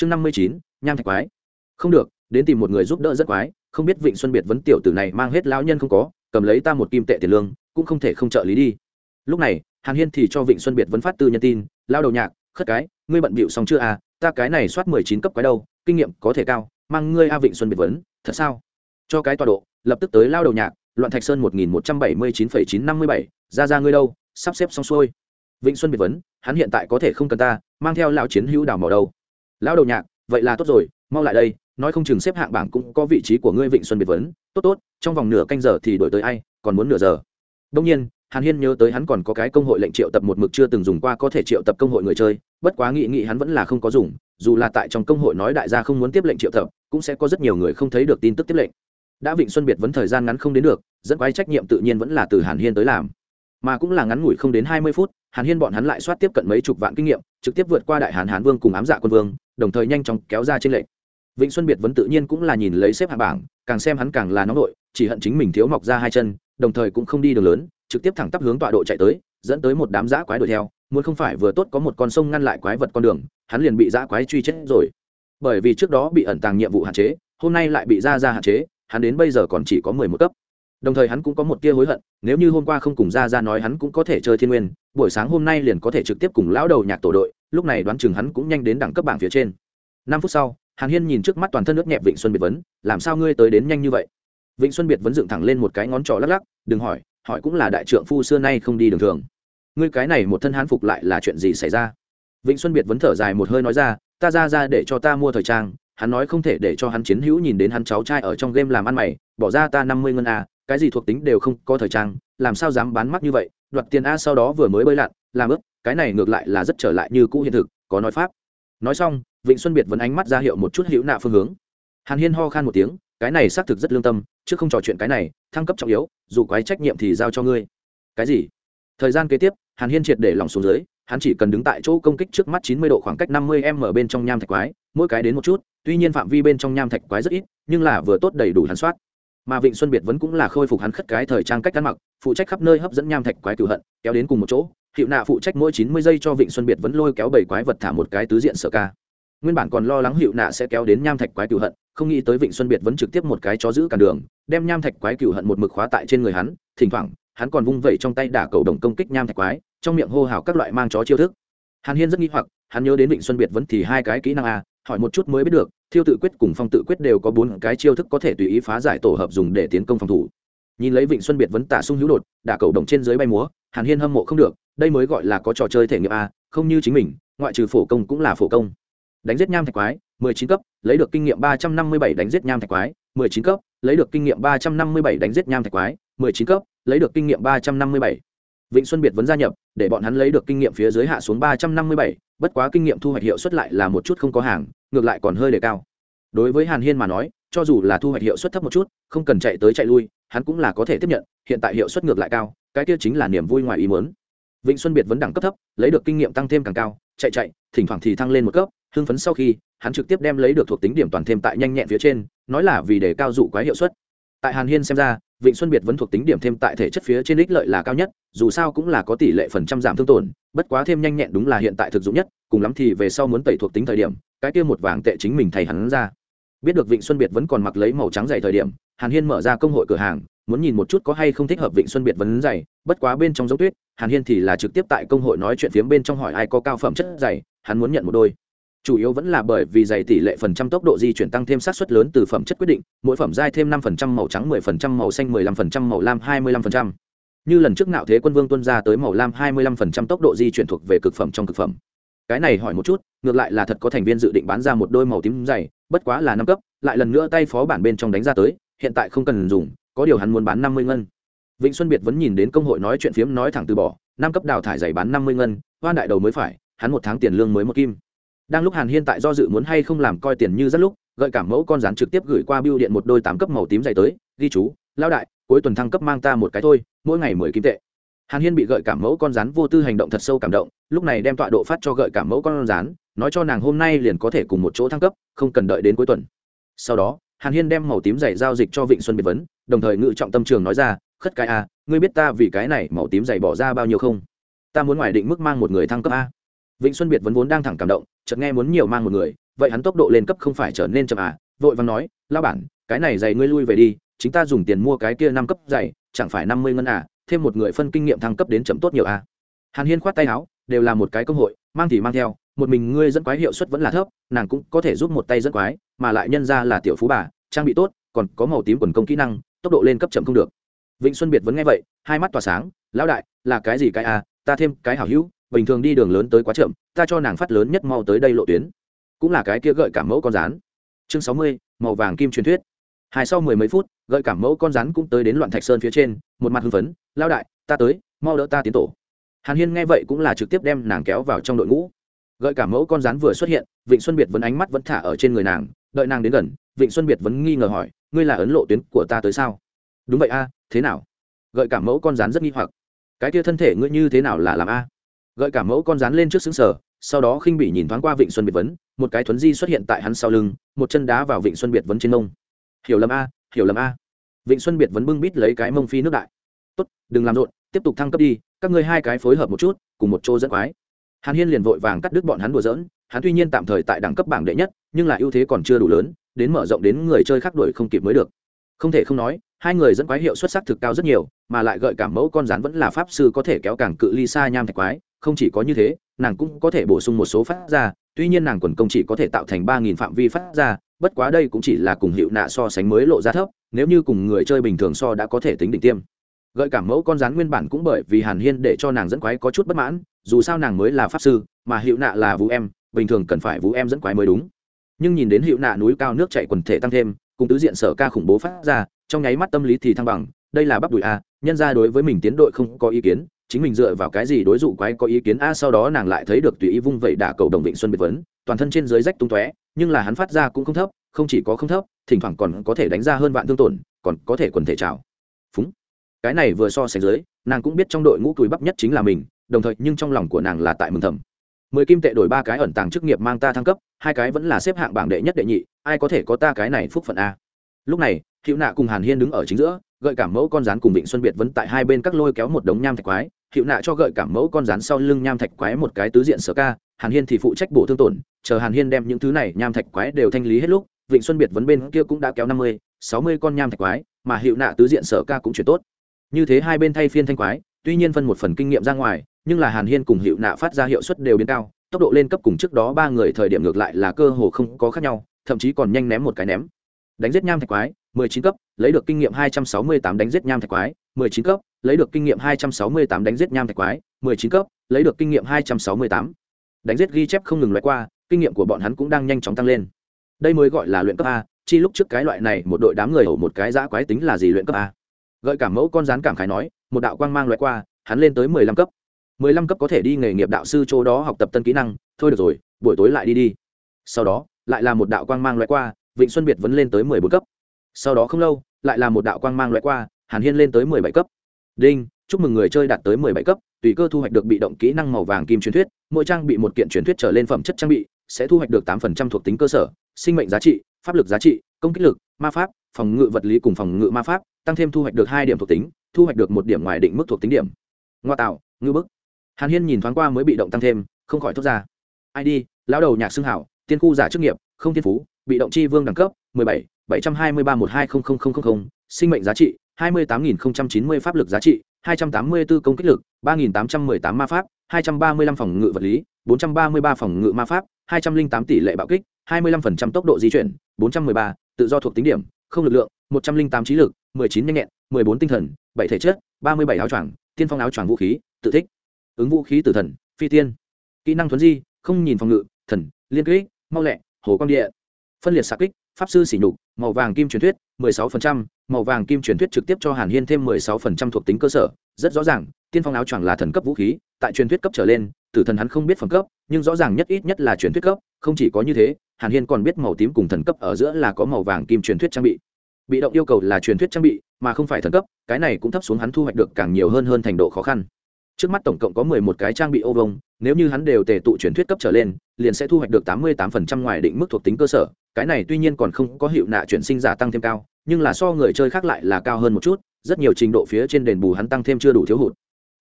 chương năm mươi chín, nham thạch quái. Không được, đến tìm một người giúp đỡ rất quái, không biết vịnh xuân biệt vấn tiểu tử này mang hết lão nhân không có, cầm lấy ta một kim tệ tiền lương, cũng không thể không trợ lý đi. Lúc này, hàn hiên thì cho vịnh xuân biệt vấn phát tư nhân tin lao đầu nhạc, khất cái, ngươi bận bịu xong chưa à? Ta cái này soát mười chín cấp quái đâu, kinh nghiệm có thể cao, mang ngươi a vịnh xuân biệt vấn, thật sao? Cho cái tọa độ, lập tức tới lao đầu nhạc, loạn thạch sơn một nghìn một trăm bảy mươi chín phẩy chín năm mươi bảy, ra ra ngươi đâu, sắp xếp xong xuôi. Vịnh xuân biệt vấn, hắn hiện tại có thể không cần ta, mang theo lão chiến hữu đào mỏ đâu lão đầu nhạc, vậy là tốt rồi, mau lại đây, nói không chừng xếp hạng bảng cũng có vị trí của ngươi vịnh xuân biệt vấn. Tốt tốt, trong vòng nửa canh giờ thì đổi tới ai, còn muốn nửa giờ? Đông nhiên, hàn hiên nhớ tới hắn còn có cái công hội lệnh triệu tập một mực chưa từng dùng qua có thể triệu tập công hội người chơi, bất quá nghị nghị hắn vẫn là không có dùng, dù là tại trong công hội nói đại gia không muốn tiếp lệnh triệu tập, cũng sẽ có rất nhiều người không thấy được tin tức tiếp lệnh. Đã vịnh xuân biệt vấn thời gian ngắn không đến được, dẫn quái trách nhiệm tự nhiên vẫn là từ hàn hiên tới làm, mà cũng là ngắn ngủi không đến hai mươi phút hàn hiên bọn hắn lại soát tiếp cận mấy chục vạn kinh nghiệm, trực tiếp vượt qua đại hàn hán vương cùng ám dạ quân vương, đồng thời nhanh chóng kéo ra trên lệnh. Vịnh xuân biệt vấn tự nhiên cũng là nhìn lấy xếp hạng bảng, càng xem hắn càng là nóng nội, chỉ hận chính mình thiếu mọc ra hai chân, đồng thời cũng không đi đường lớn, trực tiếp thẳng tắp hướng tọa độ chạy tới, dẫn tới một đám giã quái đuổi theo, muốn không phải vừa tốt có một con sông ngăn lại quái vật con đường, hắn liền bị giã quái truy chết rồi. Bởi vì trước đó bị ẩn tàng nhiệm vụ hạn chế, hôm nay lại bị ra ra hạn chế, hắn đến bây giờ còn chỉ có mười một cấp đồng thời hắn cũng có một tia hối hận, nếu như hôm qua không cùng ra ra nói hắn cũng có thể chơi thiên nguyên, buổi sáng hôm nay liền có thể trực tiếp cùng lão đầu nhạc tổ đội, lúc này đoán chừng hắn cũng nhanh đến đẳng cấp bảng phía trên. Năm phút sau, hàn hiên nhìn trước mắt toàn thân nước nhẹp vịnh xuân biệt vấn, làm sao ngươi tới đến nhanh như vậy? Vịnh xuân biệt vấn dựng thẳng lên một cái ngón trỏ lắc lắc, đừng hỏi hỏi cũng là đại trượng phu xưa nay không đi đường thường. Ngươi cái này một thân hán phục lại là chuyện gì xảy ra? Vịnh xuân biệt vấn thở dài một hơi nói ra, ta ra ra để cho ta mua thời trang, hắn nói không thể để cho hắn chiến hữu nhìn đến hắn cháu trai ở trong game làm ăn mày, bỏ ra ta năm mươi ngân a cái gì thuộc tính đều không có thời trang, làm sao dám bán mắc như vậy, đoạt tiền a sau đó vừa mới bơi lặn, làm ướp cái này ngược lại là rất trở lại như cũ hiện thực, có nói pháp. Nói xong, vịnh xuân biệt vẫn ánh mắt ra hiệu một chút hữu nạ phương hướng. Hàn hiên ho khan một tiếng, cái này xác thực rất lương tâm, chứ không trò chuyện cái này, thăng cấp trọng yếu, dù quái trách nhiệm thì giao cho ngươi. Cái gì? Thời gian kế tiếp, hàn hiên triệt để lòng xuống dưới, hắn chỉ cần đứng tại chỗ công kích trước mắt chín mươi độ khoảng cách năm mươi m ở bên trong nham thạch quái, mỗi cái đến một chút, tuy nhiên phạm vi bên trong nham thạch quái rất ít, nhưng là vừa tốt đầy đủ hắn soát mà vịnh xuân biệt vẫn cũng là khôi phục hắn khất cái thời trang cách ăn mặc, phụ trách khắp nơi hấp dẫn nham thạch quái cửu hận, kéo đến cùng một chỗ. Hiệu nạ phụ trách mỗi chín mươi giây cho vịnh xuân biệt vẫn lôi kéo bảy quái vật thả một cái tứ diện sở ca. Nguyên bản còn lo lắng hiệu nạ sẽ kéo đến nham thạch quái cửu hận, không nghĩ tới vịnh xuân biệt vẫn trực tiếp một cái chó giữ cản đường, đem nham thạch quái cửu hận một mực khóa tại trên người hắn, thỉnh thoảng, hắn còn vung vẩy trong tay đả cầu đồng công kích nham thạch quái, trong miệng hô hào các loại mang chó chiêu thức. Hàn hiên rất nghi hoặc, hắn nhớ đến vịnh xuân biệt vẫn thì hai cái kỹ năng a hỏi một chút mới biết được, thiêu tự quyết cùng phong tự quyết đều có bốn cái chiêu thức có thể tùy ý phá giải tổ hợp dùng để tiến công phòng thủ. Nhìn lấy vịnh xuân biệt vấn tả sung hữu đột, đả cầu đồng trên dưới bay múa, hàn hiên hâm mộ không được, đây mới gọi là có trò chơi thể nghiệm a, không như chính mình, ngoại trừ phổ công cũng là phổ công. Đánh giết nham thạch quái, mười chín cấp, lấy được kinh nghiệm ba trăm năm mươi bảy đánh giết nham thạch quái, mười chín cấp, lấy được kinh nghiệm ba trăm năm mươi bảy đánh giết nham thạch quái, mười chín cấp, lấy được kinh nghiệm ba trăm năm mươi bảy. Vịnh xuân biệt vấn gia nhập, để bọn hắn lấy được kinh nghiệm phía dưới hạ xuống ba trăm năm mươi bảy, bất quá kinh nghiệm thu hoạch hiệu suất lại là một chút không có hàng ngược lại còn hơi đề cao. Đối với hàn hiên mà nói, cho dù là thu hoạch hiệu suất thấp một chút, không cần chạy tới chạy lui, hắn cũng là có thể tiếp nhận, hiện tại hiệu suất ngược lại cao, cái kia chính là niềm vui ngoài ý muốn. Vịnh xuân biệt vấn đẳng cấp thấp, lấy được kinh nghiệm tăng thêm càng cao, chạy chạy, thỉnh thoảng thì thăng lên một cấp, hưng phấn sau khi, hắn trực tiếp đem lấy được thuộc tính điểm toàn thêm tại nhanh nhẹn phía trên, nói là vì để cao dụ quái hiệu suất. Tại hàn hiên xem ra, vịnh xuân biệt vẫn thuộc tính điểm thêm tại thể chất phía trên ích lợi là cao nhất, dù sao cũng là có tỷ lệ phần trăm giảm thương tổn, bất quá thêm nhanh nhẹn đúng là hiện tại thực dụng nhất, cùng lắm thì về sau muốn tẩy thuộc tính thời điểm cái kia một vàng tệ chính mình thầy hắn ra. Biết được vịnh xuân biệt vẫn còn mặc lấy màu trắng dày thời điểm, hàn hiên mở ra công hội cửa hàng, muốn nhìn một chút có hay không thích hợp vịnh xuân biệt vấn dày, bất quá bên trong giống tuyết, hàn hiên thì là trực tiếp tại công hội nói chuyện phiếm bên trong hỏi ai có cao phẩm chất dày, hắn muốn nhận một đôi. Chủ yếu vẫn là bởi vì dày tỷ lệ phần trăm tốc độ di chuyển tăng thêm sát suất lớn từ phẩm chất quyết định, mỗi phẩm dai thêm năm phần trăm màu trắng, mười phần trăm màu xanh, mười lăm phần trăm màu lam, hai mươi lăm phần trăm. Như lần trước nạo thế quân vương tuân ra tới màu lam, hai mươi lăm phần trăm tốc độ di chuyển thuộc về cực phẩm trong cực phẩm cái này hỏi một chút, ngược lại là thật có thành viên dự định bán ra một đôi màu tím dày, bất quá là năm cấp, lại lần nữa tay phó bản bên trong đánh ra tới, hiện tại không cần dùng, có điều hắn muốn bán năm mươi ngân. Vịnh xuân biệt vẫn nhìn đến công hội nói chuyện phiếm nói thẳng từ bỏ, năm cấp đào thải giày bán năm mươi ngân hoan đại đầu mới phải, hắn một tháng tiền lương mới một kim. Đang lúc hàn hiên tại do dự muốn hay không làm coi tiền như rất lúc, gợi cảm mẫu con rắn trực tiếp gửi qua biêu điện một đôi tám cấp màu tím dày tới, ghi chú lao đại, cuối tuần thăng cấp mang ta một cái thôi, mỗi ngày mười kim tệ. Hàn hiên bị gợi cảm mẫu con rắn vô tư hành động thật sâu cảm động lúc này đem tọa độ phát cho gợi cảm mẫu con rắn nói cho nàng hôm nay liền có thể cùng một chỗ thăng cấp, không cần đợi đến cuối tuần. Sau đó, hàn hiên đem màu tím giày giao dịch cho vịnh xuân biệt vấn, đồng thời ngự trọng tâm trường nói ra, khất cái a, ngươi biết ta vì cái này màu tím giày bỏ ra bao nhiêu không? Ta muốn ngoài định mức mang một người thăng cấp a. Vịnh xuân biệt vấn vốn đang thẳng cảm động, chợt nghe muốn nhiều mang một người, vậy hắn tốc độ lên cấp không phải trở nên chậm à? Vội vàng nói lao bản, cái này giày ngươi lui về đi, chính ta dùng tiền mua cái kia năm cấp giày, chẳng phải năm mươi ngân à? Thêm một người phân kinh nghiệm thăng cấp đến chậm tốt nhiều à? Hàn hiên khoát tay áo đều là một cái công hội, mang thì mang theo, một mình ngươi dẫn quái hiệu suất vẫn là thấp, nàng cũng có thể giúp một tay dẫn quái, mà lại nhân ra là tiểu phú bà, trang bị tốt, còn có màu tím quần công kỹ năng, tốc độ lên cấp chậm không được. Vịnh xuân biệt vẫn nghe vậy, hai mắt tỏa sáng, lão đại, là cái gì cái à ta thêm cái hảo hữu, bình thường đi đường lớn tới quá chậm, ta cho nàng phát lớn nhất mau tới đây lộ tuyến. Cũng là cái kia gợi cảm mẫu con rán chương sáu mươi, màu vàng kim truyền thuyết. Hai sau mười mấy phút, gợi cảm mẫu con rắn cũng tới đến loạn thạch sơn phía trên, một mặt hưng phấn lao đại, ta tới, mau đỡ ta tiến tổ hàn hiên nghe vậy cũng là trực tiếp đem nàng kéo vào trong đội ngũ. Gợi cảm mẫu con rắn vừa xuất hiện, vịnh xuân biệt vẫn ánh mắt vẫn thả ở trên người nàng, đợi nàng đến gần, vịnh xuân biệt vẫn nghi ngờ hỏi, ngươi là ấn lộ tuyến của ta tới sao? Đúng vậy a, thế nào? Gợi cảm mẫu con rắn rất nghi hoặc. Cái kia thân thể ngươi như thế nào là làm a? Gợi cảm mẫu con rắn lên trước xứng sở sau đó khinh bị nhìn thoáng qua vịnh xuân biệt vấn một cái thuấn di xuất hiện tại hắn sau lưng, một chân đá vào vịnh xuân biệt vấn trên mông. Hiểu lầm a, hiểu lầm a. Vịnh xuân biệt vấn bưng bít lấy cái mông phi nước đại. Tốt, đừng làm rộn, tiếp tục thăng cấp đi các ngươi hai cái phối hợp một chút, cùng một chỗ dẫn quái. Hàn hiên liền vội vàng cắt đứt bọn hắn đùa dỡn hắn tuy nhiên tạm thời tại đẳng cấp bảng đệ nhất, nhưng là ưu thế còn chưa đủ lớn, đến mở rộng đến người chơi khác đuổi không kịp mới được. Không thể không nói, hai người dẫn quái hiệu xuất sắc thực cao rất nhiều, mà lại gợi cảm mẫu con rắn vẫn là pháp sư có thể kéo càng cự ly xa nham thạch quái, không chỉ có như thế, nàng cũng có thể bổ sung một số phát ra, tuy nhiên nàng quần công chỉ có thể tạo thành ba nghìn phạm vi phát ra, bất quá đây cũng chỉ là cùng hiệu nạ so sánh mới lộ ra thấp, nếu như cùng người chơi bình thường so đã có thể tính đỉnh tiêm gợi cảm mẫu con rắn nguyên bản cũng bởi vì hàn hiên để cho nàng dẫn quái có chút bất mãn, dù sao nàng mới là pháp sư, mà hiệu nạ là vũ em, bình thường cần phải vũ em dẫn quái mới đúng. Nhưng nhìn đến hiệu nạ núi cao nước chạy quần thể tăng thêm, cùng tứ diện sở ca khủng bố phát ra, trong nháy mắt tâm lý thì thăng bằng, đây là bắp đùi a, nhân ra đối với mình tiến đội không có ý kiến, chính mình dựa vào cái gì đối dụ quái có ý kiến a, sau đó nàng lại thấy được tùy ý vung vẩy đả cầu đồng vịnh xuân biệt vấn, toàn thân trên dưới rách tung tóe, nhưng là hắn phát ra cũng không thấp, không chỉ có không thấp, thỉnh thoảng còn có thể đánh ra hơn vạn thương tổn, còn có thể quần thể trào cái này vừa so sánh dưới, nàng cũng biết trong đội ngũ cùi bắp nhất chính là mình, đồng thời nhưng trong lòng của nàng là tại mừng thầm. Mười kim tệ đổi ba cái ẩn tàng chức nghiệp mang ta thăng cấp, hai cái vẫn là xếp hạng bảng đệ nhất đệ nhị, ai có thể có ta cái này phúc phận a? Lúc này hiệu nạ cùng hàn hiên đứng ở chính giữa, gợi cảm mẫu con rắn cùng vịnh xuân biệt vẫn tại hai bên các lôi kéo một đống nham thạch quái. Hiệu nạ cho gợi cảm mẫu con rắn sau lưng nham thạch quái một cái tứ diện sở ca, hàn hiên thì phụ trách bổ thương tổn, chờ hàn hiên đem những thứ này nham thạch quái đều thanh lý hết lúc, vịnh xuân biệt vấn bên kia cũng đã kéo năm mươi, sáu mươi con nham thạch quái, mà hiệu nạ tứ diện sở ca cũng chuyển tốt như thế hai bên thay phiên thanh quái, tuy nhiên phân một phần kinh nghiệm ra ngoài, nhưng là hàn hiên cùng hiệu nạ phát ra hiệu suất đều biến cao, tốc độ lên cấp cùng trước đó ba người thời điểm ngược lại là cơ hồ không có khác nhau, thậm chí còn nhanh ném một cái ném. Đánh giết nham thạch quái 19 cấp, lấy được kinh nghiệm 268 đánh giết nham thạch quái 19 cấp, lấy được kinh nghiệm 268 đánh giết nham thạch quái 19 cấp, lấy được kinh nghiệm 268 đánh giết ghi chép không ngừng loại qua, kinh nghiệm của bọn hắn cũng đang nhanh chóng tăng lên. Đây mới gọi là luyện cấp a, chi lúc trước cái loại này, một đội đám người ở một cái giã quái tính là gì luyện cấp a? Gợi cảm mẫu con rắn cảm khái nói, một đạo quang mang loại qua, hắn lên tới 15 cấp. 15 cấp có thể đi nghề nghiệp đạo sư chỗ đó học tập tân kỹ năng, thôi được rồi, buổi tối lại đi đi. Sau đó, lại là một đạo quang mang loại qua, vịnh xuân biệt vẫn lên tới 14 cấp. Sau đó không lâu, lại là một đạo quang mang loại qua, hàn hiên lên tới 17 cấp. Đinh, chúc mừng người chơi đạt tới 17 cấp, tùy cơ thu hoạch được bị động kỹ năng màu vàng kim truyền thuyết, mỗi trang bị một kiện truyền thuyết trở lên phẩm chất trang bị, sẽ thu hoạch được tám phần trăm thuộc tính cơ sở, sinh mệnh giá trị, pháp lực giá trị, công kích lực, ma pháp, phòng ngự vật lý cùng phòng ngự ma pháp tăng thêm thu hoạch được hai điểm thuộc tính thu hoạch được một điểm ngoài định mức thuộc tính điểm. Ngoa tạo ngư bức. Hàn hiên nhìn thoáng qua mới bị động tăng thêm không khỏi thốt ra. Id lão đầu nhạc xưng hảo tiên khu giả chức nghiệp không tiên phú bị động chi vương đẳng cấp 17, 723 1200000, sinh mệnh giá trị 28090 pháp lực giá trị 284 công kích lực 3818 ma pháp 235 phòng ngự vật lý 433 phòng ngự ma pháp 208 tỷ lệ bạo kích 25% tốc độ di chuyển 413 tự do thuộc tính điểm không lực lượng 108 trí lực 19 nhanh nhẹn 14 tinh thần bảy thể chất 37 áo choàng tiên phong áo choàng vũ khí tự thích. Ứng vũ khí tử thần phi tiên. Kỹ năng thuấn di không nhìn phòng ngự thần liên kỹ mau lẹ hồ quang địa. Phân liệt xạ kích pháp sư xỉ nhục màu vàng kim truyền thuyết 16%, màu vàng kim truyền thuyết trực tiếp cho hàn hiên thêm 16% thuộc tính cơ sở rất rõ ràng tiên phong áo choàng là thần cấp vũ khí tại truyền thuyết cấp trở lên tử thần hắn không biết phẩm cấp nhưng rõ ràng nhất ít nhất là truyền thuyết cấp không chỉ có như thế hàn hiên còn biết màu tím cùng thần cấp ở giữa là có màu vàng kim truyền thuyết trang bị bị động yêu cầu là truyền thuyết trang bị, mà không phải thần cấp, cái này cũng thấp xuống hắn thu hoạch được càng nhiều hơn hơn thành độ khó khăn. Trước mắt tổng cộng có mười một cái trang bị ô vông nếu như hắn đều tề tụ truyền thuyết cấp trở lên, liền sẽ thu hoạch được tám mươi tám phần trăm ngoài định mức thuộc tính cơ sở, cái này tuy nhiên còn không có hiệu nạ chuyển sinh giả tăng thêm cao, nhưng là so người chơi khác lại là cao hơn một chút, rất nhiều trình độ phía trên đền bù hắn tăng thêm chưa đủ thiếu hụt.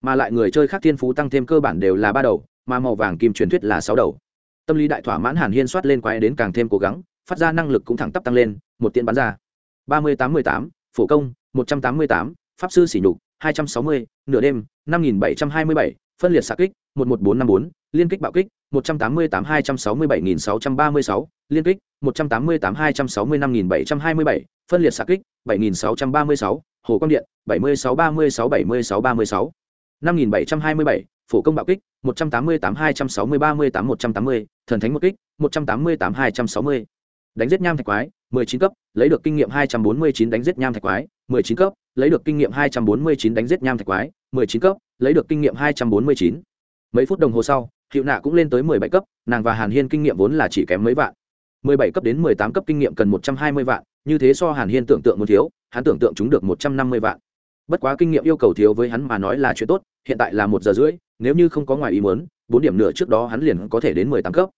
Mà lại người chơi khác thiên phú tăng thêm cơ bản đều là ba đầu, mà màu vàng kim truyền thuyết là sáu đầu. Tâm lý đại thỏa mãn hàn hiên soát lên quái đến càng thêm cố gắng, phát ra năng lực cũng thẳng tắp tăng lên, một tiện bắn ra ba mươi tám mươi tám, phổ công, một trăm tám mươi tám, pháp sư sỉ nhục, hai trăm sáu mươi, nửa đêm, năm nghìn bảy trăm hai mươi bảy, phân liệt xạ kích, một một bốn năm bốn, liên kích bạo kích, một trăm tám mươi tám hai trăm sáu mươi bảy nghìn sáu trăm ba mươi sáu, liên kích, một trăm tám mươi tám hai trăm sáu mươi năm nghìn bảy trăm hai mươi bảy, phân liệt xạ kích, bảy nghìn sáu trăm ba mươi sáu, hồ quang điện, bảy mươi sáu ba mươi sáu, bảy mươi sáu ba mươi sáu. năm nghìn bảy trăm hai mươi bảy, phổ công bạo kích, một trăm tám mươi tám hai trăm sáu mươi ba mươi tám một trăm tám mươi, thần thánh một kích, một trăm tám mươi tám hai trăm sáu mươi đánh giết nham thạch quái, mười chín cấp, lấy được kinh nghiệm hai trăm bốn mươi chín đánh giết nham thạch quái, mười chín cấp, lấy được kinh nghiệm hai trăm bốn mươi chín đánh giết nham thạch quái, mười chín cấp, lấy được kinh nghiệm hai trăm bốn mươi chín. Mấy phút đồng hồ sau, hiệu nạ cũng lên tới mười bảy cấp, nàng và hàn hiên kinh nghiệm vốn là chỉ kém mấy vạn. mười bảy cấp đến mười tám cấp kinh nghiệm cần một trăm hai mươi vạn, như thế so hàn hiên tưởng tượng muốn thiếu, hắn tưởng tượng chúng được một trăm năm mươi vạn. Bất quá kinh nghiệm yêu cầu thiếu với hắn mà nói là chuyện tốt, hiện tại là một giờ rưỡi, nếu như không có ngoài ý muốn, bốn điểm nửa trước đó hắn liền có thể đến mười tám cấp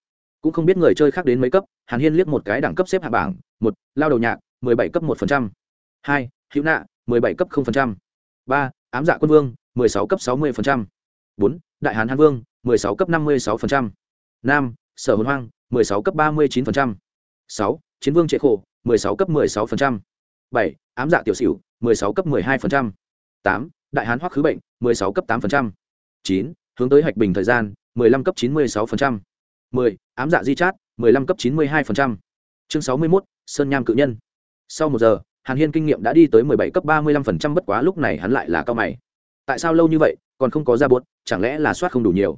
cũng không biết người chơi khác đến mấy cấp, hàn hiên liếc một cái đẳng cấp xếp hạ bảng, một, lao đầu nhạc, mười bảy cấp một phần trăm. Hai, hữu nạ, mười bảy cấp không phần trăm. Ba, ám dạ quân vương, mười sáu cấp sáu mươi phần trăm. Bốn, đại hán hán vương, mười sáu cấp năm mươi sáu phần trăm. Năm, sở hồn hoang, mười sáu cấp ba mươi chín phần trăm. Sáu, chiến vương trệ khổ, mười sáu cấp mười sáu phần trăm. Bảy, ám dạ tiểu xỉu mười sáu cấp mười hai phần trăm. Tám, đại hán hoắc khứ bệnh, mười sáu cấp tám phần trăm. Chín, hướng tới hạch bình thời gian, mười lăm cấp chín mươi sáu phần trăm mười, ám dạ di chát, mười lăm cấp chín mươi hai phần trăm. Chương sáu mươi mốt, sơn nham cự nhân. Sau một giờ, hàn hiên kinh nghiệm đã đi tới mười bảy cấp ba mươi lăm phần trăm bất quá lúc này hắn lại là cao mày. Tại sao lâu như vậy, còn không có ra buốt, chẳng lẽ là soát không đủ nhiều?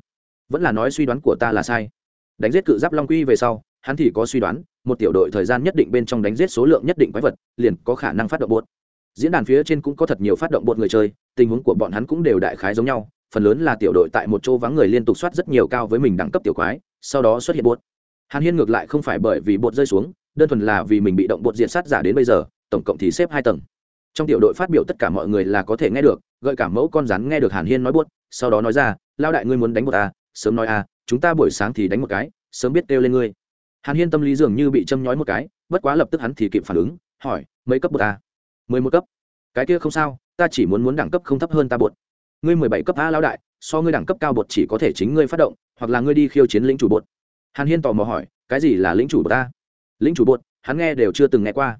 Vẫn là nói suy đoán của ta là sai. Đánh giết cự giáp long quy về sau, hắn thì có suy đoán, một tiểu đội thời gian nhất định bên trong đánh giết số lượng nhất định quái vật, liền có khả năng phát động bột diễn đàn phía trên cũng có thật nhiều phát động bột người chơi, tình huống của bọn hắn cũng đều đại khái giống nhau, phần lớn là tiểu đội tại một chỗ vắng người liên tục soát rất nhiều cao với mình đẳng cấp tiểu quái sau đó xuất hiện bột. Hàn hiên ngược lại không phải bởi vì bột rơi xuống, đơn thuần là vì mình bị động bột diện sát giả đến bây giờ, tổng cộng thì xếp hai tầng. Trong tiểu đội phát biểu tất cả mọi người là có thể nghe được, gợi cảm mẫu con rắn nghe được hàn hiên nói bột, sau đó nói ra lao đại ngươi muốn đánh một a à, sớm nói a chúng ta buổi sáng thì đánh một cái, sớm biết kêu lên ngươi. Hàn hiên tâm lý dường như bị châm nhói một cái, bất quá lập tức hắn thì kịp phản ứng, hỏi, mấy cấp bột a mười một cấp. Cái kia không sao, ta chỉ muốn muốn đẳng cấp không thấp hơn ta bột. Ngươi mười bảy cấp a lao đại, so ngươi đẳng cấp cao bột chỉ có thể chính ngươi phát động hoặc là ngươi đi khiêu chiến lĩnh chủ bột. Hàn hiên tò mò hỏi, cái gì là lĩnh chủ bột ta? Lĩnh chủ bột, hắn nghe đều chưa từng nghe qua.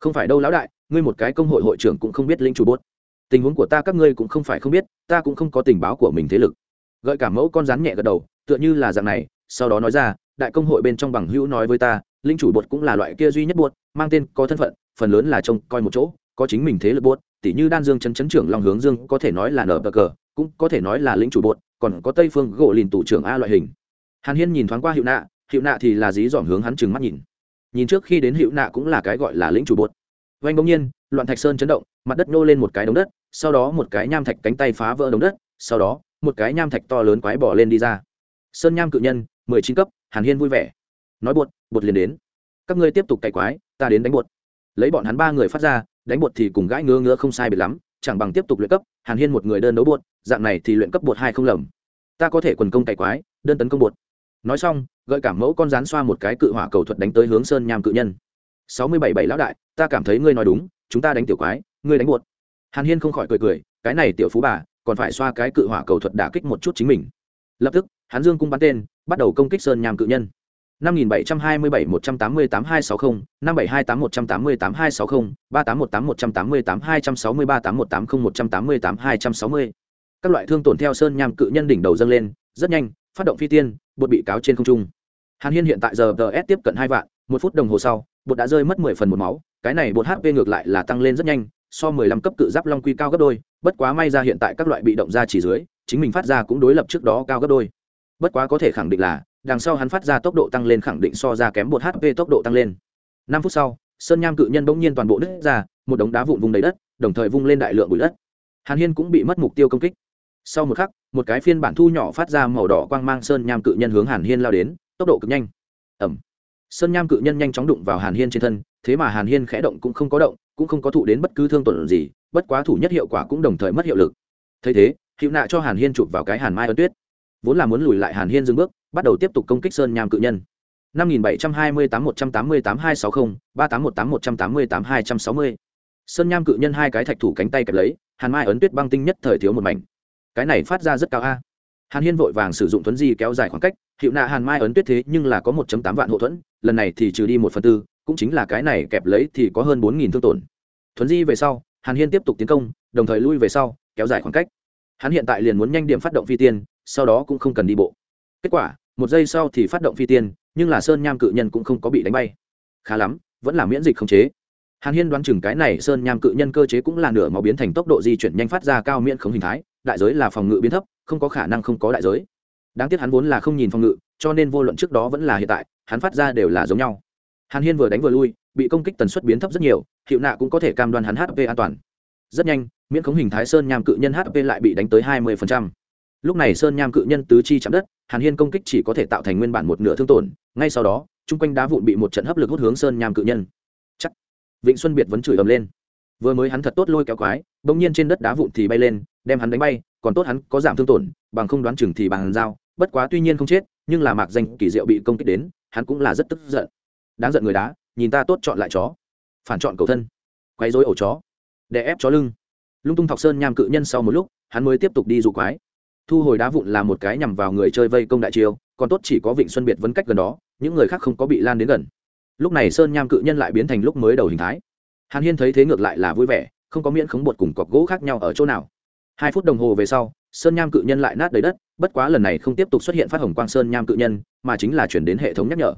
Không phải đâu lão đại, ngươi một cái công hội hội trưởng cũng không biết lĩnh chủ bột. Tình huống của ta các ngươi cũng không phải không biết, ta cũng không có tình báo của mình thế lực. Gợi cả mẫu con rắn nhẹ gật đầu, tựa như là dạng này, sau đó nói ra, đại công hội bên trong bằng hữu nói với ta linh chủ bột cũng là loại kia duy nhất bột, mang tên có thân phận, phần lớn là trông coi một chỗ, có chính mình thế lực bột tỷ như đan dương chấn chấn trưởng long hướng dương có thể nói là nở bờ cờ, cũng có thể nói là lĩnh chủ bột còn có tây phương gỗ lìn tủ trưởng a loại hình. Hàn hiên nhìn thoáng qua hiệu nạ hiệu nạ thì là dí dỏm hướng hắn chừng mắt nhìn. Nhìn trước khi đến hiệu nạ cũng là cái gọi là lĩnh chủ bột vanh bỗng nhiên, loạn thạch sơn chấn động, mặt đất nô lên một cái đống đất, sau đó một cái nham thạch cánh tay phá vỡ đống đất, sau đó, một cái nham thạch to lớn quái bỏ lên đi ra. Sơn nham cự nhân, mười chín cấp, hàn hiên vui vẻ. Nói bột bột liền đến. Các ngươi tiếp tục cày quái, ta đến đánh bột lấy bọn hắn ba người phát ra, đánh bột thì cùng gãi ngứa ngứa không sai biệt lắm chẳng bằng tiếp tục luyện cấp, hàn hiên một người đơn đấu bột, dạng này thì luyện cấp bột hai không lầm. Ta có thể quần công cày quái, đơn tấn công bột. Nói xong, gợi cảm mẫu con rán xoa một cái cự hỏa cầu thuật đánh tới hướng sơn nham cự nhân. Sáu mươi bảy bảy lão đại, ta cảm thấy ngươi nói đúng, chúng ta đánh tiểu quái, ngươi đánh bột. Hàn hiên không khỏi cười cười, cái này tiểu phú bà, còn phải xoa cái cự hỏa cầu thuật đả kích một chút chính mình. Lập tức, hắn dương cung bắn tên, bắt đầu công kích sơn nham cự nhân năm nghìn bảy trăm hai mươi bảy một trăm tám mươi tám các loại thương tổn theo sơn nham cự nhân đỉnh đầu dâng lên, rất nhanh, phát động phi tiên, bột bị cáo trên không trung. Hàn hiên hiện tại giờ ts tiếp cận hai vạn, một phút đồng hồ sau, bột đã rơi mất mười phần một máu, cái này bột hp ngược lại là tăng lên rất nhanh, so mười lăm cấp cự giáp long quy cao gấp đôi, bất quá may ra hiện tại các loại bị động ra chỉ dưới, chính mình phát ra cũng đối lập trước đó cao gấp đôi. Bất quá có thể khẳng định là đằng sau hắn phát ra tốc độ tăng lên khẳng định so ra kém một hp tốc độ tăng lên. Năm phút sau, sơn nham cự nhân bỗng nhiên toàn bộ đứt ra, một đống đá vụn vùng đầy đất, đồng thời vung lên đại lượng bụi đất. Hàn hiên cũng bị mất mục tiêu công kích. Sau một khắc, một cái phiên bản thu nhỏ phát ra màu đỏ quang mang sơn nham cự nhân hướng hàn hiên lao đến, tốc độ cực nhanh. Ẩm sơn nham cự nhân nhanh chóng đụng vào hàn hiên trên thân, thế mà hàn hiên khẽ động cũng không có động, cũng không có thụ đến bất cứ thương tổn gì, bất quá thủ nhất hiệu quả cũng đồng thời mất hiệu lực. Thấy thế hiệu nạ cho hàn hiên chụp vào cái hàn mai ân tuyết vốn là muốn lùi lại hàn hiên dừng bước, bắt đầu tiếp tục công kích sơn nham cự nhân. năm nghìn bảy trăm hai mươi tám một trăm tám mươi tám hai sáu ba tám một tám một trăm tám mươi tám hai trăm sáu mươi. Sơn nham cự nhân hai cái thạch thủ cánh tay kẹp lấy, hàn mai ấn tuyết băng tinh nhất thời thiếu một mảnh. Cái này phát ra rất cao a. Hàn hiên vội vàng sử dụng thuấn di kéo dài khoảng cách, hiệu nạ hàn mai ấn tuyết thế nhưng là có một tám vạn hộ thuẫn, lần này thì trừ đi một phần tư, cũng chính là cái này kẹp lấy thì có hơn bốn nghìn thương tổn. Thuấn di về sau, hàn hiên tiếp tục tiến công, đồng thời lui về sau, kéo dài khoảng cách. Hắn hiện tại liền muốn nhanh điểm phát động phi tiên sau đó cũng không cần đi bộ. Kết quả, một giây sau thì phát động phi tiên, nhưng là sơn nham cự nhân cũng không có bị đánh bay. Khá lắm, vẫn là miễn dịch không chế. Hàn hiên đoán chừng cái này sơn nham cự nhân cơ chế cũng là nửa máu biến thành tốc độ di chuyển nhanh phát ra cao miễn không hình thái, đại giới là phòng ngự biến thấp, không có khả năng không có đại giới. Đáng tiếc hắn vốn là không nhìn phòng ngự, cho nên vô luận trước đó vẫn là hiện tại, hắn phát ra đều là giống nhau. Hàn hiên vừa đánh vừa lui, bị công kích tần suất biến thấp rất nhiều, hiệu nạ cũng có thể cam đoan hắn hp an toàn. Rất nhanh, miễn khống hình thái sơn nham cự nhân hp lại bị đánh tới hai mươi lúc này sơn nham cự nhân tứ chi chạm đất, hàn hiên công kích chỉ có thể tạo thành nguyên bản một nửa thương tổn, ngay sau đó, chung quanh đá vụn bị một trận hấp lực hút hướng sơn nham cự nhân. Chắc. Vịnh xuân biệt vẫn chửi ầm lên. Vừa mới hắn thật tốt lôi kéo quái, bỗng nhiên trên đất đá vụn thì bay lên, đem hắn đánh bay, còn tốt hắn có giảm thương tổn, bằng không đoán chừng thì bằng dao bất quá tuy nhiên không chết, nhưng là mạc danh kỳ diệu bị công kích đến, hắn cũng là rất tức giận. Đáng giận người đá, nhìn ta tốt chọn lại chó. Phản chọn cầu thân. Quay dối ổ chó. Đè ép chó lưng. Lung tung thọc sơn nham cự nhân sau một lúc, hắn mới tiếp tục đi dụ quái thu hồi đá vụn là một cái nhằm vào người chơi vây công đại chiêu, còn tốt chỉ có vịnh xuân biệt vấn cách gần đó, những người khác không có bị lan đến gần. Lúc này sơn nham cự nhân lại biến thành lúc mới đầu hình thái. Hàn hiên thấy thế ngược lại là vui vẻ, không có miễn khống bột cùng cọc gỗ khác nhau ở chỗ nào. Hai phút đồng hồ về sau, sơn nham cự nhân lại nát đầy đất, bất quá lần này không tiếp tục xuất hiện phát hồng quang sơn nham cự nhân, mà chính là chuyển đến hệ thống nhắc nhở.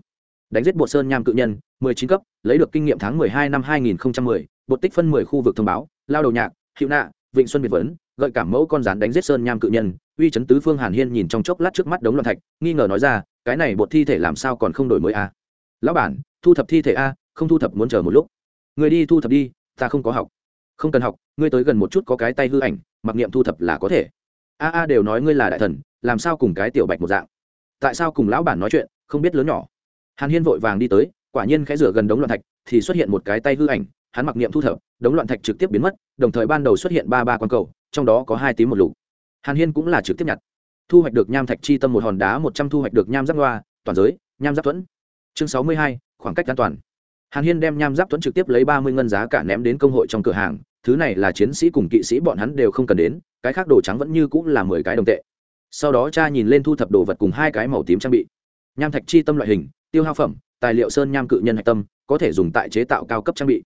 Đánh giết bộ sơn nham cự nhân, mười chín cấp, lấy được kinh nghiệm tháng mười hai năm hai nghìn mười, bột tích phân mười khu vực thông báo, lao đầu nhạc hiệu nạ vịnh xuân biệt vấn gợi cảm mẫu con rắn đánh giết sơn nham cự nhân, uy chấn tứ phương hàn hiên nhìn trong chốc lát trước mắt đống loạn thạch, nghi ngờ nói ra, cái này bột thi thể làm sao còn không đổi mới a? Lão bản, thu thập thi thể a, không thu thập muốn chờ một lúc. Người đi thu thập đi, ta không có học. Không cần học, ngươi tới gần một chút có cái tay hư ảnh, mặc niệm thu thập là có thể. A a đều nói ngươi là đại thần, làm sao cùng cái tiểu bạch một dạng? Tại sao cùng lão bản nói chuyện, không biết lớn nhỏ? Hàn hiên vội vàng đi tới, quả nhiên khẽ rửa gần đống loạn thạch, thì xuất hiện một cái tay hư ảnh hắn mặc niệm thu thập, đống loạn thạch trực tiếp biến mất, đồng thời ban đầu xuất hiện ba ba con cầu, trong đó có hai tím một lục. Hàn hiên cũng là trực tiếp nhặt. Thu hoạch được nham thạch chi tâm một hòn đá một trăm thu hoạch được nham giáp loa toàn giới, nham giáp thuẫn. Chương sáu mươi hai, khoảng cách an toàn. Hàn hiên đem nham giáp thuẫn trực tiếp lấy ba mươi ngân giá cả ném đến công hội trong cửa hàng, thứ này là chiến sĩ cùng kỵ sĩ bọn hắn đều không cần đến, cái khác đồ trắng vẫn như cũng là mười cái đồng tệ. Sau đó cha nhìn lên thu thập đồ vật cùng hai cái màu tím trang bị. Nham thạch chi tâm loại hình, tiêu hao phẩm, tài liệu sơn nham cự nhân hạch tâm, có thể dùng tại chế tạo cao cấp trang bị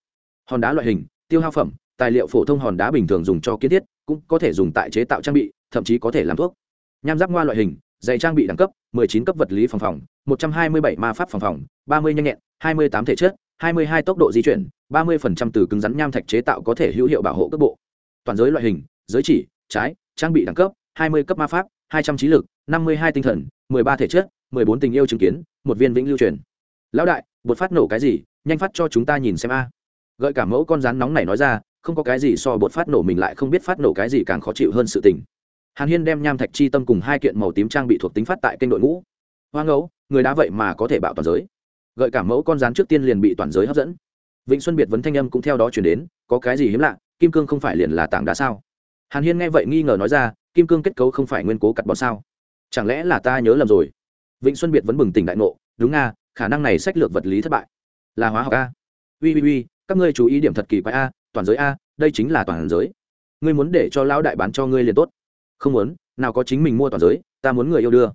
hòn đá loại hình, tiêu hao phẩm, tài liệu phổ thông hòn đá bình thường dùng cho kiến thiết, cũng có thể dùng tại chế tạo trang bị, thậm chí có thể làm thuốc. Nham giáp ngoa loại hình, dày trang bị đẳng cấp 19 cấp vật lý phòng phòng 127 ma pháp phòng phòng 30 nhanh nhẹn 28 thể chất 22 tốc độ di chuyển 30% từ cứng rắn nham thạch chế tạo có thể hữu hiệu bảo hộ cấp bộ. Toàn giới loại hình, giới chỉ, trái, trang bị đẳng cấp 20 cấp ma pháp 200 trí lực 52 tinh thần 13 thể chất 14 tình yêu chứng kiến, một viên vĩnh lưu truyền. Lão đại, bột phát nổ cái gì? Nhanh phát cho chúng ta nhìn xem a gợi cả mẫu con rắn nóng này nói ra, không có cái gì so bột phát nổ mình lại không biết phát nổ cái gì càng khó chịu hơn sự tình. Hàn hiên đem nham thạch chi tâm cùng hai kiện màu tím trang bị thuộc tính phát tại kênh đội ngũ. Hoa ngẫu, người đá vậy mà có thể bạo toàn giới. Gợi cả mẫu con rắn trước tiên liền bị toàn giới hấp dẫn. Vịnh xuân biệt vấn thanh âm cũng theo đó chuyển đến, có cái gì hiếm lạ, kim cương không phải liền là tảng đá sao? Hàn hiên nghe vậy nghi ngờ nói ra, kim cương kết cấu không phải nguyên cố cặt bọt sao? Chẳng lẽ là ta nhớ lầm rồi? Vịnh xuân biệt vẫn bừng tỉnh đại ngộ, đúng nga, khả năng này sách lược vật lý thất bại. Là hóa học a. Ui ui ui các ngươi chú ý điểm thật kỳ quái a, toàn giới a, đây chính là toàn giới. Ngươi muốn để cho lão đại bán cho ngươi liền tốt. Không muốn, nào có chính mình mua toàn giới, ta muốn người yêu đưa.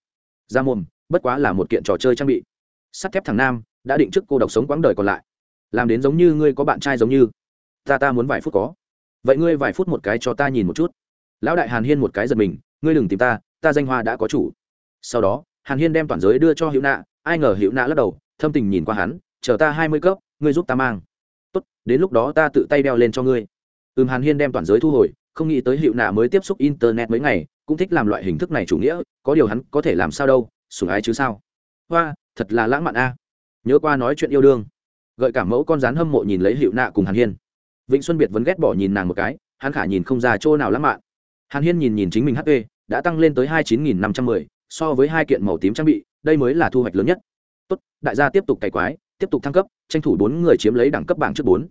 Ra mồm, bất quá là một kiện trò chơi trang bị. Sắt thép thằng nam, đã định trước cô độc sống quãng đời còn lại. Làm đến giống như ngươi có bạn trai giống như. Ta ta muốn vài phút có. Vậy ngươi vài phút một cái cho ta nhìn một chút. Lão đại hàn hiên một cái giật mình, ngươi đừng tìm ta ta danh hoa đã có chủ. Sau đó, hàn hiên đem toàn giới đưa cho hữu nạ, ai ngờ hữu nạ lắc đầu, thâm tình nhìn qua hắn, chờ ta hai mươi cấp, ngươi giúp ta mang tốt, đến lúc đó ta tự tay đeo lên cho ngươi. Ừm, hàn hiên đem toàn giới thu hồi, không nghĩ tới hiệu nạ mới tiếp xúc internet mấy ngày, cũng thích làm loại hình thức này chủ nghĩa, có điều hắn có thể làm sao đâu sùng ái chứ sao. Hoa, thật là lãng mạn a. Nhớ qua nói chuyện yêu đương. Gợi cảm mẫu con rán hâm mộ nhìn lấy hiệu nạ cùng hàn hiên. Vịnh xuân biệt vẫn ghét bỏ nhìn nàng một cái, hắn khả nhìn không ra chỗ nào lãng mạn. Hàn hiên nhìn nhìn chính mình hp đã tăng lên tới hai chín nghìn năm trăm mười, so với hai kiện màu tím trang bị, đây mới là thu hoạch lớn nhất. Tốt, đại gia tiếp tục cày quái tiếp tục thăng cấp tranh thủ bốn người chiếm lấy đẳng cấp bảng trước bốn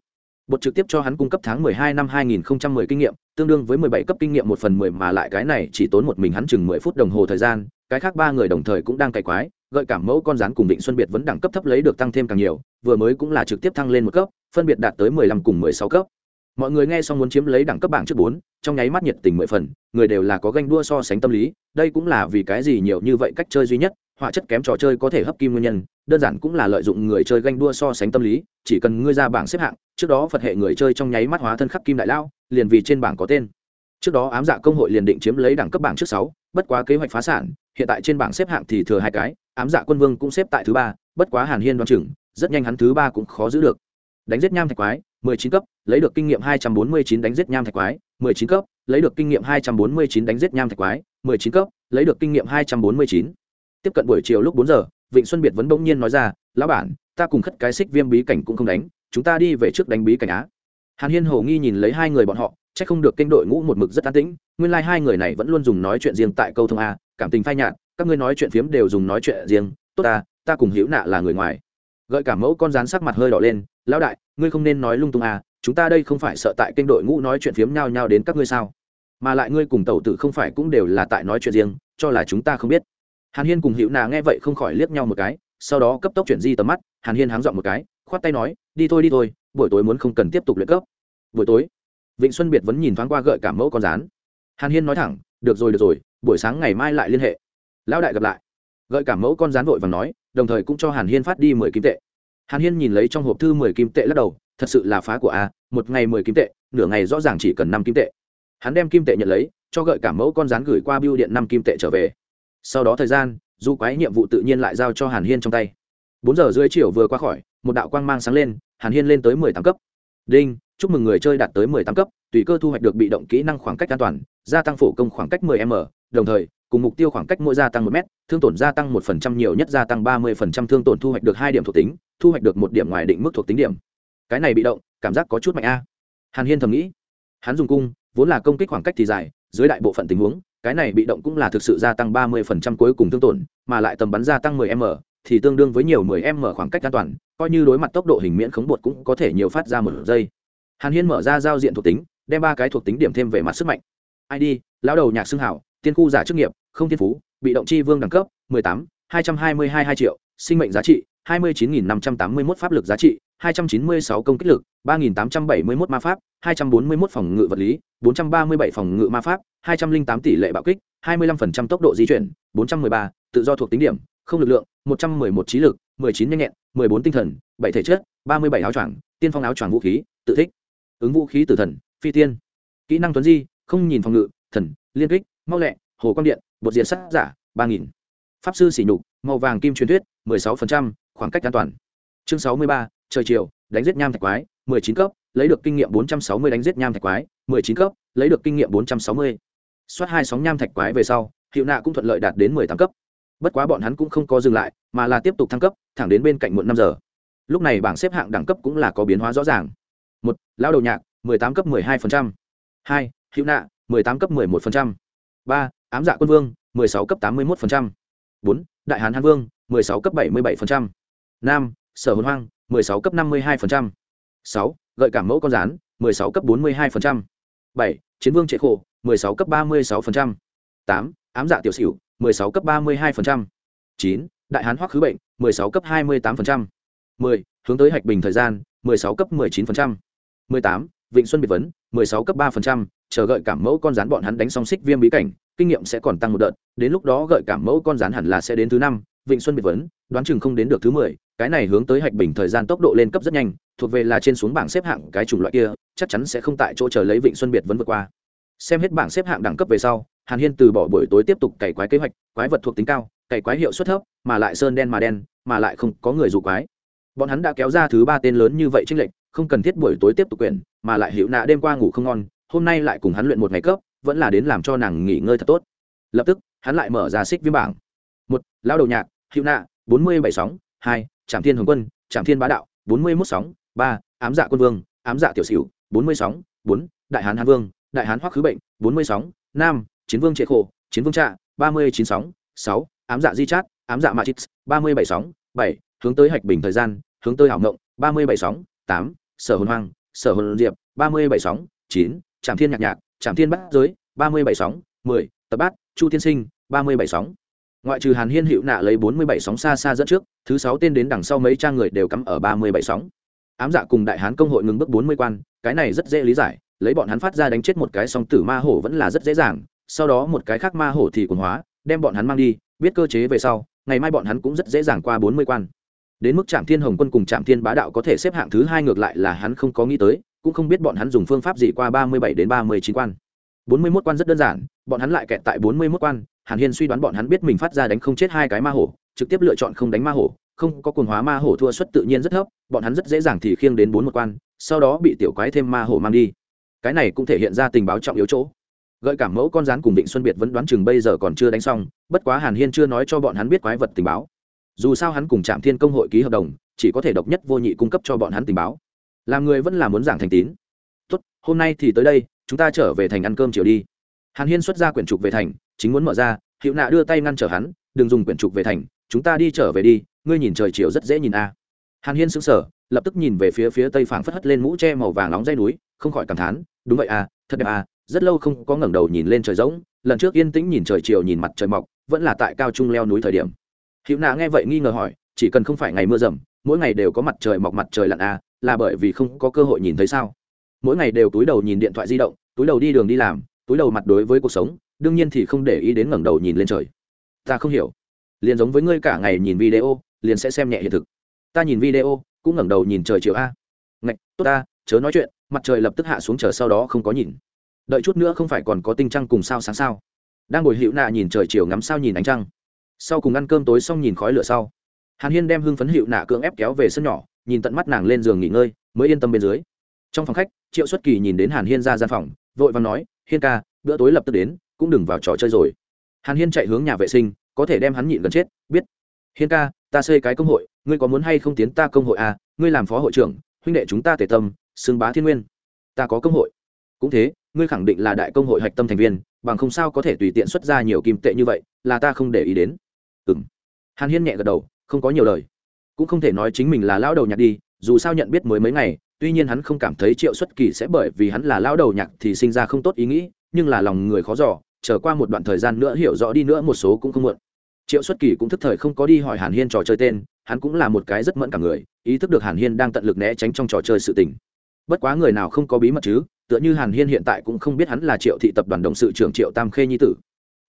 bột trực tiếp cho hắn cung cấp tháng 12 năm 2010 kinh nghiệm tương đương với 17 cấp kinh nghiệm một phần 10 mà lại cái này chỉ tốn một mình hắn chừng 10 phút đồng hồ thời gian cái khác ba người đồng thời cũng đang cày quái gợi cảm mẫu con rắn cùng định Xuân Biệt vẫn đẳng cấp thấp lấy được tăng thêm càng nhiều, vừa mới cũng là trực tiếp thăng lên một cấp, phân biệt đạt tới 15 cùng 16 cấp. Mọi người nghe xong muốn chiếm lấy đẳng cấp bảng trước 4, trong nháy mắt nhiệt tình mười phần, người đều là có ganh đua so sánh tâm lý, đây cũng là vì cái gì nhiều như vậy cách chơi duy nhất, họa chất kém trò chơi có thể hấp kim nguyên nhân, đơn giản cũng là lợi dụng người chơi ganh đua so sánh tâm lý, chỉ cần ngươi ra bảng xếp hạng, trước đó phật hệ người chơi trong nháy mắt hóa thân khắc kim đại lao liền vì trên bảng có tên. Trước đó ám dạ công hội liền định chiếm lấy đẳng cấp bảng trước sáu, bất quá kế hoạch phá sản, hiện tại trên bảng xếp hạng thì thừa hai cái, ám dạ quân vương cũng xếp tại thứ ba, bất quá hàn hiên đoan chừng, rất nhanh hắn thứ ba cũng khó giữ được. Đánh giết nham thạch quái 19 cấp, lấy được kinh nghiệm 249 đánh giết nham thạch quái 19 cấp, lấy được kinh nghiệm 249 đánh giết nham thạch quái 19 cấp, lấy được kinh nghiệm 249 tiếp cận buổi chiều lúc bốn giờ, vịnh xuân biệt vẫn bỗng nhiên nói ra, lão bản, ta cùng khất cái xích viêm bí cảnh cũng không đánh, chúng ta đi về trước đánh bí cảnh á. Hàn hiên hồ nghi nhìn lấy hai người bọn họ c h ắ c không được kênh đội ngũ một mực rất an tĩnh, nguyên lai、like、hai người này vẫn luôn dùng nói chuyện riêng tại câu thông a, cảm tình phai nhạt, các ngươi nói chuyện phiếm đều dùng nói chuyện riêng, tốt ta ta cùng hữu nạ là người ngoài. Gợi cả mẫu con rán sắc mặt hơi đỏ lên, lão đại, ngươi không nên nói lung tung à chúng ta đây không phải sợ tại kênh đội ngũ nói chuyện phiếm nhau nhau đến các ngươi sao? Mà lại ngươi cùng tàu tử không phải cũng đều là tại nói chuyện riêng, cho là chúng ta không biết hàn hiên cùng hữu nà nghe vậy không khỏi liếc nhau một cái, sau đó cấp tốc chuyển di tầm mắt, hàn hiên háng dọn một cái, khoát tay nói, đi thôi đi thôi, buổi tối muốn không cần tiếp tục luyện cấp. Buổi tối? Vịnh xuân biệt vẫn nhìn thoáng qua gợi cả mẫu con rán. Hàn hiên nói thẳng, được rồi được rồi, buổi sáng ngày mai lại liên hệ. Lão đại gặp lại. Gợi cả mẫu con rán vội và nói, đồng thời cũng cho hàn hiên phát đi mười kim tệ. Hàn hiên nhìn lấy trong hộp thư mười kim tệ lắc đầu, thật sự là phá của a, một ngày mười kim tệ, nửa ngày rõ ràng chỉ cần năm kim tệ. Hắn đem kim tệ nhận lấy, cho gợi cả mẫu con rán gửi qua biêu điện năm kim tệ trở về sau đó thời gian, du quái nhiệm vụ tự nhiên lại giao cho hàn hiên trong tay. Bốn giờ rưỡi chiều vừa qua khỏi, một đạo quang mang sáng lên, hàn hiên lên tới mười tám cấp. Đinh, chúc mừng người chơi đạt tới mười tám cấp, tùy cơ thu hoạch được bị động kỹ năng khoảng cách an toàn, gia tăng phổ công khoảng cách mười m, đồng thời, cùng mục tiêu khoảng cách mỗi gia tăng một m, thương tổn gia tăng một phần trăm nhiều nhất gia tăng ba mươi phần trăm, thương tổn thu hoạch được hai điểm thuộc tính, thu hoạch được một điểm ngoài định mức thuộc tính điểm. Cái này bị động, cảm giác có chút mạnh a. Hàn hiên thầm nghĩ. Hắn dùng cung, vốn là công kích khoảng cách thì dài, dưới đại bộ phận tình huống cái này bị động cũng là thực sự gia tăng ba mươi phần trăm cuối cùng thương tổn, mà lại tầm bắn gia tăng mười m thì tương đương với nhiều mười m khoảng cách an toàn, coi như đối mặt tốc độ hình miễn khống bột cũng có thể nhiều phát ra một giây. Hàn hiên mở ra giao diện thuộc tính, đem ba cái thuộc tính điểm thêm về mặt sức mạnh. Id lão đầu nhạc xưng hảo, tiên khu giả chức nghiệp, không thiên phú, bị động chi vương đẳng cấp, mười tám, hai trăm hai mươi hai hai triệu, sinh mệnh giá trị, hai mươi chín nghìn năm trăm tám mươi mốt pháp lực giá trị 296 công kích lực, 3871 ma pháp, 241 phòng ngự vật lý, 437 phòng ngự ma pháp, 208 tỷ lệ bạo kích, 25% tốc độ di chuyển, 413, tự do thuộc tính điểm, không lực lượng, 111 trí lực, 19 nhanh nhẹn, 14 tinh thần, 7 thể chất, 37 áo choàng, tiên phong áo choàng vũ khí, tự thích. Ứng vũ khí tử thần, phi tiên. Kỹ năng tuấn di, không nhìn phòng ngự, thần, liên kích, mau lẹ, hồ quang điện, bột diệt sát giả, 3000. Pháp sư sỉ nhục, màu vàng kim truyền thuyết, 16%, khoảng cách an toàn. Chương 63, trời chiều, đánh giết nham thạch quái, mười chín cấp, lấy được kinh nghiệm bốn trăm sáu mươi đánh giết nham thạch quái, mười chín cấp, lấy được kinh nghiệm bốn trăm sáu mươi. Soát hai sóng nham thạch quái về sau hiệu nạ cũng thuận lợi đạt đến mười tám cấp. Bất quá bọn hắn cũng không có dừng lại, mà là tiếp tục thăng cấp, thẳng đến bên cạnh muộn năm giờ. Lúc này bảng xếp hạng đẳng cấp cũng là có biến hóa rõ ràng. Một lao đầu nhạc, mười tám cấp mười hai phần trăm. Hai, hữu nạ, mười tám cấp mười một phần trăm. Ba, ám dạ quân vương, mười sáu cấp tám mươi một phần trăm. Bốn, đại hán hán vương, mười sáu cấp bảy mươi bảy phần trăm. Năm, sở hồn hoang 16 cấp 52%. 6. Gợi cảm mẫu con rán, 16 cấp 42%. 7. Chiến vương trệ khổ, 16 cấp 36%. 8. Ám dạ tiểu sửu, 16 cấp 32%. 9. Đại hán hoắc khứ bệnh, 16 cấp 28%. 10. Hướng tới hạch bình thời gian, 16 cấp 19%. 18. Vịnh Xuân biệt vấn, 16 cấp 3%, chờ gợi cảm mẫu con rán bọn hắn đánh xong xích viêm bí cảnh, kinh nghiệm sẽ còn tăng một đợt, đến lúc đó gợi cảm mẫu con rán hẳn là sẽ đến thứ năm. Vịnh Xuân biệt vấn, đoán chừng không đến được thứ mười cái này hướng tới hạch bình thời gian tốc độ lên cấp rất nhanh, thuộc về là trên xuống bảng xếp hạng cái chủng loại kia, chắc chắn sẽ không tại chỗ chờ lấy vịnh xuân biệt vẫn vượt qua. Xem hết bảng xếp hạng đẳng cấp về sau, hàn hiên từ bỏ buổi tối tiếp tục cày quái kế hoạch, quái vật thuộc tính cao, cày quái hiệu suất thấp, mà lại sơn đen mà đen, mà lại không có người dù quái. Bọn hắn đã kéo ra thứ ba tên lớn như vậy trinh lệnh không cần thiết buổi tối tiếp tục quyển, mà lại hiệu nạ đêm qua ngủ không ngon, hôm nay lại cùng hắn luyện một ngày cấp, vẫn là đến làm cho nàng nghỉ ngơi thật tốt. Lập tức, hắn lại mở ra xích viêm bảng. Một, lao đầu nhạc hiệu nạ, bốn mươi bảy sóng, hai trạm thiên hồng quân trạm thiên bá đạo, bốn mươi mốt sóng, ba, ám dạ quân vương, ám dạ tiểu sửu, bốn mươi sóng, bốn, đại hán hán vương, đại hán hoắc khứ bệnh, bốn mươi sóng, năm, chiến vương trệ khổ, chiến vương trạ, ba mươi chín sóng, sáu, ám dạ di chát, ám dạ matrix, ba mươi bảy sóng, bảy, hướng tới hạch bình thời gian, hướng tới hảo ngộng, ba mươi bảy sóng, tám, sở hồn hoang, sở hồn diệp, ba mươi bảy sóng, chín trạm thiên nhạc nhạc trạm thiên bát giới, ba mươi bảy sóng, mười, tập bát, chu tiên sinh, ba mươi bảy sóng ngoại trừ hàn hiên hiệu nạ lấy bốn mươi bảy sóng xa xa dẫn trước, thứ sáu tên đến đằng sau mấy trang người đều cắm ở ba mươi bảy sóng. Ám dạ cùng đại hán công hội ngừng bước bốn mươi quan, cái này rất dễ lý giải, lấy bọn hắn phát ra đánh chết một cái song tử ma hổ vẫn là rất dễ dàng, sau đó một cái khác ma hổ thì quần hóa, đem bọn hắn mang đi, biết cơ chế về sau, ngày mai bọn hắn cũng rất dễ dàng qua bốn mươi quan. Đến mức trạm thiên hồng quân cùng trạm thiên bá đạo có thể xếp hạng thứ hai ngược lại là hắn không có nghĩ tới, cũng không biết bọn hắn dùng phương pháp gì qua ba mươi bảy đến ba mươi chín quan. bốn mươi mốt quan rất đơn giản, bọn hắn lại kẹt tại bốn mươi mốt quan hàn hiên suy đoán bọn hắn biết mình phát ra đánh không chết hai cái ma hổ, trực tiếp lựa chọn không đánh ma hổ, không có cuồng hóa ma hổ thua suất tự nhiên rất thấp, bọn hắn rất dễ dàng thì khiêng đến bốn một quan, sau đó bị tiểu quái thêm ma hổ mang đi. Cái này cũng thể hiện ra tình báo trọng yếu chỗ. Gợi cảm mẫu con rắn cùng định xuân biệt vẫn đoán chừng bây giờ còn chưa đánh xong, bất quá hàn hiên chưa nói cho bọn hắn biết quái vật tình báo. Dù sao hắn cùng trạm thiên công hội ký hợp đồng, chỉ có thể độc nhất vô nhị cung cấp cho bọn hắn tình báo. Làm người vẫn là muốn giảng thành tín. Tốt, hôm nay thì tới đây, chúng ta trở về thành ăn cơm chiều đi. Hàn hiên xuất ra quyển trục về thành chính muốn mở ra hiệu nạ đưa tay ngăn trở hắn, đừng dùng quyển trục về thành, chúng ta đi trở về đi, ngươi nhìn trời chiều rất dễ nhìn a. Hàn hiên sững sờ, lập tức nhìn về phía phía tây phảng phất hất lên mũ tre màu vàng nóng dây núi, không khỏi cảm thán, đúng vậy à thật đẹp à rất lâu không có ngẩng đầu nhìn lên trời rỗng, lần trước yên tĩnh nhìn trời chiều nhìn mặt trời mọc, vẫn là tại cao trung leo núi thời điểm. Hữu nạ nghe vậy nghi ngờ hỏi, chỉ cần không phải ngày mưa rầm, mỗi ngày đều có mặt trời mọc mặt trời lặn à là bởi vì không có cơ hội nhìn thấy sao? Mỗi ngày đều túi đầu nhìn điện thoại di động, túi đầu đi đường đi làm, túi đầu mặt đối với cuộc sống đương nhiên thì không để ý đến ngẩng đầu nhìn lên trời. Ta không hiểu. Liền giống với ngươi cả ngày nhìn video, liền sẽ xem nhẹ hiện thực. Ta nhìn video, cũng ngẩng đầu nhìn trời chiều a. Ngạch, tốt ta, chớ nói chuyện, mặt trời lập tức hạ xuống chờ sau đó không có nhìn. Đợi chút nữa không phải còn có tinh trăng cùng sao sáng sao. Đang ngồi hiệu nạ nhìn trời chiều ngắm sao nhìn ánh trăng. Sau cùng ăn cơm tối xong nhìn khói lửa sau, hàn hiên đem hưng phấn hiệu nạ cưỡng ép kéo về sân nhỏ, nhìn tận mắt nàng lên giường nghỉ ngơi, mới yên tâm bên dưới. Trong phòng khách, triệu xuất kỳ nhìn đến hàn hiên ra gian phòng, vội và nói, hiên ca, bữa tối lập tức đến cũng đừng vào trò chơi rồi. Hàn hiên chạy hướng nhà vệ sinh, có thể đem hắn nhịn gần chết, biết. Hiên ca, ta xây cái công hội, ngươi có muốn hay không tiến ta công hội à? Ngươi làm phó hội trưởng, huynh đệ chúng ta tề tâm, xưng bá thiên nguyên. Ta có công hội. Cũng thế, ngươi khẳng định là đại công hội hạch tâm thành viên, bằng không sao có thể tùy tiện xuất ra nhiều kim tệ như vậy, là ta không để ý đến. Ừ m hàn hiên nhẹ gật đầu, không có nhiều lời. Cũng không thể nói chính mình là lão đầu nhạc đi, dù sao nhận biết mới mấy ngày, tuy nhiên hắn không cảm thấy triệu xuất kỳ sẽ bởi vì hắn là lão đầu nhạc thì sinh ra không tốt ý nghĩ, nhưng là lòng người khó giỏ chờ qua một đoạn thời gian nữa hiểu rõ đi nữa một số cũng không muộn. Triệu xuất kỳ cũng thức thời không có đi hỏi hàn hiên trò chơi tên, hắn cũng là một cái rất mẫn cả người, ý thức được hàn hiên đang tận lực né tránh trong trò chơi sự tình. Bất quá người nào không có bí mật chứ, tựa như hàn hiên hiện tại cũng không biết hắn là triệu thị tập đoàn đồng sự trưởng triệu tam khê nhi tử.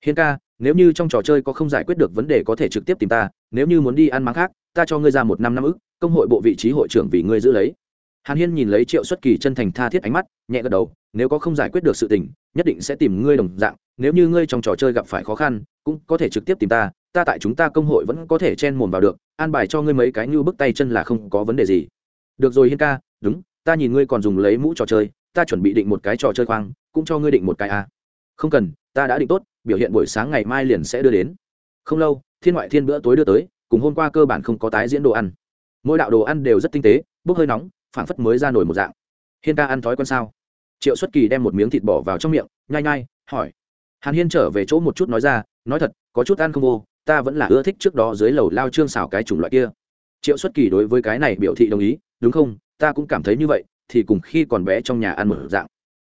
Hiên ca, nếu như trong trò chơi có không giải quyết được vấn đề có thể trực tiếp tìm ta, nếu như muốn đi ăn mắng khác, ta cho ngươi ra một năm năm ức, công hội bộ vị trí hội trưởng vì ngươi giữ lấy hàn hiên nhìn lấy triệu xuất kỳ chân thành tha thiết ánh mắt, nhẹ gật đầu, nếu có không giải quyết được sự tình, nhất định sẽ tìm ngươi đồng dạng, nếu như ngươi trong trò chơi gặp phải khó khăn, cũng có thể trực tiếp tìm ta ta tại chúng ta công hội vẫn có thể chen mồm vào được, an bài cho ngươi mấy cái như bức tay chân là không có vấn đề gì. Được rồi hiên ca, đúng, ta nhìn ngươi còn dùng lấy mũ trò chơi, ta chuẩn bị định một cái trò chơi khoang, cũng cho ngươi định một cái a à. không cần, ta đã định tốt, biểu hiện buổi sáng ngày mai liền sẽ đưa đến. Không lâu, thiên ngoại thiên bữa tối đưa tới, cùng hôm qua cơ bản không có tái diễn đồ ăn. Mỗi đạo đồ ăn đều rất tinh tế, bốc hơi nóng phảng phất mới ra nổi một dạng. Hiên ca ăn thói quen sao? Triệu xuất kỳ đem một miếng thịt bỏ vào trong miệng, nhai nhai, hỏi. Hàn hiên trở về chỗ một chút nói ra, nói thật, có chút ăn không vô, ta vẫn là ưa thích trước đó dưới lầu lao trương xào cái chủng loại kia. Triệu xuất kỳ đối với cái này biểu thị đồng ý, đúng không? Ta cũng cảm thấy như vậy, thì cùng khi còn bé trong nhà ăn một dạng.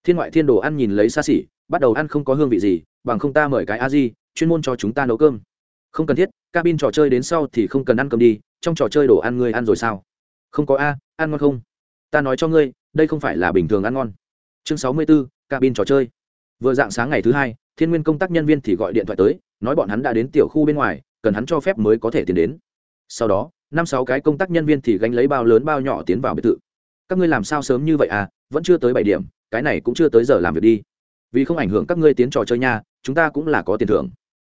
Thiên ngoại thiên đồ ăn nhìn lấy xa xỉ, bắt đầu ăn không có hương vị gì, bằng không ta mời cái a di, chuyên môn cho chúng ta nấu cơm. Không cần thiết, cabin trò chơi đến sau thì không cần ăn cơm đi, trong trò chơi đồ ăn ngươi ăn rồi sao? Không có a, ăn ngon không? Ta nói cho ngươi đây không phải là bình thường ăn ngon. Chương sáu mươi 64, cabin trò chơi. Vừa dạng sáng ngày thứ hai thiên nguyên công tác nhân viên thì gọi điện thoại tới nói bọn hắn đã đến tiểu khu bên ngoài cần hắn cho phép mới có thể tiến đến. Sau đó năm sáu cái công tác nhân viên thì gánh lấy bao lớn bao nhỏ tiến vào biệt thự. Các ngươi làm sao sớm như vậy à? Vẫn chưa tới bảy điểm cái này cũng chưa tới giờ làm việc đi. Vì không ảnh hưởng các ngươi tiến trò chơi nha chúng ta cũng là có tiền thưởng.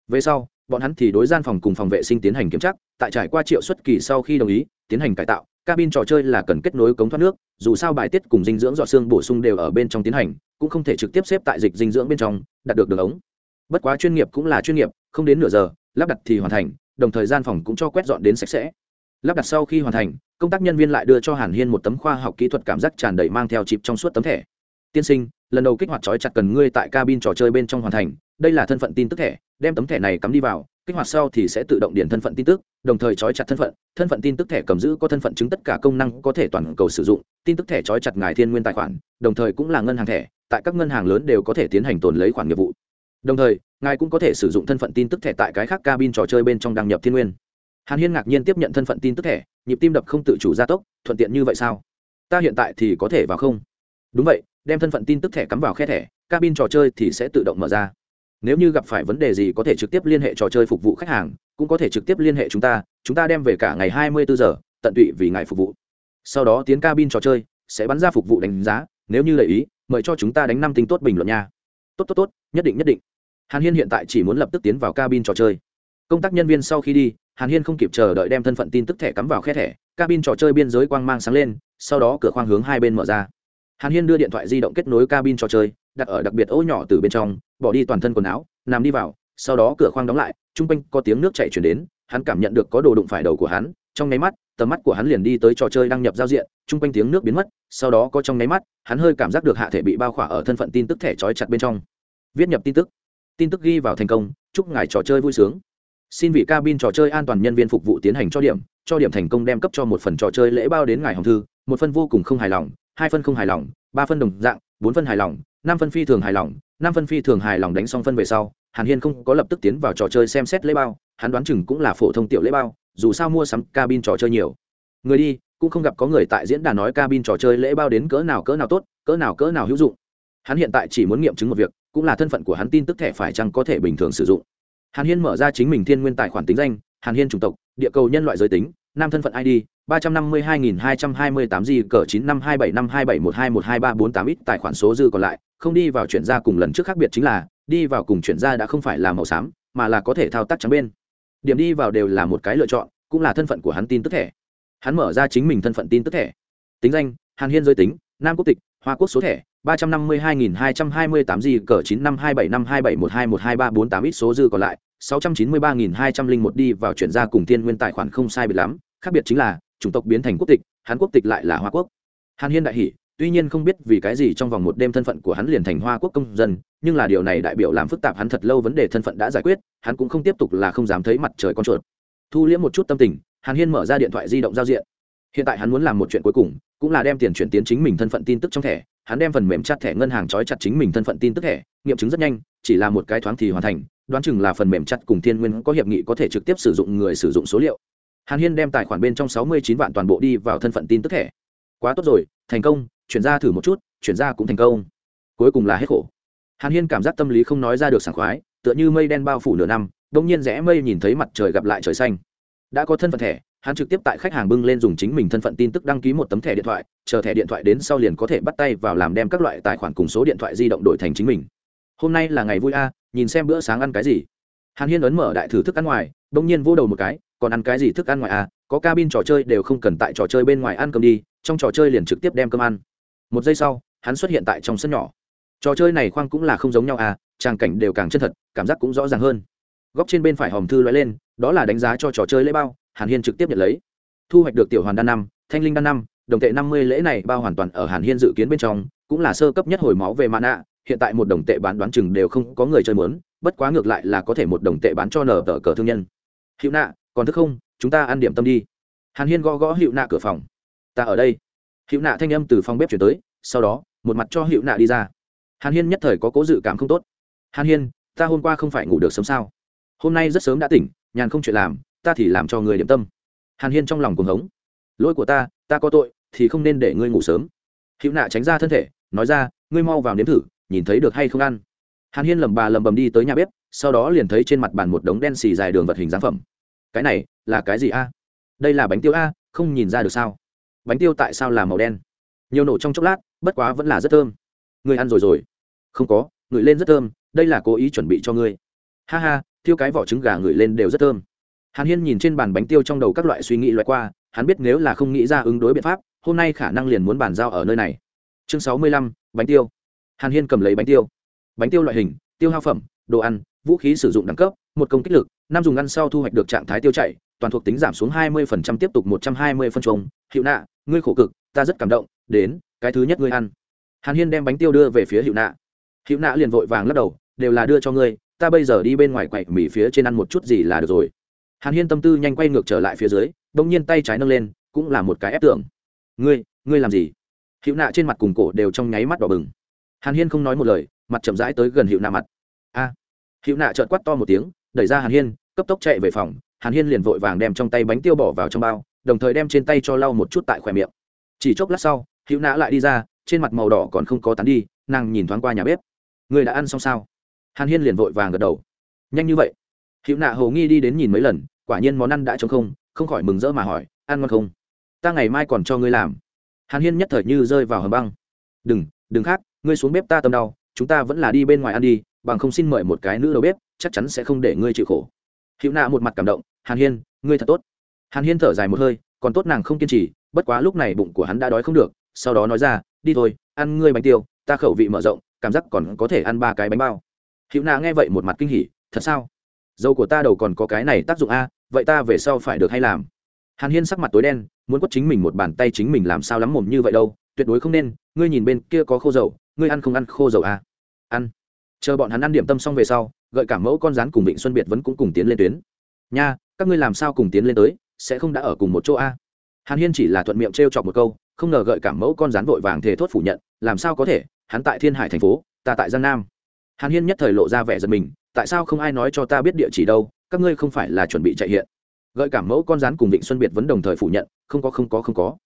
Về sau bọn hắn thì đối gian phòng cùng phòng vệ sinh tiến hành kiểm tra tại trải qua triệu xuất kỳ sau khi đồng ý tiến hành cải tạo cabin trò chơi là cần kết nối cống thoát nước, dù sao bài tiết cùng dinh dưỡng dọ xương bổ sung đều ở bên trong tiến hành, cũng không thể trực tiếp xếp tại dịch dinh dưỡng bên trong, đạt được đường ống. Bất quá chuyên nghiệp cũng là chuyên nghiệp, không đến nửa giờ, lắp đặt thì hoàn thành, đồng thời gian phòng cũng cho quét dọn đến sạch sẽ. Lắp đặt sau khi hoàn thành, công tác nhân viên lại đưa cho hàn hiên một tấm khoa học kỹ thuật cảm giác tràn đầy mang theo chịp trong suốt tấm thẻ. Tiên sinh, lần đầu kích hoạt trói chặt cần ngươi tại cabin trò chơi bên trong hoàn thành, đây là thân phận tin tức thẻ, đem tấm thẻ này cắm đi vào, kích hoạt sau thì sẽ tự động điền thân phận tin tức đồng thời trói chặt thân phận thân phận tin tức thẻ cầm giữ có thân phận chứng tất cả công năng có thể toàn cầu sử dụng, tin tức thẻ trói chặt ngài thiên nguyên tài khoản, đồng thời cũng là ngân hàng thẻ, tại các ngân hàng lớn đều có thể tiến hành tồn lấy khoản nghiệp vụ. Đồng thời, ngài cũng có thể sử dụng thân phận tin tức thẻ tại cái khác cabin trò chơi bên trong đăng nhập thiên nguyên. Hàn hiên ngạc nhiên tiếp nhận thân phận tin tức thẻ, nhịp tim đập không tự chủ gia tốc, thuận tiện như vậy sao? Ta hiện tại thì có thể vào không? Đúng vậy, đem thân phận tin tức thẻ cắm vào khe thẻ, cabin trò chơi thì sẽ tự động mở ra. Nếu như gặp phải vấn đề gì có thể trực tiếp liên hệ trò chơi phục vụ khách hàng cũng có thể trực tiếp liên hệ chúng ta chúng ta đem về cả ngày hai mươi bốn giờ, tận tụy vì ngài phục vụ. Sau đó tiến cabin trò chơi, sẽ bắn ra phục vụ đánh giá, nếu như lợi ý, mời cho chúng ta đánh năm tính tốt bình luận nha. Tốt tốt tốt, nhất định nhất định. Hàn hiên hiện tại chỉ muốn lập tức tiến vào cabin trò chơi. Công tác nhân viên sau khi đi, hàn hiên không kịp chờ đợi đem thân phận tin tức thẻ cắm vào khe thẻ, cabin trò chơi biên giới quang mang sáng lên, sau đó cửa khoang hướng hai bên mở ra. Hàn hiên đưa điện thoại di động kết nối cabin trò chơi, đặt ở đặc biệt ô nhỏ từ bên trong, bỏ đi toàn thân quần áo, nằm đi vào sau đó cửa khoang đóng lại t r u n g quanh có tiếng nước chạy chuyển đến, hắn cảm nhận được có đồ đụng phải đầu của hắn, trong nháy mắt, tầm mắt của hắn liền đi tới trò chơi đăng nhập giao diện t r u n g quanh tiếng nước biến mất, sau đó có trong nháy mắt, hắn hơi cảm giác được hạ thể bị bao khỏa ở thân phận tin tức thẻ trói chặt bên trong. Viết nhập tin tức. Tin tức ghi vào thành công, chúc ngài trò chơi vui sướng. Xin vị cabin trò chơi an toàn nhân viên phục vụ tiến hành cho điểm cho điểm thành công đem cấp cho một phần trò chơi lễ bao đến ngài hồng thư, một phân vô cùng không hài lòng, hai phân không hài lòng, ba phân đồng dạng, bốn phân hài lòng, năm phân phi thường hài lòng, năm phân phi thường hài lòng đánh xong phân về sau hàn hiên không có lập tức tiến vào trò chơi xem xét lễ bao, hắn đoán chừng cũng là phổ thông tiểu lễ bao, dù sao mua sắm cabin trò chơi nhiều. Người đi, cũng không gặp có người tại diễn đàn nói cabin trò chơi lễ bao đến cỡ nào cỡ nào tốt, cỡ nào cỡ nào hữu dụng. Hắn hiện tại chỉ muốn nghiệm chứng một việc, cũng là thân phận của hắn tin tức thẻ phải chăng có thể bình thường sử dụng. Hàn hiên mở ra chính mình thiên nguyên tài khoản tính danh, hàn hiên chủng tộc, địa cầu nhân loại giới tính, nam thân phận id ba trăm năm mươi hai nghìn hai trăm hai mươi tám g cỡ chín năm hai bảy năm hai bảy một hai một hai ba bốn tám ít, tài khoản số dư còn lại không đi vào chuyển ra cùng lần trước khác biệt chính là, đi vào cùng chuyển ra đã không phải là màu xám, mà là có thể thao tác trắng bên. Điểm đi vào đều là một cái lựa chọn, cũng là thân phận của hắn tin tức thẻ. Hắn mở ra chính mình thân phận tin tức thẻ. Tính danh, hàn hiên giới tính, nam quốc tịch, hoa quốc số thẻ, ba trăm năm mươi hai nghìn hai trăm hai mươi tám g, cờ chín năm hai bảy năm hai bảy một hai một hai ba bốn tám ít số dư còn lại, sáu trăm chín mươi ba nghìn hai trăm linh một đi vào chuyển ra cùng tiên nguyên tài khoản không sai biệt lắm. Khác biệt chính là, chủng tộc biến thành quốc tịch hắn quốc tịch lại là hoa quốc. Hàn hiên đại hỷ tuy nhiên không biết vì cái gì trong vòng một đêm thân phận của hắn liền thành hoa quốc công dân, nhưng là điều này đại biểu làm phức tạp hắn thật lâu vấn đề thân phận đã giải quyết, hắn cũng không tiếp tục là không dám thấy mặt trời con chuột. Thu liễm một chút tâm tình, hàn hiên mở ra điện thoại di động giao diện. Hiện tại hắn muốn làm một chuyện cuối cùng, cũng là đem tiền chuyển tiến chính mình thân phận tin tức trong thẻ. Hắn đem phần mềm chặt thẻ ngân hàng trói chặt chính mình thân phận tin tức thẻ, nghiệm chứng rất nhanh, chỉ là một cái thoáng thì hoàn thành, đoán chừng là phần mềm chặt cùng thiên nguyên có hiệp nghị có thể trực tiếp sử dụng người sử dụng số liệu. Hàn hiên đem tài khoản bên trong sáu mươi chín vạn toàn bộ đi vào thân phận tin tức thẻ. Quá tốt rồi, thành công chuyển ra thử một chút, chuyển ra cũng thành công. Cuối cùng là hết khổ. Hàn hiên cảm giác tâm lý không nói ra được sảng khoái, tựa như mây đen bao phủ nửa năm, đông nhiên rẽ mây nhìn thấy mặt trời gặp lại trời xanh. Đã có thân phận thẻ, hắn trực tiếp tại khách hàng bưng lên dùng chính mình thân phận tin tức đăng ký một tấm thẻ điện thoại, chờ thẻ điện thoại đến sau liền có thể bắt tay vào làm đem các loại tài khoản cùng số điện thoại di động đổi thành chính mình. Hôm nay là ngày vui a, nhìn xem bữa sáng ăn cái gì. Hàn hiên ấn mở đại thử thức ăn ngoài, đông nhiên vô đầu một cái, còn ăn cái gì thức ăn ngoài à có cabin trò chơi đều không cần tại trò chơi bên ngoài ăn cơm đi, trong trò chơi liền trực tiếp đem cơm ăn một giây sau, hắn xuất hiện tại trong sân nhỏ. Trò chơi này khoang cũng là không giống nhau à tràng cảnh đều càng chân thật, cảm giác cũng rõ ràng hơn. Góc trên bên phải hòm thư loại lên, đó là đánh giá cho trò chơi lễ bao, hàn hiên trực tiếp nhận lấy. Thu hoạch được tiểu hoàn đan năm, thanh linh đan năm, đồng tệ năm mươi lễ này bao hoàn toàn ở hàn hiên dự kiến bên trong, cũng là sơ cấp nhất hồi máu về mã nạ hiện tại một đồng tệ bán đoán chừng đều không có người chơi mớn bất quá ngược lại là có thể một đồng tệ bán cho nở tờ cờ thương nhân. Hiệu nạ, còn thức không? Chúng ta ăn điểm tâm đi. Hàn hiên gõ gõ hiệu nạ cửa phòng. Ta ở đây. Hữu nạ thanh âm từ phòng bếp chuyển tới, sau đó, một mặt cho Hữu nạ đi ra. Hàn hiên nhất thời có cố dự cảm không tốt. Hàn hiên, ta hôm qua không phải ngủ được sớm sao? Hôm nay rất sớm đã tỉnh, nhàn không chuyện làm, ta thì làm cho người điểm tâm. Hàn hiên trong lòng cuồng hống. Lỗi của ta ta có tội, thì không nên để ngươi ngủ sớm. Hữu nạ tránh ra thân thể, nói ra, ngươi mau vào nếm thử, nhìn thấy được hay không ăn. Hàn hiên lầm bà lầm bầm đi tới nhà bếp, sau đó liền thấy trên mặt bàn một đống đen xì dài đường vật hình dáng phẩm. Cái này là cái gì a? Đây là bánh tiêu a, không nhìn ra được sao? Bánh tiêu tại sao là màu đen? Nhiều nổ trong chốc lát, bất quá vẫn là rất thơm. Ngươi ăn rồi rồi. Không có ngửi lên rất thơm, đây là cố ý chuẩn bị cho ngươi. Ha ha, thiêu cái vỏ trứng gà ngửi lên đều rất thơm. Hàn hiên nhìn trên bàn bánh tiêu trong đầu các loại suy nghĩ loại qua, hắn biết nếu là không nghĩ ra ứng đối biện pháp, hôm nay khả năng liền muốn bàn giao ở nơi này. Chương sáu mươi lăm, bánh tiêu. Hàn hiên cầm lấy bánh tiêu. Bánh tiêu loại hình, tiêu hao phẩm, đồ ăn, vũ khí sử dụng đẳng cấp, một công kích lực, năm dùng ăn sau thu hoạch được trạng thái tiêu chảy toàn thuộc tính giảm xuống hai mươi tiếp tục một trăm hai mươi phân trùng hiệu nạ, ngươi khổ cực, ta rất cảm động, đến, cái thứ nhất ngươi ăn. Hàn hiên đem bánh tiêu đưa về phía hiệu nạ. Hiệu nạ liền vội vàng lắc đầu, đều là đưa cho ngươi, ta bây giờ đi bên ngoài quậy mì phía trên ăn một chút gì là được rồi. Hàn hiên tâm tư nhanh quay ngược trở lại phía dưới, bỗng nhiên tay trái nâng lên, cũng là một cái ép tưởng ngươi ngươi làm gì? Hiệu nạ trên mặt cùng cổ đều trong nháy mắt đỏ bừng. Hàn hiên không nói một lời, mặt chậm rãi tới gần hiệu nạ mặt. A. Hiệu nạ trợn quát to một tiếng, đẩy ra hàn hiên, cấp tốc chạy về phòng hàn hiên liền vội vàng đem trong tay bánh tiêu bỏ vào trong bao, đồng thời đem trên tay cho lau một chút tại khỏe miệng. Chỉ chốc lát sau, hữu nã lại đi ra, trên mặt màu đỏ còn không có tán đi, nàng nhìn thoáng qua nhà bếp. Người đã ăn xong sao? Hàn hiên liền vội vàng gật đầu. Nhanh như vậy. Hữu nạ hồ nghi đi đến nhìn mấy lần, quả nhiên món ăn đã trống không không khỏi mừng rỡ mà hỏi, ăn ngon không? Ta ngày mai còn cho ngươi làm. Hàn hiên nhất thời như rơi vào hầm băng. Đừng đừng khác, ngươi xuống bếp ta tâm đau, chúng ta vẫn là đi bên ngoài ăn đi, bằng không xin mời một cái nữ đầu bếp, chắc chắn sẽ không để ngươi chịu khổ. Hữu nạ một mặt cảm động hàn hiên, ngươi thật tốt. Hàn hiên thở dài một hơi, còn tốt nàng không kiên trì, bất quá lúc này bụng của hắn đã đói không được, sau đó nói ra, đi thôi, ăn ngươi bánh tiêu, ta khẩu vị mở rộng, cảm giác còn có thể ăn ba cái bánh bao. Hữu nạ nghe vậy một mặt kinh hỉ, thật sao? Dâu của ta đầu còn có cái này tác dụng a, vậy ta về sau phải được hay làm? Hàn hiên sắc mặt tối đen, muốn quất chính mình một bàn tay chính mình làm sao lắm mồm như vậy đâu, tuyệt đối không nên, ngươi nhìn bên kia có khô dầu, ngươi ăn không ăn khô dầu a? Ăn. Chờ bọn hắn ăn điểm tâm xong về sau, gợi cả mẫu con rán cùng vịnh xuân biệt vẫn cũng cùng tiến lên tuyến. Nha các ngươi làm sao cùng tiến lên tới, sẽ không đã ở cùng một chỗ a? Hàn hiên chỉ là thuận miệng t r e o chọc một câu, không ngờ gợi cảm mẫu con rán vội vàng thề thốt phủ nhận, làm sao có thể, hắn tại thiên hải thành phố, ta tại giang nam. Hàn hiên nhất thời lộ ra vẻ giật mình, tại sao không ai nói cho ta biết địa chỉ đâu, các ngươi không phải là chuẩn bị chạy hiện. Gợi cảm mẫu con rán cùng vịnh xuân biệt vẫn đồng thời phủ nhận, không có không có không có.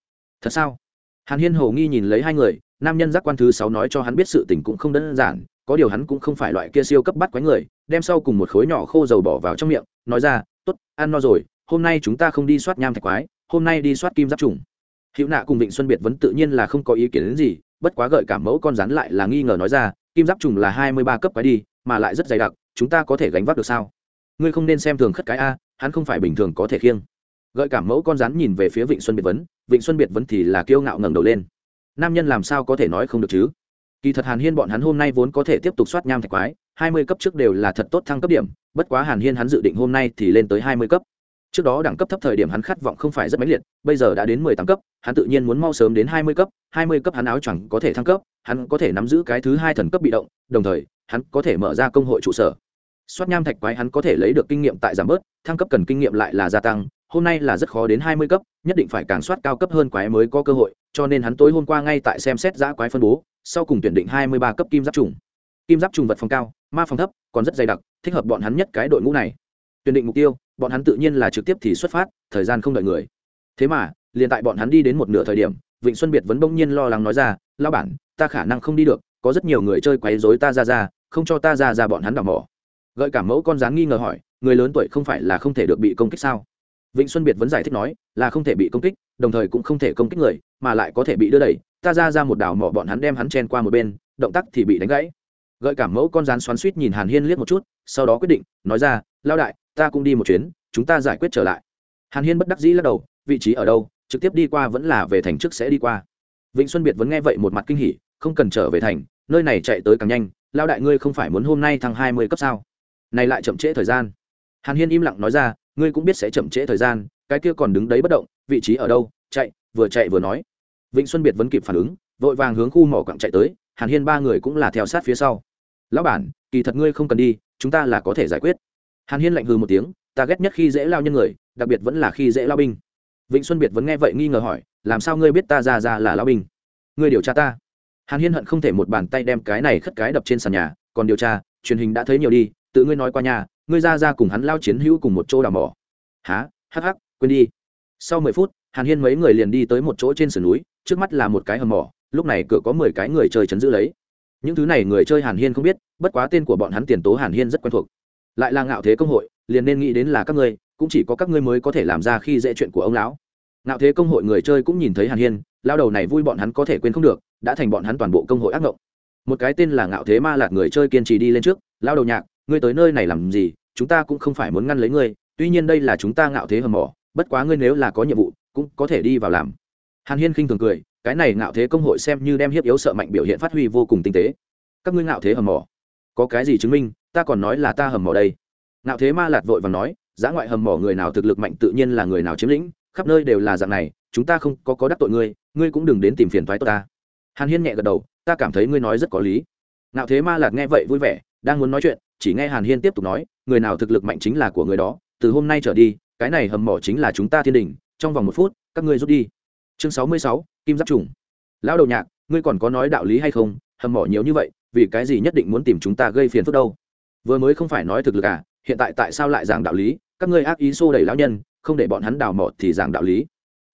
Thật sao? Hàn hiên hồ nghi nhìn lấy hai người, nam nhân giác quan thứ sáu nói cho hắn biết sự tình cũng không đơn giản, có điều hắn cũng không phải loại kia siêu cấp bắt quái người, đem sau cùng một khối nhỏ khô dầu bỏ vào trong miệng, nói ra tốt, ăn no rồi, hôm nay chúng ta không đi soát nham thạch quái, hôm nay đi soát kim giáp trùng. Hữu nạ cùng vịnh xuân biệt vẫn tự nhiên là không có ý kiến đến gì, bất quá gợi cảm mẫu con rắn lại là nghi ngờ nói ra, kim giáp trùng là hai mươi ba cấp quái đi, mà lại rất dày đặc, chúng ta có thể gánh vác được sao? Ngươi không nên xem thường khất cái a, hắn không phải bình thường có thể khiêng. Gợi cảm mẫu con rắn nhìn về phía vịnh xuân biệt vấn vịnh xuân biệt vấn thì là kiêu ngạo ngẩng đầu lên. Nam nhân làm sao có thể nói không được chứ? Kỳ thật hàn hiên bọn hắn hôm nay vốn có thể tiếp tục soát nham thạch quái, hai mươi cấp trước đều là thật tốt thăng cấp điểm bất quá hàn hiên hắn dự định hôm nay thì lên tới hai mươi cấp. Trước đó đẳng cấp thấp thời điểm hắn khát vọng không phải rất mãnh liệt, bây giờ đã đến mười tám cấp, hắn tự nhiên muốn mau sớm đến hai mươi cấp, hai mươi cấp hắn áo chẳng có thể thăng cấp, hắn có thể nắm giữ cái thứ hai thần cấp bị động, đồng thời, hắn có thể mở ra công hội trụ sở. Soát nham thạch quái hắn có thể lấy được kinh nghiệm tại giảm bớt, thăng cấp cần kinh nghiệm lại là gia tăng, hôm nay là rất khó đến hai mươi cấp, nhất định phải càng soát cao cấp hơn quái mới có cơ hội, cho nên hắn tối hôm qua ngay tại xem xét giã quái phân bố, sau cùng tuyển định hai mươi ba cấp kim giáp trùng. Kim giáp trùng vật phòng cao, ma phòng thấp, còn rất dày đặc thích hợp bọn hắn nhất cái đội ngũ này. Tuyển định mục tiêu, bọn hắn tự nhiên là trực tiếp thì xuất phát, thời gian không đợi người. Thế mà, liền tại bọn hắn đi đến một nửa thời điểm, vịnh xuân biệt vẫn bỗng nhiên lo lắng nói ra lao bản, ta khả năng không đi được, có rất nhiều người chơi quấy dối ta ra ra, không cho ta ra ra bọn hắn đào mỏ. Gợi cả mẫu con dáng nghi ngờ hỏi, người lớn tuổi không phải là không thể được bị công kích sao? Vịnh xuân biệt vẫn giải thích nói, là không thể bị công kích, đồng thời cũng không thể công kích người, mà lại có thể bị đưa đẩy. Ta ra ra một đảo mỏ, bọn hắn đem hắn chen qua một bên, động tác thì bị đánh gãy gợi cảm mẫu con rán xoắn suýt nhìn hàn hiên liếc một chút, sau đó quyết định, nói ra lao đại, ta cũng đi một chuyến, chúng ta giải quyết trở lại. Hàn hiên bất đắc dĩ lắc đầu, vị trí ở đâu? Trực tiếp đi qua vẫn là về thành trước sẽ đi qua. Vịnh xuân biệt vẫn nghe vậy một mặt kinh hỉ, không cần trở về thành, nơi này chạy tới càng nhanh lao đại ngươi không phải muốn hôm nay thăng hai mươi cấp sao? Này lại chậm trễ thời gian. Hàn hiên im lặng nói ra, ngươi cũng biết sẽ chậm trễ thời gian, cái kia còn đứng đấy bất động, vị trí ở đâu? Chạy, vừa chạy vừa nói. Vịnh xuân biệt vẫn kịp phản ứng, vội vàng hướng khu mỏ quặng chạy tới, hàn hiên ba người cũng là theo sát phía sau lão bản, kỳ thật ngươi không cần đi, chúng ta là có thể giải quyết. Hàn hiên lạnh hư một tiếng, ta ghét nhất khi dễ lao nhân người, đặc biệt vẫn là khi dễ lao binh. Vịnh xuân biệt vẫn nghe vậy nghi ngờ hỏi, làm sao ngươi biết ta ra ra là lao binh? Ngươi điều tra ta. Hàn hiên hận không thể một bàn tay đem cái này khất cái đập trên sàn nhà, còn điều tra, truyền hình đã thấy nhiều đi, tự ngươi nói qua nhà, ngươi ra ra cùng hắn lao chiến hữu cùng một chỗ đào mỏ. Há hắc hắc, quên đi. Sau mười phút, hàn hiên mấy người liền đi tới một chỗ trên sườn núi, trước mắt là một cái hầm mỏ, lúc này cửa có mười cái người chơi chấn giữ lấy những thứ này người chơi hàn hiên không biết, bất quá tên của bọn hắn tiền tố hàn hiên rất quen thuộc. Lại là ngạo thế công hội, liền nên nghĩ đến là các ngươi, cũng chỉ có các ngươi mới có thể làm ra khi dễ chuyện của ông lão. Ngạo thế công hội người chơi cũng nhìn thấy hàn hiên, lao đầu này vui bọn hắn có thể quên không được, đã thành bọn hắn toàn bộ công hội ác ngộng. Một cái tên là ngạo thế ma lạc người chơi kiên trì đi lên trước, lao đầu nhạc, ngươi tới nơi này làm gì, chúng ta cũng không phải muốn ngăn lấy ngươi, tuy nhiên đây là chúng ta ngạo thế hầm mỏ, bất quá ngươi nếu là có nhiệm vụ, cũng có thể đi vào làm hàn hiên khinh thường cười, cái này ngạo thế công hội xem như đem hiếp yếu sợ mạnh biểu hiện phát huy vô cùng tinh tế. Các ngươi ngạo thế hầm mỏ. Có cái gì chứng minh, ta còn nói là ta hầm mỏ đây. Ngạo thế ma lạt vội và nói giã ngoại hầm mỏ người nào thực lực mạnh tự nhiên là người nào chiếm lĩnh, khắp nơi đều là dạng này, chúng ta không có có đắc tội ngươi ngươi cũng đừng đến tìm phiền thoái tốt ta. Hàn hiên nhẹ gật đầu, ta cảm thấy ngươi nói rất có lý. Ngạo thế ma lạt nghe vậy vui vẻ, đang muốn nói chuyện, chỉ nghe hàn hiên tiếp tục nói, người nào thực lực mạnh chính là của người đó, từ hôm nay trở đi, cái này hầm mỏ chính là chúng ta thiên đình, trong vòng một phút, các ngươi rút đi chương sáu mươi sáu, kim giáp trùng. Lão đầu nhạc, ngươi còn có nói đạo lý hay không? Hầm mỏ nhiều như vậy, vì cái gì nhất định muốn tìm chúng ta gây phiền phức đâu? Vừa mới không phải nói thực lực à hiện tại tại sao lại giảng đạo lý? Các ngươi ác ý xô đẩy lão nhân, không để bọn hắn đào mỏ thì giảng đạo lý.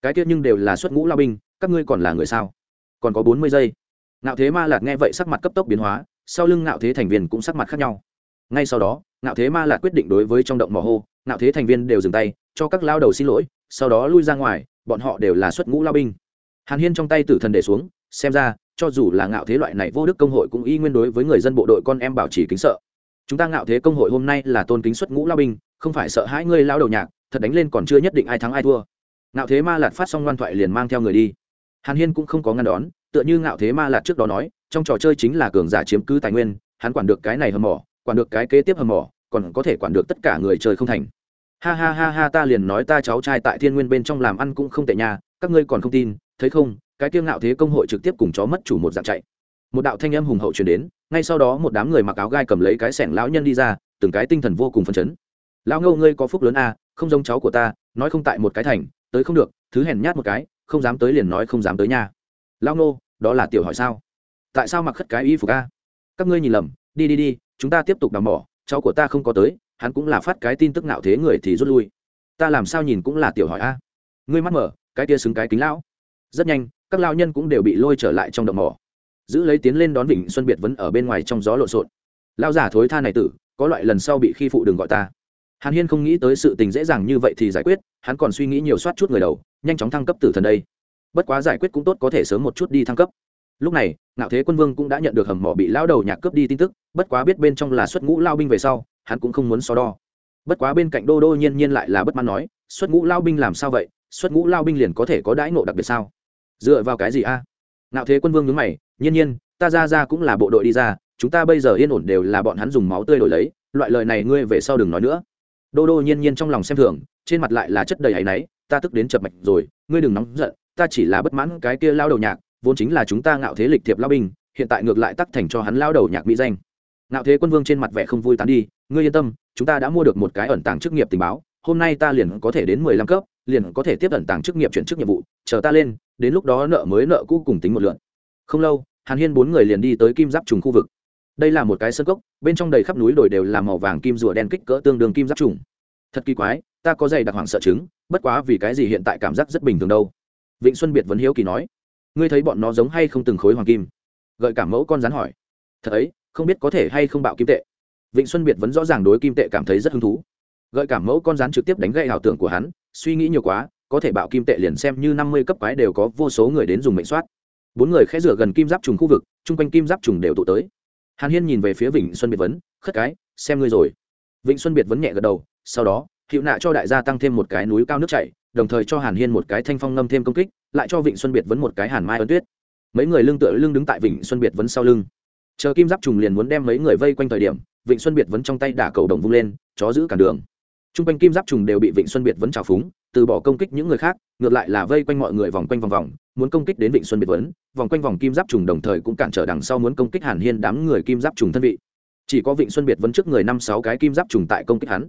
Cái tiết nhưng đều là xuất ngũ lao binh, các ngươi còn là người sao? Còn có bốn mươi giây. Ngạo thế ma lạc nghe vậy sắc mặt cấp tốc biến hóa, sau lưng ngạo thế thành viên cũng sắc mặt khác nhau. Ngay sau đó, ngạo thế ma lạt quyết định đối với trong động mỏ hô, ngạo thế thành viên đều dừng tay, cho các lao đầu xin lỗi, sau đó lui ra ngoài bọn họ đều là xuất ngũ lao binh. Hàn hiên trong tay tử thần để xuống, xem ra, cho dù là ngạo thế loại này vô đức công hội cũng y nguyên đối với người dân bộ đội con em bảo trì kính sợ. Chúng ta ngạo thế công hội hôm nay là tôn kính xuất ngũ lao binh, không phải sợ hãi ngươi lao đầu nhạc, thật đánh lên còn chưa nhất định ai thắng ai thua. Ngạo thế ma lạt phát xong ngoan thoại liền mang theo người đi. Hàn hiên cũng không có ngăn đón, tựa như ngạo thế ma lạt trước đó nói, trong trò chơi chính là cường giả chiếm cứ tài nguyên, hắn quản được cái này hầm mỏ, quản được cái kế tiếp hầm mỏ, còn có thể quản được tất cả người chơi không thành ha ha ha ha, ta liền nói ta cháu trai tại thiên nguyên bên trong làm ăn cũng không tệ nhà các ngươi còn không tin, thấy không? Cái kiêng ngạo thế công hội trực tiếp cùng chó mất chủ một dạng chạy. Một đạo thanh âm hùng hậu truyền đến, ngay sau đó một đám người mặc áo gai cầm lấy cái sẻng lão nhân đi ra, từng cái tinh thần vô cùng phấn chấn. Lão ngâu, ngươi có phúc lớn a không giống cháu của ta, nói không tại một cái thành, tới không được, thứ hèn nhát một cái, không dám tới liền nói không dám tới nhà lão ngô, đó là tiểu hỏi sao? Tại sao mặc khất cái y phục a? Các ngươi nhìn lầm, đi đi đi, chúng ta tiếp tục đào mỏ, cháu của ta không có tới hắn cũng là phát cái tin tức nạo thế người thì rút lui. Ta làm sao nhìn cũng là tiểu hỏi a. Ngươi mắt mở, cái kia xứng cái kính lão. Rất nhanh, các lao nhân cũng đều bị lôi trở lại trong động mỏ. Giữ lấy tiến lên đón vịnh xuân biệt vẫn ở bên ngoài trong gió lộn xộn. Lao giả thối tha này tử, có loại lần sau bị khi phụ đừng gọi ta. Hàn hiên không nghĩ tới sự tình dễ dàng như vậy thì giải quyết, hắn còn suy nghĩ nhiều soát chút người đầu, nhanh chóng thăng cấp tử thần đây. Bất quá giải quyết cũng tốt có thể sớm một chút đi thăng cấp. Lúc này, ngạo thế quân vương cũng đã nhận được hầm mỏ bị lao đầu nhạc cướp đi tin tức bất quá biết bên trong là xuất ngũ lao binh về sau, hắn cũng không muốn so đo. Bất quá bên cạnh đô đô nhiên nhiên lại là bất mãn nói, xuất ngũ lao binh làm sao vậy? Xuất ngũ lao binh liền có thể có đãi nộ đặc biệt sao? Dựa vào cái gì a? Ngạo thế quân vương nhướng mày, nhiên nhiên, ta ra ra cũng là bộ đội đi ra, chúng ta bây giờ yên ổn đều là bọn hắn dùng máu tươi đổi lấy, loại lời này ngươi về sau đừng nói nữa. Đô đô nhiên nhiên trong lòng xem thường, trên mặt lại là chất đầy áy náy, ta tức đến chập mạch rồi, ngươi đừng nóng giận, ta chỉ là bất mãn cái kia lao đầu nhạc, vốn chính là chúng ta ngạo thế lịch thiệp lao binh, hiện tại ngược lại tắc thành cho hắn lao đầu nhạc mỹ danh ngạo thế quân vương trên mặt vẻ không vui tán đi, ngươi yên tâm, chúng ta đã mua được một cái ẩn tàng chức nghiệp tình báo, hôm nay ta liền có thể đến mười lăm cấp, liền có thể tiếp ẩn tàng chức nghiệp chuyển chức nhiệm vụ, chờ ta lên, đến lúc đó nợ mới nợ cũ cùng tính một lượn. Không lâu, hàn hiên bốn người liền đi tới kim giáp trùng khu vực. Đây là một cái sơn cốc, bên trong đầy khắp núi đồi đều là màu vàng kim rùa đen kích cỡ tương đương kim giáp trùng. Thật kỳ quái, ta có dày đặc hoàng sợ chứng, bất quá vì cái gì hiện tại cảm giác rất bình thường đâu? Vịnh xuân biệt vẫn hiếu kỳ nói. Ngươi thấy bọn nó giống hay không từng khối hoàng kim? Gợi cảm mẫu con rắn hỏi. Thật ấy không biết có thể hay không bạo kim tệ. Vịnh xuân biệt vẫn rõ ràng đối kim tệ cảm thấy rất hứng thú. Gợi cảm mẫu con rắn trực tiếp đánh gậy ảo tưởng của hắn, suy nghĩ nhiều quá, có thể bạo kim tệ liền xem như năm mươi cấp quái đều có vô số người đến dùng mệnh soát. Bốn người khẽ rửa gần kim giáp trùng khu vực, chung quanh kim giáp trùng đều tụ tới. Hàn hiên nhìn về phía vịnh xuân biệt vấn khất cái, xem ngươi rồi. Vịnh xuân biệt vấn nhẹ gật đầu, sau đó, hiệu nạ cho đại gia tăng thêm một cái núi cao nước chảy, đồng thời cho hàn hiên một cái thanh phong ngâm thêm công kích, lại cho vịnh xuân biệt vấn một cái hàn mai ấn tuyết. Mấy người lưng tựa lưng đứng tại vịnh xuân biệt vấn sau lưng chờ kim giáp trùng liền muốn đem mấy người vây quanh thời điểm, vịnh xuân biệt vấn trong tay đả cầu đồng vung lên, chó giữ cản đường. T r u n g quanh kim giáp trùng đều bị vịnh xuân biệt vấn trào phúng, từ bỏ công kích những người khác, ngược lại là vây quanh mọi người vòng quanh vòng vòng, muốn công kích đến vịnh xuân biệt vấn vòng quanh vòng kim giáp trùng đồng thời cũng cản trở đằng sau muốn công kích hàn hiên đám người kim giáp trùng thân vị. Chỉ có vịnh xuân biệt vấn trước người năm sáu cái kim giáp trùng tại công kích hắn.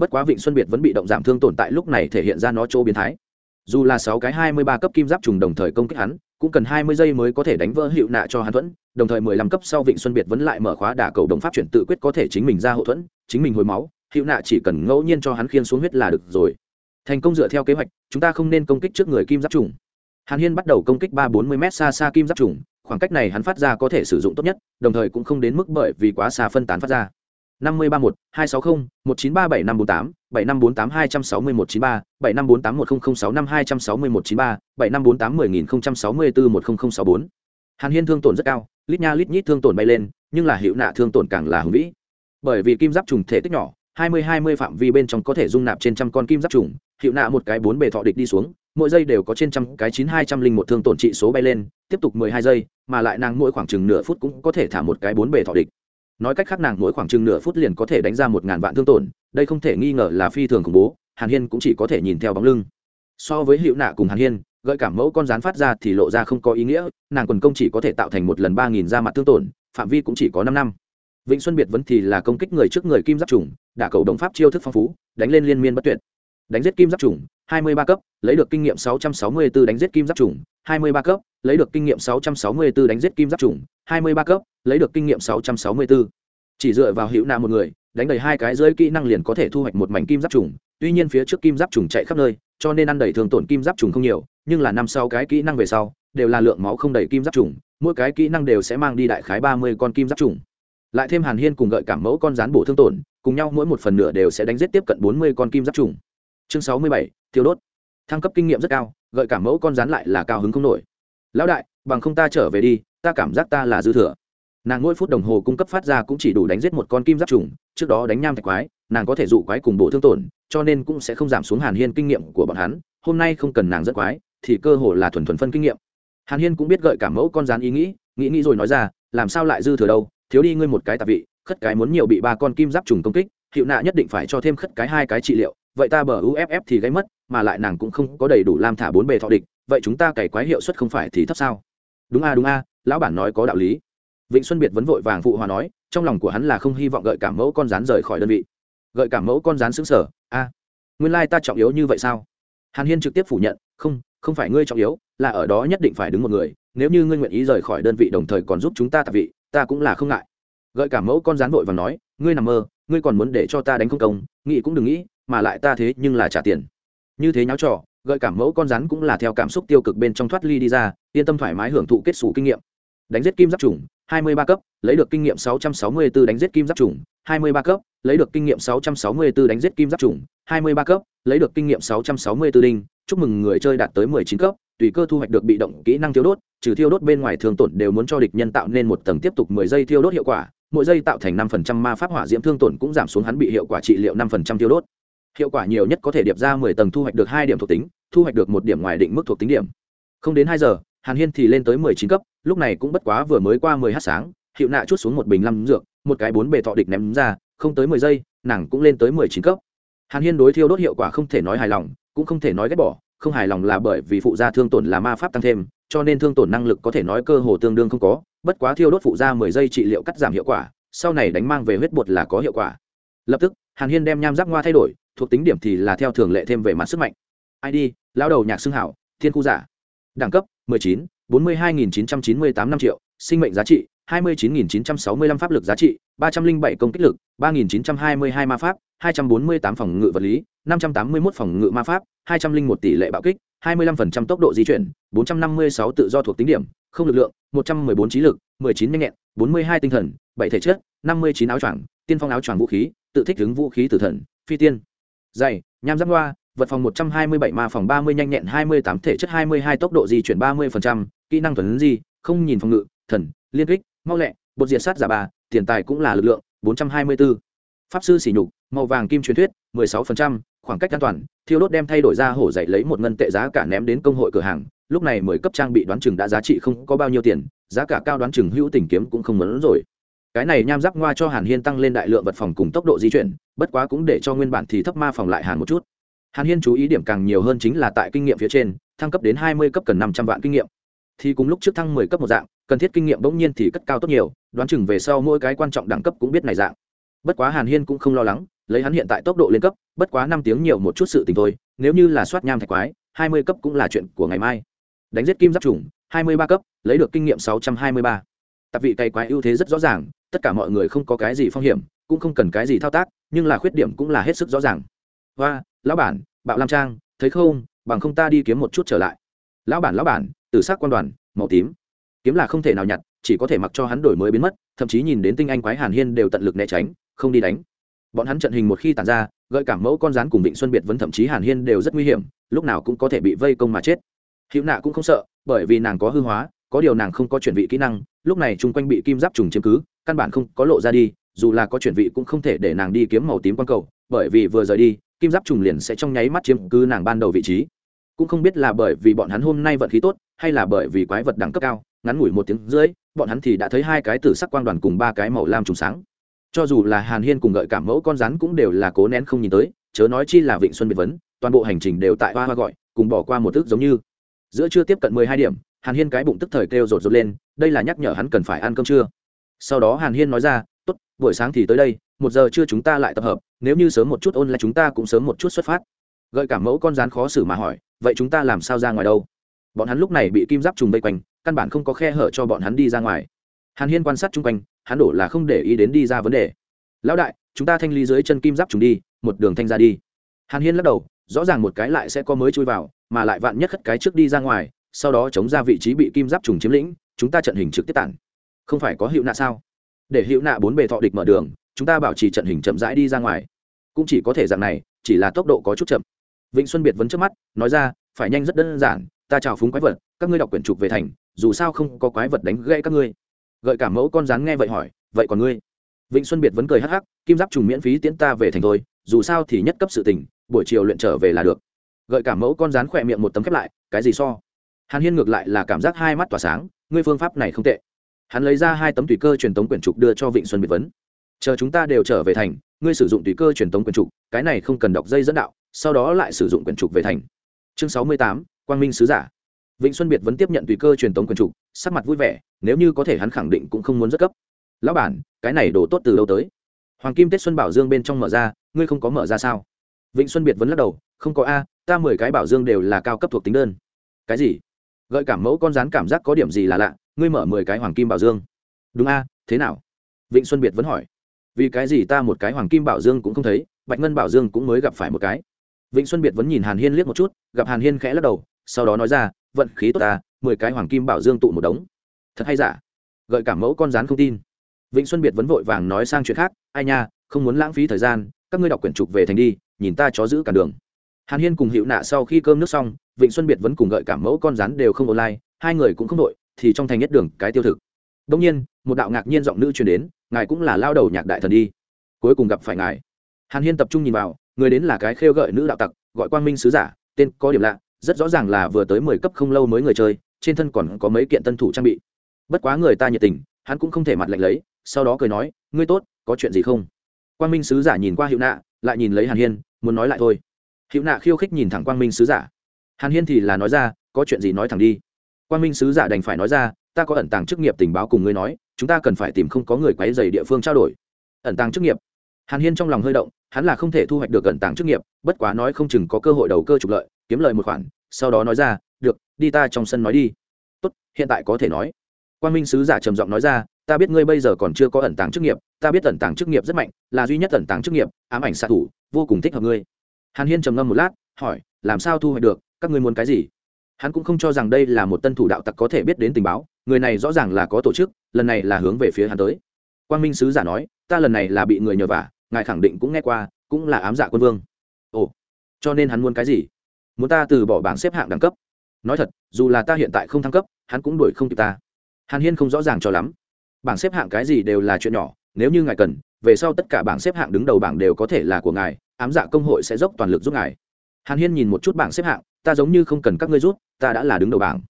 Bất quá vịnh xuân biệt vẫn bị động giảm thương tồn tại lúc này thể hiện ra nó chỗ biến thái. Dù là sáu cái hai mươi ba cấp kim giáp trùng đồng thời công kích hắn cũng cần hai mươi giây mới có thể đánh vỡ hiệu nạ cho hắn thuẫn, đồng thời mười lăm cấp sau vịnh xuân biệt vẫn lại mở khóa đả cầu đồng pháp chuyển tự quyết có thể chính mình ra hậu thuẫn, chính mình hồi máu, hiệu nạ chỉ cần ngẫu nhiên cho hắn khiên xuống huyết là được rồi. Thành công dựa theo kế hoạch, chúng ta không nên công kích trước người kim giáp trùng. Hàn hiên bắt đầu công kích ba bốn mươi m xa xa kim giáp trùng, khoảng cách này hắn phát ra có thể sử dụng tốt nhất, đồng thời cũng không đến mức bởi vì quá xa phân tán phát ra năm mươi ba một hai sáu mươi một chín ba bảy năm bốn tám, bảy năm bốn tám, hai trăm sáu mươi một chín ba, bảy năm bốn tám một nghìn sáu năm, hai trăm sáu mươi một chín ba, bảy năm bốn tám mười nghìn sáu mươi bốn một nghìn sáu bốn. Hàn hiên thương tổn rất cao, lít nha lít nhít thương tổn bay lên, nhưng là hiệu nạ thương tổn càng là hùng vĩ. Bởi vì kim giáp trùng thể tích nhỏ, hai mươi hai mươi phạm vi bên trong có thể dung nạp trên trăm con kim giáp trùng hiệu nạ một cái bốn bề thọ địch đi xuống, mỗi giây đều có trên trăm cái chín hai trăm linh một thương tổn trị số bay lên, tiếp tục mười hai giây, mà lại nàng mỗi khoảng chừng nửa phút cũng có thể thả một cái bốn bề thọ địch nói cách khác nàng mỗi khoảng chừng nửa phút liền có thể đánh ra một ngàn vạn thương tổn, đây không thể nghi ngờ là phi thường khủng bố, hàn hiên cũng chỉ có thể nhìn theo bóng lưng. So với hiệu nạ cùng hàn hiên, gợi cảm mẫu con rán phát ra thì lộ ra không có ý nghĩa, nàng quần công chỉ có thể tạo thành một lần ba nghìn ra mặt thương tổn, phạm vi cũng chỉ có năm năm. Vịnh xuân biệt vẫn thì là công kích người trước người kim giáp trùng đả cầu đồng pháp chiêu thức phong phú, đánh lên liên miên bất tuyệt. Đánh giết kim giáp trùng hai mươi ba cấp, lấy được kinh nghiệm sáu trăm sáu mươi 664 đánh giết kim giáp trùng hai mươi ba cấp lấy được kinh nghiệm 664 đánh giết kim giáp trùng, hai mươi ba cấp, lấy được kinh nghiệm 664. chỉ dựa vào hữu nạ một người, đánh đầy hai cái dưới kỹ năng liền có thể thu hoạch một mảnh kim giáp trùng. Tuy nhiên phía trước kim giáp trùng chạy khắp nơi, cho nên ăn đầy thường tổn kim giáp trùng không nhiều, nhưng là năm sau cái kỹ năng về sau, đều là lượng máu không đầy kim giáp trùng, mỗi cái kỹ năng đều sẽ mang đi đại khái ba mươi con kim giáp trùng. Lại thêm hàn hiên cùng gợi cảm mẫu con gián bổ thương tổn, cùng nhau mỗi một phần nửa đều sẽ đánh giết tiếp cận bốn mươi con kim giáp trùng. Chương 67 tiêu đốt. Thăng cấp kinh nghiệm rất cao, gợi cảm mẫu con gián lại là cao hứng không nổi lão đại, bằng không ta trở về đi, ta cảm giác ta là dư thừa. Nàng mỗi phút đồng hồ cung cấp phát ra cũng chỉ đủ đánh giết một con kim giáp trùng, trước đó đánh nham thạch quái, nàng có thể dụ quái cùng bộ thương tổn, cho nên cũng sẽ không giảm xuống hàn hiên kinh nghiệm của bọn hắn, hôm nay không cần nàng dẫn quái, thì cơ hồ là thuần thuần phân kinh nghiệm. Hàn hiên cũng biết gợi cả mẫu con rán ý nghĩ nghĩ nghĩ rồi nói ra, làm sao lại dư thừa đâu, thiếu đi ngươi một cái tạp vị, khất cái muốn nhiều bị ba con kim giáp trùng công kích, hiệu nạ nhất định phải cho thêm khất cái hai cái trị liệu, vậy ta bờ uff thì gáy mất, mà lại nàng cũng không có đầy đủ lam thả bốn bề thọ địch vậy chúng ta cày quái hiệu suất không phải thì thấp sao? Đúng a đúng a, lão bản nói có đạo lý. Vịnh xuân biệt vấn vội vàng phụ hòa nói, trong lòng của hắn là không hy vọng gợi cảm mẫu con rán rời khỏi đơn vị. Gợi cảm mẫu con rán xứng sở, a. Nguyên lai ta trọng yếu như vậy sao? Hàn hiên trực tiếp phủ nhận, không không phải ngươi trọng yếu, là ở đó nhất định phải đứng một người, nếu như ngươi nguyện ý rời khỏi đơn vị đồng thời còn giúp chúng ta tạp vị, ta cũng là không ngại. Gợi cảm mẫu con rán vội và nói, ngươi nằm mơ, ngươi còn muốn để cho ta đánh không công, nghĩ cũng đừng nghĩ, mà lại ta thế nhưng là trả tiền. Như thế nháo trò gợi cảm mẫu con rắn cũng là theo cảm xúc tiêu cực bên trong thoát ly đi ra, yên tâm thoải mái hưởng thụ kết xù kinh nghiệm. Đánh giết kim giáp trùng 23 cấp, lấy được kinh nghiệm 664 đánh giết kim giáp trùng 23 cấp, lấy được kinh nghiệm 664 đánh giết kim giáp trùng 23 cấp, lấy được kinh nghiệm 664 đinh. Chúc mừng người chơi đạt tới 19 cấp, tùy cơ thu hoạch được bị động kỹ năng thiêu đốt, trừ thiêu đốt bên ngoài thường tổn đều muốn cho địch nhân tạo nên một tầng tiếp tục 10 giây thiêu đốt hiệu quả, mỗi giây tạo thành 5% ma pháp hỏa diễm, thương tổn cũng giảm xuống hắn bị hiệu quả trị liệu 5% thiêu đốt hiệu quả nhiều nhất có thể điệp ra 10 tầng thu hoạch được hai điểm thuộc tính, thu hoạch được một điểm ngoài định mức thuộc tính điểm. Không đến hai giờ, hàn hiên thì lên tới 19 cấp, lúc này cũng bất quá vừa mới qua 10 h sáng, hiệu nạ chút xuống một bình lăm dược, một cái bốn bề thọ địch ném ra, không tới 10 giây, nàng cũng lên tới 19 cấp. Hàn hiên đối thiêu đốt hiệu quả không thể nói hài lòng, cũng không thể nói ghét bỏ, không hài lòng là bởi vì phụ gia thương tổn là ma pháp tăng thêm, cho nên thương tổn năng lực có thể nói cơ hồ tương đương không có, bất quá thiêu đốt phụ gia mười giây trị liệu cắt giảm hiệu quả, sau này đánh mang về huyết bột là có hiệu quả. Lập tức, hàn hiên đem nham giác ngoa thay đổi thuộc tính điểm thì là theo thường lệ thêm về mặt sức mạnh. Id lão đầu nhạc xưng hảo thiên khu giả. Đẳng cấp 19, 42.998 năm triệu sinh mệnh giá trị 29.965 pháp lực giá trị 307 công kích lực 3.922 ma pháp 248 phòng ngự vật lý 581 phòng ngự ma pháp 201 tỷ lệ bạo kích 25% tốc độ di chuyển 456 tự do thuộc tính điểm không lực lượng 114 trí lực 19 nhanh nhẹn 42 tinh thần 7 thể chất 59 áo choàng tiên phong áo choàng vũ khí tự thích ứng vũ khí tử thần phi tiên dày nham giáp loa vật phòng 127 ma phòng 30 nhanh nhẹn 28 thể chất 22 tốc độ di chuyển 30%, kỹ năng thuần di không nhìn phòng ngự thần liên kích mau lẹ bột diệt sát giả bà, tiền tài cũng là lực lượng 424. pháp sư sỉ nhục màu vàng kim truyền thuyết 16%, khoảng cách an toàn thiêu đốt đem thay đổi ra hổ dậy lấy một ngân tệ giá cả ném đến công hội cửa hàng lúc này mười cấp trang bị đoán chừng đã giá trị không có bao nhiêu tiền giá cả cao đoán chừng hữu tình kiếm cũng không muốn rồi cái này nham giáp ngoa cho hàn hiên tăng lên đại lượng vật phòng cùng tốc độ di chuyển, bất quá cũng để cho nguyên bản thì thấp ma phòng lại hàn một chút. Hàn hiên chú ý điểm càng nhiều hơn chính là tại kinh nghiệm phía trên, thăng cấp đến hai mươi cấp cần năm trăm vạn kinh nghiệm. Thì cùng lúc trước thăng mười cấp một dạng, cần thiết kinh nghiệm bỗng nhiên thì cất cao tốt nhiều, đoán chừng về sau mỗi cái quan trọng đẳng cấp cũng biết này dạng. Bất quá hàn hiên cũng không lo lắng, lấy hắn hiện tại tốc độ lên cấp, bất quá năm tiếng nhiều một chút sự tình thôi, nếu như là soát nham thạch quái, hai mươi cấp cũng là chuyện của ngày mai. Đánh giết kim giáp trùng hai mươi ba cấp, lấy được kinh nghiệm sáu trăm hai mươi ba. Tạp vị cày quái ưu thế rất rõ ràng tất cả mọi người không có cái gì phong hiểm, cũng không cần cái gì thao tác, nhưng là khuyết điểm cũng là hết sức rõ ràng. Và lão bản, bạo lam trang, thấy không? Bằng không ta đi kiếm một chút trở lại. Lão bản lão bản từ s ắ c quan đoàn, màu tím. Kiếm là không thể nào nhặt, chỉ có thể mặc cho hắn đổi mới biến mất, thậm chí nhìn đến tinh anh quái hàn hiên đều tận lực né tránh, không đi đánh. Bọn hắn trận hình một khi tàn ra, gợi cảm mẫu con rắn cùng vịnh xuân biệt vẫn thậm chí hàn hiên đều rất nguy hiểm, lúc nào cũng có thể bị vây công mà chết. Hữu nạ cũng không sợ, bởi vì nàng có hư hóa, có điều nàng không có chuẩn bị kỹ năng, lúc này chung quanh bị kim giáp trùng chiếm cứ căn bản không có lộ ra đi, dù là có chuyển vị cũng không thể để nàng đi kiếm màu tím quang cầu, bởi vì vừa rời đi, kim giáp trùng liền sẽ trong nháy mắt chiếm cứ nàng ban đầu vị trí. Cũng không biết là bởi vì bọn hắn hôm nay vận khí tốt, hay là bởi vì quái vật đẳng cấp cao, ngắn ngủi một tiếng rưỡi, bọn hắn thì đã thấy hai cái tử sắc quang đoàn cùng ba cái màu lam trùng sáng. Cho dù là hàn hiên cùng gợi cảm mẫu con rắn cũng đều là cố nén không nhìn tới, chớ nói chi là vịnh xuân biệt vấn, toàn bộ hành trình đều tại hoa hoa gọi, cùng bỏ qua một thức giống như. Giữa chưa tiếp cận mười hai điểm, hàn hiên cái bụng tức thời kêu rột rột lên, đây là nhắc nhở hắn cần phải ăn cơm trưa sau đó hàn hiên nói ra, tốt, buổi sáng thì tới đây, một giờ trưa chúng ta lại tập hợp, nếu như sớm một chút ôn lại chúng ta cũng sớm một chút xuất phát. Gợi cảm mẫu con rắn khó xử mà hỏi, vậy chúng ta làm sao ra ngoài đâu? Bọn hắn lúc này bị kim giáp trùng vây quanh, căn bản không có khe hở cho bọn hắn đi ra ngoài. Hàn hiên quan sát chung quanh, hắn đổ là không để ý đến đi ra vấn đề. Lão đại, chúng ta thanh lý dưới chân kim giáp trùng đi, một đường thanh ra đi. Hàn hiên lắc đầu, rõ ràng một cái lại sẽ có mới chui vào, mà lại vạn nhất khất cái trước đi ra ngoài, sau đó chống ra vị trí bị kim giáp trùng chiếm lĩnh, chúng ta trận hình trực tiếp tản không phải có hiệu nạ sao? Để hữu nạ bốn bề thọ địch mở đường, chúng ta bảo trì trận hình chậm rãi đi ra ngoài. Cũng chỉ có thể dạng này, chỉ là tốc độ có chút chậm. Vịnh xuân biệt vấn trước mắt, nói ra, phải nhanh rất đơn giản, ta chào phúng quái vật, các ngươi đọc quyển trục về thành, dù sao không có quái vật đánh gãy các ngươi. Gợi cả mẫu con rắn nghe vậy hỏi, vậy còn ngươi? Vịnh xuân biệt vẫn cười hắc hắc, kim giáp trùng miễn phí tiễn ta về thành thôi, dù sao thì nhất cấp sự tình, buổi chiều luyện trở về là được. Gợi cả mẫu con rắn khỏe miệng một tấm khép lại, cái gì so? Hàn hiên ngược lại là cảm giác hai mắt tỏa sáng, ngươi phương pháp này không tệ hắn lấy ra hai tấm tùy cơ truyền tống quyển trục đưa cho vịnh xuân biệt vấn. Chờ chúng ta đều trở về thành, ngươi sử dụng tùy cơ truyền tống quyển trục, cái này không cần đọc dây dẫn đạo, sau đó lại sử dụng quyển trục về thành. Chương sáu mươi tám, quang minh sứ giả. Vịnh xuân biệt vẫn tiếp nhận tùy cơ truyền tống quyển trục, sắc mặt vui vẻ, nếu như có thể hắn khẳng định cũng không muốn rất cấp lão bản, cái này đổ tốt từ đâu tới? Hoàng kim tết xuân bảo dương bên trong mở ra, ngươi không có mở ra sao? Vịnh xuân biệt vẫn lắc đầu, không có a, ta mười cái bảo dương đều là cao cấp thuộc tính đơn. Cái gì? Gợi cảm mẫu con rán cảm giác có điểm gì là lạ ngươi mở mười cái hoàng kim bảo dương. Đúng a, thế nào? Vịnh xuân biệt vẫn hỏi. Vì cái gì ta một cái hoàng kim bảo dương cũng không thấy, bạch ngân bảo dương cũng mới gặp phải một cái. Vịnh xuân biệt vẫn nhìn hàn hiên liếc một chút, gặp hàn hiên khẽ lắc đầu, sau đó nói ra, vận khí tốt ta, mười cái hoàng kim bảo dương tụ một đống. Thật hay giả? Gợi cảm mẫu con rán không tin. Vịnh xuân biệt vẫn vội vàng nói sang chuyện khác, ai nha, không muốn lãng phí thời gian, các ngươi đọc quyển trục về thành đi, nhìn ta chó giữ cả đường. Hàn hiên cùng hiệu nạ sau khi cơm nước xong, vịnh xuân biệt vẫn cùng gợi cảm mẫu con rắn đều không online, hai người cũng không đội thì trong thành nhất đường cái tiêu thực. Đông nhiên, một đạo ngạc nhiên giọng nữ truyền đến, ngài cũng là lao đầu nhạc đại thần đi. Cuối cùng gặp phải ngài. Hàn hiên tập trung nhìn vào, người đến là cái khêu gợi nữ đạo tặc, gọi quang minh sứ giả, tên có điểm lạ, rất rõ ràng là vừa tới mười cấp không lâu mới người chơi, trên thân còn có mấy kiện tân thủ trang bị. Bất quá người ta nhiệt tình, hắn cũng không thể mặt lạnh lấy, sau đó cười nói, ngươi tốt, có chuyện gì không? Quang minh sứ giả nhìn qua hiệu nạ, lại nhìn lấy hàn hiên, muốn nói lại thôi. Hiệu nạ khiêu khích nhìn thẳng quang minh sứ giả. Hàn hiên thì là nói ra, có chuyện gì nói thẳng đi. Quan minh sứ giả đành phải nói ra, ta có ẩn tàng chức nghiệp tình báo cùng ngươi nói, chúng ta cần phải tìm không có người quấy dày địa phương trao đổi. Ẩn tàng chức nghiệp. Hàn hiên trong lòng hơi động, hắn là không thể thu hoạch được ẩn tàng chức nghiệp, bất quá nói không chừng có cơ hội đầu cơ trục lợi, kiếm lời một khoản, sau đó nói ra, được, đi ta trong sân nói đi. Tốt, hiện tại có thể nói. Quan minh sứ giả trầm giọng nói ra, ta biết ngươi bây giờ còn chưa có ẩn tàng chức nghiệp, ta biết ẩn tàng chức nghiệp rất mạnh, là duy nhất ẩn tàng chức nghiệp, ám ảnh xạ thủ, vô cùng thích hợp ngươi. Hàn hiên trầm ngâm một lát, hỏi, làm sao thu hoạch được? Các ngươi muốn cái gì? Hắn cũng không cho rằng đây là một tân thủ đạo tặc có thể biết đến tình báo, người này rõ ràng là có tổ chức, lần này là hướng về phía hắn tới. Quan minh sứ giả nói, ta lần này là bị người nhờ vả, ngài khẳng định cũng nghe qua, cũng là ám dạ quân vương. Ồ, cho nên hắn muốn cái gì? Muốn ta từ bỏ bảng xếp hạng đẳng cấp? Nói thật, dù là ta hiện tại không thăng cấp, hắn cũng đuổi không kịp ta. Hàn hiên không rõ ràng cho lắm. Bảng xếp hạng cái gì đều là chuyện nhỏ, nếu như ngài cần, về sau tất cả bảng xếp hạng đứng đầu bảng đều có thể là của ngài, ám dạ công hội sẽ dốc toàn lực giúp ngài. Hàn hiên nhìn một chút bảng xếp hạng ta giống như không cần các ngươi rút, ta đã là đứng đầu bảng.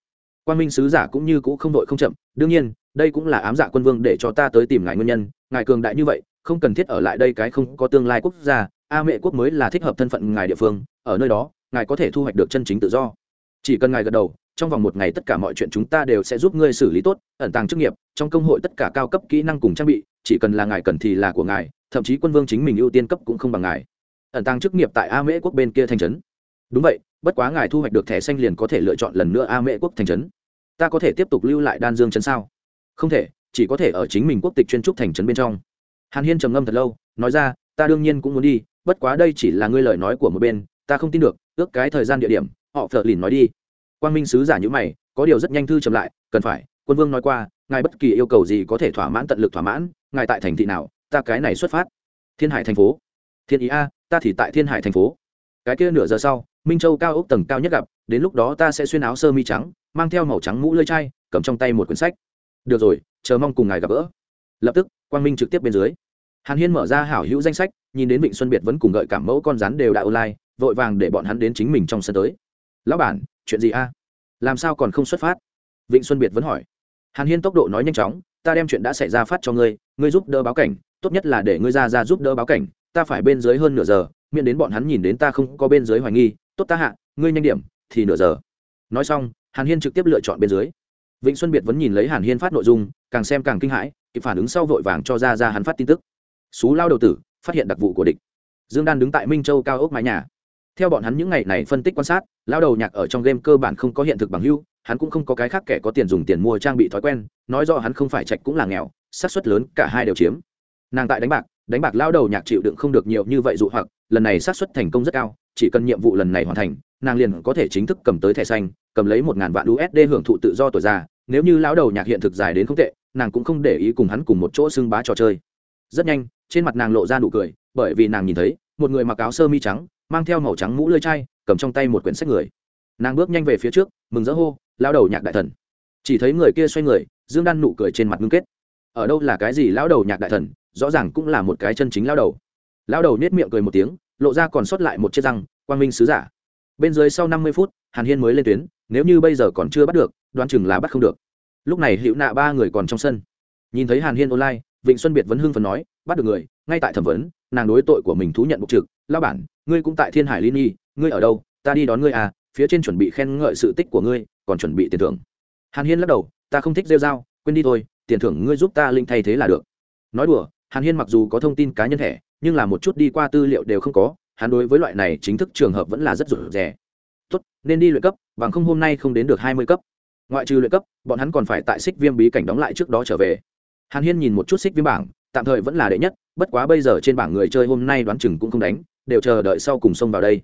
Quan minh sứ giả cũng như cũ không đội không chậm, đương nhiên, đây cũng là ám dạ quân vương để cho ta tới tìm ngài nguyên nhân, ngài cường đại như vậy, không cần thiết ở lại đây cái không có tương lai quốc gia, a mệ quốc mới là thích hợp thân phận ngài địa phương, ở nơi đó, ngài có thể thu hoạch được chân chính tự do. Chỉ cần ngài gật đầu, trong vòng một ngày tất cả mọi chuyện chúng ta đều sẽ giúp ngươi xử lý tốt, ẩn tàng chức nghiệp, trong công hội tất cả cao cấp kỹ năng cùng trang bị, chỉ cần là ngài cần thì là của ngài, thậm chí quân vương chính mình ưu tiên cấp cũng không bằng ngài. Ẩn tàng chức nghiệp tại a mễ quốc bên kia thành trấn đúng vậy, bất quá ngài thu hoạch được thẻ xanh liền có thể lựa chọn lần nữa a mễ quốc thành trấn. Ta có thể tiếp tục lưu lại đan dương trấn sao? Không thể, chỉ có thể ở chính mình quốc tịch chuyên trúc thành trấn bên trong. Hàn hiên trầm ngâm thật lâu, nói ra, ta đương nhiên cũng muốn đi, bất quá đây chỉ là ngươi lời nói của một bên, ta không tin được, ước cái thời gian địa điểm, họ phở lìn nói đi. Quan minh sứ giả như mày, có điều rất nhanh thư chậm lại, cần phải, quân vương nói qua, ngài bất kỳ yêu cầu gì có thể thỏa mãn tận lực thỏa mãn, ngài tại thành thị nào, ta cái này xuất phát. Thiên hải thành phố. Thiên ý a, ta thì tại thiên hải thành phố. Cái kia nửa giờ sau minh châu cao ốc tầng cao nhất gặp, đến lúc đó ta sẽ xuyên áo sơ mi trắng, mang theo màu trắng mũ lơi chai, cầm trong tay một quyển sách. Được rồi, chờ mong cùng ngài gặp gỡ. Lập tức, quang minh trực tiếp bên dưới. Hàn hiên mở ra hảo hữu danh sách, nhìn đến vịnh xuân biệt vẫn cùng gợi cảm mẫu con rắn đều đã online, vội vàng để bọn hắn đến chính mình trong sân tới. Lão bản, chuyện gì a? Làm sao còn không xuất phát? Vịnh xuân biệt vẫn hỏi. Hàn hiên tốc độ nói nhanh chóng, ta đem chuyện đã xảy ra phát cho ngươi ngươi giúp đỡ báo cảnh, tốt nhất là để ngươi ra ra giúp đỡ báo cảnh, ta phải bên dưới hơn nửa giờ, miễn đến bọn hắn nhìn đến ta không có bên dưới hoài nghi tốt ta hạ, ngươi nhanh điểm, thì nửa giờ. Nói xong, hàn hiên trực tiếp lựa chọn bên dưới. Vịnh xuân biệt vẫn nhìn lấy hàn hiên phát nội dung, càng xem càng kinh hãi, kịp phản ứng sau vội vàng cho ra ra hắn phát tin tức. Xú lao đầu tử, phát hiện đặc vụ của địch. Dương đan đứng tại minh châu cao ốc mái nhà. Theo bọn hắn những ngày này phân tích quan sát, lao đầu nhạc ở trong game cơ bản không có hiện thực bằng hưu hắn cũng không có cái khác kẻ có tiền dùng tiền mua trang bị thói quen, nói do hắn không phải trạch cũng là nghèo, xác suất lớn, cả hai đều chiếm. Nàng tại đánh bạc đánh bạc lao đầu nhạc chịu đựng không được nhiều như vậy dụ hoặc, lần này xác suất thành công rất cao chỉ cần nhiệm vụ lần này hoàn thành, nàng liền có thể chính thức cầm tới thẻ xanh, cầm lấy một ngàn vạn usd hưởng thụ tự do tuổi già. Nếu như lão đầu nhạc hiện thực dài đến không tệ, nàng cũng không để ý cùng hắn cùng một chỗ xưng bá trò chơi. Rất nhanh, trên mặt nàng lộ ra nụ cười, bởi vì nàng nhìn thấy, một người mặc áo sơ mi trắng, mang theo màu trắng mũ lơi chai, cầm trong tay một quyển sách người. Nàng bước nhanh về phía trước, mừng rỡ hô lao đầu nhạc đại thần. Chỉ thấy người kia xoay người, dương đan nụ cười trên mặt ngưng kết. Ở đâu là cái gì lão đầu nhạc đại thần? Rõ ràng cũng là một cái chân chính lao đầu. Lao đầu nết miệng cười một tiếng lộ ra còn sót lại một chiếc răng, quang minh sứ giả. Bên dưới sau năm mươi phút, hàn hiên mới lên tuyến, nếu như bây giờ còn chưa bắt được, đoán chừng là bắt không được. Lúc này hữu nạ ba người còn trong sân. Nhìn thấy hàn hiên online, vịnh xuân biệt vẫn hưng phần nói, bắt được người, ngay tại thẩm vấn, nàng đối tội của mình thú nhận bục trực lao bản, ngươi cũng tại thiên hải liên nhi, ngươi ở đâu, ta đi đón ngươi à phía trên chuẩn bị khen ngợi sự tích của ngươi, còn chuẩn bị tiền thưởng. Hàn hiên lắc đầu, ta không thích rêu dao quên đi thôi, tiền thưởng ngươi giúp ta linh thay thế là được. Nói đùa, hàn hiên mặc dù có thông tin cá nhân thẻ nhưng là một chút đi qua tư liệu đều không có, hắn đối với loại này chính thức trường hợp vẫn là rất rủi rẻ tốt, nên đi luyện cấp, bằng không hôm nay không đến được hai mươi cấp. Ngoại trừ luyện cấp, bọn hắn còn phải tại xích viêm bí cảnh đóng lại trước đó trở về. Hàn hiên nhìn một chút xích viêm bảng, tạm thời vẫn là đệ nhất, bất quá bây giờ trên bảng người chơi hôm nay đoán chừng cũng không đánh, đều chờ đợi sau cùng xông vào đây.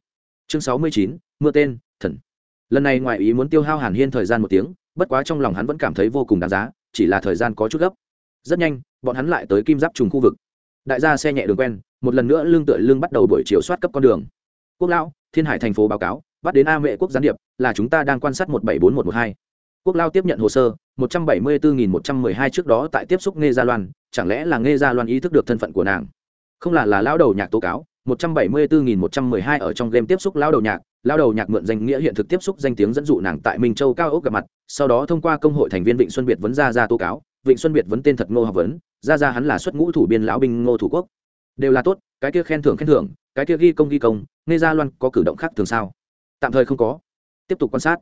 Chương sáu mươi chín, mưa tên, thần. Lần này ngoài ý muốn tiêu hao hàn hiên thời gian một tiếng, bất quá trong lòng hắn vẫn cảm thấy vô cùng đáng giá, chỉ là thời gian có chút gấp. Rất nhanh, bọn hắn lại tới kim giáp trùng khu vực đại gia xe nhẹ đường quen, một lần nữa lương tựa lương bắt đầu buổi chiều soát cấp con đường. Quốc lão, thiên hải thành phố báo cáo, bắt đến a mệ quốc gián điệp, là chúng ta đang quan sát một bảy bốn một t hai. Quốc lao tiếp nhận hồ sơ, một trăm bảy mươi bốn nghìn một trăm mười hai trước đó tại tiếp xúc nghe gia loan, chẳng lẽ là nghe gia loan ý thức được thân phận của nàng? Không là là lao đầu nhạc tố cáo, một trăm bảy mươi bốn nghìn một trăm mười hai ở trong game tiếp xúc lao đầu nhạc lao đầu nhạc mượn danh nghĩa hiện thực tiếp xúc danh tiếng dẫn dụ nàng tại minh châu cao ốc gặp mặt, sau đó thông qua công hội thành viên vịnh xuân biệt vấn ra ra tố cáo vịnh xuân biệt vấn tên thật ngô học vấn, ra ra hắn là xuất ngũ thủ biên lão binh ngô thủ quốc. Đều là tốt, cái kia khen thưởng khen thưởng, cái kia ghi công ghi công, nghe ra loan có cử động khác thường sao? Tạm thời không có. Tiếp tục quan sát.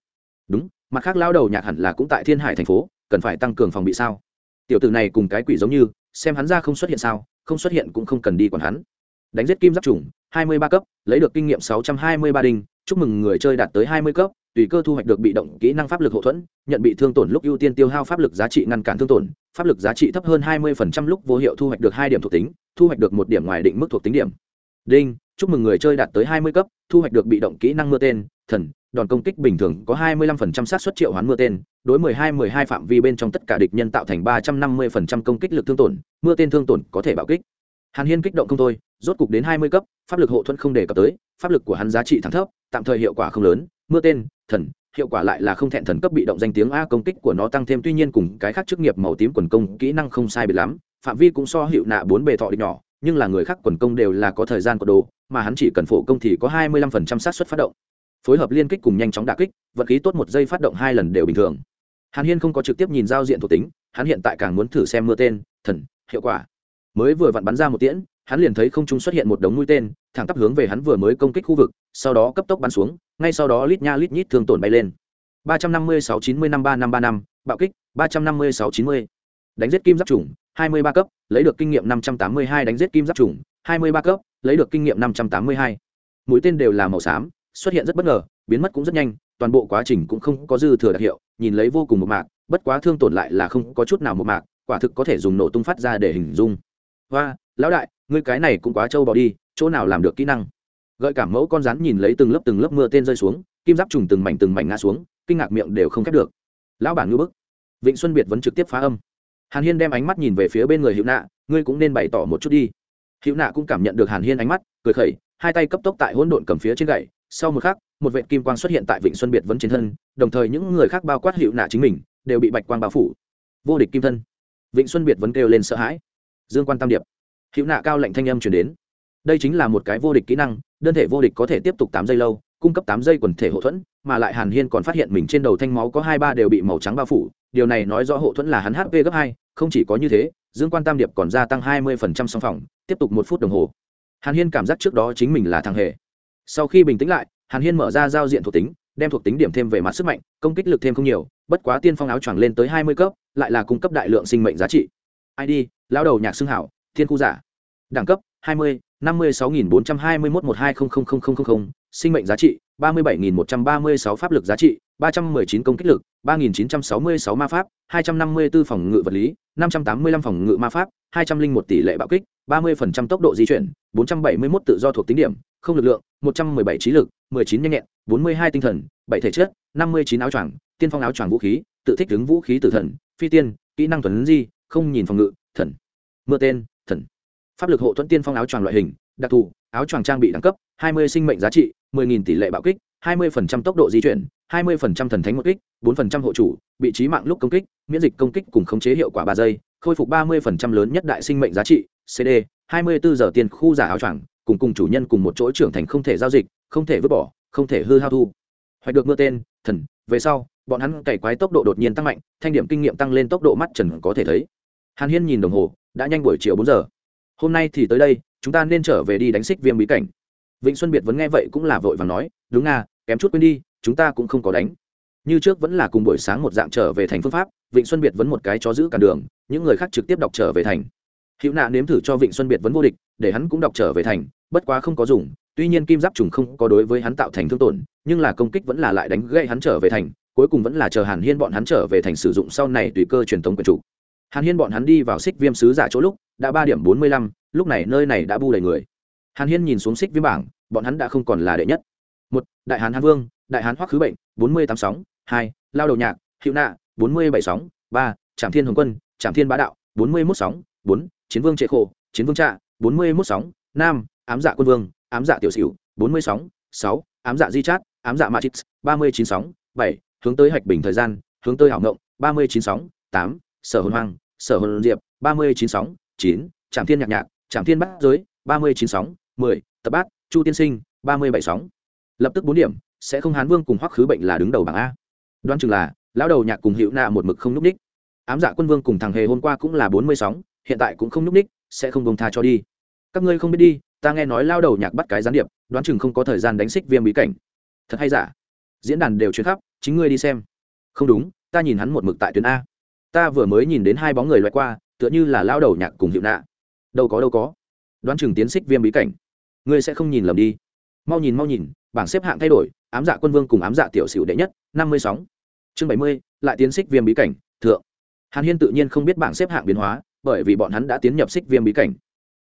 Đúng, mặt khác lao đầu nhạc hẳn là cũng tại thiên hải thành phố, cần phải tăng cường phòng bị sao? Tiểu tử này cùng cái quỷ giống như, xem hắn ra không xuất hiện sao, không xuất hiện cũng không cần đi còn hắn. Đánh giết kim giáp trùng hai mươi ba cấp, lấy được kinh nghiệm sáu trăm hai mươi ba đinh, chúc mừng người chơi đạt tới hai mươi cấp tùy cơ thu hoạch được bị động kỹ năng pháp lực hậu thuẫn, nhận bị thương tổn lúc ưu tiên tiêu hao pháp lực giá trị ngăn cản thương tổn, pháp lực giá trị thấp hơn hai mươi lúc vô hiệu thu hoạch được hai điểm thuộc tính, thu hoạch được một điểm ngoài định mức thuộc tính điểm. Đinh, chúc mừng người chơi đạt tới hai mươi cấp, thu hoạch được bị động kỹ năng mưa tên, thần, đòn công kích bình thường có hai mươi 25% sát xuất triệu hoán mưa tên, đối mười hai mười hai phạm vi bên trong tất cả địch nhân tạo thành ba trăm năm 350% công kích lực thương tổn, mưa tên thương tổn có thể bạo kích. Hàn hiên kích động không thôi, rốt cục đến hai mươi cấp, pháp lực hộ thuẫn không đề cập tới, pháp lực của hắn giá trị thẳng thấp, tạm thời hiệu quả không lớn, mưa tên thần, hiệu quả lại là không thẹn thần cấp bị động danh tiếng a, công kích của nó tăng thêm, tuy nhiên cùng cái khác chức nghiệp màu tím quần công kỹ năng không sai biệt lắm, phạm vi cũng so hiệu nạ bốn bề thọ địch nhỏ, nhưng là người khác quần công đều là có thời gian của đồ, mà hắn chỉ cần phổ công thì có hai mươi lăm phần trăm xác suất phát động. Phối hợp liên kích cùng nhanh chóng đả kích vật khí tốt một giây phát động hai lần đều bình thường. Hàn hiên không có trực tiếp nhìn giao diện thuộc tính, hắn hiện tại càng muốn thử xem mưa tên, thần, hiệu quả. Mới vừa vặn bắn ra một tiễn, hắn liền thấy không trung xuất hiện một đống mũi tên, thẳng tắp hướng về hắn vừa mới công kích khu vực, sau đó cấp tốc bắn xuống ngay sau đó lít nha lít nhít thương tổn bay lên. Ba trăm năm mươi sáu chín mươi năm ba năm ba năm, bạo kích, ba trăm năm mươi sáu chín mươi. Đánh giết kim giáp trùng hai mươi ba cấp, lấy được kinh nghiệm năm trăm tám mươi hai đánh giết kim giáp trùng hai mươi ba cấp, lấy được kinh nghiệm năm trăm tám mươi hai. Mũi tên đều là màu xám, xuất hiện rất bất ngờ, biến mất cũng rất nhanh, toàn bộ quá trình cũng không có dư thừa đặc hiệu, nhìn lấy vô cùng một mạc, bất quá thương tổn lại là không có chút nào một mạc, quả thực có thể dùng nổ tung phát ra để hình dung. Và lão đại, ngươi cái này cũng quá trâu bỏ đi, chỗ nào làm được kỹ năng? Gợi cảm mẫu con rắn nhìn lấy từng lớp từng lớp mưa tên rơi xuống, kim giáp trùng từng mảnh từng mảnh ngã xuống, kinh ngạc miệng đều không khép được. Lão bản ngư bức. Vịnh xuân biệt vẫn trực tiếp phá âm. Hàn hiên đem ánh mắt nhìn về phía bên người hữu nạ, ngươi cũng nên bày tỏ một chút đi. Hữu nạ cũng cảm nhận được hàn hiên ánh mắt, cười khẩy, hai tay cấp tốc tại hỗn độn cầm phía trên gậy, sau một khắc, một vệ kim quang xuất hiện tại vịnh xuân biệt vẫn trên thân, đồng thời những người khác bao quát hữu nạ chính mình, đều bị bạch quang bao phủ. Vô địch kim thân. Vịnh xuân biệt vẫn kêu lên sợ hãi. Dương quan tam điệp. Hữu nạ cao lệnh thanh âm chuyển đến đây chính là một cái vô địch kỹ năng đơn thể vô địch có thể tiếp tục tám giây lâu cung cấp tám giây quần thể hậu thuẫn mà lại hàn hiên còn phát hiện mình trên đầu thanh máu có hai ba đều bị màu trắng bao phủ điều này nói rõ hậu thuẫn là hắn hp gấp hai không chỉ có như thế dương quan tam điệp còn gia tăng hai mươi phần trăm song phòng tiếp tục một phút đồng hồ. Hàn hiên cảm giác trước đó chính mình là thằng hề. Sau khi bình tĩnh lại hàn hiên mở ra giao diện thuộc tính đem thuộc tính điểm thêm về mặt sức mạnh công kích lực thêm không nhiều bất quá tiên phong áo choàng lên tới hai mươi cấp lại là cung cấp đại lượng sinh mệnh giá trị. Id lao đầu nhạc xưng hảo thiên khu giả. Đẳng cấp 20, 56.421 120000, sinh mệnh giá trị 37.136 pháp lực giá trị 319 công kích lực 3.966 ma pháp 254 phòng ngự vật lý 585 phòng ngự ma pháp 201 tỷ lệ bạo kích 30% tốc độ di chuyển 471 tự do thuộc tính điểm không lực lượng 117 trí lực 19 nhanh nhẹn 42 tinh thần 7 thể chất 59 áo choàng tiên phong áo choàng vũ khí tự thích ứng vũ khí tử thần phi tiên kỹ năng tuấn di không nhìn phòng ngự thần. Mưa tên thần pháp lực hộ thuẫn tiên phong áo choàng loại hình, đặc thù, áo choàng trang bị đẳng cấp 20 sinh mệnh giá trị 10.000 tỷ lệ bạo kích 20% tốc độ di chuyển 20% thần thánh một kích 4% hộ chủ, vị trí mạng lúc công kích, miễn dịch công kích cùng khống chế hiệu quả ba giây, khôi phục 30% lớn nhất đại sinh mệnh giá trị cd 24 giờ tiền khu giả áo choàng, cùng cùng chủ nhân cùng một chỗ trưởng thành không thể giao dịch, không thể vứt bỏ, không thể hư hao thu. Hoạch được mưa tên, thần, về sau, bọn hắn cày quái tốc độ đột nhiên tăng mạnh, thanh điểm kinh nghiệm tăng lên tốc độ mắt trần có thể thấy. Hàn hiên nhìn đồng hồ, đã nhanh buổi chiều bốn giờ hôm nay thì tới đây, chúng ta nên trở về đi đánh xích viêm bí cảnh. Vịnh xuân biệt vẫn nghe vậy cũng là vội và nói, đúng nga, kém chút quên đi, chúng ta cũng không có đánh. Như trước vẫn là cùng buổi sáng một dạng trở về thành phương pháp, vịnh xuân biệt vẫn một cái chó giữ cả đường, những người khác trực tiếp đọc trở về thành. Hữu nạ nếm thử cho vịnh xuân biệt vẫn vô địch, để hắn cũng đọc trở về thành, bất quá không có dùng, tuy nhiên kim giáp trùng không có đối với hắn tạo thành thương tổn, nhưng là công kích vẫn là lại đánh gây hắn trở về thành, cuối cùng vẫn là chờ hàn hiên bọn hắn trở về thành sử dụng sau này tùy cơ truyền thống quyền chủ hàn hiên bọn hắn đi vào xích viêm sứ giả chỗ lúc, đã ba điểm bốn mươi lăm, lúc này nơi này đã bu đầy người. Hàn hiên nhìn xuống xích viêm bảng, bọn hắn đã không còn là đệ nhất. Một, đại hán hán vương, đại hán hoắc khứ bệnh, bốn mươi tám sóng. Hai, lao đầu nhạc hiệu nạ, bốn mươi bảy sóng. Ba trạm thiên hồng quân trạm thiên bá đạo, bốn mươi mốt sóng. Bốn, chiến vương trệ khổ, chiến vương trạ, bốn mươi mốt sóng. Năm ám dạ quân vương, ám dạ tiểu sửu, bốn mươi sóng. Sáu, ám dạ di chát, ám dạ matrix ba mươi chín sóng. Bảy, hướng tới hạch bình thời gian, hướng tới hảo ngộng, ba mươi chín sóng. Tám sở hồn hoang, sở hồn diệp, ba mươi chín sóng, chín trạm thiên nhạc nhạc trạm thiên bát giới, ba mươi chín sóng, mười, tập bát, chu tiên sinh, ba mươi bảy sóng. Lập tức bốn điểm, sẽ không hán vương cùng hoắc khứ bệnh là đứng đầu bảng a. Đoán chừng là, lão đầu nhạc cùng hữu nạ một mực không n ú c ních ám dạ quân vương cùng thằng hề hôm qua cũng là bốn mươi sóng, hiện tại cũng không n ú c ních sẽ không bông tha cho đi. Các ngươi không biết đi, ta nghe nói lao đầu nhạc bắt cái gián điệp, đoán chừng không có thời gian đánh xích viêm bí cảnh. Thật hay giả? Diễn đàn đều chuyến khắp, chính ngươi đi xem. Không đúng, ta nhìn hắn một mực tại tuyến a ta vừa mới nhìn đến hai bóng người loại qua, tựa như là lao đầu nhạc cùng hiệu nạ. Đâu có đâu có. Đoán chừng tiến xích viêm bí cảnh. Ngươi sẽ không nhìn lầm đi. Mau nhìn mau nhìn, bảng xếp hạng thay đổi, ám dạ quân vương cùng ám dạ tiểu sửu đệ nhất, năm mươi sóng. Chương bảy mươi, lại tiến xích viêm bí cảnh, thượng. Hàn hiên tự nhiên không biết bảng xếp hạng biến hóa, bởi vì bọn hắn đã tiến nhập xích viêm bí cảnh.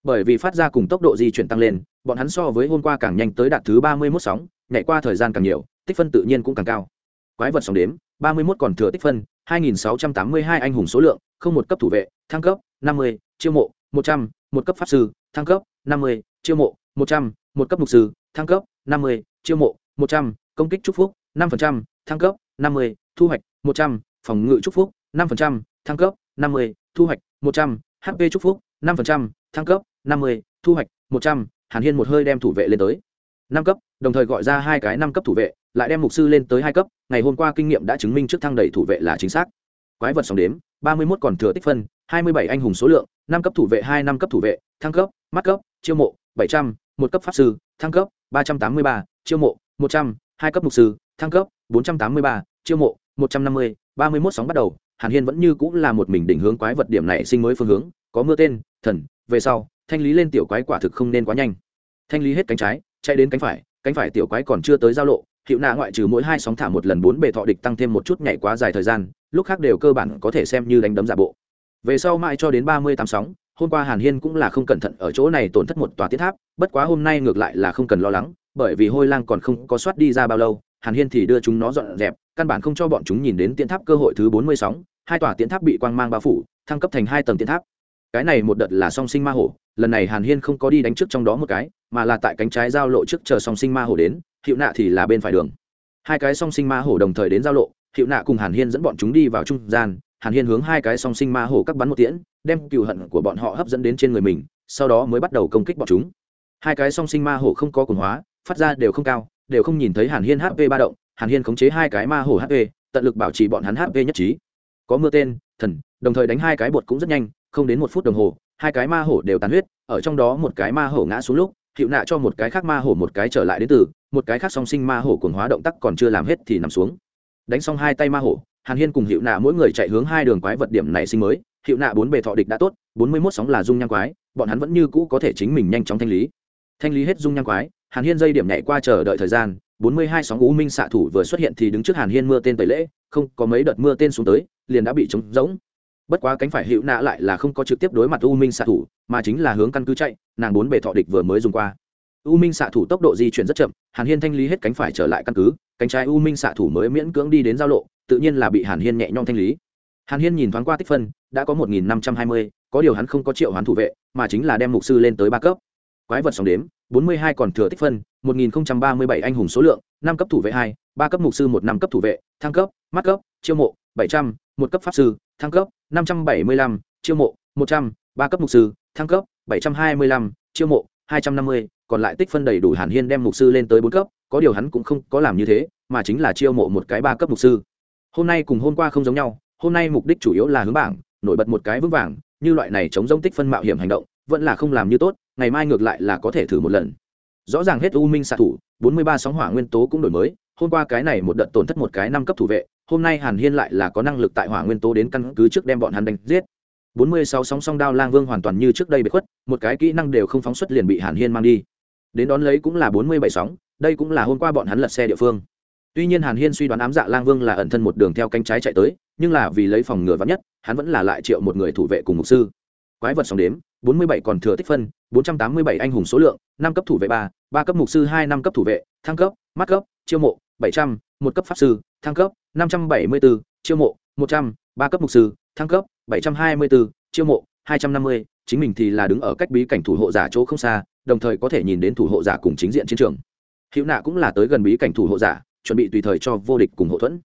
Bởi vì phát ra cùng tốc độ di chuyển tăng lên, bọn hắn so với hôm qua càng nhanh tới đạt thứ ba mươi mốt sóng, nhảy qua thời gian càng nhiều, tích phân tự nhiên cũng càng cao. Quái vật sóng đếm ba mươi mốt còn thừa tích phân, hai nghìn sáu trăm tám mươi hai anh hùng số lượng, không một cấp thủ vệ, thăng cấp, năm mươi, chiêu mộ, một trăm, một cấp pháp sư, thăng cấp, năm mươi, chiêu mộ, một trăm, một cấp mục sư, thăng cấp, năm mươi, chiêu mộ, một trăm, công kích chúc phúc, năm phần trăm, thăng cấp, năm mươi, thu hoạch, một trăm, phòng ngự chúc phúc, năm phần trăm, thăng cấp, năm mươi, thu hoạch, một trăm hp chúc phúc, năm phần trăm, thăng cấp, năm mươi, thu hoạch, một trăm, hàn hiên một hơi đem thủ vệ lên tới. Năm cấp, đồng thời gọi ra hai cái năm cấp thủ vệ lại đem mục sư lên tới hai cấp, ngày hôm qua kinh nghiệm đã chứng minh trước thăng đầy thủ vệ là chính xác. Quái vật sòng đếm, ba mươi một còn thừa tích phân, hai mươi bảy anh hùng số lượng, năm cấp thủ vệ hai, năm cấp thủ vệ, thăng cấp, mắt cấp, chiêu mộ, bảy trăm, một cấp pháp sư, thăng cấp, ba trăm tám mươi ba, chiêu mộ, một trăm, hai cấp mục sư, thăng cấp, bốn trăm tám mươi ba, chiêu mộ, một trăm năm mươi, ba mươi mốt sóng bắt đầu. Hàn hiên vẫn như cũng là một mình định hướng quái vật điểm này sinh mới phương hướng, có mưa tên, thần, về sau, thanh lý lên tiểu quái quả thực không nên quá nhanh. Thanh lý hết cánh trái, chạy đến cánh phải cánh phải tiểu quái còn chưa tới giao lộ hiệu nạ ngoại trừ mỗi hai sóng thả một lần bốn bề thọ địch tăng thêm một chút nhảy quá dài thời gian, lúc khác đều cơ bản có thể xem như đánh đấm giả bộ. Về sau mãi cho đến ba mươi tám sóng, hôm qua hàn hiên cũng là không cẩn thận ở chỗ này tổn thất một tòa tiết tháp, bất quá hôm nay ngược lại là không cần lo lắng, bởi vì hôi lang còn không có soát đi ra bao lâu, hàn hiên thì đưa chúng nó dọn dẹp, căn bản không cho bọn chúng nhìn đến tiến tháp cơ hội thứ bốn mươi sóng, hai tòa tiến tháp bị quang mang bao phủ, thăng cấp thành hai tầng tiến tháp. Cái này một đợt là song sinh ma hổ, lần này hàn hiên không có đi đánh trước trong đó một cái, mà là tại cánh trái giao lộ trước chờ song sinh ma hổ đến hiệu nạ thì là bên phải đường. Hai cái song sinh ma hổ đồng thời đến giao lộ, hiệu nạ cùng hàn hiên dẫn bọn chúng đi vào trung gian, hàn hiên hướng hai cái song sinh ma hổ các bắn một tiễn, đem cựu hận của bọn họ hấp dẫn đến trên người mình, sau đó mới bắt đầu công kích bọn chúng. Hai cái song sinh ma hổ không có quần hóa, phát ra đều không cao, đều không nhìn thấy hàn hiên hp ba động, hàn hiên khống chế hai cái ma hổ hp tận lực bảo trì bọn hắn hp nhất trí. Có mưa tên, thần, đồng thời đánh hai cái bột cũng rất nhanh, không đến một phút đồng hồ, hai cái ma hổ đều tàn huyết, ở trong đó một cái ma hổ ngã xuống lúc, hiệu nạ cho một cái khác ma hổ một cái trở lại đến từ một cái khác song sinh ma hổ cuồng hóa động tác còn chưa làm hết thì nằm xuống. Đánh xong hai tay ma hổ, hàn hiên cùng hiệu nạ mỗi người chạy hướng hai đường quái vật điểm này sinh mới. Hiệu nạ bốn bề thọ địch đã tốt, bốn mươi mốt sóng là dung nham quái, bọn hắn vẫn như cũ có thể chính mình nhanh chóng thanh lý. Thanh lý hết dung nham quái, hàn hiên dây điểm nhảy qua chờ đợi thời gian, bốn mươi hai sóng u minh xạ thủ vừa xuất hiện thì đứng trước hàn hiên mưa tên tẩy lễ, không có mấy đợt mưa tên xuống tới, liền đã bị trống rỗng. Bất quá cánh phải hiệu nạ lại là không có trực tiếp đối mặt u minh xạ thủ, mà chính là hướng căn cứ chạy, nàng bốn bề thọ địch vừa mới dùng qua u minh xạ thủ tốc độ di chuyển rất chậm, hàn hiên thanh lý hết cánh phải trở lại căn cứ, cánh trái u minh xạ thủ mới miễn cưỡng đi đến giao lộ, tự nhiên là bị hàn hiên nhẹ nhõm thanh lý. Hàn hiên nhìn thoáng qua tích phân, đã có một nghìn năm trăm hai mươi, có điều hắn không có triệu hoán thủ vệ, mà chính là đem mục sư lên tới ba cấp. Quái vật sóng đếm, bốn mươi hai còn thừa tích phân, một nghìn ba mươi bảy anh hùng số lượng, năm cấp thủ vệ hai, ba cấp mục sư một năm cấp thủ vệ, thăng cấp, mắt cấp, chiêu mộ, bảy trăm, một cấp pháp sư, thăng cấp, năm trăm bảy mươi lăm, chiêu mộ, một trăm, ba cấp mục sư, thăng cấp, bảy trăm hai mươi lăm, chiêu mộ, hai trăm năm mươi còn lại tích phân đầy đủ hàn hiên đem mục sư lên tới bốn cấp, có điều hắn cũng không có làm như thế, mà chính là chiêu mộ một cái ba cấp mục sư. Hôm nay cùng hôm qua không giống nhau, hôm nay mục đích chủ yếu là hướng bảng, nổi bật một cái vững vàng, như loại này chống giống tích phân mạo hiểm hành động, vẫn là không làm như tốt, ngày mai ngược lại là có thể thử một lần. Rõ ràng hết u minh xạ thủ, bốn mươi ba sóng hỏa nguyên tố cũng đổi mới, hôm qua cái này một đợt tổn thất một cái năm cấp thủ vệ, hôm nay hàn hiên lại là có năng lực tại hỏa nguyên tố đến căn cứ trước đem bọn hắn đánh giết. bốn mươi sáu sóng song đao lang vương hoàn toàn như trước đây bị khuất, một cái kỹ năng đều không phóng xuất liền bị hàn hiên mang đi đến đón lấy cũng là bốn mươi bảy sóng, đây cũng là hôm qua bọn hắn lật xe địa phương. Tuy nhiên hàn hiên suy đoán ám dạ lang vương là ẩn thân một đường theo cánh trái chạy tới, nhưng là vì lấy phòng ngừa vắn nhất, hắn vẫn là lại triệu một người thủ vệ cùng mục sư. Quái vật sóng đếm, bốn mươi bảy còn thừa tích phân, bốn trăm tám mươi bảy anh hùng số lượng, năm cấp thủ vệ ba ba cấp mục sư hai, năm cấp thủ vệ, thăng cấp, mắt cấp, chiêu mộ, bảy trăm, một cấp pháp sư, thăng cấp, năm trăm bảy mươi bốn, chiêu mộ, một trăm, ba cấp mục sư, thăng cấp, bảy trăm hai mươi bốn, chiêu mộ, hai trăm năm mươi, chính mình thì là đứng ở cách bí cảnh thủ hộ giả chỗ không xa đồng thời có thể nhìn đến thủ hộ giả cùng chính diện chiến trường. Hữu nạ cũng là tới gần bí cảnh thủ hộ giả, chuẩn bị tùy thời cho vô địch cùng hậu thuẫn.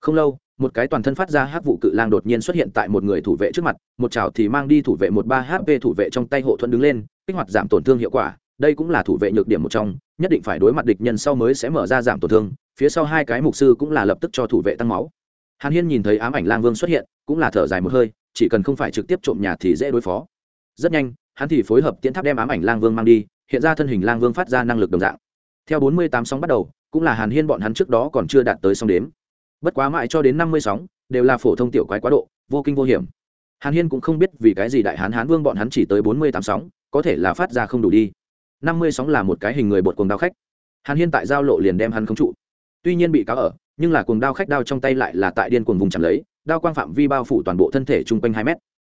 Không lâu, một cái toàn thân phát ra hát vụ cự lang đột nhiên xuất hiện tại một người thủ vệ trước mặt, một chảo thì mang đi thủ vệ một ba hp thủ vệ trong tay hộ thuẫn đứng lên, kích hoạt giảm tổn thương hiệu quả, đây cũng là thủ vệ nhược điểm một trong, nhất định phải đối mặt địch nhân sau mới sẽ mở ra giảm tổn thương, phía sau hai cái mục sư cũng là lập tức cho thủ vệ tăng máu. Hàn hiên nhìn thấy ám ảnh lang vương xuất hiện, cũng là thở dài một hơi, chỉ cần không phải trực tiếp trộm nhà thì dễ đối phó. Rất nhanh hắn thì phối hợp tiến tháp đem ám ảnh lang vương mang đi, hiện ra thân hình lang vương phát ra năng lực đồng dạng. Theo bốn mươi tám sóng bắt đầu, cũng là hàn hiên bọn hắn trước đó còn chưa đạt tới sóng đếm. Bất quá mãi cho đến năm mươi sóng, đều là phổ thông tiểu quái quá độ, vô kinh vô hiểm. Hàn hiên cũng không biết vì cái gì đại hán hán vương bọn hắn chỉ tới bốn mươi tám sóng, có thể là phát ra không đủ đi. Năm mươi sóng là một cái hình người bột cuồng đao khách. Hàn hiên tại giao lộ liền đem hắn không trụ. Tuy nhiên bị cáo ở, nhưng là cuồng đao khách đao trong tay lại là tại điên cuồng vùng chạm lấy, đao quang phạm vi bao phủ toàn bộ thân thể chung quanh hai mét.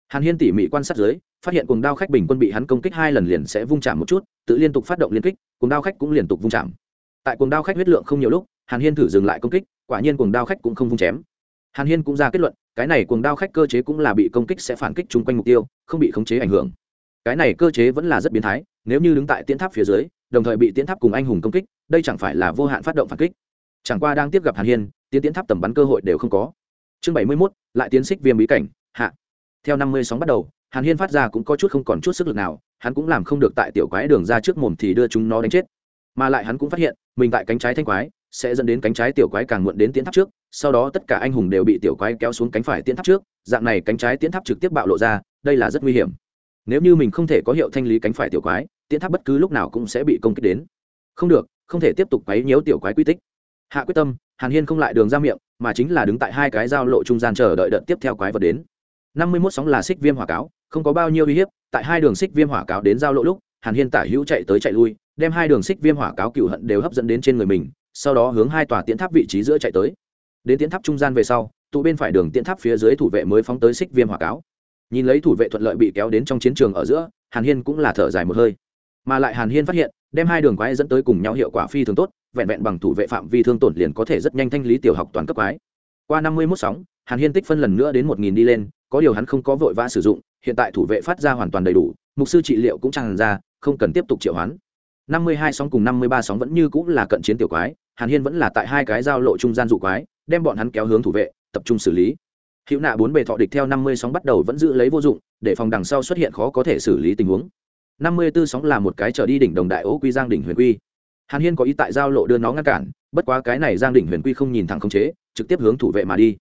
Hàn hiên tỉ mỉ quan sát dưới phát hiện cuồng đao khách bình quân bị hắn công kích hai lần liền sẽ vung chạm một chút, tự liên tục phát động liên kích, cuồng đao khách cũng liên tục vung chạm. Tại cuồng đao khách huyết lượng không nhiều lúc, hàn hiên thử dừng lại công kích, quả nhiên cuồng đao khách cũng không vung chém. Hàn hiên cũng ra kết luận, cái này cuồng đao khách cơ chế cũng là bị công kích sẽ phản kích chung quanh mục tiêu, không bị khống chế ảnh hưởng. Cái này cơ chế vẫn là rất biến thái, nếu như đứng tại tiến tháp phía dưới, đồng thời bị tiến tháp cùng anh hùng công kích, đây chẳng phải là vô hạn phát động phản kích. Chẳng qua đang tiếp gặp hàn hiên tiến tiến tháp tầm bắn cơ hội đều không có. Chương bảy mươi mốt, lại tiến xích viêm bí cảnh, hạ. Theo năm mươi sóng bắt đầu hàn hiên phát ra cũng có chút không còn chút sức lực nào, hắn cũng làm không được tại tiểu quái đường ra trước mồm thì đưa chúng nó đánh chết. Mà lại hắn cũng phát hiện, mình tại cánh trái thanh quái, sẽ dẫn đến cánh trái tiểu quái càng muộn đến tiến tháp trước, sau đó tất cả anh hùng đều bị tiểu quái kéo xuống cánh phải tiến tháp trước, dạng này cánh trái tiến tháp trực tiếp bạo lộ ra, đây là rất nguy hiểm. Nếu như mình không thể có hiệu thanh lý cánh phải tiểu quái, tiến tháp bất cứ lúc nào cũng sẽ bị công kích đến. Không được, không thể tiếp tục quấy nhiễu tiểu quái quy tích. Hạ quyết tâm, hàn hiên không lại đường ra miệng, mà chính là đứng tại hai cái giao lộ trung gian chờ đợi đợt tiếp theo quái vật đến năm mươi mốt sóng là xích viêm hỏa cáo, không có bao nhiêu uy hiếp, tại hai đường xích viêm hỏa cáo đến giao lộ lúc, hàn hiên tả hữu chạy tới chạy lui, đem hai đường xích viêm hỏa cáo cựu hận đều hấp dẫn đến trên người mình, sau đó hướng hai tòa tiến tháp vị trí giữa chạy tới. Đến tiến tháp trung gian về sau, tụ bên phải đường tiến tháp phía dưới thủ vệ mới phóng tới xích viêm hỏa cáo. Nhìn lấy thủ vệ thuận lợi bị kéo đến trong chiến trường ở giữa, hàn hiên cũng là thở dài một hơi. Mà lại hàn hiên phát hiện, đem hai đường quái dẫn tới cùng nhau hiệu quả phi thường tốt, vẹn vẹn bằng thủ vệ phạm vi thương tổn liền có thể rất nhanh thanh lý tiểu học toàn cấp quái. Qua năm mươi mốt sóng, hàn hiên tích phân lần nữa đến một nghìn đi lên có điều hắn không có vội vã sử dụng, hiện tại thủ vệ phát ra hoàn toàn đầy đủ, mục sư trị liệu cũng tràn ra, không cần tiếp tục triệu hoán. Năm mươi hai sóng cùng năm mươi ba sóng vẫn như cũng là cận chiến tiểu quái, hàn hiên vẫn là tại hai cái giao lộ trung gian dụ quái, đem bọn hắn kéo hướng thủ vệ, tập trung xử lý. Hữu nạ bốn bề thọ địch theo năm mươi sóng bắt đầu vẫn giữ lấy vô dụng, để phòng đằng sau xuất hiện khó có thể xử lý tình huống. Năm mươi b ố sóng là một cái trở đi đỉnh đồng đại ố quy giang đỉnh huyền quy. Hàn hiên có ý tại giao lộ đưa nó ngăn cản, bất quá cái này giang đỉnh huyền quy không nhìn thẳng không chế, trực tiếp hướng thủ vệ mà đi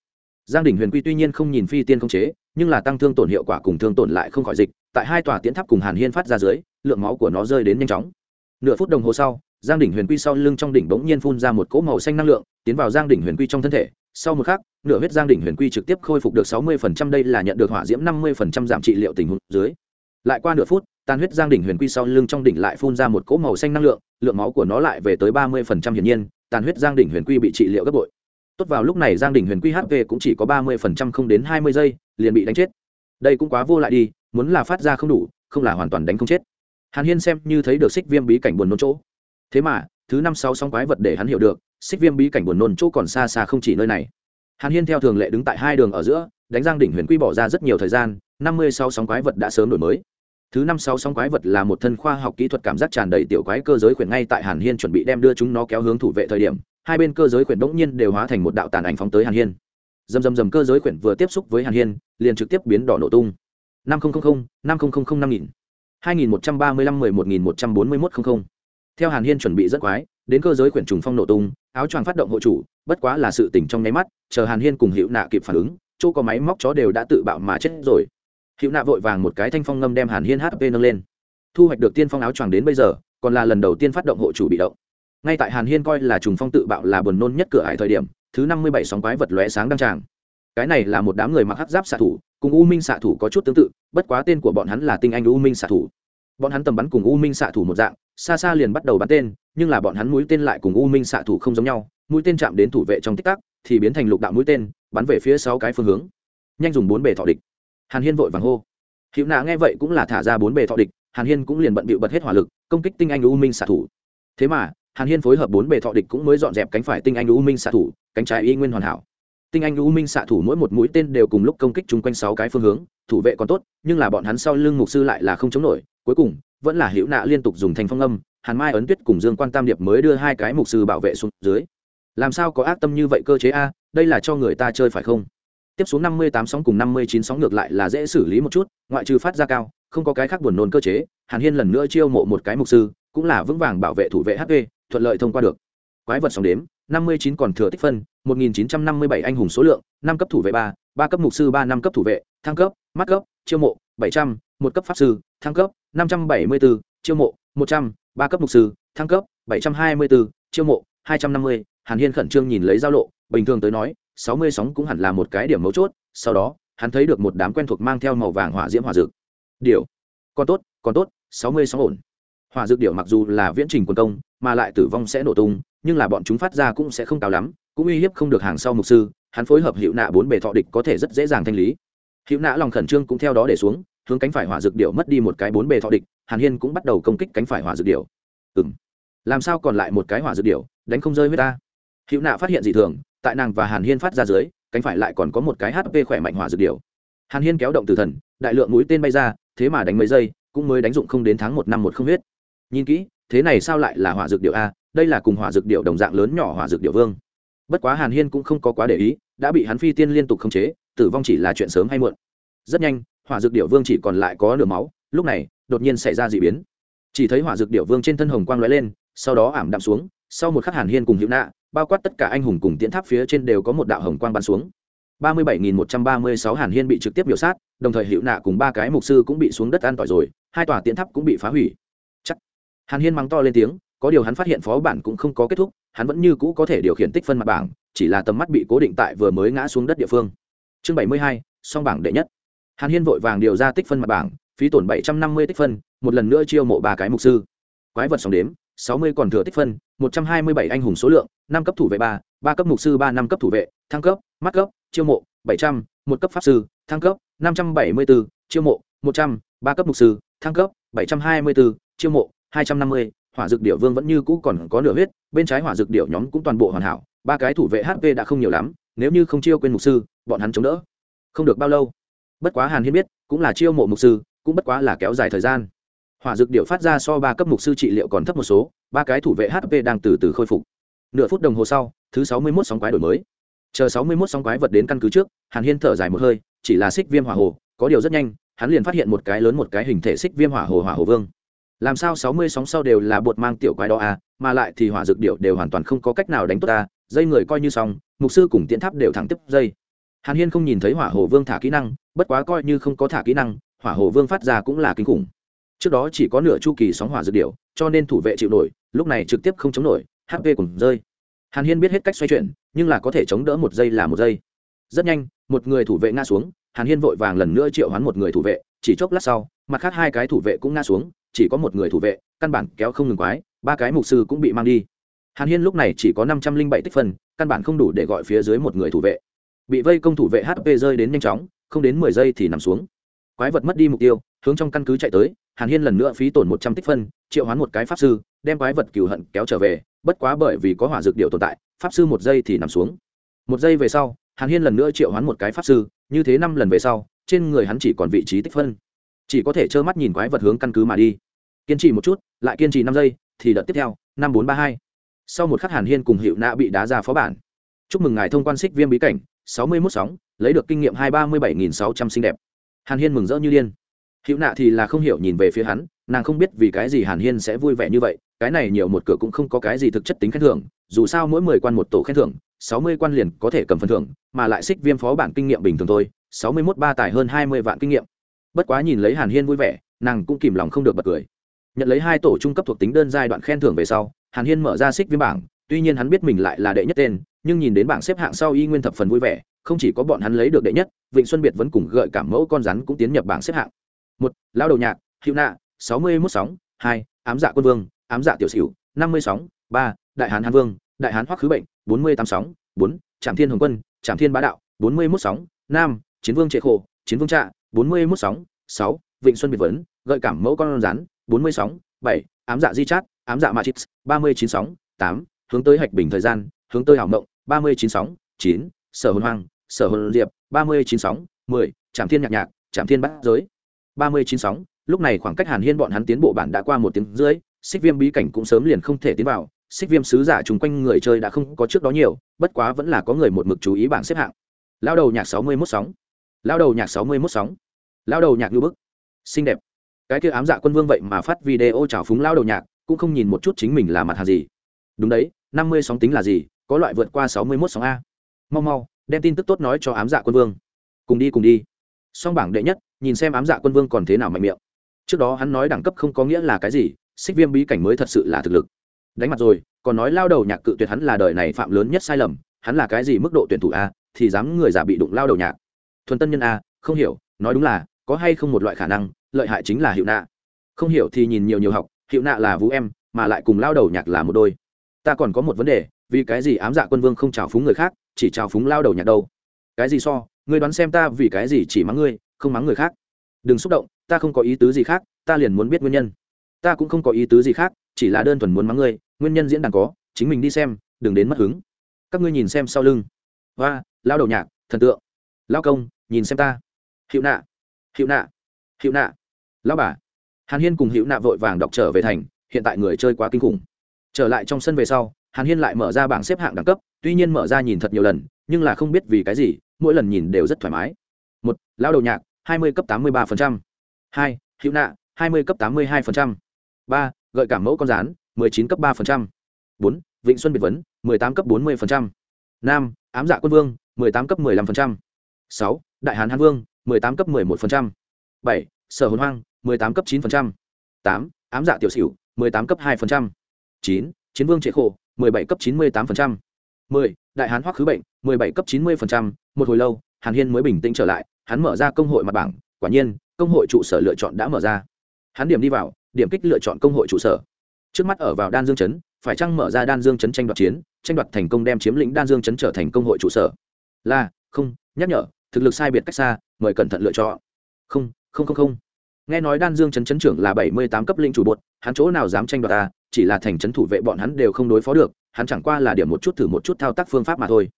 giang đình huyền quy tuy nhiên không nhìn phi tiên không chế, nhưng là tăng thương tổn hiệu quả cùng thương tổn lại không khỏi dịch, tại hai tòa tiến tháp cùng hàn hiên phát ra dưới, lượng máu của nó rơi đến nhanh chóng. Nửa phút đồng hồ sau, giang đỉnh huyền quy sau lưng trong đỉnh bỗng nhiên phun ra một cỗ màu xanh năng lượng, tiến vào giang đỉnh huyền quy trong thân thể. Sau một khắc, nửa huyết giang đỉnh huyền quy trực tiếp khôi phục được sáu mươi phần trăm, đây là nhận được hỏa diễm năm mươi phần trăm giảm trị liệu tình huống dưới. Lại qua nửa phút, tan huyết giang đỉnh huyền quy sau lưng trong đỉnh lại phun ra một cỗ màu xanh năng lượng lượng máu của nó lại về tới ba mươi phần trăm hiển nhiên tàn huyết giang đỉnh huyền quy bị trị liệu gấp bội tốt vào lúc này giang đỉnh huyền quy hp cũng chỉ có ba mươi phần trăm không đến hai mươi giây, liền bị đánh chết. Đây cũng quá vô lại đi, muốn là phát ra không đủ, không là hoàn toàn đánh không chết. Hàn hiên xem như thấy được xích viêm bí cảnh buồn nôn chỗ. Thế mà, thứ năm sáu song quái vật để hắn hiểu được, xích viêm bí cảnh buồn nôn chỗ còn xa xa không chỉ nơi này. Hàn hiên theo thường lệ đứng tại hai đường ở giữa, đánh giang đỉnh huyền quy bỏ ra rất nhiều thời gian, năm mươi sáu sóng quái vật đã sớm đổi mới. Thứ năm sáu sóng quái vật là một thân khoa học kỹ thuật cảm giác tràn đầy tiểu quái cơ giới khuyển ngay tại hàn hiên chuẩn bị đem đưa chúng nó kéo hướng thủ vệ thời điểm hai bên cơ giới quyển bỗng nhiên đều hóa thành một đạo tàn ảnh phóng tới hàn hiên. Dầm dầm dầm cơ giới quyển vừa tiếp xúc với hàn hiên, liền trực tiếp biến đỏ nổ tung. Năm nghìn năm nghìn năm nghìn. Hai nghìn một trăm ba mươi lăm mười một nghìn một trăm bốn mươi mốt không không. Theo hàn hiên chuẩn bị rất quái, đến cơ giới quyển trùng phong nổ tung, áo choàng phát động hộ chủ, bất quá là sự tỉnh trong nháy mắt, chờ hàn hiên cùng hiệu nạ kịp phản ứng, chỗ có máy móc chó đều đã tự bạo mà chết rồi. Hiệu nạ vội vàng một cái thanh phong ngâm đem hàn hiên hp nâng lên. Thu hoạch được tiên phong áo choàng đến bây giờ, còn là lần đầu tiên phát động hộ chủ bị động ngay tại hàn hiên coi là trùng phong tự bạo là buồn nôn nhất cửa hải thời điểm, thứ năm mươi bảy sóng quái vật lóe sáng đăng tràng. Cái này là một đám người mặc hắc giáp xạ thủ, cùng u minh xạ thủ có chút tương tự, bất quá tên của bọn hắn là tinh anh u minh xạ thủ. Bọn hắn tầm bắn cùng u minh xạ thủ một dạng, xa xa liền bắt đầu bắn tên, nhưng là bọn hắn mũi tên lại cùng u minh xạ thủ không giống nhau, mũi tên chạm đến thủ vệ trong tích tắc, thì biến thành lục đạo mũi tên, bắn về phía sáu cái phương hướng. Nhanh dùng bốn bề thọ địch. Hàn hiên vội vàng hô. Hữu nạ nghe vậy cũng là thả ra bốn bề thọ địch, hàn hiên cũng liền bận bịu bật hết hỏa lực, công kích tinh anh u minh xạ thủ. Thế mà hàn hiên phối hợp bốn bề thọ địch cũng mới dọn dẹp cánh phải tinh anh u minh xạ thủ, cánh trái y nguyên hoàn hảo. Tinh anh u minh xạ thủ mỗi một mũi tên đều cùng lúc công kích chung quanh sáu cái phương hướng, thủ vệ còn tốt, nhưng là bọn hắn sau lưng mục sư lại là không chống nổi, cuối cùng, vẫn là hữu nạ liên tục dùng thành phong âm, hàn mai ấn tuyết cùng dương quan tam điệp mới đưa hai cái mục sư bảo vệ xuống dưới. Làm sao có ác tâm như vậy cơ chế a, đây là cho người ta chơi phải không? Tiếp xuống năm mươi tám sóng cùng năm mươi chín sóng ngược lại là dễ xử lý một chút, ngoại trừ phát ra cao, không có cái khác buồn nôn cơ chế, hàn hiên lần nữa chiêu mộ một cái mục sư, cũng là vững vàng bảo vệ thủ vệ hp thuận lợi thông qua được. Quái vật sóng đếm, năm mươi chín còn thừa tích phân, một nghìn chín trăm năm mươi bảy anh hùng số lượng, năm cấp thủ vệ ba ba cấp mục sư ba, năm cấp thủ vệ, thăng cấp, mắt cấp, chiêu mộ, bảy trăm, một cấp pháp sư, thăng cấp, năm trăm bảy mươi bốn chiêu mộ, một trăm, ba cấp mục sư, thăng cấp, bảy trăm hai mươi bốn chiêu mộ, hai trăm năm mươi, hàn hiên khẩn trương nhìn lấy giao lộ, bình thường tới nói, sáu mươi sóng cũng hẳn là một cái điểm mấu chốt, sau đó, hắn thấy được một đám quen thuộc mang theo màu vàng hỏa diễm hỏa dược. Điều, còn tốt còn tốt, sáu mươi sóng ổn hỏa dược điệu mặc dù là viễn trình quân công, mà lại tử vong sẽ nổ tung, nhưng là bọn chúng phát ra cũng sẽ không cao lắm, cũng uy hiếp không được hàng sau mục sư, hắn phối hợp hiệu nạ bốn bề thọ địch có thể rất dễ dàng thanh lý. Hiệu nạ lòng khẩn trương cũng theo đó để xuống, hướng cánh phải hỏa dược điệu mất đi một cái bốn bề thọ địch, hàn hiên cũng bắt đầu công kích cánh phải hỏa dược điệu ừng làm sao còn lại một cái hỏa dược điệu đánh không rơi với ta? Hiệu nạ phát hiện dị thường, tại nàng và hàn hiên phát ra dưới, cánh phải lại còn có một cái hp khỏe mạnh hỏa dược điệu hàn hiên kéo động từ thần, đại lượng mũi tên bay ra, thế mà đánh mấy giây, cũng mới đánh dụng không đến tháng một năm một không huyết nhìn kỹ, thế này sao lại là hỏa dược điệu a, đây là cùng hỏa dược điệu đồng dạng lớn nhỏ hỏa dược điệu vương. Bất quá hàn hiên cũng không có quá để ý, đã bị hắn phi tiên liên tục khống chế, tử vong chỉ là chuyện sớm hay muộn. Rất nhanh, hỏa dược điệu vương chỉ còn lại có nửa máu, lúc này, đột nhiên xảy ra d ị biến. Chỉ thấy hỏa dược điệu vương trên thân hồng quang l ó e lên, sau đó ảm đạm xuống, sau một khắc hàn hiên cùng hữu nạ bao quát tất cả anh hùng cùng tiến tháp phía trên đều có một đạo hồng quang bắn xuống. ba mươi bảy nghìn một trăm ba mươi sáu hàn hiên bị trực tiếp biểu sát, đồng thời hữu nạ cùng ba cái mục sư cũng bị xuống đất an tỏi rồi, hai tòa tiến tháp cũng bị phá hủy hàn hiên mắng to lên tiếng, có điều hắn phát hiện phó bản cũng không có kết thúc, hắn vẫn như cũ có thể điều khiển tích phân mặt bảng, chỉ là tầm mắt bị cố định tại vừa mới ngã xuống đất địa phương. Chương bảy mươi hai, song bảng đệ nhất. Hàn hiên vội vàng điều ra tích phân mặt bảng, phí tổn bảy trăm năm mươi tích phân, một lần nữa chiêu mộ ba cái mục sư. Quái vật sòng đếm, sáu mươi còn thừa tích phân, một trăm hai mươi bảy anh hùng số lượng, năm cấp thủ vệ ba ba cấp mục sư ba, năm cấp thủ vệ, thăng cấp, mắt cấp, chiêu mộ, bảy trăm, một cấp pháp sư, thăng cấp, năm trăm bảy mươi bốn chiêu mộ, một trăm, ba cấp mục sư, thăng cấp, bảy trăm hai mươi bốn chiêu mộ hai trăm năm mươi, hỏa dược điệu vương vẫn như cũ còn có nửa huyết, bên trái hỏa dược điệu nhóm cũng toàn bộ hoàn hảo, ba cái thủ vệ hp đã không nhiều lắm, nếu như không chiêu quên mục sư, bọn hắn chống đỡ. Không được bao lâu. Bất quá hàn hiên biết, cũng là chiêu mộ mục sư, cũng bất quá là kéo dài thời gian. Hỏa dược điệu phát ra so ba cấp mục sư trị liệu còn thấp một số, ba cái thủ vệ hp đang từ từ khôi phục. Nửa phút đồng hồ sau, thứ sáu mươi mốt sóng quái đổi mới. Chờ sáu mươi mốt sóng quái vật đến căn cứ trước, hàn hiên thở dài một hơi, chỉ là xích viêm hỏa hồ, có điều rất nhanh, hắn liền phát hiện một cái lớn một cái hình thể xích viêm hỏa hồ hỏa hồ vương làm sao sáu mươi sóng sau đều là bột mang tiểu quái đó à mà lại thì hỏa dược điệu đều hoàn toàn không có cách nào đánh tốt ta, dây người coi như xong, mục sư cùng tiễn tháp đều thẳng tiếp dây. Hàn hiên không nhìn thấy hỏa hồ vương thả kỹ năng, bất quá coi như không có thả kỹ năng, hỏa hồ vương phát ra cũng là kinh khủng. Trước đó chỉ có nửa chu kỳ sóng hỏa dược điệu, cho nên thủ vệ chịu nổi, lúc này trực tiếp không chống nổi, hp cùng rơi. Hàn hiên biết hết cách xoay chuyển, nhưng là có thể chống đỡ một giây là một giây. Rất nhanh, một người thủ vệ ngã xuống, hàn hiên vội vàng lần nữa triệu hoán một người thủ vệ, chỉ chốc lát sau, mặt khác hai cái thủ vệ cũng ngã xuống chỉ có một người thủ vệ, căn bản kéo không ngừng quái, ba cái mục sư cũng bị mang đi. Hàn hiên lúc này chỉ có năm trăm linh bảy tích phân, căn bản không đủ để gọi phía dưới một người thủ vệ. Bị vây công thủ vệ hp rơi đến nhanh chóng, không đến mười giây thì nằm xuống. Quái vật mất đi mục tiêu, hướng trong căn cứ chạy tới, hàn hiên lần nữa phí tổn một trăm tích phân, triệu hoán một cái pháp sư, đem quái vật cừu hận kéo trở về, bất quá bởi vì có hỏa dược điệu tồn tại, pháp sư một giây thì nằm xuống. Một giây về sau, hàn hiên lần nữa triệu hoán một cái pháp sư, như thế năm lần về sau, trên người hắn chỉ còn vị trí tích phân chỉ có thể trơ mắt nhìn quái vật hướng căn cứ mà đi. Kiên trì một chút, lại kiên trì năm giây, thì đợt tiếp theo, năm bốn ba hai. Sau một khắc hàn hiên cùng hiệu nạ bị đá ra phó bản. Chúc mừng ngài thông quan xích viêm bí cảnh, sáu mươi mốt sóng, lấy được kinh nghiệm hai ba mươi bảy nghìn sáu trăm xinh đẹp. Hàn hiên mừng rỡ như điên. Hiệu nạ thì là không hiểu nhìn về phía hắn, nàng không biết vì cái gì hàn hiên sẽ vui vẻ như vậy, cái này nhiều một cửa cũng không có cái gì thực chất tính khen thưởng, dù sao mỗi mười quan một tổ khen thưởng, sáu mươi quan liền có thể cầm phần thưởng, mà lại xích viêm phó bản kinh nghiệm bình thường thôi, sáu mươi mốt ba tài hơn hai mươi vạn kinh nghiệm bất quá nhìn lấy hàn hiên vui vẻ, nàng cũng kìm lòng không được bật cười. Nhận lấy hai tổ trung cấp thuộc tính đơn giai đoạn khen thưởng về sau, hàn hiên mở ra xích viêm bảng, tuy nhiên hắn biết mình lại là đệ nhất tên, nhưng nhìn đến bảng xếp hạng sau y nguyên thập phần vui vẻ, không chỉ có bọn hắn lấy được đệ nhất, vịnh xuân biệt vẫn cùng gợi cảm mẫu con rắn cũng tiến nhập bảng xếp hạng. Một lao đầu nhạc, hữu nạ, sáu mươi mốt sóng, hai, ám dạ quân vương, ám dạ tiểu sửu, năm mươi sóng, ba, đại hán hán vương, đại hán hoắc khứ bệnh, bốn mươi tám sóng, bốn trạm thiên hồng quân trạm thiên bá đạo, bốn mươi mốt sóng, năm, chiến vương trệ khổ, chiến vương trạ bốn mươi mốt sóng, sáu, vịnh xuân biệt vấn, gợi cảm mẫu con rắn, bốn mươi sóng, bảy, ám dạ di chát, ám dạ matrix, ba mươi chín sóng, tám, hướng tới hạch bình thời gian, hướng tới hảo mộng, ba mươi chín sóng, chín, sở hồn hoang, sở hồn diệp, ba mươi chín sóng, mười trạm thiên nhạc nhạc trạm thiên bát giới. ba mươi chín sóng, lúc này khoảng cách hàn hiên bọn hắn tiến bộ bản đã qua một tiếng rưỡi, xích viêm bí cảnh cũng sớm liền không thể tiến vào, xích viêm sứ giả chung quanh người chơi đã không có trước đó nhiều, bất quá vẫn là có người một mực chú ý bảng xếp hạng. Lao đầu nhạc sáu mươi mốt sóng, lao đầu nhạc sáu mươi mốt sóng lao đầu nhạc như bức. Xinh đẹp. Cái kia ám dạ quân vương vậy mà phát video trào phúng lao đầu nhạc, cũng không nhìn một chút chính mình là mặt hàng gì. Đúng đấy, năm mươi sóng tính là gì, có loại vượt qua sáu mươi mốt sóng a. Mau mau, đem tin tức tốt nói cho ám dạ quân vương. Cùng đi cùng đi. Song bảng đệ nhất, nhìn xem ám dạ quân vương còn thế nào mạnh miệng. Trước đó hắn nói đẳng cấp không có nghĩa là cái gì, xích viêm bí cảnh mới thật sự là thực lực. Đánh mặt rồi, còn nói lao đầu nhạc cự tuyệt hắn là đời này phạm lớn nhất sai lầm, hắn là cái gì mức độ tuyển thủ a, thì dám người giả bị đụng lao đầu nhạc. Thuần tân nhân a, không hiểu, nói đúng là có hay không một loại khả năng, lợi hại chính là hiệu nạ. Không hiểu thì nhìn nhiều nhiều học, hiệu nạ là vũ em, mà lại cùng lao đầu nhạc là một đôi. Ta còn có một vấn đề, vì cái gì ám dạ quân vương không trào phúng người khác, chỉ trào phúng lao đầu nhạc đâu? Cái gì so, ngươi đoán xem ta vì cái gì chỉ mắng ngươi, không mắng người khác? Đừng xúc động, ta không có ý tứ gì khác, ta liền muốn biết nguyên nhân. Ta cũng không có ý tứ gì khác, chỉ là đơn thuần muốn mắng ngươi, nguyên nhân diễn đàn có, chính mình đi xem, đừng đến mất hứng. Các ngươi nhìn xem sau lưng. Và lao đầu nhạc, thần tượng. Lao công, nhìn xem ta. Hiệu nạ hiệu nạ. Hiệu nạ. Lao bà. Hàn hiên cùng hiệu nạ vội vàng đọc trở về thành, hiện tại người chơi quá kinh khủng. Trở lại trong sân về sau, hàn hiên lại mở ra bảng xếp hạng đẳng cấp, tuy nhiên mở ra nhìn thật nhiều lần, nhưng là không biết vì cái gì, mỗi lần nhìn đều rất thoải mái. Một lao đầu nhạc, hai mươi cấp tám mươi ba hai, hữu nạ, hai mươi cấp tám mươi hai ba, gợi cảm mẫu con rán, mười chín cấp ba bốn, vịnh xuân biệt vấn, mười tám cấp bốn mươi năm, ám dạ quân vương, mười tám cấp mười lăm sáu, đại hán hán vương mười tám cấp mười một bảy, sở hồn hoang, mười tám cấp chín tám, ám dạ tiểu xỉu, mười tám cấp hai chín, chiến vương trệ khổ, mười bảy cấp chín mươi tám mười, đại hán hoắc khứ bệnh, mười bảy cấp chín mươi một hồi lâu, hàn hiên mới bình tĩnh trở lại, hắn mở ra công hội mặt bảng, quả nhiên, công hội trụ sở lựa chọn đã mở ra. Hắn điểm đi vào, điểm kích lựa chọn công hội trụ sở. Trước mắt ở vào đan dương chấn, phải chăng mở ra đan dương chấn tranh đoạt chiến, tranh đoạt thành công đem chiếm lĩnh đan dương chấn trở thành công hội trụ sở? Là, không, nhắc nhở, thực lực sai biệt cách xa mời cẩn thận lựa chọn. Không không không không. Nghe nói đan dương chấn chấn trưởng là bảy mươi tám cấp linh chủ bột, hắn chỗ nào dám tranh đoạt ta, chỉ là thành trấn thủ vệ bọn hắn đều không đối phó được, hắn chẳng qua là điểm một chút thử một chút thao tác phương pháp mà thôi.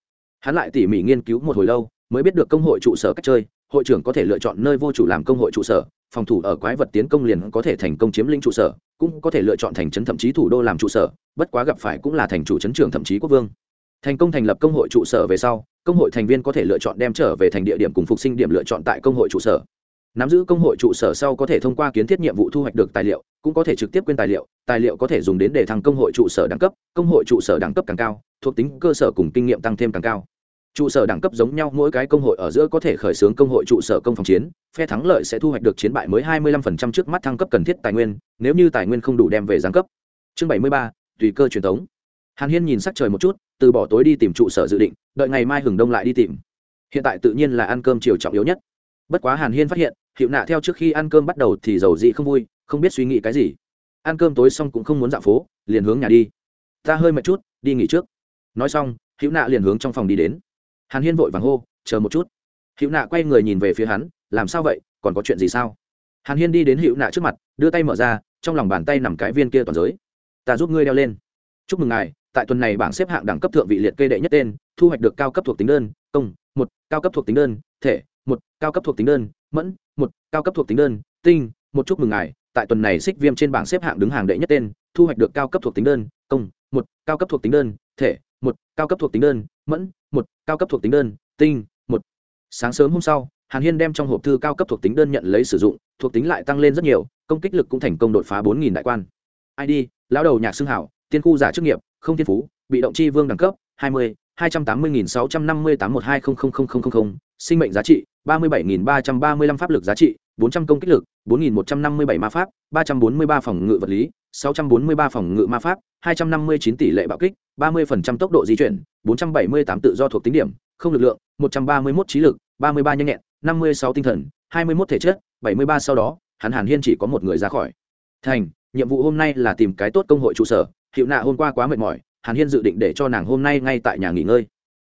Hắn lại tỉ mỉ nghiên cứu một hồi lâu, mới biết được công hội trụ sở cách chơi, hội trưởng có thể lựa chọn nơi vô chủ làm công hội trụ sở, phòng thủ ở quái vật tiến công liền có thể thành công chiếm lĩnh trụ sở, cũng có thể lựa chọn thành trấn thậm chí thủ đô làm trụ sở, bất quá gặp phải cũng là thành chủ trấn trưởng thậm chí quốc vương. Thành công thành lập công hội trụ sở về sau công hội thành viên có thể lựa chọn đem trở về thành địa điểm cùng phục sinh điểm lựa chọn tại công hội trụ sở. Nắm giữ công hội trụ sở sau có thể thông qua kiến thiết nhiệm vụ thu hoạch được tài liệu cũng có thể trực tiếp quên tài liệu tài liệu có thể dùng đến để thăng công hội trụ sở đẳng cấp công hội trụ sở đẳng cấp càng cao thuộc tính cơ sở cùng kinh nghiệm tăng thêm càng cao. Trụ sở đẳng cấp giống nhau mỗi cái công hội ở giữa có thể khởi xướng công hội trụ sở công phòng chiến phe thắng lợi sẽ thu hoạch được chiến bại mới 25% trước mắt thăng cấp cần thiết tài nguyên nếu như tài nguyên không đủ đem về giáng cấp. Chương 73, tùy cơ truyền thống. Hàn hiên nhìn sắc trời một chút từ bỏ tối đi tìm trụ sở dự định, đợi ngày mai hừng đông lại đi tìm. Hiện tại tự nhiên là ăn cơm chiều trọng yếu nhất. Bất quá hàn hiên phát hiện, hiệu nạ theo trước khi ăn cơm bắt đầu thì giàu dị không vui, không biết suy nghĩ cái gì. Ăn cơm tối xong cũng không muốn dạo phố, liền hướng nhà đi. Ta hơi mệt chút, đi nghỉ trước. Nói xong hữu nạ liền hướng trong phòng đi đến. Hàn hiên vội vàng hô, chờ một chút. Hữu nạ quay người nhìn về phía hắn, làm sao vậy, còn có chuyện gì sao? Hàn hiên đi đến hữu nạ trước mặt, đưa tay mở ra, trong lòng bàn tay nằm cái viên kia toàn giới. Ta giúp ngươi đeo lên. Chúc mừng ngài tại tuần này bảng xếp hạng đẳng cấp thượng vị liệt kê đệ nhất tên thu hoạch được cao cấp thuộc tính đơn công một cao cấp thuộc tính đơn thể một cao cấp thuộc tính đơn mẫn một cao cấp thuộc tính đơn tinh một chúc mừng ngài tại tuần này xích viêm trên bảng xếp hạng đứng hàng đệ nhất tên thu hoạch được cao cấp thuộc tính đơn công một cao cấp thuộc tính đơn thể một cao cấp thuộc tính đơn mẫn một cao cấp thuộc tính đơn tinh một sáng sớm hôm sau hàn hiên đem trong hộp thư cao cấp thuộc tính đơn nhận lấy sử dụng thuộc tính lại tăng lên rất nhiều công kích lực cũng thành công đột phá bốn nghìn đại quan id lão đầu nhạc xưng hảo tiên khu giả chức nghiệp, không thiên phú, bị động chi vương đẳng cấp, hai mươi, hai trăm tám mươi nghìn sáu trăm năm mươi tám một hai không không không không không sinh mệnh giá trị, ba mươi bảy nghìn ba trăm ba mươi lăm pháp lực giá trị, bốn trăm công kích lực, bốn nghìn một trăm năm mươi bảy ma pháp, ba trăm bốn mươi ba phòng ngự vật lý, sáu trăm bốn mươi ba phòng ngự ma pháp, hai trăm năm mươi chín tỷ lệ bạo kích, ba mươi phần trăm tốc độ di chuyển, bốn trăm bảy mươi tám tự do thuộc tính điểm, không lực lượng, một trăm ba mươi mốt trí lực, ba mươi ba nhanh nhẹn, năm mươi sáu tinh thần, hai mươi mốt thể chất, bảy mươi ba sau đó, hắn hàn hiên chỉ có một người ra khỏi. Thành, nhiệm vụ hôm nay là tìm cái tốt công hội trụ sở hiệu nạ hôm qua quá mệt mỏi, hàn hiên dự định để cho nàng hôm nay ngay tại nhà nghỉ ngơi.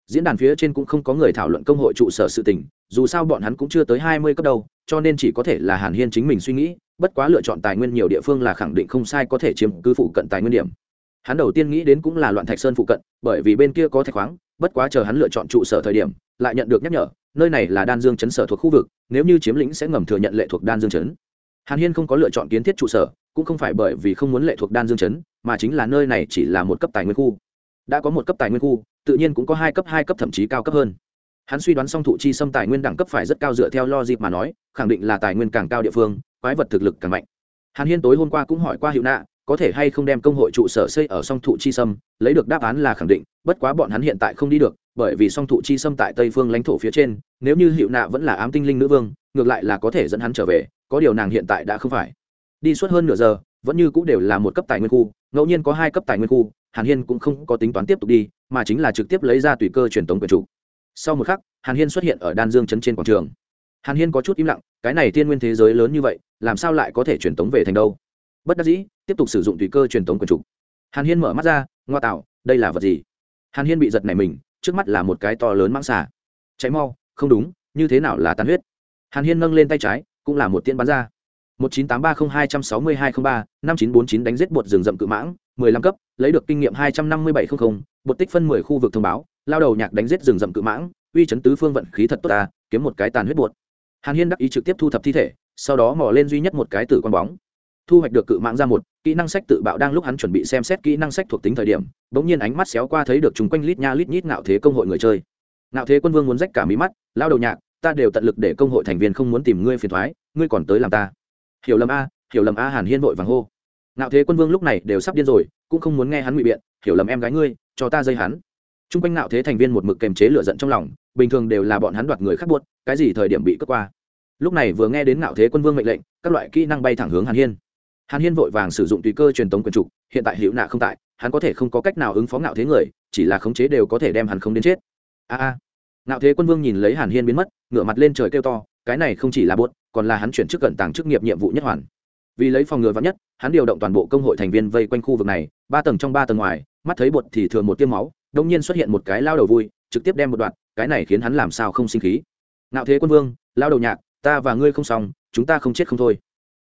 Diễn đàn phía trên cũng không có người thảo luận công hội trụ sở sự tình, dù sao bọn hắn cũng chưa tới hai mươi cấp đâu cho nên chỉ có thể là hàn hiên chính mình suy nghĩ, bất quá lựa chọn tài nguyên nhiều địa phương là khẳng định không sai có thể chiếm cứ phụ cận tài nguyên điểm. Hắn đầu tiên nghĩ đến cũng là loạn thạch sơn phụ cận, bởi vì bên kia có thạch khoáng, bất quá chờ hắn lựa chọn trụ sở thời điểm, lại nhận được nhắc nhở, nơi này là đan dương chấn sở thuộc khu vực, nếu như chiếm lĩnh sẽ ngầm thừa nhận lệ thuộc đan dương chấn. Hàn hiên không có lựa chọn kiến thiết trụ sở cũng không phải bởi vì không muốn lệ thuộc đan dương chấn, mà chính là nơi này chỉ là một cấp tài nguyên khu. Đã có một cấp tài nguyên khu, tự nhiên cũng có hai cấp hai cấp thậm chí cao cấp hơn. Hắn suy đoán song thụ chi xâm tài nguyên đẳng cấp phải rất cao dựa theo lo dịp mà nói, khẳng định là tài nguyên càng cao địa phương, quái vật thực lực càng mạnh. Hàn hiên tối hôm qua cũng hỏi qua hiệu nạ, có thể hay không đem công hội trụ sở xây ở song thụ chi sâm lấy được đáp án là khẳng định, bất quá bọn hắn hiện tại không đi được, bởi vì song thụ chi sâm tại tây phương lãnh thổ phía trên, nếu như hiệu nạ vẫn là ám tinh linh nữ vương, ngược lại là có thể dẫn hắn trở về, có điều nàng hiện tại đã không phải đi suốt hơn nửa giờ, vẫn như c ũ đều là một cấp tài nguyên khu, ngẫu nhiên có hai cấp tài nguyên khu, hàn hiên cũng không có tính toán tiếp tục đi, mà chính là trực tiếp lấy ra tùy cơ truyền tống quyền chủ. Sau một khắc, hàn hiên xuất hiện ở đan dương chấn trên quảng trường. Hàn hiên có chút im lặng, cái này tiên nguyên thế giới lớn như vậy, làm sao lại có thể truyền tống về thành đâu? Bất đắc dĩ, tiếp tục sử dụng tùy cơ truyền tống quyền chủ. Hàn hiên mở mắt ra, ngoa tạo, đây là vật gì? Hàn hiên bị giật này mình, trước mắt là một cái to lớn mãng xà. Cháy mau, không đúng, như thế nào là tàn huyết? Hàn hiên nâng lên tay trái, cũng là một tiên bắn ra một chín tám ba không hai trăm sáu mươi hai không ba, năm chín bốn chín đánh giết bột rừng rậm cự mãng, mười lăm cấp, lấy được kinh nghiệm hai trăm năm mươi bảy không không, bột tích phân mười khu vực thông báo, lao đầu nhạc đánh giết rừng rậm cự mãng, uy chấn tứ phương vận khí thật tốt ta, kiếm một cái tàn huyết bột. Hàn hiên đắc ý trực tiếp thu thập thi thể, sau đó mò lên duy nhất một cái tử quan bóng. Thu hoạch được cự mãng ra một, kỹ năng sách tự bạo đang lúc hắn chuẩn bị xem xét kỹ năng sách thuộc tính thời điểm, bỗng nhiên ánh mắt xéo qua thấy được trùng quanh lít nha lít nhít ngạo thế công hội người chơi. Ngạo thế quân vương muốn rách cả mí mắt, lao đầu nhạc, ta đều tận lực để công hội thành viên không muốn tìm ngươi phiền thoái, ngươi còn tới làm ta hiểu lầm a, hiểu lầm a hàn hiên vội vàng hô. Ngạo thế quân vương lúc này đều sắp điên rồi, cũng không muốn nghe hắn ngụy biện, hiểu lầm em gái ngươi, cho ta dây hắn. T r u n g quanh ngạo thế thành viên một mực kềm chế lửa giận trong lòng, bình thường đều là bọn hắn đoạt người khác buốt, cái gì thời điểm bị cướp qua. Lúc này vừa nghe đến ngạo thế quân vương mệnh lệnh, các loại kỹ năng bay thẳng hướng hàn hiên. Hàn hiên vội vàng sử dụng tùy cơ truyền tống quyền trục, hiện tại hữu nạ không tại, hắn có thể không có cách nào ứng phó ngạo thế người, chỉ là khống chế đều có thể đem hắn không đến chết. A a ngạo thế quân vương nhìn lấy hàn hiên biến mất, ngửa mặt lên trời kêu to, cái này không chỉ là buốt, còn là hắn chuyển chức cận tàng chức nghiệp nhiệm vụ nhất hoàn. Vì lấy phòng ngừa vắn nhất, hắn điều động toàn bộ công hội thành viên vây quanh khu vực này, ba tầng trong ba tầng ngoài, mắt thấy bột thì thừa một tiêm máu đông nhiên xuất hiện một cái lao đầu vui, trực tiếp đem một đoạn cái này khiến hắn làm sao không sinh khí. Ngạo thế quân vương, lao đầu nhạc, ta và ngươi không xong, chúng ta không chết không thôi.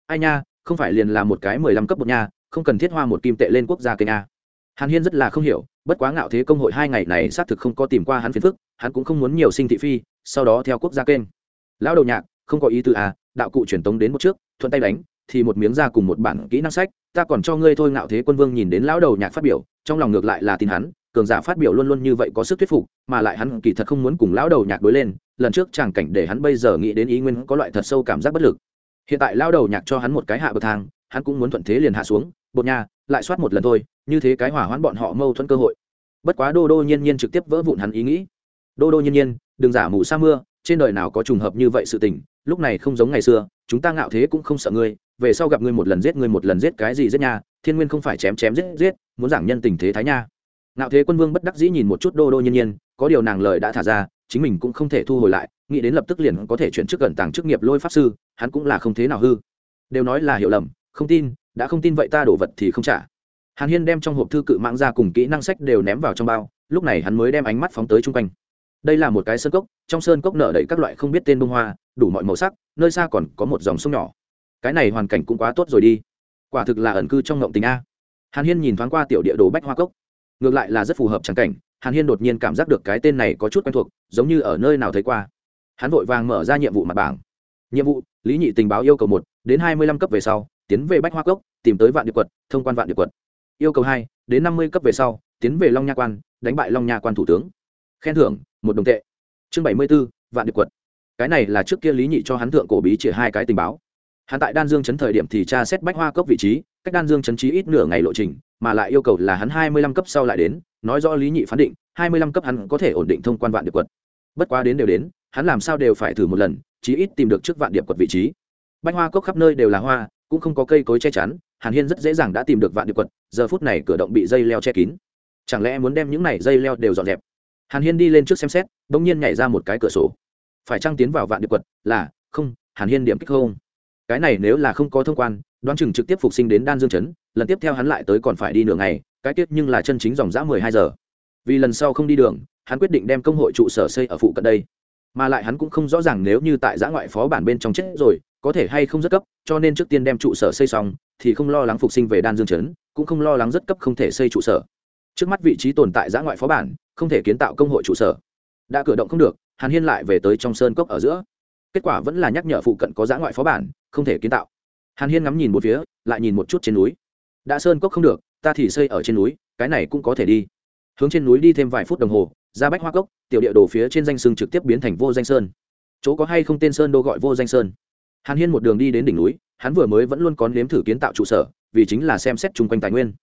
Ai nha, không phải liền là một cái mười lăm cấp một nha, không cần thiết hoa một kim tệ lên quốc gia kênh a hàn hiên rất là không hiểu, bất quá ngạo thế công hội hai ngày này xác thực không có tìm qua hắn phiền phức, hắn cũng không muốn nhiều sinh thị phi, sau đó theo quốc gia kênh lão đầu nhạc, không có ý tư à? đạo cụ truyền tống đến một trước, thuận tay đánh, thì một miếng ra cùng một bản kỹ năng sách, ta còn cho ngươi thôi ngạo thế quân vương nhìn đến lão đầu nhạc phát biểu, trong lòng ngược lại là tin hắn, cường giả phát biểu luôn luôn như vậy có sức thuyết phục, mà lại hắn kỳ thật không muốn cùng lão đầu nhạc đối lên, lần trước chàng cảnh để hắn bây giờ nghĩ đến ý nguyên có loại thật sâu cảm giác bất lực hiện tại lão đầu nhạc cho hắn một cái hạ bậc thang, hắn cũng muốn thuận thế liền hạ xuống, bột nha lại soát một lần thôi, như thế cái hỏa hoãn bọn họ mâu thuẫn cơ hội. Bất quá đô đô nhiên nhiên trực tiếp vỡ vụn hắn ý nghĩ. Đô đô nhiên nhiên, đừng giả mù sa mưa, trên đời nào có trùng hợp như vậy sự tình, lúc này không giống ngày xưa, chúng ta ngạo thế cũng không sợ ngươi, về sau gặp ngươi một lần giết ngươi một lần giết cái gì giết nha, thiên nguyên không phải chém chém giết giết, muốn giảng nhân tình thế thái nha. Ngạo thế quân vương bất đắc dĩ nhìn một chút đô đô nhiên nhiên, có điều nàng lời đã thả ra, chính mình cũng không thể thu hồi lại, nghĩ đến lập tức liền có thể chuyển chức cận tàng chức nghiệp lôi pháp sư, hắn cũng là không thế nào hư. Đều nói là hiểu lầm, không tin đã không tin vậy ta đổ vật thì không trả. Hàn hiên đem trong hộp thư cự mạng ra cùng kỹ năng sách đều ném vào trong bao, lúc này hắn mới đem ánh mắt phóng tới chung quanh. Đây là một cái sơn cốc, trong sơn cốc nở đầy các loại không biết tên bông hoa, đủ mọi màu sắc, nơi xa còn có một dòng sông nhỏ. Cái này hoàn cảnh cũng quá tốt rồi đi. Quả thực là ẩn cư trong ngộng tình a. Hàn hiên nhìn thoáng qua tiểu địa đồ bách hoa cốc. Ngược lại là rất phù hợp trắng cảnh, hàn hiên đột nhiên cảm giác được cái tên này có chút quen thuộc, giống như ở nơi nào thấy qua. Hắn vội vàng mở ra nhiệm vụ mặt bảng. Nhiệm vụ, lý nhị tình báo yêu cầu một, đến hai mươi lăm cấp về sau tiến về bách hoa cốc, tìm tới vạn điệp quật, thông quan vạn điệp quật. Yêu cầu hai, đến năm mươi cấp về sau, tiến về long nha quan, đánh bại long nha quan thủ tướng. Khen thưởng, một đồng tệ. Chương bảy mươi b ố vạn điệp quật. Cái này là trước kia lý nhị cho hắn thượng cổ bí chỉ hai cái tình báo. Hắn tại đan dương chấn thời điểm thì tra xét bách hoa cốc vị trí, cách đan dương chấn trí ít nửa ngày lộ trình, mà lại yêu cầu là hắn hai mươi lăm cấp sau lại đến, nói rõ lý nhị phán định, hai mươi lăm cấp hắn có thể ổn định thông quan vạn điệp quật. Bất quá đến đều đến, hắn làm sao đều phải thử một lần chí ít tìm được trước vạn điệp quật vị trí. Bách hoa cốc khắp nơi đều là hoa cũng không có cây cối che chắn, hàn hiên rất dễ dàng đã tìm được vạn điệp quật, giờ phút này cửa động bị dây leo che kín. Chẳng lẽ muốn đem những này dây leo đều dọn dẹp? Hàn hiên đi lên trước xem xét đ ỗ n g nhiên nhảy ra một cái cửa sổ. Phải trăng tiến vào vạn điệp quật? Là, không, hàn hiên điểm kích không. Cái này nếu là không có thông quan, đoán chừng trực tiếp phục sinh đến đan dương chấn lần tiếp theo hắn lại tới còn phải đi nửa ngày, cái tiết nhưng là chân chính dòng dã mười hai giờ. Vì lần sau không đi đường, hắn quyết định đem công hội trụ sở xây ở phụ cận đây. Mà lại hắn cũng không rõ ràng nếu như tại giã ngoại phó bản bên trong chết rồi có thể hay không rất cấp, cho nên trước tiên đem trụ sở xây xong, thì không lo lắng phục sinh về đan dương chấn cũng không lo lắng rất cấp không thể xây trụ sở. Trước mắt vị trí tồn tại giã ngoại phó bản, không thể kiến tạo công hội trụ sở. Đã cử động không được, hàn hiên lại về tới trong sơn cốc ở giữa. Kết quả vẫn là nhắc nhở phụ cận có giã ngoại phó bản, không thể kiến tạo. Hàn hiên ngắm nhìn một phía, lại nhìn một chút trên núi. Đã sơn cốc không được, ta thì xây ở trên núi, cái này cũng có thể đi. Hướng trên núi đi thêm vài phút đồng hồ, ra bách hoa cốc, tiểu địa đồ phía trên danh sưng trực tiếp biến thành vô danh sơn. Chỗ có hay không tên sơn đô gọi vô danh sơn? Hàn hiên một đường đi đến đỉnh núi, hắn vừa mới vẫn luôn có nếm thử kiến tạo trụ sở, vì chính là xem xét chung quanh tài nguyên.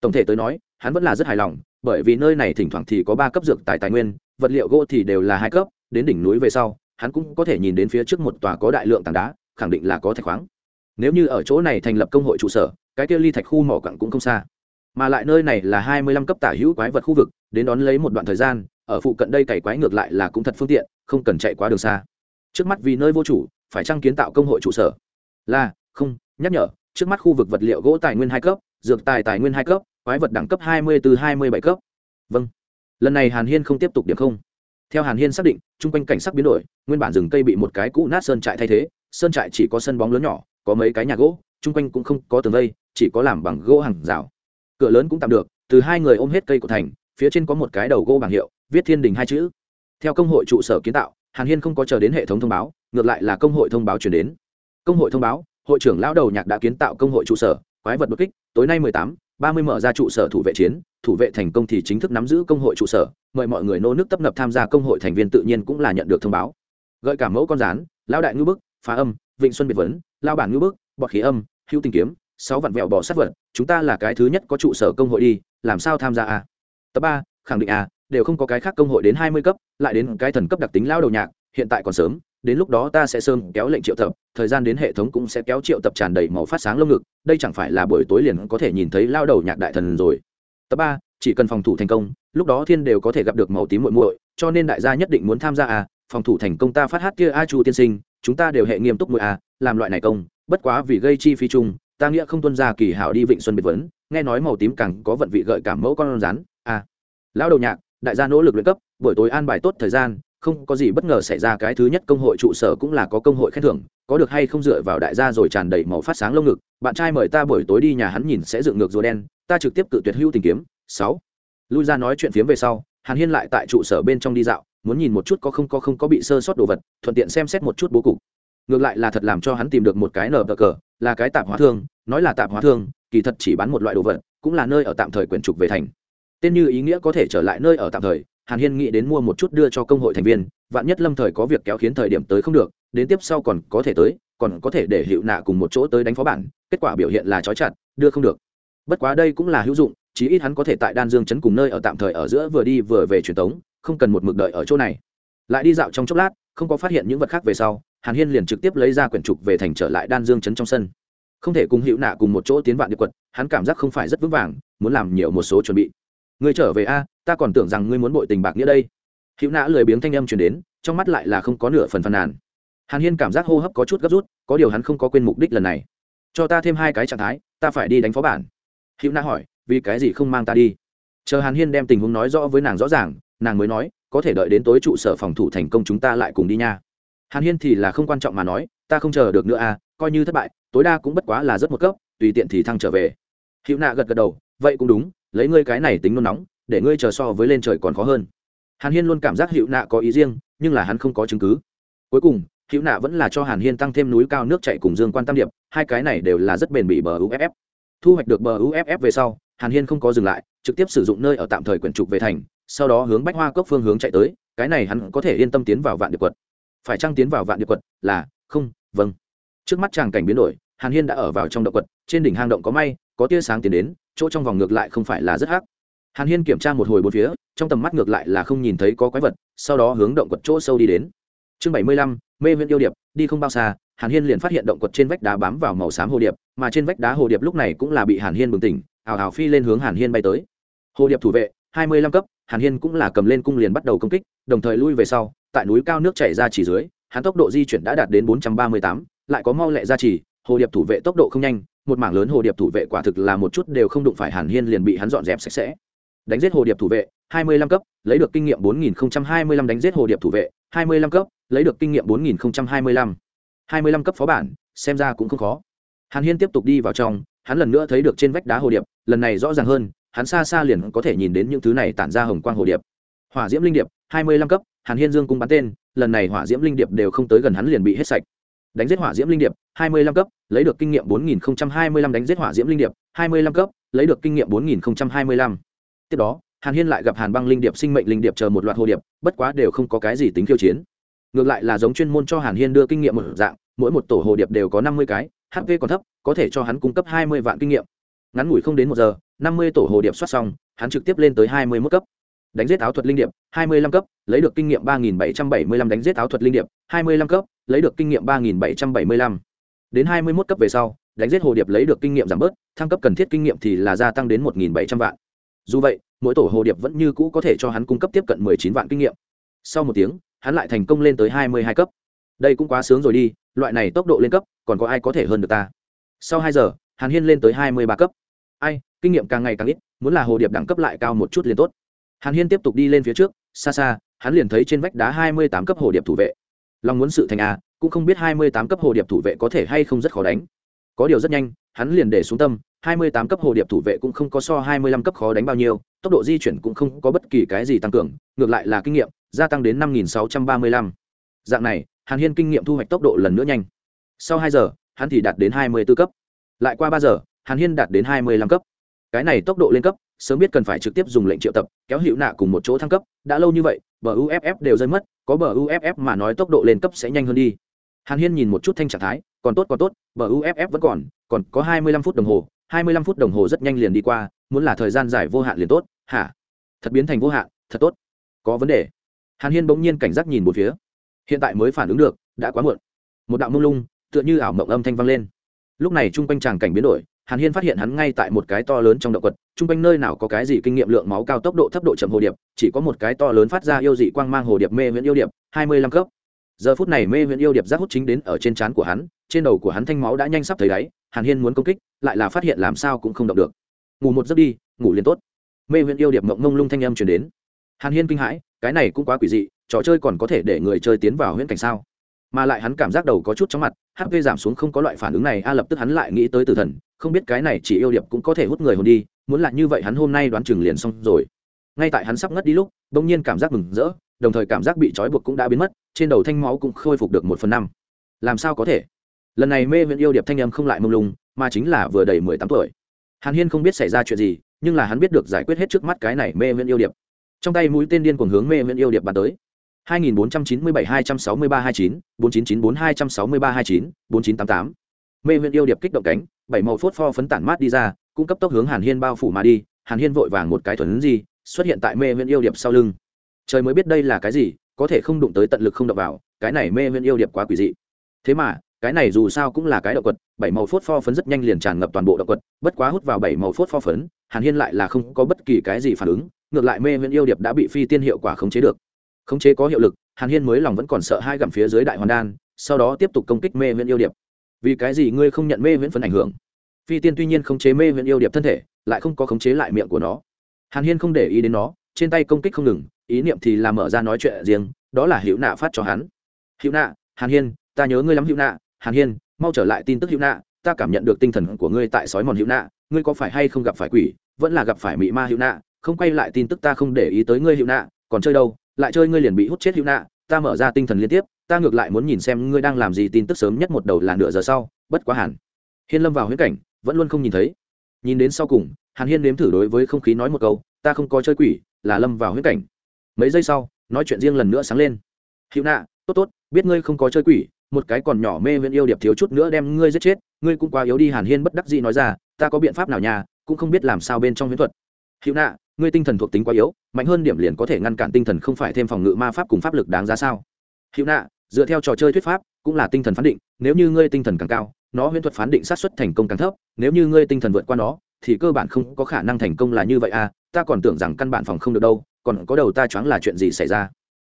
Tổng thể tới nói, hắn vẫn là rất hài lòng, bởi vì nơi này thỉnh thoảng thì có ba cấp dược tài tài nguyên, vật liệu gỗ thì đều là hai cấp, đến đỉnh núi về sau, hắn cũng có thể nhìn đến phía trước một tòa có đại lượng tảng đá, khẳng định là có thạch khoáng. Nếu như ở chỗ này thành lập công hội trụ sở, cái kia ly thạch khu mỏ cặn cũng không xa. Mà lại nơi này là hai mươi lăm cấp tả hữu quái vật khu vực, đến đón lấy một đoạn thời gian, ở phụ cận đây cày quái ngược lại là cũng thật phương tiện, không cần chạy quá đường xa. Trước mắt vì nơi vô chủ phải trăng kiến tạo công hội trụ sở? Là, không, nhắc nhở, trước mắt khu vực vật liệu gỗ tài nguyên hai cấp, dược tài tài nguyên hai cấp, quái vật đẳng cấp hai mươi từ hai mươi bảy cấp. Vâng. Lần này hàn hiên không tiếp tục điểm không. Theo hàn hiên xác định, chung quanh cảnh sắc biến đổi, nguyên bản rừng cây bị một cái cũ nát sơn trại thay thế, sơn trại chỉ có sân bóng lớn nhỏ, có mấy cái nhà gỗ, chung quanh cũng không có tường vây, chỉ có làm bằng gỗ hàng rào. Cửa lớn cũng tạm được, từ hai người ôm hết cây của thành, phía trên có một cái đầu gỗ bảng hiệu, viết thiên đình hai chữ. Theo công hội trụ sở kiến tạo hàn hiên không có chờ đến hệ thống thông báo, ngược lại là công hội thông báo chuyển đến. Công hội thông báo, hội trưởng lão đầu nhạc đã kiến tạo công hội trụ sở, quái vật đột kích, tối nay mười tám, ba mươi mở ra trụ sở thủ vệ chiến, thủ vệ thành công thì chính thức nắm giữ công hội trụ sở, mời mọi người nô nước tấp nập tham gia công hội thành viên tự nhiên cũng là nhận được thông báo. Gợi cả mẫu con rán, lão đại ngư bức, phá âm, vịnh xuân biệt vấn lao bản ngư bức, bọt khí âm, hữu tình kiếm, sáu vạn vẹo bỏ sát vật, chúng ta là cái thứ nhất có trụ sở công hội đi, làm sao tham gia a tập ba, khẳng định a đều không có cái khác công hội đến hai mươi cấp, lại đến cái thần cấp đặc tính lao đầu nhạc, hiện tại còn sớm, đến lúc đó ta sẽ sớm kéo lệnh triệu tập, thời gian đến hệ thống cũng sẽ kéo triệu tập tràn đầy màu phát sáng lông ngực, đây chẳng phải là buổi tối liền có thể nhìn thấy lao đầu nhạc đại thần rồi. Tập ba, chỉ cần phòng thủ thành công, lúc đó thiên đều có thể gặp được màu tím muội muội, cho nên đại gia nhất định muốn tham gia à phòng thủ thành công ta phát hát kia a chu tiên sinh, chúng ta đều hệ nghiêm túc muội à làm loại này công, bất quá vì gây chi phí chung, ta nghĩa không tuân ra kỳ hảo đi vịnh xuân biệt vấn, nghe nói màu tím càng có vận vị gợi cảm mẫu con rắn à. Lão đầu nhạc đại gia nỗ lực luyện cấp, buổi tối an bài tốt thời gian, không có gì bất ngờ xảy ra cái thứ nhất công hội trụ sở cũng là có công hội khen thưởng, có được hay không dựa vào đại gia rồi tràn đầy màu phát sáng lông ngực, bạn trai mời ta buổi tối đi nhà hắn nhìn sẽ dựng ngược rùa đen, ta trực tiếp cự tuyệt hưu tìm kiếm. Sáu. Lui ra nói chuyện phiếm về sau, hàn hiên lại tại trụ sở bên trong đi dạo, muốn nhìn một chút có không có không có bị sơ sót đồ vật, thuận tiện xem xét một chút bố cục. Ngược lại là thật làm cho hắn tìm được một cái nở cờ, là cái tạp hóa thương, nói là tạp hóa thương, kỳ thật chỉ bán một loại đồ vật, cũng là nơi ở tạm thời quyển trục về thành tên như ý nghĩa có thể trở lại nơi ở tạm thời, hàn hiên nghĩ đến mua một chút đưa cho công hội thành viên, vạn nhất lâm thời có việc kéo khiến thời điểm tới không được, đến tiếp sau còn có thể tới, còn có thể để hiệu nạ cùng một chỗ tới đánh phó bản, kết quả biểu hiện là trói chặt, đưa không được. Bất quá đây cũng là hữu dụng, chí ít hắn có thể tại đan dương chấn cùng nơi ở tạm thời ở giữa vừa đi vừa về truyền tống, không cần một mực đợi ở chỗ này. Lại đi dạo trong chốc lát, không có phát hiện những vật khác về sau, hàn hiên liền trực tiếp lấy ra quyển trục về thành trở lại đan dương chấn trong sân. Không thể cùng hữu nạ cùng một chỗ tiến vạn địa quật, hắn cảm giác không phải rất vững vàng, muốn làm nhiều một số chuẩn bị ngươi trở về a, ta còn tưởng rằng ngươi muốn bội tình bạc nghĩa đây. Hữu nã lười biếng thanh âm chuyển đến, trong mắt lại là không có nửa phần phàn nàn. Hàn hiên cảm giác hô hấp có chút gấp rút, có điều hắn không có quên mục đích lần này. Cho ta thêm hai cái trạng thái, ta phải đi đánh phó bản. Hữu nã hỏi, vì cái gì không mang ta đi? Chờ hàn hiên đem tình huống nói rõ với nàng rõ ràng, nàng mới nói, có thể đợi đến tối trụ sở phòng thủ thành công chúng ta lại cùng đi nha. Hàn hiên thì là không quan trọng mà nói, ta không chờ được nữa à coi như thất bại, tối đa cũng bất quá là rất một cấp, tùy tiện thì thăng trở về. Hữu nạ gật gật đầu, vậy cũng đúng lấy ngươi cái này tính nôn nóng, để ngươi chờ so với lên trời còn khó hơn. Hàn hiên luôn cảm giác hiệu nạ có ý riêng, nhưng là hắn không có chứng cứ. Cuối cùng hiệu nạ vẫn là cho hàn hiên tăng thêm núi cao nước chạy cùng dương quan tam điệp, hai cái này đều là rất bền bỉ bờ uff thu hoạch được bờ uff về sau, hàn hiên không có dừng lại, trực tiếp sử dụng nơi ở tạm thời quyển trục về thành, sau đó hướng bách hoa cốc phương hướng chạy tới, cái này hắn có thể yên tâm tiến vào vạn điệp quật. Phải trăng tiến vào vạn điệp quật là không vâng. Trước mắt tràng cảnh biến đổi, hàn hiên đã ở vào trong động quật, trên đỉnh hang động có may có tia sáng tiến đến, chỗ trong vòng ngược lại không phải là rất hắc. Hàn hiên kiểm tra một hồi bốn phía, trong tầm mắt ngược lại là không nhìn thấy có quái vật, sau đó hướng động quật chỗ sâu đi đến. Chương bảy mươi lăm, mê viễn yêu điệp, đi không bao xa, hàn hiên liền phát hiện động quật trên vách đá bám vào màu xám hồ điệp, mà trên vách đá hồ điệp lúc này cũng là bị hàn hiên bừng tỉnh ào ào phi lên hướng hàn hiên bay tới. Hồ điệp thủ vệ, hai mươi lăm cấp, hàn hiên cũng là cầm lên cung liền bắt đầu công kích, đồng thời lui về sau, tại núi cao nước chảy ra chỉ dưới, hắn tốc độ di chuyển đã đạt đến bốn trăm ba mươi tám, lại có mau lẹ ra chỉ, hồ điệp thủ vệ tốc độ không nhanh một mảng lớn hồ điệp thủ vệ quả thực là một chút đều không đụng phải hàn hiên liền bị hắn dọn dẹp sạch sẽ. Đánh giết hồ điệp thủ vệ, hai mươi lăm cấp, lấy được kinh nghiệm bốn nghìn hai mươi lăm đánh giết hồ điệp thủ vệ, hai mươi lăm cấp, lấy được kinh nghiệm bốn nghìn hai mươi lăm. hai mươi lăm cấp phó bản, xem ra cũng không khó. Hàn hiên tiếp tục đi vào trong, hắn lần nữa thấy được trên vách đá hồ điệp, lần này rõ ràng hơn, hắn xa xa liền có thể nhìn đến những thứ này tản ra hồng quang hồ điệp. Hỏa diễm linh điệp, hai mươi lăm cấp, hàn hiên dương cung bắn tên, lần này hỏa diễm linh điệp đều không tới gần hắn liền bị hết sạch đánh giết hỏa diễm linh điệp, hai mươi lăm cấp, lấy được kinh nghiệm bốn nghìn hai mươi lăm đánh giết hỏa diễm linh điệp, hai mươi lăm cấp, lấy được kinh nghiệm bốn nghìn hai mươi lăm. Tiếp đó, hàn hiên lại gặp hàn băng linh điệp sinh mệnh linh điệp chờ một loạt hồ điệp, bất quá đều không có cái gì tính khiêu chiến. Ngược lại là giống chuyên môn cho hàn hiên đưa kinh nghiệm một dạng, mỗi một tổ hồ điệp đều có năm mươi cái hp còn thấp, có thể cho hắn cung cấp hai mươi vạn kinh nghiệm. Ngắn ngủi không đến một giờ, năm mươi tổ hồ điệp soát xong, hắn trực tiếp lên tới hai mươi mức cấp. Đánh giết áo thuật linh điệp, hai mươi lăm cấp, lấy được kinh nghiệm ba nghìn bảy trăm bảy mươi lăm đánh giết áo thuật linh điệp, hai mươi lăm cấp lấy được kinh nghiệm ba nghìn bảy trăm bảy mươi lăm. Đến hai mươi mốt cấp về sau, đánh giết hồ điệp lấy được kinh nghiệm giảm bớt, thăng cấp cần thiết kinh nghiệm thì là gia tăng đến một nghìn bảy trăm vạn. Dù vậy, mỗi tổ hồ điệp vẫn như cũ có thể cho hắn cung cấp tiếp cận mười chín vạn kinh nghiệm. Sau một tiếng, hắn lại thành công lên tới hai mươi hai cấp. Đây cũng quá sướng rồi đi, loại này tốc độ lên cấp, còn có ai có thể hơn được ta? Sau hai giờ, hàn hiên lên tới hai mươi ba cấp. Ai, kinh nghiệm càng ngày càng ít, muốn là hồ điệp đẳng cấp lại cao một chút liền tốt. Hàn hiên tiếp tục đi lên phía trước, xa xa, hắn liền thấy trên vách đá hai mươi tám cấp hồ điệp thủ vệ lòng muốn sự thành a, cũng không biết hai mươi tám cấp hồ điệp thủ vệ có thể hay không rất khó đánh. Có điều rất nhanh, hắn liền để xuống tâm, hai mươi tám cấp hồ điệp thủ vệ cũng không có so hai mươi lăm cấp khó đánh bao nhiêu, tốc độ di chuyển cũng không có bất kỳ cái gì tăng cường, ngược lại là kinh nghiệm, gia tăng đến năm nghìn sáu trăm ba mươi lăm. Dạng này, hàn hiên kinh nghiệm thu hoạch tốc độ lần nữa nhanh. Sau hai giờ, hắn thì đạt đến hai mươi b ố cấp. Lại qua ba giờ, hàn hiên đạt đến hai mươi lăm cấp. Cái này tốc độ lên cấp sớm biết cần phải trực tiếp dùng lệnh triệu tập, kéo hiệu nạ cùng một chỗ thăng cấp, đã lâu như vậy, bờ uff đều rơi mất, có bờ uff mà nói tốc độ lên cấp sẽ nhanh hơn đi. Hàn hiên nhìn một chút thanh trạng thái, còn tốt còn tốt, bờ uff vẫn còn còn có hai mươi lăm phút đồng hồ, hai mươi lăm phút đồng hồ rất nhanh liền đi qua, muốn là thời gian dài vô hạn liền tốt, hả? Thật biến thành vô hạn, thật tốt. Có vấn đề. Hàn hiên bỗng nhiên cảnh giác nhìn một phía. Hiện tại mới phản ứng được, đã quá muộn. Một đạo mông lung, tựa như ảo mộng âm thanh vang lên. Lúc này chung quanh tràng cảnh biến đổi hàn hiên phát hiện hắn ngay tại một cái to lớn trong động quật, chung quanh nơi nào có cái gì kinh nghiệm lượng máu cao tốc độ thấp độ chậm hồ điệp, chỉ có một cái to lớn phát ra yêu dị quang mang hồ điệp mê viễn yêu điệp, hai mươi lăm cấp. Giờ phút này mê viễn yêu điệp giác hút chính đến ở trên trán của hắn, trên đầu của hắn thanh máu đã nhanh sắp thấy đáy, hàn hiên muốn công kích, lại là phát hiện làm sao cũng không động được. Ngủ một giấc đi, ngủ liền tốt. Mê viễn yêu điệp mộng ngông lung thanh âm chuyển đến. Hàn hiên kinh hãi, cái này cũng quá quỷ dị, trò chơi còn có thể để người chơi tiến vào huyễn cảnh sao? Mà lại hắn cảm giác đầu có chút chóng mặt hp giảm xuống không có loại phản ứng này, a lập tức hắn lại nghĩ tới tử thần không biết cái này chỉ yêu điệp cũng có thể hút người hồn đi muốn là như vậy hắn hôm nay đoán chừng liền xong rồi. Ngay tại hắn sắp ngất đi lúc bỗng nhiên cảm giác mừng rỡ đồng thời cảm giác bị trói buộc cũng đã biến mất trên đầu thanh máu cũng khôi phục được một phần năm. Làm sao có thể? Lần này mê viện yêu điệp thanh âm không lại mông lung mà chính là vừa đầy mười tám tuổi. Hàn hiên không biết xảy ra chuyện gì nhưng là hắn biết được giải quyết hết trước mắt cái này mê viện yêu điệp. Trong tay mũi tên điên cuồng hướng mê viện yêu điệp bắn tới. 2497 263 29, 4994 263 29, 4988. Mê Huyền yêu điệp kích động cánh, bảy màu phốt pho phấn tản mát đi ra, cung cấp tốc hướng Hàn Hiên bao phủ mà đi, Hàn Hiên vội vàng một cái thuần gì, xuất hiện tại Mê Huyền yêu điệp sau lưng. Trời mới biết đây là cái gì, có thể không đụng tới tận lực không đập vào, cái này Mê Huyền yêu điệp quá quỷ dị. Thế mà, cái này dù sao cũng là cái động quật, bảy màu phốt pho phấn rất nhanh liền tràn ngập toàn bộ động quật, bất quá hút vào bảy màu phốt pho phấn, Hàn Hiên lại là không có bất kỳ cái gì phản ứng, ngược lại Mê Huyền yêu điệp đã bị phi tiên hiệu quả khống chế được khống chế có hiệu lực hàn hiên mới lòng vẫn còn sợ hai gặm phía dưới đại hoàn đan sau đó tiếp tục công kích mê viễn yêu điệp vì cái gì ngươi không nhận mê viễn phân ảnh hưởng? Phi tiên tuy nhiên khống chế mê viễn yêu điệp thân thể, lại không có khống chế lại miệng của nó. Hàn hiên không để ý đến nó, trên tay công kích không ngừng, ý niệm thì là mở ra nói chuyện riêng, đó là hữu nạ phát cho hắn. Hữu nạ, hàn hiên, ta nhớ ngươi lắm hữu nạ. Hàn hiên, mau trở lại tin tức hữu nạ. Ta cảm nhận được tinh thần của ngươi tại sói mòn hữu nạ. Ngươi có phải hay không gặp phải quỷ? Vẫn là gặp phải mị ma hữu nạ. Không quay lại tin tức ta không để ý tới ngươi hữu nạ. Còn chơi đâu? Lại chơi ngươi liền bị hút chết hữu nạ. Ta mở ra tinh thần liên tiếp ta ngược lại muốn nhìn xem ngươi đang làm gì, tin tức sớm nhất một đầu là nửa giờ sau, bất quá hẳn hiên lâm vào huyễn cảnh, vẫn luôn không nhìn thấy. Nhìn đến sau cùng, hàn hiên nếm thử đối với không khí nói một câu, ta không có chơi quỷ, là lâm vào huyễn cảnh. Mấy giây sau, nói chuyện riêng lần nữa sáng lên. Hữu nạ, tốt tốt, biết ngươi không có chơi quỷ, một cái còn nhỏ mê viễn yêu điệp thiếu chút nữa đem ngươi giết chết, ngươi cũng quá yếu đi, hàn hiên bất đắc dĩ nói ra, ta có biện pháp nào nhà cũng không biết làm sao bên trong huyễn thuật. Hữu nạ, ngươi tinh thần thuộc tính quá yếu, mạnh hơn điểm liền có thể ngăn cản tinh thần không phải thêm phòng ngự ma pháp cùng pháp lực đáng giá sao? Hữu nạ dựa theo trò chơi thuyết pháp, cũng là tinh thần phán định, nếu như ngươi tinh thần càng cao, nó huyễn thuật phán định sát xuất thành công càng thấp, nếu như ngươi tinh thần vượt qua nó, thì cơ bản không có khả năng thành công là như vậy à ta còn tưởng rằng căn bản phòng không được đâu, còn có đầu ta choáng là chuyện gì xảy ra.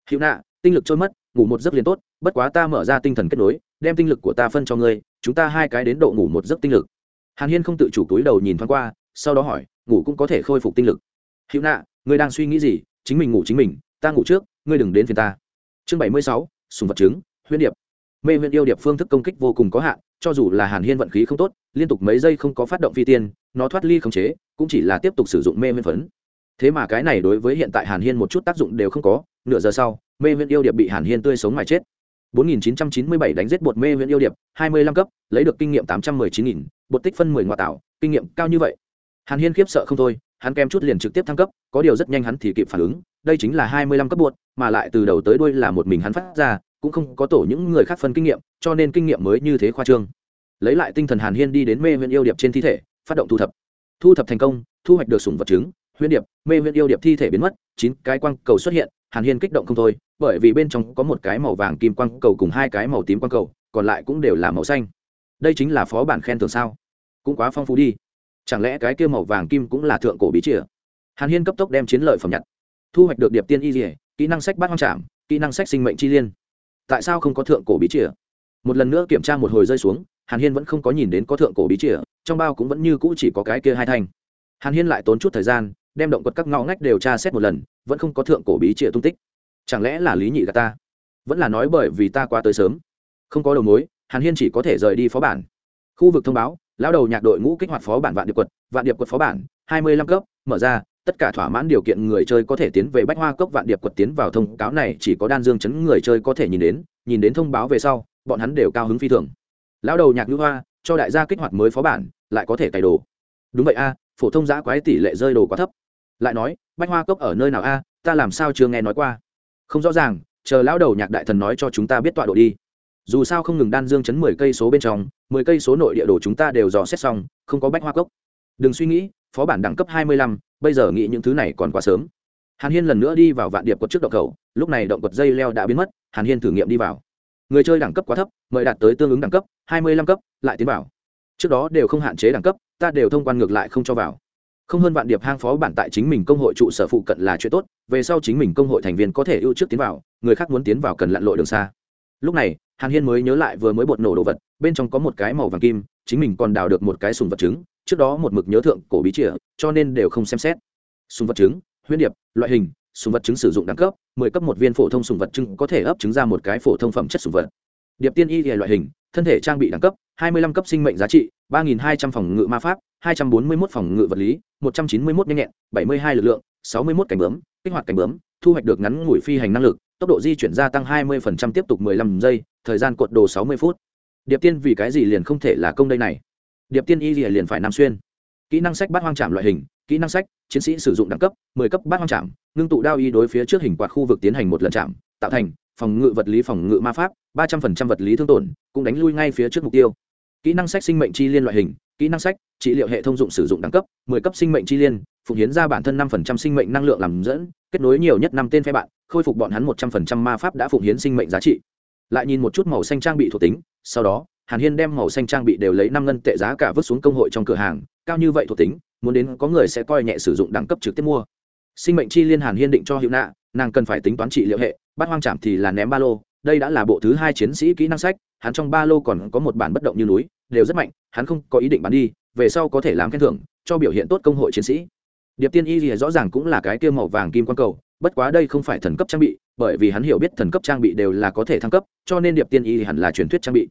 Hữu nạ, tinh lực trôi mất, ngủ một giấc liền tốt, bất quá ta mở ra tinh thần kết nối, đem tinh lực của ta phân cho ngươi, chúng ta hai cái đến độ ngủ một giấc tinh lực. Hàn hiên không tự chủ túi đầu nhìn thoáng qua, sau đó hỏi, ngủ cũng có thể khôi phục tinh lực. Hữu nạ, ngươi đang suy nghĩ gì? Chính mình ngủ chính mình, ta ngủ trước, ngươi đừng đến phiền ta. Chương bảy mươi sáu sùng vật chứng huyễn điệp. Mê huyễn yêu điệp phương thức công kích vô cùng có hạn cho dù là hàn hiên vận khí không tốt liên tục mấy giây không có phát động phi tiên nó thoát ly khống chế cũng chỉ là tiếp tục sử dụng mê huyễn phấn. Thế mà cái này đối với hiện tại hàn hiên một chút tác dụng đều không có nửa giờ sau mê huyễn yêu điệp bị hàn hiên tươi sống mà chết. 4997 đánh giết bột mê huyễn yêu điệp 25 cấp lấy được kinh nghiệm 819.000, bột tích phân 10 ngoại tạo kinh nghiệm cao như vậy. Hàn hiên khiếp sợ không thôi hắn kém chút liền trực tiếp thăng cấp, có điều rất nhanh hắn thì kịp phản ứng, đây chính là 25 cấp buột mà lại từ đầu tới đuôi là một mình hắn phát ra, cũng không có tổ những người khác phân kinh nghiệm, cho nên kinh nghiệm mới như thế khoa trương. Lấy lại tinh thần hàn hiên đi đến mê huyễn yêu điệp trên thi thể, phát động thu thập. Thu thập thành công, thu hoạch được sủng vật chứng, huyễn điệp, mê huyễn yêu điệp thi thể biến mất, chín cái quang cầu xuất hiện, hàn hiên kích động không thôi, bởi vì bên trong có một cái màu vàng kim quang cầu cùng hai cái màu tím quang cầu, còn lại cũng đều là màu xanh. Đây chính là phó bản khen thưởng sao? Cũng quá phong phú đi chẳng lẽ cái kia màu vàng kim cũng là thượng cổ bí chìa? Hàn hiên cấp tốc đem chiến lợi phẩm nhặt. Thu hoạch được điệp tiên y dỉa kỹ năng sách bát hoang trảm, kỹ năng sách sinh mệnh chi liên. Tại sao không có thượng cổ bí chìa? Một lần nữa kiểm tra một hồi rơi xuống, hàn hiên vẫn không có nhìn đến có thượng cổ bí chìa, trong bao cũng vẫn như cũ chỉ có cái kia hai thanh. Hàn hiên lại tốn chút thời gian, đem động quật các ngõ ngách đều tra xét một lần, vẫn không có thượng cổ bí chìa tung tích. Chẳng lẽ là lý nhị gà ta? Vẫn là nói bởi vì ta qua tới sớm. Không có đầu mối, hàn hiên chỉ có thể rời đi phó bản. Khu vực thông báo lão đầu nhạc đội ngũ kích hoạt phó bản vạn điệp quật, vạn điệp quật phó bản, hai mươi lăm cấp, mở ra, tất cả thỏa mãn điều kiện người chơi có thể tiến về bách hoa cốc vạn điệp quật tiến vào thông cáo này, chỉ có đan dương chấn người chơi có thể nhìn đến nhìn đến thông báo về sau, bọn hắn đều cao hứng phi thường. Lão đầu nhạc nữ hoa, cho đại gia kích hoạt mới phó bản, lại có thể cày đồ. Đúng vậy a, phổ thông giã quái tỷ lệ rơi đồ quá thấp. Lại nói, bách hoa cốc ở nơi nào a, ta làm sao chưa nghe nói qua. Không rõ ràng, chờ lão đầu nhạc đại thần nói cho chúng ta biết tọa độ đi dù sao không ngừng đan dương chấn mười cây số bên trong, mười cây số nội địa đồ chúng ta đều dò xét xong, không có bách hoa cốc. Đừng suy nghĩ, phó bản đẳng cấp hai mươi lăm, bây giờ nghĩ những thứ này còn quá sớm. Hàn hiên lần nữa đi vào vạn điệp quật trước động cầu, lúc này động quật dây leo đã biến mất, hàn hiên thử nghiệm đi vào. Người chơi đẳng cấp quá thấp, mời đạt tới tương ứng đẳng cấp, hai mươi lăm cấp, lại tiến vào. Trước đó đều không hạn chế đẳng cấp, ta đều thông quan ngược lại không cho vào. Không hơn vạn điệp hang phó bản tại chính mình công hội trụ sở phụ cận là chuyện tốt, về sau chính mình công hội thành viên có thể ưu trước tiến vào, người khác muốn tiến vào cần lặn lội đường xa. Lúc này hàn hiên mới nhớ lại vừa mới bột nổ đồ vật, bên trong có một cái màu vàng kim, chính mình còn đào được một cái sùng vật trứng, trước đó một mực nhớ thượng cổ bí chìa, cho nên đều không xem xét. Sùng vật trứng huyết điệp, loại hình, sùng vật trứng sử dụng đẳng cấp, mười cấp một viên phổ thông sùng vật trứng có thể ấp trứng ra một cái phổ thông phẩm chất sùng vật. Điệp tiên y thì loại hình, thân thể trang bị đẳng cấp, hai mươi lăm cấp sinh mệnh giá trị, ba nghìn hai trăm phòng ngự ma pháp, hai trăm bốn mươi mốt phòng ngự vật lý, một trăm chín mươi mốt nhanh nhẹn, bảy mươi hai lực lượng, sáu mươi mốt cảnh bướm, kích hoạt cảnh bướm, thu hoạch được ngắn ngủi phi hành năng lực tốc độ di chuyển gia tăng hai mươi tiếp tục mười lăm giây, thời gian cuộn đồ sáu mươi phút. Điệp tiên vì cái gì liền không thể là công đây này? Điệp tiên y liền phải nam xuyên. Kỹ năng sách bát hoang trảm loại hình, kỹ năng sách, chiến sĩ sử dụng đẳng cấp, mười cấp bát hoang trảm, ngưng tụ đao y đối phía trước hình quạt khu vực tiến hành một lần chạm tạo thành phòng ngự vật lý phòng ngự ma pháp, ba trăm phần trăm vật lý thương tổn, cũng đánh lui ngay phía trước mục tiêu. Kỹ năng sách sinh mệnh chi liên loại hình, kỹ năng sách, trị liệu hệ thông dụng sử dụng đẳng cấp, mười cấp sinh mệnh chi liên, phụng hiến ra bản thân năm phần trăm sinh mệnh năng lượng làm dẫn kết nối nhiều nhất năm tên phe bạn, khôi phục bọn hắn một trăm phần trăm ma pháp đã phụng hiến sinh mệnh giá trị. Lại nhìn một chút màu xanh trang bị thuộc tính, sau đó, hàn hiên đem màu xanh trang bị đều lấy năm ngân tệ giá cả vứt xuống công hội trong cửa hàng, cao như vậy thuộc tính, muốn đến có người sẽ coi nhẹ sử dụng đẳng cấp trực tiếp mua. Sinh mệnh chi liên hàn hiên định cho hiệu nạ, nàng cần phải tính toán trị liệu hệ, bắt hoang chạm thì là ném ba lô, đây đã là bộ thứ hai chiến sĩ kỹ năng sách, hắn trong ba lô còn có một bản bất động như núi, đều rất mạnh, hắn không có ý định bán đi, về sau có thể làm khen thưởng, cho biểu hiện tốt công hội chiến sĩ điệp tiên y thì rõ ràng cũng là cái kia màu vàng kim quan cầu, bất quá đây không phải thần cấp trang bị, bởi vì hắn hiểu biết thần cấp trang bị đều là có thể thăng cấp, cho nên điệp tiên y hẳn là truyền thuyết trang bị.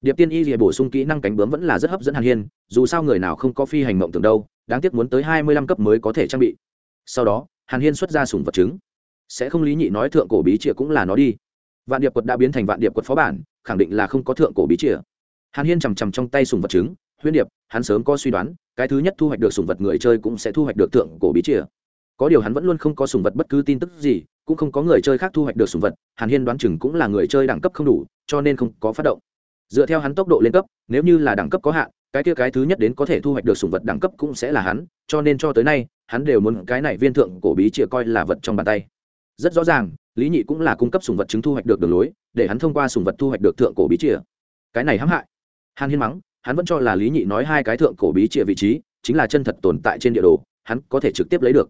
Điệp tiên y thì bổ sung kỹ năng cánh bướm vẫn là rất hấp dẫn hàn hiên, dù sao người nào không có phi hành mộng tưởng đâu, đáng tiếc muốn tới hai mươi lăm cấp mới có thể trang bị. Sau đó, hàn hiên xuất ra sùng vật chứng. Sẽ không lý nhị nói thượng cổ bí trịa cũng là nó đi. Vạn điệp quật đã biến thành vạn điệp quật phó bản, khẳng định là không có thượng cổ bí chìa. Hàn hiên chằm chằm trong tay sùng vật chứng huyễn điệp, hắn sớm có suy đoán, cái thứ nhất thu hoạch được sùng vật người chơi cũng sẽ thu hoạch được tượng cổ bí chìa. Có điều hắn vẫn luôn không có sùng vật bất cứ tin tức gì, cũng không có người chơi khác thu hoạch được sùng vật, hàn hiên đoán chừng cũng là người chơi đẳng cấp không đủ, cho nên không có phát động. Dựa theo hắn tốc độ lên cấp, nếu như là đẳng cấp có hạn, cái kia cái thứ nhất đến có thể thu hoạch được sùng vật đẳng cấp cũng sẽ là hắn, cho nên cho tới nay, hắn đều muốn cái này viên thượng cổ bí chìa coi là vật trong bàn tay. Rất rõ ràng, lý nhị cũng là cung cấp sùng vật chứng thu hoạch được đường lối, để hắn thông qua sùng vật thu hoạch được thượng cổ bí chìa. Cái này hãm hại. Hàn hiên mắng hắn vẫn cho là lý nhị nói hai cái thượng cổ bí chìa vị trí chính là chân thật tồn tại trên địa đồ, hắn có thể trực tiếp lấy được.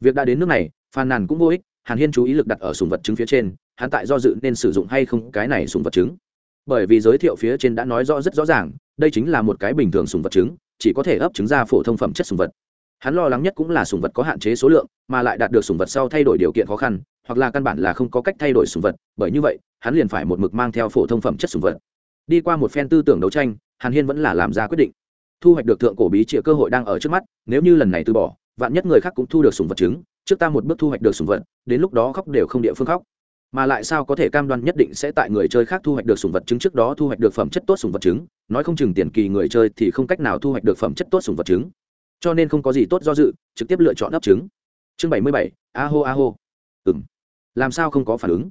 Việc đã đến nước này, phàn nàn cũng vô ích, hàn hiên chú ý lực đặt ở sùng vật chứng phía trên, hắn tại do dự nên sử dụng hay không cái này sùng vật chứng. Bởi vì giới thiệu phía trên đã nói rõ rất rõ ràng, đây chính là một cái bình thường sùng vật chứng, chỉ có thể ấp trứng ra phổ thông phẩm chất sùng vật. Hắn lo lắng nhất cũng là sùng vật có hạn chế số lượng, mà lại đạt được sùng vật sau thay đổi điều kiện khó khăn, hoặc là căn bản là không có cách thay đổi sùng vật, bởi như vậy, hắn liền phải một mực mang theo phổ thông phẩm chất sùng vật. Đi qua một phen tư tưởng đấu tranh hàn hiên vẫn là làm ra quyết định. Thu hoạch được thượng cổ bí trịa cơ hội đang ở trước mắt, nếu như lần này từ bỏ, vạn nhất người khác cũng thu được sùng vật chứng, trước ta một bước thu hoạch được sùng vật, đến lúc đó khóc đều không địa phương khóc. Mà lại sao có thể cam đoan nhất định sẽ tại người chơi khác thu hoạch được sùng vật chứng trước đó thu hoạch được phẩm chất tốt sùng vật chứng, nói không chừng tiền kỳ người chơi thì không cách nào thu hoạch được phẩm chất tốt sùng vật chứng. Cho nên không có gì tốt do dự, trực tiếp lựa chọn ấp trứng. Chương bảy mươi bảy, a hô a hô. Ừng làm sao không có phản ứng?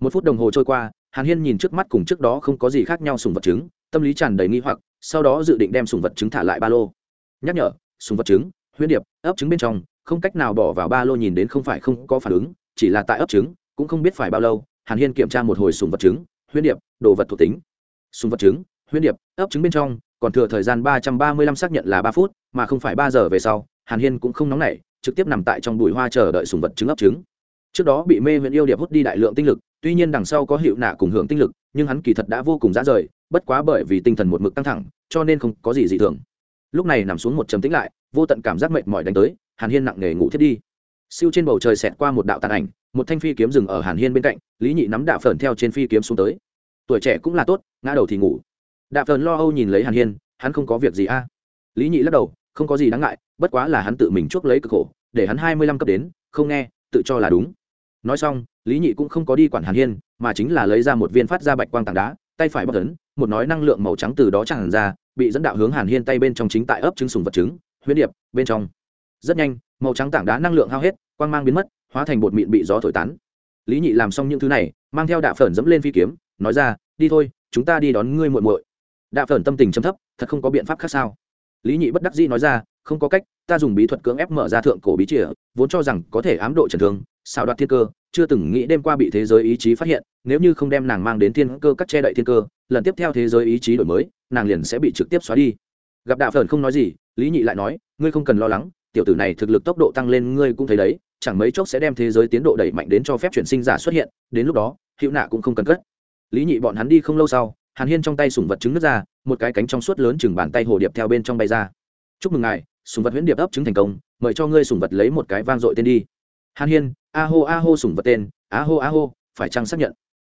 Một phút đồng hồ trôi qua, hàn hiên nhìn trước mắt cùng trước đó không có gì khác nhau sùng vật chứng tâm lý tràn đầy nghi hoặc, sau đó dự định đem sùng vật trứng thả lại ba lô. Nhắc nhở, sùng vật trứng huyết điệp, ấp trứng bên trong, không cách nào bỏ vào ba lô nhìn đến không phải không có phản ứng, chỉ là tại ấp trứng, cũng không biết phải bao lâu, hàn hiên kiểm tra một hồi sùng vật trứng huyết điệp, đồ vật thuộc tính. Sùng vật trứng huyết điệp, ấp trứng bên trong, còn thừa thời gian ba trăm ba mươi lăm xác nhận là ba phút, mà không phải ba giờ về sau, hàn hiên cũng không nóng nảy, trực tiếp nằm tại trong bụi hoa chờ đợi sùng vật trứng ấp trứng. Trước đó bị mê huyện yêu điệp hút đi đại lượng tinh lực, tuy nhiên đằng sau có hiệu nạ cùng hưởng tinh lực, nhưng hắn kỳ thật đã vô cùng dã rời bất quá bởi vì tinh thần một mực căng thẳng, cho nên không có gì dị thường. Lúc này nằm xuống một chấm tĩnh lại, vô tận cảm giác mệt mỏi đánh tới, hàn hiên nặng nề ngủ thiết đi. Siêu trên bầu trời xẹt qua một đạo tàn ảnh, một thanh phi kiếm dừng ở hàn hiên bên cạnh, lý nhị nắm đạ phởn theo trên phi kiếm xuống tới. Tuổi trẻ cũng là tốt, ngã đầu thì ngủ. Đạ phởn lo âu nhìn lấy hàn hiên, hắn không có việc gì a. Lý nhị lắc đầu, không có gì đáng ngại, bất quá là hắn tự mình chuốc lấy cực khổ, để hắn hai mươi lăm cấp đến, không nghe, tự cho là đúng. Nói xong, lý nhị cũng không có đi quản hàn hiên, mà chính là lấy ra một viên phát ra bạch quang tảng đá, tay phải bóc tấn một nói năng lượng màu trắng từ đó tràn ra, bị dẫn đạo hướng hàn hiên tay bên trong chính tại ấp trứng sùng vật trứng huyết điệp, bên trong. Rất nhanh, màu trắng tảng đá năng lượng hao hết, quang mang biến mất, hóa thành bột mịn bị gió thổi tán. Lý nhị làm xong những thứ này, mang theo đạ phởn dẫm lên phi kiếm, nói ra, đi thôi, chúng ta đi đón ngươi muội muội. Đạ phởn tâm tình chấm thấp, thật không có biện pháp khác sao. Lý nhị bất đắc dĩ nói ra, không có cách, ta dùng bí thuật cưỡng ép mở ra thượng cổ bí chìa, vốn cho rằng có thể ám độ trần thương xào đoạt thiên cơ, chưa từng nghĩ đêm qua bị thế giới ý chí phát hiện nếu như không đem nàng mang đến thiên cơ cắt che đậy thiên cơ, lần tiếp theo thế giới ý chí đổi mới, nàng liền sẽ bị trực tiếp xóa đi. Gặp đạ phởn không nói gì, lý nhị lại nói, ngươi không cần lo lắng, tiểu tử này thực lực tốc độ tăng lên ngươi cũng thấy đấy, chẳng mấy chốc sẽ đem thế giới tiến độ đẩy mạnh đến cho phép chuyển sinh giả xuất hiện, đến lúc đó, hữu nạ cũng không cần cất. Lý nhị bọn hắn đi không lâu sau, hàn hiên trong tay sùng vật trứng nước ra, một cái cánh trong suốt lớn chừng bàn tay hồ điệp theo bên trong bay ra. Chúc mừng ngài sùng vật huyễn điệp ấp trứng thành công, mời cho ngươi sùng vật lấy một cái vang dội tên đi. Hàn hiên, a hô a hô sùng vật tên, a hô a hô, phải chăng xác nhận?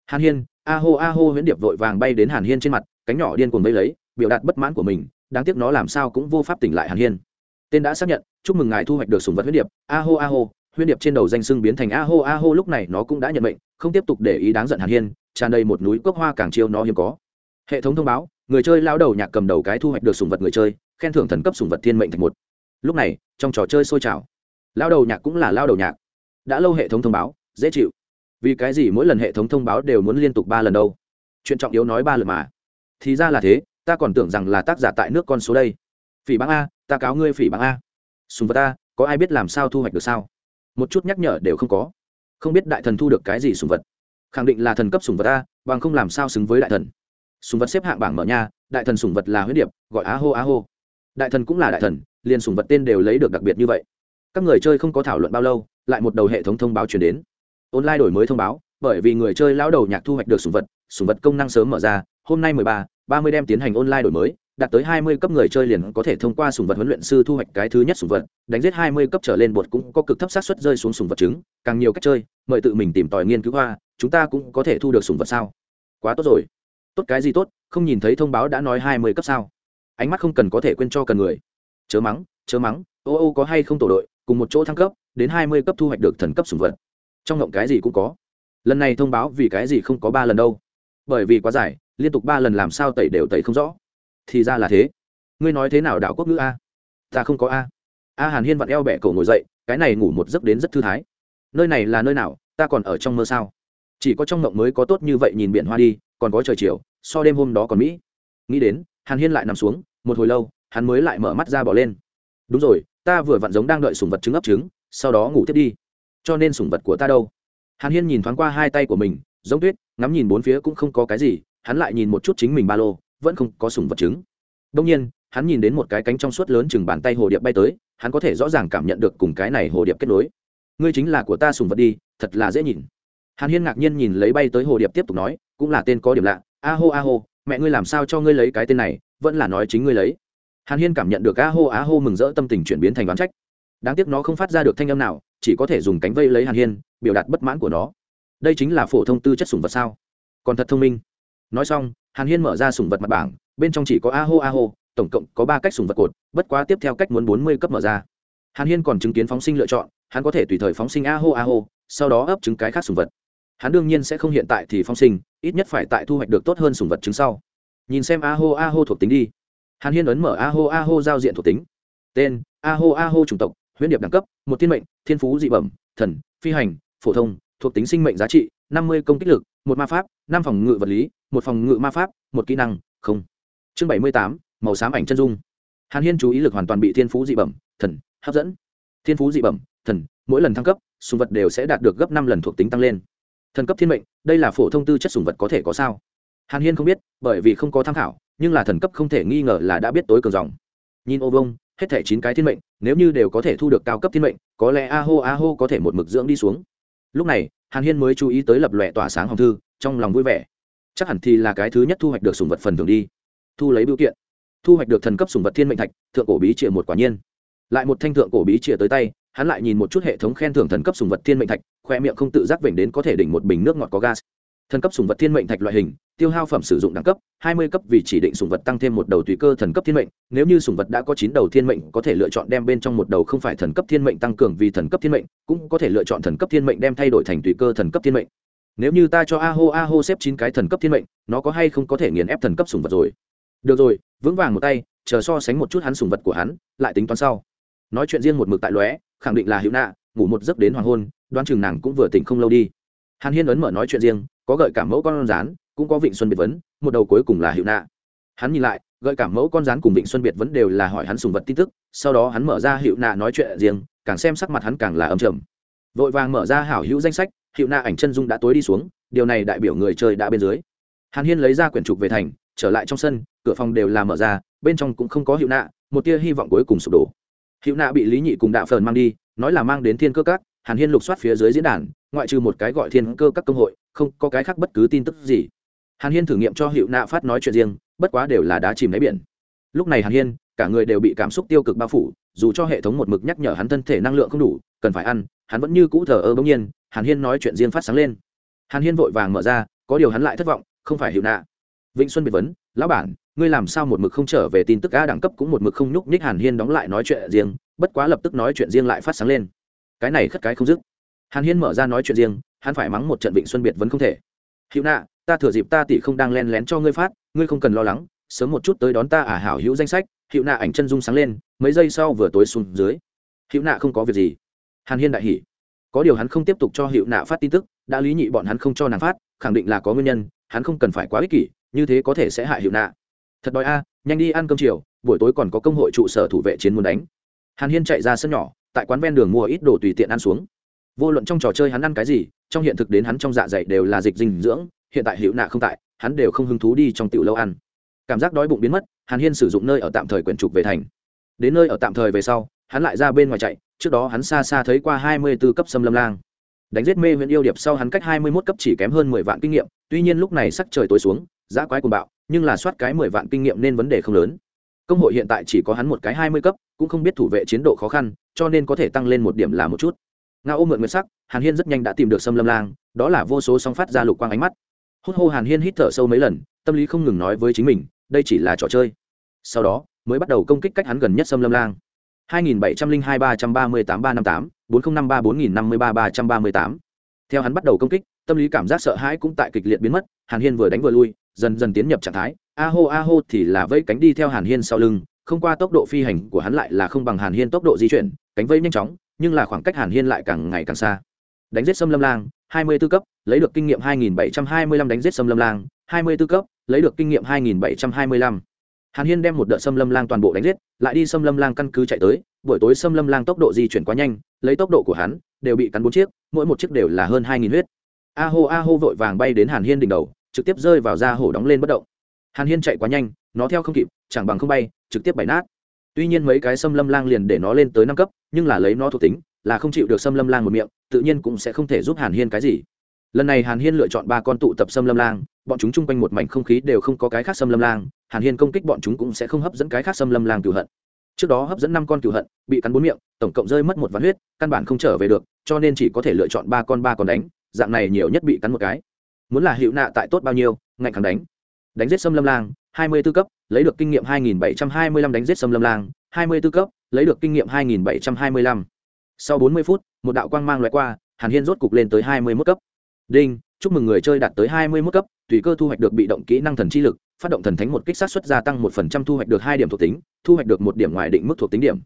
Hàn hiên, a hô a hô huyễn điệp vội vàng bay đến hàn hiên trên mặt, cánh nhỏ điên cuồng vây lấy, biểu đạt bất mãn của mình, đáng tiếc nó làm sao cũng vô pháp tỉnh lại hàn hiên. Tên đã xác nhận, chúc mừng ngài thu hoạch được sùng vật huyễn điệp, a hô a hô, huyễn điệp trên đầu danh sưng biến thành a hô a hô lúc này nó cũng đã nhận mệnh, không tiếp tục để ý đáng giận hàn hiên, tràn đầy một núi cốc hoa càng chiêu nó hiếm có. Hệ thống thông báo, người chơi lao đầu nhạc cầm đầu cái thu hoạch được sùng vật người chơi, khen thưởng thần cấp sùng vật thiên mệnh thành một. Lúc này, trong trò chơi sôi trào. Lao đầu nhạc cũng là lao đầu nhạc. Đã lâu hệ thống thông báo, dễ chịu vì cái gì mỗi lần hệ thống thông báo đều muốn liên tục ba lần đâu? Chuyện trọng yếu nói ba lần mà. Thì ra là thế, ta còn tưởng rằng là tác giả tại nước con số đây. Phỉ báng a, ta cáo ngươi phỉ báng a. Sùng vật ta có ai biết làm sao thu hoạch được sao? Một chút nhắc nhở đều không có. Không biết đại thần thu được cái gì sùng vật. Khẳng định là thần cấp sùng vật a, bằng không làm sao xứng với đại thần. Sùng vật xếp hạng bảng mở nha, đại thần sùng vật là huyết điệp, gọi á hô á hô. Đại thần cũng là đại thần, liền sùng vật tên đều lấy được đặc biệt như vậy. Các người chơi không có thảo luận bao lâu, lại một đầu hệ thống thông báo chuyển đến online đổi mới thông báo, bởi vì người chơi lão đầu nhạc thu hoạch được sùng vật sùng vật công năng sớm mở ra, hôm nay mười ba ba mươi đem tiến hành online đổi mới, đạt tới hai mươi cấp người chơi liền có thể thông qua sùng vật huấn luyện sư thu hoạch cái thứ nhất sùng vật, đánh giết hai mươi cấp trở lên bột cũng có cực thấp xác suất rơi xuống sùng vật trứng, càng nhiều cách chơi, mời tự mình tìm tòi nghiên cứu hoa, chúng ta cũng có thể thu được sùng vật sao? Quá tốt rồi. Tốt cái gì tốt, không nhìn thấy thông báo đã nói hai mươi cấp sao? Ánh mắt không cần có thể quên cho cần người. Chớ mắng chớ mắng, ô ô có hay không tổ đội, cùng một chỗ thăng cấp, đến hai mươi cấp thu hoạch được thần cấp sùng vật trong ngộng cái gì cũng có. Lần này thông báo vì cái gì không có ba lần đâu. Bởi vì quá dài, liên tục ba lần làm sao tẩy đều tẩy không rõ. Thì ra là thế. Ngươi nói thế nào đạo quốc ngữ a? Ta không có a. A hàn hiên vặn eo bẹ cổ ngồi dậy, cái này ngủ một giấc đến rất thư thái. Nơi này là nơi nào? Ta còn ở trong mơ sao? Chỉ có trong mộng mới có tốt như vậy nhìn biển hoa đi, còn có trời chiều, so đêm hôm đó còn mỹ. Nghĩ đến, hàn hiên lại nằm xuống, một hồi lâu, hắn mới lại mở mắt ra bỏ lên. Đúng rồi, ta vừa vặn giống đang đợi sùng vật trứng ấp trứng, sau đó ngủ tiếp đi cho nên sủng vật của ta đâu? Hàn hiên nhìn thoáng qua hai tay của mình, giống tuyết, ngắm nhìn bốn phía cũng không có cái gì, hắn lại nhìn một chút chính mình ba lô, vẫn không có sủng vật chứng. đông nhiên, hắn nhìn đến một cái cánh trong suốt lớn chừng bàn tay hồ điệp bay tới, hắn có thể rõ ràng cảm nhận được cùng cái này hồ điệp kết nối. Ngươi chính là của ta sùng vật đi, thật là dễ nhìn. Hàn hiên ngạc nhiên nhìn lấy bay tới hồ điệp tiếp tục nói, cũng là tên có điểm lạ. A hô a hô, mẹ ngươi làm sao cho ngươi lấy cái tên này, vẫn là nói chính ngươi lấy. Hàn hiên cảm nhận được a hô a hô mừng rỡ tâm tình chuyển biến thành đoán trách. Đáng tiếc nó không phát ra được thanh âm nào chỉ có thể dùng cánh vây lấy hàn hiên, biểu đạt bất mãn của nó. Đây chính là phổ thông tư chất sùng vật sao? Còn thật thông minh. Nói xong, hàn hiên mở ra sùng vật mặt bảng, bên trong chỉ có a hô a hô, tổng cộng có ba cách sùng vật cột, bất quá tiếp theo cách muốn bốn mươi cấp mở ra. Hàn hiên còn chứng kiến phóng sinh lựa chọn, hắn có thể tùy thời phóng sinh a hô a hô, sau đó ấp trứng cái khác sùng vật. Hắn đương nhiên sẽ không hiện tại thì phóng sinh, ít nhất phải tại thu hoạch được tốt hơn sùng vật trứng sau. Nhìn xem a hô a hô thuộc tính đi. Hàn hiên ấn mở a hô a hô giao diện thuộc tính. Tên, a hô a hô chủng tộc huyễn điệp đẳng cấp, một thiên mệnh, thiên phú dị bẩm, thần, phi hành, phổ thông, thuộc tính sinh mệnh giá trị, năm mươi công kích lực, một ma pháp, năm phòng ngự vật lý, một phòng ngự ma pháp, một kỹ năng, không. Chương bảy mươi tám, màu xám ảnh chân dung. Hàn hiên chú ý lực hoàn toàn bị thiên phú dị bẩm, thần, hấp dẫn. Thiên phú dị bẩm, thần, mỗi lần thăng cấp, sùng vật đều sẽ đạt được gấp năm lần thuộc tính tăng lên. Thần cấp thiên mệnh, đây là phổ thông tư chất sùng vật có thể có sao? Hàn hiên không biết, bởi vì không có tham khảo, nhưng là thần cấp không thể nghi ngờ là đã biết tối cường dòng. Nhìn ô vông hết thể chín cái thiên mệnh, nếu như đều có thể thu được cao cấp thiên mệnh, có lẽ a hô a hô có thể một mực dưỡng đi xuống. Lúc này, hàn hiên mới chú ý tới lập lòe tỏa sáng hồng thư, trong lòng vui vẻ. Chắc hẳn thì là cái thứ nhất thu hoạch được sùng vật phần thường đi. Thu lấy biểu kiện. Thu hoạch được thần cấp sùng vật thiên mệnh thạch, thượng cổ bí trịa một quả nhiên. Lại một thanh thượng cổ bí trịa tới tay, hắn lại nhìn một chút hệ thống khen thưởng thần cấp sùng vật thiên mệnh thạch, khoe miệng không tự giác vểnh đến có thể đỉnh một bình nước ngọt có gas. Thần cấp sùng vật thiên mệnh thạch loại hình tiêu hao phẩm sử dụng đẳng cấp 20 cấp vì chỉ định sùng vật tăng thêm một đầu tùy cơ thần cấp thiên mệnh, nếu như sùng vật đã có chín đầu thiên mệnh có thể lựa chọn đem bên trong một đầu không phải thần cấp thiên mệnh tăng cường vì thần cấp thiên mệnh, cũng có thể lựa chọn thần cấp thiên mệnh đem thay đổi thành tùy cơ thần cấp thiên mệnh. Nếu như ta cho a hô a hô xếp chín cái thần cấp thiên mệnh, nó có hay không có thể nghiền ép thần cấp sùng vật rồi? Được rồi, vững vàng một tay, chờ so sánh một chút hắn sùng vật của hắn, lại tính toán sau. Nói chuyện riêng một mực tại lóe, khẳng định là hữu nạ ngủ một giấc đến hoàng hôn, đoán chừng nàng cũng vừa tỉnh không lâu đi. Hàn hiên ấn mở nói chuyện riêng, có gợi cảm mẫu con rán cũng có vịnh xuân biệt vấn, một đầu cuối cùng là hiệu nạ hắn nhìn lại, gợi cảm mẫu con rán cùng vịnh xuân biệt vấn đều là hỏi hắn sùng vật tin tức, sau đó hắn mở ra hiệu nạ nói chuyện riêng, càng xem sắc mặt hắn càng là âm trầm. Vội vàng mở ra hảo hữu danh sách hiệu nạ ảnh chân dung đã tối đi xuống, điều này đại biểu người chơi đã bên dưới. Hàn hiên lấy ra quyển trục về thành, trở lại trong sân, cửa phòng đều là mở ra, bên trong cũng không có hiệu nạ một tia hy vọng cuối cùng sụp đổ. Hiệu nạ bị lý nhị cùng đạo phờn mang đi, nói là mang đến thiên cơ các, hàn hiên lục soát phía dưới diễn đàn, ngoại trừ một cái gọi thiên cơ các công hội, không có cái khác bất cứ tin tức gì hàn hiên thử nghiệm cho hiệu nạ phát nói chuyện riêng, bất quá đều là đá chìm đáy biển. Lúc này hàn hiên, cả người đều bị cảm xúc tiêu cực bao phủ, dù cho hệ thống một mực nhắc nhở hắn thân thể năng lượng không đủ, cần phải ăn, hắn vẫn như cũ thờ ơ bỗng nhiên, hàn hiên nói chuyện riêng phát sáng lên. Hàn hiên vội vàng mở ra, có điều hắn lại thất vọng, không phải hiệu nạ vĩnh xuân biệt vấn, lão bản, ngươi làm sao một mực không trở về tin tức a đẳng cấp cũng một mực không nhúc nhích? Hàn hiên đóng lại nói chuyện riêng, bất quá lập tức nói chuyện riêng lại phát sáng lên. Cái này khất cái không dứt. Hàn hiên mở ra nói chuyện riêng, hắn phải mắng một trận vịnh xuân biệt vẫn không thể. Hữu nạ ta thừa dịp ta tỷ không đang len lén cho ngươi phát, ngươi không cần lo lắng, sớm một chút tới đón ta à hảo hữu danh sách. Hữu nạ ảnh chân dung sáng lên, mấy giây sau vừa tối xuống dưới. Hữu nạ không có việc gì. Hàn hiên đại hỉ. Có điều hắn không tiếp tục cho hữu nạ phát tin tức, đã lý nhị bọn hắn không cho nàng phát, khẳng định là có nguyên nhân, hắn không cần phải quá ích kỷ, như thế có thể sẽ hại hữu nạ. Thật đói a, nhanh đi ăn cơm chiều, buổi tối còn có công hội trụ sở thủ vệ chiến muốn đánh. Hàn hiên chạy ra sân nhỏ, tại quán ven đường mua ít đồ tùy tiện ăn xuống. Vô luận trong trò chơi hắn ăn cái gì, trong hiện thực đến hắn trong dạ dày đều là dịch dinh dưỡng hiện tại hữu nạ không tại, hắn đều không hứng thú đi trong tiểu lâu ăn. Cảm giác đói bụng biến mất, hàn hiên sử dụng nơi ở tạm thời quyển trục về thành. Đến nơi ở tạm thời về sau, hắn lại ra bên ngoài chạy, trước đó hắn xa xa thấy qua hai mươi b ố cấp xâm lâm lang. Đánh giết mê huyện yêu điệp sau hắn cách hai mươi mốt cấp chỉ kém hơn mười vạn kinh nghiệm, tuy nhiên lúc này sắc trời tối xuống giã quái cùng bạo, nhưng là soát cái mười vạn kinh nghiệm nên vấn đề không lớn. Công hội hiện tại chỉ có hắn một cái hai mươi cấp, cũng không biết thủ vệ chiến độ khó khăn, cho nên có thể tăng lên một điểm là một chút. Nga ôm mượn nguyệt sắc, hàn hiên rất nhanh đã tìm được xâm lâm lang, đó là vô số song phát ra lục quang ánh mắt hốt hô hàn hiên hít thở sâu mấy lần, tâm lý không ngừng nói với chính mình, đây chỉ là trò chơi. Sau đó, mới bắt đầu công kích cách hắn gần nhất sâm lâm lang. 2702 338 358 4053 4053 338 theo hắn bắt đầu công kích, tâm lý cảm giác sợ hãi cũng tại kịch liệt biến mất, hàn hiên vừa đánh vừa lui, dần dần tiến nhập trạng thái, a hô a hô thì là vẫy cánh đi theo hàn hiên sau lưng, không qua tốc độ phi hành của hắn lại là không bằng hàn hiên tốc độ di chuyển, cánh vẫy nhanh chóng, nhưng là khoảng cách hàn hiên lại càng ngày càng xa. Đánh giết Sâm lâm lang 24 cấp, lấy được kinh nghiệm hai nghìn bảy trăm hai mươi lăm đánh giết xâm lâm lang. hai mươi 24 cấp, lấy được kinh nghiệm hai nghìn bảy trăm hai mươi lăm. Hàn hiên đem một đợt xâm lâm lang toàn bộ đánh giết, lại đi xâm lâm lang căn cứ chạy tới. Buổi tối xâm lâm lang tốc độ di chuyển quá nhanh, lấy tốc độ của hắn, đều bị cắn bốn chiếc, mỗi một chiếc đều là hơn hai nghìn huyết. A hô a hô vội vàng bay đến hàn hiên đỉnh đầu, trực tiếp rơi vào da hổ đóng lên bất động. Hàn hiên chạy quá nhanh, nó theo không kịp, chẳng bằng không bay, trực tiếp bày nát. Tuy nhiên mấy cái xâm lâm lang liền để nó lên tới năm cấp, nhưng là lấy nó thuộc tính là không chịu được xâm lâm lang một miệng tự nhiên cũng sẽ không thể giúp hàn hiên cái gì. Lần này hàn hiên lựa chọn ba con tụ tập xâm lâm lang bọn chúng chung quanh một mảnh không khí đều không có cái khác xâm lâm lang hàn hiên công kích bọn chúng cũng sẽ không hấp dẫn cái khác xâm lâm lang cửu hận. Trước đó hấp dẫn năm con cửu hận bị cắn bốn miệng tổng cộng rơi mất một ván huyết căn bản không trở về được cho nên chỉ có thể lựa chọn ba con ba con đánh dạng này nhiều nhất bị cắn một cái. Muốn là hiệu nạ tại tốt bao nhiêu ngạnh càng đánh. Đánh giết xâm lâm lang hai mươi 24 cấp, lấy được kinh nghiệm 2725 đánh giết xâm lâm lang, 20 24 cấp, lấy được kinh nghiệm 2725 sau bốn mươi phút, một đạo quang mang loại qua, hàn hiên rốt cục lên tới hai mươi mốt cấp. Đinh, chúc mừng người chơi đạt tới hai mươi mốt cấp, tùy cơ thu hoạch được bị động kỹ năng thần chi lực, phát động thần thánh một kích sát xuất gia tăng một phần trăm thu hoạch được hai điểm thuộc tính, thu hoạch được một điểm ngoài định mức thuộc tính điểm.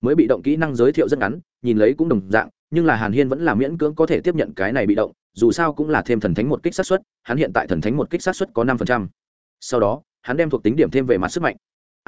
Mới bị động kỹ năng giới thiệu rất ngắn, nhìn lấy cũng đồng dạng, nhưng là hàn hiên vẫn là miễn cưỡng có thể tiếp nhận cái này bị động, dù sao cũng là thêm thần thánh một kích sát xuất, hắn hiện tại thần thánh một kích sát xuất có năm phần trăm. Sau đó, hắn đem thuộc tính điểm thêm về mặt sức mạnh.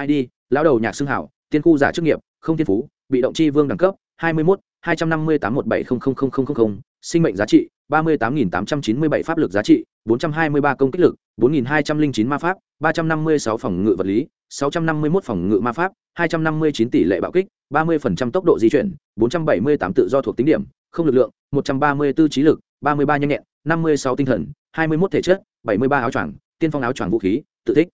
Id lão đầu nhạc xưng hảo, tiên khu giả chức nghiệp, không thiên phú, bị động chi vương đẳng cấp hai mươi một hai trăm năm mươi tám một bảy không không không không không, sinh mệnh giá trị, ba mươi tám nghìn tám trăm chín mươi bảy pháp lực giá trị, bốn trăm hai mươi ba công kích lực, bốn nghìn hai trăm linh chín ma pháp, ba trăm năm mươi sáu phòng ngự vật lý, sáu trăm năm mươi một phòng ngự ma pháp, hai trăm năm mươi chín tỷ lệ bạo kích, ba mươi phần trăm tốc độ di chuyển, bốn trăm bảy mươi tám tự do thuộc tính điểm, không lực lượng, một trăm ba mươi 134 trí lực, ba mươi ba nhanh nhẹn, năm mươi sáu tinh thần, hai mươi 21 thể chất, bảy mươi ba áo choàng, tiên phong áo choàng vũ khí, tự thích.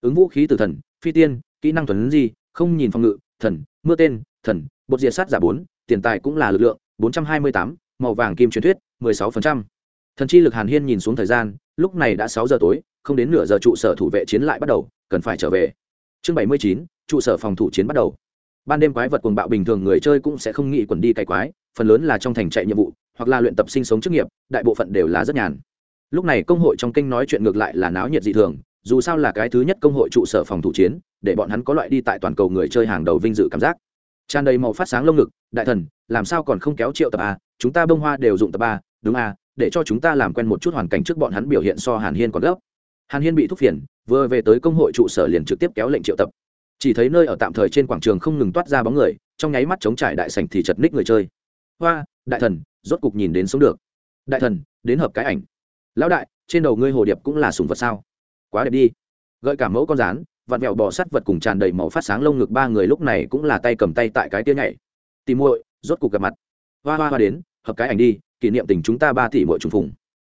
Ứng vũ khí từ thần, phi tiên, kỹ năng thuần di, không nhìn phòng ngự, thần, mưa tên, thần bột diệt sát giả bốn, tiền tài cũng là lực lượng, bốn trăm hai mươi tám, màu vàng kim truyền thuyết, mười sáu phần trăm. Thần chi lực hàn hiên nhìn xuống thời gian, lúc này đã sáu giờ tối, không đến nửa giờ trụ sở thủ vệ chiến lại bắt đầu, cần phải trở về. Chương bảy mươi chín, trụ sở phòng thủ chiến bắt đầu. Ban đêm quái vật cuồng bạo bình thường người chơi cũng sẽ không nghĩ quần đi cày quái, phần lớn là trong thành chạy nhiệm vụ, hoặc là luyện tập sinh sống chức nghiệp, đại bộ phận đều là rất nhàn. Lúc này công hội trong kinh nói chuyện ngược lại là náo nhiệt dị thường, dù sao là cái thứ nhất công hội trụ sở phòng thủ chiến, để bọn hắn có loại đi tại toàn cầu người chơi hàng đầu vinh dự cảm giác tràn đầy màu phát sáng lông ngực, đại thần, làm sao còn không kéo triệu tập a chúng ta bông hoa đều dụng tập a đúng a để cho chúng ta làm quen một chút hoàn cảnh trước bọn hắn biểu hiện so hàn hiên còn gấp. Hàn hiên bị thúc phiền, vừa về tới công hội trụ sở liền trực tiếp kéo lệnh triệu tập. Chỉ thấy nơi ở tạm thời trên quảng trường không ngừng toát ra bóng người, trong nháy mắt chống trải đại sành thì chật ních người chơi. Hoa, đại thần, rốt cục nhìn đến sống được. Đại thần, đến hợp cái ảnh. Lão đại, trên đầu ngươi hồ điệp cũng là sùng vật sao? Quá đẹp đi. Gợi cả mẫu con rán vặn vẹo bò sắt vật cùng tràn đầy màu phát sáng lông ngực ba người lúc này cũng là tay cầm tay tại cái tia nhảy. Tìm muội, rốt cục gặp mặt. Hoa hoa hoa đến, hợp cái ảnh đi, kỷ niệm tình chúng ta ba tỷ muội trùng phùng.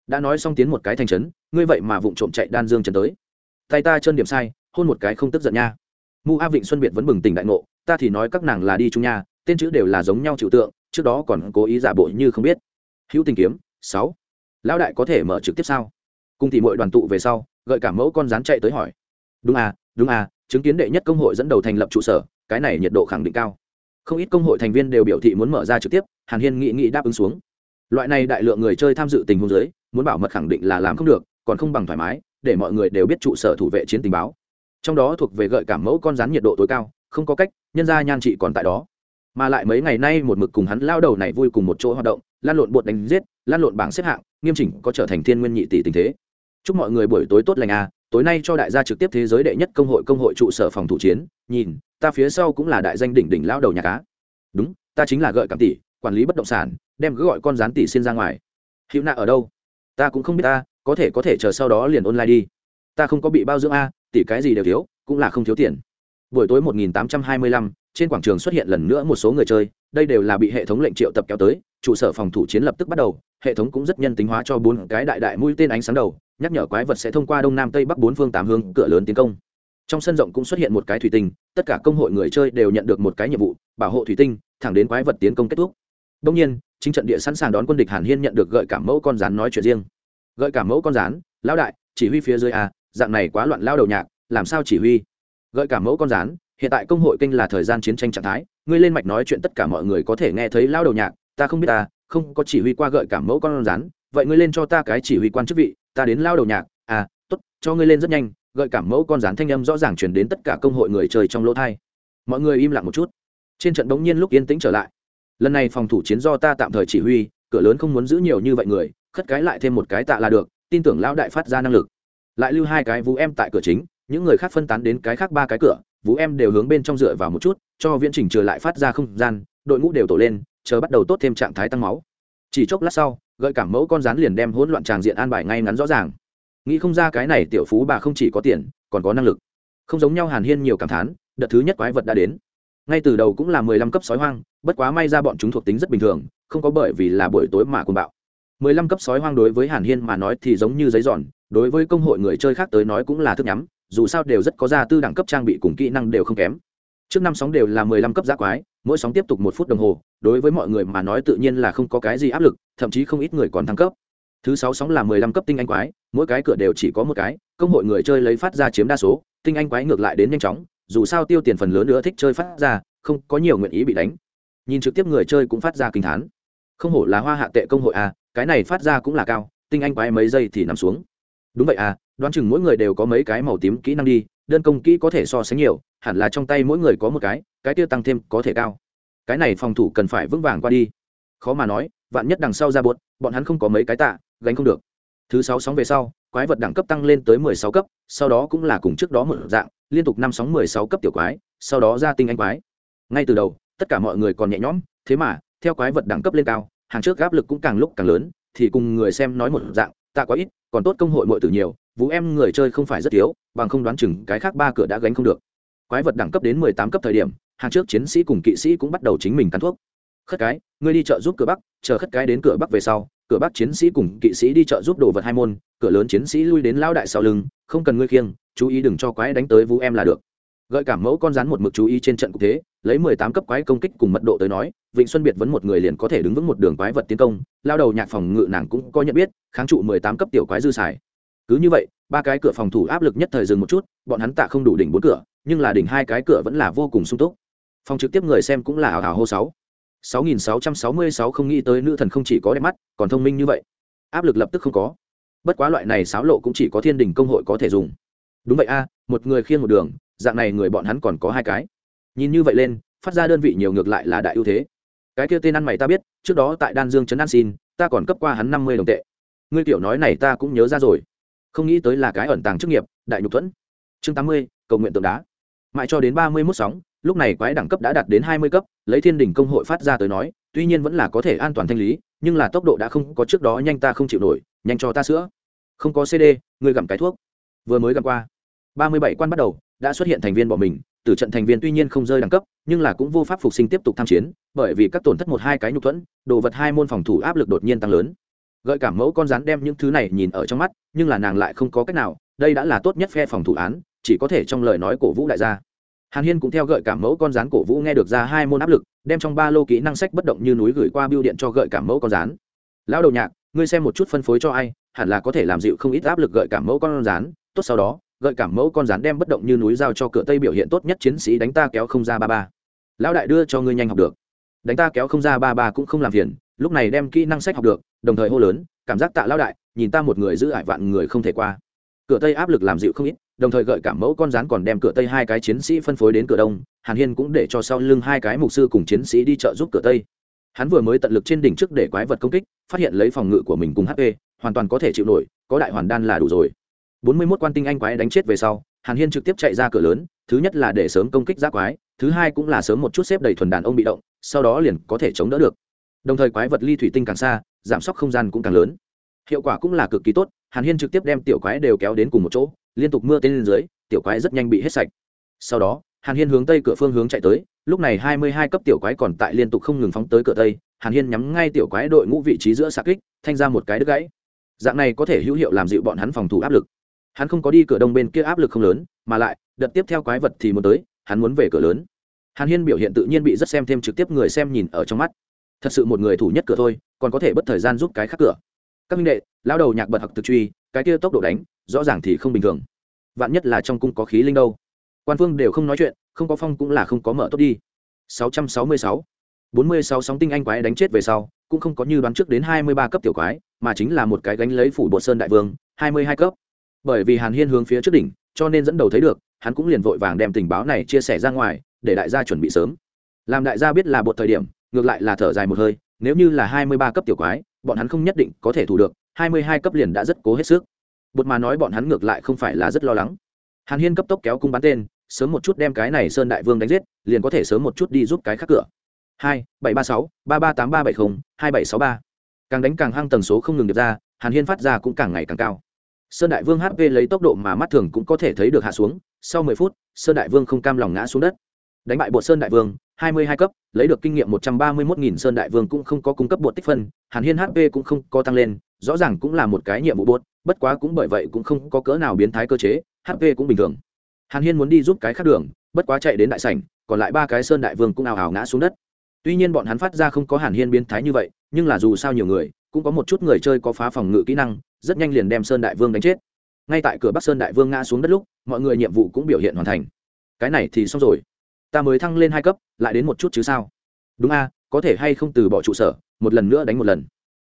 Đã nói xong tiến một cái thành trấn, ngươi vậy mà vụng trộm chạy đan dương trần tới. Tay ta chân điểm sai, hôn một cái không tức giận nha. Mu a vịnh xuân biệt vẫn bừng tỉnh đại ngộ, ta thì nói các nàng là đi chung nha, tên chữ đều là giống nhau chịu tượng, trước đó còn cố ý giả bộ như không biết. Hữu tình kiếm, sáu. Lão đại có thể mở trực tiếp sao? Cùng tỷ muội đoàn tụ về sau, gợi cả mẫu con rán chạy tới hỏi. Đúng à đúng à chứng kiến đệ nhất công hội dẫn đầu thành lập trụ sở, cái này nhiệt độ khẳng định cao. Không ít công hội thành viên đều biểu thị muốn mở ra trực tiếp, hàn hiên nghị nghị đáp ứng xuống. Loại này đại lượng người chơi tham dự tình huống giới muốn bảo mật khẳng định là làm không được, còn không bằng thoải mái, để mọi người đều biết trụ sở thủ vệ chiến tình báo. Trong đó thuộc về gợi cảm mẫu con rắn nhiệt độ tối cao, không có cách, nhân ra nhan trị còn tại đó. Mà lại mấy ngày nay một mực cùng hắn lao đầu này vui cùng một chỗ hoạt động, lan lộn bột đánh giết, lan lộn bảng xếp hạng, nghiêm chỉnh có trở thành thiên nguyên nhị tỷ tình thế. Chúc mọi người buổi tối tốt lành à tối nay cho đại gia trực tiếp thế giới đệ nhất công hội công hội trụ sở phòng thủ chiến nhìn ta phía sau cũng là đại danh đỉnh đỉnh lao đầu nhà cá. Đúng ta chính là gợi cảm tỷ quản lý bất động sản đem cứ gọi con rán tỷ xin ra ngoài. Hữu nạ ở đâu? Ta cũng không biết ta có thể có thể chờ sau đó liền online đi. Ta không có bị bao dưỡng a tỷ cái gì đều thiếu cũng là không thiếu tiền. Buổi tối 1825, trên quảng trường xuất hiện lần nữa một số người chơi đây đều là bị hệ thống lệnh triệu tập kéo tới trụ sở phòng thủ chiến lập tức bắt đầu hệ thống cũng rất nhân tính hóa cho bốn cái đại đại mũi tên ánh sáng đầu nhắc nhở quái vật sẽ thông qua đông nam tây bắc bốn phương tám hướng cửa lớn tiến công. Trong sân rộng cũng xuất hiện một cái thủy tinh, tất cả công hội người chơi đều nhận được một cái nhiệm vụ, bảo hộ thủy tinh, thẳng đến quái vật tiến công kết thúc. Đông nhiên, chính trận địa sẵn sàng đón quân địch hàn hiên nhận được gợi cảm mẫu con rán nói chuyện riêng. Gợi cảm mẫu con rán lão đại, chỉ huy phía dưới à dạng này quá loạn lao đầu nhạc, làm sao chỉ huy? Gợi cảm mẫu con rán hiện tại công hội kênh là thời gian chiến tranh trạng thái, ngươi lên mạch nói chuyện tất cả mọi người có thể nghe thấy lao đầu nhạc, ta không biết ta, không có chỉ huy qua gợi cảm mẫu con rán vậy ngươi lên cho ta cái chỉ huy quan chức vị, ta đến lao đầu nhạc à t ố t cho ngươi lên rất nhanh, gợi cảm mẫu con rán thanh âm rõ ràng chuyển đến tất cả công hội người chơi trong lỗ thai. Mọi người im lặng một chút. Trên trận bỗng nhiên lúc yên tĩnh trở lại. Lần này phòng thủ chiến do ta tạm thời chỉ huy, cửa lớn không muốn giữ nhiều như vậy người, khất cái lại thêm một cái tạ là được, tin tưởng lão đại phát ra năng lực. Lại lưu hai cái vũ em tại cửa chính, những người khác phân tán đến cái khác ba cái cửa, vũ em đều hướng bên trong dựa vào một chút, cho viễn trình trở lại phát ra không gian, đội ngũ đều tổ lên, chờ bắt đầu tốt thêm trạng thái tăng máu. Chỉ chốc lát sau gợi cảm mẫu con rán liền đem hỗn loạn tràng diện an bài ngay ngắn rõ ràng. Nghĩ không ra cái này tiểu phú bà không chỉ có tiền, còn có năng lực. Không giống nhau hàn hiên nhiều cảm thán, đợt thứ nhất quái vật đã đến. Ngay từ đầu cũng là mười lăm cấp sói hoang, bất quá may ra bọn chúng thuộc tính rất bình thường, không có bởi vì là buổi tối mà cuồng bạo. Mười lăm cấp sói hoang đối với hàn hiên mà nói thì giống như giấy giòn, đối với công hội người chơi khác tới nói cũng là thức nhắm, dù sao đều rất có gia tư đẳng cấp trang bị cùng kỹ năng đều không kém trước năm sóng đều là mười lăm cấp giác quái mỗi sóng tiếp tục một phút đồng hồ đối với mọi người mà nói tự nhiên là không có cái gì áp lực thậm chí không ít người còn thăng cấp. Thứ sáu sóng là mười lăm cấp tinh anh quái mỗi cái cửa đều chỉ có một cái công hội người chơi lấy phát ra chiếm đa số tinh anh quái ngược lại đến nhanh chóng dù sao tiêu tiền phần lớn nữa thích chơi phát ra không có nhiều nguyện ý bị đánh. Nhìn trực tiếp người chơi cũng phát ra kinh thán. Không hổ là hoa hạ tệ công hội à, cái này phát ra cũng là cao tinh anh quái mấy giây thì nằm xuống. Đúng vậy à đoán chừng mỗi người đều có mấy cái màu tím kỹ năng đi, đơn công kỹ có thể so sánh nhiều, hẳn là trong tay mỗi người có một cái cái tiêu tăng thêm có thể cao. Cái này phòng thủ cần phải vững vàng qua đi. Khó mà nói, vạn nhất đằng sau ra buốt bọn hắn không có mấy cái tạ, gánh không được. Thứ sáu sóng về sau, quái vật đẳng cấp tăng lên tới mười sáu cấp, sau đó cũng là cùng trước đó một dạng, liên tục năm sóng mười sáu cấp tiểu quái, sau đó ra tinh anh quái. Ngay từ đầu, tất cả mọi người còn nhẹ nhõm, thế mà, theo quái vật đẳng cấp lên cao, hàng trước áp lực cũng càng lúc càng lớn, thì cùng người xem nói một dạng, tạ quá ít còn tốt công hội mọi tử nhiều, vũ em người chơi không phải rất thiếu, bằng không đoán chừng cái khác ba cửa đã gánh không được. Quái vật đẳng cấp đến mười tám cấp thời điểm, hàng trước chiến sĩ cùng kỵ sĩ cũng bắt đầu chính mình cắn thuốc. Khất cái, ngươi đi chợ giúp cửa bắc, chờ khất cái đến cửa bắc về sau, cửa bắc chiến sĩ cùng kỵ sĩ đi chợ giúp đồ vật hai môn, cửa lớn chiến sĩ lui đến lao đại sau lưng, không cần ngươi khiêng, chú ý đừng cho quái đánh tới vũ em là được. Gợi cảm mẫu con rắn một mực chú ý trên trận cục thế lấy mười tám cấp quái công kích cùng mật độ tới nói, vịnh xuân biệt vấn một người liền có thể đứng vững một đường quái vật tiến công, lao đầu nhạc phòng ngự nàng cũng có nhận biết, kháng trụ mười tám cấp tiểu quái dư xài. Cứ như vậy, ba cái cửa phòng thủ áp lực nhất thời dừng một chút, bọn hắn tạ không đủ đỉnh bốn cửa, nhưng là đỉnh hai cái cửa vẫn là vô cùng sung túc. Phòng trực tiếp người xem cũng là ảo ảo hô sáu. Sáu nghìn sáu trăm sáu mươi sáu không nghĩ tới nữ thần không chỉ có đẹp mắt, còn thông minh như vậy. Áp lực lập tức không có. Bất quá loại này xáo lộ cũng chỉ có thiên đình công hội có thể dùng. Đúng vậy a, một người khiêng một đường, dạng này người bọn hắn còn có hai cái nhìn như vậy lên, phát ra đơn vị nhiều ngược lại là đại ưu thế. Cái kia tên ăn mày ta biết, trước đó tại đan dương trấn an xin, ta còn cấp qua hắn năm mươi đồng tệ. Ngươi tiểu nói này ta cũng nhớ ra rồi. Không nghĩ tới là cái ẩn tàng chức nghiệp, đại nhục thuẫn. Chương tám mươi, cầu nguyện tượng đá. Mãi cho đến ba mươi mốt sóng, lúc này quái đẳng cấp đã đạt đến hai mươi cấp, lấy thiên đình công hội phát ra tới nói, tuy nhiên vẫn là có thể an toàn thanh lý, nhưng là tốc độ đã không có trước đó nhanh ta không chịu nổi, nhanh cho ta sữa. Không có cd ngươi gặm cái thuốc. Vừa mới gặm qua, ba mươi bảy quan bắt đầu, đã xuất hiện thành viên bỏ mình từ trận thành viên tuy nhiên không rơi đẳng cấp, nhưng là cũng vô pháp phục sinh tiếp tục tham chiến, bởi vì các tổn thất một hai cái nhục thuẫn, đồ vật hai môn phòng thủ áp lực đột nhiên tăng lớn. Gợi cảm mẫu con rắn đem những thứ này nhìn ở trong mắt, nhưng là nàng lại không có cách nào, đây đã là tốt nhất phe phòng thủ án, chỉ có thể trong lời nói cổ vũ đại gia. Hàn hiên cũng theo gợi cảm mẫu con rắn cổ vũ nghe được ra hai môn áp lực, đem trong ba lô kỹ năng sách bất động như núi gửi qua biêu điện cho gợi cảm mẫu con rắn. Lão đầu nhạc, ngươi xem một chút phân phối cho ai, hẳn là có thể làm dịu không ít áp lực gợi cảm mẫu con rắn, tốt sau đó gợi cảm mẫu con rắn đem bất động như núi giao cho cửa tây biểu hiện tốt nhất chiến sĩ đánh ta kéo không ra ba ba. Lão đại đưa cho ngươi nhanh học được. Đánh ta kéo không ra ba ba cũng không làm phiền, lúc này đem kỹ năng sách học được, đồng thời hô lớn, cảm giác tạ lão đại, nhìn ta một người giữ ải vạn người không thể qua. Cửa tây áp lực làm dịu không ít, đồng thời gợi cảm mẫu con rắn còn đem cửa tây hai cái chiến sĩ phân phối đến cửa đông, hàn hiên cũng để cho sau lưng hai cái mục sư cùng chiến sĩ đi trợ giúp cửa tây. Hắn vừa mới tận lực trên đỉnh trước để quái vật công kích, phát hiện lấy phòng ngự của mình cùng hp hoàn toàn có thể chịu nổi, có đại hoàn đan là đủ rồi bốn mươi 41 quan tinh anh quái đánh chết về sau, hàn hiên trực tiếp chạy ra cửa lớn, thứ nhất là để sớm công kích giác quái, thứ hai cũng là sớm một chút xếp đầy thuần đàn ông bị động, sau đó liền có thể chống đỡ được. Đồng thời quái vật ly thủy tinh càng xa, giảm sốc không gian cũng càng lớn. Hiệu quả cũng là cực kỳ tốt, hàn hiên trực tiếp đem tiểu quái đều kéo đến cùng một chỗ, liên tục mưa tên lên dưới, tiểu quái rất nhanh bị hết sạch. Sau đó, hàn hiên hướng tây cửa phương hướng chạy tới, lúc này hai mươi hai cấp tiểu quái còn tại liên tục không ngừng phóng tới cửa tây, hàn hiên nhắm ngay tiểu quái đội ngũ vị trí giữa xạ kích, thanh ra một cái đứt gãy. Dạng này có thể hữu hiệu làm dịu bọn hắn phòng thủ áp lực hắn không có đi cửa đông bên kia áp lực không lớn, mà lại, đợt tiếp theo quái vật thì muốn tới, hắn muốn về cửa lớn. Hàn hiên biểu hiện tự nhiên bị rất xem thêm trực tiếp người xem nhìn ở trong mắt. Thật sự một người thủ nhất cửa thôi, còn có thể bất thời gian giúp cái khác cửa. Các minh đệ lao đầu nhạc bật học thực truy, cái kia tốc độ đánh, rõ ràng thì không bình thường. Vạn nhất là trong cung có khí linh đâu. Quan phương đều không nói chuyện, không có phong cũng là không có mở tốt đi. 666 46 sóng tinh anh quái đánh chết về sau, cũng không có như đoán trước đến hai mươi ba cấp tiểu quái, mà chính là một cái gánh lấy phủ bộ sơn đại vương, hai mươi hai cấp bởi vì hàn hiên hướng phía trước đỉnh, cho nên dẫn đầu thấy được, hắn cũng liền vội vàng đem tình báo này chia sẻ ra ngoài, để đại gia chuẩn bị sớm. Làm đại gia biết là bột thời điểm, ngược lại là thở dài một hơi, nếu như là hai mươi ba cấp tiểu quái, bọn hắn không nhất định có thể thủ được, hai mươi hai cấp liền đã rất cố hết sức. Bột mà nói bọn hắn ngược lại không phải là rất lo lắng. Hàn hiên cấp tốc kéo cung bắn tên, sớm một chút đem cái này sơn đại vương đánh giết, liền có thể sớm một chút đi giúp cái khác cửa. hai bảy ba sáu, ba ba tám ba bảy không, hai bảy sáu ba. Càng đánh càng hăng tần số không ngừng được ra, hàn hiên phát ra cũng càng ngày càng cao sơn đại vương hp lấy tốc độ mà mắt thường cũng có thể thấy được hạ xuống, sau mười phút, sơn đại vương không cam lòng ngã xuống đất. Đánh bại bộ sơn đại vương, hai mươi hai cấp, lấy được kinh nghiệm một trăm ba mươi một nghìn, sơn đại vương cũng không có cung cấp bột tích phân, hàn hiên hp cũng không có tăng lên, rõ ràng cũng là một cái nhiệm vụ bột, bất quá cũng bởi vậy cũng không có cỡ nào biến thái cơ chế hp cũng bình thường. Hàn hiên muốn đi giúp cái khác đường, bất quá chạy đến đại sảnh, còn lại ba cái sơn đại vương cũng ào ào ngã xuống đất. Tuy nhiên bọn hắn phát ra không có hàn hiên biến thái như vậy, nhưng là dù sao nhiều người cũng có một chút người chơi có phá phòng ngự kỹ năng, rất nhanh liền đem sơn đại vương đánh chết. Ngay tại cửa bắc sơn đại vương ngã xuống đất lúc, mọi người nhiệm vụ cũng biểu hiện hoàn thành. Cái này thì xong rồi. Ta mới thăng lên hai cấp, lại đến một chút chứ sao? Đúng a, có thể hay không từ bỏ trụ sở, một lần nữa đánh một lần.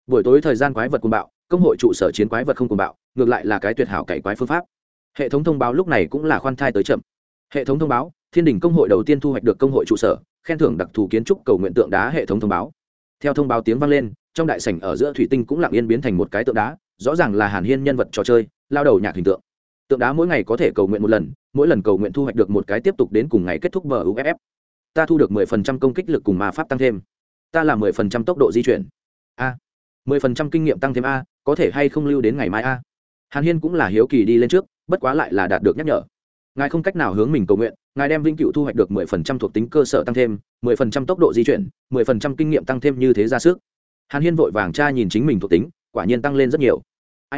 Buổi tối thời gian quái vật cùng bạo, công hội trụ sở chiến quái vật không cùng bạo, ngược lại là cái tuyệt hảo cậy quái phương pháp. Hệ thống thông báo lúc này cũng là khoan thai tới chậm. Hệ thống thông báo, thiên đình công hội đầu tiên thu hoạch được công hội trụ sở, khen thưởng đặc thù kiến trúc cầu nguyện tượng đá hệ thống thông báo. Theo thông báo tiếng vang lên trong đại sảnh ở giữa thủy tinh cũng lặng yên biến thành một cái tượng đá, rõ ràng là hàn hiên nhân vật trò chơi, lao đầu nhạc hình tượng. Tượng đá mỗi ngày có thể cầu nguyện một lần, mỗi lần cầu nguyện thu hoạch được một cái tiếp tục đến cùng ngày kết thúc bờ uff ta thu được mười phần trăm công kích lực cùng ma pháp tăng thêm. Ta là mười phần trăm tốc độ di chuyển. A. mười phần trăm kinh nghiệm tăng thêm a, có thể hay không lưu đến ngày mai a. Hàn hiên cũng là hiếu kỳ đi lên trước, bất quá lại là đạt được nhắc nhở. Ngài không cách nào hướng mình cầu nguyện, ngài đem vinh cựu thu hoạch được mười phần trăm thuộc tính cơ sở tăng thêm, mười phần trăm tốc độ di chuyển, mười phần trăm kinh nghiệm tăng thêm như thế ra sức hàn hiên vội vàng tra nhìn chính mình thuộc tính, quả nhiên tăng lên rất nhiều.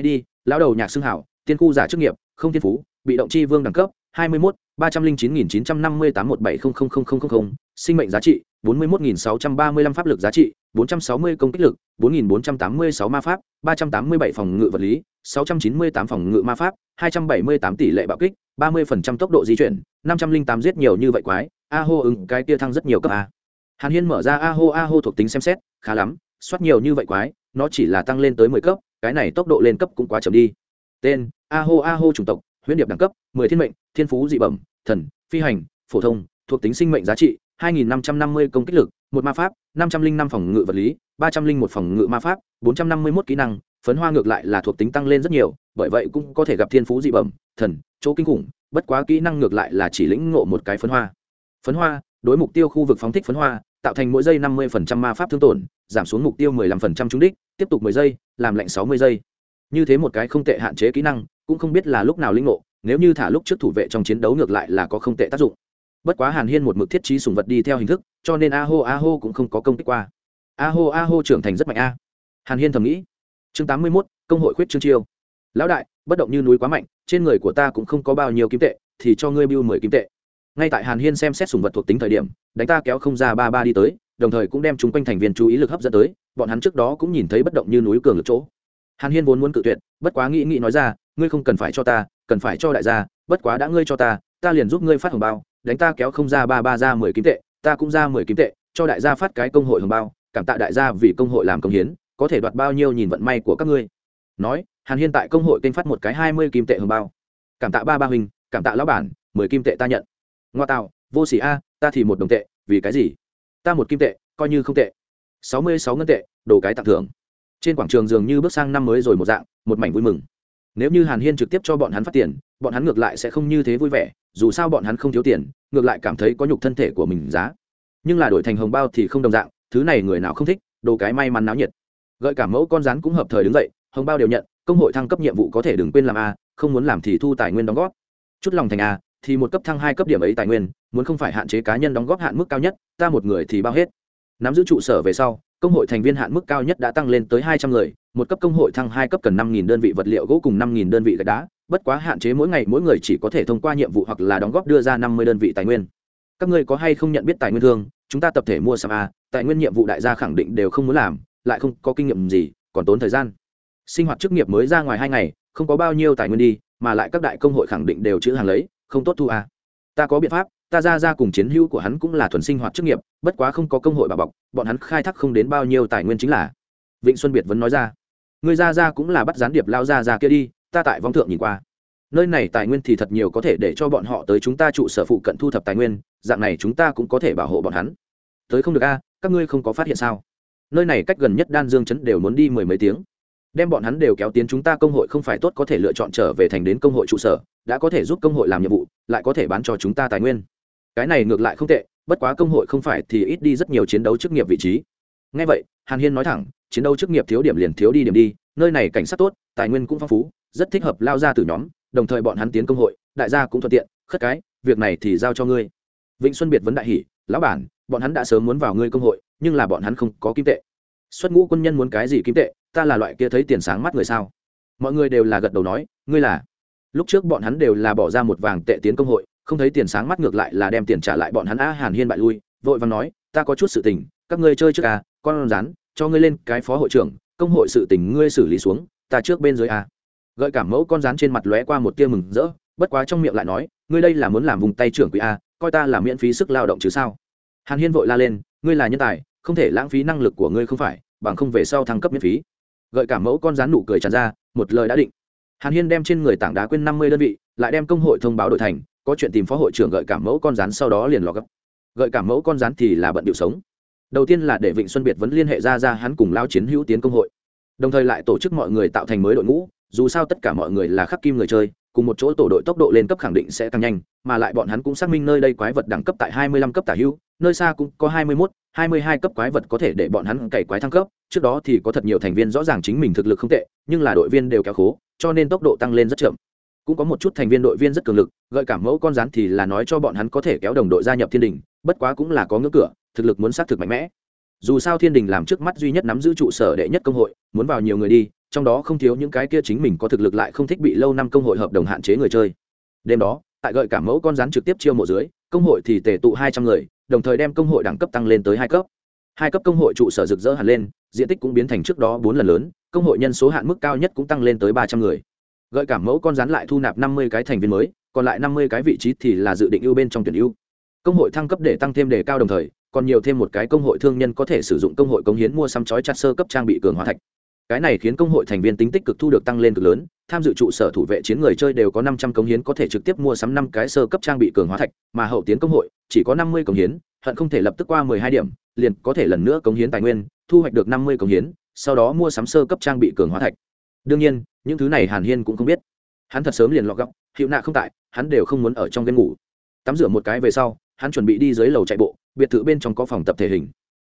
Id lão đầu nhạc xưng hảo, tiên khu giả chức nghiệp, không thiên phú, bị động chi vương đẳng cấp, hai mươi một ba trăm linh chín nghìn chín trăm năm mươi tám một bảy không không không không không, sinh mệnh giá trị, bốn mươi một nghìn sáu trăm ba mươi lăm pháp lực giá trị, bốn trăm sáu mươi công kích lực, bốn nghìn bốn trăm tám mươi sáu ma pháp, ba trăm tám mươi bảy phòng ngự vật lý, sáu trăm chín mươi tám phòng ngự ma pháp, hai trăm bảy mươi tám tỷ lệ bạo kích, ba mươi phần trăm tốc độ di chuyển, năm trăm linh tám giết nhiều như vậy quái, a hô ứng cái kia thăng rất nhiều cấp a. Hàn hiên mở ra a hô a hô thuộc tính xem xét, khá lắm soát nhiều như vậy quái, nó chỉ là tăng lên tới mười cấp, cái này tốc độ lên cấp cũng quá chậm đi. Tên a hô a hô chủng tộc, huyễn điệp đẳng cấp, mười thiên mệnh, thiên phú dị bẩm, thần, phi hành, phổ thông, thuộc tính sinh mệnh giá trị, hai nghìn năm trăm năm mươi công kích lực, một ma pháp, năm trăm linh năm phòng ngự vật lý, ba trăm linh một phòng ngự ma pháp, bốn trăm năm mươi một kỹ năng, phấn hoa ngược lại là thuộc tính tăng lên rất nhiều, bởi vậy cũng có thể gặp thiên phú dị bẩm, thần, chỗ kinh khủng, bất quá kỹ năng ngược lại là chỉ lĩnh ngộ một cái phấn hoa. Phấn hoa, đối mục tiêu khu vực phóng thích phấn hoa, tạo thành mỗi giây năm mươi ma pháp thương tổn giảm xuống mục tiêu 15% trúng đích tiếp tục 10 giây làm lạnh 60 giây. Như thế một cái không tệ hạn chế kỹ năng cũng không biết là lúc nào linh ngộ nếu như thả lúc trước thủ vệ trong chiến đấu ngược lại là có không tệ tác dụng. Bất quá hàn hiên một mực thiết trí sùng vật đi theo hình thức cho nên a hô a hô cũng không có công kích qua. A hô a hô trưởng thành rất mạnh a. Hàn hiên thầm nghĩ. Chương 81, công hội khuyết chương chiêu. Lão đại bất động như núi quá mạnh trên người của ta cũng không có bao nhiêu kim tệ thì cho ngươi bưu mười kim tệ. Ngay tại hàn hiên xem xét sùng vật thuộc tính thời điểm đánh ta kéo không ra ba ba đi tới đồng thời cũng đem chúng quanh thành viên chú ý lực hấp dẫn tới, bọn hắn trước đó cũng nhìn thấy bất động như núi cường lực chỗ. Hàn hiên vốn muốn cự tuyệt, bất quá nghĩ nghĩ nói ra, ngươi không cần phải cho ta, cần phải cho đại gia, bất quá đã ngươi cho ta ta liền giúp ngươi phát hồng bao, đánh ta kéo không ra ba ba ra mười kim tệ, ta cũng ra mười kim tệ, cho đại gia phát cái công hội hồng bao, cảm tạ đại gia vì công hội làm công hiến, có thể đoạt bao nhiêu nhìn vận may của các ngươi. Nói, hàn hiên tại công hội kênh phát một cái hai mươi kim tệ hồng bao. Cảm tạ ba ba huynh, cảm tạ lão bản, mười kim tệ ta nhận. Ngoa tạo, vô xỉ a, ta thì một đồng tệ, vì cái gì? Ta một kim tệ, coi như không tệ. Sáu mươi sáu ngân tệ, đồ cái tặng thưởng. Trên quảng trường dường như bước sang năm mới rồi một dạng, một mảnh vui mừng. Nếu như hàn hiên trực tiếp cho bọn hắn phát tiền, bọn hắn ngược lại sẽ không như thế vui vẻ, dù sao bọn hắn không thiếu tiền, ngược lại cảm thấy có nhục thân thể của mình giá. Nhưng là đổi thành hồng bao thì không đồng dạng, thứ này người nào không thích, đồ cái may mắn náo nhiệt. Gợi cả mẫu con rắn cũng hợp thời đứng dậy, hồng bao đều nhận, công hội thăng cấp nhiệm vụ có thể đừng quên làm a, không muốn làm thì thu tài nguyên đóng góp. Chút lòng thành a thì một cấp thăng hai cấp điểm ấy tài nguyên, muốn không phải hạn chế cá nhân đóng góp hạn mức cao nhất, ta một người thì bao hết. Nắm giữ trụ sở về sau, công hội thành viên hạn mức cao nhất đã tăng lên tới hai trăm người, một cấp công hội thăng hai cấp cần năm nghìn đơn vị vật liệu gỗ cùng năm nghìn đơn vị gạch đá, bất quá hạn chế mỗi ngày mỗi người chỉ có thể thông qua nhiệm vụ hoặc là đóng góp đưa ra năm mươi đơn vị tài nguyên. Các ngươi có hay không nhận biết tài nguyên thương? Chúng ta tập thể mua sắm a, tài nguyên nhiệm vụ đại gia khẳng định đều không muốn làm, lại không có kinh nghiệm gì, còn tốn thời gian. Sinh hoạt chức nghiệp mới ra ngoài hai ngày, không có bao nhiêu tài nguyên đi, mà lại các đại công hội khẳng định đều chữ hàng lấy không tốt thu à? ta có biện pháp, ta ra ra cùng chiến hữu của hắn cũng là thuần sinh hoạt chức nghiệp, bất quá không có công hội bà bọc, bọn hắn khai thác không đến bao nhiêu tài nguyên chính là. Vịnh xuân biệt vẫn nói ra. Người ra ra cũng là bắt gián điệp lao ra ra kia đi, ta tại vong thượng nhìn qua. Nơi này tài nguyên thì thật nhiều có thể để cho bọn họ tới chúng ta trụ sở phụ cận thu thập tài nguyên, dạng này chúng ta cũng có thể bảo hộ bọn hắn. Tới không được a, các ngươi không có phát hiện sao? Nơi này cách gần nhất đan dương chấn đều muốn đi mười mấy tiếng. Đem bọn hắn đều kéo tiến chúng ta công hội không phải tốt có thể lựa chọn trở về thành đến công hội trụ sở đã có thể giúp công hội làm nhiệm vụ, lại có thể bán cho chúng ta tài nguyên. Cái này ngược lại không tệ, bất quá công hội không phải thì ít đi rất nhiều chiến đấu chức nghiệp vị trí. Ngay vậy, hàn hiên nói thẳng, chiến đấu chức nghiệp thiếu điểm liền thiếu đi điểm đi, nơi này cảnh sát tốt, tài nguyên cũng phong phú, rất thích hợp lao ra từ nhóm, đồng thời bọn hắn tiến công hội, đại gia cũng thuận tiện, khất cái, việc này thì giao cho ngươi. Vĩnh xuân biệt vấn đại hỷ lão bản, bọn hắn đã sớm muốn vào ngươi công hội, nhưng là bọn hắn không có kim tệ. Xuất ngũ quân nhân muốn cái gì kim tệ, ta là loại kia thấy tiền sáng mắt người sao? Mọi người đều là gật đầu nói, ngươi là lúc trước bọn hắn đều là bỏ ra một vàng tệ tiến công hội, không thấy tiền sáng mắt ngược lại là đem tiền trả lại bọn hắn a hàn hiên bại lui, vội vàng nói, ta có chút sự tình, các ngươi chơi trước à con rắn, cho ngươi lên cái phó hội trưởng, công hội sự tình ngươi xử lý xuống, ta trước bên dưới a. Gợi cảm mẫu con rắn trên mặt lóe qua một tia mừng rỡ, bất quá trong miệng lại nói, ngươi đây là muốn làm vùng tay trưởng quỹ a, coi ta là miễn phí sức lao động chứ sao? Hàn hiên vội la lên, ngươi là nhân tài, không thể lãng phí năng lực của ngươi không phải, bằng không về sau thăng cấp miễn phí. Gợi cảm mẫu con rắn nụ cười tràn ra, một lời đã định hàn hiên đem trên người tảng đá quên năm mươi đơn vị, lại đem công hội thông báo đội thành, có chuyện tìm phó hội trưởng gợi cảm mẫu con rắn sau đó liền lò gấp. Gợi cảm mẫu con rắn thì là bận điệu sống. Đầu tiên là để vịnh xuân biệt vẫn liên hệ ra ra hắn cùng lao chiến hữu tiến công hội. Đồng thời lại tổ chức mọi người tạo thành mới đội ngũ, dù sao tất cả mọi người là khắc kim người chơi, cùng một chỗ tổ đội tốc độ lên cấp khẳng định sẽ tăng nhanh, mà lại bọn hắn cũng xác minh nơi đây quái vật đẳng cấp tại hai mươi lăm cấp tả hữu, nơi xa cũng có hai mươi mốt, hai mươi hai cấp quái vật có thể để bọn hắn cày quái thăng cấp, trước đó thì có thật nhiều thành viên rõ ràng chính mình thực lực không tệ, nhưng là đội viên đều kéo khố cho nên tốc độ tăng lên rất chậm. Cũng có một chút thành viên đội viên rất cường lực, gợi cảm mẫu con rắn thì là nói cho bọn hắn có thể kéo đồng đội gia nhập thiên đình, bất quá cũng là có ngưỡng cửa, thực lực muốn xác thực mạnh mẽ. Dù sao thiên đình làm trước mắt duy nhất nắm giữ trụ sở đệ nhất công hội, muốn vào nhiều người đi, trong đó không thiếu những cái kia chính mình có thực lực lại không thích bị lâu năm công hội hợp đồng hạn chế người chơi. Đêm đó, tại gợi cảm mẫu con rắn trực tiếp chiêu mộ dưới, công hội thì tề tụ hai trăm người, đồng thời đem công hội đẳng cấp tăng lên tới hai cấp. Hai cấp công hội trụ sở rực rỡ hẳn lên, diện tích cũng biến thành trước đó bốn lần lớn công hội nhân số hạn mức cao nhất cũng tăng lên tới ba trăm người. Gợi cảm mẫu con rắn lại thu nạp năm mươi cái thành viên mới, còn lại năm mươi cái vị trí thì là dự định ưu bên trong tuyển ưu. Công hội thăng cấp để tăng thêm đề cao đồng thời, còn nhiều thêm một cái công hội thương nhân có thể sử dụng công hội công hiến mua sắm chói chặt sơ cấp trang bị cường hóa thạch. Cái này khiến công hội thành viên tính tích cực thu được tăng lên cực lớn, tham dự trụ sở thủ vệ chiến người chơi đều có năm trăm công hiến có thể trực tiếp mua sắm năm cái sơ cấp trang bị cường hóa thạch, mà hậu tiến công hội chỉ có năm mươi công hiến, hận không thể lập tức qua mười hai điểm, liền có thể lần nữa công hiến tài nguyên, thu hoạch được năm mươi công hiến sau đó mua sắm sơ cấp trang bị cường hóa thạch. Đương nhiên, những thứ này hàn hiên cũng không biết. Hắn thật sớm liền lọt góc, hiệu nạ không tại, hắn đều không muốn ở trong game ngủ. Tắm rửa một cái về sau, hắn chuẩn bị đi dưới lầu chạy bộ, biệt thự bên trong có phòng tập thể hình.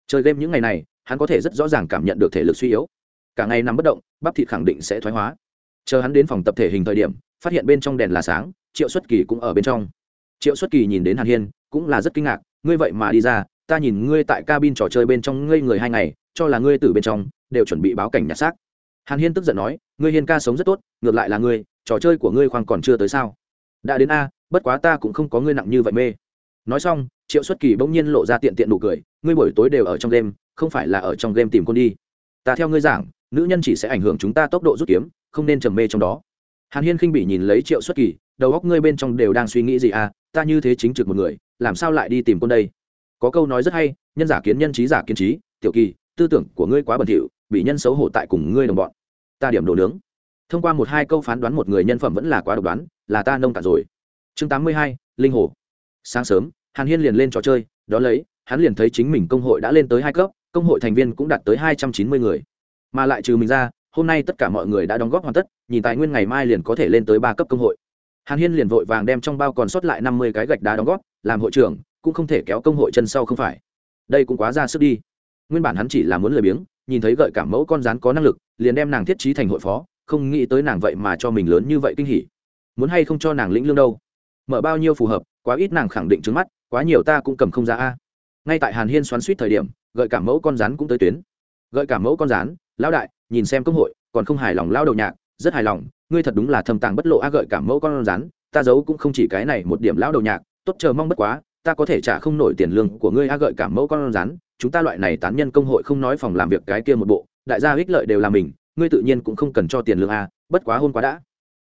Chơi game những ngày này, hắn có thể rất rõ ràng cảm nhận được thể lực suy yếu. Cả ngày nằm bất động, bắp thịt khẳng định sẽ thoái hóa. Chờ hắn đến phòng tập thể hình thời điểm, phát hiện bên trong đèn là sáng, triệu xuất kỳ cũng ở bên trong. Triệu xuất kỳ nhìn đến hàn hiên, cũng là rất kinh ngạc, ngươi vậy mà đi ra, ta nhìn ngươi tại cabin trò chơi bên trong ngây người hai ngày, cho là ngươi từ bên trong đều chuẩn bị báo cảnh nhặt xác. Hàn hiên tức giận nói, ngươi hiên ca sống rất tốt, ngược lại là ngươi, trò chơi của ngươi khoang còn chưa tới sao? Đã đến a, bất quá ta cũng không có ngươi nặng như vậy mê. Nói xong, triệu xuất kỳ bỗng nhiên lộ ra tiện tiện nụ cười, ngươi buổi tối đều ở trong game, không phải là ở trong game tìm con đi. Ta theo ngươi giảng, nữ nhân chỉ sẽ ảnh hưởng chúng ta tốc độ rút kiếm, không nên trầm mê trong đó. Hàn hiên khinh bị nhìn lấy triệu xuất kỳ, đầu góc ngươi bên trong đều đang suy nghĩ gì à? Ta như thế chính trực một người, làm sao lại đi tìm con đây? Có câu nói rất hay, nhân giả kiến nhân trí giả kiến trí, tiểu kỳ, tư tưởng của ngươi quá bẩn thỉu bị nhân xấu hổ tại cùng ngươi đồng bọn. Ta điểm đồ nướng. Thông qua một hai câu phán đoán một người nhân phẩm vẫn là quá độc đoán, là ta nông cả rồi. Chương tám mươi hai, linh hồ. Sáng sớm, hàn hiên liền lên trò chơi, đó lấy, hắn liền thấy chính mình công hội đã lên tới hai cấp, công hội thành viên cũng đạt tới hai trăm chín mươi người. Mà lại trừ mình ra, hôm nay tất cả mọi người đã đóng góp hoàn tất, nhìn tài nguyên ngày mai liền có thể lên tới ba cấp công hội. Hàn hiên liền vội vàng đem trong bao còn sót lại năm mươi cái gạch đá đóng góp, làm hội trưởng, cũng không thể kéo công hội chân sau không phải. Đây cũng quá ra sức đi. Nguyên bản hắn chỉ là muốn lười biếng nhìn thấy gợi cảm mẫu con rắn có năng lực, liền đem nàng thiết trí thành hội phó, không nghĩ tới nàng vậy mà cho mình lớn như vậy kinh hỉ. Muốn hay không cho nàng lĩnh lương đâu? Mở bao nhiêu phù hợp, quá ít nàng khẳng định trứng mắt, quá nhiều ta cũng cầm không ra a. Ngay tại hàn hiên xoắn suýt thời điểm, gợi cảm mẫu con rắn cũng tới tuyến. Gợi cảm mẫu con rắn, lão đại, nhìn xem công hội, còn không hài lòng lao đầu nhạc, rất hài lòng, ngươi thật đúng là thâm tàng bất lộ a gợi cảm mẫu con rắn, ta giấu cũng không chỉ cái này một điểm lão đầu nhạc, tốt chờ mong bất quá ta có thể trả không nổi tiền lương của ngươi a gợi cảm mẫu con rắn, chúng ta loại này tán nhân công hội không nói phòng làm việc cái kia một bộ, đại gia ích lợi đều là mình, ngươi tự nhiên cũng không cần cho tiền lương a, bất quá hôm quá đã.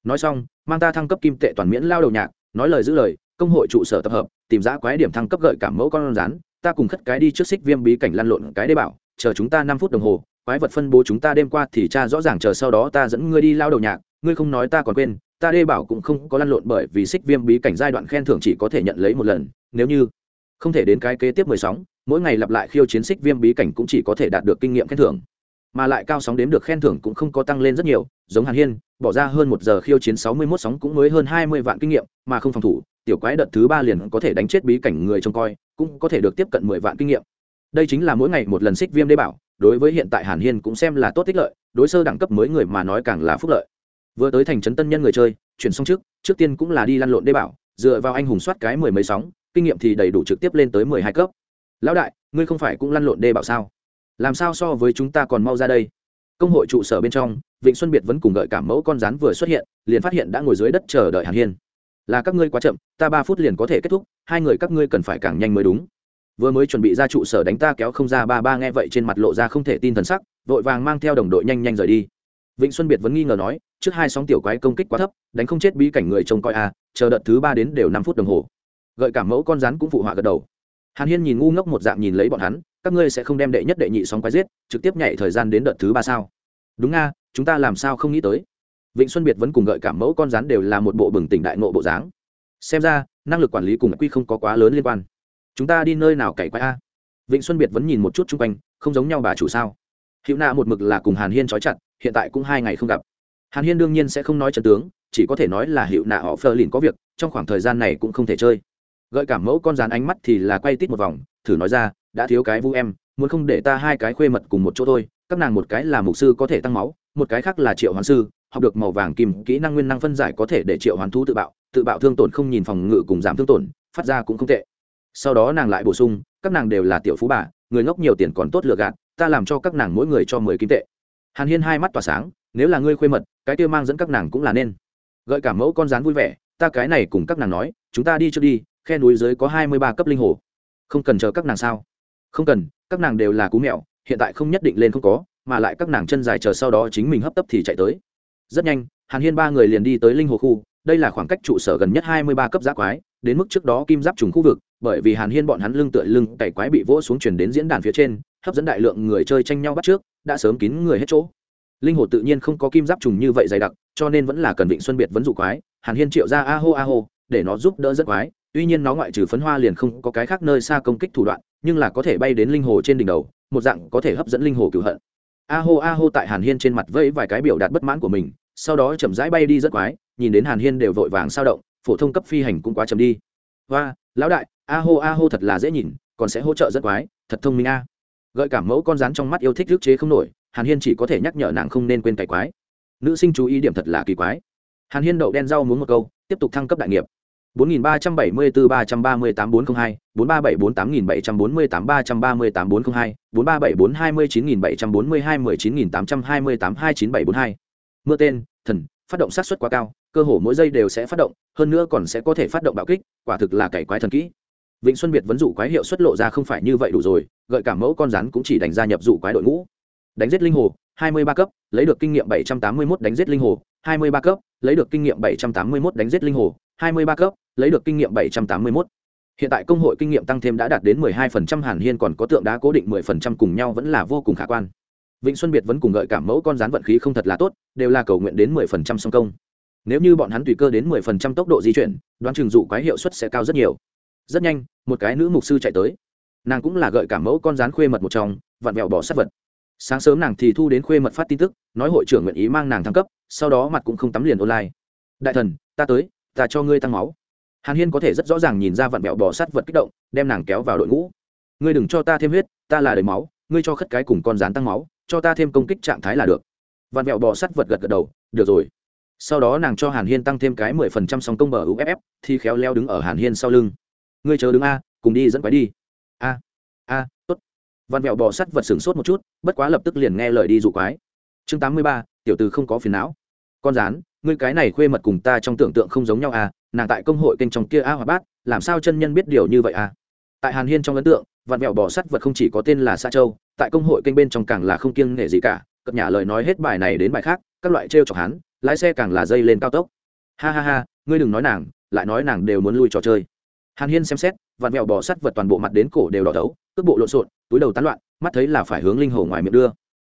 Nói xong, mang ta thăng cấp kim tệ toàn miễn lao đầu nhạc, nói lời giữ lời, công hội trụ sở tập hợp, tìm ra quái điểm thăng cấp gợi cảm mẫu con rắn, ta cùng khất cái đi trước xích viêm bí cảnh lăn lộn cái đê bảo, chờ chúng ta năm phút đồng hồ, quái vật phân bố chúng ta đêm qua thì cha rõ ràng chờ sau đó ta dẫn ngươi đi lao đầu nhạc, ngươi không nói ta còn quên ta đê bảo cũng không có lăn lộn bởi vì xích viêm bí cảnh giai đoạn khen thưởng chỉ có thể nhận lấy một lần, nếu như không thể đến cái kế tiếp mười sóng, mỗi ngày lặp lại khiêu chiến xích viêm bí cảnh cũng chỉ có thể đạt được kinh nghiệm khen thưởng. Mà lại cao sóng đếm được khen thưởng cũng không có tăng lên rất nhiều, giống hàn hiên, bỏ ra hơn một giờ khiêu chiến sáu mươi mốt sóng cũng mới hơn hai mươi vạn kinh nghiệm, mà không phòng thủ, tiểu quái đợt thứ ba liền có thể đánh chết bí cảnh người trông coi, cũng có thể được tiếp cận mười vạn kinh nghiệm. Đây chính là mỗi ngày một lần xích viêm đê bảo, đối với hiện tại hàn hiên cũng xem là tốt tích lợi, đối sơ đẳng cấp mới người mà nói càng là phúc lợi vừa tới thành trấn tân nhân người chơi, chuyển xong trước trước tiên cũng là đi lăn lộn đê bảo, dựa vào anh hùng soát cái mười mấy sóng, kinh nghiệm thì đầy đủ trực tiếp lên tới mười hai cấp. Lão đại, ngươi không phải cũng lăn lộn đê bảo sao? Làm sao so với chúng ta còn mau ra đây? Công hội trụ sở bên trong, vịnh xuân biệt vẫn cùng gợi cảm mẫu con rắn vừa xuất hiện, liền phát hiện đã ngồi dưới đất chờ đợi hàn hiên. Là các ngươi quá chậm, ta ba phút liền có thể kết thúc, hai người các ngươi cần phải càng nhanh mới đúng. Vừa mới chuẩn bị ra trụ sở đánh ta kéo không ra ba ba nghe vậy trên mặt lộ ra không thể tin thần sắc, vội vàng mang theo đồng đội nhanh nhanh rời đi. Vịnh xuân biệt vẫn nghi ngờ nói trước hai sóng tiểu quái công kích quá thấp đánh không chết bí cảnh người trông coi a à, chờ đợt thứ ba đến đều năm phút đồng hồ. Gợi cảm mẫu con rắn cũng phụ họa gật đầu. Hàn hiên nhìn ngu ngốc một dạng nhìn lấy bọn hắn các ngươi sẽ không đem đệ nhất đệ nhị sóng quái giết trực tiếp nhảy thời gian đến đợt thứ ba sao? Đúng nga chúng ta làm sao không nghĩ tới? Vịnh xuân biệt vẫn cùng gợi cảm mẫu con rắn đều là một bộ bừng tỉnh đại nộ bộ dáng. Xem ra năng lực quản lý cùng quy không có quá lớn liên quan. Chúng ta đi nơi nào cày quái a? Vịnh xuân biệt vẫn nhìn một chút chung quanh không giống nhau bà chủ sao? Hữu nạ một mực là cùng hàn hiên trói chặt hiện tại cũng hai ngày không gặp hàn hiên đương nhiên sẽ không nói trần tướng, chỉ có thể nói là hiệu nạ họ phờ lìn có việc, trong khoảng thời gian này cũng không thể chơi. Gợi cảm mẫu con rán ánh mắt thì là quay tít một vòng, thử nói ra, đã thiếu cái vu em, muốn không để ta hai cái khuê mật cùng một chỗ thôi, các nàng một cái là mục sư có thể tăng máu, một cái khác là triệu hoàn sư, học được màu vàng kim, kỹ năng nguyên năng phân giải có thể để triệu hoàn thú tự bạo tự bạo thương tổn không nhìn phòng ngự cùng giảm thương tổn, phát ra cũng không tệ. Sau đó nàng lại bổ sung, các nàng đều là tiểu phú bà, người ngốc nhiều tiền còn tốt lựa gạt, ta làm cho các nàng mỗi người cho mười kim tệ. Hàn hiên hai mắt tỏa sáng nếu là ngươi khuê mật, cái kia mang dẫn các nàng cũng là nên. Gợi cả mẫu con rán vui vẻ, ta cái này cùng các nàng nói, chúng ta đi trước đi, khe núi dưới có hai mươi ba cấp linh hồ. Không cần chờ các nàng sao? Không cần, các nàng đều là cú mẹo hiện tại không nhất định lên không có, mà lại các nàng chân dài chờ sau đó chính mình hấp tấp thì chạy tới. Rất nhanh, hàn hiên ba người liền đi tới linh hồ khu, đây là khoảng cách trụ sở gần nhất hai mươi ba cấp giã quái, đến mức trước đó kim giáp trùng khu vực, bởi vì hàn hiên bọn hắn lưng tựa lưng, cày quái bị vỗ xuống chuyển đến diễn đàn phía trên, hấp dẫn đại lượng người chơi tranh nhau bắt trước, đã sớm kín người hết chỗ linh hồ tự nhiên không có kim giáp trùng như vậy dày đặc, cho nên vẫn là cần vịnh xuân biệt vấn dụ quái, hàn hiên triệu ra a hô a hô, để nó giúp đỡ rất quái. Tuy nhiên nó ngoại trừ phấn hoa liền không có cái khác nơi xa công kích thủ đoạn, nhưng là có thể bay đến linh hồ trên đỉnh đầu, một dạng có thể hấp dẫn linh hồ cửu hận. A hô a hô tại hàn hiên trên mặt vẫy vài cái biểu đạt bất mãn của mình, sau đó chậm rãi bay đi rất quái, nhìn đến hàn hiên đều vội vàng sao động, phổ thông cấp phi hành cũng quá chậm đi. Và lão đại, a hô a hô thật là dễ nhìn, còn sẽ hỗ trợ rất quái, thật thông minh a. Gợi cảm mẫu con rắn trong mắt yêu thích ức chế không nổi hàn hiên chỉ có thể nhắc nhở nàng không nên quên cải quái nữ sinh chú ý điểm thật là kỳ quái hàn hiên đậu đen rau muốn một câu tiếp tục thăng cấp đại nghiệp 4374 338 402, 4374 8748 338 402, 4374 29742 19828 29742. Mưa tên, thần, phát động sát suất quá cao, cơ hồ mỗi giây đều sẽ phát động, hơn nữa còn sẽ có thể phát động bạo kích, quả thực là cải quái thần kỹ. Vịnh Xuân Biệt vấn dụ quái hiệu suất lộ ra không phải như vậy đủ rồi, gợi cả mẫu con rắn cũng chỉ đánh ra nhập dụ quái đội ngũ. Đánh giết linh hồ, 23 cấp, lấy được kinh nghiệm 781 đánh giết linh hồ, 23 cấp, lấy được kinh nghiệm 781 đánh giết linh hồ, 23 cấp, lấy được kinh nghiệm 781. Hiện tại công hội kinh nghiệm tăng thêm đã đạt đến 12% Hàn Hiên còn có tượng đá cố định 10% cùng nhau vẫn là vô cùng khả quan. Vịnh Xuân Biệt vẫn cùng gợi cảm mẫu con rắn vận khí không thật là tốt, đều là cầu nguyện đến 10% song công. Nếu như bọn hắn tùy cơ đến 10% tốc độ di chuyển, đoán chừng dụ quái hiệu suất sẽ cao rất nhiều. Rất nhanh, một cái nữ mục sư chạy tới. Nàng cũng là gợi cảm mẫu con rắn khuê mật một trong, vặn vẹo bỏ sát vật. Sáng sớm nàng thì thu đến khuê mật phát tin tức, nói hội trưởng nguyện ý mang nàng thăng cấp, sau đó mặt cũng không tắm liền online. Đại thần, ta tới, ta cho ngươi tăng máu. Hàn hiên có thể rất rõ ràng nhìn ra vặn vẹo bò sát vật kích động đem nàng kéo vào đội ngũ. Ngươi đừng cho ta thêm huyết ta là đầy máu ngươi cho khất cái cùng con rán tăng máu cho ta thêm công kích trạng thái là được. Vặn vẹo bò sát vật gật gật đầu được rồi. Sau đó nàng cho hàn hiên tăng thêm cái mười phần trăm sóng công bờ uff thì khéo leo đứng ở hàn hiên sau lưng. Ngươi chờ đứng a cùng đi dẫn quái đi. A. Văn vẹo bò Sắt vật sửng sốt một chút, bất quá lập tức liền nghe lời đi dụ quái. Chương tám mươi ba, tiểu từ không có phiền não. Con rán, ngươi cái này khuê mật cùng ta trong tưởng tượng không giống nhau à nàng tại công hội kênh trong kia a à bát, làm sao chân nhân biết điều như vậy à? Tại hàn hiên trong ấn tượng vạn mẹo Bò sắt vật không chỉ có tên là sa châu, tại công hội kênh bên trong càng là không kiêng nể gì cả cập nhà lời nói hết bài này đến bài khác, các loại t chọc hắn, lái xe càng là dây lên cao tốc. Ha ha ha, ngươi đừng nói nàng, lại nói nàng đều muốn lui trò chơi hàn hiên xem xét vạn vẹo bỏ sắt vật toàn bộ mặt đến cổ đều đỏ thấu, cước bộ lộn xộn, túi đầu tán loạn, mắt thấy là phải hướng linh hồ ngoài miệng đưa.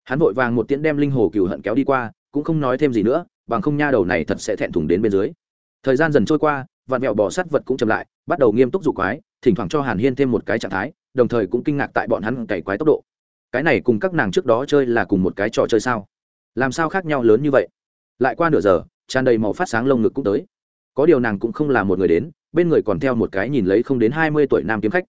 Hắn vội vàng một tiễn đem linh hồ cừu hận kéo đi qua, cũng không nói thêm gì nữa, bằng không nha đầu này thật sẽ thẹn thùng đến bên dưới. Thời gian dần trôi qua vạn mẹo bỏ sắt vật cũng chậm lại, bắt đầu nghiêm túc dụ quái, thỉnh thoảng cho hàn hiên thêm một cái trạng thái, đồng thời cũng kinh ngạc tại bọn hắn cày quái tốc độ. Cái này cùng các nàng trước đó chơi là cùng một cái trò chơi sao? Làm sao khác nhau lớn như vậy? Lại qua nửa giờ, tràn đầy màu phát sáng lông ngực cũng tới. Có điều nàng cũng không là một người đến bên người còn theo một cái nhìn lấy không đến hai mươi tuổi nam kiếm khách.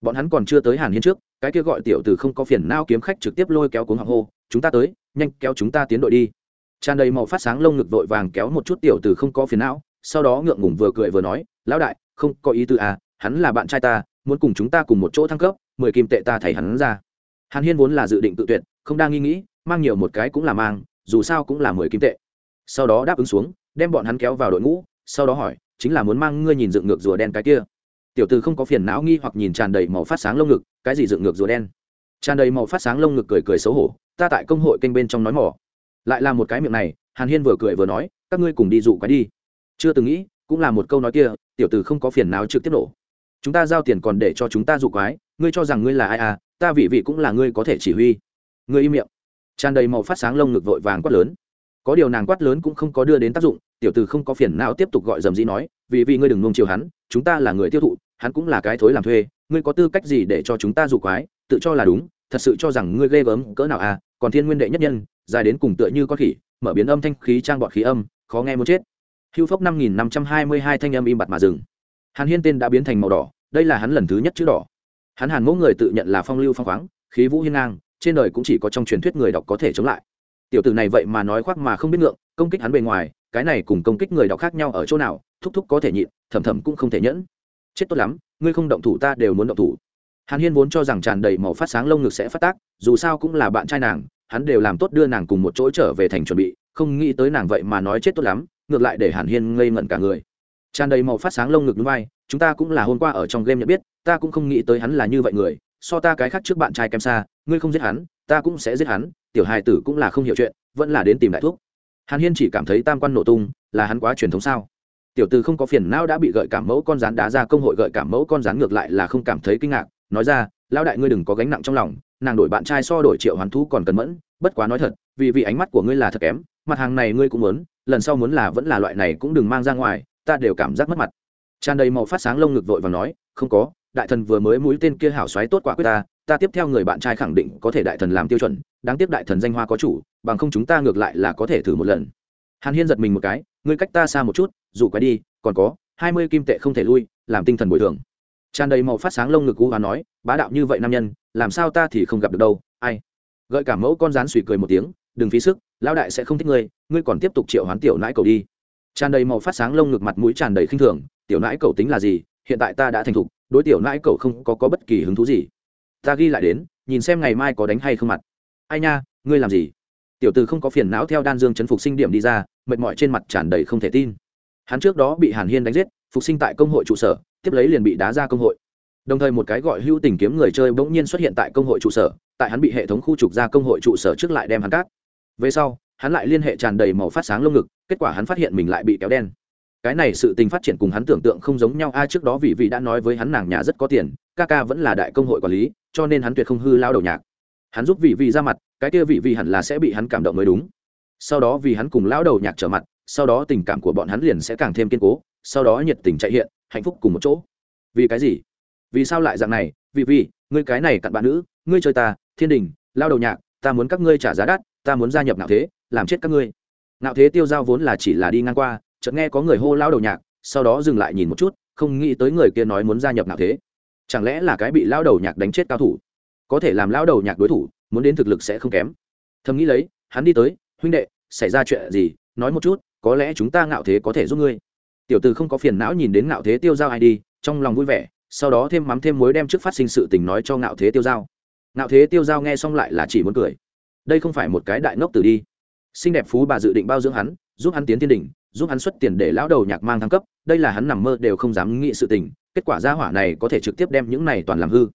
Bọn hắn còn chưa tới hàn hiên trước, cái kia gọi tiểu từ không có phiền nao kiếm khách trực tiếp lôi kéo cuống hoàng hô, chúng ta tới, nhanh, kéo chúng ta tiến đội đi. Tràn đầy màu phát sáng lông ngực vội vàng kéo một chút tiểu từ không có phiền não, sau đó ngượng ngùng vừa cười vừa nói, lão đại, không có ý tư à hắn là bạn trai ta, muốn cùng chúng ta cùng một chỗ thăng cấp, mười kim tệ ta thầy hắn ra. Hàn hiên vốn là dự định tự tuyệt, không đang nghi nghĩ, mang nhiều một cái cũng là mang, dù sao cũng là mười kim tệ. Sau đó đáp ứng xuống, đem bọn hắn kéo vào đội ngũ, sau đó hỏi chính là muốn mang ngươi nhìn dựng ngược rùa đen cái kia. Tiểu từ không có phiền não nghi hoặc nhìn tràn đầy màu phát sáng lông ngực, cái gì dựng ngược rùa đen? Tràn đầy màu phát sáng lông ngực cười cười xấu hổ, ta tại công hội kênh bên trong nói mỏ. Lại là một cái miệng này, hàn hiên vừa cười vừa nói, các ngươi cùng đi dụ quái đi. Chưa từng nghĩ, cũng là một câu nói kia, tiểu từ không có phiền não trực tiếp nổ. Chúng ta giao tiền còn để cho chúng ta dụ quái, ngươi cho rằng ngươi là ai à ta vị vị cũng là ngươi có thể chỉ huy. Ngươi im miệng. Tràn đầy màu phát sáng lông ngực vội vàng quát lớn. Có điều nàng quát lớn cũng không có đưa đến tác dụng tiểu từ không có phiền nào tiếp tục gọi dầm dĩ nói, vì vì ngươi đừng nung chiều hắn, chúng ta là người tiêu thụ, hắn cũng là cái thối làm thuê, ngươi có tư cách gì để cho chúng ta dụ quái, tự cho là đúng, thật sự cho rằng ngươi ghê gớm, cỡ nào à còn thiên nguyên đệ nhất nhân, dài đến cùng tựa như con khỉ, mở biến âm thanh khí trang bọt khí âm, khó nghe muốn chết. Hưu phốc năm nghìn năm trăm hai mươi hai thanh âm im bặt mà dừng. Hàn hiên tên đã biến thành màu đỏ, đây là hắn lần thứ nhất chữ đỏ. Hắn hàn mẫu người tự nhận là phong lưu phong khoáng, khí vũ hiên ngang, trên đời cũng chỉ có trong truyền thuyết người đọc có thể chống lại. Tiểu tử này vậy mà nói khoác mà không biết ngượng, công kích hắn bề ngoài cái này cùng công kích người đọc khác nhau ở chỗ nào, thúc thúc có thể nhịn, thầm thầm cũng không thể nhẫn. Chết tốt lắm, ngươi không động thủ ta đều muốn động thủ. Hàn hiên vốn cho rằng tràn đầy màu phát sáng lông ngực sẽ phát tác, dù sao cũng là bạn trai nàng, hắn đều làm tốt đưa nàng cùng một chỗ trở về thành chuẩn bị, không nghĩ tới nàng vậy mà nói chết tốt lắm, ngược lại để hàn hiên ngây ngẩn cả người. Tràn đầy màu phát sáng lông ngực núi vai, chúng ta cũng là hôm qua ở trong game nhận biết, ta cũng không nghĩ tới hắn là như vậy người, so ta cái khác trước bạn trai kém xa, ngươi không giết hắn, ta cũng sẽ giết hắn, tiểu hài tử cũng là không hiểu chuyện, vẫn là đến tìm đại thuốc hàn hiên chỉ cảm thấy tam quan nổ tung là hắn quá truyền thống sao? Tiểu từ không có phiền não đã bị gợi cảm mẫu con rắn đá ra công hội gợi cảm mẫu con rắn ngược lại là không cảm thấy kinh ngạc, nói ra, lão đại ngươi đừng có gánh nặng trong lòng, nàng đổi bạn trai so đổi triệu hoàn thú còn cần mẫn, bất quá nói thật, vì vì ánh mắt của ngươi là thật kém, mặt hàng này ngươi cũng muốn, lần sau muốn là vẫn là loại này cũng đừng mang ra ngoài, ta đều cảm giác mất mặt. Tràn đầy màu phát sáng lông ngực vội và nói, không có, đại thần vừa mới mũi tên kia hảo xoáy tốt quả quyết ta ta tiếp theo người bạn trai khẳng định có thể đại thần làm tiêu chuẩn đáng tiếc đại thần danh hoa có chủ bằng không chúng ta ngược lại là có thể thử một lần. Hàn hiên giật mình một cái ngươi cách ta xa một chút dù quay đi còn có hai mươi kim tệ không thể lui làm tinh thần bồi thường. Tràn đầy màu phát sáng lông ngực cú và nói bá đạo như vậy nam nhân làm sao ta thì không gặp được đâu ai? Gợi cả mẫu con rán suy cười một tiếng đừng phí sức lão đại sẽ không thích ngươi ngươi còn tiếp tục triệu hoán tiểu nãi cầu đi. Tràn đầy màu phát sáng lông ngực mặt mũi tràn đầy khinh thường tiểu nãi cầu tính là gì hiện tại ta đã thành thục đối tiểu nãi cầu không có, có bất kỳ hứng thú gì ta ghi lại đến, nhìn xem ngày mai có đánh hay không mặt. Ai nha, ngươi làm gì? Tiểu từ không có phiền não theo đan dương chấn phục sinh điểm đi ra, mệt mỏi trên mặt tràn đầy không thể tin. Hắn trước đó bị hàn hiên đánh giết, phục sinh tại công hội trụ sở, tiếp lấy liền bị đá ra công hội. Đồng thời một cái gọi hưu tìm kiếm người chơi bỗng nhiên xuất hiện tại công hội trụ sở, tại hắn bị hệ thống khu trục ra công hội trụ sở trước lại đem hắn cát về sau, hắn lại liên hệ tràn đầy màu phát sáng lông ngực, kết quả hắn phát hiện mình lại bị kéo đen. Cái này sự tình phát triển cùng hắn tưởng tượng không giống nhau a trước đó vị vị đã nói với hắn nàng nhà rất có tiền, ca ca vẫn là đại công hội quản lý cho nên hắn tuyệt không hư lao đầu nhạc. Hắn giúp vị vị ra mặt, cái kia vị vị hẳn là sẽ bị hắn cảm động mới đúng. Sau đó vì hắn cùng lão đầu nhạc trở mặt, sau đó tình cảm của bọn hắn liền sẽ càng thêm kiên cố, sau đó nhiệt tình chạy hiện, hạnh phúc cùng một chỗ. Vì cái gì? Vì sao lại dạng này? Vì vì ngươi cái này cặn bạn nữ, ngươi chơi ta, thiên đình, lao đầu nhạc, ta muốn các ngươi trả giá đắt, ta muốn gia nhập nạo thế, làm chết các ngươi. Nạo thế tiêu giao vốn là chỉ là đi ngang qua, chợt nghe có người hô lao đầu nhạc, sau đó dừng lại nhìn một chút, không nghĩ tới người kia nói muốn gia nhập nạo thế chẳng lẽ là cái bị lao đầu nhạc đánh chết cao thủ? Có thể làm lao đầu nhạc đối thủ, muốn đến thực lực sẽ không kém. Thầm nghĩ lấy, hắn đi tới, huynh đệ, xảy ra chuyện gì? Nói một chút, có lẽ chúng ta ngạo thế có thể giúp ngươi. Tiểu từ không có phiền não nhìn đến ngạo thế tiêu giao ai đi, trong lòng vui vẻ, sau đó thêm mắm thêm muối đem trước phát sinh sự tình nói cho ngạo thế tiêu giao. Ngạo thế tiêu giao nghe xong lại là chỉ muốn cười. Đây không phải một cái đại ngốc tử đi. Xinh đẹp phú bà dự định bao dưỡng hắn, giúp hắn tiến thiên đỉnh, giúp hắn xuất tiền để lão đầu nhạc mang thăng cấp, đây là hắn nằm mơ đều không dám nghĩ sự tình kết quả gia hỏa này có thể trực tiếp đem những này toàn làm hư.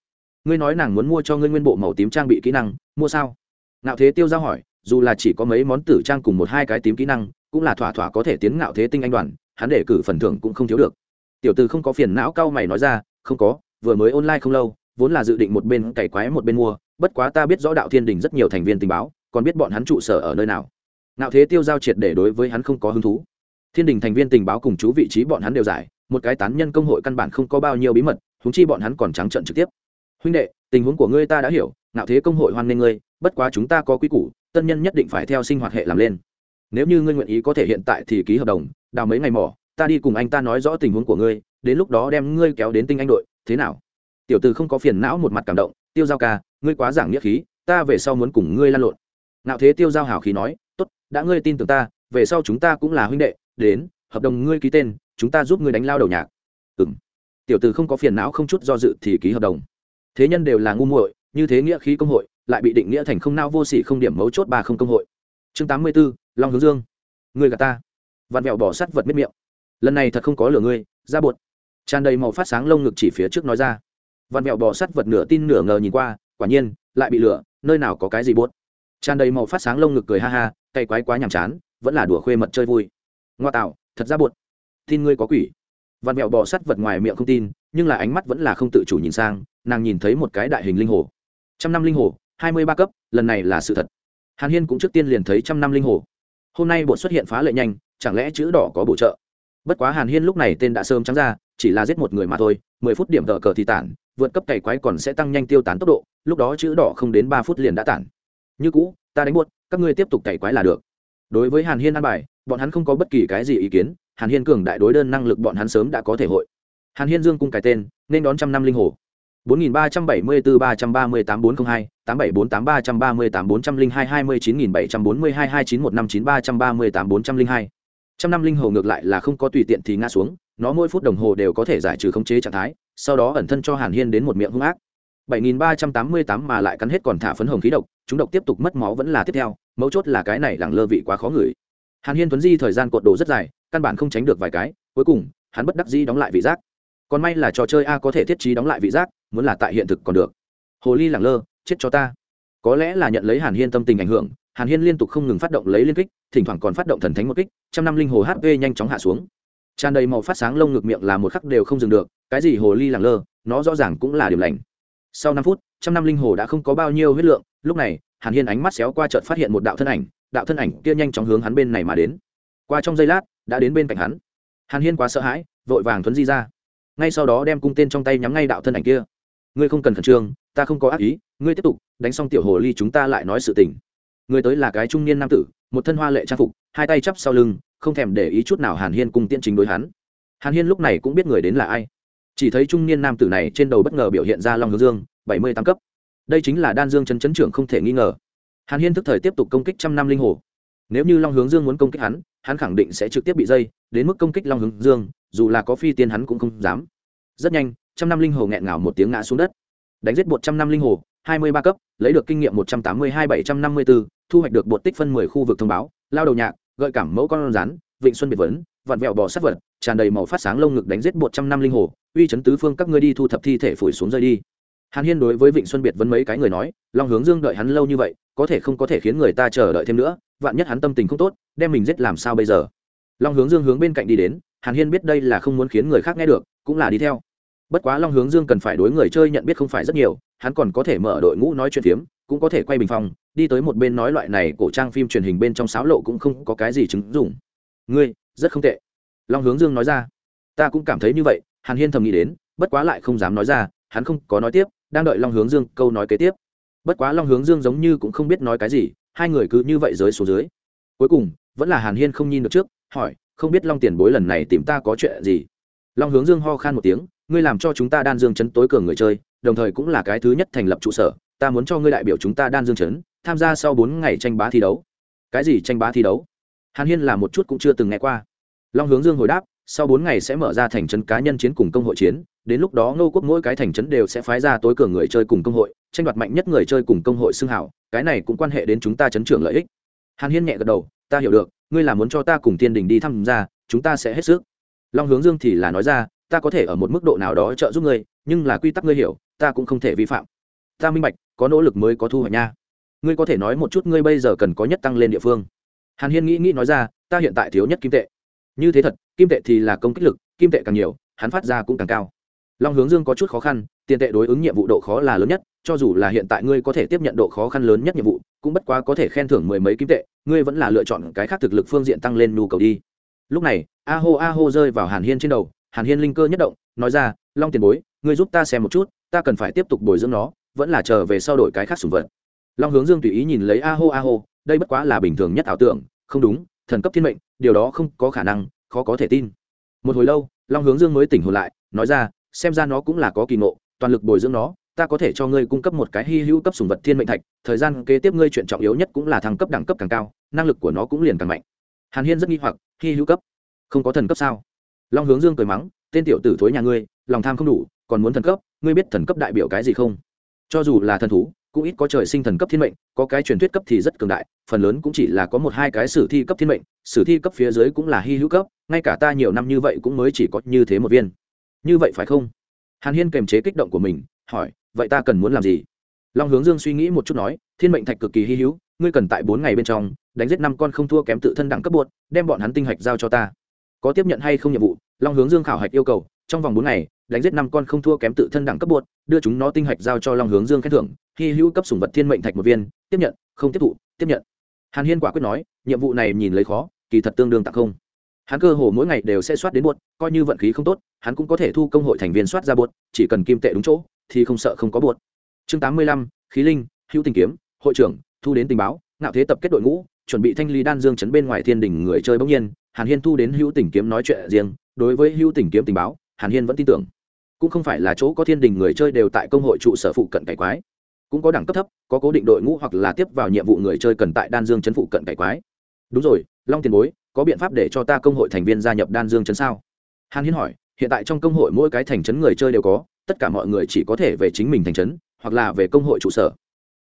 Ngươi nói nàng muốn mua cho ngươi nguyên bộ màu tím trang bị kỹ năng, mua sao? Ngạo thế tiêu giao hỏi, dù là chỉ có mấy món tử trang cùng một hai cái tím kỹ năng, cũng là thỏa thỏa có thể tiến ngạo thế tinh anh đoàn, hắn để cử phần thưởng cũng không thiếu được. Tiểu từ không có phiền não cao mày nói ra, không có, vừa mới online không lâu, vốn là dự định một bên cày quái một bên mua, bất quá ta biết rõ đạo thiên đình rất nhiều thành viên tình báo, còn biết bọn hắn trụ sở ở nơi nào. Nạo thế tiêu giao triệt để đối với hắn không có hứng thú. Thiên đình thành viên tình báo cùng chú vị trí bọn hắn đều giải một cái tán nhân công hội căn bản không có bao nhiêu bí mật húng chi bọn hắn còn trắng trận trực tiếp. Huynh đệ, tình huống của ngươi ta đã hiểu nạo thế công hội hoan nghênh ngươi, bất quá chúng ta có quy củ, tân nhân nhất định phải theo sinh hoạt hệ làm lên. Nếu như ngươi nguyện ý có thể hiện tại thì ký hợp đồng, đào mấy ngày mỏ, ta đi cùng anh ta nói rõ tình huống của ngươi, đến lúc đó đem ngươi kéo đến tinh anh đội, thế nào? Tiểu từ không có phiền não một mặt cảm động, tiêu giao ca, ngươi quá giảng nghĩa khí, ta về sau muốn cùng ngươi lan lộn. Nạo thế tiêu giao hào khí nói, tốt, đã ngươi tin tưởng ta, về sau chúng ta cũng là huynh đệ, đến, hợp đồng ngươi ký tên chúng ta giúp ngươi đánh lao đầu nhạc. Ừ m tiểu từ không có phiền não không chút do dự thì ký hợp đồng. Thế nhân đều là ngu muội, như thế nghĩa khí công hội, lại bị định nghĩa thành không nao vô sỉ không điểm mấu chốt ba không công hội. Chương tám mươi b ố long hướng dương. Người gà ta. Vặn vẹo bỏ sắt vật miết miệng. Lần này thật không có lửa ngươi ra bột. Tràn đầy màu phát sáng lông ngực chỉ phía trước nói ra. Vặn vẹo bỏ sắt vật nửa tin nửa ngờ nhìn qua, quả nhiên, lại bị lửa, nơi nào có cái gì buốt tràn đầy màu phát sáng lông ngực cười ha ha cay quái quá nhàm chán, vẫn là đùa khuê mật chơi vui. Ngoa tạo, thật ra buột tin ngươi có quỷ. Vạn mẹo bò sắt vật ngoài miệng không tin, nhưng là ánh mắt vẫn là không tự chủ nhìn sang, nàng nhìn thấy một cái đại hình linh hồ. Trăm năm linh hồ, hai mươi ba cấp, lần này là sự thật. Hàn hiên cũng trước tiên liền thấy trăm năm linh hồ. Hôm nay bột xuất hiện phá lệ nhanh, chẳng lẽ chữ đỏ có bổ trợ? Bất quá hàn hiên lúc này tên đã sớm trắng ra, chỉ là giết một người mà thôi, mười phút điểm tờ cờ thì tản, vượt cấp cày quái còn sẽ tăng nhanh tiêu tán tốc độ, lúc đó chữ đỏ không đến ba phút liền đã tản. Như cũ, ta đánh buốt, các ngươi tiếp tục cày quái là được. Đối với hàn hiên an bài, bọn hắn không có bất kỳ cái gì ý kiến hàn hiên cường đại đối đơn năng lực bọn hắn sớm đã có thể hội hàn hiên dương cung cái tên nên đón trăm năm linh hồ 4374-338-402, 8748-338-402-29742-29159-338-402. Trăm năm linh hồ ngược lại là không có tùy tiện thì ngã xuống, nó mỗi phút đồng hồ đều có thể giải trừ khống chế trạng thái, sau đó ẩn thân cho Hàn Hiên đến một miệng hung ác. 7388 mà lại cắn hết còn thả phấn hồng khí độc, chúng độc tiếp tục mất máu vẫn là tiếp theo, mấu chốt là cái này lẳng lơ vị quá khó ngửi. Hàn Hiên tuấn di thời gian cột đồ rất dài, căn bản không tránh được vài cái, cuối cùng, hắn bất đắc dĩ đóng lại vị giác. Còn may là trò chơi a có thể thiết trí đóng lại vị giác, muốn là tại hiện thực còn được. Hồ ly lẳng lơ chết cho ta. Có lẽ là nhận lấy hàn hiên tâm tình ảnh hưởng hàn hiên liên tục không ngừng phát động lấy liên kích thỉnh thoảng còn phát động thần thánh một kích trăm năm linh hồ hp nhanh chóng hạ xuống. Tràn đầy màu phát sáng lông ngực miệng là một khắc đều không dừng được cái gì hồ ly lẳng lơ nó rõ ràng cũng là điểm lành. Sau năm phút trăm năm linh hồ đã không có bao nhiêu huyết lượng lúc này hàn hiên ánh mắt xéo qua chợt phát hiện một đạo thân ảnh đạo thân ảnh kia nhanh chóng hướng hắn bên này mà đến. Qua trong giây lát đã đến bên cạnh hắn. Hàn hiên quá sợ hãi, vội vàng thuấn di ra. Ngay sau đó đem cung tên trong tay nhắm ngay đạo thân ảnh kia. Ngươi không cần khẩn trương, ta không có ác ý, ngươi tiếp tục, đánh xong tiểu hồ ly chúng ta lại nói sự tình. Người tới là cái trung niên nam tử, một thân hoa lệ trang phục, hai tay chắp sau lưng, không thèm để ý chút nào hàn hiên cùng tiện trình đối hắn. Hàn hiên lúc này cũng biết người đến là ai. Chỉ thấy trung niên nam tử này trên đầu bất ngờ biểu hiện ra long hướng dương, bảy mươi tám cấp. Đây chính là đan dương chân chấn trưởng không thể nghi ngờ. Hàn hiên thức thời tiếp tục công kích trăm năm linh hồ nếu như long hướng dương muốn công kích hắn hắn khẳng định sẽ trực tiếp bị dây, đến mức công kích long hướng dương, dù là có phi tiên hắn cũng không dám. Rất nhanh, trăm năm linh hồ nghẹn ngào một tiếng ngã xuống đất. Đánh giết một trăm năm linh hồ, hai mươi ba cấp, lấy được kinh nghiệm một trăm tám mươi hai bảy trăm năm mươi bốn thu hoạch được bột tích phân mười khu vực thông báo, lao đầu nhạc, gợi cảm mẫu con rắn, vịnh xuân biệt vấn, vặn vẹo bò sát vật, tràn đầy màu phát sáng lông ngực đánh giết một trăm năm linh hồ, uy chấn tứ phương các ngươi đi thu thập thi thể phủi xuống rơi đi hàn hiên đối với vịnh xuân biệt vấn mấy cái người nói, long hướng dương đợi hắn lâu như vậy, có thể không có thể khiến người ta chờ đợi thêm nữa, vạn nhất hắn tâm tình không tốt, đem mình giết làm sao bây giờ? Long hướng dương hướng bên cạnh đi đến, hàn hiên biết đây là không muốn khiến người khác nghe được, cũng là đi theo. Bất quá long hướng dương cần phải đối người chơi nhận biết không phải rất nhiều, hắn còn có thể mở đội ngũ nói chuyện phiếm, cũng có thể quay bình phòng, đi tới một bên nói loại này cổ trang phim truyền hình bên trong sáo lộ cũng không có cái gì chứng dụng. Ngươi, rất không tệ. Long hướng dương nói ra. Ta cũng cảm thấy như vậy, hàn hiên thầm nghĩ đến, bất quá lại không dám nói ra, hắn không có nói tiếp đang đợi long hướng dương câu nói kế tiếp. Bất quá long hướng dương giống như cũng không biết nói cái gì, hai người cứ như vậy dưới xuống dưới. Cuối cùng, vẫn là hàn hiên không nhìn được trước, hỏi, không biết long tiền bối lần này tìm ta có chuyện gì? Long hướng dương ho khan một tiếng, ngươi làm cho chúng ta đan dương chấn tối cường người chơi, đồng thời cũng là cái thứ nhất thành lập trụ sở, ta muốn cho ngươi đại biểu chúng ta đan dương chấn, tham gia sau bốn ngày tranh bá thi đấu. Cái gì tranh bá thi đấu? Hàn hiên là một chút cũng chưa từng nghe qua. Long hướng dương hồi đáp sau bốn ngày sẽ mở ra thành trấn cá nhân chiến cùng công hội chiến, đến lúc đó ngô quốc mỗi cái thành trấn đều sẽ phái ra tối cường người chơi cùng công hội, tranh đoạt mạnh nhất người chơi cùng công hội xưng hảo cái này cũng quan hệ đến chúng ta chấn trưởng lợi ích. Hàn hiên nhẹ gật đầu, ta hiểu được, ngươi là muốn cho ta cùng thiên đình đi tham gia, chúng ta sẽ hết sức. Long hướng dương thì là nói ra, ta có thể ở một mức độ nào đó trợ giúp ngươi, nhưng là quy tắc ngươi hiểu, ta cũng không thể vi phạm. Ta minh bạch, có nỗ lực mới có thu hoạch nha. Ngươi có thể nói một chút ngươi bây giờ cần có nhất tăng lên địa phương. Hàn hiên nghĩ nghĩ nói ra, ta hiện tại thiếu nhất kim tệ. Như thế thật kim tệ thì là công kích lực, kim tệ càng nhiều, hắn phát ra cũng càng cao. Long hướng dương có chút khó khăn, tiền tệ đối ứng nhiệm vụ độ khó là lớn nhất, cho dù là hiện tại ngươi có thể tiếp nhận độ khó khăn lớn nhất nhiệm vụ, cũng bất quá có thể khen thưởng mười mấy kim tệ, ngươi vẫn là lựa chọn cái khác thực lực phương diện tăng lên nhu cầu đi. Lúc này, a hô a hô rơi vào hàn hiên trên đầu, hàn hiên linh cơ nhất động, nói ra, long tiền bối, ngươi giúp ta xem một chút, ta cần phải tiếp tục bồi dưỡng nó, vẫn là chờ về sau đổi cái khác sùng vật. Long hướng dương tùy ý nhìn lấy a hô a hô, đây bất quá là bình thường nhất ảo tưởng, không đúng, thần cấp thiên mệnh, điều đó không có khả năng khó có thể tin. Một hồi lâu, long hướng dương mới tỉnh hồn lại, nói ra, xem ra nó cũng là có kỳ ngộ, toàn lực bồi dưỡng nó, ta có thể cho ngươi cung cấp một cái hy hữu cấp sùng vật thiên mệnh thạch, thời gian kế tiếp ngươi chuyện trọng yếu nhất cũng là thăng cấp đẳng cấp càng cao, năng lực của nó cũng liền càng mạnh. Hàn hiên rất nghi hoặc, hy hữu cấp? Không có thần cấp sao? Long hướng dương cười mắng, tên tiểu tử thối nhà ngươi, lòng tham không đủ, còn muốn thần cấp, ngươi biết thần cấp đại biểu cái gì không? Cho dù là thần thú, cũng ít có trời sinh thần cấp thiên mệnh, có cái truyền thuyết cấp thì rất cường đại, phần lớn cũng chỉ là có một hai cái sử thi cấp thiên mệnh, sử thi cấp phía dưới cũng là hy hữu cấp ngay cả ta nhiều năm như vậy cũng mới chỉ có như thế một viên. Như vậy phải không? Hàn hiên kềm chế kích động của mình, hỏi, vậy ta cần muốn làm gì? Long hướng dương suy nghĩ một chút nói, thiên mệnh thạch cực kỳ hy hữu, ngươi cần tại bốn ngày bên trong, đánh giết năm con không thua kém tự thân đẳng cấp buột đem bọn hắn tinh hạch giao cho ta. Có tiếp nhận hay không nhiệm vụ? Long hướng dương khảo hạch yêu cầu, trong vòng bốn ngày, đánh giết năm con không thua kém tự thân đẳng cấp buột đưa chúng nó tinh hạch giao cho long hướng dương khen thưởng, hy hữu cấp sủng vật thiên mệnh thạch một viên, tiếp nhận, không tiếp thụ, tiếp nhận. Hàn hiên quả quyết nói, nhiệm vụ này nhìn lấy khó, kỳ thật tương đương tặng không hắn cơ hồ mỗi ngày đều sẽ soát đến buốt, coi như vận khí không tốt, hắn cũng có thể thu công hội thành viên soát ra buốt, chỉ cần kim tệ đúng chỗ, thì không sợ không có buốt. Chương tám mươi lăm, khí linh, hữu tình kiếm, hội trưởng, thu đến tình báo, ngạo thế tập kết đội ngũ, chuẩn bị thanh lý đan dương chấn bên ngoài thiên đình người chơi bỗng nhiên, hàn hiên thu đến hữu tình kiếm nói chuyện riêng, đối với hữu tình kiếm tình báo, hàn hiên vẫn tin tưởng. Cũng không phải là chỗ có thiên đình người chơi đều tại công hội trụ sở phụ cận cải quái. Cũng có đẳng cấp thấp, có cố định đội ngũ hoặc là tiếp vào nhiệm vụ người chơi cần tại đan dương chấn phụ cận cải quái. Đúng rồi, long tiền bối có biện pháp để cho ta công hội thành viên gia nhập đan dương chấn sao? Hàn hiên hỏi, hiện tại trong công hội mỗi cái thành trấn người chơi đều có, tất cả mọi người chỉ có thể về chính mình thành trấn, hoặc là về công hội trụ sở.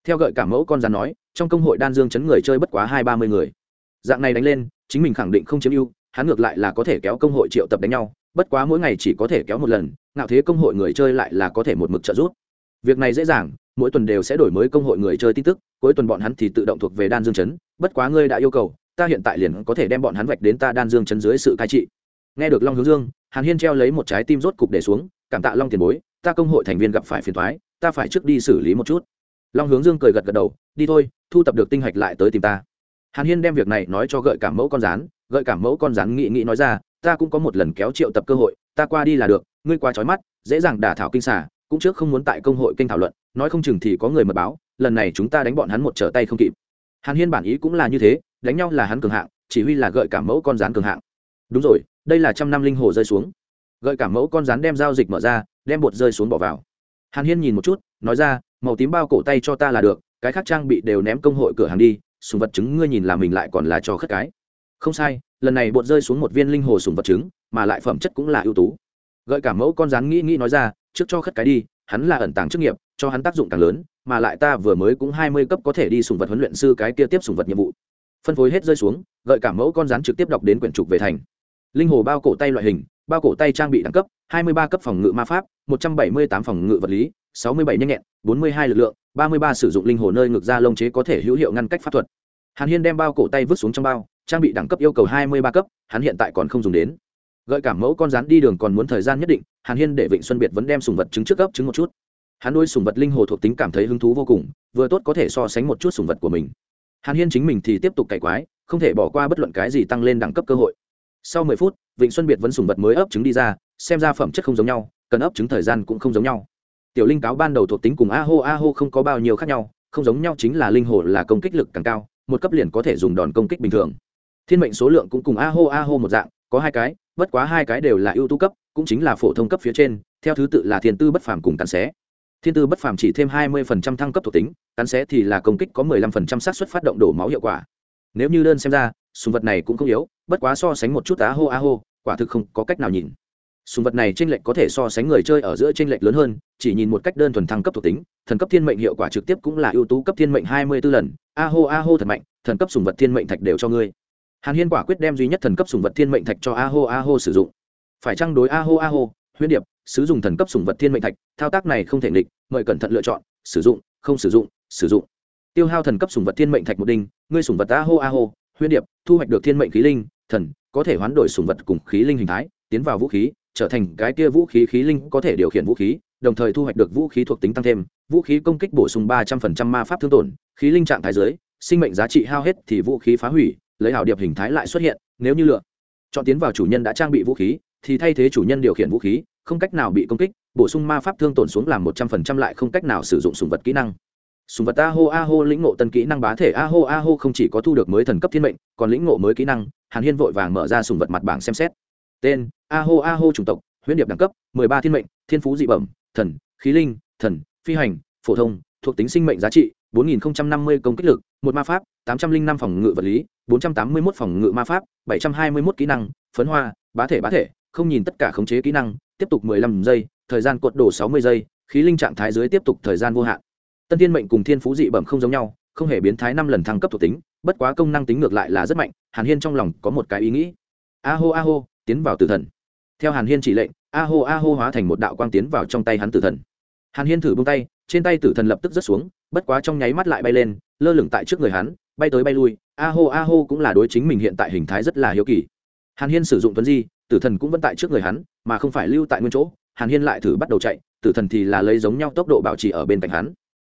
Theo gợi cả mẫu con rắn nói, trong công hội đan dương chấn người chơi bất quá hai ba mươi người. Dạng này đánh lên, chính mình khẳng định không chiếm ưu, hắn ngược lại là có thể kéo công hội triệu tập đánh nhau, bất quá mỗi ngày chỉ có thể kéo một lần, ngạo thế công hội người chơi lại là có thể một mực trợ giúp. Việc này dễ dàng, mỗi tuần đều sẽ đổi mới công hội người chơi tin tức, cuối tuần bọn hắn thì tự động thuộc về đan dương chấn, bất quá ngươi đã yêu cầu ta hiện tại liền có thể đem bọn hắn vạch đến ta đan dương chấn dưới sự cai trị. Nghe được long hướng dương, hàn hiên treo lấy một trái tim rốt cục để xuống, cảm tạ long tiền bối, ta công hội thành viên gặp phải phiền thoái ta phải trước đi xử lý một chút. Long hướng dương cười gật gật đầu, đi thôi, thu tập được tinh hạch lại tới tìm ta. Hàn hiên đem việc này nói cho gợi cảm mẫu con rán, gợi cảm mẫu con rán nghị nghị nói ra, ta cũng có một lần kéo triệu tập cơ hội, ta qua đi là được, ngươi qua trói mắt, dễ dàng đả thảo kinh xả cũng trước không muốn tại công hội kênh thảo luận, nói không chừng thì có người mật báo, lần này chúng ta đánh bọn hắn một trở tay không kịp. Hàn hiên bản ý cũng là như thế đánh nhau là hắn cường hạng, chỉ huy là gợi cảm mẫu con rán cường hạng. Đúng rồi, đây là trăm năm linh hồ rơi xuống. Gợi cảm mẫu con rán đem giao dịch mở ra, đem bột rơi xuống bỏ vào. Hàn hiên nhìn một chút, nói ra, màu tím bao cổ tay cho ta là được, cái khác trang bị đều ném công hội cửa hàng đi, sùng vật chứng ngươi nhìn là mình lại còn là cho khất cái. Không sai, lần này bột rơi xuống một viên linh hồ sùng vật chứng, mà lại phẩm chất cũng là ưu tú. Gợi cảm mẫu con rán nghĩ nghĩ nói ra, trước cho khất cái đi, hắn là ẩn tàng chức nghiệp, cho hắn tác dụng càng lớn, mà lại ta vừa mới cũng hai mươi cấp có thể đi sùng vật huấn luyện sư cái kia tiếp sùng vật nhiệm vụ phân phối hết rơi xuống, gợi cảm mẫu con rắn trực tiếp đọc đến quyển trục về thành. Linh hồ bao cổ tay loại hình, bao cổ tay trang bị đẳng cấp, hai mươi ba cấp phòng ngự ma pháp, một trăm bảy mươi tám phòng ngự vật lý, sáu mươi bảy nhanh nhẹn, bốn mươi hai lực lượng, ba mươi ba sử dụng linh hồ nơi ngực ra lông chế có thể hữu hiệu ngăn cách pháp thuật. Hàn hiên đem bao cổ tay vứt xuống trong bao, trang bị đẳng cấp yêu cầu hai mươi ba cấp, hắn hiện tại còn không dùng đến. Gợi cảm mẫu con rắn đi đường còn muốn thời gian nhất định, hàn hiên để vịnh xuân biệt vẫn đem sùng vật trứng trước cấp trứng một chút. Hắn nuôi sùng vật linh hồ thuộc tính cảm thấy hứng thú vô cùng, vừa tốt có thể so sánh một chút sùng vật của mình hàn hiên chính mình thì tiếp tục cày quái, không thể bỏ qua bất luận cái gì tăng lên đẳng cấp cơ hội. Sau mười phút, vịnh xuân biệt vẫn sùng vật mới ấp trứng đi ra, xem ra phẩm chất không giống nhau, cần ấp trứng thời gian cũng không giống nhau. Tiểu linh cáo ban đầu thuộc tính cùng a hô a hô không có bao nhiêu khác nhau, không giống nhau chính là linh hồ là công kích lực càng cao, một cấp liền có thể dùng đòn công kích bình thường. Thiên mệnh số lượng cũng cùng a hô a hô một dạng, có hai cái, bất quá hai cái đều là ưu tú cấp, cũng chính là phổ thông cấp phía trên, theo thứ tự là thiên tư bất phàm cùng cắn xé thiên tư bất phàm chỉ thêm hai mươi thăng cấp thuộc tính, cắn xé thì là công kích có mười lăm phần trăm xác suất phát động đổ máu hiệu quả. Nếu như đơn xem ra, sùng vật này cũng không yếu, bất quá so sánh một chút á hô á hô, quả thực không có cách nào nhìn. Sùng vật này t r ê n lệch có thể so sánh người chơi ở giữa t r ê n lệch lớn hơn, chỉ nhìn một cách đơn thuần thăng cấp thuộc tính, thần cấp thiên mệnh hiệu quả trực tiếp cũng là ưu tú cấp thiên mệnh hai mươi b ố lần a hô a hô thật mạnh, thần cấp sùng vật thiên mệnh thạch đều cho ngươi. Hàn hiên quả quyết đem duy nhất thần cấp sùng vật thiên mệnh thạch cho a hô a hô sử dụng. Phải chăng đối a hô a hô? Huyễn điệp, sử dụng thần cấp sùng vật thiên mệnh thạch, thao tác này không thể nghịch, mời cẩn thận lựa chọn, sử dụng, không sử dụng sử dụng. Tiêu hao thần cấp sùng vật thiên mệnh thạch một đinh, ngươi sùng vật a hô a hô, huyễn điệp, thu hoạch được thiên mệnh khí linh, thần, có thể hoán đổi sùng vật cùng khí linh hình thái, tiến vào vũ khí, trở thành cái kia vũ khí khí linh có thể điều khiển vũ khí, đồng thời thu hoạch được vũ khí thuộc tính tăng thêm, vũ khí công kích bổ sung ba trăm phần trăm ma pháp thương tổn, khí linh trạng thái giới, sinh mệnh giá trị hao hết thì vũ khí phá hủy, lấy hảo điệp hình thái lại xuất hiện, nếu như lựa chọn tiến vào chủ nhân đã trang bị vũ khí thì thay thế chủ nhân điều khiển vũ khí, không cách nào bị công kích, bổ sung ma pháp thương tổn xuống làm một trăm phần trăm lại không cách nào sử dụng sùng vật kỹ năng. Sùng vật a hô a hô lĩnh ngộ tân kỹ năng bá thể a hô a hô không chỉ có thu được mới thần cấp thiên mệnh, còn lĩnh ngộ mới kỹ năng, hàn hiên vội vàng mở ra sùng vật mặt bảng xem xét. Tên, a hô a hô chủng tộc, huyễn điệp đẳng cấp, mười ba thiên mệnh, thiên phú dị bẩm, thần, khí linh, thần, phi hành, phổ thông, thuộc tính sinh mệnh giá trị, bốn nghìn năm mươi công kích lực, một ma pháp, tám trăm linh năm phòng ngự vật lý, bốn trăm tám mươi một phòng ngự ma pháp, bảy trăm hai mươi một kỹ năng, phấn hoa, bá thể bá thể không nhìn tất cả khống chế kỹ năng, tiếp tục mười lăm giây, thời gian cuộn đổ sáu mươi giây, khí linh trạng thái dưới tiếp tục thời gian vô hạn. Tân thiên mệnh cùng thiên phú dị bẩm không giống nhau, không hề biến thái năm lần thăng cấp thuộc tính, bất quá công năng tính ngược lại là rất mạnh, hàn hiên trong lòng có một cái ý nghĩ. A hô a hô, tiến vào tử thần. Theo hàn hiên chỉ lệnh, a hô a hô hóa thành một đạo quang tiến vào trong tay hắn tử thần. Hàn hiên thử bông tay, trên tay tử thần lập tức rớt xuống, bất quá trong nháy mắt lại bay lên, lơ lửng tại trước người hắn, bay tới bay lui, a hô a hô cũng là đối chính mình hiện tại hình thái rất là hiếu kỳ. Hàn hiên sử dụng tuấn di tử thần cũng vẫn tại trước người hắn, mà không phải lưu tại nguyên chỗ, hàn hiên lại thử bắt đầu chạy, tử thần thì là lấy giống nhau tốc độ bảo trì ở bên cạnh hắn.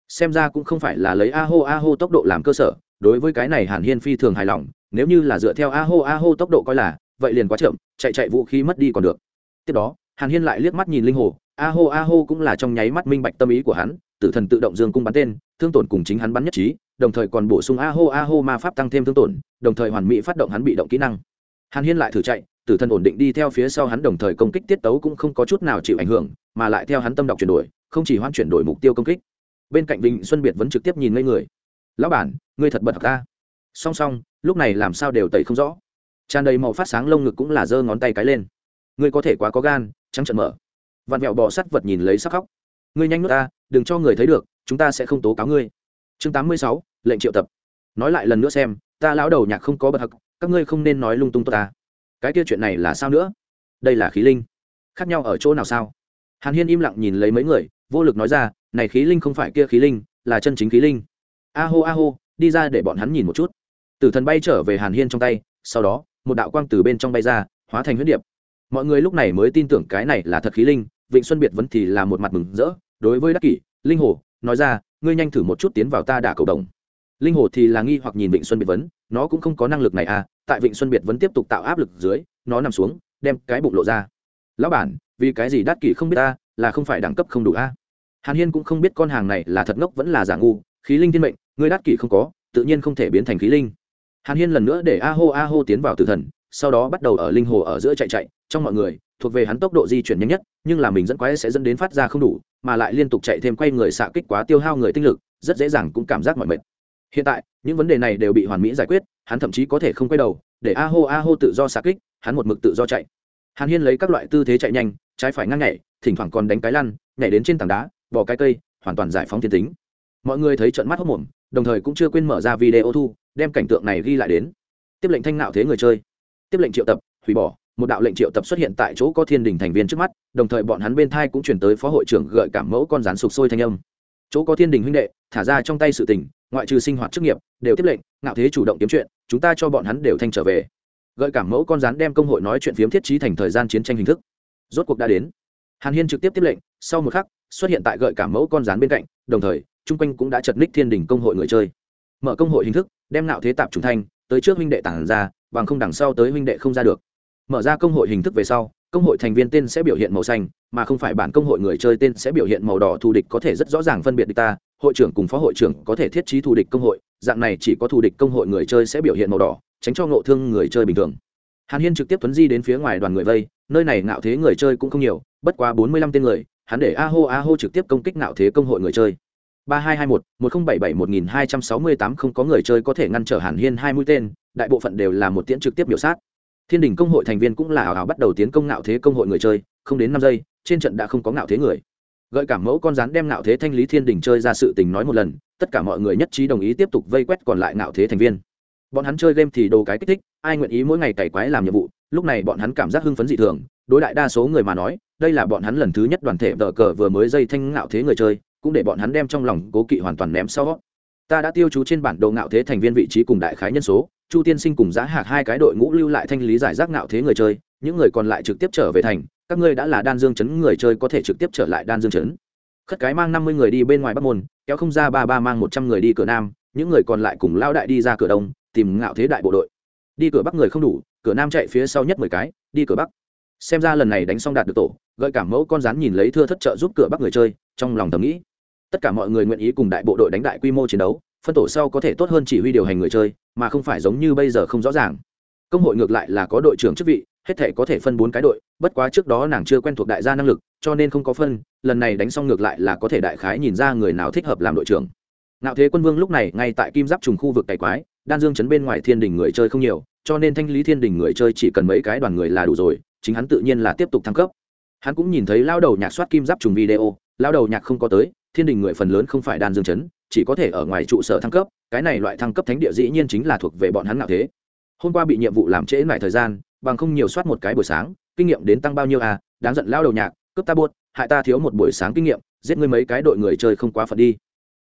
Xem ra cũng không phải là lấy a hô a hô tốc độ làm cơ sở, đối với cái này hàn hiên phi thường hài lòng, nếu như là dựa theo a hô a hô tốc độ coi là, vậy liền quá chậm, chạy chạy vũ khí mất đi còn được. Tiếp đó, hàn hiên lại liếc mắt nhìn linh hồ, a hô a hô cũng là trong nháy mắt minh bạch tâm ý của hắn, tử thần tự động dương cung bắn tên, thương tổn cùng chính hắn bắn nhất trí, đồng thời còn bổ sung a hô a hô ma pháp tăng thêm thương tổn, đồng thời hoàn mỹ phát động hắn bị động kỹ năng. Hàn hiên lại thử chạy tử thần ổn định đi theo phía sau hắn đồng thời công kích tiết tấu cũng không có chút nào chịu ảnh hưởng, mà lại theo hắn tâm đọc chuyển đổi, không chỉ hoan chuyển đổi mục tiêu công kích. Bên cạnh vịnh xuân biệt vẫn trực tiếp nhìn ngây người. Lão bản, ngươi thật bật thật ta song song, lúc này làm sao đều tẩy không rõ. Tràn đầy màu phát sáng lông ngực cũng là giơ ngón tay cái lên. Ngươi có thể quá có gan, trắng trận mở. Vặn vẹo bò sắt vật nhìn lấy sắc khóc. Ngươi nhanh nước ta, đừng cho người thấy được, chúng ta sẽ không tố cáo ngươi. Chương tám mươi sáu, lệnh triệu tập. Nói lại lần nữa xem, ta lão đầu nhạc không có bật hặc các ngươi không nên nói lung tung tốt ta cái kia chuyện này là sao nữa? Đây là khí linh. Khác nhau ở chỗ nào sao? Hàn hiên im lặng nhìn lấy mấy người, vô lực nói ra, này khí linh không phải kia khí linh, là chân chính khí linh. A hô a hô, đi ra để bọn hắn nhìn một chút. Tử thần bay trở về hàn hiên trong tay, sau đó, một đạo quang từ bên trong bay ra, hóa thành huyết điệp. Mọi người lúc này mới tin tưởng cái này là thật khí linh, vịnh xuân biệt vẫn thì là một mặt mừng rỡ, đối với đắc kỷ, linh hồ, nói ra, ngươi nhanh thử một chút tiến vào ta đả cầu đồng. Linh hồ thì là nghi hoặc nhìn vịnh xuân biệt vấn nó cũng không có năng lực này à tại vịnh xuân biệt vẫn tiếp tục tạo áp lực dưới, nó nằm xuống, đem cái bụng lộ ra. Lão bản, vì cái gì đắt kỷ không biết ta, là không phải đẳng cấp không đủ a? Hàn hiên cũng không biết con hàng này là thật ngốc vẫn là giả ngu, khí linh thiên mệnh ngươi đắt kỷ không có, tự nhiên không thể biến thành khí linh. Hàn hiên lần nữa để a hô a hô tiến vào tử thần, sau đó bắt đầu ở linh hồ ở giữa chạy chạy, trong mọi người, thuộc về hắn tốc độ di chuyển nhanh nhất, nhưng là mình dẫn quái sẽ dẫn đến phát ra không đủ, mà lại liên tục chạy thêm quay người xạ kích quá tiêu hao người tinh lực, rất dễ dàng cũng cảm giác mỏi mệt hiện tại, những vấn đề này đều bị hoàn mỹ giải quyết, hắn thậm chí có thể không quay đầu, để a hô a hô tự do xạ kích, hắn một mực tự do chạy. Hàn hiên lấy các loại tư thế chạy nhanh, trái phải ngang nhảy, thỉnh thoảng còn đánh cái lăn, nhảy đến trên tảng đá bỏ cái cây, hoàn toàn giải phóng thiên tính. Mọi người thấy trận mắt hốc mồm đồng thời cũng chưa quên mở ra video thu, đem cảnh tượng này ghi lại đến. Tiếp lệnh thanh nạo thế người chơi. Tiếp lệnh triệu tập, hủy bỏ, một đạo lệnh triệu tập xuất hiện tại chỗ có thiên đình thành viên trước mắt, đồng thời bọn hắn bên thai cũng chuyển tới phó hội trưởng gợi cảm mẫu con rán sục sôi thanh âm. Chỗ có thiên đình huynh đệ, thả ra trong tay sự tình ngoại trừ sinh hoạt chức nghiệp, đều tiếp lệnh, ngạo thế chủ động kiếm chuyện, chúng ta cho bọn hắn đều thanh trở về. Gợi cảm mẫu con rán đem công hội nói chuyện phiếm thiết trí thành thời gian chiến tranh hình thức. Rốt cuộc đã đến. Hàn hiên trực tiếp tiếp lệnh, sau một khắc, xuất hiện tại gợi cảm mẫu con rán bên cạnh, đồng thời, chung quanh cũng đã chật ních thiên đình công hội người chơi. Mở công hội hình thức, đem ngạo thế tạp trùng thanh tới trước huynh đệ tản ra, bằng không đằng sau tới huynh đệ không ra được. Mở ra công hội hình thức về sau, công hội thành viên tên sẽ biểu hiện màu xanh, mà không phải bản công hội người chơi tên sẽ biểu hiện màu đỏ thù địch có thể rất rõ ràng phân biệt địch ta hội trưởng cùng phó hội trưởng có thể thiết trí thù địch công hội, dạng này chỉ có thù địch công hội người chơi sẽ biểu hiện màu đỏ, tránh cho ngộ thương người chơi bình thường. Hàn hiên trực tiếp tuấn di đến phía ngoài đoàn người vây, nơi này ngạo thế người chơi cũng không nhiều, bất quá bốn mươi lăm tên người, hắn để a hô a hô trực tiếp công kích ngạo thế công hội người chơi. ba hai hai một một nghìn bảy bảy một nghìn hai trăm sáu mươi tám không có người chơi có thể ngăn trở hàn hiên hai mũi tên, đại bộ phận đều là một tiễn trực tiếp biểu sát. Thiên đình công hội thành viên cũng là ảo ảo bắt đầu tiến công ngạo thế công hội người chơi, không đến năm giây, trên trận đã không có ngạo thế người gợi cảm mẫu con rắn đem ngạo thế thanh lý thiên đình chơi ra sự tình nói một lần, tất cả mọi người nhất trí đồng ý tiếp tục vây quét còn lại ngạo thế thành viên. Bọn hắn chơi game thì đồ cái kích thích, ai nguyện ý mỗi ngày cày quái làm nhiệm vụ, lúc này bọn hắn cảm giác hưng phấn dị thường, đối đại đa số người mà nói, đây là bọn hắn lần thứ nhất đoàn thể vợ cờ vừa mới dây thanh ngạo thế người chơi, cũng để bọn hắn đem trong lòng cố kỵ hoàn toàn ném sau. Ta đã tiêu chú trên bản đồ ngạo thế thành viên vị trí cùng đại khái nhân số, chu tiên sinh cùng giá hạc hai cái đội ngũ lưu lại thanh lý giải rác ngạo thế người chơi, những người còn lại trực tiếp trở về thành các ngươi đã là đan dương chấn người chơi có thể trực tiếp trở lại đan dương chấn. Khất cái mang năm mươi người đi bên ngoài bắc môn, kéo không ra ba ba mang một trăm người đi cửa nam, những người còn lại cùng lao đại đi ra cửa đông, tìm ngạo thế đại bộ đội. Đi cửa bắc người không đủ, cửa nam chạy phía sau nhất mười cái, đi cửa bắc. Xem ra lần này đánh xong đạt được tổ, gợi cảm mẫu con rắn nhìn lấy thưa thất trợ giúp cửa bắc người chơi, trong lòng thầm nghĩ. Tất cả mọi người nguyện ý cùng đại bộ đội đánh đại quy mô chiến đấu, phân tổ sau có thể tốt hơn chỉ huy điều hành người chơi, mà không phải giống như bây giờ không rõ ràng. Công hội ngược lại là có đội trưởng chức vị hết thể có thể phân bốn cái đội, bất quá trước đó nàng chưa quen thuộc đại gia năng lực, cho nên không có phân, lần này đánh xong ngược lại là có thể đại khái nhìn ra người nào thích hợp làm đội trưởng. Nạo thế quân vương lúc này ngay tại kim giáp trùng khu vực cày quái, đan dương chấn bên ngoài thiên đình người chơi không nhiều, cho nên thanh lý thiên đình người chơi chỉ cần mấy cái đoàn người là đủ rồi, chính hắn tự nhiên là tiếp tục thăng cấp. Hắn cũng nhìn thấy lao đầu nhạc soát kim giáp trùng video, lao đầu nhạc không có tới, thiên đình người phần lớn không phải đan dương chấn chỉ có thể ở ngoài trụ sở thăng cấp, cái này loại thăng cấp thánh địa dĩ nhiên chính là thuộc về bọn hắn nạo thế. Hôm qua bị nhiệm vụ làm trễ lại thời gian bằng không nhiều soát một cái buổi sáng, kinh nghiệm đến tăng bao nhiêu à đáng giận lao đầu nhạc, cướp ta buốt, hại ta thiếu một buổi sáng kinh nghiệm, giết ngươi mấy cái đội người chơi không quá phận đi.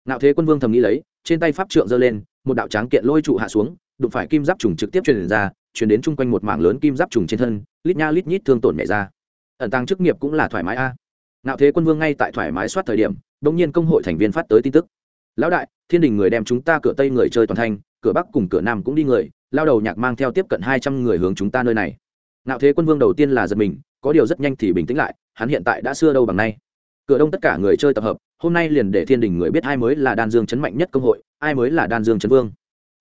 Nạo thế quân vương thầm nghĩ lấy, trên tay pháp trượng giơ lên, một đạo tráng kiện lôi trụ hạ xuống, đụng phải kim giáp trùng trực tiếp truyền ra, truyền đến chung quanh một mảng lớn kim giáp trùng trên thân, lít nha lít nhít thương tổn nhẹ ra. Ẩn tăng chức nghiệp cũng là thoải mái a. À. nạo thế quân vương ngay tại thoải mái soát thời điểm đống nhiên công hội thành viên phát tới tin tức. Lão đại, thiên đình người đem chúng ta cửa tây người chơi toàn thành, cửa bắc cùng cửa nam cũng đi người lao đầu nhạc mang theo tiếp cận hai trăm người hướng chúng ta nơi này. Nạo thế quân vương đầu tiên là giật mình có điều rất nhanh thì bình tĩnh lại hắn hiện tại đã xưa đâu bằng nay. Cửa đông tất cả người chơi tập hợp hôm nay liền để thiên đình người biết ai mới là đan dương chấn mạnh nhất công hội ai mới là đan dương chấn vương.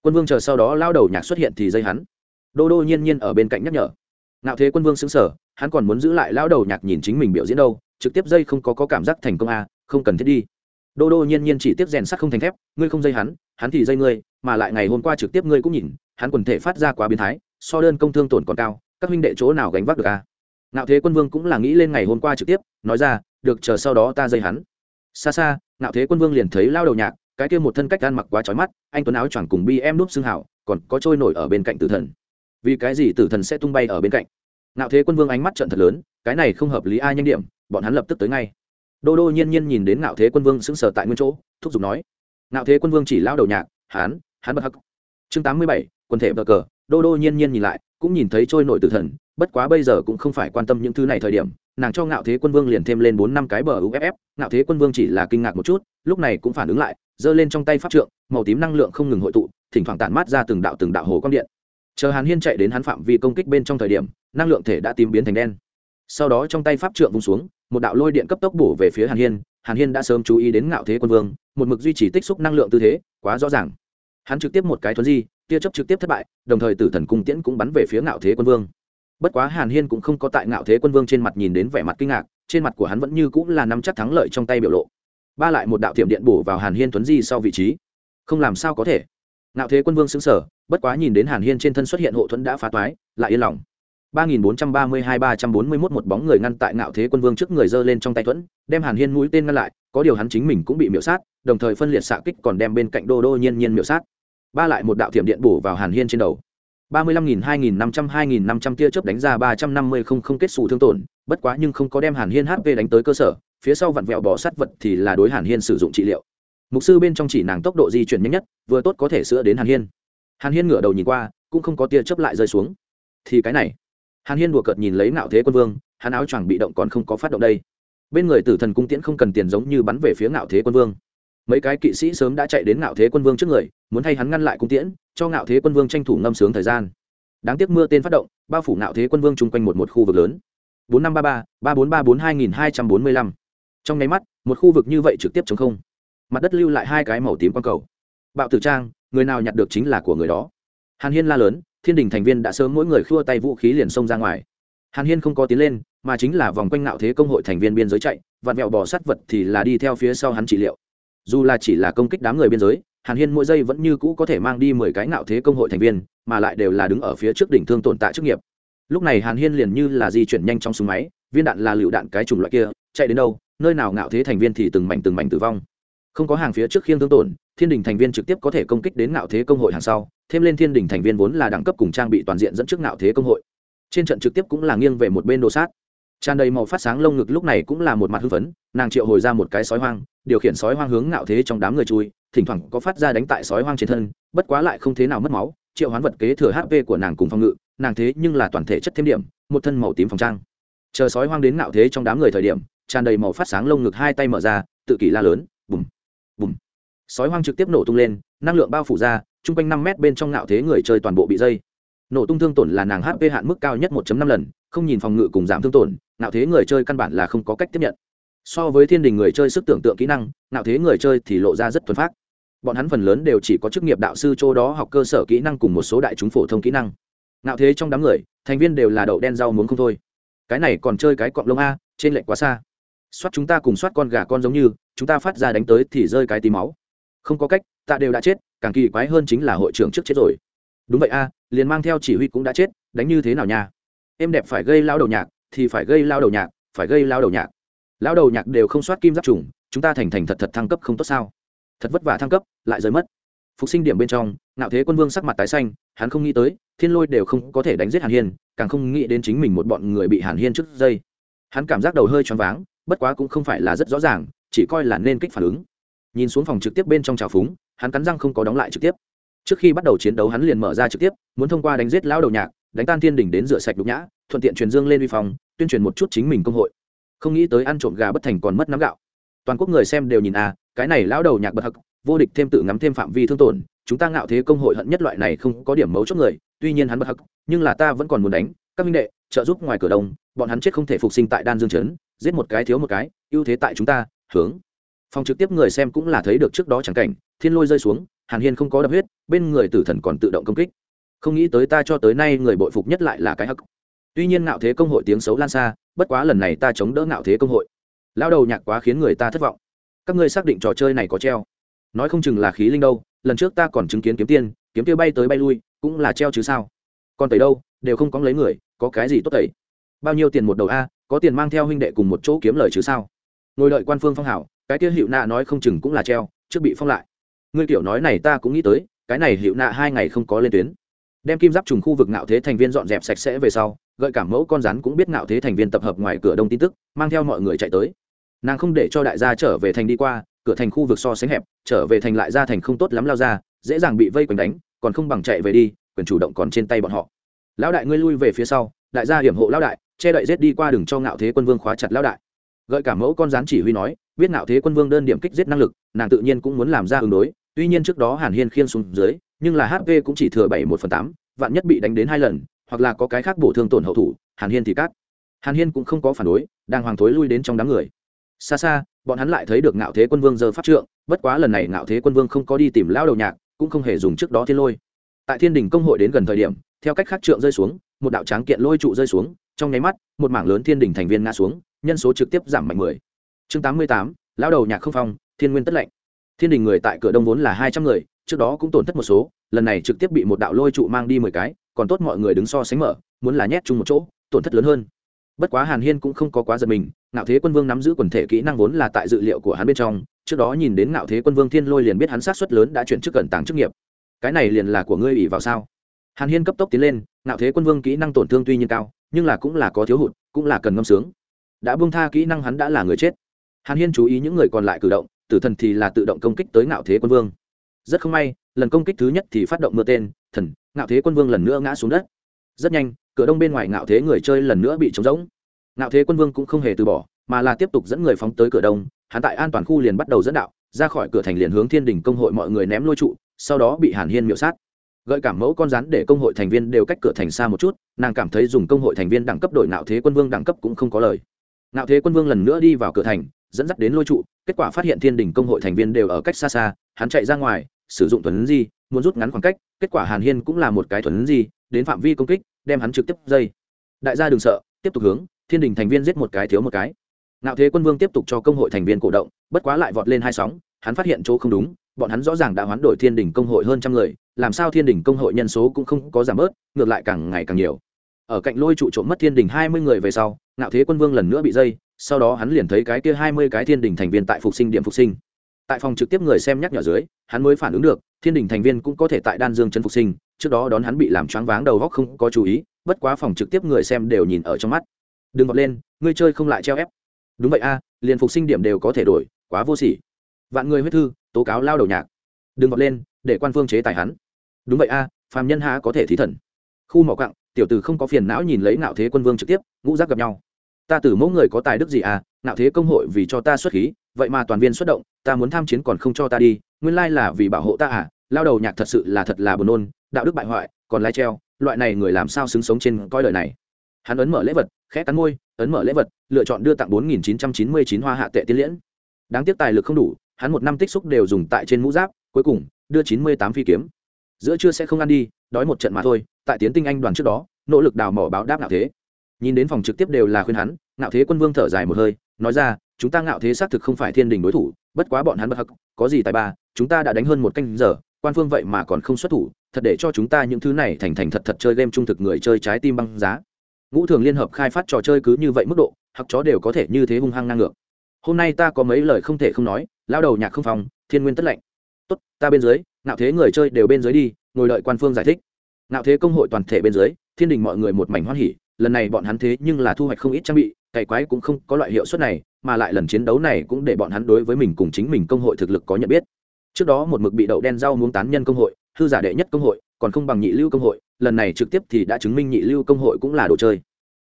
Quân vương chờ sau đó lao đầu nhạc xuất hiện thì dây hắn. Đô đô nhiên nhiên ở bên cạnh nhắc nhở. Nạo thế quân vương xứng sở hắn còn muốn giữ lại lao đầu nhạc nhìn chính mình biểu diễn đâu trực tiếp dây không có, có cảm giác thành công à, không cần thiết đi. Đô đô nhiên nhiên chỉ tiếp rèn sắt không thành thép ngươi không dây hắn hắn thì dây ngươi mà lại ngày hôm qua trực tiếp ngươi cũng nhìn hắn quần thể phát ra quá biến thái, so đơn công thương tổn còn cao, các huynh đệ chỗ nào gánh vác được à nạo thế quân vương cũng là nghĩ lên ngày hôm qua trực tiếp, nói ra, được, chờ sau đó ta dây hắn. Xa xa nạo thế quân vương liền thấy lao đầu nhạc, cái kia một thân cách gan mặc quá trói mắt, anh tuấn áo choàng cùng bi em núp xương hảo, còn có trôi nổi ở bên cạnh tử thần. Vì cái gì tử thần sẽ tung bay ở bên cạnh? Nạo thế quân vương ánh mắt trận thật lớn, cái này không hợp lý ai nhanh điểm, bọn hắn lập tức tới ngay. Đô đô nhiên nhiên nhìn đến ngạo thế quân vương sững sờ tại nguyên chỗ, thúc giục nói. Ngạo thế quân vương chỉ lao đầu nhạc hán hán bật hắc. Chương tám mươi bảy quân thể bờ cờ, đô đô nhiên nhiên nhìn lại, cũng nhìn thấy trôi nổi tử thần, bất quá bây giờ cũng không phải quan tâm những thứ này thời điểm, nàng cho ngạo thế quân vương liền thêm lên bốn năm cái bờ uff ngạo thế quân vương chỉ là kinh ngạc một chút, lúc này cũng phản ứng lại, giơ lên trong tay pháp trượng, màu tím năng lượng không ngừng hội tụ, thỉnh thoảng tản mát ra từng đạo từng đạo hồ quang điện. Chờ hàn hiên chạy đến hắn phạm vi công kích bên trong thời điểm, năng lượng thể đã tím biến thành đen. Sau đó trong tay pháp trượng vung xuống, một đạo lôi điện cấp tốc bổ về phía hàn hiên hàn hiên đã sớm chú ý đến ngạo thế quân vương, một mực duy trì tích xúc năng lượng tư thế, quá rõ ràng hắn trực tiếp một cái thuấn di, tia chấp trực tiếp thất bại, đồng thời tử thần cung tiễn cũng bắn về phía ngạo thế quân vương. Bất quá hàn hiên cũng không có tại ngạo thế quân vương trên mặt nhìn đến vẻ mặt kinh ngạc, trên mặt của hắn vẫn như cũng là nắm chắc thắng lợi trong tay biểu lộ. Ba lại một đạo tiệm điện bổ vào hàn hiên thuấn di sau vị trí. Không làm sao có thể. Ngạo thế quân vương xứng sở bất quá nhìn đến hàn hiên trên thân xuất hiện hộ thuẫn đã phá toái, lại yên lòng. Ba nghìn bốn trăm ba mươi hai ba trăm bốn mươi mốt một bóng người ngăn tại ngạo thế quân vương trước người giơ lên trong tay thuẫn, đem hàn hiên mũi tên ngăn lại, có điều hắn chính mình cũng bị miễu sát, đồng thời phân liệt xạ kích còn đem bên cạnh đô đô nhiên nhiên miễu sát ba lại một đạo thiểm điện bổ vào hàn hiên trên đầu. ba mươi lăm nghìn hai nghìn năm trăm, hai nghìn năm trăm tia chớp đánh ra ba trăm năm mươi không không kết xù thương tổn, bất quá nhưng không có đem hàn hiên hp đánh tới cơ sở, phía sau vặn vẹo bỏ sát vật thì là đối hàn hiên sử dụng trị liệu. Mục sư bên trong chỉ nàng tốc độ di chuyển nhanh nhất, vừa tốt có thể sữa đến hàn hiên. Hàn hiên ngửa đầu nhìn qua, cũng không có tia chớp lại rơi xuống. Thì cái này, hàn hiên đùa cợt nhìn lấy ngạo thế quân vương, hắn áo choàng bị động còn không có phát động đây. Bên người tử thần cung tiễn không cần tiền giống như bắn về phía ngạo thế quân vương mấy cái kỵ sĩ sớm đã chạy đến ngạo thế quân vương trước người, muốn thay hắn ngăn lại cung tiễn, cho ngạo thế quân vương tranh thủ ngâm sướng thời gian. Đáng tiếc mưa tên phát động, bao phủ ngạo thế quân vương chung quanh một một khu vực lớn. Bốn năm ba ba ba bốn ba bốn hai nghìn hai trăm bốn mươi lăm. Trong nháy mắt, một khu vực như vậy trực tiếp chống không. Mặt đất lưu lại hai cái màu tím quang cầu. Bạo tử trang, người nào nhặt được chính là của người đó. Hàn hiên la lớn, thiên đình thành viên đã sớm mỗi người khua tay vũ khí liền xông ra ngoài. Hàn hiên không có tiến lên, mà chính là vòng quanh nạo thế công hội thành viên biên giới chạy, vặn vẹo bỏ sát vật thì là đi theo phía sau hắn trị liệu dù là chỉ là công kích đám người biên giới, hàn hiên mỗi giây vẫn như cũ có thể mang đi mười cái ngạo thế công hội thành viên, mà lại đều là đứng ở phía trước đỉnh thương tồn tại chức nghiệp. Lúc này hàn hiên liền như là di chuyển nhanh trong súng máy, viên đạn là lựu đạn cái chủng loại kia, chạy đến đâu, nơi nào ngạo thế thành viên thì từng mảnh từng mảnh tử vong. Không có hàng phía trước khiêng thương tổn, thiên đình thành viên trực tiếp có thể công kích đến ngạo thế công hội hàng sau, thêm lên thiên đình thành viên vốn là đẳng cấp cùng trang bị toàn diện dẫn trước ngạo thế công hội. Trên trận trực tiếp cũng là nghiêng về một bên đồ sát tràn đầy màu phát sáng lông ngực lúc này cũng là một mặt hưng phấn, nàng triệu hồi ra một cái sói hoang, điều khiển sói hoang hướng ngạo thế trong đám người chui, thỉnh thoảng có phát ra đánh tại sói hoang trên thân, bất quá lại không thế nào mất máu, triệu hoán vật kế thừa hp của nàng cùng phòng ngự, nàng thế nhưng là toàn thể chất thêm điểm, một thân màu tím phòng trang. Chờ sói hoang đến ngạo thế trong đám người thời điểm, tràn đầy màu phát sáng lông ngực hai tay mở ra, tự kỷ la lớn, bùm bùm. Sói hoang trực tiếp nổ tung lên, năng lượng bao phủ ra, chung quanh năm mét bên trong ngạo thế người chơi toàn bộ bị dây. Nổ tung thương tổn là nàng hp hạn mức cao nhất 1 năm lần không nhìn phòng ngự cùng giảm thương tổn nạo thế người chơi căn bản là không có cách tiếp nhận. So với thiên đình người chơi sức tưởng tượng kỹ năng nạo thế người chơi thì lộ ra rất thuần phát bọn hắn phần lớn đều chỉ có chức nghiệp đạo sư chỗ đó học cơ sở kỹ năng cùng một số đại chúng phổ thông kỹ năng. Nạo thế trong đám người, thành viên đều là đậu đen rau muốn không thôi. Cái này còn chơi cái cọng lông a, trên lệnh quá xa. Soát chúng ta cùng soát con gà con giống như, chúng ta phát ra đánh tới thì rơi cái tí máu. Không có cách, ta đều đã chết, càng kỳ quái hơn chính là hội trưởng trước chết rồi. Đúng vậy a, liền mang theo chỉ huy cũng đã chết, đánh như thế nào nha? Em đẹp phải gây lao đầu nhạc, thì phải gây lao đầu nhạc, phải gây lao đầu nhạc. Lao đầu nhạc đều không soát kim giáp trùng, chúng ta thành thành thật thật thăng cấp không tốt sao? Thật vất vả thăng cấp, lại rơi mất. Phục sinh điểm bên trong, ngạo thế quân vương sắc mặt tái xanh, hắn không nghĩ tới, thiên lôi đều không có thể đánh giết hàn hiên, càng không nghĩ đến chính mình một bọn người bị hàn hiên trước dây. Hắn cảm giác đầu hơi choáng váng, bất quá cũng không phải là rất rõ ràng, chỉ coi là nên kích phản ứng. Nhìn xuống phòng trực tiếp bên trong trào phúng, hắn cắn răng không có đóng lại trực tiếp. Trước khi bắt đầu chiến đấu hắn liền mở ra trực tiếp, muốn thông qua đánh giết lão đầu nhạc đánh tan thiên đỉnh đến rửa sạch đục nhã, thuận tiện truyền dương lên uy phòng tuyên truyền một chút chính mình công hội. Không nghĩ tới ăn trộm gà bất thành còn mất nắm gạo. Toàn quốc người xem đều nhìn à cái này lão đầu nhạc bật hặc vô địch thêm tự ngắm thêm phạm vi thương tổn, chúng ta ngạo thế công hội hận nhất loại này không có điểm mấu chốt người, tuy nhiên hắn bật hặc nhưng là ta vẫn còn muốn đánh, các minh đệ, trợ giúp ngoài cửa đông, bọn hắn chết không thể phục sinh tại đan dương chấn giết một cái thiếu một cái, ưu thế tại chúng ta, hướng. Phòng trực tiếp người xem cũng là thấy được trước đó chẳng cảnh, thiên lôi rơi xuống, hàn hiên không có đập huyết, bên người tử thần còn tự động công kích không nghĩ tới ta cho tới nay người bội phục nhất lại là cái hắc. Tuy nhiên ngạo thế công hội tiếng xấu lan xa, bất quá lần này ta chống đỡ ngạo thế công hội. Lao đầu nhạc quá khiến người ta thất vọng. Các ngươi xác định trò chơi này có treo. Nói không chừng là khí linh đâu, lần trước ta còn chứng kiến kiếm tiên, kiếm tiêu bay tới bay lui, cũng là treo chứ sao? Còn tẩy đâu, đều không có lấy người, có cái gì tốt tẩy? Bao nhiêu tiền một đầu a, có tiền mang theo huynh đệ cùng một chỗ kiếm lời chứ sao? Ngồi đợi quan phương phong hảo, cái kia hiệu nạ nói không chừng cũng là treo, trước bị phong lại. Ngươi kiểu nói này ta cũng nghĩ tới, cái này hiệu nạ hai ngày không có lên tuyến đem kim giáp trùng khu vực ngạo thế thành viên dọn dẹp sạch sẽ về sau, gợi cảm mẫu con rắn cũng biết ngạo thế thành viên tập hợp ngoài cửa đông tin tức, mang theo mọi người chạy tới. Nàng không để cho đại gia trở về thành đi qua, cửa thành khu vực so sánh hẹp, trở về thành lại ra thành không tốt lắm lao ra, dễ dàng bị vây quần đánh, còn không bằng chạy về đi, quyền chủ động còn trên tay bọn họ. Lão đại ngươi lui về phía sau, đại gia hiểm hộ lão đại, che đậy rết đi qua đừng cho ngạo thế quân vương khóa chặt lão đại. Gợi cả mẫu con rắn chỉ huy nói, biết ngạo thế quân vương đơn điểm kích giết năng lực, nàng tự nhiên cũng muốn làm ra ứng đối, tuy nhiên trước đó hàn hiên khiên xuống dưới nhưng là hp cũng chỉ thừa bảy một phần tám, vạn nhất bị đánh đến hai lần, hoặc là có cái khác bổ thương tổn hậu thủ, hàn hiên thì cắt. Hàn hiên cũng không có phản đối, đang hoàng thối lui đến trong đám người. Xa xa, bọn hắn lại thấy được ngạo thế quân vương giờ phát trượng, bất quá lần này ngạo thế quân vương không có đi tìm lao đầu nhạc, cũng không hề dùng trước đó thiên lôi. Tại thiên đình công hội đến gần thời điểm, theo cách khác trượng rơi xuống, một đạo tráng kiện lôi trụ rơi xuống, trong nháy mắt, một mảng lớn thiên đình thành viên ngã xuống, nhân số trực tiếp giảm mạnh mười. Chương tám mươi tám lao đầu nhạc không phong, thiên nguyên tất lệnh. Thiên đình người tại cửa đông vốn là hai trăm người trước đó cũng tổn thất một số, lần này trực tiếp bị một đạo lôi trụ mang đi mười cái, còn tốt mọi người đứng so sánh mở, muốn là nhét chung một chỗ, tổn thất lớn hơn. Bất quá hàn hiên cũng không có quá giật mình, ngạo thế quân vương nắm giữ quần thể kỹ năng vốn là tại dự liệu của hắn bên trong, trước đó nhìn đến ngạo thế quân vương thiên lôi liền biết hắn sát xuất lớn đã chuyển chức cẩn tàng chức nghiệp. Cái này liền là của ngươi ủy vào sao? Hàn hiên cấp tốc tiến lên, ngạo thế quân vương kỹ năng tổn thương tuy nhiên cao, nhưng là cũng là có thiếu hụt, cũng là cần ngâm sướng. Đã buông tha kỹ năng hắn đã là người chết. Hàn hiên chú ý những người còn lại cử động, tử thần thì là tự động công kích tới ngạo thế quân vương rất không may, lần công kích thứ nhất thì phát động mưa tên, thần, ngạo thế quân vương lần nữa ngã xuống đất. Rất nhanh, cửa đông bên ngoài ngạo thế người chơi lần nữa bị trống rỗng. Ngạo thế quân vương cũng không hề từ bỏ, mà là tiếp tục dẫn người phóng tới cửa đông. Hắn tại an toàn khu liền bắt đầu dẫn đạo, ra khỏi cửa thành liền hướng thiên đình công hội mọi người ném lôi trụ, sau đó bị hàn hiên miễu sát. Gợi cảm mẫu con rắn để công hội thành viên đều cách cửa thành xa một chút, nàng cảm thấy dùng công hội thành viên đẳng cấp đổi ngạo thế quân vương đẳng cấp cũng không có lời. Ngạo thế quân vương lần nữa đi vào cửa thành, dẫn dắt đến lôi trụ, kết quả phát hiện thiên đình công hội thành viên đều ở cách xa xa, hắn chạy ra ngoài sử dụng thuần di, muốn rút ngắn khoảng cách, kết quả hàn hiên cũng là một cái thuần di, đến phạm vi công kích, đem hắn trực tiếp dây. Đại gia đừng sợ, tiếp tục hướng, thiên đình thành viên giết một cái thiếu một cái. Nạo thế quân vương tiếp tục cho công hội thành viên cổ động, bất quá lại vọt lên hai sóng, hắn phát hiện chỗ không đúng, bọn hắn rõ ràng đã hoán đổi thiên đình công hội hơn trăm người, làm sao thiên đình công hội nhân số cũng không có giảm bớt, ngược lại càng ngày càng nhiều. Ở cạnh lôi trụ trộm mất thiên đình hai mươi người về sau nạo thế quân vương lần nữa bị dây, sau đó hắn liền thấy cái kia hai mươi cái thiên đình thành viên tại phục sinh điểm phục sinh tại phòng trực tiếp người xem nhắc nhở dưới, hắn mới phản ứng được, thiên đình thành viên cũng có thể tại đan dương chân phục sinh, trước đó đón hắn bị làm choáng váng đầu góc không có chú ý, bất quá phòng trực tiếp người xem đều nhìn ở trong mắt. Đừng vọt lên, ngươi chơi không lại treo ép. Đúng vậy a, liền phục sinh điểm đều có thể đổi, quá vô sỉ. Vạn người huyết thư, tố cáo lao đầu nhạc. Đừng vọt lên, để quan phương chế tài hắn. Đúng vậy a, phàm nhân há có thể thí thần. Khu mỏ cặng tiểu từ không có phiền não nhìn lấy nạo thế quân vương trực tiếp, ngũ giác gặp nhau ta từ mẫu người có tài đức gì à nạo thế công hội vì cho ta xuất khí, vậy mà toàn viên xuất động, ta muốn tham chiến còn không cho ta đi, nguyên lai là vì bảo hộ ta à lao đầu nhạc thật sự là thật là buồn nôn, đạo đức bại hoại, còn lai treo, loại này người làm sao xứng sống trên coi đời này. Hắn ấn mở lễ vật, khẽ cắn môi, ấn mở lễ vật, lựa chọn đưa tặng bốn nghìn chín trăm chín mươi chín hoa hạ tệ tiên liễn. Đáng tiếc tài lực không đủ, hắn một năm tích xúc đều dùng tại trên mũ giáp, cuối cùng, đưa chín mươi tám phi kiếm. Giữa trưa sẽ không ăn đi, đói một trận mà thôi, tại tiến tinh anh đoàn trước đó, nỗ lực đào mỏ báo đáp nào thế nhìn đến phòng trực tiếp đều là khuyên hắn ngạo thế quân vương thở dài một hơi nói ra chúng ta ngạo thế xác thực không phải thiên đình đối thủ bất quá bọn hắn bất hắc có gì tài ba chúng ta đã đánh hơn một canh giờ quan phương vậy mà còn không xuất thủ thật để cho chúng ta những thứ này thành thành thật thật chơi game trung thực người chơi trái tim băng giá. Ngũ thường liên hợp khai phát trò chơi cứ như vậy mức độ hoặc chó đều có thể như thế hung hăng ngang ngược. Hôm nay ta có mấy lời không thể không nói lao đầu nhạc không phòng thiên nguyên tất lạnh, tốt ta bên dưới nạo thế người chơi đều bên dưới đi ngồi đợi quan phương giải thích. Nạo thế công hội toàn thể bên dưới thiên đình mọi người một mảnh hoan hỉ lần này bọn hắn thế nhưng là thu hoạch không ít trang bị, cày quái cũng không có loại hiệu suất này, mà lại lần chiến đấu này cũng để bọn hắn đối với mình cùng chính mình công hội thực lực có nhận biết. Trước đó một mực bị đậu đen rau muốn tán nhân công hội, hư giả đệ nhất công hội, còn không bằng nhị lưu công hội, lần này trực tiếp thì đã chứng minh nhị lưu công hội cũng là đồ chơi.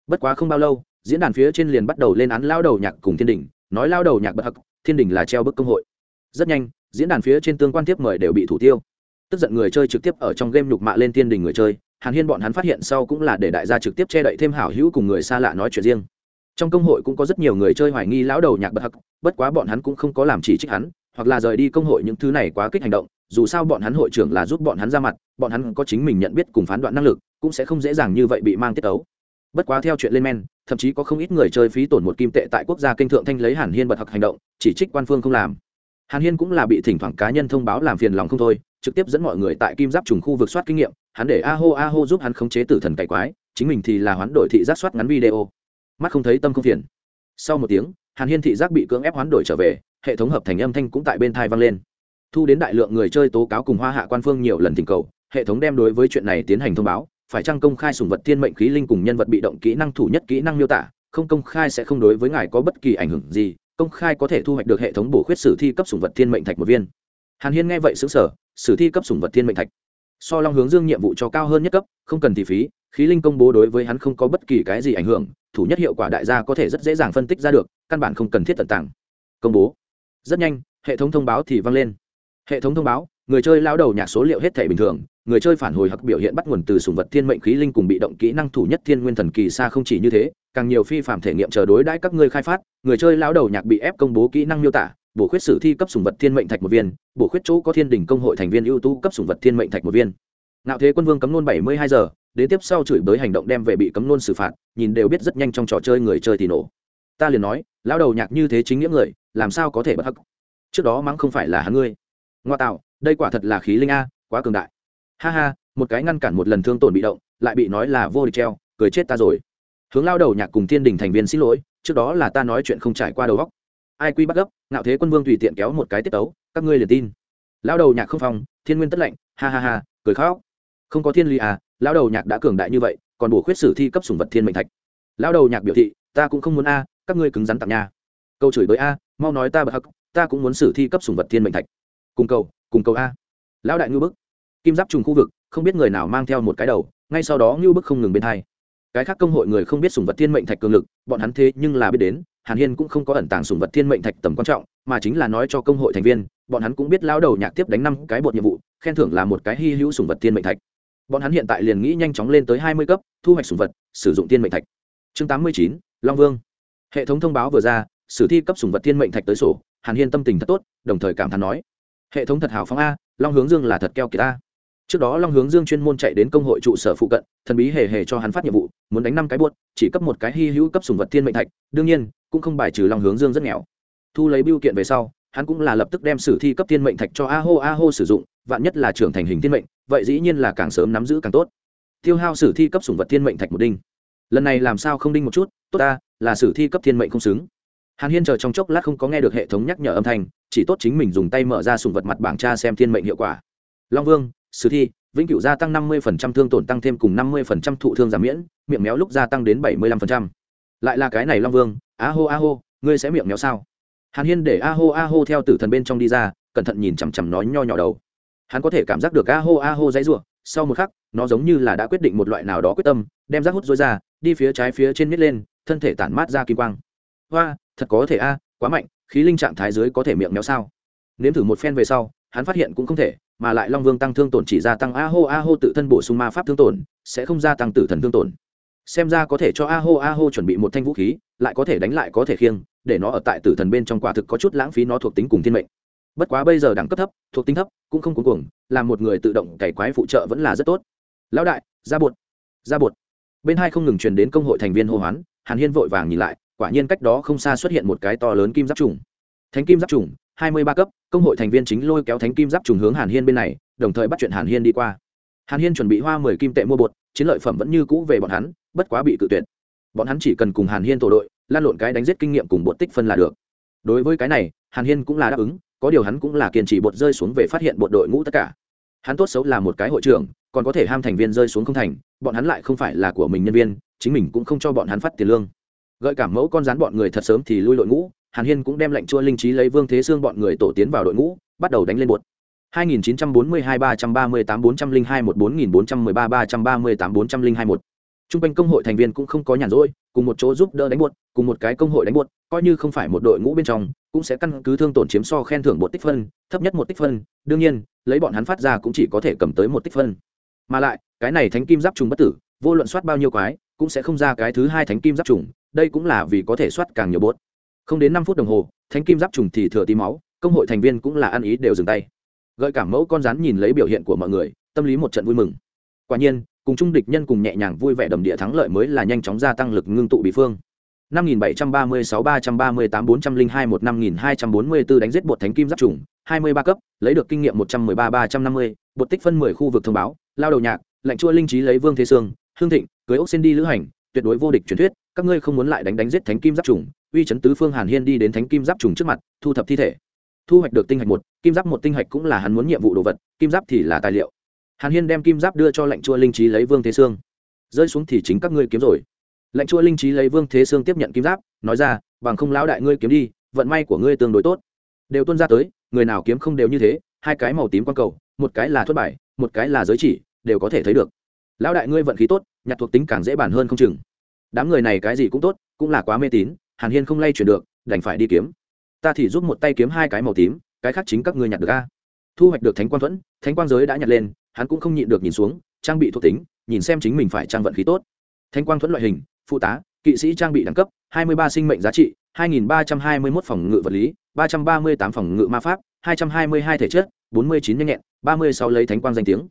Bất quá không bao lâu, diễn đàn phía trên liền bắt đầu lên án lao đầu nhạc cùng thiên đình, nói lao đầu nhạc bất hắc thiên đình là treo bức công hội. Rất nhanh, diễn đàn phía trên tương quan tiếp mời đều bị thủ tiêu. Tức giận người chơi trực tiếp ở trong game nhục mạ lên thiên đình người chơi hàn hiên bọn hắn phát hiện sau cũng là để đại gia trực tiếp che đậy thêm hảo hữu cùng người xa lạ nói chuyện riêng. Trong công hội cũng có rất nhiều người chơi hoài nghi lão đầu nhạc bất hắc, bất quá bọn hắn cũng không có làm chỉ trích hắn, hoặc là rời đi công hội những thứ này quá kích hành động, dù sao bọn hắn hội trưởng là giúp bọn hắn ra mặt, bọn hắn có chính mình nhận biết cùng phán đoạn năng lực, cũng sẽ không dễ dàng như vậy bị mang tiết ấu bất quá theo chuyện lên men, thậm chí có không ít người chơi phí tổn một kim tệ tại quốc gia kinh thượng thanh lấy hàn hiên bật hặc hành động, chỉ trích quan phương không làm. Hàn hiên cũng là bị thỉnh thoảng cá nhân thông báo làm phiền lòng không thôi trực tiếp dẫn mọi người tại kim giáp trùng khu vực soát kinh nghiệm, hắn để a hô a hô giúp hắn khống chế tử thần cải quái, chính mình thì là hoán đổi thị giác soát ngắn video. Mắt không thấy tâm không phiền. Sau một tiếng, hàn hiên thị giác bị cưỡng ép hoán đổi trở về, hệ thống hợp thành âm thanh cũng tại bên thai vang lên. Thu đến đại lượng người chơi tố cáo cùng hoa hạ quan phương nhiều lần thỉnh cầu, hệ thống đem đối với chuyện này tiến hành thông báo, phải chăng công khai sùng vật thiên mệnh khí linh cùng nhân vật bị động kỹ năng thủ nhất kỹ năng miêu tả, không công khai sẽ không đối với ngài có bất kỳ ảnh hưởng gì, công khai có thể thu hoạch được hệ thống bổ khuyết sử thi cấp sùng vật thiên mệnh thạch một viên hàn hiên nghe vậy xứng sở sử thi cấp sủng vật thiên mệnh thạch. So long hướng dương nhiệm vụ cho cao hơn nhất cấp, không cần tỷ phí, khí linh công bố đối với hắn không có bất kỳ cái gì ảnh hưởng, thủ nhất hiệu quả đại gia có thể rất dễ dàng phân tích ra được, căn bản không cần thiết tận tảng công bố. Rất nhanh, hệ thống thông báo thì vang lên. Hệ thống thông báo, người chơi lao đầu nhạc số liệu hết thể bình thường, người chơi phản hồi hoặc biểu hiện bắt nguồn từ sùng vật thiên mệnh khí linh cùng bị động kỹ năng thủ nhất thiên nguyên thần kỳ xa không chỉ như thế, càng nhiều phi phạm thể nghiệm chờ đối đãi các ngươi khai phát, người chơi lao đầu nhạc bị ép công bố kỹ năng miêu tả bổ khuyết sử thi cấp sùng vật thiên mệnh thạch một viên, bổ khuyết chỗ có thiên đình công hội thành viên ưu tú cấp sùng vật thiên mệnh thạch một viên. Nạo thế quân vương cấm nôn bảy mươi hai giờ, đến tiếp sau chửi bới hành động đem về bị cấm nôn xử phạt, nhìn đều biết rất nhanh trong trò chơi người chơi thì nổ. Ta liền nói lao đầu nhạc như thế chính nghĩa người, làm sao có thể bất hắc? Trước đó mắng không phải là hắn ngươi. Ngoa tạo, đây quả thật là khí linh a, quá cường đại. Ha ha, một cái ngăn cản một lần thương tổn bị động, lại bị nói là vô địch treo, cười chết ta rồi. Hướng lao đầu nhạc cùng thiên đình thành viên xin lỗi, trước đó là ta nói chuyện không trải qua đầu góc ai quy bắt gấp, ngạo thế quân vương tùy tiện kéo một cái tiết tấu, các ngươi liền tin. Lao đầu nhạc không phòng, thiên nguyên tất lạnh, ha ha ha, cười khóc. Không có thiên lý à lao đầu nhạc đã cường đại như vậy, còn bổ khuyết sử thi cấp sùng vật thiên mệnh thạch. Lao đầu nhạc biểu thị, ta cũng không muốn a, các ngươi cứng rắn tặng nha. Câu chửi bới a, mau nói ta bật hắc, ta cũng muốn sử thi cấp sùng vật thiên mệnh thạch. Cùng cầu cùng cầu a. Lão đại ngưu bức. Kim giáp trùng khu vực, không biết người nào mang theo một cái đầu, ngay sau đó ngưu bức không ngừng bên hai. Cái khác công hội người không biết sùng vật thiên mệnh thạch cường lực, bọn hắn thế nhưng là biết đến hàn hiên cũng không có ẩn tàng sùng vật thiên mệnh thạch tầm quan trọng, mà chính là nói cho công hội thành viên, bọn hắn cũng biết lao đầu nhạc tiếp đánh năm cái bột nhiệm vụ, khen thưởng là một cái hy hữu sùng vật thiên mệnh thạch. Bọn hắn hiện tại liền nghĩ nhanh chóng lên tới hai mươi cấp, thu hoạch sùng vật, sử dụng thiên mệnh thạch. Chương tám mươi chín, long vương. Hệ thống thông báo vừa ra, sử thi cấp sùng vật thiên mệnh thạch tới sổ, hàn hiên tâm tình thật tốt, đồng thời cảm thán nói, hệ thống thật hào phóng a, long hướng dương là thật keo kiệt a trước đó long hướng dương chuyên môn chạy đến công hội trụ sở phụ cận, thần bí hề hề cho hắn phát nhiệm vụ, muốn đánh năm cái buốt, chỉ cấp một cái hy hữu cấp sùng vật thiên mệnh thạch, đương nhiên, cũng không bài trừ long hướng dương rất nghèo. Thu lấy biêu kiện về sau, hắn cũng là lập tức đem sử thi cấp thiên mệnh thạch cho a hô a hô sử dụng, vạn nhất là trưởng thành hình thiên mệnh, vậy dĩ nhiên là càng sớm nắm giữ càng tốt. Tiêu hao sử thi cấp sùng vật thiên mệnh thạch một đinh. Lần này làm sao không đinh một chút, tốt ta, là sử thi cấp thiên mệnh không xứng. Hàn hiên chờ trong chốc lát không có nghe được hệ thống nhắc nhở âm thanh, chỉ tốt chính mình dùng tay mở ra sùng vật mặt bảng tra xem thiên mệnh hiệu quả. Long vương sử thi, vĩnh cửu gia tăng năm mươi thương tổn tăng thêm cùng năm mươi thụ thương giảm miễn, miệng méo lúc gia tăng đến bảy mươi 75%. lại là cái này long vương, a hô a hô, ngươi sẽ miệng méo sao? Hàn hiên để a hô a hô theo tử thần bên trong đi ra, cẩn thận nhìn chằm chằm nói nho nhỏ đầu. Hắn có thể cảm giác được a hô a hô dãy r sau một khắc, nó giống như là đã quyết định một loại nào đó quyết tâm, đem rác hút dối ra, đi phía trái phía trên miết lên, thân thể tản mát ra kim quang. Hoa, thật có thể a, quá mạnh, khí linh trạng thái dưới có thể miệng méo sao? Nếm thử một phen về sau, hắn phát hiện cũng không thể mà lại long vương tăng thương tổn chỉ gia tăng a hô a hô tự thân bổ sung ma pháp thương tổn, sẽ không gia tăng tử thần thương tổn. Xem ra có thể cho a hô a hô chuẩn bị một thanh vũ khí, lại có thể đánh lại có thể khiêng, để nó ở tại tử thần bên trong quả thực có chút lãng phí nó thuộc tính cùng thiên mệnh. Bất quá bây giờ đẳng cấp thấp, thuộc tính thấp, cũng không cuống cuồng, làm một người tự động cày quái phụ trợ vẫn là rất tốt. Lão đại, ra bột ra bột. Bên hai không ngừng truyền đến công hội thành viên hô hoán, hàn hiên vội vàng nhìn lại, quả nhiên cách đó không xa xuất hiện một cái to lớn kim giáp trùng. Thánh kim giáp trùng hai mươi ba cấp, công hội thành viên chính lôi kéo thánh kim giáp trùng hướng hàn hiên bên này, đồng thời bắt chuyện hàn hiên đi qua. Hàn hiên chuẩn bị hoa mười kim tệ mua bột, chiến lợi phẩm vẫn như cũ về bọn hắn, bất quá bị cự tuyệt. Bọn hắn chỉ cần cùng hàn hiên tổ đội, lan lộn cái đánh giết kinh nghiệm cùng bột tích phân là được. Đối với cái này, hàn hiên cũng là đáp ứng, có điều hắn cũng là kiên trì bột rơi xuống về phát hiện bột đội ngũ tất cả. Hắn tốt xấu là một cái hội trưởng, còn có thể ham thành viên rơi xuống không thành, bọn hắn lại không phải là của mình nhân viên, chính mình cũng không cho bọn hắn phát tiền lương. Gợi cảm mẫu con rán bọn người thật sớm thì lui đội ngũ hàn hiên cũng đem lệnh chua linh trí lấy vương thế xương bọn người tổ tiến vào đội ngũ bắt đầu đánh lên bột 2942 338 402 14413 338 402 1 Trung quanh công hội thành viên cũng không có nhàn rỗi, cùng một chỗ giúp đỡ đánh buột, cùng một cái công hội đánh buột, coi như không phải một đội ngũ bên trong, cũng sẽ căn cứ thương tổn chiếm so khen thưởng một tích phân, thấp nhất một tích phân, đương nhiên, lấy bọn hắn phát ra cũng chỉ có thể cầm tới một tích phân. Mà lại, cái này thánh kim giáp trùng bất tử, vô luận soát bao nhiêu quái, cũng sẽ không ra cái thứ hai thánh kim giáp trùng, đây cũng là vì có thể soát càng nhiều buột. Không đến năm phút đồng hồ, thánh kim giáp trùng thì thừa tí máu, công hội thành viên cũng là ăn ý đều dừng tay. Gợi cảm mẫu con rắn nhìn lấy biểu hiện của mọi người, tâm lý một trận vui mừng. Quả nhiên, cùng chung địch nhân cùng nhẹ nhàng vui vẻ đầm địa thắng lợi mới là nhanh chóng gia tăng lực ngưng tụ bị phương 5736 338 402 1 5244 đánh giết bột thánh kim giáp trùng 23 cấp lấy được kinh nghiệm 113 350 bột tích phân 10 khu vực thông báo lao đầu nhạc lệnh chua linh trí lấy vương thế sương hương thịnh cưới ốc xin đi lữ hành tuyệt đối vô địch truyền thuyết các ngươi không muốn lại đánh đánh giết thánh kim giáp trùng uy chấn tứ phương hàn hiên đi đến thánh kim giáp trùng trước mặt, thu thập thi thể. Thu hoạch được tinh hạch một, kim giáp một tinh hạch cũng là hắn muốn nhiệm vụ đồ vật, kim giáp thì là tài liệu. Hàn hiên đem kim giáp đưa cho lệnh chua linh trí lấy vương thế sương. Rơi xuống thì chính các ngươi kiếm rồi. Lệnh chua linh trí lấy vương thế sương tiếp nhận kim giáp, nói ra, bằng không lão đại ngươi kiếm đi, vận may của ngươi tương đối tốt. Đều tuân ra tới, người nào kiếm không đều như thế, hai cái màu tím quang cầu, một cái là thất bại một cái là giới chỉ, đều có thể thấy được. Lão đại ngươi vận khí tốt, nhặt thuộc tính càng dễ bản hơn không chừng. Đám người này cái gì cũng tốt, cũng là quá mê tín hàn hiên không lay chuyển được, đành phải đi kiếm. Ta thì giúp một tay kiếm hai cái màu tím, cái khác chính các ngươi nhặt được a. Thu hoạch được thánh quang thuẫn, thánh quang giới đã nhặt lên, hắn cũng không nhịn được nhìn xuống, trang bị thuộc tính, nhìn xem chính mình phải trang vận khí tốt. Thánh quang thuẫn loại hình, phụ tá, kỵ sĩ trang bị đẳng cấp 23 sinh mệnh giá trị 2321 phòng ngự vật lý 338 phòng ngự ma pháp 222 thể chất 49 nhanh nhẹn 36 lấy thánh quang danh tiếng.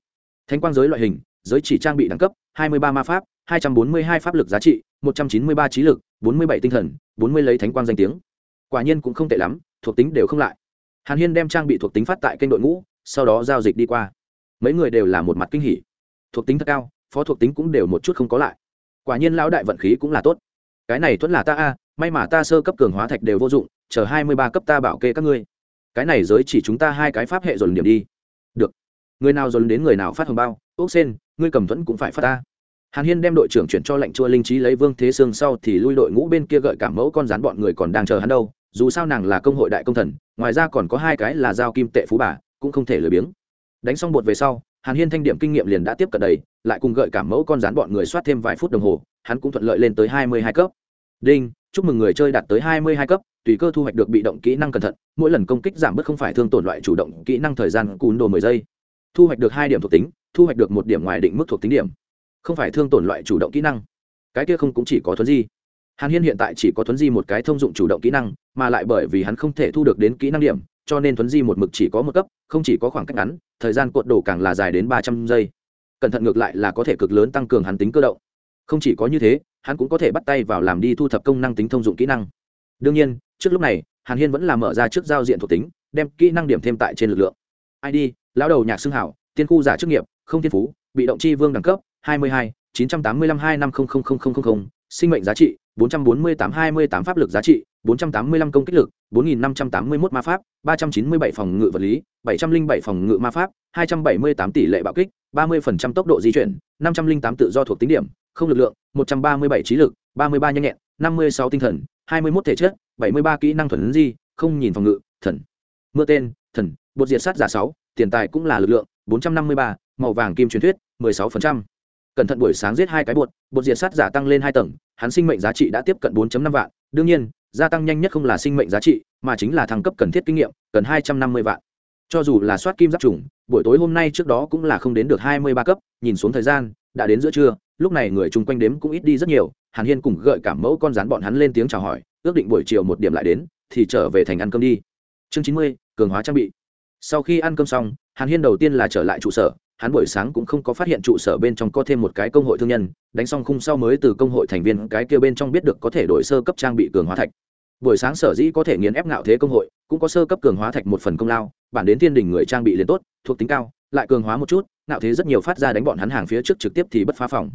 Thánh quang giới loại hình, giới chỉ trang bị đẳng cấp 23 ma pháp 242 pháp lực giá trị 193 trí lực 47 tinh thần 40 lấy thánh quang danh tiếng. Quả nhiên cũng không tệ lắm, thuộc tính đều không lại. Hàn hiên đem trang bị thuộc tính phát tại kênh đội ngũ, sau đó giao dịch đi qua. Mấy người đều là một mặt kinh hỉ. Thuộc tính thật cao, phó thuộc tính cũng đều một chút không có lại. Quả nhiên lão đại vận khí cũng là tốt. Cái này thuẫn là ta a, may mà ta sơ cấp cường hóa thạch đều vô dụng, chờ hai mươi ba cấp ta bảo kê các ngươi. Cái này giới chỉ chúng ta hai cái pháp hệ dồn điểm đi. Được. Người nào dồn đến người nào phát hồng bao, ốc sen, ngươi cầm thuẫn cũng phải phát ta hàn hiên đem đội trưởng chuyển cho lệnh chua linh trí lấy vương thế sương sau thì lui đội ngũ bên kia gợi cảm mẫu con rán bọn người còn đang chờ hắn đâu, dù sao nàng là công hội đại công thần, ngoài ra còn có hai cái là giao kim tệ phú bà, cũng không thể lười biếng. Đánh xong bột về sau, hàn hiên thanh điểm kinh nghiệm liền đã tiếp cận đầy, lại cùng gợi cảm mẫu con rán bọn người soát thêm vài phút đồng hồ, hắn cũng thuận lợi lên tới hai mươi hai cấp. Đinh, chúc mừng người chơi đạt tới hai mươi hai cấp, tùy cơ thu hoạch được bị động kỹ năng cẩn thận, mỗi lần công kích giảm bớt không phải thương tổn loại chủ động kỹ năng thời gian cún đồ mười giây. Thu hoạch được hai điểm thuộc tính, thu hoạch được một điểm ngoài định mức thuộc tính điểm không phải thương tổn loại chủ động kỹ năng. Cái kia không cũng chỉ có thuấn di. Hàn hiên hiện tại chỉ có thuấn di một cái thông dụng chủ động kỹ năng, mà lại bởi vì hắn không thể thu được đến kỹ năng điểm, cho nên thuấn di một mực chỉ có một cấp, không chỉ có khoảng cách ngắn, thời gian cuộn đổ càng là dài đến ba trăm giây. Cẩn thận ngược lại là có thể cực lớn tăng cường hắn tính cơ động. Không chỉ có như thế, hắn cũng có thể bắt tay vào làm đi thu thập công năng tính thông dụng kỹ năng. Đương nhiên, trước lúc này, hàn hiên vẫn là mở ra trước giao diện thuộc tính, đem kỹ năng điểm thêm tại trên lực lượng. Id lão đầu nhạc xưng hảo, tiên khu giả chức nghiệp, không thiên phú, bị động chi vương đẳng cấp hai mươi hai, chín trăm tám mươi lăm, hai năm sinh mệnh giá trị 448-28 pháp lực giá trị 485 công kích lực 4581 ma pháp 397 phòng ngự vật lý 707 phòng ngự ma pháp 278 tỷ lệ bạo kích 30% tốc độ di chuyển 508 tự do thuộc tính điểm, không lực lượng 137 trí lực 33 nhanh nhẹn 56 tinh thần 21 thể chất 73 kỹ năng thuần di, không nhìn phòng ngự, thần mưa tên, thần, bột diệt sát giả 6 tiền tài cũng là lực lượng 453 màu vàng kim truyền thuyết 16% cẩn thận buổi sáng giết hai cái bột bột diệt sát giả tăng lên hai tầng, hắn sinh mệnh giá trị đã tiếp cận 4.5 vạn. Đương nhiên, gia tăng nhanh nhất không là sinh mệnh giá trị, mà chính là thăng cấp cần thiết kinh nghiệm, cần 250 vạn. Cho dù là soát kim giáp trùng, buổi tối hôm nay trước đó cũng là không đến được 23 cấp, nhìn xuống thời gian, đã đến giữa trưa, lúc này người chung quanh đếm cũng ít đi rất nhiều, hàn hiên cùng gợi cảm mẫu con rán bọn hắn lên tiếng chào hỏi, ước định buổi chiều một điểm lại đến, thì trở về thành ăn cơm đi. Chương chín mươi, cường hóa trang bị. Sau khi ăn cơm xong, hàn hiên đầu tiên là trở lại trụ sở hắn buổi sáng cũng không có phát hiện trụ sở bên trong có thêm một cái công hội thương nhân, đánh xong khung sau mới từ công hội thành viên cái kia bên trong biết được có thể đổi sơ cấp trang bị cường hóa thạch. Buổi sáng sở dĩ có thể nghiền ép ngạo thế công hội, cũng có sơ cấp cường hóa thạch một phần công lao, bản đến thiên đình người trang bị liền tốt, thuộc tính cao, lại cường hóa một chút, ngạo thế rất nhiều phát ra đánh bọn hắn hàng phía trước trực tiếp thì bất phá phòng.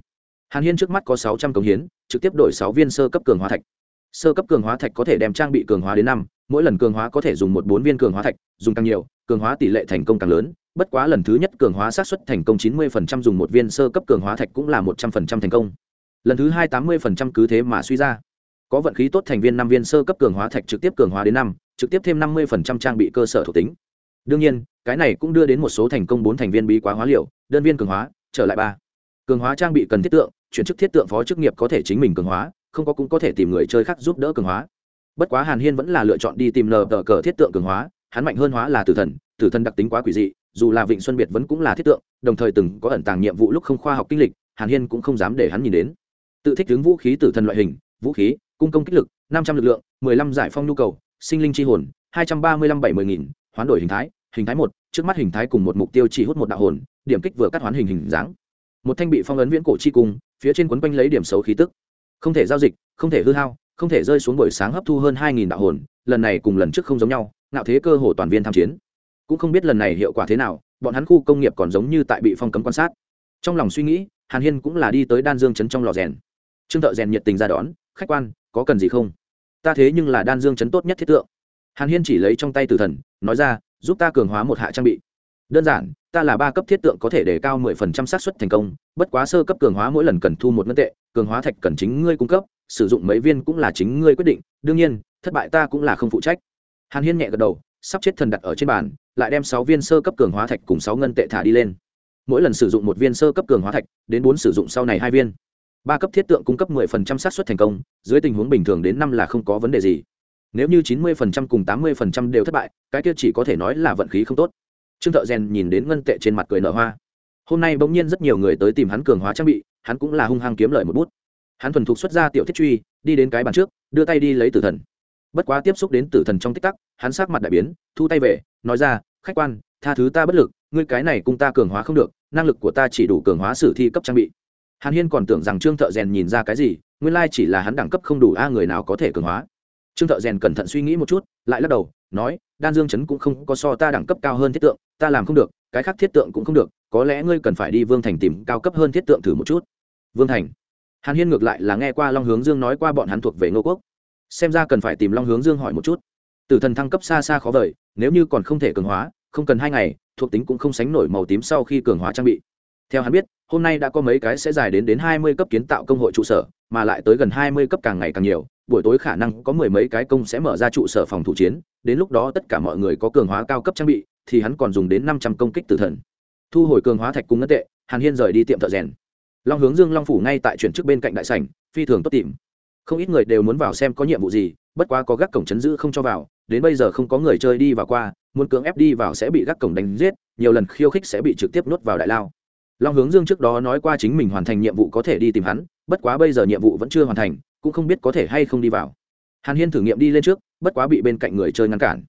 Hàn hiên trước mắt có sáu trăm công hiến, trực tiếp đổi sáu viên sơ cấp cường hóa thạch. Sơ cấp cường hóa thạch có thể đem trang bị cường hóa đến năm, mỗi lần cường hóa có thể dùng một bốn viên cường hóa thạch, dùng càng nhiều, cường hóa tỷ lệ thành công càng lớn bất quá lần thứ nhất cường hóa xác suất thành công chín mươi dùng một viên sơ cấp cường hóa thạch cũng là một trăm linh thành công. Lần thứ hai tám mươi cứ thế mà suy ra. Có vận khí tốt thành viên năm viên sơ cấp cường hóa thạch trực tiếp cường hóa đến năm, trực tiếp thêm năm mươi trang bị cơ sở thuộc tính. Đương nhiên, cái này cũng đưa đến một số thành công bốn thành viên bí quá hóa liệu, đơn viên cường hóa, trở lại ba. Cường hóa trang bị cần thiết tượng, chuyển chức thiết tượng phó chức nghiệp có thể chính mình cường hóa, không có cũng có thể tìm người chơi khác giúp đỡ cường hóa. Bất quá hàn hiên vẫn là lựa chọn đi tìm nờ tờ cờ thiết tượng cường hóa, hắn mạnh hơn hóa là tử thần tử thần đặc tính quá quỷ dị dù là vịnh xuân biệt vẫn cũng là thiết tượng, đồng thời từng có ẩn tàng nhiệm vụ lúc không khoa học kinh lịch, hàn hiên cũng không dám để hắn nhìn đến. Tự thích tướng vũ khí tử thần loại hình, vũ khí, cung công kích lực, năm trăm l ự c lượng, mười lăm giải phong nhu cầu, sinh linh c h i hồn, hai trăm ba mươi lăm bảy mươi nghìn, hoán đổi hình thái hình thái một, trước mắt hình thái cùng một mục tiêu chỉ hút một đạo hồn, điểm kích vừa cắt hoán hình hình dáng. Một thanh bị phong ấn viễn cổ chi cung, phía trên quấn quanh lấy điểm xấu khí tức. Không thể giao dịch, không thể hư hao, không thể rơi xuống buổi sáng hấp thu hơn hai nghìn đạo hồn, lần này cùng lần trước không giống nhau, ngạo thế cơ hồ toàn viên tham chiến cũng không biết lần này hiệu quả thế nào, bọn hắn khu công nghiệp còn giống như tại bị phong cấm quan sát. Trong lòng suy nghĩ, hàn hiên cũng là đi tới đan dương chấn trong lò rèn. Trương thợ rèn nhiệt tình ra đón, khách quan, có cần gì không? Ta thế nhưng là đan dương chấn tốt nhất thiết tượng. Hàn hiên chỉ lấy trong tay tử thần, nói ra, giúp ta cường hóa một hạ trang bị. Đơn giản, ta là ba cấp thiết tượng có thể để cao mười phần trăm xác suất thành công, bất quá sơ cấp cường hóa mỗi lần cần thu một ngân tệ, cường hóa thạch cần chính ngươi cung cấp, sử dụng mấy viên cũng là chính ngươi quyết định, đương nhiên, thất bại ta cũng là không phụ trách. Hàn hiên nhẹ gật đầu sắp chết thần đặt ở trên bàn, lại đem sáu viên sơ cấp cường hóa thạch cùng sáu ngân tệ thả đi lên. Mỗi lần sử dụng một viên sơ cấp cường hóa thạch, đến bốn sử dụng sau này hai viên. Ba cấp thiết tượng cung cấp mười phần trăm xác suất thành công, dưới tình huống bình thường đến năm là không có vấn đề gì. Nếu như chín mươi phần trăm cùng tám mươi phần trăm đều thất bại, cái kia chỉ có thể nói là vận khí không tốt. Trương thợ rèn nhìn đến ngân tệ trên mặt cười nở hoa. Hôm nay bỗng nhiên rất nhiều người tới tìm hắn cường hóa trang bị, hắn cũng là hung hăng kiếm lợi một bút. Hắn thuần thục xuất ra tiểu thiết truy, đi đến cái bàn trước, đưa tay đi lấy tử thần bất quá tiếp xúc đến tử thần trong tích tắc, hắn sát mặt đại biến, thu tay về, nói ra, khách quan, tha thứ ta bất lực, ngươi cái này cùng ta cường hóa không được, năng lực của ta chỉ đủ cường hóa sử thi cấp trang bị. Hàn hiên còn tưởng rằng trương thợ rèn nhìn ra cái gì, nguyên lai chỉ là hắn đẳng cấp không đủ a, người nào có thể cường hóa. Trương thợ rèn cẩn thận suy nghĩ một chút, lại lắc đầu, nói, đan dương chấn cũng không có so ta đẳng cấp cao hơn thiết tượng, ta làm không được, cái khác thiết tượng cũng không được, có lẽ ngươi cần phải đi vương thành tìm cao cấp hơn thiết tượng thử một chút. Vương thành? Hàn hiên ngược lại là nghe qua long hướng dương nói qua bọn hắn thuộc về ngô quốc xem ra cần phải tìm long hướng dương hỏi một chút. Tử thần thăng cấp xa xa khó vời, nếu như còn không thể cường hóa, không cần hai ngày, thuộc tính cũng không sánh nổi màu tím sau khi cường hóa trang bị. Theo hắn biết, hôm nay đã có mấy cái sẽ dài đến đến hai mươi cấp kiến tạo công hội trụ sở, mà lại tới gần hai mươi cấp càng ngày càng nhiều, buổi tối khả năng có mười mấy cái công sẽ mở ra trụ sở phòng thủ chiến, đến lúc đó tất cả mọi người có cường hóa cao cấp trang bị, thì hắn còn dùng đến năm trăm công kích tử thần. Thu hồi cường hóa thạch cung ngân tệ, hàn hiên rời đi tiệm thợ rèn. Long hướng dương long phủ ngay tại chuyển trước bên cạnh đại sảnh, phi thường tốt tìm không ít người đều muốn vào xem có nhiệm vụ gì, bất quá có gác cổng chấn giữ không cho vào, đến bây giờ không có người chơi đi vào qua, muốn cưỡng ép đi vào sẽ bị gác cổng đánh giết, nhiều lần khiêu khích sẽ bị trực tiếp nuốt vào đại lao. Long hướng dương trước đó nói qua chính mình hoàn thành nhiệm vụ có thể đi tìm hắn, bất quá bây giờ nhiệm vụ vẫn chưa hoàn thành, cũng không biết có thể hay không đi vào. Hàn hiên thử nghiệm đi lên trước, bất quá bị bên cạnh người chơi ngăn cản.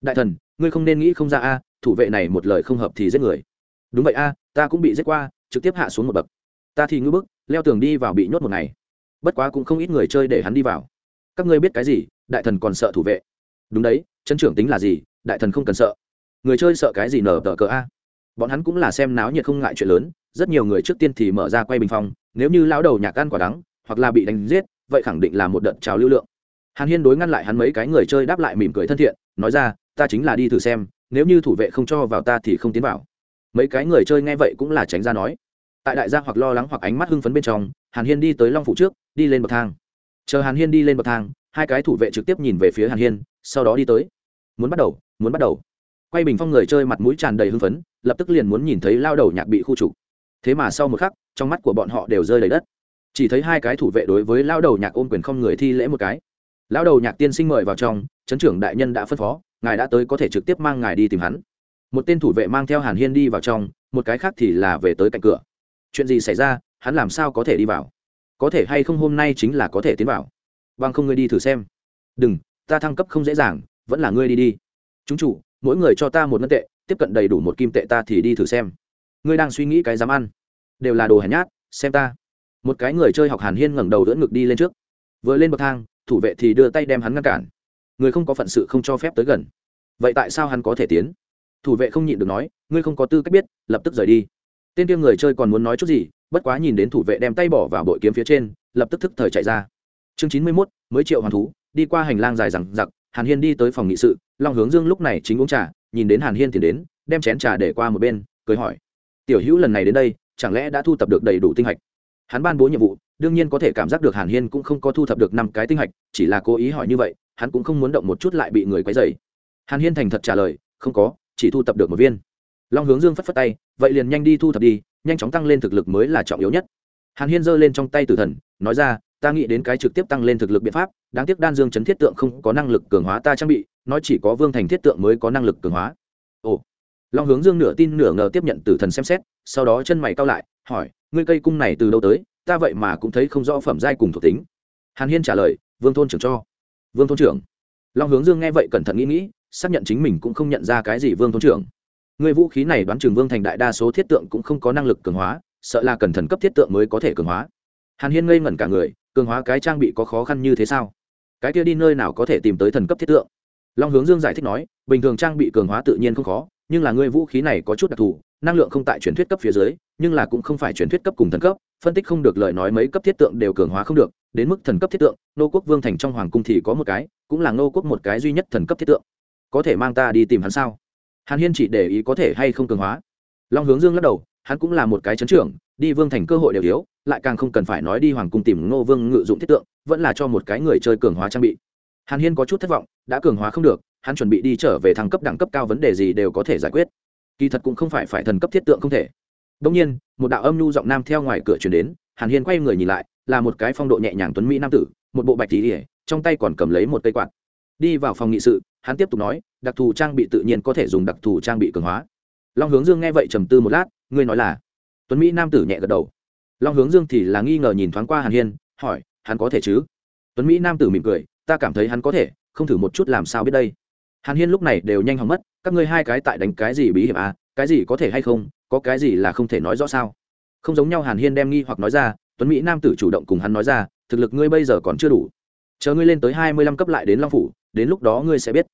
Đại thần, ngươi không nên nghĩ không ra a, thủ vệ này một lời không hợp thì giết người. Đúng vậy a, ta cũng bị giết qua, trực tiếp hạ xuống một bậc. Ta thì ngưỡng bức, leo tường đi vào bị nhốt một ngày bất quá cũng không ít người chơi để hắn đi vào. Các ngươi biết cái gì? Đại thần còn sợ thủ vệ. Đúng đấy, chân trưởng tính là gì? Đại thần không cần sợ. Người chơi sợ cái gì nở tờ cờ a? Bọn hắn cũng là xem náo nhiệt không ngại chuyện lớn, rất nhiều người trước tiên thì mở ra quay bình phong, nếu như lão đầu nhạc ăn quả đắng, hoặc là bị đánh giết, vậy khẳng định là một đợt trào lưu lượng. Hàn hiên đối ngăn lại hắn mấy cái người chơi đáp lại mỉm cười thân thiện, nói ra, ta chính là đi thử xem, nếu như thủ vệ không cho vào ta thì không tiến vào. Mấy cái người chơi nghe vậy cũng là tránh ra nói. Tại đại gia hoặc lo lắng hoặc ánh mắt hưng phấn bên trong hàn hiên đi tới long phủ trước, đi lên bậc thang. Chờ hàn hiên đi lên bậc thang, hai cái thủ vệ trực tiếp nhìn về phía hàn hiên, sau đó đi tới. Muốn bắt đầu, muốn bắt đầu. Quay bình phong người chơi mặt mũi tràn đầy hưng phấn, lập tức liền muốn nhìn thấy lao đầu nhạc bị khu trục. Thế mà sau một khắc, trong mắt của bọn họ đều rơi đầy đất. Chỉ thấy hai cái thủ vệ đối với lao đầu nhạc ôm quyền không người thi lễ một cái. Lao đầu nhạc tiên sinh mời vào trong trấn trưởng đại nhân đã phân phó, ngài đã tới có thể trực tiếp mang ngài đi tìm hắn. Một tên thủ vệ mang theo hàn hiên đi vào trong, một cái khác thì là về tới cạnh cửa chuyện gì xảy ra, hắn làm sao có thể đi vào? Có thể hay không hôm nay chính là có thể tiến vào? Vâng không ngươi đi thử xem. Đừng, ta thăng cấp không dễ dàng, vẫn là ngươi đi đi. Chúng chủ, mỗi người cho ta một ngân tệ, tiếp cận đầy đủ một kim tệ ta thì đi thử xem. Ngươi đang suy nghĩ cái dám ăn. Đều là đồ hèn nhát, xem ta. Một cái người chơi học hàn hiên ngẩng đầu đỡ ngực đi lên trước. Vừa lên bậc thang, thủ vệ thì đưa tay đem hắn ngăn cản. Người không có phận sự không cho phép tới gần. Vậy tại sao hắn có thể tiến? Thủ vệ không nhịn được nói, ngươi không có tư cách biết, lập tức rời đi tên kia người chơi còn muốn nói chút gì, bất quá nhìn đến thủ vệ đem tay bỏ vào bội kiếm phía trên, lập tức thức thời chạy ra. Chương chín mươi mốt, mới triệu hoàn thú, đi qua hành lang dài rằng giặc hàn hiên đi tới phòng nghị sự, long hướng dương lúc này chính uống trà, nhìn đến hàn hiên thì đến, đem chén trà để qua một bên, cười hỏi. Tiểu hữu lần này đến đây, chẳng lẽ đã thu thập được đầy đủ tinh hạch? Hắn ban bố nhiệm vụ, đương nhiên có thể cảm giác được hàn hiên cũng không có thu thập được năm cái tinh hạch, chỉ là cố ý hỏi như vậy, hắn cũng không muốn động một chút lại bị người quấy dày hàn hiên thành thật trả lời, không có, chỉ thu thập được một viên long hướng dương phất phất tay, vậy liền nhanh đi thu thập đi, nhanh chóng tăng lên thực lực mới là trọng yếu nhất. Hàn hiên giơ lên trong tay tử thần, nói ra, ta nghĩ đến cái trực tiếp tăng lên thực lực biện pháp, đáng tiếc đan dương chấn thiết tượng không có năng lực cường hóa ta trang bị, nói chỉ có vương thành thiết tượng mới có năng lực cường hóa. Ồ. Long hướng dương nửa tin nửa ngờ tiếp nhận tử thần xem xét, sau đó chân mày cao lại, hỏi, ngươi cây cung này từ đâu tới? Ta vậy mà cũng thấy không rõ phẩm giai cùng thuộc tính. Hàn hiên trả lời, vương thôn trưởng cho. Vương thôn trưởng. Long hướng dương nghe vậy cẩn thận nghĩ nghĩ, xác nhận chính mình cũng không nhận ra cái gì vương thôn trưởng người vũ khí này đoán chừng vương thành đại đa số thiết tượng cũng không có năng lực cường hóa, sợ là cần thần cấp thiết tượng mới có thể cường hóa. Hàn hiên ngây ngẩn cả người, cường hóa cái trang bị có khó khăn như thế sao? Cái kia đi nơi nào có thể tìm tới thần cấp thiết tượng? Long hướng dương giải thích nói, bình thường trang bị cường hóa tự nhiên không khó, nhưng là ngươi vũ khí này có chút đặc thù, năng lượng không tại truyền thuyết cấp phía dưới, nhưng là cũng không phải truyền thuyết cấp cùng thần cấp, phân tích không được lời nói mấy cấp thiết tượng đều cường hóa không được, đến mức thần cấp thiết tượng, nô quốc vương thành trong hoàng cung thì có một cái, cũng là nô quốc một cái duy nhất thần cấp thiết tượng. Có thể mang ta đi tìm hắn sao? Hàn hiên chỉ để ý có thể hay không cường hóa. Long hướng dương lắc đầu, hắn cũng là một cái chấn trưởng, đi vương thành cơ hội đều yếu, lại càng không cần phải nói đi hoàng cung tìm ngô vương ngự dụng thiết tượng, vẫn là cho một cái người chơi cường hóa trang bị. Hàn hiên có chút thất vọng, đã cường hóa không được, hắn chuẩn bị đi trở về thăng cấp đẳng cấp cao vấn đề gì đều có thể giải quyết. Kỳ thật cũng không phải phải thần cấp thiết tượng không thể. Đông nhiên, một đạo âm nhu giọng nam theo ngoài cửa chuyển đến, hàn hiên quay người nhìn lại, là một cái phong độ nhẹ nhàng tuấn mỹ nam tử, một bộ bạch tỉ ỉa trong tay còn cầm lấy một cây quạt. Đi vào phòng nghị sự hắn tiếp tục nói, đặc thù trang bị tự nhiên có thể dùng đặc thù trang bị cường hóa. Long hướng dương nghe vậy trầm tư một lát, ngươi nói là? Tuấn mỹ nam tử nhẹ gật đầu. Long hướng dương thì là nghi ngờ nhìn thoáng qua hàn hiên, hỏi, hắn có thể chứ? Tuấn mỹ nam tử mỉm cười, ta cảm thấy hắn có thể, không thử một chút làm sao biết đây. Hàn hiên lúc này đều nhanh hỏng mất, các ngươi hai cái tại đánh cái gì bí hiểm à cái gì có thể hay không, có cái gì là không thể nói rõ sao? Không giống nhau hàn hiên đem nghi hoặc nói ra, tuấn mỹ nam tử chủ động cùng hắn nói ra, thực lực ngươi bây giờ còn chưa đủ. Chờ ngươi lên tới hai mươi lăm cấp lại đến long phủ đến lúc đó ngươi sẽ biết.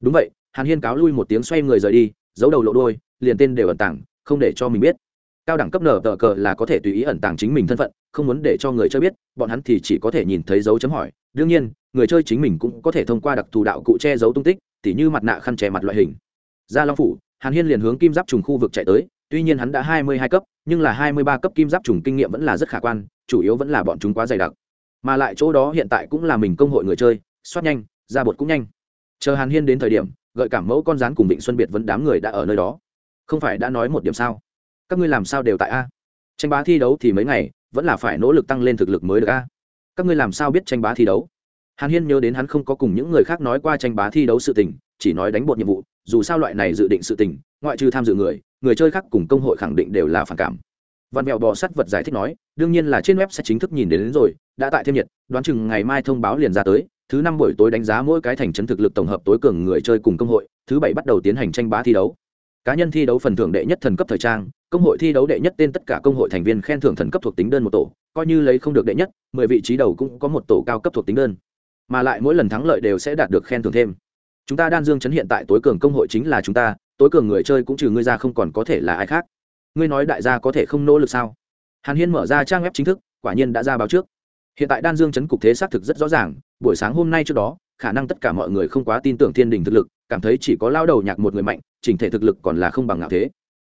Đúng vậy, hàn hiên cáo lui một tiếng xoay người rời đi, giấu đầu lộ đôi liền tên đều ẩn tàng, không để cho mình biết. Cao đẳng cấp nở tờ cờ là có thể tùy ý ẩn tàng chính mình thân phận, không muốn để cho người chơi biết, bọn hắn thì chỉ có thể nhìn thấy dấu chấm hỏi. Đương nhiên, người chơi chính mình cũng có thể thông qua đặc thù đạo cụ che giấu tung tích, tỉ như mặt nạ khăn che mặt loại hình. Ra long phủ, hàn hiên liền hướng kim giáp trùng khu vực chạy tới, tuy nhiên hắn đã hai mươi hai cấp, nhưng là hai mươi ba cấp kim giáp trùng kinh nghiệm vẫn là rất khả quan, chủ yếu vẫn là bọn chúng quá dày đặc. Mà lại chỗ đó hiện tại cũng là mình công hội người chơi, soát nhanh ra bột cũng nhanh. Chờ hàn hiên đến thời điểm gợi cảm mẫu con rán cùng vịnh xuân biệt vẫn đám người đã ở nơi đó. Không phải đã nói một điểm sao? Các ngươi làm sao đều tại a? Tranh bá thi đấu thì mấy ngày vẫn là phải nỗ lực tăng lên thực lực mới được a. Các ngươi làm sao biết tranh bá thi đấu? Hàn hiên nhớ đến hắn không có cùng những người khác nói qua tranh bá thi đấu sự tình chỉ nói đánh bột nhiệm vụ dù sao loại này dự định sự tình ngoại trừ tham dự người người chơi khác cùng công hội khẳng định đều là phản cảm. Văn mèo bò sắt vật giải thích nói đương nhiên là trên web sẽ chính thức nhìn đến, đến rồi đã tại thêm nhiệt đoán chừng ngày mai thông báo liền ra tới thứ năm buổi tối đánh giá mỗi cái thành trấn thực lực tổng hợp tối cường người chơi cùng công hội, thứ bảy bắt đầu tiến hành tranh bá thi đấu. Cá nhân thi đấu phần thưởng đệ nhất thần cấp thời trang, công hội thi đấu đệ nhất tên tất cả công hội thành viên khen thưởng thần cấp thuộc tính đơn một tổ, coi như lấy không được đệ nhất, mười vị trí đầu cũng có một tổ cao cấp thuộc tính đơn. Mà lại mỗi lần thắng lợi đều sẽ đạt được khen thưởng thêm. Chúng ta đan dương chấn hiện tại tối cường công hội chính là chúng ta, tối cường người chơi cũng trừ ngươi ra không còn có thể là ai khác. Ngươi nói đại gia có thể không nỗ lực sao? Hàn hiên mở ra trang web chính thức, quả nhiên đã ra báo trước. Hiện tại đan dương chấn cục thế xác thực rất rõ ràng buổi sáng hôm nay trước đó, khả năng tất cả mọi người không quá tin tưởng thiên đình thực lực, cảm thấy chỉ có lao đầu nhạc một người mạnh, chỉnh thể thực lực còn là không bằng ngạo thế.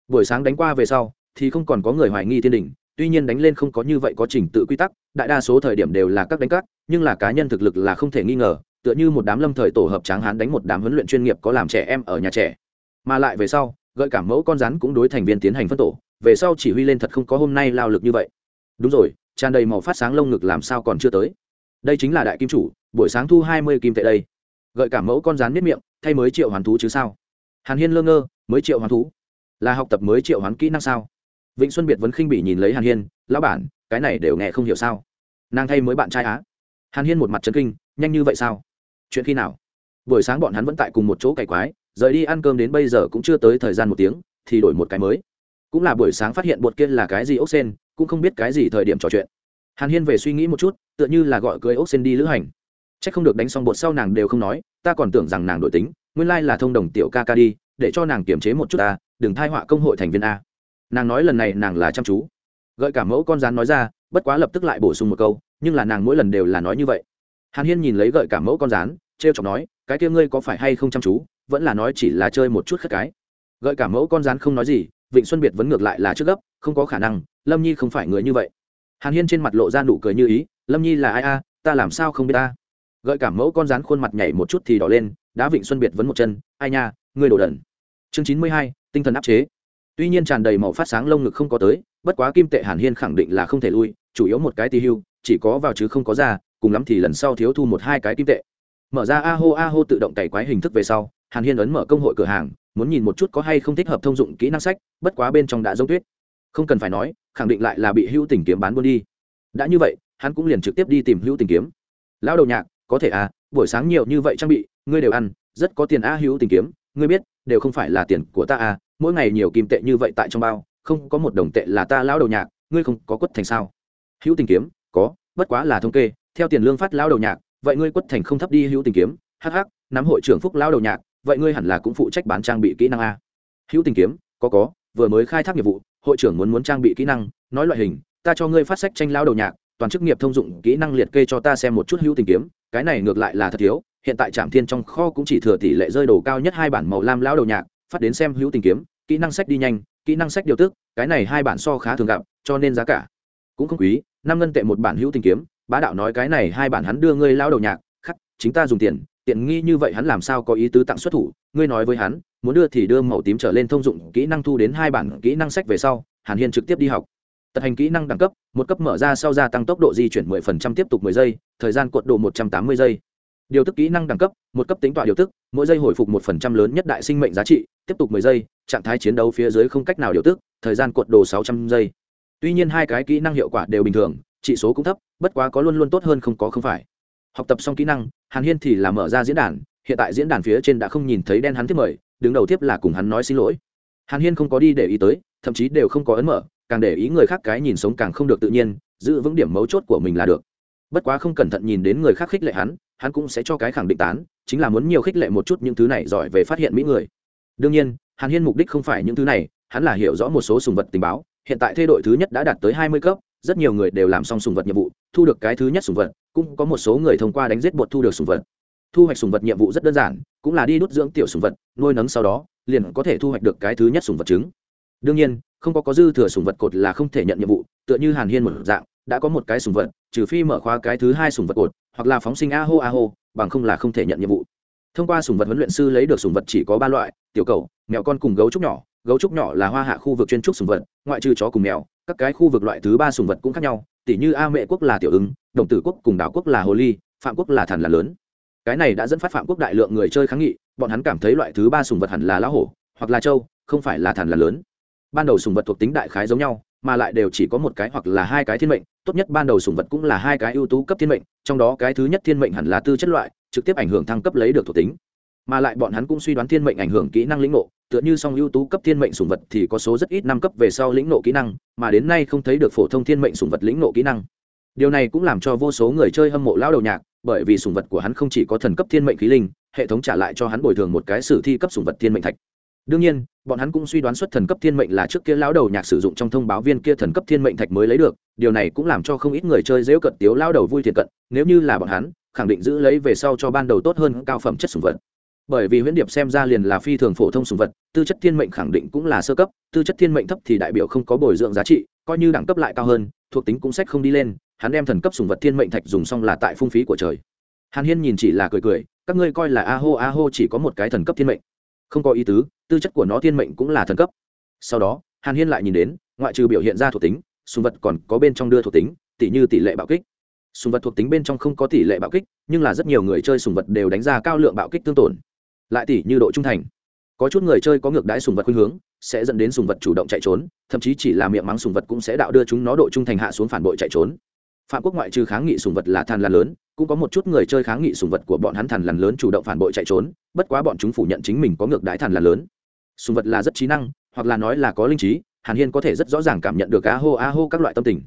Buổi sáng đánh qua về sau, thì không còn có người hoài nghi thiên đình, tuy nhiên đánh lên không có như vậy có trình tự quy tắc, đại đa số thời điểm đều là các đánh cắt nhưng là cá nhân thực lực là không thể nghi ngờ, tựa như một đám lâm thời tổ hợp tráng hán đánh một đám huấn luyện chuyên nghiệp có làm trẻ em ở nhà trẻ. Mà lại về sau, gợi cảm mẫu con rắn cũng đối thành viên tiến hành phân tổ, về sau chỉ huy lên thật không có hôm nay lao lực như vậy. Đúng rồi, tràn đầy màu phát sáng lông ngực làm sao còn chưa tới. Đây chính là đại kim chủ buổi sáng thu hai mươi kim tệ đây. Gợi cảm mẫu con rắn miết miệng, thay mới triệu hoàn thú chứ sao? Hàn hiên lơ ngơ, mới triệu hoàn thú? Là học tập mới triệu hoán kỹ năng sao? Vịnh xuân biệt vẫn khinh bỉ nhìn lấy hàn hiên, lão bản, cái này đều nghe không hiểu sao? Nàng thay mới bạn trai á? Hàn hiên một mặt chấn kinh, nhanh như vậy sao? Chuyện khi nào? Buổi sáng bọn hắn vẫn tại cùng một chỗ cày quái, rời đi ăn cơm đến bây giờ cũng chưa tới thời gian một tiếng, thì đổi một cái mới. Cũng là buổi sáng phát hiện bột kia là cái gì ốc sen, cũng không biết cái gì thời điểm trò chuyện. Hàn hiên về suy nghĩ một chút, tựa như là gọi cưới ốc sen đi lữ hành. Chắc không được đánh xong bột sau nàng đều không nói ta còn tưởng rằng nàng đổi tính nguyên lai là thông đồng tiểu ca ca đi để cho nàng kiềm chế một chút ta đừng thai họa công hội thành viên a. Nàng nói lần này nàng là chăm chú. Gợi cả mẫu con rắn nói ra bất quá lập tức lại bổ sung một câu nhưng là nàng mỗi lần đều là nói như vậy. Hàn hiên nhìn lấy gợi cả mẫu con rắn, trêu chọc nói cái kia ngươi có phải hay không chăm chú vẫn là nói chỉ là chơi một chút khất cái. Gợi cả mẫu con rắn không nói gì vịnh xuân biệt vẫn ngược lại là trước gấp không có khả năng lâm nhi không phải người như vậy. Hàn hiên trên mặt lộ ra nụ cười như ý lâm nhi là ai a ta làm sao không biết ta? Gợi cảm mẫu con rán khuôn mặt nhảy một chút thì đỏ lên đã vịnh xuân biệt vấn một chân, ai nha người đổ đần chương chín mươi hai, tinh thần áp chế. Tuy nhiên tràn đầy màu phát sáng lông ngực không có tới, bất quá kim tệ hàn hiên khẳng định là không thể lui, chủ yếu một cái tì hưu, chỉ có vào chứ không có ra, cùng lắm thì lần sau thiếu thu một hai cái kim tệ. Mở ra a hô a hô tự động cày quái hình thức về sau, hàn hiên ấn mở công hội cửa hàng, muốn nhìn một chút có hay không thích hợp thông dụng kỹ năng sách, bất quá bên trong đã giống tuyết. Không cần phải nói, khẳng định lại là bị hữu tình kiếm bán buôn đi. Đã như vậy, hắn cũng liền trực tiếp đi tìm hữu tình kiếm. Lão đầu nhạc có thể à buổi sáng nhiều như vậy trang bị, ngươi đều ăn, rất có tiền a hữu tình kiếm, ngươi biết, đều không phải là tiền của ta à mỗi ngày nhiều kim tệ như vậy tại trong bao, không có một đồng tệ là ta lão đầu nhạc, ngươi không có quất thành sao? Hữu tình kiếm, có, bất quá là thống kê, theo tiền lương phát lão đầu nhạc, vậy ngươi quất thành không thấp đi hữu tình kiếm hh nắm hội trưởng phúc lão đầu nhạc, vậy ngươi hẳn là cũng phụ trách bán trang bị kỹ năng a hữu tình kiếm, có có, vừa mới khai thác nghiệp vụ, hội trưởng muốn muốn trang bị kỹ năng, nói loại hình, ta cho ngươi phát sách tranh lao đầu nhạc, toàn chức nghiệp thông dụng kỹ năng liệt kê cho ta xem một chút hữu tình kiếm cái này ngược lại là thật thiếu, hiện tại trạm thiên trong kho cũng chỉ thừa tỷ lệ rơi đồ cao nhất hai bản màu lam lao đầu nhạc, phát đến xem hữu tình kiếm, kỹ năng sách đi nhanh, kỹ năng sách điều tức, cái này hai bản so khá thường gặp, cho nên giá cả cũng không quý, năm ngân tệ một bản hữu tình kiếm, bá đạo nói cái này hai bản hắn đưa ngươi lao đầu nhạc, khắc, chính ta dùng tiền, tiện nghi như vậy hắn làm sao có ý tứ tặng xuất thủ, ngươi nói với hắn, muốn đưa thì đưa màu tím trở lên thông dụng, kỹ năng thu đến hai bản kỹ năng sách về sau, hàn hiên trực tiếp đi học tật hành kỹ năng đẳng cấp, một cấp mở ra sau gia tăng tốc độ di chuyển 10% tiếp tục 10 giây, thời gian cuộn độ 180 giây. Điều tức kỹ năng đẳng cấp, một cấp tính tọa điều tức, mỗi giây hồi phục 1% lớn nhất đại sinh mệnh giá trị, tiếp tục 10 giây, trạng thái chiến đấu phía dưới không cách nào điều tức, thời gian cuộn độ 600 giây. Tuy nhiên hai cái kỹ năng hiệu quả đều bình thường, chỉ số cũng thấp, bất quá có luôn luôn tốt hơn không có không phải. Học tập xong kỹ năng, hàn hiên thì là mở ra diễn đàn, hiện tại diễn đàn phía trên đã không nhìn thấy đen hắn tiếp mời, đứng đầu tiếp là cùng hắn nói xin lỗi. Hàn hiên không có đi để ý tới, thậm chí đều không có ấn mở càng để ý người khác cái nhìn sống càng không được tự nhiên, giữ vững điểm mấu chốt của mình là được. Bất quá không cẩn thận nhìn đến người khác khích lệ hắn hắn cũng sẽ cho cái khẳng định tán, chính là muốn nhiều khích lệ một chút những thứ này giỏi về phát hiện mỹ người. Đương nhiên, hàn hiên mục đích không phải những thứ này, hắn là hiểu rõ một số sùng vật tình báo, hiện tại thay đội thứ nhất đã đạt tới hai mươi cấp, rất nhiều người đều làm xong sùng vật nhiệm vụ, thu được cái thứ nhất sùng vật, cũng có một số người thông qua đánh giết bột thu được sùng vật. Thu hoạch sùng vật nhiệm vụ rất đơn giản, cũng là đi đốt dưỡng tiểu sùng vật, nuôi nấng sau đó, liền có thể thu hoạch được cái thứ nhất sùng vật trứng. Đương nhiên không có có dư thừa sùng vật cột là không thể nhận nhiệm vụ, tựa như hàn hiên một dạng, đã có một cái sùng vật, trừ phi mở khóa cái thứ hai sùng vật cột, hoặc là phóng sinh a hô a hô, bằng không là không thể nhận nhiệm vụ. Thông qua sùng vật huấn luyện sư lấy được sùng vật chỉ có ba loại, tiểu cầu, mèo con cùng gấu trúc nhỏ. Gấu trúc nhỏ là hoa hạ khu vực chuyên trúc sùng vật, ngoại trừ chó cùng mèo, các cái khu vực loại thứ ba sùng vật cũng khác nhau, tỉ như a mệ quốc là tiểu ứng, đồng tử quốc cùng đảo quốc là hồ ly, phạm quốc là thần là lớn. Cái này đã dẫn phát phạm quốc đại lượng người chơi kháng nghị, bọn hắn cảm thấy loại thứ ba sùng vật hẳn là lão hổ, hoặc là trâu, không phải là thần là lớn ban đầu sùng vật thuộc tính đại khái giống nhau, mà lại đều chỉ có một cái hoặc là hai cái thiên mệnh, tốt nhất ban đầu sùng vật cũng là hai cái ưu tú cấp thiên mệnh, trong đó cái thứ nhất thiên mệnh hẳn là tư chất loại, trực tiếp ảnh hưởng thăng cấp lấy được thuộc tính. Mà lại bọn hắn cũng suy đoán thiên mệnh ảnh hưởng kỹ năng lĩnh ngộ, tựa như song ưu tú cấp thiên mệnh sùng vật thì có số rất ít năm cấp về sau lĩnh ngộ kỹ năng, mà đến nay không thấy được phổ thông thiên mệnh sùng vật lĩnh ngộ kỹ năng. Điều này cũng làm cho vô số người chơi hâm mộ lao đầu nhạc, bởi vì sùng vật của hắn không chỉ có thần cấp thiên mệnh khí linh, hệ thống trả lại cho hắn bồi thường một cái sử thi cấp sùng vật thiên mệnh thạch đương nhiên, bọn hắn cũng suy đoán xuất thần cấp thiên mệnh là trước kia lão đầu nhạc sử dụng trong thông báo viên kia thần cấp thiên mệnh thạch mới lấy được, điều này cũng làm cho không ít người chơi dễu cận tiếu lao đầu vui thiệt cận, nếu như là bọn hắn, khẳng định giữ lấy về sau cho ban đầu tốt hơn cao phẩm chất sùng vật. Bởi vì huyễn điệp xem ra liền là phi thường phổ thông sùng vật, tư chất thiên mệnh khẳng định cũng là sơ cấp, tư chất thiên mệnh thấp thì đại biểu không có bồi dưỡng giá trị, coi như đẳng cấp lại cao hơn, thuộc tính cũng sách không đi lên, hắn đem thần cấp sùng vật thiên mệnh thạch dùng xong là tại phung phí của trời. Hàn hiên nhìn chỉ là cười cười, các ngươi coi là a hô a hô chỉ có một cái thần cấp thiên mệnh. Không có ý tứ tư chất của nó thiên mệnh cũng là thần cấp. Sau đó, hàn hiên lại nhìn đến, ngoại trừ biểu hiện ra thuộc tính, sùng vật còn có bên trong đưa thuộc tính tỷ như tỷ lệ bạo kích. Sùng vật thuộc tính bên trong không có tỷ lệ bạo kích, nhưng là rất nhiều người chơi sùng vật đều đánh ra cao lượng bạo kích tương tổn. Lại tỷ như độ trung thành. Có chút người chơi có ngược đãi sùng vật khuynh hướng, sẽ dẫn đến sùng vật chủ động chạy trốn, thậm chí chỉ là miệng mắng sùng vật cũng sẽ đạo đưa chúng nó độ trung thành hạ xuống phản bội chạy trốn. Phạm quốc ngoại trừ kháng nghị sùng vật là than lan lớn, cũng có một chút người chơi kháng nghị sùng vật của bọn hắn thằn lằn lớn chủ động phản bội chạy trốn, bất quá bọn chúng phủ nhận chính mình có ngược đái thằn lằn lớn sùng vật là rất trí năng, hoặc là nói là có linh trí, hàn hiên có thể rất rõ ràng cảm nhận được a hô a hô các loại tâm tình.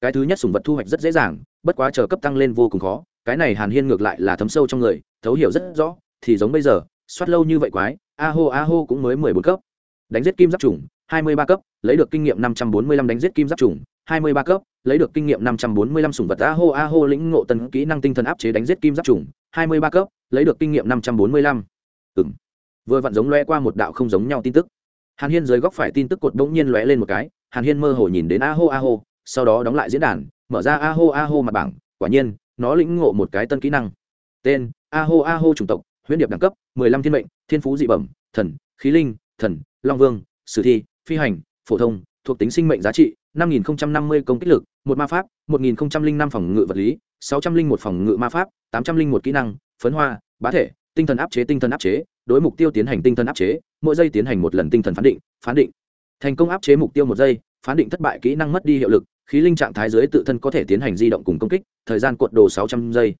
Cái thứ nhất sùng vật thu hoạch rất dễ dàng, bất quá chờ cấp tăng lên vô cùng khó, cái này hàn hiên ngược lại là thấm sâu trong người, thấu hiểu rất rõ, thì giống bây giờ, soát lâu như vậy quái, a hô a hô cũng mới mười bốn cấp. Đánh giết kim giáp trùng hai mươi ba cấp, lấy được kinh nghiệm năm trăm bốn mươi lăm đánh giết kim giáp trùng hai mươi ba cấp, lấy được kinh nghiệm năm trăm bốn mươi lăm sùng vật a hô a hô lĩnh ngộ tần kỹ năng tinh thần áp chế đánh giết kim giáp trùng hai mươi ba cấp, lấy được kinh nghiệm năm trăm bốn mươi lăm. Ừng vừa vặn giống lóe qua một đạo không giống nhau tin tức. Hàn hiên dưới góc phải tin tức cột bỗng nhiên lóe lên một cái, hàn hiên mơ hồ nhìn đến a hô a hô sau đó đóng lại diễn đàn, mở ra a hô a hô mặt bảng, quả nhiên, nó lĩnh ngộ một cái tân kỹ năng. Tên a hô a hô chủng tộc, huyễn điệp đẳng cấp, mười lăm thiên mệnh, thiên phú dị bẩm, thần, khí linh, thần, long vương, sử thi, phi hành, phổ thông, thuộc tính sinh mệnh giá trị, năm nghìn năm mươi công kích lực, một ma pháp, một nghìn năm phòng ngự vật lý, sáu trăm linh một phòng ngự ma pháp, tám trăm linh một kỹ năng, phấn hoa, bá thể, tinh thần áp chế, tinh thần áp chế đối mục tiêu tiến hành tinh thần áp chế, mỗi giây tiến hành một lần tinh thần phán định phán định. Thành công áp chế mục tiêu một giây, phán định thất bại kỹ năng mất đi hiệu lực, khí linh trạng thái dưới tự thân có thể tiến hành di động cùng công kích, thời gian cuộn đồ sáu trăm giây.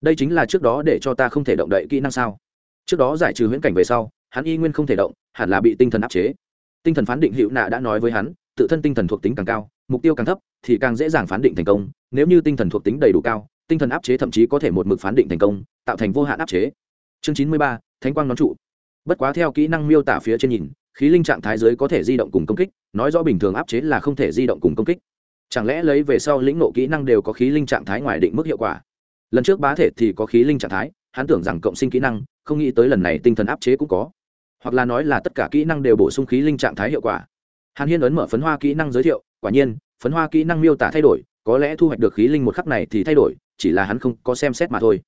Đây chính là trước đó để cho ta không thể động đậy kỹ năng sao? Trước đó giải trừ huyễn cảnh về sau, hắn y nguyên không thể động, hẳn là bị tinh thần áp chế. Tinh thần phán định hữu nạ đã nói với hắn, tự thân tinh thần thuộc tính càng cao, mục tiêu càng thấp thì càng dễ dàng phán định thành công. Nếu như tinh thần thuộc tính đầy đủ cao, tinh thần áp chế thậm chí có thể một mực phán định thành công, tạo thành vô hạn áp chế. Chương chín mươi ba thánh quang nón trụ. Bất quá theo kỹ năng miêu tả phía trên nhìn, khí linh trạng thái dưới có thể di động cùng công kích, nói rõ bình thường áp chế là không thể di động cùng công kích. Chẳng lẽ lấy về sau lĩnh nộ kỹ năng đều có khí linh trạng thái ngoài định mức hiệu quả? Lần trước bá thể thì có khí linh trạng thái, hắn tưởng rằng cộng sinh kỹ năng, không nghĩ tới lần này tinh thần áp chế cũng có. Hoặc là nói là tất cả kỹ năng đều bổ sung khí linh trạng thái hiệu quả. Hàn hiên ấn mở phấn hoa kỹ năng giới thiệu, quả nhiên, phấn hoa kỹ năng miêu tả thay đổi, có lẽ thu hoạch được khí linh một khắc này thì thay đổi, chỉ là hắn không có xem xét mà thôi.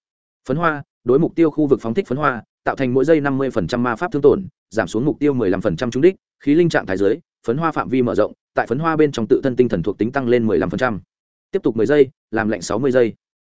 Phấn hoa, đối mục tiêu khu vực phóng thích phấn hoa tạo thành mỗi giây năm mươi ma pháp thương tổn giảm xuống mục tiêu 15% trúng đích khí linh trạng thái dưới, phấn hoa phạm vi mở rộng tại phấn hoa bên trong tự thân tinh thần thuộc tính tăng lên 15%. tiếp tục 10 giây làm lạnh 60 giây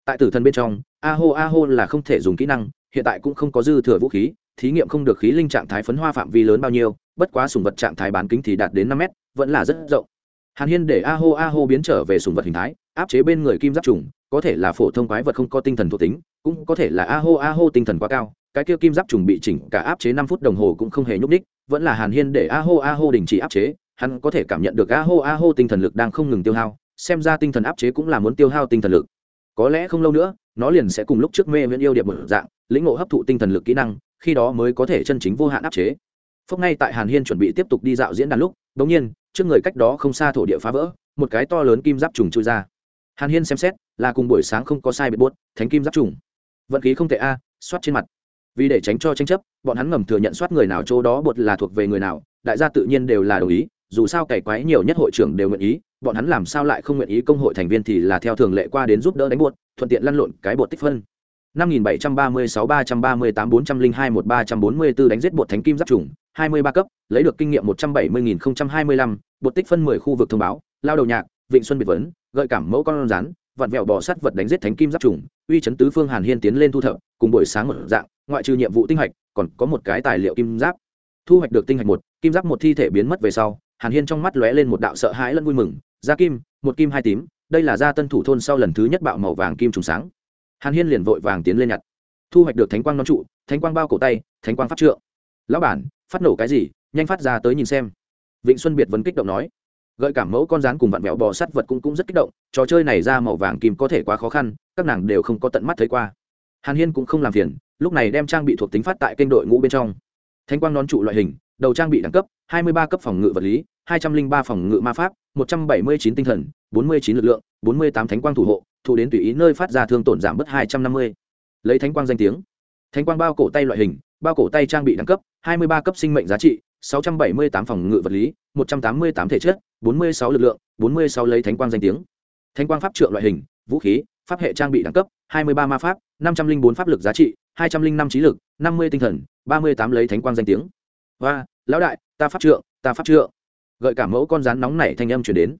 tại tử thần bên trong a hô a hô là không thể dùng kỹ năng hiện tại cũng không có dư thừa vũ khí thí nghiệm không được khí linh trạng thái phấn hoa phạm vi lớn bao nhiêu bất quá sùng vật trạng thái bán kính thì đạt đến năm mét vẫn là rất rộng hàn hiên để a hô a hô biến trở về sùng vật hình thái áp chế bên người kim giáp trùng có thể là phổ thông quái vật không có tinh thần thuộc tính cũng có thể là a hô a hô tinh thần quá cao cái kia kim giáp trùng bị chỉnh cả áp chế năm phút đồng hồ cũng không hề nhúc ních vẫn là hàn hiên để a hô a hô đình chỉ áp chế, hắn có thể cảm nhận được a hô a hô tinh thần lực đang không ngừng tiêu hao, xem ra tinh thần áp chế cũng là muốn tiêu hao tinh thần lực. Có lẽ không lâu nữa, nó liền sẽ cùng lúc trước mê viễn yêu điệp một dạng, lĩnh ngộ hấp thụ tinh thần lực kỹ năng, khi đó mới có thể chân chính vô hạn áp chế. Phúc ngay tại hàn hiên chuẩn bị tiếp tục đi dạo diễn đàn lúc đ ỗ n g nhiên, trước người cách đó không xa thổ địa phá vỡ, một cái to lớn kim giáp trùng trôi ra. Hàn hiên xem xét, là cùng buổi sáng không có sai biệt buốt, thánh kim giáp trùng. Vận khí không tệ a, soát trên mặt vì để tránh cho tranh chấp, bọn hắn ngầm thừa nhận soát người nào chỗ đó bột là thuộc về người nào, đại gia tự nhiên đều là đồng ý, dù sao cày quái nhiều nhất hội trưởng đều nguyện ý, bọn hắn làm sao lại không nguyện ý công hội thành viên thì là theo thường lệ qua đến giúp đỡ đánh bột thuận tiện lăn lộn cái bột tích phân. năm nghìn bảy trăm ba mươi sáu ba trăm ba mươi tám bốn trăm linh hai một ba trăm bốn mươi bốn đánh giết bột thánh kim giáp trùng hai mươi ba cấp, lấy được kinh nghiệm một trăm bảy mươi nghìn không trăm hai mươi lăm bột tích phân mười khu vực thông báo, lao đầu nhạc, vịnh xuân biệt vấn, gợi cảm mẫu con rắn vặn vẹo bò sắt vật đánh giết thánh kim giáp trùng uy chấn tứ phương hàn hiên tiến lên thu thập, cùng buổi sáng một dạng ngoại trừ nhiệm vụ tinh hạch, còn có một cái tài liệu kim giáp. Thu hoạch được tinh hạch một, kim giáp một thi thể biến mất về sau, hàn hiên trong mắt lóe lên một đạo sợ hãi lẫn vui mừng. Gia kim, một kim hai tím, đây là gia tân thủ thôn sau lần thứ nhất bạo màu vàng kim trùng sáng. Hàn hiên liền vội vàng tiến lên nhặt. Thu hoạch được thánh quang nón trụ, thánh quang bao cổ tay, thánh quang pháp trượng. Lão bản, phát nổ cái gì? Nhanh phát ra tới nhìn xem. Vịnh xuân biệt vẫn kích động nói. Gợi cảm mẫu con rán cùng vặn vẹo bò sắt vật cũng cũng rất kích động, trò chơi này ra màu vàng kim có thể quá khó khăn, các nàng đều không có tận mắt thấy qua. Hàn hiên cũng không làm phiền lúc này đem trang bị thuộc tính phát tại kênh đội ngũ bên trong. Thanh quang nón trụ loại hình, đầu trang bị đẳng cấp 23 cấp phòng ngự vật lý 203 phòng ngự ma pháp 179 tinh thần 49 lực lượng 48 thánh quang thủ hộ, thủ đến tùy ý nơi phát ra thương tổn giảm bớt 250. lấy thánh quang danh tiếng. Thánh quang bao cổ tay loại hình, bao cổ tay trang bị đẳng cấp 23 cấp sinh mệnh giá trị 678 phòng ngự vật lý 188 thể chất 46 lực lượng 46 lấy thánh quang danh tiếng. Thánh quang pháp trượng loại hình, vũ khí, pháp hệ trang bị đẳng cấp 23 ma pháp 504 pháp lực giá trị 205 trí lực 50 tinh thần 38 lấy thánh quang danh tiếng. Và, lão đại, ta pháp trượng, ta pháp trượng. Gợi cả mẫu con rắn nóng nảy thanh âm chuyển đến.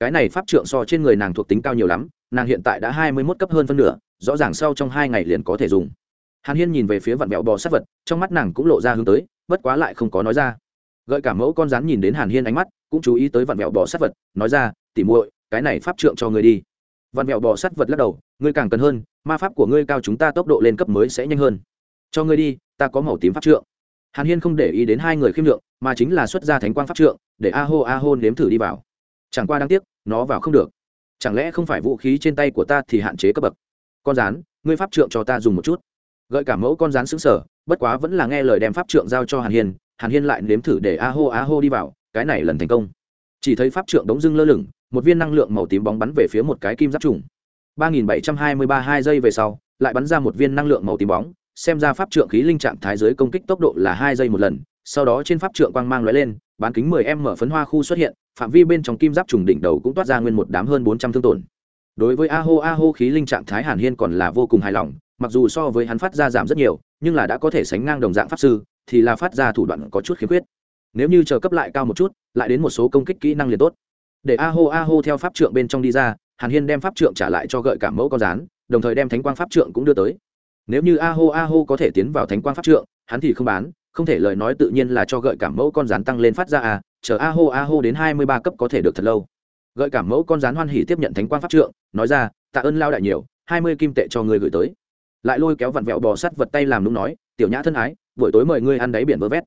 Cái này pháp trượng so trên người nàng thuộc tính cao nhiều lắm, nàng hiện tại đã hai mươi mốt cấp hơn phân nửa, rõ ràng sau trong hai ngày liền có thể dùng. Hàn hiên nhìn về phía vặn vẹo bò sát vật, trong mắt nàng cũng lộ ra hướng tới, bất quá lại không có nói ra. Gợi cả mẫu con rắn nhìn đến hàn hiên ánh mắt, cũng chú ý tới vặn vẹo bò sát vật, nói ra tỉ muội, cái này pháp trượng cho người đi. Vặn vẹo bò sát vật lắc đầu, ngươi càng cần hơn ma pháp của ngươi cao chúng ta tốc độ lên cấp mới sẽ nhanh hơn. Cho ngươi đi, ta có màu tím pháp trượng. Hàn hiên không để ý đến hai người khiêm lượng mà chính là xuất ra thánh quang pháp trượng, để a hô a hô nếm thử đi vào. Chẳng qua đáng tiếc, nó vào không được. Chẳng lẽ không phải vũ khí trên tay của ta thì hạn chế cấp bậc? Con rán ngươi pháp trượng cho ta dùng một chút. Gợi cả mẫu con rán xứng sở bất quá vẫn là nghe lời đem pháp trượng giao cho hàn hiên hàn hiên lại nếm thử để a hô a hô đi vào, cái này lần thành công. Chỉ thấy pháp trượng đống dưng lơ lửng, một viên năng lượng màu tím bóng bắn về phía một cái kim giáp trùng ba nghìn bảy trăm hai mươi ba hai giây về sau, lại bắn ra một viên năng lượng màu tím bóng, xem ra pháp trượng khí linh trạng thái giới công kích tốc độ là hai giây một lần. Sau đó trên pháp trượng quang mang lóe lên, bán kính 10 m mở phấn hoa khu xuất hiện, phạm vi bên trong kim giáp trùng đỉnh đầu cũng toát ra nguyên một đám hơn 400 thương tổn. Đối với Aho Aho khí linh trạng thái hàn hiên còn là vô cùng hài lòng, mặc dù so với hắn phát ra giảm rất nhiều, nhưng là đã có thể sánh ngang đồng dạng pháp sư, thì là phát ra thủ đoạn có chút khiếm khuyết. Nếu như chờ cấp lại cao một chút, lại đến một số công kích kỹ năng liền tốt. Để Aho Aho theo pháp trượng bên trong đi ra hàn hiên đem pháp trượng trả lại cho gợi cảm mẫu con rán, đồng thời đem thánh quang pháp trượng cũng đưa tới. Nếu như a hô a hô có thể tiến vào thánh quang pháp trượng, hắn thì không bán, không thể lời nói tự nhiên là cho gợi cảm mẫu con rán tăng lên phát ra à chờ a hô a hô đến hai mươi ba cấp có thể được thật lâu. Gợi cảm mẫu con rán hoan hỉ tiếp nhận thánh quang pháp trượng, nói ra, tạ ơn lao đại nhiều, hai mươi kim tệ cho người gửi tới. Lại lôi kéo vặn vẹo bò sắt vật tay làm đúng nói, tiểu nhã thân ái, buổi tối mời ngươi ăn đáy biển vơ vét.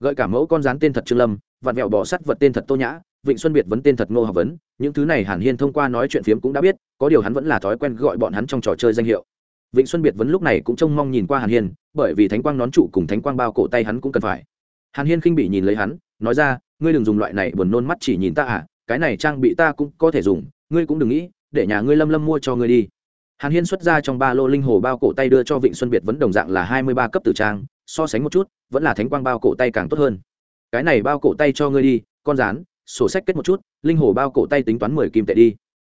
Gợi cảm mẫu con rán tên thật trương lâm, vặn vẹo bò sắt vật tên thật tô nhã vịnh xuân biệt vấn tên thật ngô học vấn, những thứ này hàn hiên thông qua nói chuyện phiếm cũng đã biết, có điều hắn vẫn là thói quen gọi bọn hắn trong trò chơi danh hiệu. Vịnh xuân biệt vấn lúc này cũng trông mong nhìn qua hàn hiên, bởi vì thánh quang nón trụ cùng thánh quang bao cổ tay hắn cũng cần phải. Hàn hiên khinh bị nhìn lấy hắn, nói ra, ngươi đừng dùng loại này buồn nôn mắt chỉ nhìn ta à cái này trang bị ta cũng có thể dùng, ngươi cũng đừng nghĩ, để nhà ngươi lâm lâm mua cho ngươi đi. Hàn hiên xuất ra trong ba lô linh hồ bao cổ tay đưa cho vịnh xuân biệt vấn đồng dạng là hai mươi ba cấp tử trang, so sánh một chút, vẫn là thánh quang bao cổ tay càng tốt hơn. Cái này bao cổ tay cho ngươi đi, con rán sổ sách kết một chút, linh hồ bao cổ tay tính toán mười kim tệ đi.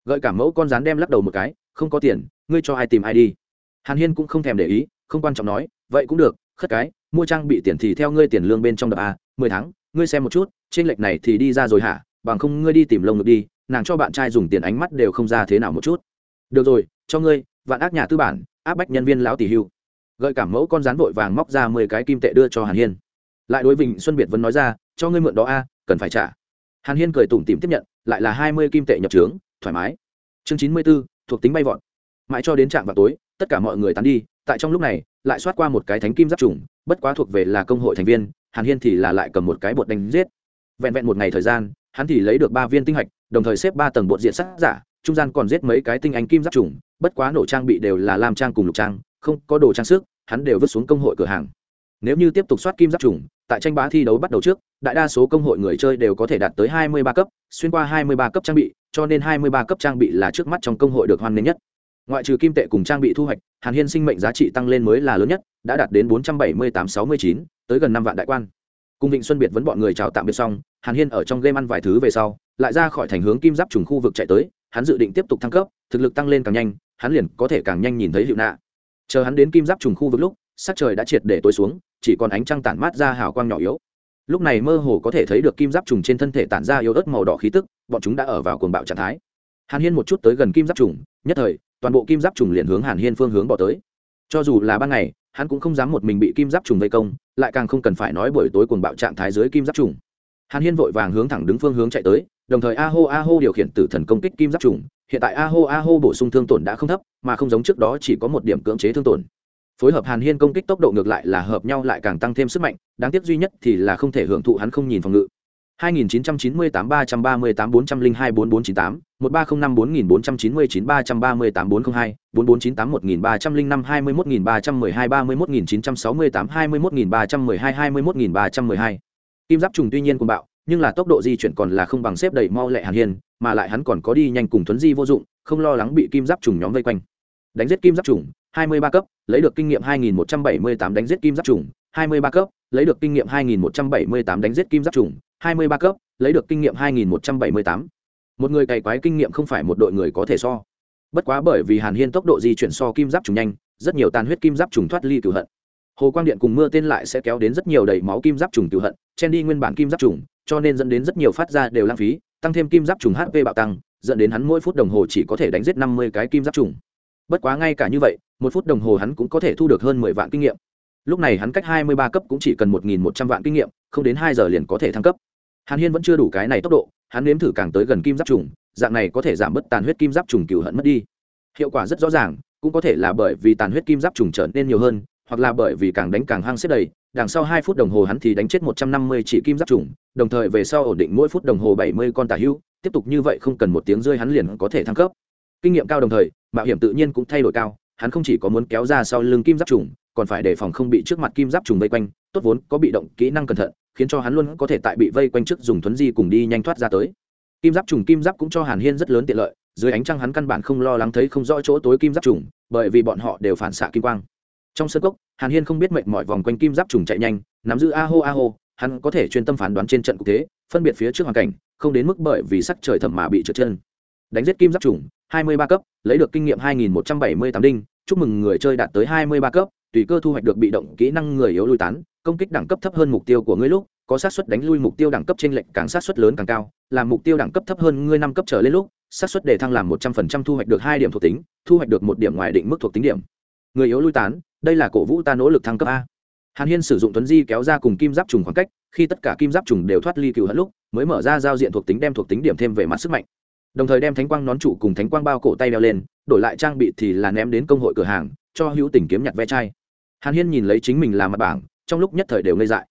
Gợi cả mẫu con rán đem lắc đầu một cái, không có tiền, ngươi cho ai tìm ai đi. Hàn hiên cũng không thèm để ý, không quan trọng nói, vậy cũng được, khất cái, mua trang bị tiền thì theo ngươi tiền lương bên trong đập a mười tháng, ngươi xem một chút trên lệch này thì đi ra rồi hả? Bằng không ngươi đi tìm lông ngực đi, nàng cho bạn trai dùng tiền ánh mắt đều không ra thế nào một chút. Được rồi, cho ngươi, vạn ác nhà tư bản, áp bách nhân viên lão tỷ hưu. Gợi cảm mẫu con rán vội vàng móc ra mười cái kim tệ đưa cho hàn hiên. Lại đối vịnh xuân biệt vẫn nói ra, cho ngươi mượn đó a, cần phải trả hàn hiên cười tủm tìm tiếp nhận, lại là hai mươi kim tệ nhập trướng, thoải mái. Chương chín mươi b ố thuộc tính bay vọt. Mãi cho đến trạm vào tối, tất cả mọi người tán đi, tại trong lúc này, lại xoát qua một cái thánh kim giáp trùng, bất quá thuộc về là công hội thành viên, hàn hiên thì là lại cầm một cái bột đánh giết. Vẹn vẹn một ngày thời gian, hắn thì lấy được ba viên tinh hạch, đồng thời xếp ba tầng bột diện sát giả, trung gian còn giết mấy cái tinh anh kim giáp trùng, bất quá nổ trang bị đều là lam trang cùng lục trang, không có đồ trang sức, hắn đều vứt xuống công hội cửa hàng nếu như tiếp tục soát kim giáp trùng, tại tranh bá thi đấu bắt đầu trước, đại đa số công hội người chơi đều có thể đạt tới hai mươi ba cấp, xuyên qua hai mươi ba cấp trang bị, cho nên hai mươi ba cấp trang bị là trước mắt trong công hội được hoan nghênh nhất. Ngoại trừ kim tệ cùng trang bị thu hoạch, hàn hiên sinh mệnh giá trị tăng lên mới là lớn nhất, đã đạt đến bốn trăm bảy mươi tám sáu mươi chín, tới gần năm vạn đại quan. Cùng vịnh xuân biệt vẫn bọn người chào tạm biệt xong, hàn hiên ở trong game ăn vài thứ về sau, lại ra khỏi thành hướng kim giáp trùng khu vực chạy tới, hắn dự định tiếp tục thăng cấp, thực lực tăng lên càng nhanh, hắn liền có thể càng nhanh nhìn thấy hiệu nạ chờ hắn đến kim giáp trùng khu vực lúc sắc trời đã triệt để tối xuống, chỉ còn ánh trăng tản mát ra hào quang nhỏ yếu. Lúc này mơ hồ có thể thấy được kim giáp trùng trên thân thể tản ra yếu ớt màu đỏ khí tức, bọn chúng đã ở vào cuồng bạo trạng thái. Hàn hiên một chút tới gần kim giáp trùng, nhất thời, toàn bộ kim giáp trùng liền hướng hàn hiên phương hướng bỏ tới. Cho dù là ban ngày, hắn cũng không dám một mình bị kim giáp trùng vây công, lại càng không cần phải nói buổi tối cuồng bạo trạng thái dưới kim giáp trùng. Hàn hiên vội vàng hướng thẳng đứng phương hướng chạy tới, đồng thời a hô a hô điều khiển tử thần công kích kim giáp trùng. Hiện tại a hô a hô bổ sung thương tổn đã không thấp, mà không giống trước đó chỉ có một điểm cưỡng chế thương tổn phối hợp hàn hiên công kích tốc độ ngược lại là hợp nhau lại càng tăng thêm sức mạnh đáng tiếc duy nhất thì là không thể hưởng thụ hắn không nhìn phòng ngự 2998 338 402 4498 1305 4499 338 402 4498 1305 21312 31968 21312 21312 Kim giáp trùng tuy nhiên cuồng bạo, nhưng là tốc độ di chuyển còn là không bằng xếp đầy mau lẹ Hàn Hiên, mà lại hắn còn có đi nhanh cùng thuấn di vô dụng, không lo lắng bị kim giáp trùng nhóm vây quanh. Đánh giết kim giáp trùng, 23 cấp, lấy được kinh nghiệm 2178 đánh giết kim giáp trùng, 23 cấp, lấy được kinh nghiệm 2178 đánh giết kim giáp trùng, 23 cấp, lấy được kinh nghiệm 2178. Một người cày quái kinh nghiệm không phải một đội người có thể so. Bất quá bởi vì Hàn Hiên tốc độ di chuyển so kim giáp trùng nhanh, rất nhiều tàn huyết kim giáp trùng thoát ly cửu hận. hồ quang điện cùng mưa tên lại sẽ kéo đến rất nhiều đầy máu kim giáp trùng tử hận chen đi nguyên bản kim giáp trùng cho nên dẫn đến rất nhiều phát ra đều lãng phí tăng thêm kim giáp trùng hp bạo tăng dẫn đến hắn mỗi phút đồng hồ chỉ có thể đánh giết năm mươi cái kim giáp trùng bất quá ngay cả như vậy, một phút đồng hồ hắn cũng có thể thu được hơn mười vạn kinh nghiệm. Lúc này hắn cách hai mươi ba cấp cũng chỉ cần một nghìn một trăm vạn kinh nghiệm, không đến hai giờ liền có thể thăng cấp. Hàn hiên vẫn chưa đủ cái này tốc độ, hắn nếm thử càng tới gần kim giáp trùng, dạng này có thể giảm bớt tàn huyết kim giáp trùng cựu hận mất đi. Hiệu quả rất rõ ràng, cũng có thể là bởi vì tàn huyết kim giáp trùng trở nên nhiều hơn, hoặc là bởi vì càng đánh càng hăng xếp đầy, đằng sau hai phút đồng hồ hắn thì đánh chết một trăm năm mươi chỉ kim giáp trùng, đồng thời về sau ổn định mỗi phút đồng hồ bảy mươi con tả hưu, tiếp tục như vậy không cần một tiếng rơi hắn liền có thể thăng cấp. Kinh nghiệm cao đồng thời mạo hiểm tự nhiên cũng thay đổi cao, hắn không chỉ có muốn kéo ra sau lưng kim giáp trùng, còn phải đề phòng không bị trước mặt kim giáp trùng vây quanh, tốt vốn có bị động kỹ năng cẩn thận, khiến cho hắn luôn có thể tại bị vây quanh trước dùng thuấn di cùng đi nhanh thoát ra tới. Kim giáp trùng kim giáp cũng cho hàn hiên rất lớn tiện lợi, dưới ánh trăng hắn căn bản không lo lắng thấy không rõ chỗ tối kim giáp trùng, bởi vì bọn họ đều phản xạ kim quang. Trong sân cốc, hàn hiên không biết mệnh mọi vòng quanh kim giáp trùng chạy nhanh, nắm giữ a hô a hô, hắn có thể chuyên tâm phán đoán trên trận cục thế, phân biệt phía trước hoàn cảnh, không đến mức bởi vì sắc trời thẩm mà bị trượt chân đánh giết kim giáp trùng hai mươi ba cấp, lấy được kinh nghiệm hai nghìn một trăm bảy mươi tám đinh. Chúc mừng người chơi đạt tới hai mươi ba cấp, tùy cơ thu hoạch được bị động kỹ năng người yếu lui tán, công kích đẳng cấp thấp hơn mục tiêu của ngươi lúc, có sát suất đánh lui mục tiêu đẳng cấp trên lệnh càng sát suất lớn càng cao, làm mục tiêu đẳng cấp thấp hơn ngươi năm cấp trở lên lúc sát suất để thăng làm một trăm phần trăm thu hoạch được hai điểm thuộc tính, thu hoạch được một điểm ngoài định mức thuộc tính điểm. Người yếu lui tán, đây là cổ vũ ta nỗ lực thăng cấp a. Hàn hiên sử dụng tuấn di kéo ra cùng kim giáp trùng khoảng cách, khi tất cả kim giáp trùng đều thoát ly cựu hận lúc, mới mở ra giao diện thuộc tính đem thuộc tính điểm thêm về mặt sức mạnh đồng thời đem thánh quang nón trụ cùng thánh quang bao cổ tay đeo lên, đổi lại trang bị thì là ném đến công hội cửa hàng, cho hữu tình kiếm nhặt ve chai. Hàn hiên nhìn lấy chính mình làm mặt bảng, trong lúc nhất thời đều ngây dại.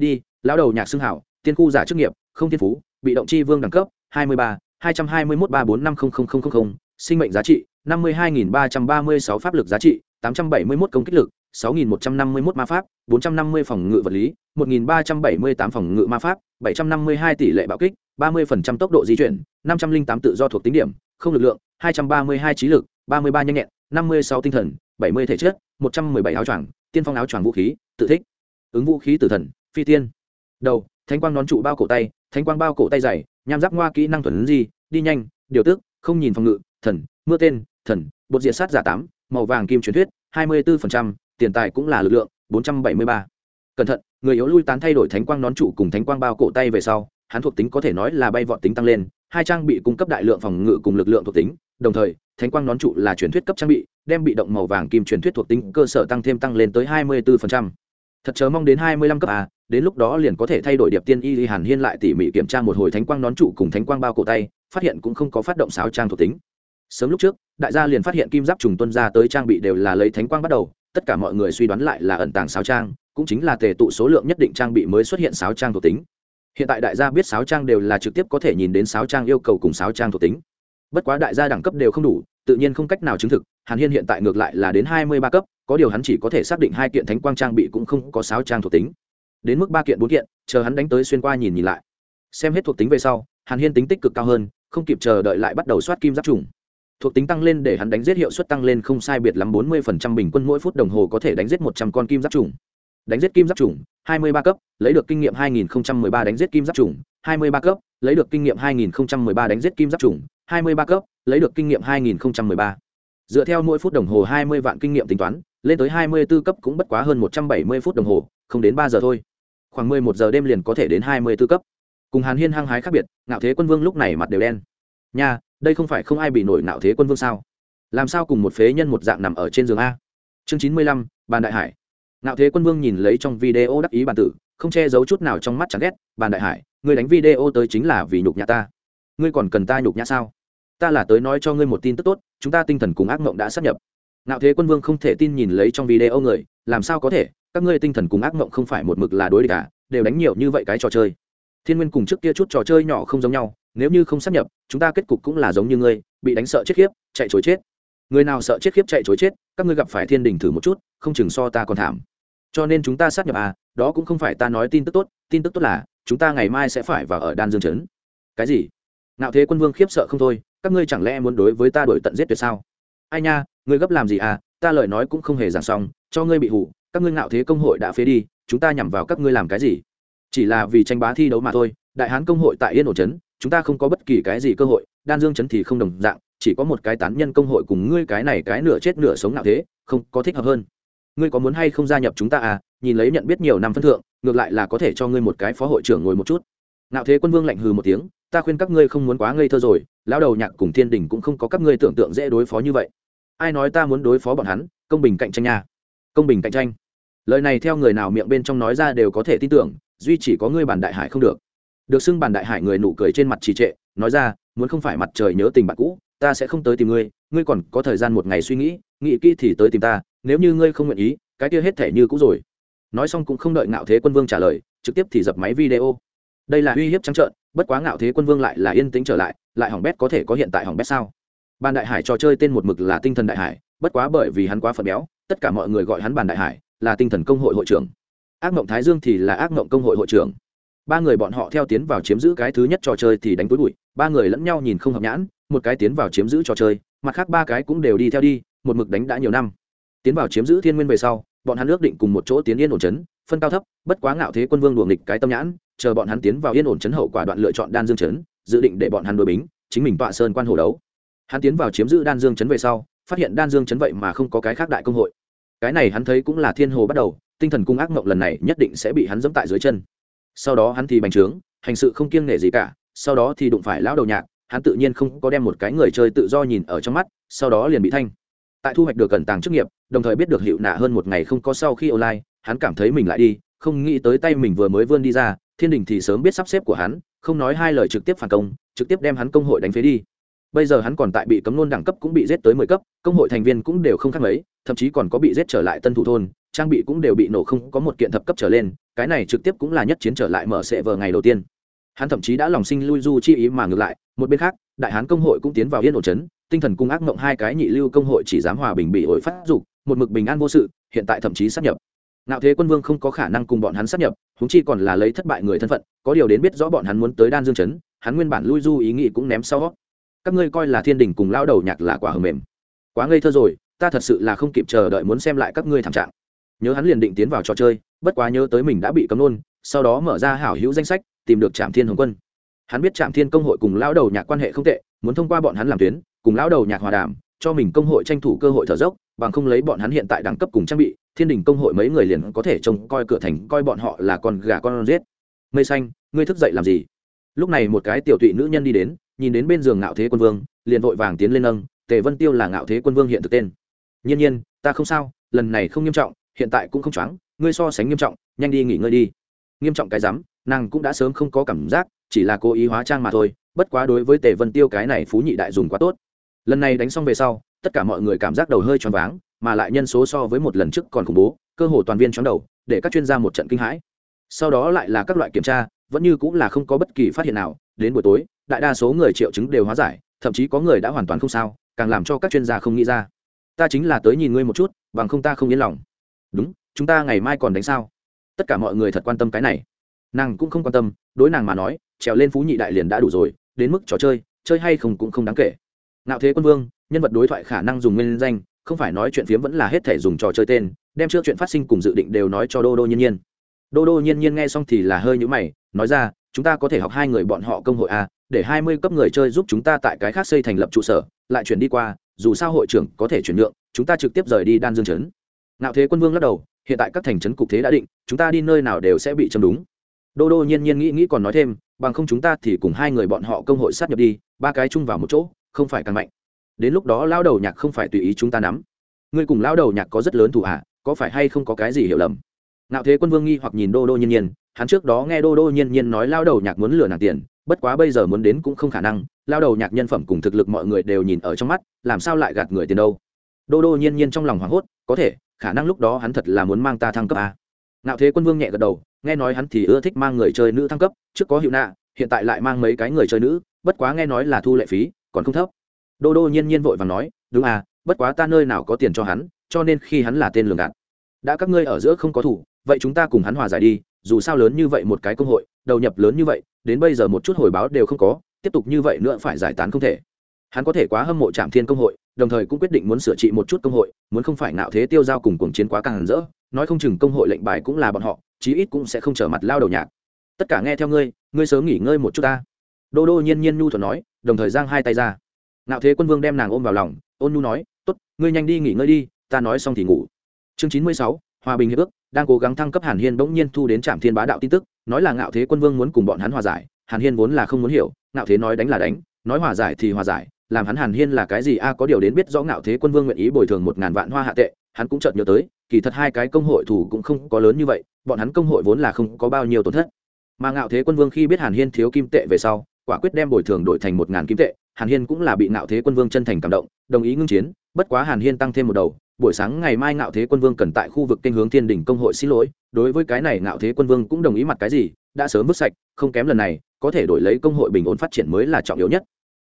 Id lão đầu nhạc xưng hảo, tiên khu giả chức nghiệp, không thiên phú, bị động chi vương đẳng cấp, hai mươi ba, hai trăm hai mươi một ba bốn năm không không không không sinh mệnh giá trị, năm mươi hai nghìn ba trăm ba mươi sáu pháp lực giá trị, tám trăm bảy mươi một công kích lực, sáu nghìn một trăm năm mươi một ma pháp, bốn trăm năm mươi phòng ngự vật lý, một nghìn ba trăm bảy mươi tám phòng ngự ma pháp, bảy trăm năm mươi hai tỷ lệ bạo kích, ba mươi phần trăm tốc độ di chuyển, năm trăm linh tám tự do thuộc tính điểm, không lực lượng, hai trăm ba mươi hai trí lực, ba mươi ba nhanh nhẹn, năm mươi sáu tinh thần, bảy mươi thể chất, một trăm mười bảy áo choàng, tiên phong áo choàng vũ khí, tự thích. Ứng vũ khí tử thần, phi tiên. Đầu, thánh quang nón trụ bao cổ tay, thánh quang bao cổ tay dày, nham giáp ngoa kỹ năng thuần di, đi nhanh, điều tức, không nhìn phòng ngự thần mưa tên thần bột diệt sát giả tám màu vàng kim truyền thuyết hai mươi 24%, tiền tài cũng là lực lượng bốn trăm bảy mươi ba cẩn thận người yếu lui tán thay đổi thánh quang nón trụ cùng thánh quang bao cổ tay về sau hắn thuộc tính có thể nói là bay vọt tính tăng lên hai trang bị cung cấp đại lượng phòng ngự cùng lực lượng thuộc tính đồng thời thánh quang nón trụ là truyền thuyết cấp trang bị đem bị động màu vàng kim truyền thuyết thuộc tính cơ sở tăng thêm tăng lên tới hai mươi 24%. thật chớ mong đến hai mươi lăm cấp a đến lúc đó liền có thể thay đổi điệp tiên y hàn hiên lại tỉ mỉ kiểm tra một hồi thánh quang nón trụ cùng thánh quang bao cổ tay phát hiện cũng không có phát động sáo trang thuộc tính sớm lúc trước, đại gia liền phát hiện kim giáp trùng tuân ra tới trang bị đều là lấy thánh quang bắt đầu, tất cả mọi người suy đoán lại là ẩn tàng sáo trang, cũng chính là tề tụ số lượng nhất định trang bị mới xuất hiện sáo trang thuộc tính. Hiện tại đại gia biết sáo trang đều là trực tiếp có thể nhìn đến sáo trang yêu cầu cùng sáo trang thuộc tính. Bất quá đại gia đẳng cấp đều không đủ, tự nhiên không cách nào chứng thực, hàn hiên hiện tại ngược lại là đến hai mươi ba cấp, có điều hắn chỉ có thể xác định hai kiện thánh quang trang bị cũng không có sáo trang thuộc tính. Đến mức ba kiện, bốn kiện, chờ hắn đánh tới xuyên qua nhìn nhìn lại. Xem hết thuộc tính về sau, hàn hiên tính tích cực cao hơn, không kịp chờ đợi lại bắt đầu soát kim giáp trùng thuộc tính tăng lên để hắn đánh giết hiệu suất tăng lên không sai biệt lắm bốn mươi phần trăm bình quân mỗi phút đồng hồ có thể đánh giết một trăm con kim giáp trùng đánh giết kim giáp trùng hai mươi ba cấp, lấy được kinh nghiệm hai nghìn ba đánh giết kim giáp trùng hai mươi ba cấp, lấy được kinh nghiệm hai nghìn ba đánh giết kim giáp trùng hai mươi ba cấp, lấy được kinh nghiệm hai nghìn ba. Dựa theo mỗi phút đồng hồ hai mươi vạn kinh nghiệm tính toán, lên tới hai mươi 24 cấp cũng bất quá hơn một trăm bảy mươi phút đồng hồ, không đến ba giờ thôi. Khoảng mười một giờ đêm liền có thể đến hai mươi 24 cấp. Cùng hàn hiên hăng hái khác biệt, ngạo thế quân vương lúc này mặt đều đen. Nha đây không phải không ai bị nổi nạo thế quân vương sao? Làm sao cùng một phế nhân một dạng nằm ở trên giường a? Chương chín mươi lăm, bàn đại hải. Nạo thế quân vương nhìn lấy trong video đắc ý bàn tử, không che giấu chút nào trong mắt chẳng ghét. Bàn đại hải, ngươi đánh video tới chính là vì nhục nhã ta. Ngươi còn cần ta nhục nhã sao? Ta là tới nói cho ngươi một tin tức tốt, chúng ta tinh thần cùng ác mộng đã sắp nhập. Nạo thế quân vương không thể tin nhìn lấy trong video người, làm sao có thể? Các ngươi tinh thần cùng ác mộng không phải một mực là đối địch cả đều đánh nhiều như vậy cái trò chơi. Thiên nguyên cùng trước kia chút trò chơi nhỏ không giống nhau nếu như không sắp nhập, chúng ta kết cục cũng là giống như ngươi, bị đánh sợ chết khiếp, chạy chối chết. Người nào sợ chết khiếp chạy chối chết, các ngươi gặp phải thiên đình thử một chút, không chừng so ta còn thảm. Cho nên chúng ta sát nhập à đó cũng không phải ta nói tin tức tốt, tin tức tốt là, chúng ta ngày mai sẽ phải vào ở đan dương trấn. Cái gì? Nạo thế quân vương khiếp sợ không thôi, các ngươi chẳng lẽ muốn đối với ta đổi tận giết tuyệt sao? Ai nha, ngươi gấp làm gì à ta lời nói cũng không hề giảng xong, cho ngươi bị hủ, các ngươi ngạo thế công hội đã phế đi, chúng ta nhằm vào các ngươi làm cái gì? Chỉ là vì tranh bá thi đấu mà thôi, đại hán công hội tại yên ổ trấn chúng ta không có bất kỳ cái gì cơ hội, đan dương chấn thì không đồng dạng, chỉ có một cái tán nhân công hội cùng ngươi cái này cái nửa chết nửa sống nào thế, không, có thích hợp hơn. Ngươi có muốn hay không gia nhập chúng ta à? Nhìn lấy nhận biết nhiều năm phân thượng, ngược lại là có thể cho ngươi một cái phó hội trưởng ngồi một chút. Nạo thế quân vương lạnh hừ một tiếng, ta khuyên các ngươi không muốn quá ngây thơ rồi, lão đầu nhạc cùng thiên đình cũng không có các ngươi tưởng tượng dễ đối phó như vậy. Ai nói ta muốn đối phó bọn hắn? Công bình cạnh tranh nha. Công bình cạnh tranh. Lời này theo người nào miệng bên trong nói ra đều có thể tin tưởng, duy chỉ có ngươi bản đại hải không được được xưng bàn đại hải người nụ cười trên mặt trì trệ, nói ra, muốn không phải mặt trời nhớ tình bạn cũ, ta sẽ không tới tìm ngươi ngươi còn có thời gian một ngày suy nghĩ nghĩ kỹ thì tới tìm ta, nếu như ngươi không nguyện ý, cái kia hết thể như cũ rồi. Nói xong cũng không đợi ngạo thế quân vương trả lời, trực tiếp thì dập máy video. Đây là uy hiếp trắng trợn, bất quá ngạo thế quân vương lại là yên tĩnh trở lại lại hỏng bét có thể có hiện tại hỏng bét sao? Bàn đại hải trò chơi tên một mực là tinh thần đại hải, bất quá bởi vì hắn quá phật béo, tất cả mọi người gọi hắn bàn đại hải, là tinh thần công hội hội trưởng. Ác mộng thái dương thì là ác mộng công hội hội trưởng ba người bọn họ theo tiến vào chiếm giữ cái thứ nhất trò chơi thì đánh túi bụi, ba người lẫn nhau nhìn không hợp nhãn, một cái tiến vào chiếm giữ trò chơi, mặt khác ba cái cũng đều đi theo đi, một mực đánh đã nhiều năm. Tiến vào chiếm giữ thiên nguyên về sau, bọn hắn ước định cùng một chỗ tiến yên ổn chấn, phân cao thấp, bất quá ngạo thế quân vương luồng nghịch cái tâm nhãn, chờ bọn hắn tiến vào yên ổn chấn hậu quả đoạn lựa chọn đan dương chấn, dự định để bọn hắn đối bính, chính mình tọa sơn quan hồ đấu. Hắn tiến vào chiếm giữ đan dương chấn về sau, phát hiện đan dương chấn vậy mà không có cái khác đại công hội. Cái này hắn thấy cũng là thiên hồ bắt đầu, tinh thần cung ác mộng lần này nhất định sẽ bị hắn dẫm tại dưới chân sau đó hắn thì bành trướng, hành sự không kiêng nể gì cả, sau đó thì đụng phải lão đầu nhạc, hắn tự nhiên không có đem một cái người chơi tự do nhìn ở trong mắt, sau đó liền bị thanh. Tại thu hoạch được cẩn tàng chức nghiệp, đồng thời biết được hiệu nạ hơn một ngày không có sau khi online, hắn cảm thấy mình lại đi, không nghĩ tới tay mình vừa mới vươn đi ra, thiên đình thì sớm biết sắp xếp của hắn, không nói hai lời trực tiếp phản công, trực tiếp đem hắn công hội đánh phế đi. Bây giờ hắn còn tại bị cấm nôn đẳng cấp cũng bị giết tới mười cấp, công hội thành viên cũng đều không khác mấy, thậm chí còn có bị giết trở lại tân thủ thôn, trang bị cũng đều bị nổ không có một kiện thập cấp trở lên cái này trực tiếp cũng là nhất chiến trở lại mở sệ vờ ngày đầu tiên. Hắn thậm chí đã lòng sinh lui du chi ý mà ngược lại, một bên khác, đại hán công hội cũng tiến vào yên ổn chấn, tinh thần cung ác mộng hai cái nhị lưu công hội chỉ dám hòa bình bị ổi phát dục, một mực bình an vô sự, hiện tại thậm chí sát nhập. Nạo thế quân vương không có khả năng cùng bọn hắn sát nhập húng chi còn là lấy thất bại người thân phận, có điều đến biết rõ bọn hắn muốn tới đan dương chấn, hắn nguyên bản lui du ý nghĩ cũng ném sau. Các ngươi coi là thiên đình cùng lao đầu nhạc là quả hờ mềm. Quá ngây thơ rồi, ta thật sự là không kịp chờ đợi muốn xem lại các ngươi thảm trạng nhớ hắn liền định tiến vào trò chơi, bất quá nhớ tới mình đã bị cấm nôn sau đó mở ra hảo hữu danh sách, tìm được trạm thiên hồng quân. Hắn biết trạm thiên công hội cùng lão đầu nhạc quan hệ không tệ, muốn thông qua bọn hắn làm tuyến, cùng lão đầu nhạc hòa đàm, cho mình công hội tranh thủ cơ hội thở dốc, bằng không lấy bọn hắn hiện tại đẳng cấp cùng trang bị, thiên đình công hội mấy người liền có thể trông coi cửa thành, coi bọn họ là con gà con rết. mây xanh, ngươi thức dậy làm gì? Lúc này một cái tiểu tụy nữ nhân đi đến, nhìn đến bên giường ngạo thế quân vương, liền vội vàng tiến lên nâng, tề vân tiêu là ngạo thế quân vương hiện thực tên. Nhiên nhiên, ta không sao, lần này không nghiêm trọng hiện tại cũng không choáng, ngươi so sánh nghiêm trọng, nhanh đi nghỉ ngơi đi. Nghiêm trọng cái rắm, nàng cũng đã sớm không có cảm giác, chỉ là cố ý hóa trang mà thôi, bất quá đối với tề vân tiêu cái này phú nhị đại dùng quá tốt. Lần này đánh xong về sau, tất cả mọi người cảm giác đầu hơi choáng váng, mà lại nhân số so với một lần trước còn khủng bố, cơ hồ toàn viên choáng đầu, để các chuyên gia một trận kinh hãi. Sau đó lại là các loại kiểm tra, vẫn như cũng là không có bất kỳ phát hiện nào, đến buổi tối, đại đa số người triệu chứng đều hóa giải, thậm chí có người đã hoàn toàn không sao, càng làm cho các chuyên gia không nghĩ ra. Ta chính là tới nhìn ngươi một chút, bằng không ta không yên lòng đúng, chúng ta ngày mai còn đánh sao? Tất cả mọi người thật quan tâm cái này. Nàng cũng không quan tâm, đối nàng mà nói, trèo lên phú nhị đại liền đã đủ rồi, đến mức trò chơi chơi hay không cũng không đáng kể. Nạo thế quân vương, nhân vật đối thoại khả năng dùng nguyên danh, không phải nói chuyện phiếm vẫn là hết thể dùng trò chơi tên, đem trước chuyện phát sinh cùng dự định đều nói cho đô đô nhiên nhiên. Đô đô nhiên nhiên nghe xong thì là hơi nhũ mày, nói ra, chúng ta có thể học hai người bọn họ công hội a, để hai mươi cấp người chơi giúp chúng ta tại cái khác xây thành lập trụ sở, lại chuyển đi qua, dù sao hội trưởng có thể chuyển nhượng, chúng ta trực tiếp rời đi đan dương chấn nạo thế quân vương lắc đầu, hiện tại các thành trấn cục thế đã định, chúng ta đi nơi nào đều sẽ bị châm đúng. Đô đô nhiên nhiên nghĩ nghĩ còn nói thêm, bằng không chúng ta thì cùng hai người bọn họ công hội sát nhập đi, ba cái chung vào một chỗ, không phải càng mạnh. Đến lúc đó lao đầu nhạc không phải tùy ý chúng ta nắm. Ngươi cùng lao đầu nhạc có rất lớn thủ hạ có phải hay không có cái gì hiểu lầm? Nạo thế quân vương nghi hoặc nhìn đô đô nhiên nhiên, hắn trước đó nghe đô đô nhiên nhiên nói lao đầu nhạc muốn lừa nàng tiền, bất quá bây giờ muốn đến cũng không khả năng lao đầu nhạc nhân phẩm cùng thực lực mọi người đều nhìn ở trong mắt, làm sao lại gạt người tiền đâu? Đô đô nhiên nhiên trong lòng hoảng hốt, có thể khả năng lúc đó hắn thật là muốn mang ta thăng cấp a. Nạo thế quân vương nhẹ gật đầu, nghe nói hắn thì ưa thích mang người chơi nữ thăng cấp, trước có hiệu nạ hiện tại lại mang mấy cái người chơi nữ, bất quá nghe nói là thu lệ phí, còn không thấp. Đô đô nhiên nhiên vội và nói, đúng à bất quá ta nơi nào có tiền cho hắn, cho nên khi hắn là tên lường gạt. Đã các ngươi ở giữa không có thủ, vậy chúng ta cùng hắn hòa giải đi, dù sao lớn như vậy một cái công hội, đầu nhập lớn như vậy, đến bây giờ một chút hồi báo đều không có, tiếp tục như vậy nữa phải giải tán không thể. Hắn có thể quá hâm mộ trạm thiên công hội đồng thời cũng quyết định muốn sửa trị một chút công hội, muốn không phải nạo thế tiêu giao cùng cuồng chiến quá càng rỡ, nói không chừng công hội lệnh bài cũng là bọn họ, chí ít cũng sẽ không trở mặt lao đầu nhạc. Tất cả nghe theo ngươi ngươi sớm nghỉ ngơi một chút ta. Đô đô nhiên nhiên nhu thuận nói, đồng thời giang hai tay ra. Nạo thế quân vương đem nàng ôm vào lòng, ôn nhu nói, tốt, ngươi nhanh đi nghỉ ngơi đi, ta nói xong thì ngủ. Chương chín mươi sáu, hòa bình hiệp ước, đang cố gắng thăng cấp hàn hiên bỗng nhiên thu đến trạm thiên bá đạo tin tức, nói là ngạo thế quân vương muốn cùng bọn hắn hòa giải, hàn hiên vốn là không muốn hiểu, ngạo thế nói đánh là đánh, nói hòa giải thì hòa giải làm hắn hàn hiên là cái gì? A, có điều đến biết rõ ngạo thế quân vương nguyện ý bồi thường một ngàn vạn hoa hạ tệ, hắn cũng chợt nhớ tới, kỳ thật hai cái công hội thủ cũng không có lớn như vậy, bọn hắn công hội vốn là không có bao nhiêu tổn thất. Mà ngạo thế quân vương khi biết hàn hiên thiếu kim tệ về sau, quả quyết đem bồi thường đổi thành một ngàn kim tệ, hàn hiên cũng là bị ngạo thế quân vương chân thành cảm động, đồng ý ngưng chiến, bất quá hàn hiên tăng thêm một đầu, buổi sáng ngày mai ngạo thế quân vương cần tại khu vực kênh hướng thiên đỉnh công hội xin lỗi, đối với cái này ngạo thế quân vương cũng đồng ý mặt cái gì, đã sớm vứt sạch, không kém lần này, có thể đổi lấy công hội bình ổn phát triển mới là trọng yếu nhất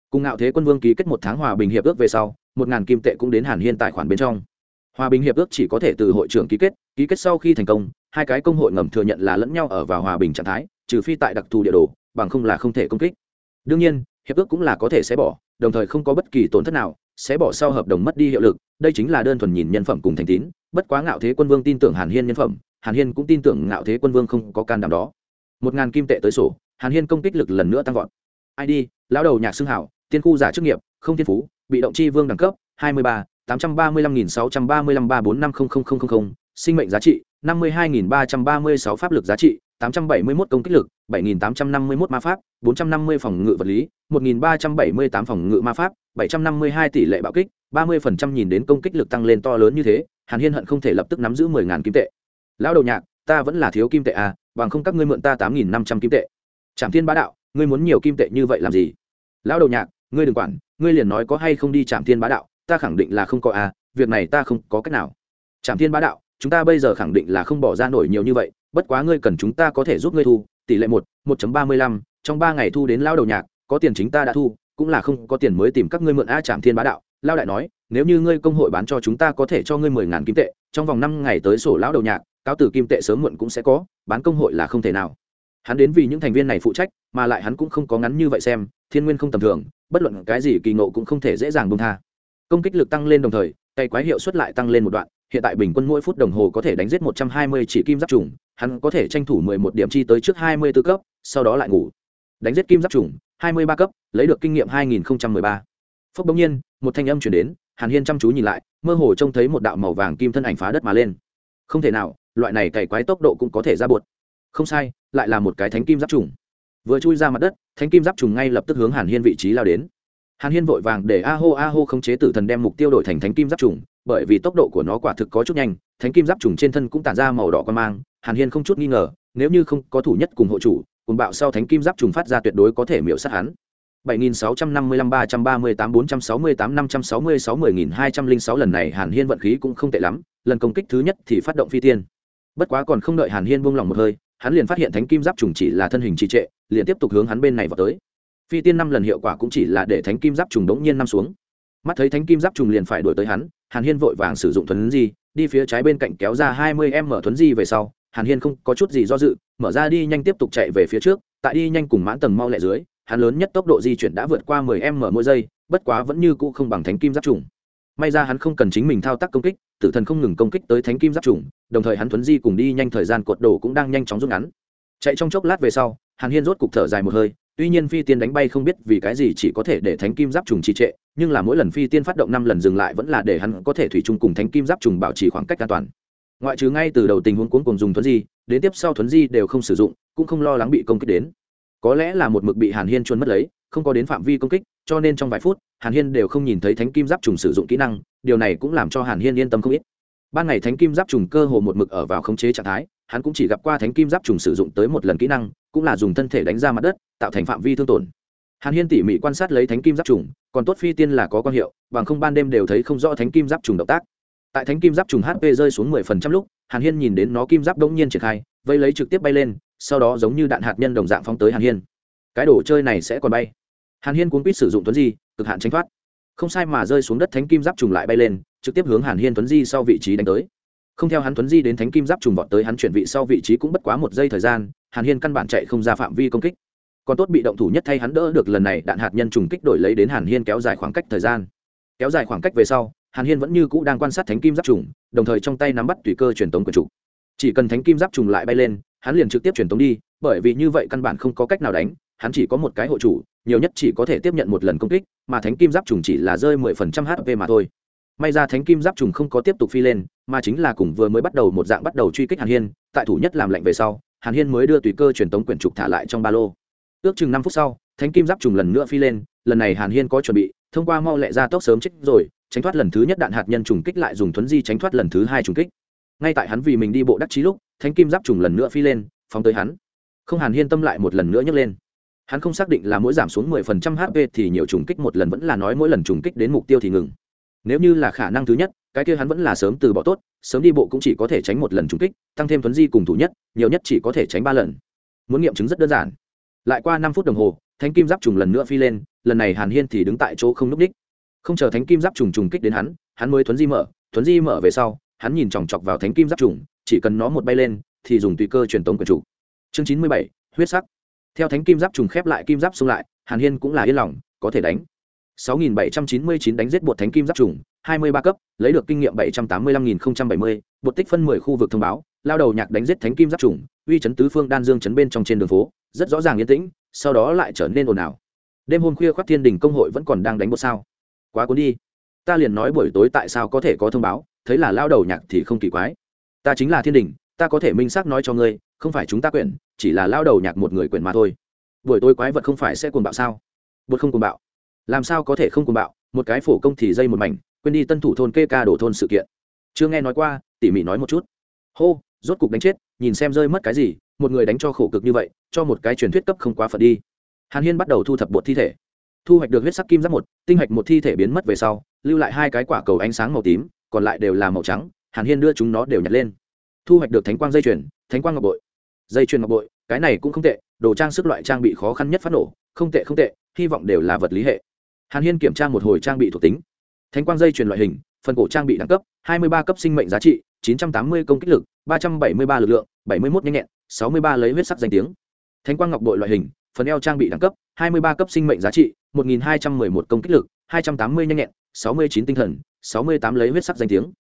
cùng ngạo thế quân vương ký kết một tháng hòa bình hiệp ước về sau, một ngàn kim tệ cũng đến hàn hiên tài khoản bên trong. Hòa bình hiệp ước chỉ có thể từ hội trưởng ký kết ký kết sau khi thành công, hai cái công hội ngầm thừa nhận là lẫn nhau ở vào hòa bình trạng thái, trừ phi tại đặc thù địa đồ, bằng không là không thể công kích. Đương nhiên, hiệp ước cũng là có thể xé bỏ, đồng thời không có bất kỳ tổn thất nào, xé bỏ sau hợp đồng mất đi hiệu lực, đây chính là đơn thuần nhìn nhân phẩm cùng thành tín, bất quá ngạo thế quân vương tin tưởng hàn hiên nhân phẩm, hàn hiên cũng tin tưởng ngạo thế quân vương không có can đảm đó. Một ngàn kim tệ tới sổ, hàn hiên công kích lực lần nữa tăng vọt. Id lão đầu nhạc xưng hảo tiên khu giả chức nghiệp, không thiên phú, bị động chi vương đẳng cấp, hai mươi ba, tám trăm ba mươi lăm nghìn sáu trăm ba mươi lăm ba bốn năm không không không không không, sinh mệnh giá trị, năm mươi hai nghìn ba trăm ba mươi sáu pháp lực giá trị, tám trăm bảy mươi mốt công kích lực, bảy nghìn tám trăm năm mươi mốt ma pháp, bốn trăm năm mươi phòng ngự vật lý, một nghìn ba trăm bảy mươi tám phòng ngự ma pháp, bảy trăm năm mươi hai tỷ lệ bạo kích, ba mươi phần trăm nhìn đến công kích lực tăng lên to lớn như thế, hàn hiên hận không thể lập tức nắm giữ mười ngàn kim tệ. Lão đầu nhạc, ta vẫn là thiếu kim tệ à bằng không các ngươi mượn ta tám nghìn năm trăm kim tệ. Trạm thiên bá đạo, ngươi muốn nhiều kim tệ như vậy làm gì? Lão đầu nhạc ngươi đừng quản, ngươi liền nói có hay không đi trạm thiên bá đạo, ta khẳng định là không có à việc này ta không có cách nào. Trạm thiên bá đạo, chúng ta bây giờ khẳng định là không bỏ ra nổi nhiều như vậy, bất quá ngươi cần chúng ta có thể giúp ngươi thu, tỷ lệ một một ba mươi lăm, trong ba ngày thu đến lao đầu nhạc, có tiền chính ta đã thu, cũng là không có tiền mới tìm các ngươi mượn a trạm thiên bá đạo. Lao đại nói, nếu như ngươi công hội bán cho chúng ta có thể cho ngươi mười ngàn kim tệ, trong vòng năm ngày tới sổ lão đầu nhạc, cáo từ kim tệ sớm muộn cũng sẽ có, bán công hội là không thể nào. Hắn đến vì những thành viên này phụ trách, mà lại hắn cũng không có ngắn như vậy xem, thiên nguyên không tầm thường bất luận cái gì kỳ ngộ cũng không thể dễ dàng bông tha. Công kích lực tăng lên đồng thời, tay quái hiệu suất lại tăng lên một đoạn, hiện tại bình quân mỗi phút đồng hồ có thể đánh giết một trăm hai mươi chỉ kim giáp trùng hắn có thể tranh thủ mười một điểm chi tới trước hai mươi tư cấp, sau đó lại ngủ. Đánh giết kim giáp trùng hai mươi ba cấp, lấy được kinh nghiệm hai nghìn mười ba. Phốc bỗng nhiên, một thanh âm chuyển đến, hàn hiên chăm chú nhìn lại, mơ hồ trông thấy một đạo màu vàng kim thân ảnh phá đất mà lên. Không thể nào, loại này cày quái tốc độ cũng có thể ra bột không sai, lại là một cái thánh kim giáp trùng vừa chui ra mặt đất thánh kim giáp trùng ngay lập tức hướng hàn hiên vị trí lao đến hàn hiên vội vàng để a hô a hô khống chế tử thần đem mục tiêu đổi thành thánh kim giáp trùng bởi vì tốc độ của nó quả thực có chút nhanh thánh kim giáp trùng trên thân cũng tản ra màu đỏ quan mang hàn hiên không chút nghi ngờ nếu như không có thủ nhất cùng hộ chủ cùng bạo sau thánh kim giáp trùng phát ra tuyệt đối có thể miễu sát hắn 7655-338-468-566-10206 lần này Hàn Hiên vận khí cũng không tệ lắm, lần công kích thứ nhất thì phát động phi tiên. Bất quá còn không đợi Hàn Hiên buông lòng một hơi, hắn liền phát hiện thánh kim giáp trùng chỉ là thân hình trì trệ, liền tiếp tục hướng hắn bên này vào tới. Phi tiên năm lần hiệu quả cũng chỉ là để thánh kim giáp trùng đống nhiên năm xuống. Mắt thấy thánh kim giáp trùng liền phải đuổi tới hắn, Hàn Hiên vội vàng sử dụng thuấn di, đi phía trái bên cạnh kéo ra hai mươi em mở thuấn di về sau, Hàn Hiên không có chút gì do dự, mở ra đi nhanh tiếp tục chạy về phía trước, tại đi nhanh cùng mãn tầng mau lẹ dưới, hắn lớn nhất tốc độ di chuyển đã vượt qua mười em mở mỗi giây, bất quá vẫn như cũ không bằng thánh kim giáp trùng. May ra hắn không cần chính mình thao tác công kích, tử thần không ngừng công kích tới thánh kim giáp trùng, đồng thời hắn thuấn di cùng đi nhanh thời gian cột đổ cũng đang nhanh chóng rút ngắn. Chạy trong chốc lát về sau, Hàn Hiên rốt cục thở dài một hơi, tuy nhiên phi tiên đánh bay không biết vì cái gì chỉ có thể để thánh kim giáp trùng trì trệ, nhưng là mỗi lần phi tiên phát động năm lần dừng lại vẫn là để hắn có thể thủy chung cùng thánh kim giáp trùng bảo trì khoảng cách an toàn. Ngoại trừ ngay từ đầu tình huống cuốn cùng dùng thuấn di, đến tiếp sau thuấn di đều không sử dụng, cũng không lo lắng bị công kích đến có lẽ là một mực bị hàn hiên chuôn mất lấy, không có đến phạm vi công kích, cho nên trong vài phút, hàn hiên đều không nhìn thấy thánh kim giáp trùng sử dụng kỹ năng, điều này cũng làm cho hàn hiên yên tâm không ít. Ban ngày thánh kim giáp trùng cơ hồ một mực ở vào khống chế trạng thái, hắn cũng chỉ gặp qua thánh kim giáp trùng sử dụng tới một lần kỹ năng, cũng là dùng thân thể đánh ra mặt đất, tạo thành phạm vi thương tổn. Hàn hiên tỉ mỉ quan sát lấy thánh kim giáp trùng, còn tốt phi tiên là có quan hiệu, bằng không ban đêm đều thấy không rõ thánh kim giáp trùng động tác. Tại thánh kim giáp trùng hp rơi xuống mười phần trăm lúc, hàn hiên nhìn đến nó kim giáp đống nhiên triển khai, vây lấy trực tiếp bay lên sau đó giống như đạn hạt nhân đồng dạng phóng tới hàn hiên. Cái đồ chơi này sẽ còn bay. Hàn hiên cuốn quýt sử dụng tuấn di, cực hạn tranh thoát. Không sai mà rơi xuống đất thánh kim giáp trùng lại bay lên, trực tiếp hướng hàn hiên tuấn di sau vị trí đánh tới. Không theo hắn tuấn di đến thánh kim giáp trùng vọt tới hắn chuyển vị sau vị trí cũng bất quá một giây thời gian, hàn hiên căn bản chạy không ra phạm vi công kích. Còn tốt bị động thủ nhất thay hắn đỡ được lần này đạn hạt nhân trùng kích đổi lấy đến hàn hiên kéo dài khoảng cách thời gian. Kéo dài khoảng cách về sau, hàn hiên vẫn như cũ đang quan sát thánh kim giáp trùng, đồng thời trong tay nắm bắt tùy cơ truyền tống của chủ chỉ cần thánh kim giáp trùng lại bay lên hắn liền trực tiếp truyền tống đi, bởi vì như vậy căn bản không có cách nào đánh, hắn chỉ có một cái hộ chủ, nhiều nhất chỉ có thể tiếp nhận một lần công kích, mà thánh kim giáp trùng chỉ là rơi mười phần trăm hp mà thôi. May ra thánh kim giáp trùng không có tiếp tục phi lên, mà chính là cùng vừa mới bắt đầu một dạng bắt đầu truy kích hàn hiên, tại thủ nhất làm lạnh về sau, hàn hiên mới đưa tùy cơ truyền tống quyển trục thả lại trong ba lô. Ước chừng năm phút sau, thánh kim giáp trùng lần nữa phi lên, lần này hàn hiên có chuẩn bị, thông qua mau lẹ ra tốc sớm chết rồi, tránh thoát lần thứ nhất đạn hạt nhân trùng kích lại dùng thuấn di tránh thoát lần thứ hai trùng kích. Ngay tại hắn vì mình đi bộ đắc chí lúc thánh kim giáp trùng lần nữa phi lên, phóng tới hắn. Không hàn hiên tâm lại một lần nữa nhấc lên. Hắn không xác định là mỗi giảm xuống 10% hp thì nhiều trùng kích một lần vẫn là nói mỗi lần trùng kích đến mục tiêu thì ngừng. Nếu như là khả năng thứ nhất, cái kia hắn vẫn là sớm từ bỏ tốt, sớm đi bộ cũng chỉ có thể tránh một lần trùng kích, tăng thêm thuấn di cùng thủ nhất, nhiều nhất chỉ có thể tránh ba lần. Muốn nghiệm chứng rất đơn giản. Lại qua năm phút đồng hồ, thánh kim giáp trùng lần nữa phi lên, lần này hàn hiên thì đứng tại chỗ không núp đích không chờ thánh kim giáp trùng trùng kích đến hắn hắn mới thuấn di mở. Thuấn di mở về sau, hắn nhìn chòng chọc vào thánh kim giáp trùng chỉ cần nó một bay lên, thì dùng tùy cơ truyền tống quyền chủ. Chương chín mươi bảy, huyết sắc. Theo thánh kim giáp trùng khép lại, kim giáp xung lại, hàn hiên cũng là yên lòng, có thể đánh. 6.799 đánh giết bột thánh kim giáp trùng 23 cấp, lấy được kinh nghiệm 785.070 bột tích phân 10 khu vực thông báo, lao đầu nhạc đánh giết thánh kim giáp trùng, uy chấn tứ phương đan dương chấn bên trong trên đường phố, rất rõ ràng yên tĩnh, sau đó lại trở nên ồn ào. Đêm hôm khuya khoác thiên đình công hội vẫn còn đang đánh bột sao. Quá cuốn đi. Ta liền nói buổi tối tại sao có thể có thông báo, thấy là lao đầu nhạc thì không kỳ quái ta chính là thiên đình, ta có thể minh xác nói cho ngươi, không phải chúng ta quyển, chỉ là lao đầu nhạc một người quyển mà thôi. Buổi tối quái vật không phải sẽ cuồng bạo sao? Bột không cuồng bạo. Làm sao có thể không cuồng bạo? Một cái phổ công thì dây một mảnh, quên đi tân thủ thôn kê ca đổ thôn sự kiện. Chưa nghe nói qua, tỉ mỉ nói một chút. Hô, rốt cục đánh chết, nhìn xem rơi mất cái gì, một người đánh cho khổ cực như vậy, cho một cái truyền thuyết cấp không quá phật đi. Hàn hiên bắt đầu thu thập bột thi thể. Thu hoạch được huyết sắc kim giáp một, tinh hạch một thi thể biến mất về sau, lưu lại hai cái quả cầu ánh sáng màu tím, còn lại đều là màu trắng hàn hiên đưa chúng nó đều nhặt lên. Thu hoạch được thánh quang dây chuyền, thánh quang ngọc bội. Dây chuyền ngọc bội, cái này cũng không tệ, đồ trang sức loại trang bị khó khăn nhất phát nổ, không tệ không tệ, hy vọng đều là vật lý hệ. Hàn hiên kiểm tra một hồi trang bị thuộc tính. Thánh quang dây chuyền loại hình, phần cổ trang bị đẳng cấp 23 cấp sinh mệnh giá trị 980 công kích lực 373 lực lượng 71 nhanh nhẹn 63 lấy huyết sắc danh tiếng. Thánh quang ngọc bội loại hình, phần eo trang bị đẳng cấp 23 cấp sinh mệnh giá trị 1211 công kích lực 280 nhanh nhẹn 69 tinh thần 68 lấy huyết sắc danh tiếng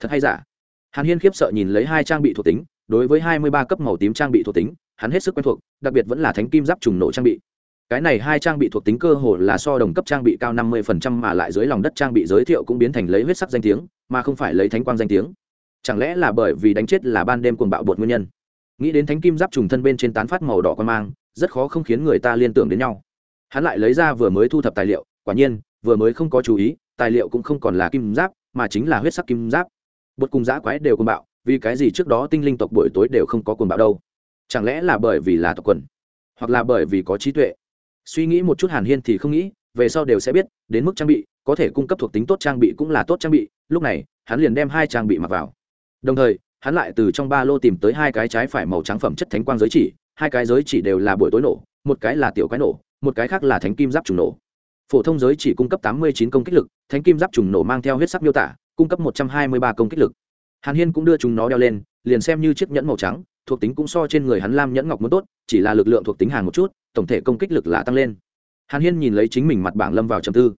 thật hay giả? Hàn hiên khiếp sợ nhìn lấy hai trang bị thuộc tính, đối với 23 cấp màu tím trang bị thuộc tính, hắn hết sức quen thuộc, đặc biệt vẫn là thánh kim giáp trùng nổ trang bị. Cái này hai trang bị thuộc tính cơ hồ là so đồng cấp trang bị cao 50% mà lại dưới lòng đất trang bị giới thiệu cũng biến thành lấy huyết sắc danh tiếng, mà không phải lấy thánh quang danh tiếng. Chẳng lẽ là bởi vì đánh chết là ban đêm cuồng bạo bột nguyên nhân? Nghĩ đến thánh kim giáp trùng thân bên trên tán phát màu đỏ quan mang, rất khó không khiến người ta liên tưởng đến nhau. Hắn lại lấy ra vừa mới thu thập tài liệu, quả nhiên, vừa mới không có chú ý, tài liệu cũng không còn là kim giáp, mà chính là huyết sắc kim giáp bột cùng giã quái đều cùng bạo, vì cái gì trước đó tinh linh tộc buổi tối đều không có cùng bạo đâu? Chẳng lẽ là bởi vì là tộc quần, hoặc là bởi vì có trí tuệ? Suy nghĩ một chút hàn hiên thì không nghĩ, về sau đều sẽ biết, đến mức trang bị, có thể cung cấp thuộc tính tốt trang bị cũng là tốt trang bị, lúc này, hắn liền đem hai trang bị mặc vào. Đồng thời, hắn lại từ trong ba lô tìm tới hai cái trái phải màu trắng phẩm chất thánh quang giới chỉ, hai cái giới chỉ đều là buổi tối nổ, một cái là tiểu quái nổ, một cái khác là thánh kim giáp trùng nổ. Phổ thông giới chỉ cung cấp tám mươi chín công kích lực, thánh kim giáp trùng nổ mang theo huyết sắc miêu tả cung cấp một trăm hai mươi ba công kích lực. Hàn hiên cũng đưa chúng nó đeo lên, liền xem như chiếc nhẫn màu trắng, thuộc tính cũng so trên người hắn lam nhẫn ngọc muốn tốt, chỉ là lực lượng thuộc tính hàng một chút, tổng thể công kích lực là tăng lên. Hàn hiên nhìn lấy chính mình mặt bảng lâm vào trầm tư.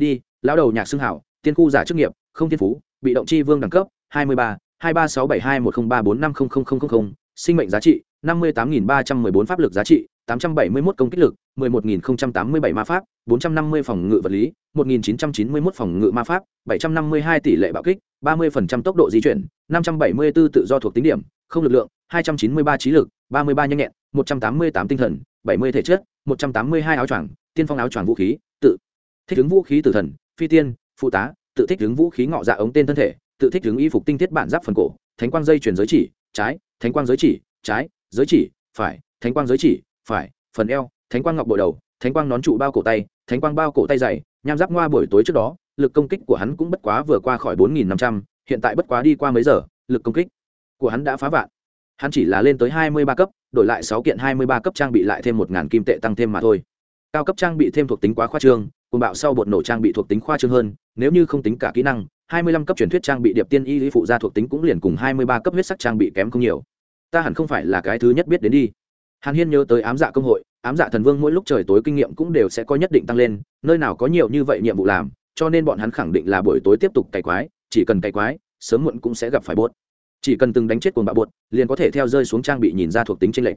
Id lão đầu nhạc xưng hảo, tiên khu giả chức nghiệp, không thiên phú, bị động chi vương đẳng cấp, hai mươi ba, hai ba sáu bảy hai một không ba bốn năm không không không không, sinh mệnh giá trị, năm mươi tám nghìn ba trăm mười bốn pháp lực giá trị tám trăm bảy mươi mốt công kích lực, mười một nghìn không trăm tám mươi bảy ma pháp, bốn trăm năm mươi phòng ngự vật lý, một nghìn chín trăm chín mươi mốt phòng ngự ma pháp, bảy trăm năm mươi hai tỷ lệ bạo kích, ba mươi phần trăm tốc độ di chuyển, năm trăm bảy mươi b ố tự do thuộc tính điểm, không lực lượng, hai trăm chín mươi ba trí lực, ba mươi ba nhanh nhẹn, một trăm tám mươi tám tinh thần, bảy mươi thể chất, một trăm tám mươi hai áo choàng, tiên phong áo choàng vũ khí, tự thích ứng vũ khí tử thần, phi tiên, phụ tá, tự thích ứng vũ khí ngọ dạ ống tên thân thể, tự thích ứng y phục tinh thiết bản giáp phần cổ, thánh quang dây chuyển giới chỉ, trái, thánh quang giới chỉ, trái, giới chỉ, phải, thánh quang giới chỉ phải, phần eo, thánh quang ngọc bội đầu, thánh quang nón trụ bao cổ tay, thánh quang bao cổ tay dày, nham giáp ngoa buổi tối trước đó, lực công kích của hắn cũng bất quá vừa qua khỏi bốn nghìn năm trăm, hiện tại bất quá đi qua mấy giờ, lực công kích của hắn đã phá vạn. Hắn chỉ là lên tới hai mươi ba cấp, đổi lại sáu kiện hai mươi ba cấp trang bị lại thêm một ngàn kim tệ tăng thêm mà thôi. Cao cấp trang bị thêm thuộc tính quá khoa trương cùng bạo sau bột nổ trang bị thuộc tính khoa trương hơn, nếu như không tính cả kỹ năng, hai mươi lăm cấp truyền thuyết trang bị điệp tiên y lý phụ gia thuộc tính cũng liền cùng hai mươi ba cấp huyết sắc trang bị kém không nhiều. Ta hẳn không phải là cái thứ nhất biết đến đi hàn hiên nhớ tới ám dạ công hội, ám dạ thần vương mỗi lúc trời tối kinh nghiệm cũng đều sẽ có nhất định tăng lên, nơi nào có nhiều như vậy nhiệm vụ làm, cho nên bọn hắn khẳng định là buổi tối tiếp tục cày quái, chỉ cần cày quái, sớm muộn cũng sẽ gặp phải bốt chỉ cần từng đánh chết cuồng bạo bột liền có thể theo rơi xuống trang bị nhìn ra thuộc tính tranh lệch.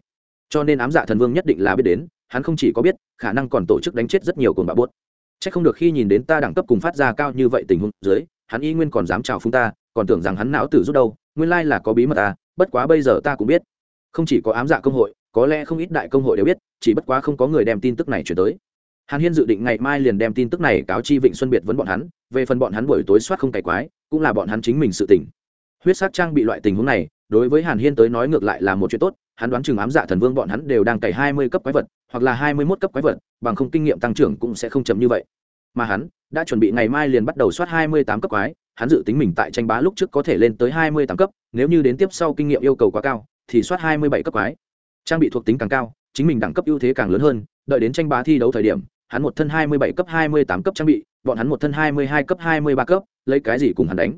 Cho nên ám dạ thần vương nhất định là biết đến, hắn không chỉ có biết, khả năng còn tổ chức đánh chết rất nhiều cuồng bạo bột c h ắ c không được khi nhìn đến ta đẳng cấp cùng phát ra cao như vậy tình huống dưới, hắn y nguyên còn dám chào phúng ta, còn tưởng rằng hắn não tử rút đâu, nguyên lai là có bí mật ta bất quá bây giờ ta cũng biết. Không chỉ có ám dạ công hội có lẽ không ít đại công hội đều biết, chỉ bất quá không có người đem tin tức này chuyển tới. Hàn hiên dự định ngày mai liền đem tin tức này cáo chi vịnh xuân biệt vấn bọn hắn, về phần bọn hắn buổi tối soát không cày quái, cũng là bọn hắn chính mình sự tỉnh huyết Sát trang bị loại tình huống này, đối với hàn hiên tới nói ngược lại là một chuyện tốt, hắn đoán chừng ám dạ thần vương bọn hắn đều đang cày hai mươi cấp quái vật, hoặc là hai mươi mốt cấp quái vật, bằng không kinh nghiệm tăng trưởng cũng sẽ không chậm như vậy. Mà hắn đã chuẩn bị ngày mai liền bắt đầu soát hai mươi tám cấp quái, hắn dự tính mình tại tranh bá lúc trước có thể lên tới hai mươi tám cấp, nếu như đến tiếp sau kinh nghiệm yêu cầu quá cao, thì soát hai mươi bảy cấp quái trang bị thuộc tính càng cao, chính mình đẳng cấp ưu thế càng lớn hơn, đợi đến tranh bá thi đấu thời điểm, hắn một thân hai mươi bảy cấp, hai mươi tám cấp trang bị, bọn hắn một thân hai mươi hai cấp, hai mươi ba cấp, lấy cái gì cùng hắn đánh?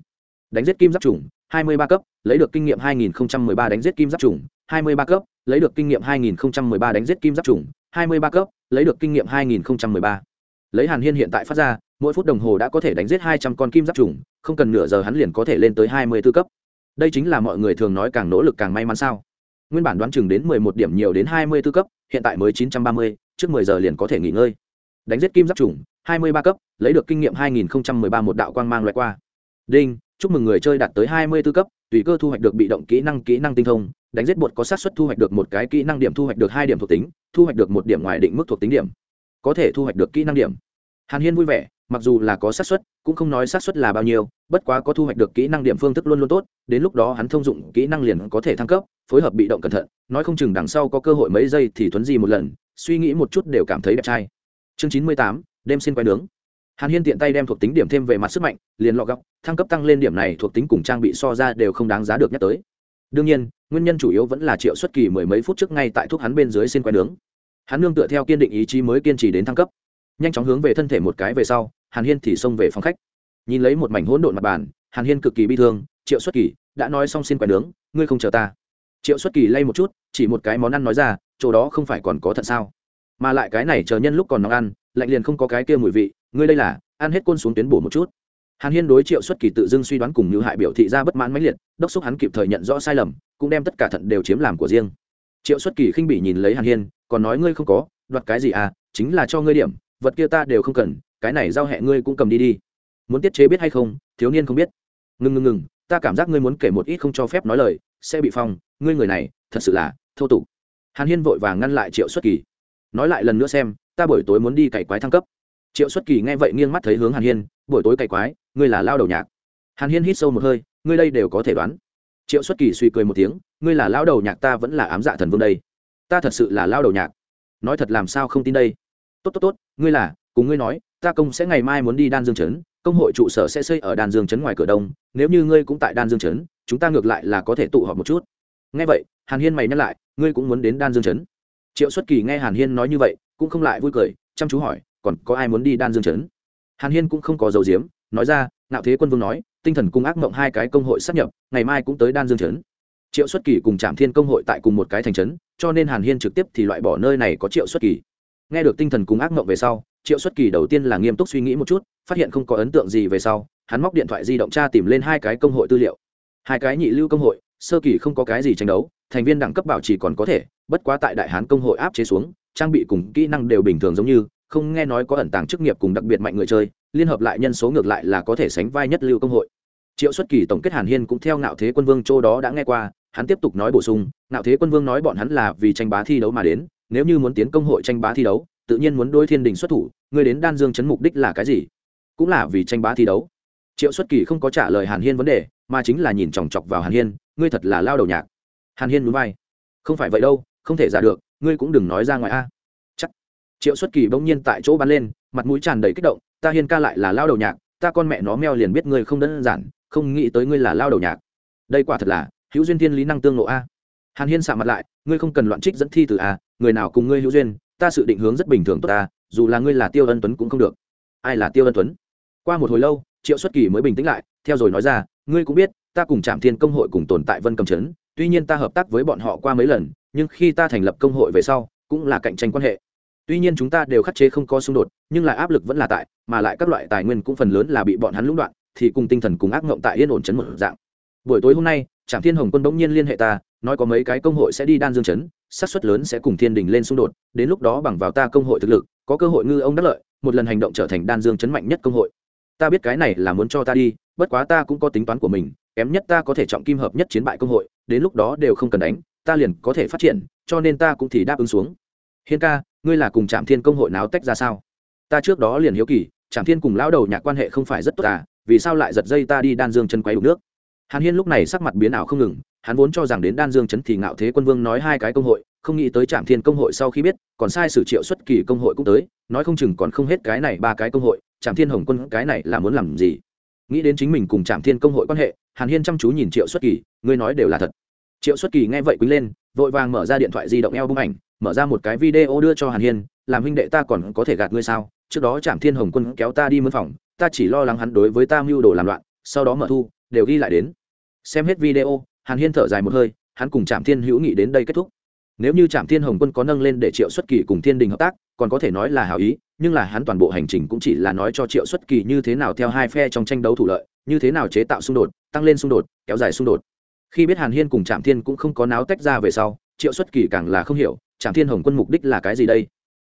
Đánh giết kim giáp trùng hai mươi ba cấp, lấy được kinh nghiệm hai nghìn ba đánh giết kim giáp trùng hai mươi ba cấp, lấy được kinh nghiệm hai nghìn ba đánh giết kim giáp trùng hai mươi ba cấp, lấy được kinh nghiệm hai nghìn ba. Lấy hàn hiên hiện tại phát ra, mỗi phút đồng hồ đã có thể đánh giết hai trăm con kim giáp trùng không cần nửa giờ hắn liền có thể lên tới hai mươi b ố cấp. Đây chính là mọi người thường nói càng nỗ lực càng may mắn sao? Nguyên bản đoán chừng đến mười một điểm nhiều đến hai mươi b cấp, hiện tại mới chín trăm ba mươi, trước mười giờ liền có thể nghỉ ngơi. Đánh giết kim giáp trùng hai mươi ba cấp, lấy được kinh nghiệm hai nghìn ba một đạo quang mang loại qua. Đinh, chúc mừng người chơi đạt tới hai mươi b cấp, tùy cơ thu hoạch được bị động kỹ năng kỹ năng tinh thông, đánh giết bột có xác suất thu hoạch được một cái kỹ năng điểm thu hoạch được hai điểm thuộc tính, thu hoạch được một điểm ngoài định mức thuộc tính điểm. Có thể thu hoạch được kỹ năng điểm. Hàn hiên vui vẻ mặc dù là có xác suất, cũng không nói xác suất là bao nhiêu, bất quá có thu hoạch được kỹ năng điểm phương thức luôn luôn tốt, đến lúc đó hắn thông dụng kỹ năng liền có thể thăng cấp, phối hợp bị động cẩn thận, nói không chừng đằng sau có cơ hội mấy giây thì thuấn gì một lần, suy nghĩ một chút đều cảm thấy đẹp trai. Chương chín mươi tám, đêm xin quay nướng. Hàn hiên tiện tay đem thuộc tính điểm thêm về mặt sức mạnh, liền lọ góc, thăng cấp tăng lên điểm này thuộc tính cùng trang bị so ra đều không đáng giá được nhắc tới. Đương nhiên, nguyên nhân chủ yếu vẫn là triệu xuất kỳ mười mấy phút trước ngay tại thuốc hắn bên dưới xin quay nướng. Hắn nương tựa theo kiên định ý chí mới kiên trì đến thăng cấp, nhanh chóng hướng về thân thể một cái về sau hàn hiên thì xông về phòng khách. Nhìn lấy một mảnh hỗn độn mặt bàn, hàn hiên cực kỳ bi thương, triệu xuất kỳ, đã nói xong xin quẻ nướng, ngươi không chờ ta. Triệu xuất kỳ lay một chút, chỉ một cái món ăn nói ra, chỗ đó không phải còn có thận sao? Mà lại cái này chờ nhân lúc còn nóng ăn, lạnh liền không có cái kia mùi vị, ngươi đây là, ăn hết côn xuống tuyến bổ một chút. Hàn hiên đối triệu xuất kỳ tự dưng suy đoán cùng như hại biểu thị ra bất mãn mãnh liệt, đốc xúc hắn kịp thời nhận rõ sai lầm, cũng đem tất cả thận đều chiếm làm của riêng. Triệu xuất kỳ khinh bỉ nhìn lấy hàn hiên, còn nói ngươi không có, đoạt cái gì à? Chính là cho ngươi điểm, vật kia ta đều không cần cái này giao hẹ ngươi cũng cầm đi đi. Muốn tiết chế biết hay không, thiếu niên không biết. Ngừng ngừng ngừng, ta cảm giác ngươi muốn kể một ít không cho phép nói lời, sẽ bị phong, ngươi người này, thật sự là, thô tục. Hàn hiên vội vàng ngăn lại triệu xuất kỳ. Nói lại lần nữa xem, ta buổi tối muốn đi cày quái thăng cấp. Triệu xuất kỳ nghe vậy nghiêng mắt thấy hướng hàn hiên, buổi tối cày quái, ngươi là lao đầu nhạc. Hàn hiên hít sâu một hơi, ngươi đây đều có thể đoán. Triệu xuất kỳ suy cười một tiếng, ngươi là lao đầu nhạc ta vẫn là ám dạ thần vương đây. Ta thật sự là lao đầu nhạc. Nói thật làm sao không tin đây? Tốt tốt tốt, ngươi là, cùng ngươi nói ta công sẽ ngày mai muốn đi đan dương trấn, công hội trụ sở sẽ xây ở đan dương trấn ngoài cửa đông, nếu như ngươi cũng tại đan dương trấn, chúng ta ngược lại là có thể tụ họp một chút. Nghe vậy, hàn hiên mày nhắc lại, ngươi cũng muốn đến đan dương trấn. Triệu xuất kỳ nghe hàn hiên nói như vậy, cũng không lại vui cười, chăm chú hỏi, còn có ai muốn đi đan dương trấn? Hàn hiên cũng không có dầu diếm nói ra nạo thế quân vương nói, tinh thần cung ác mộng hai cái công hội sắp nhập, ngày mai cũng tới đan dương trấn. Triệu xuất kỳ cùng trạm thiên công hội tại cùng một cái thành trấn, cho nên hàn hiên trực tiếp thì loại bỏ nơi này có triệu xuất kỳ. Nghe được tinh thần cung ác mộng về sau triệu xuất kỳ đầu tiên là nghiêm túc suy nghĩ một chút, phát hiện không có ấn tượng gì về sau, hắn móc điện thoại di động tra tìm lên hai cái công hội tư liệu. Hai cái nhị lưu công hội, sơ kỳ không có cái gì tranh đấu, thành viên đẳng cấp bảo trì còn có thể, bất quá tại đại hán công hội áp chế xuống, trang bị cùng kỹ năng đều bình thường giống như, không nghe nói có ẩn tàng chức nghiệp cùng đặc biệt mạnh người chơi, liên hợp lại nhân số ngược lại là có thể sánh vai nhất lưu công hội. Triệu xuất kỳ tổng kết hàn hiên cũng theo ngạo thế quân vương châu đó đã nghe qua, hắn tiếp tục nói bổ sung, ngạo thế quân vương nói bọn hắn là vì tranh bá thi đấu mà đến, nếu như muốn tiến công hội tranh bá thi đấu tự nhiên muốn đôi thiên đình xuất thủ người đến đan dương chấn mục đích là cái gì? Cũng là vì tranh bá thi đấu. Triệu xuất kỳ không có trả lời hàn hiên vấn đề, mà chính là nhìn chòng chọc vào hàn hiên, ngươi thật là lao đầu nhạc. Hàn hiên núi vai. Không phải vậy đâu, không thể giả được, ngươi cũng đừng nói ra ngoài a. Chắc. Triệu xuất kỳ bỗng nhiên tại chỗ bắn lên, mặt mũi tràn đầy kích động, ta hiên ca lại là lao đầu nhạc, ta con mẹ nó meo liền biết ngươi không đơn giản, không nghĩ tới ngươi là lao đầu nhạc. Đây quả thật là, hữu duyên thiên lý năng tương lộ a. Hàn hiên xạ mặt lại, ngươi không cần loạn trích dẫn thi từ a, người nào cùng ngươi hữu duyên ta sự định hướng rất bình thường tốt ta, dù là ngươi là tiêu ân tuấn cũng không được. Ai là tiêu ân tuấn? Qua một hồi lâu, triệu xuất kỳ mới bình tĩnh lại, theo rồi nói ra, ngươi cũng biết, ta cùng trạm thiên công hội cùng tồn tại vân cầm trấn, tuy nhiên ta hợp tác với bọn họ qua mấy lần, nhưng khi ta thành lập công hội về sau, cũng là cạnh tranh quan hệ. Tuy nhiên chúng ta đều khắc chế không có xung đột, nhưng lại áp lực vẫn là tại, mà lại các loại tài nguyên cũng phần lớn là bị bọn hắn lũng đoạn, thì cùng tinh thần cùng ác ngộng tại yên ổn chấn một dạng. Buổi tối hôm nay, trạm thiên hồng quân bỗng nhiên liên hệ ta, nói có mấy cái công hội sẽ đi đan dương chấn xác suất lớn sẽ cùng thiên đình lên xung đột, đến lúc đó bằng vào ta công hội thực lực, có cơ hội ngư ông đắc lợi, một lần hành động trở thành đan dương chấn mạnh nhất công hội. Ta biết cái này là muốn cho ta đi, bất quá ta cũng có tính toán của mình, kém nhất ta có thể trọng kim hợp nhất chiến bại công hội, đến lúc đó đều không cần đánh, ta liền có thể phát triển, cho nên ta cũng thì đáp ứng xuống. Hiên ca, ngươi là cùng trạm thiên công hội náo tách ra sao? Ta trước đó liền hiếu kỳ trạm thiên cùng lão đầu nhạc quan hệ không phải rất tốt à vì sao lại giật dây ta đi đan dương chân quay đục nước? Hàn hiên lúc này sắc mặt biến ảo không ngừng, hắn vốn cho rằng đến đan dương chấn thì ngạo thế quân vương nói hai cái công hội, không nghĩ tới trạm thiên công hội sau khi biết, còn sai sử triệu xuất kỳ công hội cũng tới, nói không chừng còn không hết cái này ba cái công hội, trạm thiên hồng quân cái này là muốn làm gì? Nghĩ đến chính mình cùng trạm thiên công hội quan hệ, hàn hiên chăm chú nhìn triệu xuất kỳ, ngươi nói đều là thật. Triệu xuất kỳ nghe vậy quỳ lên, vội vàng mở ra điện thoại di động eo bung ảnh, mở ra một cái video đưa cho hàn hiên, làm huynh đệ ta còn có thể gạt ngươi sao? Trước đó trạm thiên hồng quân kéo ta đi mân phòng, ta chỉ lo lắng hắn đối với ta mưu đồ làm loạn, sau đó mở thu đều ghi lại đến. Xem hết video hàn hiên thở dài một hơi hắn cùng trạm thiên hữu nghị đến đây kết thúc. Nếu như trạm thiên hồng quân có nâng lên để triệu xuất kỳ cùng thiên đình hợp tác còn có thể nói là hảo ý nhưng là hắn toàn bộ hành trình cũng chỉ là nói cho triệu xuất kỳ như thế nào theo hai phe trong tranh đấu thủ lợi như thế nào chế tạo xung đột tăng lên xung đột kéo dài xung đột. Khi biết hàn hiên cùng trạm thiên cũng không có náo tách ra về sau triệu xuất kỳ càng là không hiểu trạm thiên hồng quân mục đích là cái gì đây?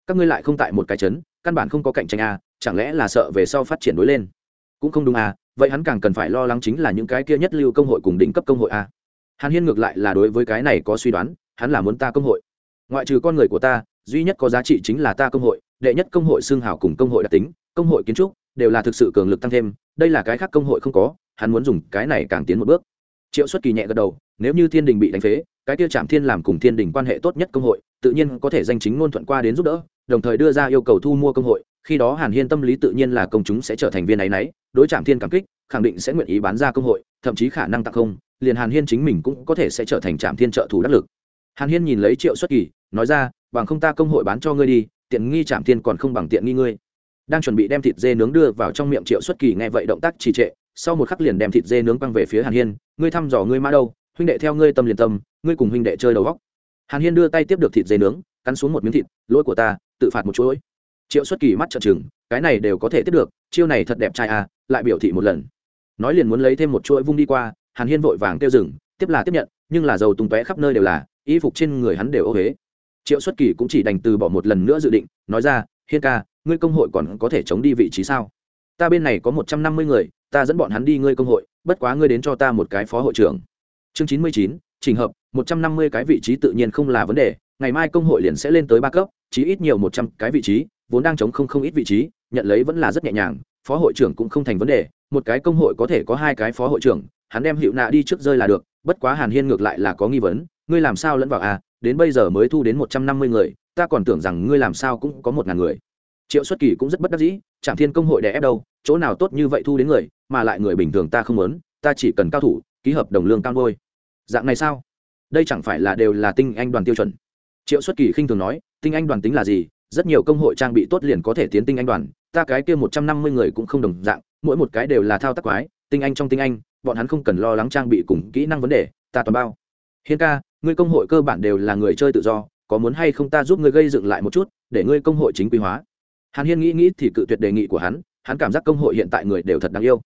Các ngươi lại không tại một cái chấn căn bản không có cạnh tranh à, chẳng lẽ là sợ về sau phát triển đối lên? Cũng không đúng à vậy hắn càng cần phải lo lắng chính là những cái kia nhất lưu công hội cùng đỉnh cấp công hội a. Hàn hiên ngược lại là đối với cái này có suy đoán, hắn là muốn ta công hội. Ngoại trừ con người của ta, duy nhất có giá trị chính là ta công hội, đệ nhất công hội xương hào cùng công hội đặc tính, công hội kiến trúc, đều là thực sự cường lực tăng thêm, đây là cái khác công hội không có, hắn muốn dùng cái này càng tiến một bước. Triệu xuất kỳ nhẹ gật đầu, nếu như thiên đình bị đánh phế, cái tiêu trạm thiên làm cùng thiên đình quan hệ tốt nhất công hội, tự nhiên có thể danh chính ngôn thuận qua đến giúp đỡ, đồng thời đưa ra yêu cầu thu mua công hội khi đó hàn hiên tâm lý tự nhiên là công chúng sẽ trở thành viên ấy nấy đối trạm thiên cảm kích, khẳng định sẽ nguyện ý bán ra công hội, thậm chí khả năng tặng không, liền hàn hiên chính mình cũng có thể sẽ trở thành trạm thiên trợ thủ đắc lực. Hàn hiên nhìn lấy triệu xuất kỳ, nói ra, bằng không ta công hội bán cho ngươi đi, tiện nghi trạm thiên còn không bằng tiện nghi ngươi. Đang chuẩn bị đem thịt dê nướng đưa vào trong miệng triệu xuất kỳ nghe vậy động tác trì trệ, sau một khắc liền đem thịt dê nướng quăng về phía hàn hiên, ngươi thăm dò ngươi mã đâu, huynh đệ theo ngươi tâm liền tâm, ngươi cùng huynh đệ chơi đầu góc hàn hiên đưa tay tiếp được thịt dê nướng, cắn xuống một miếng thịt, lỗi của ta, tự phạt một chuỗi triệu xuất kỳ mắt trợn trừng, cái này đều có thể tiếp được, chiêu này thật đẹp trai à lại biểu thị một lần. Nói liền muốn lấy thêm một chuỗi vung đi qua, hàn hiên vội vàng tiêu rừng tiếp là tiếp nhận, nhưng là dầu tung tóe khắp nơi đều là, y phục trên người hắn đều ô huế triệu xuất kỳ cũng chỉ đành từ bỏ một lần nữa dự định, nói ra, hiên ca, ngươi công hội còn có thể chống đi vị trí sao? Ta bên này có một trăm năm mươi người, ta dẫn bọn hắn đi ngươi công hội, bất quá ngươi đến cho ta một cái phó hội trưởng. Chương chín mươi chín, trình hợp, một trăm năm mươi cái vị trí tự nhiên không là vấn đề, ngày mai công hội liền sẽ lên tới ba cấp, chí ít nhiều một trăm cái vị trí vốn đang chống không không ít vị trí, nhận lấy vẫn là rất nhẹ nhàng, phó hội trưởng cũng không thành vấn đề, một cái công hội có thể có hai cái phó hội trưởng, hắn đem hiệu nạ đi trước rơi là được, bất quá hàn hiên ngược lại là có nghi vấn, ngươi làm sao lẫn vào à đến bây giờ mới thu đến một trăm năm mươi người, ta còn tưởng rằng ngươi làm sao cũng có một ngàn người. Triệu xuất kỳ cũng rất bất đắc dĩ trạm thiên công hội đè ép đâu, chỗ nào tốt như vậy thu đến người, mà lại người bình thường ta không muốn, ta chỉ cần cao thủ, ký hợp đồng lương cao ngôi dạng này sao? Đây chẳng phải là đều là tinh anh đoàn tiêu chuẩn. Triệu xuất kỳ khinh thường nói, tinh anh đoàn tính là gì rất nhiều công hội trang bị tốt liền có thể tiến tinh anh đoàn, ta cái kia một trăm năm mươi người cũng không đồng dạng, mỗi một cái đều là thao tác quái, tinh anh trong tinh anh, bọn hắn không cần lo lắng trang bị cùng kỹ năng vấn đề, ta toàn bao. Hiên ca, ngươi công hội cơ bản đều là người chơi tự do, có muốn hay không ta giúp ngươi gây dựng lại một chút, để ngươi công hội chính quy hóa? Hàn hiên nghĩ nghĩ thì cự tuyệt đề nghị của hắn hắn cảm giác công hội hiện tại người đều thật đáng yêu.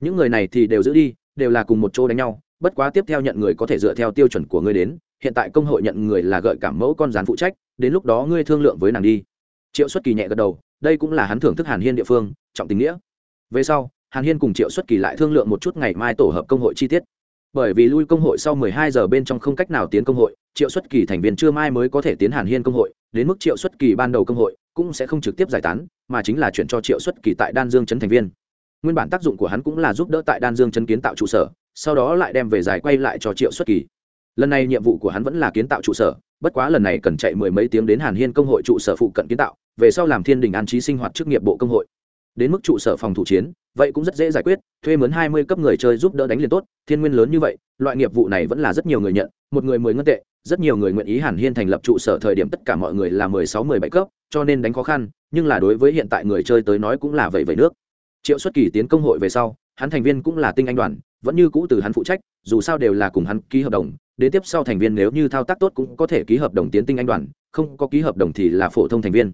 Những người này thì đều giữ đi, đều là cùng một chỗ đánh nhau, bất quá tiếp theo nhận người có thể dựa theo tiêu chuẩn của ngươi đến, hiện tại công hội nhận người là gợi cảm mẫu con rán phụ trách đến lúc đó ngươi thương lượng với nàng đi. Triệu xuất kỳ nhẹ gật đầu, đây cũng là hắn thưởng thức hàn hiên địa phương, trọng tình nghĩa. Về sau, hàn hiên cùng triệu xuất kỳ lại thương lượng một chút ngày mai tổ hợp công hội chi tiết. Bởi vì lui công hội sau 12 giờ bên trong không cách nào tiến công hội, triệu xuất kỳ thành viên chưa mai mới có thể tiến hàn hiên công hội, đến mức triệu xuất kỳ ban đầu công hội cũng sẽ không trực tiếp giải tán, mà chính là chuyển cho triệu xuất kỳ tại đan dương chấn thành viên. Nguyên bản tác dụng của hắn cũng là giúp đỡ tại đan dương chấn kiến tạo trụ sở, sau đó lại đem về giải quay lại cho triệu xuất kỳ lần này nhiệm vụ của hắn vẫn là kiến tạo trụ sở, bất quá lần này cần chạy mười mấy tiếng đến hàn hiên công hội trụ sở phụ cận kiến tạo, về sau làm thiên đình an trí sinh hoạt chức nghiệp bộ công hội. Đến mức trụ sở phòng thủ chiến, vậy cũng rất dễ giải quyết, thuê mướn hai mươi cấp người chơi giúp đỡ đánh liền tốt, thiên nguyên lớn như vậy, loại nghiệp vụ này vẫn là rất nhiều người nhận, một người mười ngân tệ, rất nhiều người nguyện ý hàn hiên thành lập trụ sở thời điểm tất cả mọi người là mười sáu, mười bảy cấp, cho nên đánh khó khăn, nhưng là đối với hiện tại người chơi tới nói cũng là vậy vậy nước. Triệu xuất kỳ tiến công hội về sau, hắn thành viên cũng là tinh anh đoàn, vẫn như cũ từ hắn phụ trách, dù sao đều là cùng hắn ký hợp đồng đến tiếp sau thành viên nếu như thao tác tốt cũng có thể ký hợp đồng tiến tinh anh đoàn, không có ký hợp đồng thì là phổ thông thành viên.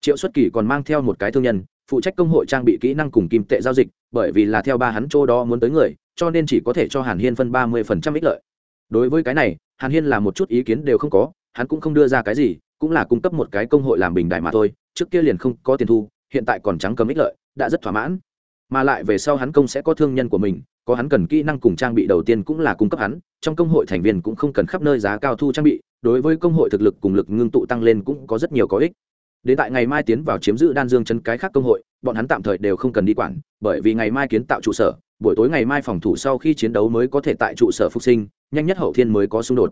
Triệu xuất kỳ còn mang theo một cái thương nhân, phụ trách công hội trang bị kỹ năng cùng kim tệ giao dịch, bởi vì là theo ba hắn chỗ đó muốn tới người, cho nên chỉ có thể cho hàn hiên phân ba mươi phần trăm ích lợi. Đối với cái này, hàn hiên là một chút ý kiến đều không có, hắn cũng không đưa ra cái gì, cũng là cung cấp một cái công hội làm bình đại mà thôi, trước kia liền không có tiền thu, hiện tại còn trắng cầm ích lợi, đã rất thỏa mãn. Mà lại về sau hắn công sẽ có thương nhân của mình, có hắn cần kỹ năng cùng trang bị đầu tiên cũng là cung cấp hắn trong công hội thành viên cũng không cần khắp nơi giá cao thu trang bị, đối với công hội thực lực cùng lực ngưng tụ tăng lên cũng có rất nhiều có ích. Đến tại ngày mai tiến vào chiếm giữ đan dương chân cái khác công hội, bọn hắn tạm thời đều không cần đi quản, bởi vì ngày mai kiến tạo trụ sở, buổi tối ngày mai phòng thủ sau khi chiến đấu mới có thể tại trụ sở phục sinh, nhanh nhất hậu thiên mới có xung đột.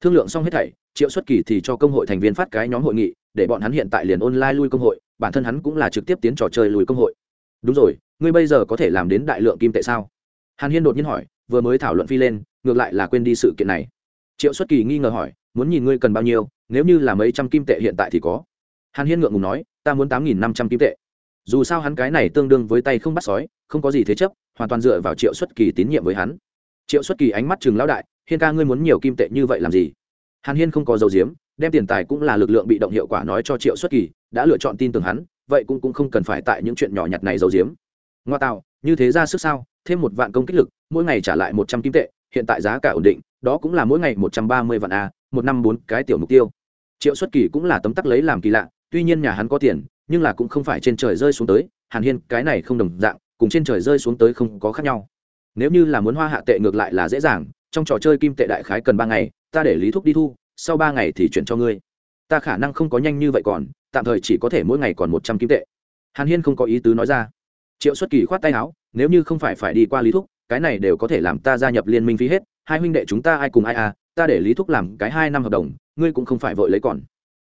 Thương lượng xong hết thảy, triệu xuất kỳ thì cho công hội thành viên phát cái nhóm hội nghị, để bọn hắn hiện tại liền online lui công hội, bản thân hắn cũng là trực tiếp tiến trò chơi lùi công hội. Đúng rồi, ngươi bây giờ có thể làm đến đại lượng kim tệ sao? Hàn hiên đột nhiên hỏi vừa mới thảo luận phi lên ngược lại là quên đi sự kiện này. Triệu xuất kỳ nghi ngờ hỏi muốn nhìn ngươi cần bao nhiêu? Nếu như là mấy trăm kim tệ hiện tại thì có. Hàn hiên ngượng ngùng nói ta muốn tám nghìn năm trăm kim tệ. Dù sao hắn cái này tương đương với tay không bắt sói không có gì thế chấp hoàn toàn dựa vào triệu xuất kỳ tín nhiệm với hắn. Triệu xuất kỳ ánh mắt chừng lão đại hiên ca ngươi muốn nhiều kim tệ như vậy làm gì? Hàn hiên không có dầu diếm đem tiền tài cũng là lực lượng bị động hiệu quả nói cho triệu xuất kỳ đã lựa chọn tin tưởng hắn vậy cũng, cũng không cần phải tại những chuyện nhỏ nhặt này giấu diếm ngoa tạo như thế ra sức sao? Thêm một vạn công kích lực, mỗi ngày trả lại một trăm kim tệ, hiện tại giá cả ổn định, đó cũng là mỗi ngày một trăm ba mươi vạn a, một năm bốn cái tiểu mục tiêu. Triệu xuất kỳ cũng là tấm tắc lấy làm kỳ lạ, tuy nhiên nhà hắn có tiền, nhưng là cũng không phải trên trời rơi xuống tới, hàn hiên, cái này không đồng dạng, cùng trên trời rơi xuống tới không có khác nhau. Nếu như là muốn hoa hạ tệ ngược lại là dễ dàng, trong trò chơi kim tệ đại khái cần ba ngày, ta để lý thúc đi thu, sau ba ngày thì chuyển cho ngươi. Ta khả năng không có nhanh như vậy còn, tạm thời chỉ có thể mỗi ngày còn một trăm kim tệ. Hàn hiên không có ý tứ nói ra triệu xuất kỳ khoát tay áo, nếu như không phải phải đi qua lý thúc, cái này đều có thể làm ta gia nhập liên minh phí hết, hai huynh đệ chúng ta ai cùng ai à ta để lý thúc làm cái hai năm hợp đồng, ngươi cũng không phải vội lấy còn.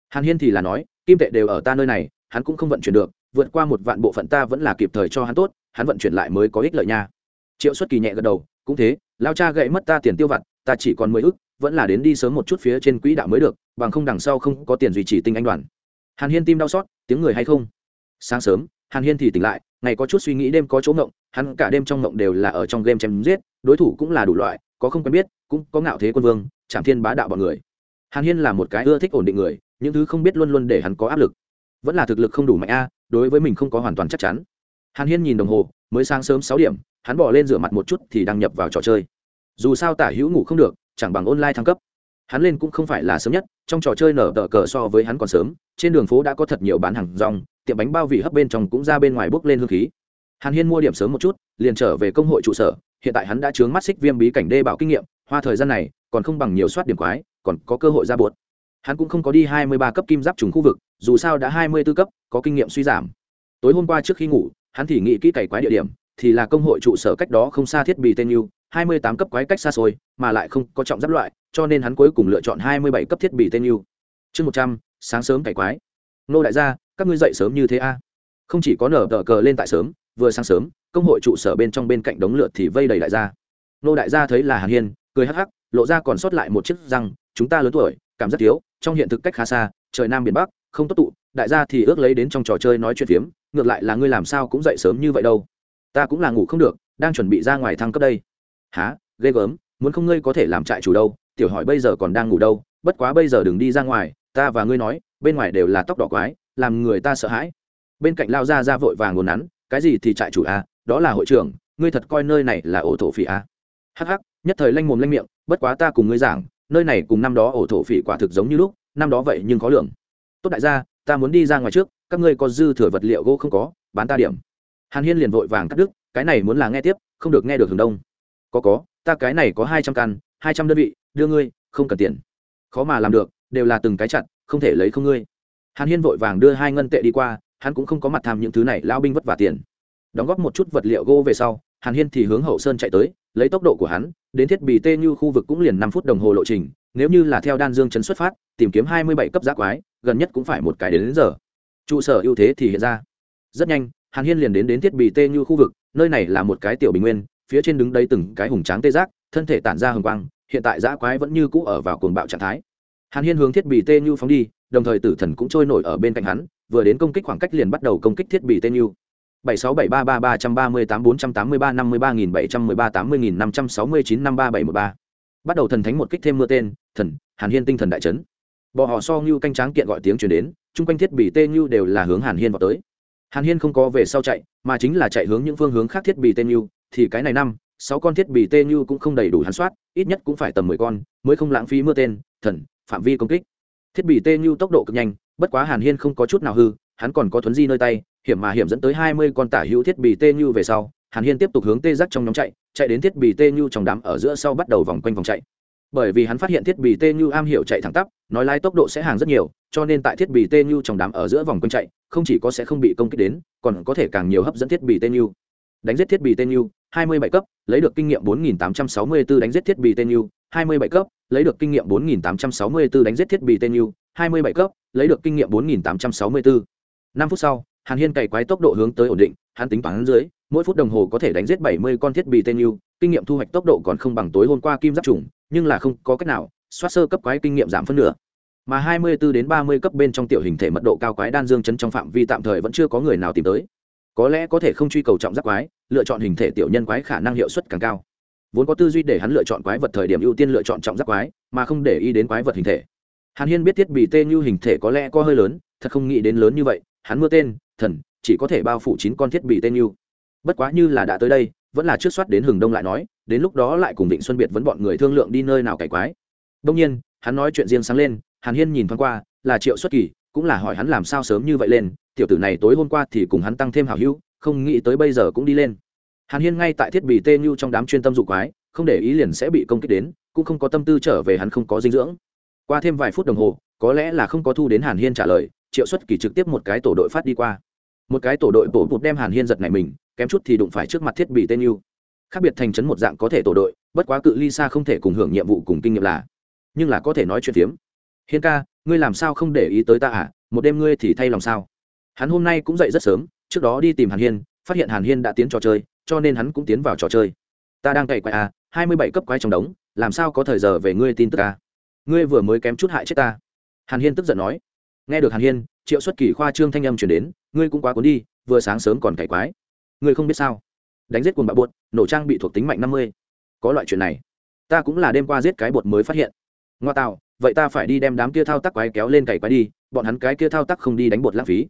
Hàn hiên thì là nói, kim tệ đều ở ta nơi này, hắn cũng không vận chuyển được, vượt qua một vạn bộ phận ta vẫn là kịp thời cho hắn tốt, hắn vận chuyển lại mới có ích lợi nha. Triệu xuất kỳ nhẹ gật đầu, cũng thế, lao cha gậy mất ta tiền tiêu vặt, ta chỉ còn mười ức, vẫn là đến đi sớm một chút phía trên quỹ đạo mới được, bằng không đằng sau không có tiền duy trì tinh anh đoàn. Hàn hiên tim đau xót, tiếng người hay không? Sáng sớm. Hàn hiên thì tỉnh lại ngày có chút suy nghĩ đêm có chỗ ngộng, hắn cả đêm trong ngộng đều là ở trong game chém giết, đối thủ cũng là đủ loại, có không quen biết, cũng có ngạo thế quân vương chạm thiên bá đạo bọn người. Hàn hiên là một cái ưa thích ổn định người, những thứ không biết luôn luôn để hắn có áp lực. Vẫn là thực lực không đủ mạnh a, đối với mình không có hoàn toàn chắc chắn. Hàn hiên nhìn đồng hồ, mới sáng sớm sáu điểm, hắn bỏ lên rửa mặt một chút thì đăng nhập vào trò chơi. Dù sao tả hữu ngủ không được, chẳng bằng online thăng cấp hắn lên cũng không phải là sớm nhất, trong trò chơi nở tờ cờ so với hắn còn sớm, trên đường phố đã có thật nhiều bán hàng rong, tiệm bánh bao vị hấp bên trong cũng ra bên ngoài bốc lên hương khí. Hàn hiên mua điểm sớm một chút, liền trở về công hội trụ sở, hiện tại hắn đã chướng mắt xích viêm bí cảnh đê bảo kinh nghiệm, hoa thời gian này, còn không bằng nhiều soát điểm quái, còn có cơ hội ra buột hắn cũng không có đi hai mươi ba cấp kim giáp trùng khu vực, dù sao đã hai mươi b ố cấp, có kinh nghiệm suy giảm. Tối hôm qua trước khi ngủ, hắn thì nghĩ kỹ cày quái địa điểm, thì là công hội trụ sở cách đó không xa thiết bị tên yêu, hai mươi tám cấp quái cách xa xôi, mà lại không có trọng giáp loại cho nên hắn cuối cùng lựa chọn hai mươi bảy cấp thiết bị tên yêu. Chương một trăm, sáng sớm cày quái. Nô đại gia, các ngươi dậy sớm như thế a? Không chỉ có nở tờ cờ lên tại sớm, vừa sáng sớm, công hội trụ sở bên trong bên cạnh đống lượt thì vây đầy đại gia. Nô đại gia thấy là hàn hiên, cười hắc hắc, lộ ra còn sót lại một chiếc răng, chúng ta lớn tuổi, cảm giác thiếu, trong hiện thực cách khá xa, trời nam biển bắc, không tốt tụ, đại gia thì ước lấy đến trong trò chơi nói chuyện phiếm, ngược lại là ngươi làm sao cũng dậy sớm như vậy đâu. Ta cũng là ngủ không được, đang chuẩn bị ra ngoài thăng cấp đây. Há ghê gớm, muốn không ngươi có thể làm trại chủ đâu tiểu hỏi bây giờ còn đang ngủ đâu, bất quá bây giờ đừng đi ra ngoài, ta và ngươi nói, bên ngoài đều là tóc đỏ quái, làm người ta sợ hãi. Bên cạnh lao ra ra vội vàng ngồn nắn, cái gì thì trại chủ à đó là hội trưởng, ngươi thật coi nơi này là ổ thổ phỉ à. Hắc hắc, nhất thời lanh mồm lanh miệng, bất quá ta cùng ngươi giảng, nơi này cùng năm đó ổ thổ phỉ quả thực giống như lúc, năm đó vậy nhưng có lượng tốt đại gia, ta muốn đi ra ngoài trước, các ngươi có dư thừa vật liệu gỗ không có, bán ta điểm. Hàn hiên liền vội vàng cắt đứt, cái này muốn là nghe tiếp, không được nghe được hướng đông. Có có, ta cái này có hai trăm căn, hai trăm đơn vị đưa ngươi không cần tiền. Khó mà làm được đều là từng cái chặt không thể lấy không ngươi. Hàn hiên vội vàng đưa hai ngân tệ đi qua hắn cũng không có mặt tham những thứ này lao binh vất vả tiền. Đóng góp một chút vật liệu gỗ về sau hàn hiên thì hướng hậu sơn chạy tới lấy tốc độ của hắn đến thiết bị tê như khu vực cũng liền năm phút đồng hồ lộ trình nếu như là theo đan dương chấn xuất phát tìm kiếm hai mươi bảy cấp giác quái gần nhất cũng phải một cái đến, đến giờ. Trụ sở ưu thế thì hiện ra. Rất nhanh hàn hiên liền đến đến thiết bị tê như khu vực nơi này là một cái tiểu bình nguyên phía trên đứng đây từng cái hùng tráng tê giác thân thể tản ra hồng quang hiện tại giã quái vẫn như cũ ở vào cuồng bạo trạng thái. Hàn hiên hướng thiết bị tê như phóng đi, đồng thời tử thần cũng trôi nổi ở bên cạnh hắn, vừa đến công kích khoảng cách liền bắt đầu công kích thiết bị tê như bảy sáu bảy ba ba ba trăm ba mươi tám bốn trăm tám mươi ba năm mươi ba nghìn bảy trăm mười ba tám mươi nghìn năm trăm sáu mươi chín năm ba bảy ba. Bắt đầu thần thánh một kích thêm mưa tên, thần, hàn hiên tinh thần đại trấn bọ họ so như canh tráng kiện gọi tiếng chuyển đến, chung quanh thiết bị tê ngưu đều là hướng hàn hiên vào tới. Hàn hiên không có về sau chạy, mà chính là chạy hướng những phương hướng khác thiết bị tê ngưu thì cái này năm sáu con thiết bị tê như cũng không đầy đủ hắn soát, ít nhất cũng phải tầm mười con, mới không lãng phí mưa tên, thần, phạm vi công kích. Thiết bị tê như tốc độ cực nhanh, bất quá hàn hiên không có chút nào hư, hắn còn có thuấn di nơi tay, hiểm mà hiểm dẫn tới hai mươi con tả hữu thiết bị tê như về sau, hàn hiên tiếp tục hướng tê giác trong nhóm chạy chạy đến thiết bị tê như trong đám ở giữa sau bắt đầu vòng quanh vòng chạy. Bởi vì hắn phát hiện thiết bị tê như am hiểu chạy thẳng tắp, nói lái tốc độ sẽ hàng rất nhiều, cho nên tại thiết bị tê như trong đám ở giữa vòng quanh chạy, không chỉ có sẽ không bị công kích đến, còn có thể càng nhiều hấp dẫn thiết bị tê như đánh giết thiết bị tên yêu, hai mươi bảy cấp, lấy được kinh nghiệm bốn nghìn tám trăm sáu mươi 4864 đánh giết thiết bị tên yêu, hai mươi bảy cấp, lấy được kinh nghiệm bốn nghìn tám trăm sáu mươi 4864 đánh giết thiết bị tên yêu, hai mươi bảy cấp, lấy được kinh nghiệm bốn nghìn tám trăm sáu mươi 4864 năm phút sau, hàn hiên cày quái tốc độ hướng tới ổn định, hắn tính toán dưới, mỗi phút đồng hồ có thể đánh giết bảy mươi con thiết bị tên yêu, kinh nghiệm thu hoạch tốc độ còn không bằng tối hôm qua kim giáp trùng, nhưng là không có cách nào, soát sơ cấp quái kinh nghiệm giảm phân nửa. Mà hai mươi 24 đến ba mươi cấp bên trong tiểu hình thể mật độ cao quái đan dương chấn trong phạm vi tạm thời vẫn chưa có người nào tìm tới có lẽ có thể không truy cầu trọng giác quái, lựa chọn hình thể tiểu nhân quái khả năng hiệu suất càng cao. Vốn có tư duy để hắn lựa chọn quái vật thời điểm ưu tiên lựa chọn trọng giác quái, mà không để ý đến quái vật hình thể. Hàn hiên biết thiết bị tê như hình thể có lẽ có hơi lớn, thật không nghĩ đến lớn như vậy, hắn mưa tên, thần, chỉ có thể bao phủ chín con thiết bị tên như. Bất quá như là đã tới đây, vẫn là trước soát đến hừng đông lại nói, đến lúc đó lại cùng định xuân biệt vẫn bọn người thương lượng đi nơi nào cải quái. Đông nhiên, hắn nói chuyện riêng sáng lên, hàn hiên nhìn thoáng qua, là triệu xuất kỳ, cũng là hỏi hắn làm sao sớm như vậy lên tiểu tử này tối hôm qua thì cùng hắn tăng thêm hào hữu, không nghĩ tới bây giờ cũng đi lên. Hàn hiên ngay tại thiết bị tê như trong đám chuyên tâm dụ quái, không để ý liền sẽ bị công kích đến, cũng không có tâm tư trở về hắn không có dinh dưỡng. Qua thêm vài phút đồng hồ, có lẽ là không có thu đến hàn hiên trả lời, triệu xuất kỳ trực tiếp một cái tổ đội phát đi qua. Một cái tổ đội bổ bụt đem hàn hiên giật này mình, kém chút thì đụng phải trước mặt thiết bị tên yêu khác biệt thành trấn một dạng có thể tổ đội, bất quá cự ly xa không thể cùng hưởng nhiệm vụ cùng kinh nghiệm là. Nhưng là có thể nói chuyện phiếm. Hiên ca, ngươi làm sao không để ý tới ta à? Một đêm ngươi thì thay lòng sao? Hắn hôm nay cũng dậy rất sớm, trước đó đi tìm hàn hiên, phát hiện hàn hiên đã tiến trò chơi, cho nên hắn cũng tiến vào trò chơi. Ta đang cày quay à hai mươi bảy cấp quái trong đống, làm sao có thời giờ về ngươi tin tức à? ngươi vừa mới kém chút hại chết ta. Hàn hiên tức giận nói. Nghe được hàn hiên, triệu xuất kỳ khoa trương thanh âm chuyển đến, ngươi cũng quá cuốn đi, vừa sáng sớm còn cày quái. Ngươi không biết sao? Đánh giết quần bạo bột nổ trang bị thuộc tính mạnh năm mươi. Có loại chuyện này. Ta cũng là đêm qua giết cái bột mới phát hiện. Ngoa tạo, vậy ta phải đi đem đám kia thao tác quái kéo lên cày quái đi, bọn hắn cái kia thao tác không đi đánh bột lãng phí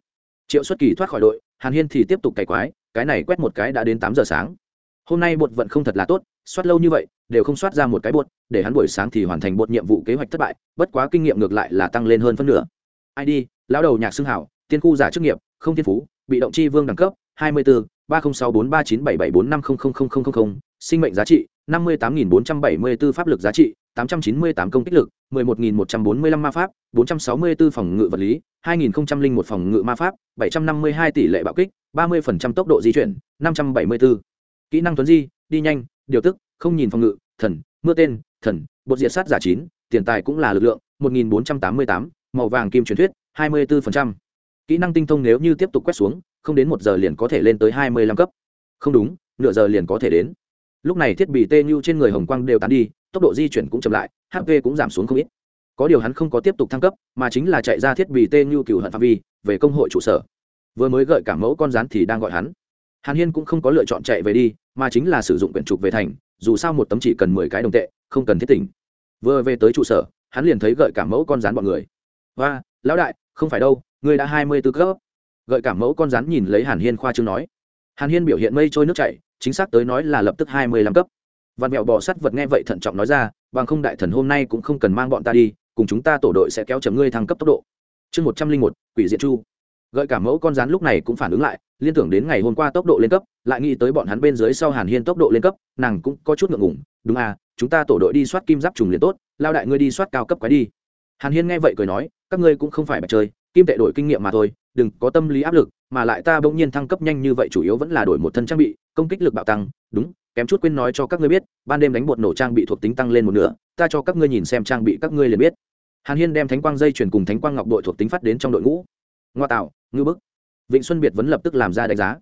triệu xuất kỳ thoát khỏi đội, hàn hiên thì tiếp tục cày quái, cái này quét một cái đã đến tám giờ sáng. Hôm nay bột vận không thật là tốt soát lâu như vậy, đều không soát ra một cái bột, để hắn buổi sáng thì hoàn thành bột nhiệm vụ kế hoạch thất bại, bất quá kinh nghiệm ngược lại là tăng lên hơn phân nửa. Id lão đầu nhạc xưng hảo, tiên khu giả chức nghiệp, không thiên phú, bị động chi vương đẳng cấp, hai mươi bốn ba không sáu bốn ba chín bảy bảy bốn năm không không không không không sinh mệnh giá trị, năm mươi tám nghìn bốn trăm bảy mươi b ố pháp lực giá trị tám trăm chín mươi tám công kích lực, mười một nghìn một trăm bốn mươi lăm ma pháp, bốn trăm sáu mươi b ố phòng ngự vật lý, hai nghìn không trăm linh một phòng ngự ma pháp, bảy trăm năm mươi hai tỷ lệ bạo kích, ba mươi phần trăm tốc độ di chuyển, năm trăm bảy mươi b ố kỹ năng tuấn di, đi nhanh, điều tức, không nhìn phòng ngự, thần, mưa tên, thần, bột diệt sát giả chín, tiền tài cũng là lực lượng, một nghìn bốn trăm tám mươi tám, màu vàng kim truyền thuyết, hai mươi bốn kỹ năng tinh thông nếu như tiếp tục quét xuống, không đến một giờ liền có thể lên tới hai mươi lăm cấp. Không đúng, nửa giờ liền có thể đến. Lúc này thiết bị tê như trên người hồng quang đều tán đi tốc độ di chuyển cũng chậm lại hp cũng giảm xuống không ít. Có điều hắn không có tiếp tục thăng cấp, mà chính là chạy ra thiết bị tê như cựu hận phạm vi, về công hội trụ sở. Vừa mới gợi cả mẫu con rán thì đang gọi hắn. Hàn hiên cũng không có lựa chọn chạy về đi, mà chính là sử dụng quyển trục về thành, dù sao một tấm chỉ cần mười cái đồng tệ, không cần thiết tỉnh. Vừa về tới trụ sở, hắn liền thấy gợi cả mẫu con rán bọn người. Và lão đại, không phải đâu, ngươi đã hai mươi tư cấp. Gợi cả mẫu con rán nhìn lấy hàn hiên khoa chương nói. Hàn hiên biểu hiện mây trôi nước chảy, chính xác tới nói là lập tức hai mươi lăm cấp văn mẹo bò sắt vật nghe vậy thận trọng nói ra bằng không đại thần hôm nay cũng không cần mang bọn ta đi cùng chúng ta tổ đội sẽ kéo chấm ngươi thăng cấp tốc độ. Chương một trăm linh một quỷ diện chu. Gợi cả mẫu con rắn lúc này cũng phản ứng lại liên tưởng đến ngày hôm qua tốc độ lên cấp lại nghĩ tới bọn hắn bên dưới sau hàn hiên tốc độ lên cấp nàng cũng có chút ngượng ngùng, đúng à chúng ta tổ đội đi soát kim giáp trùng liền tốt lao đại ngươi đi soát cao cấp quái đi. Hàn hiên nghe vậy cười nói các ngươi cũng không phải bạch chơi kim tệ đổi kinh nghiệm mà thôi đừng có tâm lý áp lực, mà lại ta bỗng nhiên thăng cấp nhanh như vậy chủ yếu vẫn là đổi một thân trang bị, công kích lực bạo tăng. Đúng, kém chút quên nói cho các ngươi biết, ban đêm đánh bột nổ trang bị thuộc tính tăng lên một nửa, ta cho các ngươi nhìn xem trang bị các ngươi liền biết. Hàn hiên đem thánh quang dây chuyển cùng thánh quang ngọc đội thuộc tính phát đến trong đội ngũ. Ngoa tạo, ngư bức. Vịnh xuân biệt vẫn lập tức làm ra đánh giá.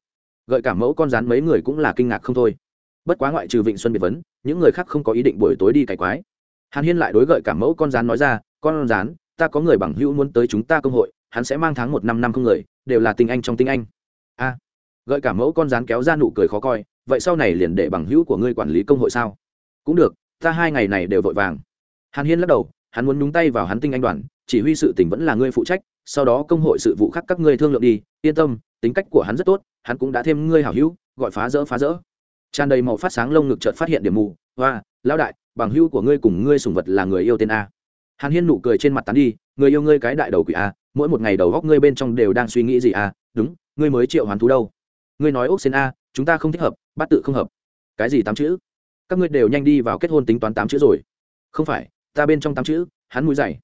Gợi cả mẫu con rán mấy người cũng là kinh ngạc không thôi. Bất quá ngoại trừ vịnh xuân biệt vấn những người khác không có ý định buổi tối đi cải quái. Hàn hiên lại đối gợi cả mẫu con rán nói ra, con rán ta có người bằng hữu muốn tới chúng ta công hội hắn sẽ mang tháng một năm năm không người, đều là tinh anh trong tinh anh. A, gợi cả mẫu con rán kéo ra nụ cười khó coi, vậy sau này liền để bằng hữu của ngươi quản lý công hội sao? Cũng được, ta hai ngày này đều vội vàng. Hàn hiên lắc đầu, hắn muốn nhúng tay vào hắn tinh anh đoàn, chỉ huy sự tỉnh vẫn là ngươi phụ trách, sau đó công hội sự vụ khác các ngươi thương lượng đi, yên tâm, tính cách của hắn rất tốt, hắn cũng đã thêm ngươi hảo hữu, gọi phá rỡ phá rỡ. Tràn đầy màu phát sáng lông ngực chợt phát hiện điểm mù hoa lão đại, bằng hữu của ngươi cùng ngươi sùng vật là người yêu tên a. Hàn hiên nụ cười trên mặt tán đi, người yêu ngươi cái đại đầu quỷ a mỗi một ngày đầu góc ngươi bên trong đều đang suy nghĩ gì à? đúng, ngươi mới triệu hoán thú đâu. Ngươi nói ốc xin a, chúng ta không thích hợp bắt tự không hợp. Cái gì tám chữ? Các ngươi đều nhanh đi vào kết hôn tính toán tám chữ rồi. Không phải, ta bên trong tám chữ, hắn mũi dày.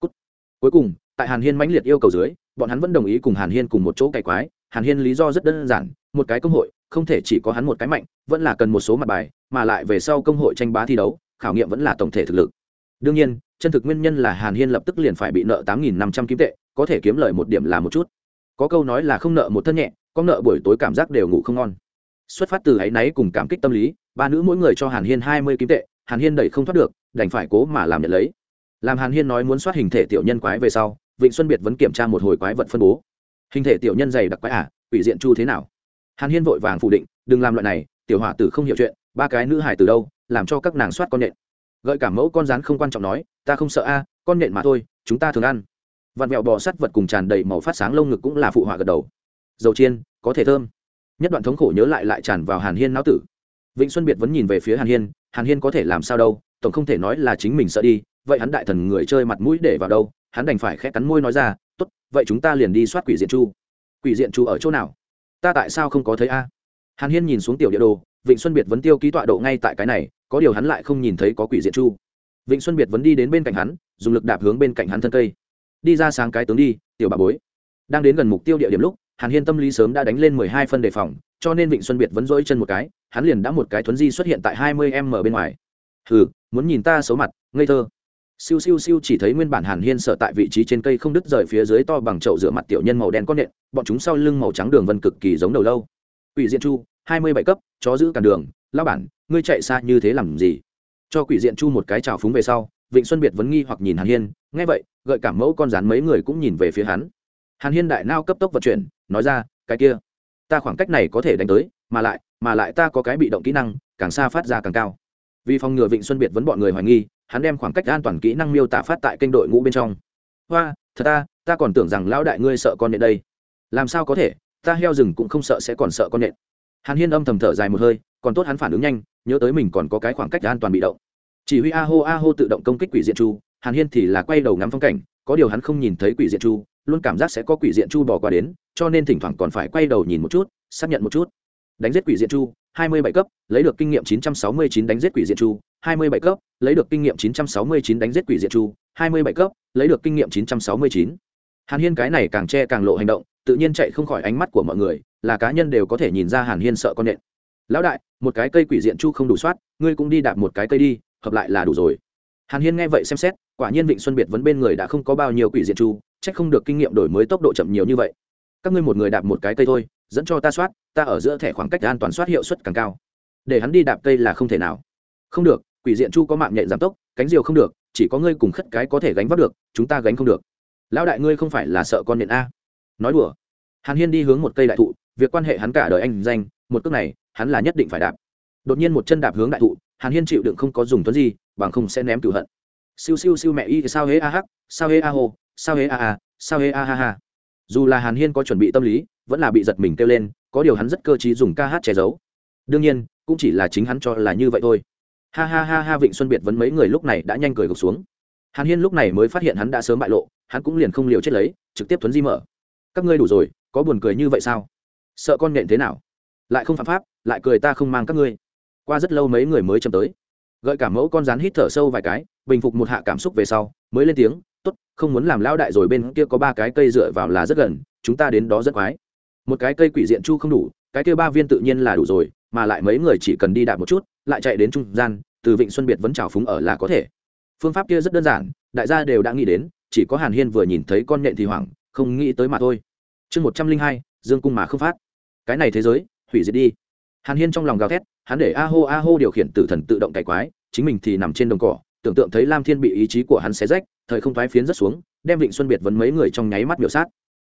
Cút. cuối cùng, tại hàn hiên mãnh liệt yêu cầu dưới, bọn hắn vẫn đồng ý cùng hàn hiên cùng một chỗ cày quái. Hàn hiên lý do rất đơn giản, một cái công hội, không thể chỉ có hắn một cái mạnh, vẫn là cần một số mặt bài, mà lại về sau công hội tranh bá thi đấu, khảo nghiệm vẫn là tổng thể thực lực. Đương nhiên, chân thực nguyên nhân là hàn hiên lập tức liền phải bị nợ tám nghìn năm trăm kim tệ có thể kiếm lời một điểm là một chút. Có câu nói là không nợ một thân nhẹ có nợ buổi tối cảm giác đều ngủ không ngon. Xuất phát từ áy náy cùng cảm kích tâm lý ba nữ mỗi người cho hàn hiên hai mươi kim tệ hàn hiên đẩy không thoát được đành phải cố mà làm nhận lấy. Làm hàn hiên nói muốn soát hình thể tiểu nhân quái về sau vịnh xuân biệt vẫn kiểm tra một hồi quái vật phân bố. Hình thể tiểu nhân dày đặc quái ả à, ủy diện chu thế nào? Hàn hiên vội vàng phủ định đừng làm loại này tiểu hỏa tử không hiểu chuyện ba cái nữ hải từ đâu làm cho các nàng soát con nhện. Gợi cảm mẫu con rắn không quan trọng nói ta không sợ a con nhện mà thôi chúng ta thường ăn vặn vẹo bò sắt vật cùng tràn đầy màu phát sáng lông ngực cũng là phụ họa gật đầu. Dầu chiên, có thể thơm. Nhất đoạn thống khổ nhớ lại lại tràn vào hàn hiên não tử. Vịnh xuân biệt vẫn nhìn về phía hàn hiên hàn hiên có thể làm sao đâu, tổng không thể nói là chính mình sợ đi, vậy hắn đại thần người chơi mặt mũi để vào đâu, hắn đành phải khẽ cắn môi nói ra, tốt, vậy chúng ta liền đi soát quỷ diện chu. Quỷ diện chu ở chỗ nào? Ta tại sao không có thấy a? Hàn hiên nhìn xuống tiểu địa đồ, vịnh xuân biệt vẫn tiêu ký tọa độ ngay tại cái này, có điều hắn lại không nhìn thấy có quỷ diện chu. Vịnh xuân biệt vẫn đi đến bên cạnh hắn, dùng lực đạp hướng bên cạnh hắn thân cây đi ra sáng cái tướng đi, tiểu bà bối. Đang đến gần mục tiêu địa điểm lúc, hàn hiên tâm lý sớm đã đánh lên mười hai phân đề phòng, cho nên vịnh xuân biệt vẫn dỗi chân một cái, hắn liền đã một cái thuấn di xuất hiện tại hai mươi m bên ngoài. Hừ, muốn nhìn ta xấu mặt, ngây thơ. Siêu siêu siêu chỉ thấy nguyên bản hàn hiên sợ tại vị trí trên cây không đứt rời phía dưới to bằng chậu rửa mặt tiểu nhân màu đen con nện, bọn chúng sau lưng màu trắng đường vân cực kỳ giống đầu lâu. Ủy diện chu, hai mươi bảy cấp, chó giữ cản đường lao bản, ngươi chạy xa như thế làm gì? Cho quỷ diện chu một cái trào phúng về sau vịnh xuân biệt vấn nghi hoặc nhìn hàn hiên, nghe vậy, gợi cảm mẫu con rắn mấy người cũng nhìn về phía hắn. Hàn hiên đại nao cấp tốc vận chuyển, nói ra, cái kia, ta khoảng cách này có thể đánh tới, mà lại mà lại ta có cái bị động kỹ năng, càng xa phát ra càng cao. Vì phòng ngừa vịnh xuân biệt vấn bọn người hoài nghi, hắn đem khoảng cách an toàn kỹ năng miêu tả phát tại kênh đội ngũ bên trong. Hoa, thật ta ta còn tưởng rằng lão đại ngươi sợ con nện đây. Làm sao có thể, ta heo rừng cũng không sợ sẽ còn sợ con nện. Hàn hiên âm thầm thở dài một hơi, còn tốt hắn phản ứng nhanh, nhớ tới mình còn có cái khoảng cách an toàn bị động chỉ huy a hô a hô tự động công kích quỷ diện chu, hàn hiên thì là quay đầu ngắm phong cảnh, có điều hắn không nhìn thấy quỷ diện chu, luôn cảm giác sẽ có quỷ diện chu bỏ qua đến, cho nên thỉnh thoảng còn phải quay đầu nhìn một chút, xác nhận một chút. Đánh giết quỷ diện chu, hai mươi bảy cấp, lấy được kinh nghiệm chín trăm sáu mươi chín đánh giết quỷ diện chu, hai mươi bảy cấp, lấy được kinh nghiệm chín trăm sáu mươi chín đánh giết quỷ diện chu, hai mươi bảy cấp, lấy được kinh nghiệm chín trăm sáu mươi chín. Hàn hiên cái này càng che càng lộ hành động, tự nhiên chạy không khỏi ánh mắt của mọi người, là cá nhân đều có thể nhìn ra hàn hiên sợ con nện. Lão đại, một cái cây quỷ diện chu không đủ soát, ngươi cũng đi đạp một cái cây đi hợp lại là đủ rồi. Hàn hiên nghe vậy xem xét, quả nhiên vịnh xuân biệt vẫn bên người đã không có bao nhiêu quỷ diện chu c h ắ c không được kinh nghiệm đổi mới tốc độ chậm nhiều như vậy. Các ngươi một người đạp một cái cây thôi, dẫn cho ta soát, ta ở giữa thẻ khoảng cách an toàn soát hiệu suất càng cao. Để hắn đi đạp cây là không thể nào. Không được, quỷ diện chu có mạng nhện giảm tốc, cánh diều không được, chỉ có ngươi cùng khất cái có thể gánh vác được, chúng ta gánh không được. Lão đại ngươi không phải là sợ con nhện a. Nói đùa. Hàn hiên đi hướng một cây đại thụ, việc quan hệ hắn cả đời anh danh, một cước này, hắn là nhất định phải đạp. Đột nhiên một chân đạp hướng đại thụ hàn hiên chịu đựng không có dùng tuấn gì bằng không sẽ ném cửu hận. Siêu siêu siêu mẹ y sao hế a hắc, sao hế a hồ sao hế a a sao hế a ha ha. Dù là hàn hiên có chuẩn bị tâm lý, vẫn là bị giật mình kêu lên, có điều hắn rất cơ t dùng ca hát che giấu. Đương nhiên, cũng chỉ là chính hắn cho là như vậy thôi. Ha ha ha ha, vịnh xuân biệt vấn mấy người lúc này đã nhanh cười gục xuống. Hàn hiên lúc này mới phát hiện hắn đã sớm bại lộ, hắn cũng liền không liều chết lấy, trực tiếp thuấn di mở. Các ngươi đủ rồi, có buồn cười như vậy sao? Sợ con nhện thế nào? Lại không phạm pháp, lại cười ta không mang các ngươi qua rất lâu mấy người mới chậm tới. Gợi cả mẫu con rắn hít thở sâu vài cái, bình phục một hạ cảm xúc về sau, mới lên tiếng t ố t không muốn làm lao đại rồi bên kia có ba cái cây dựa vào là rất gần, chúng ta đến đó rất khoái. Một cái cây quỷ diện chu không đủ, cái kia ba viên tự nhiên là đủ rồi, mà lại mấy người chỉ cần đi đạp một chút, lại chạy đến trung gian, từ vịnh xuân biệt vẫn trào phúng ở là có thể. Phương pháp kia rất đơn giản, đại gia đều đã nghĩ đến, chỉ có hàn hiên vừa nhìn thấy con nhện thì hoảng, không nghĩ tới mà thôi. Chương một trăm linh hai, dương cung mà không phát. Cái này thế giới, hủy diệt đi. Hàn hiên trong lòng gào thét hắn để a hô a hô điều khiển tử thần tự động cày quái, chính mình thì nằm trên đồng cỏ, tưởng tượng thấy lam thiên bị ý chí của hắn xé rách, thời không thoái phiến rất xuống, đem vịnh xuân biệt vấn mấy người trong nháy mắt biểu sát.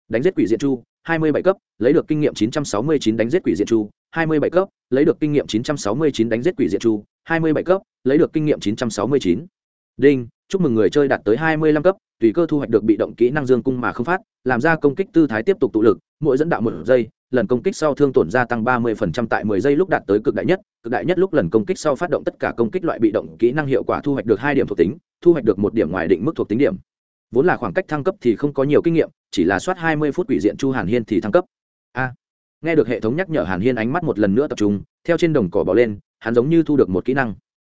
Đánh giết quỷ diện chu, hai mươi bảy cấp, lấy được kinh nghiệm chín trăm sáu mươi chín đánh giết quỷ diện chu, hai mươi bảy cấp, lấy được kinh nghiệm chín trăm sáu mươi chín đánh giết quỷ diện chu, hai mươi bảy cấp, lấy được kinh nghiệm chín trăm sáu mươi chín. Đinh, chúc mừng người chơi đạt tới hai mươi lăm cấp, tùy cơ thu hoạch được bị động kỹ năng dương cung mà không phát, làm ra công kích tư thái tiếp tục tụ lực, mỗi dẫn đạo một giây lần công kích sau thương tổn gia tăng 30% tại 10 giây lúc đạt tới cực đại nhất, cực đại nhất lúc lần công kích sau phát động tất cả công kích loại bị động kỹ năng hiệu quả thu hoạch được 2 điểm thuộc tính, thu hoạch được một điểm ngoài định mức thuộc tính điểm. Vốn là khoảng cách thăng cấp thì không có nhiều kinh nghiệm, chỉ là soát 20 phút quỷ diện Chu Hàn Hiên thì thăng cấp. A. nghe được hệ thống nhắc nhở hàn hiên ánh mắt một lần nữa tập trung theo trên đồng cỏ bò lên hắn giống như thu được một kỹ năng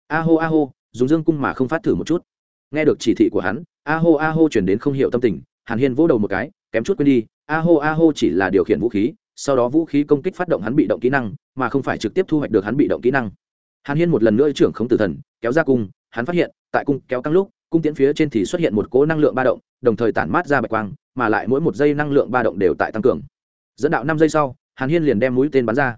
a hô a hô dùng dương cung mà không phát thử một chút nghe được chỉ thị của hắn a hô a hô truyền đến không hiểu tâm tình hàn hiên vỗ đầu một cái kém chút quên đi a hô a hô chỉ là điều khiển vũ khí sau đó vũ khí công kích phát động hắn bị động kỹ năng, mà không phải trực tiếp thu hoạch được hắn bị động kỹ năng. Hàn hiên một lần nữa trưởng khống tử thần, kéo ra cung, hắn phát hiện, tại cung kéo căng lúc, cung tiến phía trên thì xuất hiện một cỗ năng lượng ba động, đồng thời tản mát ra bạch quang, mà lại mỗi một giây năng lượng ba động đều tại tăng cường. Dẫn đạo năm giây sau, hàn hiên liền đem mũi tên bắn ra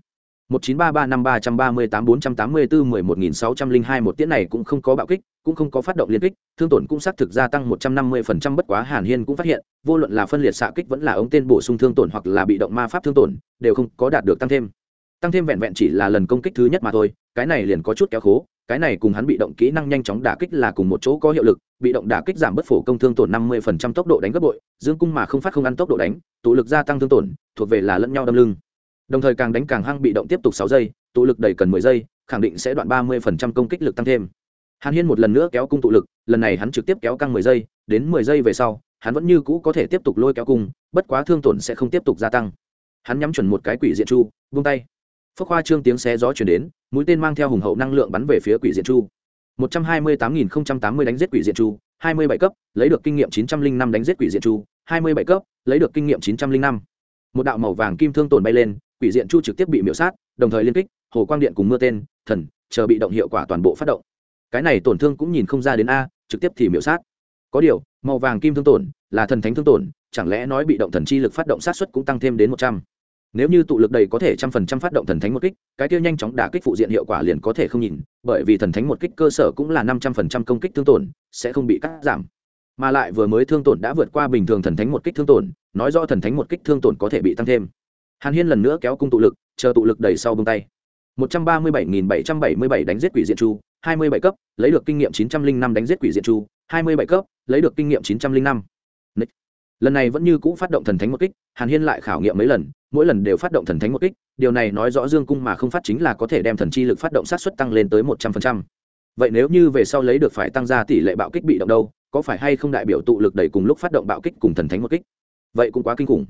một chín ba ba năm ba trăm ba mươi tám bốn trăm tám mươi bốn mười một nghìn sáu trăm linh hai một tiễn này cũng không có bạo kích, cũng không có phát động liên kích, thương tổn cũng xác thực gia tăng một trăm năm mươi phần trăm, bất quá hàn hiên cũng phát hiện, vô luận là phân liệt xạ kích vẫn là ống tên bổ sung thương tổn hoặc là bị động ma pháp thương tổn, đều không có đạt được tăng thêm. Tăng thêm vẹn vẹn chỉ là lần công kích thứ nhất mà thôi, cái này liền có chút kéo khố, cái này cùng hắn bị động kỹ năng nhanh chóng đả kích là cùng một chỗ có hiệu lực, bị động đả kích giảm bất phổ công thương tổn năm mươi phần trăm tốc độ đánh gấp bội, dương cung mà không phát không ăn tốc độ đánh, tụ lực gia tăng thương tổn, thuộc về là lẫn nhau đâm lưng đồng thời càng đánh càng hăng bị động tiếp tục sáu giây, tụ lực đầy cần mười giây, khẳng định sẽ đoạn ba mươi phần trăm công kích lực tăng thêm. Hàn hiên một lần nữa kéo cung tụ lực, lần này hắn trực tiếp kéo căng mười giây, đến mười giây về sau, hắn vẫn như cũ có thể tiếp tục lôi kéo cung, bất quá thương tổn sẽ không tiếp tục gia tăng. Hắn nhắm chuẩn một cái quỷ diện chu, vung tay. Phước hoa trương tiếng xé gió chuyển đến, mũi tên mang theo hùng hậu năng lượng bắn về phía quỷ diện chu. Một trăm hai mươi tám nghìn tám mươi đánh giết quỷ diện chu, hai mươi bảy cấp, lấy được kinh nghiệm chín trăm linh năm đánh giết quỷ diện chu, hai mươi bảy cấp, lấy được kinh nghiệm chín trăm linh năm. Một đạo màu vàng kim thương tổn bay lên quỷ diện chu trực tiếp bị miễu sát, đồng thời liên kích, hồ quang điện cùng mưa tên, thần, chờ bị động hiệu quả toàn bộ phát động. Cái này tổn thương cũng nhìn không ra đến a, trực tiếp thì miễu sát. Có điều, màu vàng kim thương tổn, là thần thánh thương tổn, chẳng lẽ nói bị động thần chi lực phát động sát xuất cũng tăng thêm đến một trăm? Nếu như tụ lực đầy có thể trăm phần trăm phát động thần thánh một kích, cái kia nhanh chóng đả kích phụ diện hiệu quả liền có thể không nhìn, bởi vì thần thánh một kích cơ sở cũng là năm trăm phần trăm công kích thương tổn, sẽ không bị cắt giảm. Mà lại vừa mới thương tổn đã vượt qua bình thường thần thánh một kích thương tổn, nói do thần thánh một kích thương tổn có thể bị tăng thêm hàn hiên lần nữa kéo cung tụ lực, chờ tụ lực đẩy sau bông tay. một trăm ba mươi bảy nghìn bảy trăm bảy mươi bảy đánh giết quỷ diện chu, hai mươi bảy cấp, lấy được kinh nghiệm chín trăm linh năm đánh giết quỷ diện chu, hai mươi bảy cấp, lấy được kinh nghiệm chín trăm linh năm. Lần này vẫn như cũ phát động thần thánh một kích, hàn hiên lại khảo nghiệm mấy lần, mỗi lần đều phát động thần thánh một kích, điều này nói rõ dương cung mà không phát chính là có thể đem thần chi lực phát động sát xuất tăng lên tới một trăm phần trăm. Vậy nếu như về sau lấy được phải tăng ra tỷ lệ bạo kích bị động đâu, có phải hay không đại biểu tụ lực đẩy cùng lúc phát động bạo kích cùng thần thánh một kích? Vậy cũng quá kinh khủng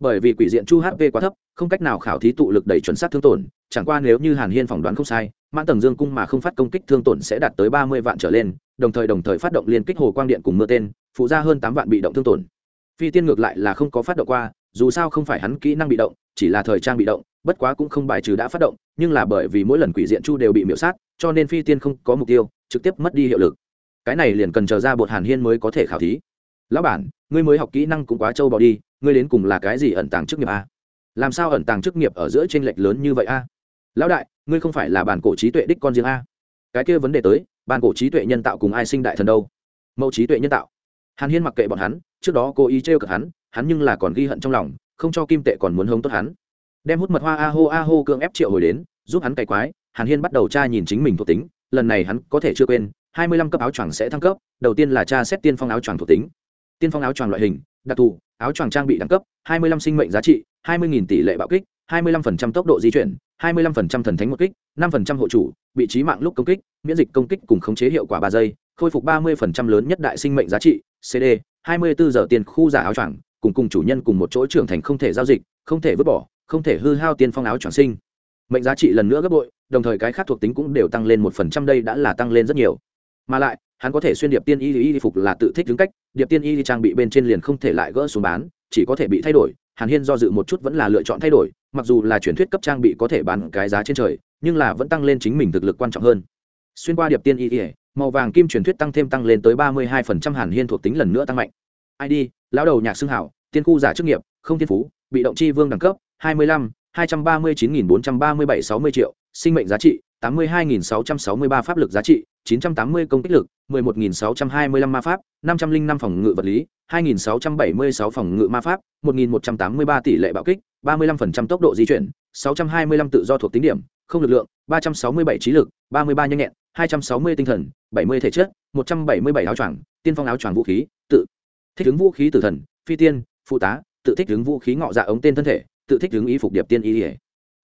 bởi vì quỷ diện chu hp quá thấp, không cách nào khảo thí tụ lực đẩy chuẩn xác thương tổn, chẳng qua nếu như hàn hiên phỏng đoán không sai, mãn tầng dương cung mà không phát công kích thương tổn sẽ đạt tới ba mươi vạn trở lên, đồng thời đồng thời phát động liên kích hồ quang điện cùng mưa tên, phụ ra hơn tám vạn bị động thương tổn. Phi tiên ngược lại là không có phát động qua, dù sao không phải hắn kỹ năng bị động, chỉ là thời trang bị động, bất quá cũng không bài trừ đã phát động, nhưng là bởi vì mỗi lần quỷ diện chu đều bị miễu sát, cho nên phi tiên không có mục tiêu, trực tiếp mất đi hiệu lực. Cái này liền cần chờ ra bột hàn hiên mới có thể khảo thí lão bản, ngươi mới học kỹ năng cũng quá trâu bỏ đi, ngươi đến cùng là cái gì ẩn tàng chức nghiệp a? Làm sao ẩn tàng chức nghiệp ở giữa t r ê n lệch lớn như vậy a? Lão đại, ngươi không phải là bản cổ trí tuệ đích con riêng a? Cái kia vấn đề tới, bản cổ trí tuệ nhân tạo cùng ai sinh đại thần đâu? Mẫu trí tuệ nhân tạo. Hàn hiên mặc kệ bọn hắn, trước đó cố ý trêu cực hắn hắn nhưng là còn ghi hận trong lòng, không cho kim tệ còn muốn hống tốt hắn. Đem hút mật hoa a hô a hô cưỡng ép triệu hồi đến, giúp hắn cày quái, hàn hiên bắt đầu tra nhìn chính mình thuộc tính, lần này hắn có thể chưa quên, hai mươi lăm cấp áo choàng sẽ thăng cấp, đầu tiên là tra xét tiên phong áo choàng thuộc tính tiên phong áo choàng loại hình, đặc thù, áo choàng trang bị đẳng cấp 25 sinh mệnh giá trị 20.000 tỷ lệ bạo kích 25% tốc độ di chuyển 25% thần thánh một kích 5% hộ chủ, vị trí mạng lúc công kích, miễn dịch công kích cùng khống chế hiệu quả ba giây, khôi phục 30% lớn nhất đại sinh mệnh giá trị cd 24 giờ tiền khu giả áo choàng, cùng cùng chủ nhân cùng một chỗ trưởng thành không thể giao dịch, không thể vứt bỏ, không thể hư hao tiên phong áo choàng sinh. Mệnh giá trị lần nữa gấp bội, đồng thời cái khác thuộc tính cũng đều tăng lên một phần trăm, đây đã là tăng lên rất nhiều. Mà lại, hắn có thể xuyên điệp tiên y y phục là tự thích đứng cách điệp tiên y trang bị bên trên liền không thể lại gỡ xuống bán, chỉ có thể bị thay đổi. Hàn hiên do dự một chút vẫn là lựa chọn thay đổi, mặc dù là truyền thuyết cấp trang bị có thể bán cái giá trên trời, nhưng là vẫn tăng lên chính mình thực lực quan trọng hơn. Xuyên qua điệp tiên y, màu vàng kim truyền thuyết tăng thêm tăng lên tới ba mươi hai phần trăm hàn hiên thuộc tính lần nữa tăng mạnh. Id lão đầu nhạc xưng hảo, tiên khu giả chức nghiệp, không thiên phú, bị động chi vương đẳng cấp, hai mươi lăm, hai trăm ba mươi chín nghìn bốn trăm ba mươi bảy sáu mươi triệu, sinh mệnh giá trị, tám mươi hai nghìn sáu trăm sáu mươi ba pháp lực giá trị 980 công kích lực, 11625 ma pháp, 505 phòng ngự vật lý, 2676 phòng ngự ma pháp, 1183 tỷ lệ bạo kích, 35% tốc độ di chuyển, 625 tự do thuộc tính điểm, không lực lượng, 367 trí lực, 33 nhanh nhẹn, 260 tinh thần, 70 thể chất, 177 áo choàng, tiên phong áo choàng vũ khí, tự thích ứng vũ khí tử thần, phi tiên, phụ tá, tự thích ứng vũ khí ngọ dạ ống tên thân thể, tự thích ứng y phục điệp tiên y.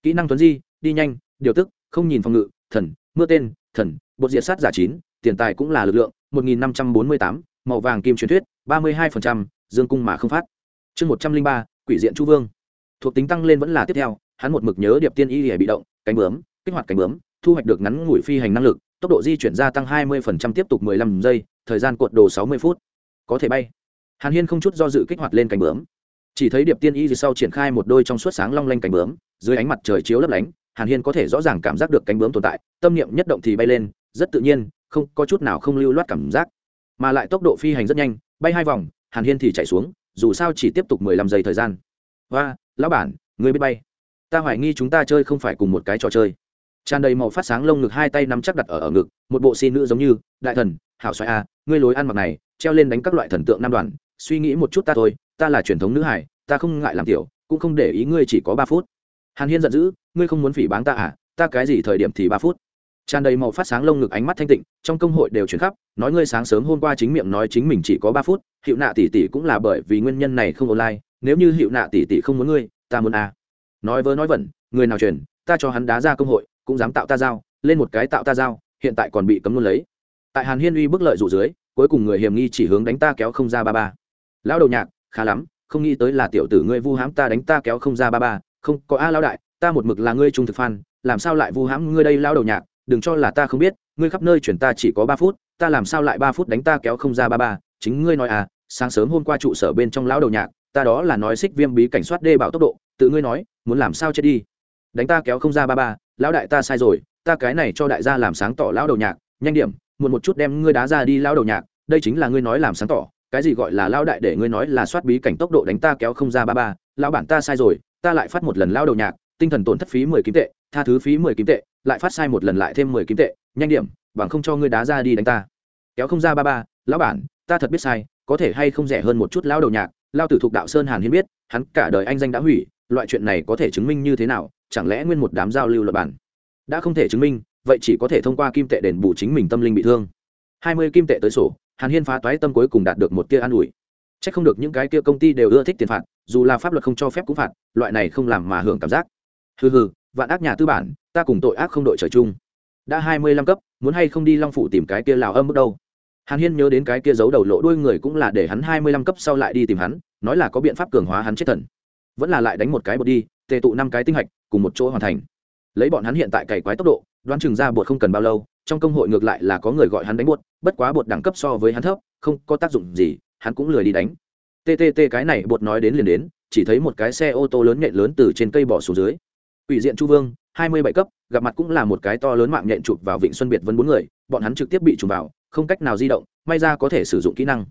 Kỹ năng tuấn di, đi nhanh, điều tức, không nhìn phòng ngự, thần, mưa tên, thần, bột diệt sát giả chín, tiền tài cũng là lực lượng, một nghìn năm trăm bốn mươi tám, màu vàng kim truyền thuyết, ba mươi hai dương cung mà không phát. Chương một trăm linh ba, quỷ diện chu vương. Thuộc tính tăng lên vẫn là tiếp theo, hắn một mực nhớ điệp tiên y hề bị động, cánh bướm, kích hoạt cánh bướm, thu hoạch được ngắn ngủi phi hành năng lực, tốc độ di chuyển gia tăng 20% tiếp tục 15 giây, thời gian cuộn đồ 60 phút. Có thể bay. Hàn hiên không chút do dự kích hoạt lên cánh bướm. Chỉ thấy điệp tiên y sau triển khai một đôi trong suốt sáng long lanh cánh bướm, dưới ánh mặt trời chiếu lấp lánh, hàn hiên có thể rõ ràng cảm giác được cánh bướm tồn tại, tâm niệm nhất động thì bay lên rất tự nhiên, không có chút nào không lưu loát cảm giác. Mà lại tốc độ phi hành rất nhanh, bay hai vòng, hàn hiên thì chạy xuống, dù sao chỉ tiếp tục mười lăm giây thời gian. Và lão bản, người biết bay. Ta hoài nghi chúng ta chơi không phải cùng một cái trò chơi. Tràn đầy màu phát sáng lông ngực hai tay nắm chắc đặt ở ở ngực, một bộ xin nữ giống như, đại thần, hảo xoài a ngươi lối ăn mặc này, treo lên đánh các loại thần tượng nam đoàn, suy nghĩ một chút ta thôi, ta là truyền thống nữ hải, ta không ngại làm tiểu, cũng không để ý ngươi chỉ có ba phút. Hàn hiên giận dữ, ngươi không muốn phỉ báng ta à ta cái gì thời điểm thì ba phút tràn đầy màu phát sáng lông ngực ánh mắt thanh tịnh, trong công hội đều chuyển khắp, nói ngươi sáng sớm hôm qua chính miệng nói chính mình chỉ có ba phút, hiệu nạ tỷ tỷ cũng là bởi vì nguyên nhân này không online, nếu như hiệu nạ tỷ tỷ không muốn ngươi, ta muốn à. nói vớ nói vẩn, người nào truyền, ta cho hắn đá ra công hội, cũng dám tạo ta giao, lên một cái tạo ta giao, hiện tại còn bị cấm luôn lấy. Tại hàn hiên uy bức lợi dụ dưới, cuối cùng người hiểm nghi chỉ hướng đánh ta kéo không ra ba ba. Lão đầu nhạc, khá lắm, không nghĩ tới là tiểu tử ngươi vu hãm ta đánh ta kéo không ra ba ba, không có a lão đại, ta một mực là ngươi trung thực phan làm sao lại vu hãm ngươi đây lão đầu nhạc? Đừng cho là ta không biết, ngươi khắp nơi chuyển ta chỉ có ba phút, ta làm sao lại ba phút đánh ta kéo không ra ba ba, chính ngươi nói à sáng sớm hôm qua trụ sở bên trong lão đầu nhạc, ta đó là nói xích viêm bí cảnh soát đê bảo tốc độ, tự ngươi nói, muốn làm sao chết đi. Đánh ta kéo không ra ba ba, lão đại ta sai rồi, ta cái này cho đại gia làm sáng tỏ lão đầu nhạc, nhanh điểm, muộn một chút đem ngươi đá ra đi lão đầu nhạc, đây chính là ngươi nói làm sáng tỏ, cái gì gọi là lão đại để ngươi nói là soát bí cảnh tốc độ đánh ta kéo không ra ba ba, lão bản ta sai rồi, ta lại phát một lần lão đầu nhạc tinh thần tổn thất phí mười kim tệ, tha thứ phí mười kim tệ, lại phát sai một lần lại thêm mười kim tệ, nhanh điểm, bằng không cho ngươi đá ra đi đánh ta. Kéo không ra ba ba, lão bản, ta thật biết sai, có thể hay không rẻ hơn một chút lão đầu nhạc lao tử thuộc đạo sơn hàn hiên biết, hắn cả đời anh danh đã hủy, loại chuyện này có thể chứng minh như thế nào, chẳng lẽ nguyên một đám giao lưu luật bản đã không thể chứng minh, vậy chỉ có thể thông qua kim tệ đền bù chính mình tâm linh bị thương. Hai mươi kim tệ tới sổ, hàn hiên phá toái tâm cuối cùng đạt được một tia an ủi. C h ắ c không được những cái kia công ty đều ưa thích tiền phạt, dù là pháp luật không cho phép cũng phạt, loại này không làm mà hưởng cảm giác hừ hừ, vạn ác nhà tư bản, ta cùng tội ác không đội trời chung. Đã hai mươi lăm cấp, muốn hay không đi long phủ tìm cái kia lào âm bước đâu? Hàn hiên nhớ đến cái kia giấu đầu lộ đuôi người cũng là để hắn hai mươi lăm cấp sau lại đi tìm hắn, nói là có biện pháp cường hóa hắn chết thần. Vẫn là lại đánh một cái bột đi, tề tụ năm cái tinh hạch, cùng một chỗ hoàn thành. Lấy bọn hắn hiện tại cày quái tốc độ, đoán chừng ra bột không cần bao lâu, trong công hội ngược lại là có người gọi hắn đánh bột, bất quá bột đẳng cấp so với hắn thấp, không có tác dụng gì, hắn cũng lười đi đánh. Ttt cái này bột nói đến liền đến, chỉ thấy một cái xe ô tô lớn nhện lớn từ trên cây bỏ xuống dưới. Quỷ diện Chu Vương, hai mươi bảy cấp, gặp mặt cũng là một cái to lớn mạng nhện chụp vào Vịnh Xuân Biệt vân bốn người, bọn hắn trực tiếp bị trùng vào, không cách nào di động, may ra có thể sử dụng kỹ năng.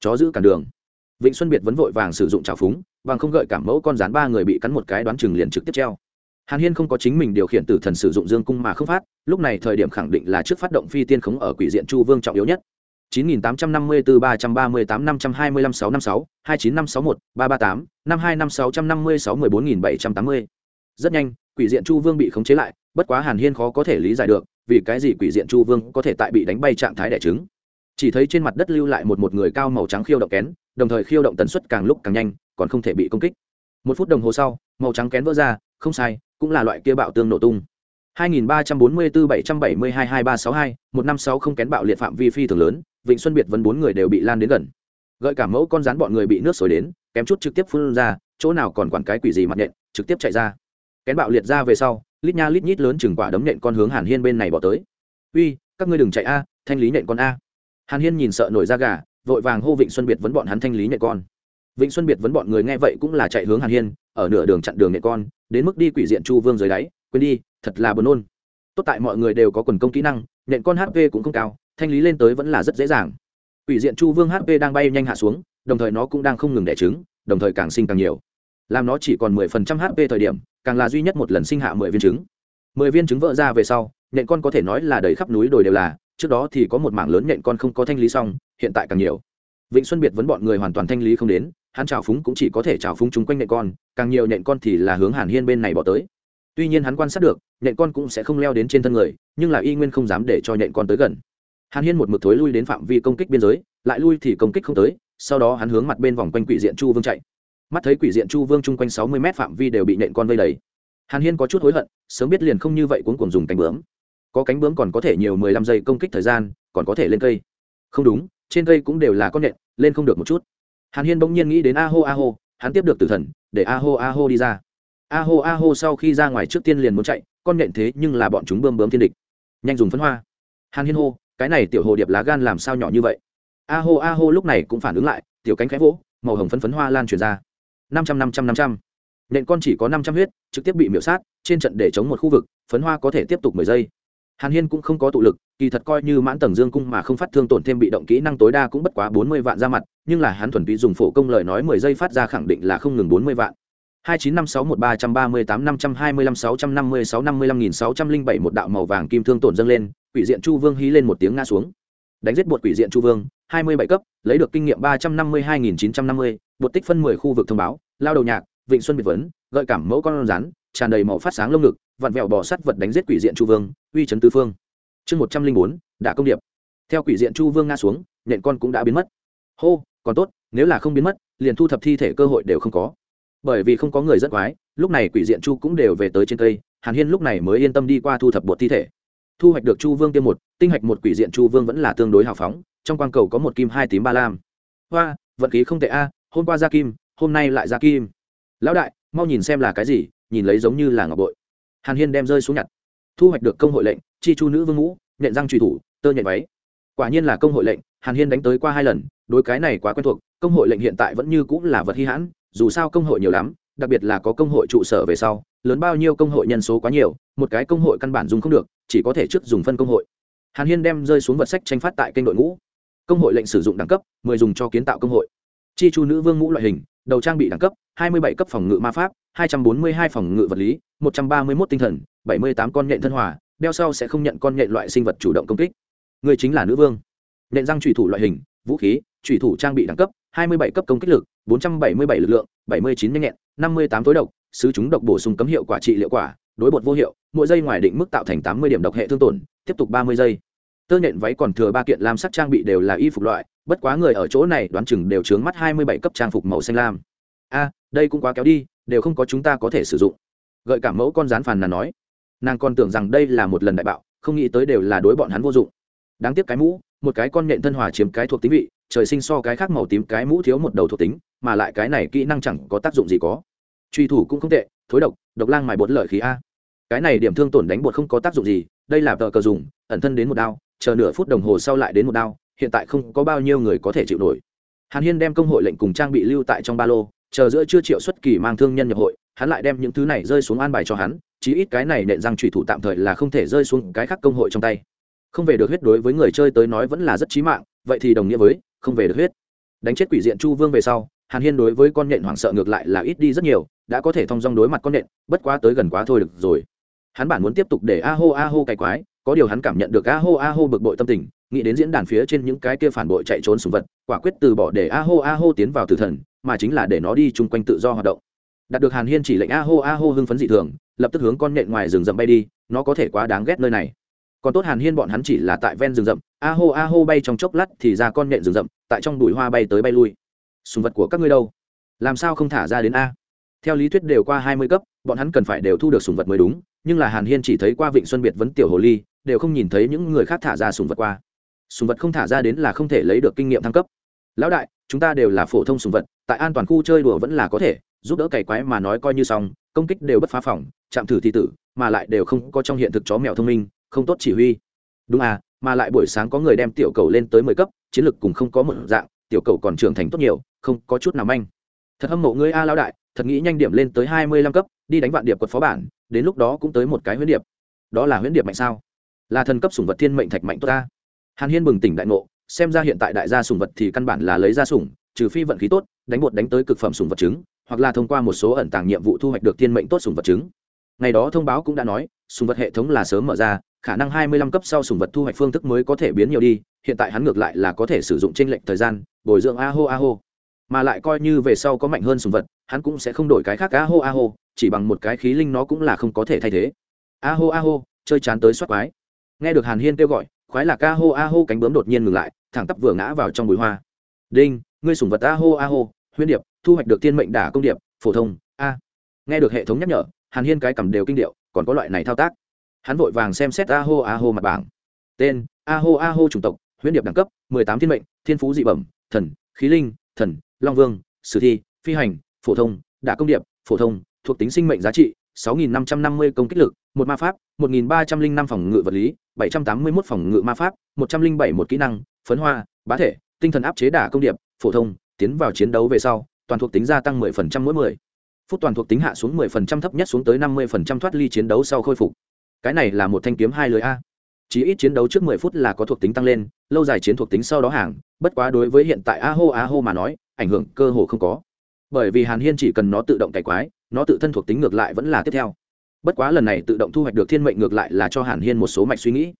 Chó giữ cản đường. Vịnh Xuân Biệt vẫn vội vàng sử dụng trào phúng, bằng không gợi cảm mẫu con rắn ba người bị cắn một cái đoán chừng liền trực tiếp treo. Hàn Hiên không có chính mình điều khiển tử thần sử dụng dương cung mà không phát, lúc này thời điểm khẳng định là trước phát động phi tiên khống ở quỷ diện Chu Vương trọng yếu nhất. 9854 338 525 656 29561 338 525 14780 rất nhanh quỷ diện chu vương bị khống chế lại bất quá hàn hiên khó có thể lý giải được vì cái gì quỷ diện chu vương có thể tại bị đánh bay trạng thái đẻ trứng. Chỉ thấy trên mặt đất lưu lại một một người cao màu trắng khiêu động kén đồng thời khiêu động tần suất càng lúc càng nhanh còn không thể bị công kích. Một phút đồng hồ sau màu trắng kén vỡ ra không sai cũng là loại kia bạo tương nổ tung. 2344-772-2362, 1560 kén bạo liệt phạm vi phi thường lớn, Vịnh Xuân Biệt vẫn bốn người đều bị lan đến gần. Gợi cả mẫu con rắn bọn người bị nước sôi đến, kém chút trực tiếp phun ra, chỗ nào còn quản cái quỷ gì mặt nhện, trực tiếp chạy ra kén bạo liệt ra về sau, lít nha lít nhít lớn chừng quả đấm nện con hướng hàn hiên bên này bỏ tới. Uy, các ngươi đừng chạy a, thanh lý nện con a. Hàn hiên nhìn sợ nổi da gà, vội vàng hô vịnh xuân biệt vấn bọn hắn thanh lý nện con. Vịnh xuân biệt vấn bọn người nghe vậy cũng là chạy hướng hàn hiên, ở nửa đường chặn đường nện con, đến mức đi quỷ diện chu vương dưới đáy, quên đi, thật là buồn nôn. Tốt tại mọi người đều có quần công kỹ năng, nện con hp cũng không cao, thanh lý lên tới vẫn là rất dễ dàng. Quỷ diện chu vương hp đang bay nhanh hạ xuống, đồng thời nó cũng đang không ngừng đẻ trứng, đồng thời càng sinh càng nhiều. Làm nó chỉ còn mười phần trăm hp thời điểm càng là duy nhất một lần sinh hạ mười viên trứng. Mười viên trứng vỡ ra về sau, nhện con có thể nói là đầy khắp núi đồi đều là, trước đó thì có một mảng lớn nhện con không có thanh lý xong, hiện tại càng nhiều. Vịnh xuân biệt vấn bọn người hoàn toàn thanh lý không đến, hắn trào phúng cũng chỉ có thể trào phúng chung quanh nhện con, càng nhiều nhện con thì là hướng hàn hiên bên này bỏ tới. Tuy nhiên hắn quan sát được, nhện con cũng sẽ không leo đến trên thân người, nhưng là y nguyên không dám để cho nhện con tới gần. Hàn hiên một mực thối lui đến phạm vi công kích biên giới, lại lui thì công kích không tới, sau đó hắn hướng mặt bên vòng quanh quỷ diện chu vương chạy mắt thấy quỷ diện chu vương chung quanh sáu mươi mét phạm vi đều bị nện con vây đầy. Hàn hiên có chút hối hận, sớm biết liền không như vậy cuốn cuồng dùng cánh bướm. Có cánh bướm còn có thể nhiều mười lăm giây công kích thời gian, còn có thể lên cây. Không đúng, trên cây cũng đều là con nện lên không được một chút. Hàn hiên bỗng nhiên nghĩ đến a hô a hô, hắn tiếp được tử thần, để a hô a hô đi ra. A hô a hô sau khi ra ngoài trước tiên liền muốn chạy, con nện thế nhưng là bọn chúng bơm bướm thiên địch. Nhanh dùng phấn hoa. Hàn hiên hô, cái này tiểu hồ điệp lá gan làm sao nhỏ như vậy? A hô a hô lúc này cũng phản ứng lại, tiểu cánh khẽ vỗ, màu hồng phấn phấn hoa lan truyền ra năm trăm năm trăm năm trăm. Nện con chỉ có năm trăm huyết, trực tiếp bị miễu sát, trên trận để chống một khu vực, phấn hoa có thể tiếp tục mười giây. Hàn hiên cũng không có tụ lực, kỳ thật coi như mãn tầng dương cung mà không phát thương tổn thêm bị động kỹ năng tối đa cũng bất quá bốn mươi vạn ra mặt, nhưng là hắn thuần túy dùng phổ công lời nói mười giây phát ra khẳng định là không ngừng bốn mươi vạn. hai chín năm sáu một ba trăm ba mươi tám năm trăm hai mươi lăm sáu trăm năm mươi sáu năm mươi lăm nghìn sáu trăm linh bảy một đạo màu vàng kim thương tổn dâng lên, quỷ diện chu vương hí lên một tiếng ngã xuống. Đánh giết bột quỷ diện chu vương hai mươi bảy cấp, lấy được kinh nghiệm ba trăm năm mươi hai nghìn chín trăm năm mươi, bột tích phân mười khu vực thông báo, lao đầu nhạc, vịnh xuân biệt vấn, gợi cảm mẫu con rắn, tràn đầy màu phát sáng lông ngực, vặn vẹo bò sắt vật đánh giết quỷ diện chu vương, uy trấn tứ phương. Chương một trăm linh bốn, đã công điệp. Theo quỷ diện chu vương nga xuống nện con cũng đã biến mất. Hô, còn tốt, nếu là không biến mất, liền thu thập thi thể cơ hội đều không có. Bởi vì không có người rất quái, lúc này quỷ diện chu cũng đều về tới trên cây, hàn hiên lúc này mới yên tâm đi qua thu thập bột thi thể. Thu hoạch được chu vương tiêm một, tinh hạch một quỷ diện chu vương vẫn là tương đối hào phóng trong quang cầu có một kim hai tím ba lam. Hoa, vận khí không tệ a, hôm qua ra kim, hôm nay lại ra kim. Lão đại, mau nhìn xem là cái gì, nhìn lấy giống như là ngọc bội. Hàn hiên đem rơi xuống nhặt. Thu hoạch được công hội lệnh, chi chu nữ vương ngũ, nhện răng truy thủ, tơ nhện váy. Quả nhiên là công hội lệnh, hàn hiên đánh tới qua hai lần, đối cái này quá quen thuộc, công hội lệnh hiện tại vẫn như cũng là vật hy hãn, dù sao công hội nhiều lắm, đặc biệt là có công hội trụ sở về sau, lớn bao nhiêu công hội nhân số quá nhiều, một cái công hội căn bản dùng không được, chỉ có thể trước dùng phân công hội. Hàn hiên đem rơi xuống vật sách tranh phát tại kênh đội ngũ công hội lệnh sử dụng đẳng cấp, mười dùng cho kiến tạo công hội. Chi chu nữ vương ngũ loại hình, đầu trang bị đẳng cấp, hai mươi bảy cấp phòng ngự ma pháp, hai trăm bốn mươi hai phòng ngự vật lý, một trăm ba mươi một tinh thần, bảy mươi tám con nhện thân hòa, đeo sau sẽ không nhận con nhện loại sinh vật chủ động công kích. Người chính là nữ vương. Nhện răng trùy thủ loại hình, vũ khí trùy thủ trang bị đẳng cấp, hai mươi bảy cấp công kích lực, bốn trăm bảy mươi bảy lực lượng, bảy mươi chín nhanh nhẹn, năm mươi tám tối độc sứ chúng độc bổ sung cấm hiệu quả trị liệu quả, đối bột vô hiệu, mỗi giây ngoài định mức tạo thành tám mươi điểm độc hệ thương tổn, tiếp tục ba mươi giây tơ nện váy còn thừa ba kiện lam sắc trang bị đều là y phục loại, bất quá người ở chỗ này đoán chừng đều chướng mắt hai mươi bảy cấp trang phục màu xanh lam. A, đây cũng quá kéo đi, đều không có chúng ta có thể sử dụng. Gợi cảm mẫu con rán phàn nàn nói. Nàng còn tưởng rằng đây là một lần đại bạo, không nghĩ tới đều là đối bọn hắn vô dụng. Đáng tiếc cái mũ, một cái con nhện thân hòa chiếm cái thuộc tính vị, trời sinh so cái khác màu tím cái mũ thiếu một đầu thuộc tính, mà lại cái này kỹ năng chẳng có tác dụng gì có. Truy thủ cũng không tệ, thối độc độc lang mài bột lợi khí a. Cái này điểm thương tổn đánh bột không có tác dụng gì, đây là tờ cờ dùng, ẩn thân đến một đao chờ nửa phút đồng hồ sau lại đến một đao hiện tại không có bao nhiêu người có thể chịu nổi. Hàn hiên đem công hội lệnh cùng trang bị lưu tại trong ba lô chờ giữa chưa triệu xuất kỳ mang thương nhân nhập hội hắn lại đem những thứ này rơi xuống an bài cho hắn chí ít cái này nện răng trùy thủ tạm thời là không thể rơi xuống cái khác công hội trong tay. Không về được huyết đối với người chơi tới nói vẫn là rất chí mạng vậy thì đồng nghĩa với không về được huyết. Đánh chết quỷ diện chu vương về sau hàn hiên đối với con nện hoảng sợ ngược lại là ít đi rất nhiều đã có thể thong dong đối mặt con nện, bất quá tới gần quá thôi được rồi. Hắn bản muốn tiếp tục để a hô a hô cày quái có điều hắn cảm nhận được a hô a hô bực bội tâm tình, nghĩ đến diễn đàn phía trên những cái kia phản bội chạy trốn sùng vật, quả quyết từ bỏ để a hô a hô tiến vào tử thần, mà chính là để nó đi chung quanh tự do hoạt động. Đạt được hàn hiên chỉ lệnh a hô a hô hưng phấn dị thường, lập tức hướng con nện ngoài rừng rậm bay đi, nó có thể quá đáng ghét nơi này. Còn tốt hàn hiên bọn hắn chỉ là tại ven rừng rậm, a hô a hô bay trong chốc lát thì ra con nện rừng rậm, tại trong đùi hoa bay tới bay lui. Sùng vật của các ngươi đâu? Làm sao không thả ra đến a? Theo lý thuyết đều qua hai mươi cấp, bọn hắn cần phải đều thu được sùng vật mới đúng, nhưng là hàn hiên chỉ thấy qua vịnh xuân biệt vấn tiểu hồ ly đều không nhìn thấy những người khác thả ra sùng vật qua. Sùng vật không thả ra đến là không thể lấy được kinh nghiệm thăng cấp. Lão đại, chúng ta đều là phổ thông sùng vật, tại an toàn khu chơi đùa vẫn là có thể, giúp đỡ cày quái mà nói coi như xong, công kích đều bất phá phòng, chạm thử thì tử, mà lại đều không có trong hiện thực chó mèo thông minh, không tốt chỉ huy. Đúng à mà lại buổi sáng có người đem tiểu cầu lên tới mười cấp, chiến lược cùng không có một dạng, tiểu cầu còn trưởng thành tốt nhiều, không có chút nào manh. Thật hâm mộ ngươi a, lão đại, thật nghĩ nhanh điểm lên tới hai mươi lăm cấp, đi đánh vạn điệp quật phó bản, đến lúc đó cũng tới một cái huyễn điệp. Đó là huyễn điệp mạnh sao? Là thần cấp sủng vật thiên mệnh thạch mạnh tốt ta. Hàn hiên bừng tỉnh đại ngộ, xem ra hiện tại đại gia sủng vật thì căn bản là lấy ra sủng, trừ phi vận khí tốt, đánh bột đánh tới cực phẩm sủng vật trứng hoặc là thông qua một số ẩn tàng nhiệm vụ thu hoạch được thiên mệnh tốt sủng vật trứng ngày đó thông báo cũng đã nói, sủng vật hệ thống là sớm mở ra, khả năng hai mươi lăm cấp sau sủng vật thu hoạch phương thức mới có thể biến nhiều đi, hiện tại hắn ngược lại là có thể sử dụng t r ê n lệch thời gian, bồi dưỡng a hô a hô. Mà lại coi như về sau có mạnh hơn sủng vật, hắn cũng sẽ không đổi cái khác a hô a hô, chỉ bằng một cái khí linh nó cũng là không có thể thay thế. A hô a hô, chơi chán tới soát quái nghe được hàn hiên kêu gọi, khoái lạc a hô a hô cánh bướm đột nhiên ngừng lại, thẳng tắp vừa ngã vào trong bụi hoa. Đinh, ngươi sủng vật a hô a hô huyên điệp, thu hoạch được tiên mệnh đả công điệp, phổ thông, a. Nghe được hệ thống nhắc nhở, hàn hiên cái cầm đều kinh điệu, còn có loại này thao tác. Hắn vội vàng xem xét a hô a hô mặt bảng. Tên, a hô a hô chủng tộc, huyễn điệp đẳng cấp, mười tám thiên mệnh, thiên phú dị bẩm, thần, khí linh, thần, long vương, sử thi, phi hành, phổ thông, đả công điệp, phổ thông, thuộc tính sinh mệnh giá trị 6.550 công kích lực, một ma pháp 1.305 phòng ngự vật lý 781 phòng ngự ma pháp 107 một kỹ năng, phấn hoa, bá thể, tinh thần áp chế đả công điệp, phổ thông, tiến vào chiến đấu về sau, toàn thuộc tính gia tăng 10% mỗi 10. phút toàn thuộc tính hạ xuống 10% thấp nhất xuống tới 50% thoát ly chiến đấu sau khôi phục. Cái này là một thanh kiếm hai lưỡi a. Chỉ ít chiến đấu trước 10 phút là có thuộc tính tăng lên, lâu dài chiến thuộc tính sau đó hàng, bất quá đối với hiện tại a hô a hô mà nói, ảnh hưởng cơ hồ không có. Bởi vì hàn hiên chỉ cần nó tự động cải quái nó tự thân thuộc tính ngược lại vẫn là tiếp theo. Bất quá lần này tự động thu hoạch được thiên mệnh ngược lại là cho hàn hiên một số mạch suy nghĩ.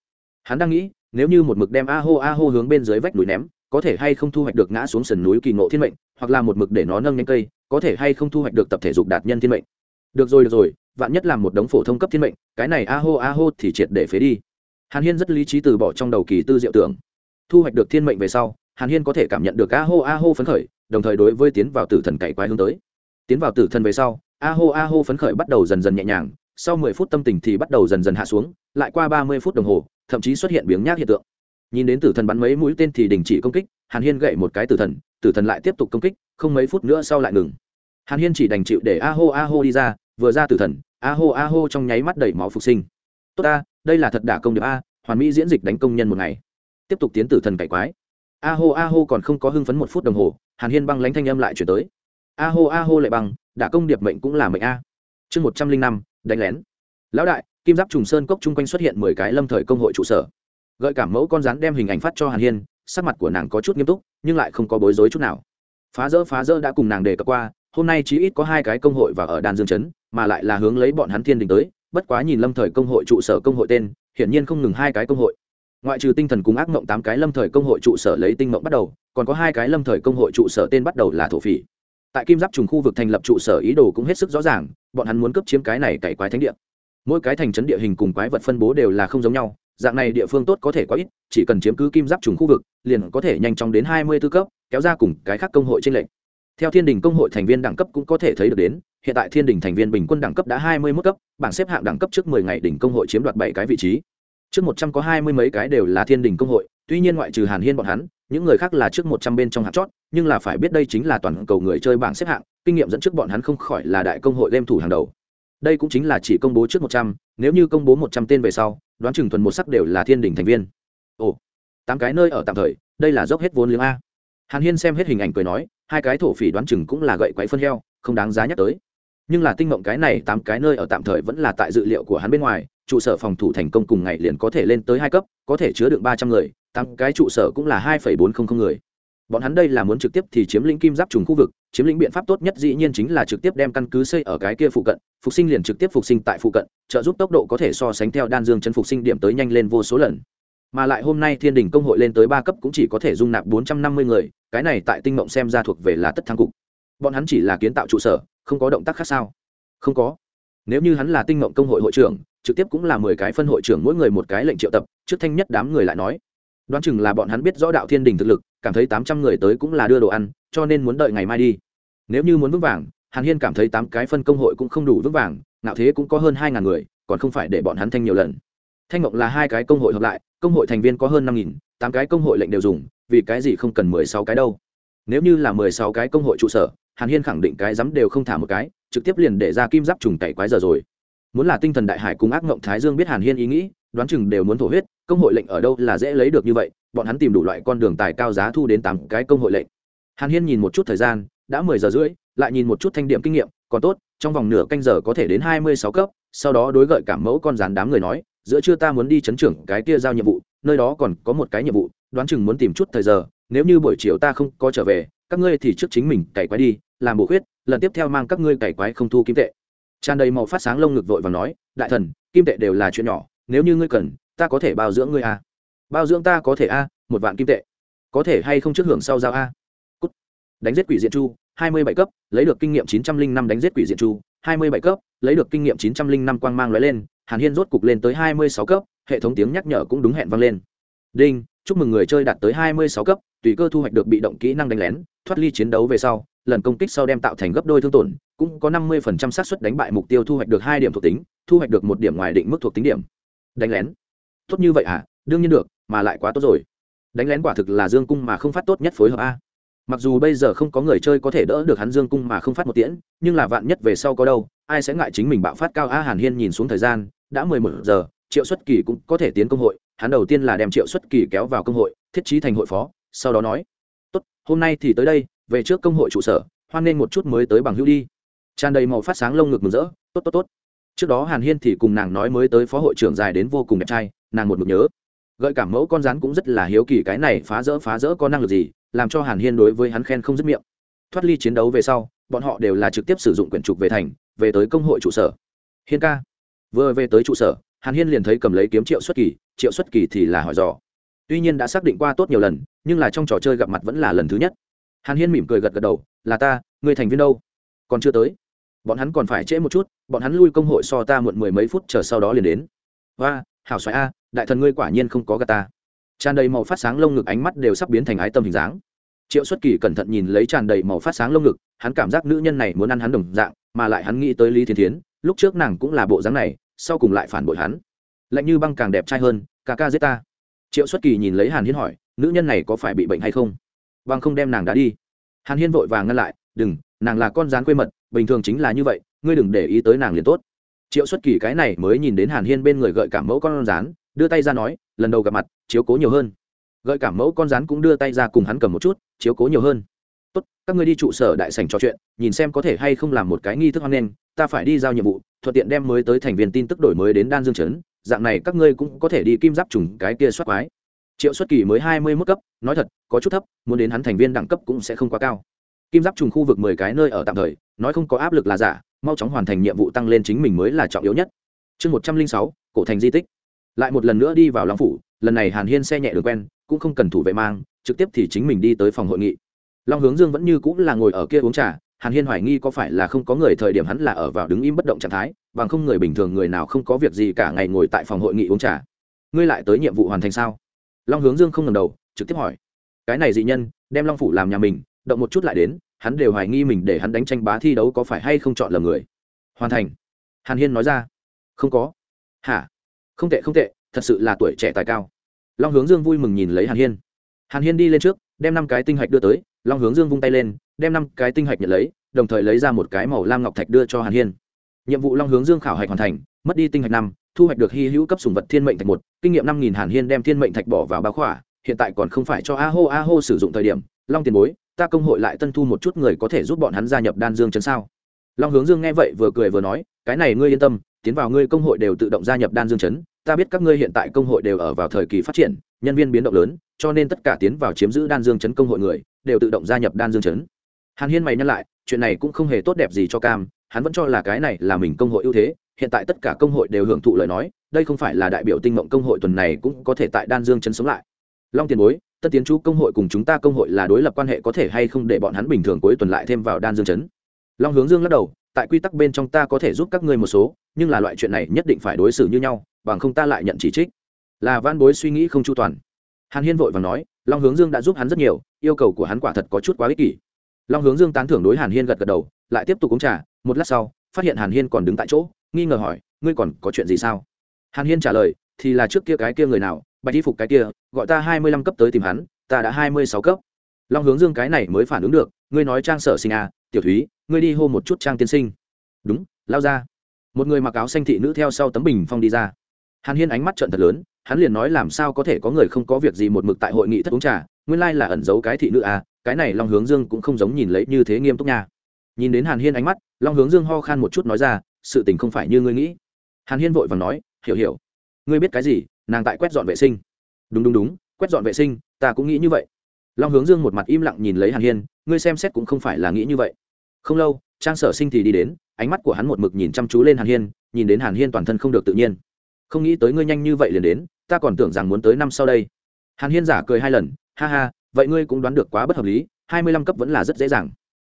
Hắn đang nghĩ, nếu như một mực đem a hô a hô hướng bên dưới vách núi ném, có thể hay không thu hoạch được ngã xuống sườn núi kỳ ngộ thiên mệnh, hoặc là một mực để nó nâng nhanh cây, có thể hay không thu hoạch được tập thể dục đạt nhân thiên mệnh. Được rồi được rồi, vạn nhất làm một đống phổ thông cấp thiên mệnh, cái này a hô a hô thì triệt để phế đi. Hàn hiên rất lý trí từ bỏ trong đầu kỳ tư diệu tưởng. Thu hoạch được thiên mệnh về sau, hàn hiên có thể cảm nhận được a hô a hô phấn khởi, đồng thời đối với tiến vào tử thần cậy quái hướng tới tiến vào tử thần về sau, a hô a hô phấn khởi bắt đầu dần dần nhẹ nhàng, sau mười phút tâm tình thì bắt đầu dần dần hạ xuống, lại qua ba mươi phút đồng hồ, thậm chí xuất hiện biếng nhác hiện tượng. Nhìn đến tử thần bắn mấy mũi tên thì đình chỉ công kích, hàn hiên gậy một cái tử thần tử thần lại tiếp tục công kích, không mấy phút nữa sau lại ngừng. Hàn hiên chỉ đành chịu để a hô a hô đi ra, vừa ra tử thần, a hô a hô trong nháy mắt đẩy máu phục sinh. Tốt ta, đây là thật đả công được a, hoàn mỹ diễn dịch đánh công nhân một ngày. Tiếp tục tiến tử thần cải quái. A hô a hô còn không có hưng phấn một phút đồng hồ, hàn hiên băng lánh thanh âm lại chuyển tới a hô a hô lại bằng, đã công điệp mệnh cũng là mệnh a. Chương một trăm linh năm đánh lén. Lão đại kim giáp trùng sơn cốc chung quanh xuất hiện mười cái lâm thời công hội trụ sở. Gợi cảm mẫu con rắn đem hình ảnh phát cho hàn hiên sắc mặt của nàng có chút nghiêm túc nhưng lại không có bối rối chút nào. Phá rỡ phá rỡ đã cùng nàng đề cập qua hôm nay chí ít có hai cái công hội và ở đàn dương chấn mà lại là hướng lấy bọn hắn thiên đình tới bất quá nhìn lâm thời công hội trụ sở công hội tên hiển nhiên không ngừng hai cái công hội. Ngoại trừ tinh thần cùng ác mộng tám cái lâm thời công hội trụ sở lấy tinh mộng bắt đầu còn có hai cái lâm thời công hội trụ sở tên bắt đầu là thổ phỉ tại kim giáp trùng khu vực thành lập trụ sở ý đồ cũng hết sức rõ ràng, bọn hắn muốn cấp chiếm cái này cày quái thánh địa. Mỗi cái thành trấn địa hình cùng quái vật phân bố đều là không giống nhau, dạng này địa phương tốt có thể quá ít, chỉ cần chiếm cứ kim giáp trùng khu vực, liền có thể nhanh chóng đến hai mươi tư cấp, kéo ra cùng cái khác công hội trên lệnh theo thiên đình công hội thành viên đẳng cấp cũng có thể thấy được đến, hiện tại thiên đình thành viên bình quân đẳng cấp đã hai mươi mức cấp, bảng xếp hạng đẳng cấp trước mười ngày đỉnh công hội chiếm đoạt bảy cái vị trí. Trước một trăm có hai mươi mấy cái đều là thiên đình công hội, tuy nhiên ngoại trừ hàn hiên bọn hắn những người khác là trước một trăm bên trong hạng chót, nhưng là phải biết đây chính là toàn cầu người chơi bảng xếp hạng, kinh nghiệm dẫn trước bọn hắn không khỏi là đại công hội game thủ hàng đầu. Đây cũng chính là chỉ công bố trước một trăm, nếu như công bố một trăm tên về sau, đoán chừng thuần một sắc đều là thiên đỉnh thành viên. Ồ, tám cái nơi ở tạm thời, đây là dốc hết vốn liếng a. Hàn hiên xem hết hình ảnh cười nói, hai cái thổ phỉ đoán chừng cũng là gậy quấy phân heo, không đáng giá nhắc tới. Nhưng là tinh mộng cái này tám cái nơi ở tạm thời vẫn là tại dự liệu của hắn bên ngoài, trụ sở phòng thủ thành công cùng ngày liền có thể lên tới hai cấp, có thể chứa được ba trăm người tám cái trụ sở cũng là hai bốn trăm linh người. Bọn hắn đây là muốn trực tiếp thì chiếm lĩnh kim giáp trùng khu vực, chiếm lĩnh biện pháp tốt nhất dĩ nhiên chính là trực tiếp đem căn cứ xây ở cái kia phụ cận, phục sinh liền trực tiếp phục sinh tại phụ cận, trợ giúp tốc độ có thể so sánh theo đan dương chân phục sinh điểm tới nhanh lên vô số lần. Mà lại hôm nay thiên đình công hội lên tới ba cấp cũng chỉ có thể dung nạp bốn trăm năm mươi người, cái này tại tinh mộng xem ra thuộc về là tất thắng cục. Bọn hắn chỉ là kiến tạo trụ sở, không có động tác khác sao? Không có. Nếu như hắn là tinh mộng công hội hội trưởng, trực tiếp cũng là mười cái phân hội trưởng mỗi người một cái lệnh triệu tập, trước thanh nhất đám người lại nói đoán chừng là bọn hắn biết rõ đạo thiên đình thực lực, cảm thấy tám trăm người tới cũng là đưa đồ ăn, cho nên muốn đợi ngày mai đi. Nếu như muốn vững vàng, hàn hiên cảm thấy tám cái phân công hội cũng không đủ vững vàng, ngạo thế cũng có hơn hai ngàn người, còn không phải để bọn hắn thanh nhiều lần. Thanh mộng là hai cái công hội hợp lại, công hội thành viên có hơn năm nghìn, tám cái công hội lệnh đều dùng, vì cái gì không cần mười sáu cái đâu? Nếu như là mười sáu cái công hội trụ sở, hàn hiên khẳng định cái dám đều không thả một cái, trực tiếp liền để ra kim giáp trùng tẩy quái giờ rồi. Muốn là tinh thần đại hải cùng ác mộng thái dương biết hàn hiên ý nghĩ đoán chừng đều muốn thổ huyết, công hội lệnh ở đâu là dễ lấy được như vậy, bọn hắn tìm đủ loại con đường tài cao giá thu đến tám cái công hội lệnh. Hàn hiên nhìn một chút thời gian, đã mười giờ rưỡi, lại nhìn một chút thanh điểm kinh nghiệm, còn tốt, trong vòng nửa canh giờ có thể đến hai mươi sáu cấp, sau đó đối gợi cảm mẫu con rán đám người nói, giữa trưa ta muốn đi chấn trưởng cái kia giao nhiệm vụ, nơi đó còn có một cái nhiệm vụ, đoán chừng muốn tìm chút thời giờ, nếu như buổi chiều ta không có trở về, các ngươi thì trước chính mình cày quái đi, làm bộ khuyết, lần tiếp theo mang các ngươi cày quái không thu kim tệ. Tràn đầy màu phát sáng lông ngực vội và nói, đại thần, kim tệ đều là chuyện nhỏ nếu như ngươi cần, ta có thể bao dưỡng ngươi a à. bao dưỡng ta có thể a, một vạn kim tệ có thể hay không trước hưởng sau giao a Cút. đánh giết quỷ diện chu, hai mươi bảy cấp, lấy được kinh nghiệm chín trăm linh năm đánh giết quỷ diện chu, hai mươi bảy cấp, lấy được kinh nghiệm chín trăm linh năm quang mang lóe lên, hàn hiên rốt cục lên tới hai mươi sáu cấp, hệ thống tiếng nhắc nhở cũng đúng hẹn vang lên đinh, chúc mừng người chơi đạt tới hai mươi sáu cấp, tùy cơ thu hoạch được bị động kỹ năng đánh lén, thoát ly chiến đấu về sau, lần công kích sau đem tạo thành gấp đôi thương tổn, cũng có năm mươi xác suất đánh bại mục tiêu thu hoạch được hai điểm thuộc tính, thu hoạch được một điểm ngoài định mức thuộc tính điểm đánh lén. Tốt như vậy à? Đương nhiên được, mà lại quá tốt rồi. Đánh lén quả thực là dương cung mà không phát tốt nhất phối hợp a. Mặc dù bây giờ không có người chơi có thể đỡ được hắn dương cung mà không phát một tiễn, nhưng là vạn nhất về sau có đâu, ai sẽ ngại chính mình bạo phát cao a hàn hiên nhìn xuống thời gian, đã mười một giờ, triệu xuất kỳ cũng có thể tiến công hội, hắn đầu tiên là đem triệu xuất kỳ kéo vào công hội, thiết trí thành hội phó, sau đó nói, tốt, hôm nay thì tới đây, về trước công hội trụ sở, hoan nghênh một chút mới tới bằng hữu đi. Tràn đầy màu phát sáng lông ngực mừng rỡ, tốt tốt tốt trước đó hàn hiên thì cùng nàng nói mới tới phó hội trưởng dài đến vô cùng đẹp trai, nàng một mực nhớ. Gợi cảm mẫu con rắn cũng rất là hiếu kỳ cái này phá rỡ phá rỡ có năng lực gì, làm cho hàn hiên đối với hắn khen không dứt miệng. Thoát ly chiến đấu về sau, bọn họ đều là trực tiếp sử dụng quyển trục về thành, về tới công hội trụ sở. Hiên ca. Vừa về tới trụ sở, hàn hiên liền thấy cầm lấy kiếm triệu xuất kỳ, triệu xuất kỳ thì là hỏi dò. Tuy nhiên đã xác định qua tốt nhiều lần, nhưng là trong trò chơi gặp mặt vẫn là lần thứ nhất. Hàn hiên mỉm cười gật gật đầu, là ta người thành viên đâu? Còn chưa tới bọn hắn còn phải trễ một chút, bọn hắn lui công hội so ta muộn mười mấy phút chờ sau đó liền đến. Và hảo xoài a, đại thần ngươi quả nhiên không có gà ta. Tràn đầy màu phát sáng lông ngực ánh mắt đều sắp biến thành ái tâm hình dáng. Triệu xuất kỳ cẩn thận nhìn lấy tràn đầy màu phát sáng lông ngực, hắn cảm giác nữ nhân này muốn ăn hắn đồng dạng, mà lại hắn nghĩ tới lý thiên thiến, lúc trước nàng cũng là bộ dáng này, sau cùng lại phản bội hắn. Lạnh như băng càng đẹp trai hơn, ca ca giết ta. Triệu xuất kỳ nhìn lấy hàn hiên hỏi, nữ nhân này có phải bị bệnh hay không? Băng không đem nàng đã đi. Hàn hiên vội vàng ngăn lại, đừng, nàng là con rán quê mật bình thường chính là như vậy, ngươi đừng để ý tới nàng liền tốt. Triệu xuất kỳ cái này mới nhìn đến hàn hiên bên người gợi cảm mẫu con rán, đưa tay ra nói, lần đầu gặp mặt, chiếu cố nhiều hơn. Gợi cảm mẫu con rán cũng đưa tay ra cùng hắn cầm một chút, chiếu cố nhiều hơn. Tốt, các ngươi đi trụ sở đại sành trò chuyện, nhìn xem có thể hay không làm một cái nghi thức hoan nghênh, ta phải đi giao nhiệm vụ, thuận tiện đem mới tới thành viên tin tức đổi mới đến đan dương chấn dạng này các ngươi cũng có thể đi kim giáp trùng cái kia soát quái. Triệu xuất kỳ mới hai mươi mức cấp, nói thật, có chút thấp, muốn đến hắn thành viên đẳng cấp cũng sẽ không quá cao. Kim giáp trùng khu vực mười cái nơi ở tạm thời nói không có áp lực là giả, mau chóng hoàn thành nhiệm vụ tăng lên chính mình mới là trọng yếu nhất. Chương một trăm linh sáu, cổ thành di tích. Lại một lần nữa đi vào long phủ, lần này hàn hiên xe nhẹ đường quen, cũng không cần thủ vệ mang, trực tiếp thì chính mình đi tới phòng hội nghị. Long hướng dương vẫn như cũng là ngồi ở kia uống trà, hàn hiên hoài nghi có phải là không có người thời điểm hắn là ở vào đứng im bất động trạng thái, bằng không người bình thường người nào không có việc gì cả ngày ngồi tại phòng hội nghị uống trà. Ngươi lại tới nhiệm vụ hoàn thành sao? Long hướng dương không ngầm đầu, trực tiếp hỏi. Cái này dị nhân, đem long phủ làm nhà mình, động một chút lại đến hắn đều hoài nghi mình để hắn đánh tranh bá thi đấu có phải hay không chọn lầm người. Hoàn thành. Hàn hiên nói ra. Không có. Hả? Không tệ không tệ, thật sự là tuổi trẻ tài cao. Long hướng dương vui mừng nhìn lấy hàn hiên. Hàn hiên đi lên trước, đem năm cái tinh hạch đưa tới, long hướng dương vung tay lên, đem năm cái tinh hạch nhận lấy, đồng thời lấy ra một cái màu lam ngọc thạch đưa cho hàn hiên. Nhiệm vụ long hướng dương khảo hạch hoàn thành, mất đi tinh hạch năm, thu hoạch được hy hữu cấp sùng vật thiên mệnh thạch một, kinh nghiệm năm nghìn hàn hiên đem thiên mệnh thạch bỏ vào báo khỏa, hiện tại còn không phải cho a hô a hô sử dụng thời điểm, long tiền bối ta công hội lại tân thu một chút người có thể giúp bọn hắn gia nhập đan dương chấn sao? Long hướng dương nghe vậy vừa cười vừa nói, cái này ngươi yên tâm, tiến vào ngươi công hội đều tự động gia nhập đan dương chấn, ta biết các ngươi hiện tại công hội đều ở vào thời kỳ phát triển, nhân viên biến động lớn, cho nên tất cả tiến vào chiếm giữ đan dương chấn công hội người, đều tự động gia nhập đan dương chấn. Hàn hiên mày nhắc lại, chuyện này cũng không hề tốt đẹp gì cho cam, hắn vẫn cho là cái này là mình công hội ưu thế, hiện tại tất cả công hội đều hưởng thụ lời nói, đây không phải là đại biểu tinh mộng công hội tuần này cũng có thể tại đan dương chấn sống lại. Long tiền bối tất tiến chú công hội cùng chúng ta công hội là đối lập quan hệ có thể hay không để bọn hắn bình thường cuối tuần lại thêm vào đan dương chấn. Long hướng dương lắc đầu, tại quy tắc bên trong ta có thể giúp các ngươi một số, nhưng là loại chuyện này nhất định phải đối xử như nhau, bằng không ta lại nhận chỉ trích. Là van bối suy nghĩ không chu toàn. Hàn hiên vội và nói, long hướng dương đã giúp hắn rất nhiều, yêu cầu của hắn quả thật có chút quá ích kỷ. Long hướng dương tán thưởng đối hàn hiên gật gật đầu, lại tiếp tục uống trà, một lát sau, phát hiện hàn hiên còn đứng tại chỗ, nghi ngờ hỏi, ngươi còn có chuyện gì sao? Hàn hiên trả lời, thì là trước kia cái kia người nào bạch y phục cái kia, gọi ta hai mươi lăm cấp tới tìm hắn, ta đã hai mươi sáu cấp. Long hướng dương cái này mới phản ứng được, ngươi nói trang sở sinh à tiểu thúy, ngươi đi hô một chút trang tiên sinh. Đúng, lao ra. Một người mặc áo xanh thị nữ theo sau tấm bình phong đi ra. Hàn hiên ánh mắt trận thật lớn, hắn liền nói làm sao có thể có người không có việc gì một mực tại hội nghị thất uống trà, nguyên lai là ẩn giấu cái thị nữ à cái này long hướng dương cũng không giống nhìn lấy như thế nghiêm túc nha. Nhìn đến hàn hiên ánh mắt, long hướng dương ho khan một chút nói ra, sự tình không phải như ngươi nghĩ. Hàn hiên vội và nói, hiểu hiểu ngươi biết cái gì, nàng tại quét dọn vệ sinh. Đúng đúng đúng, quét dọn vệ sinh, ta cũng nghĩ như vậy. Long hướng dương một mặt im lặng nhìn lấy hàn hiên, ngươi xem xét cũng không phải là nghĩ như vậy. Không lâu, trang sở sinh thì đi đến, ánh mắt của hắn một mực nhìn chăm chú lên hàn hiên, nhìn đến hàn hiên toàn thân không được tự nhiên. Không nghĩ tới ngươi nhanh như vậy liền đến, ta còn tưởng rằng muốn tới năm sau đây. Hàn hiên giả cười hai lần, ha ha, vậy ngươi cũng đoán được quá bất hợp lý, hai mươi lăm cấp vẫn là rất dễ dàng.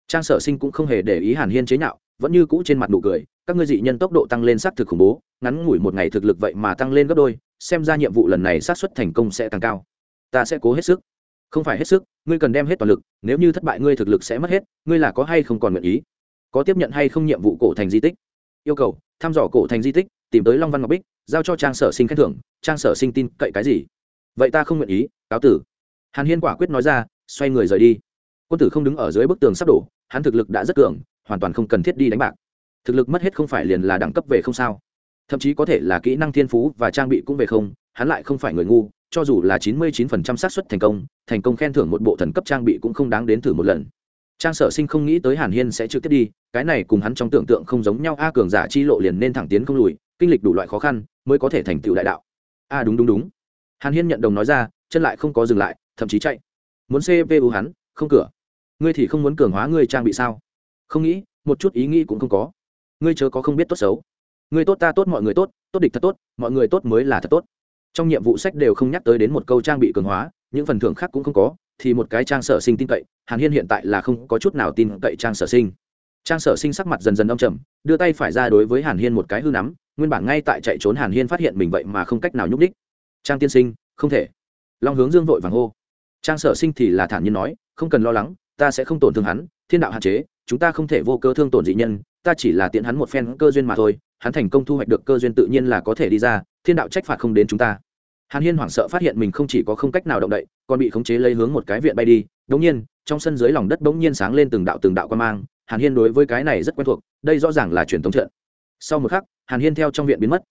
Trang sở sinh cũng không hề để ý hàn hiên chế nhạo, vẫn như cũ trên mặt nụ cười các ngươi dị nhân tốc độ tăng lên xác thực khủng bố, ngắn ngủi một ngày thực lực vậy mà tăng lên gấp đôi, xem ra nhiệm vụ lần này xác suất thành công sẽ càng cao. Ta sẽ cố hết sức. Không phải hết sức, ngươi cần đem hết toàn lực, nếu như thất bại ngươi thực lực sẽ mất hết, ngươi là có hay không còn nguyện ý? Có tiếp nhận hay không nhiệm vụ cổ thành di tích? Yêu cầu, thăm dò cổ thành di tích, tìm tới long văn ngọc bích, giao cho trang sở sinh khen thưởng, trang sở sinh tin cậy cái gì? Vậy ta không nguyện ý, cáo tử. Hàn hiên quả quyết nói ra, xoay người rời đi. Quân tử không đứng ở dưới bức tường sắp đổ, hắn thực lực đã rất cường, hoàn toàn không cần thiết đi đánh bạc thực lực mất hết không phải liền là đẳng cấp về không sao. Thậm chí có thể là kỹ năng thiên phú và trang bị cũng về không, hắn lại không phải người ngu, cho dù là chín mươi chín phần trăm xác suất thành công thành công khen thưởng một bộ thần cấp trang bị cũng không đáng đến thử một lần. Trang sở sinh không nghĩ tới hàn hiên sẽ trực tiếp đi, cái này cùng hắn trong tưởng tượng không giống nhau, a cường giả chi lộ liền nên thẳng tiến không lùi, kinh lịch đủ loại khó khăn, mới có thể thành tựu đại đạo. A đúng đúng đúng. Hàn hiên nhận đồng nói ra, chân lại không có dừng lại, thậm chí chạy. Muốn cpu hắn, không cửa. Ngươi thì không muốn cường hóa ngươi trang bị sao? Không nghĩ, một chút ý nghĩ cũng không có ngươi chớ có không biết tốt xấu. Ngươi tốt ta tốt, mọi người tốt tốt địch thật tốt, mọi người tốt mới là thật tốt. Trong nhiệm vụ sách đều không nhắc tới đến một câu trang bị cường hóa, những phần thưởng khác cũng không có, thì một cái trang sở sinh tin cậy, hàn hiên hiện tại là không có chút nào tin cậy trang sở sinh. Trang sở sinh sắc mặt dần dần âm trầm, đưa tay phải ra đối với hàn hiên một cái hư nắm, nguyên bản ngay tại chạy trốn hàn hiên phát hiện mình vậy mà không cách nào nhúc đích trang tiên sinh, không thể. Long hướng dương vội vàng hô. Trang sở sinh thì là thản nhiên nói, không cần lo lắng, ta sẽ không tổn thương hắn, thiên đạo hạn chế, chúng ta không thể vô cơ thương tổn dị nhân ta chỉ là tiện hắn một phen cơ duyên mà thôi, hắn thành công thu hoạch được cơ duyên tự nhiên là có thể đi ra, thiên đạo trách phạt không đến chúng ta. Hàn hiên hoảng sợ phát hiện mình không chỉ có không cách nào động đậy, còn bị khống chế lấy hướng một cái viện bay đi. Đ ỗ n g nhiên, trong sân dưới lòng đất bỗng nhiên sáng lên từng đạo từng đạo quan mang. Hàn hiên đối với cái này rất quen thuộc, đây rõ ràng là truyền thống trận. Sau một khắc, hàn hiên theo trong viện biến mất.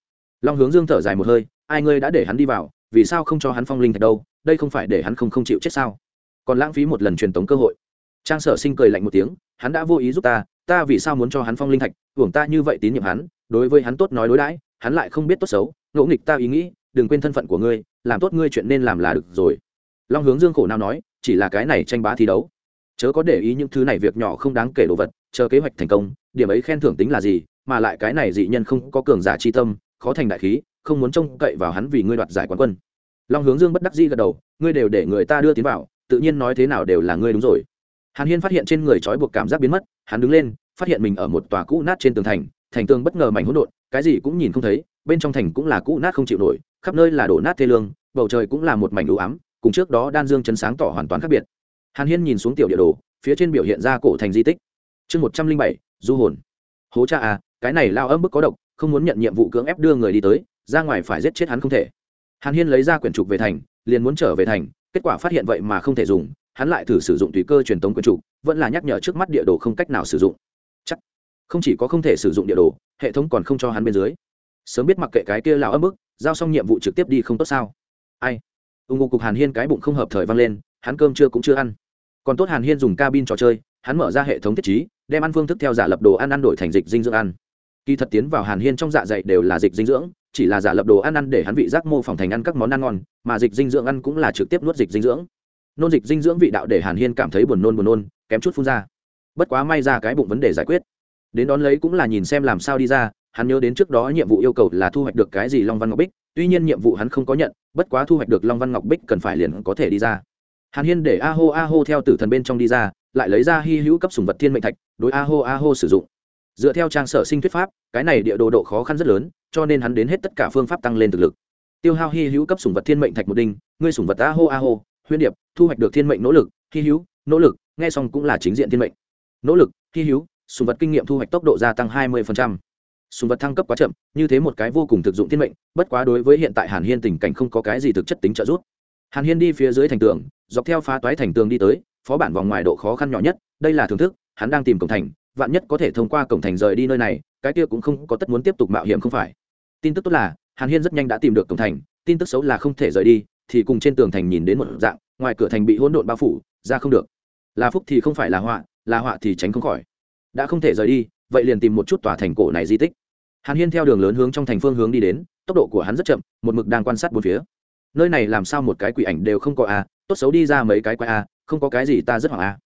Long hướng dương thở dài một hơi, ai ngươi đã để hắn đi vào, vì sao không cho hắn phong linh thạch đâu? Đây không phải để hắn không không chịu chết sao? Còn lãng phí một lần truyền tống cơ hội. Trang sở sinh cười lạnh một tiếng hắn đã vô ý giúp ta ta vì sao muốn cho hắn phong linh thạch, hưởng ta như vậy tín nhiệm hắn, đối với hắn tốt nói đối đãi, hắn lại không biết tốt xấu, ngẫu nghịch ta ý nghĩ, đừng quên thân phận của ngươi, làm tốt ngươi chuyện nên làm là được rồi. Long hướng dương khổ nào nói, chỉ là cái này tranh bá thi đấu. Chớ có để ý những thứ này việc nhỏ không đáng kể đồ vật, chờ kế hoạch thành công, điểm ấy khen thưởng tính là gì, mà lại cái này dị nhân không có cường giả chi tâm, khó thành đại khí, không muốn trông cậy vào hắn vì ngươi đoạt giải quán quân. Long hướng dương bất đắc dĩ gật đầu, ngươi đều để người ta đưa tiến vào, tự nhiên nói thế nào đều là ngươi đúng rồi hàn hiên phát hiện trên người trói buộc cảm giác biến mất, hắn đứng lên, phát hiện mình ở một tòa cũ nát trên tường thành thành tường bất ngờ mảnh hỗn độn, cái gì cũng nhìn không thấy, bên trong thành cũng là cũ nát không chịu nổi, khắp nơi là đổ nát thê lương, bầu trời cũng là một mảnh đủ ám, cùng trước đó đan dương chấn sáng tỏ hoàn toàn khác biệt. Hàn hiên nhìn xuống tiểu địa đồ, phía trên biểu hiện ra cổ thành di tích. Chương một trăm linh bảy, du hồn. Hố cha à cái này lao âm bức có độc, không muốn nhận nhiệm vụ cưỡng ép đưa người đi tới, ra ngoài phải giết chết hắn không thể. Hàn hiên lấy ra quyển trục về thành, liền muốn trở về thành, kết quả phát hiện vậy mà không thể dùng hắn lại thử sử dụng tùy cơ truyền tống quyền trục vẫn là nhắc nhở trước mắt địa đồ không cách nào sử dụng. Chắc không chỉ có không thể sử dụng địa đồ, hệ thống còn không cho hắn bên dưới. Sớm biết mặc kệ cái kia lão ấm bức, giao xong nhiệm vụ trực tiếp đi không tốt sao? Ai? Ưng ngô cục hàn hiên cái bụng không hợp thời vang lên, hắn cơm chưa cũng chưa ăn. Còn tốt hàn hiên dùng cabin trò chơi, hắn mở ra hệ thống thiết chí đem ăn phương thức theo giả lập đồ ăn ăn đổi thành dịch dinh dưỡng ăn. Kỳ thật tiến vào hàn hiên trong dạ dày đều là dịch dinh dưỡng, chỉ là giả lập đồ ăn ăn để hắn vị giác mô phỏng thành ăn các món ăn ngon, mà dịch dinh dưỡng ăn cũng là trực tiếp nuốt dịch dinh dưỡng nôn dịch dinh dưỡng vị đạo để hàn hiên cảm thấy buồn nôn buồn nôn, kém chút phun ra. Bất quá may ra cái bụng vấn đề giải quyết. Đến đón lấy cũng là nhìn xem làm sao đi ra, hắn nhớ đến trước đó nhiệm vụ yêu cầu là thu hoạch được cái gì long văn ngọc bích, tuy nhiên nhiệm vụ hắn không có nhận, bất quá thu hoạch được long văn ngọc bích cần phải liền có thể đi ra. Hàn hiên để a hô a hô theo tử thần bên trong đi ra, lại lấy ra hy hữu cấp sùng vật thiên mệnh thạch, đối a hô a hô sử dụng. Dựa theo trang sở sinh thuyết pháp, cái này địa đồ độ khó khăn rất lớn, cho nên hắn đến hết tất cả phương pháp tăng lên thực lực. Tiêu hao hy hữu cấp sùng vật thiên mệnh thạch một đinh, ngươi sùng vật a hô a hô huyên điệp, thu hoạch được thiên mệnh nỗ lực, hy hữu, nỗ lực, nghe xong cũng là chính diện thiên mệnh. Nỗ lực, hy hữu, sùng vật kinh nghiệm thu hoạch tốc độ gia tăng hai mươi sùng vật thăng cấp quá chậm, như thế một cái vô cùng thực dụng thiên mệnh, bất quá đối với hiện tại hàn hiên tình cảnh không có cái gì thực chất tính trợ giúp. Hàn hiên đi phía dưới thành tường, dọc theo phá toái thành tường đi tới, phó bản vòng ngoài độ khó khăn nhỏ nhất, đây là thưởng thức, hắn đang tìm cổng thành, vạn nhất có thể thông qua cổng thành rời đi nơi này, cái kia cũng không có tất muốn tiếp tục mạo hiểm không phải. Tin tức tốt là, hàn hiên rất nhanh đã tìm được cổng thành, tin tức xấu là không thể rời đi thì cùng trên tường thành nhìn đến một dạng ngoài cửa thành bị hỗn độn bao phủ ra không được. Là phúc thì không phải là họa là họa thì tránh không khỏi. Đã không thể rời đi vậy liền tìm một chút tòa thành cổ này di tích. Hàn hiên theo đường lớn hướng trong thành phương hướng đi đến tốc độ của hắn rất chậm một mực đang quan sát bốn phía. Nơi này làm sao một cái quỷ ảnh đều không có a à, tốt xấu đi ra mấy cái quái a à, không có cái gì ta rất hoảng a à.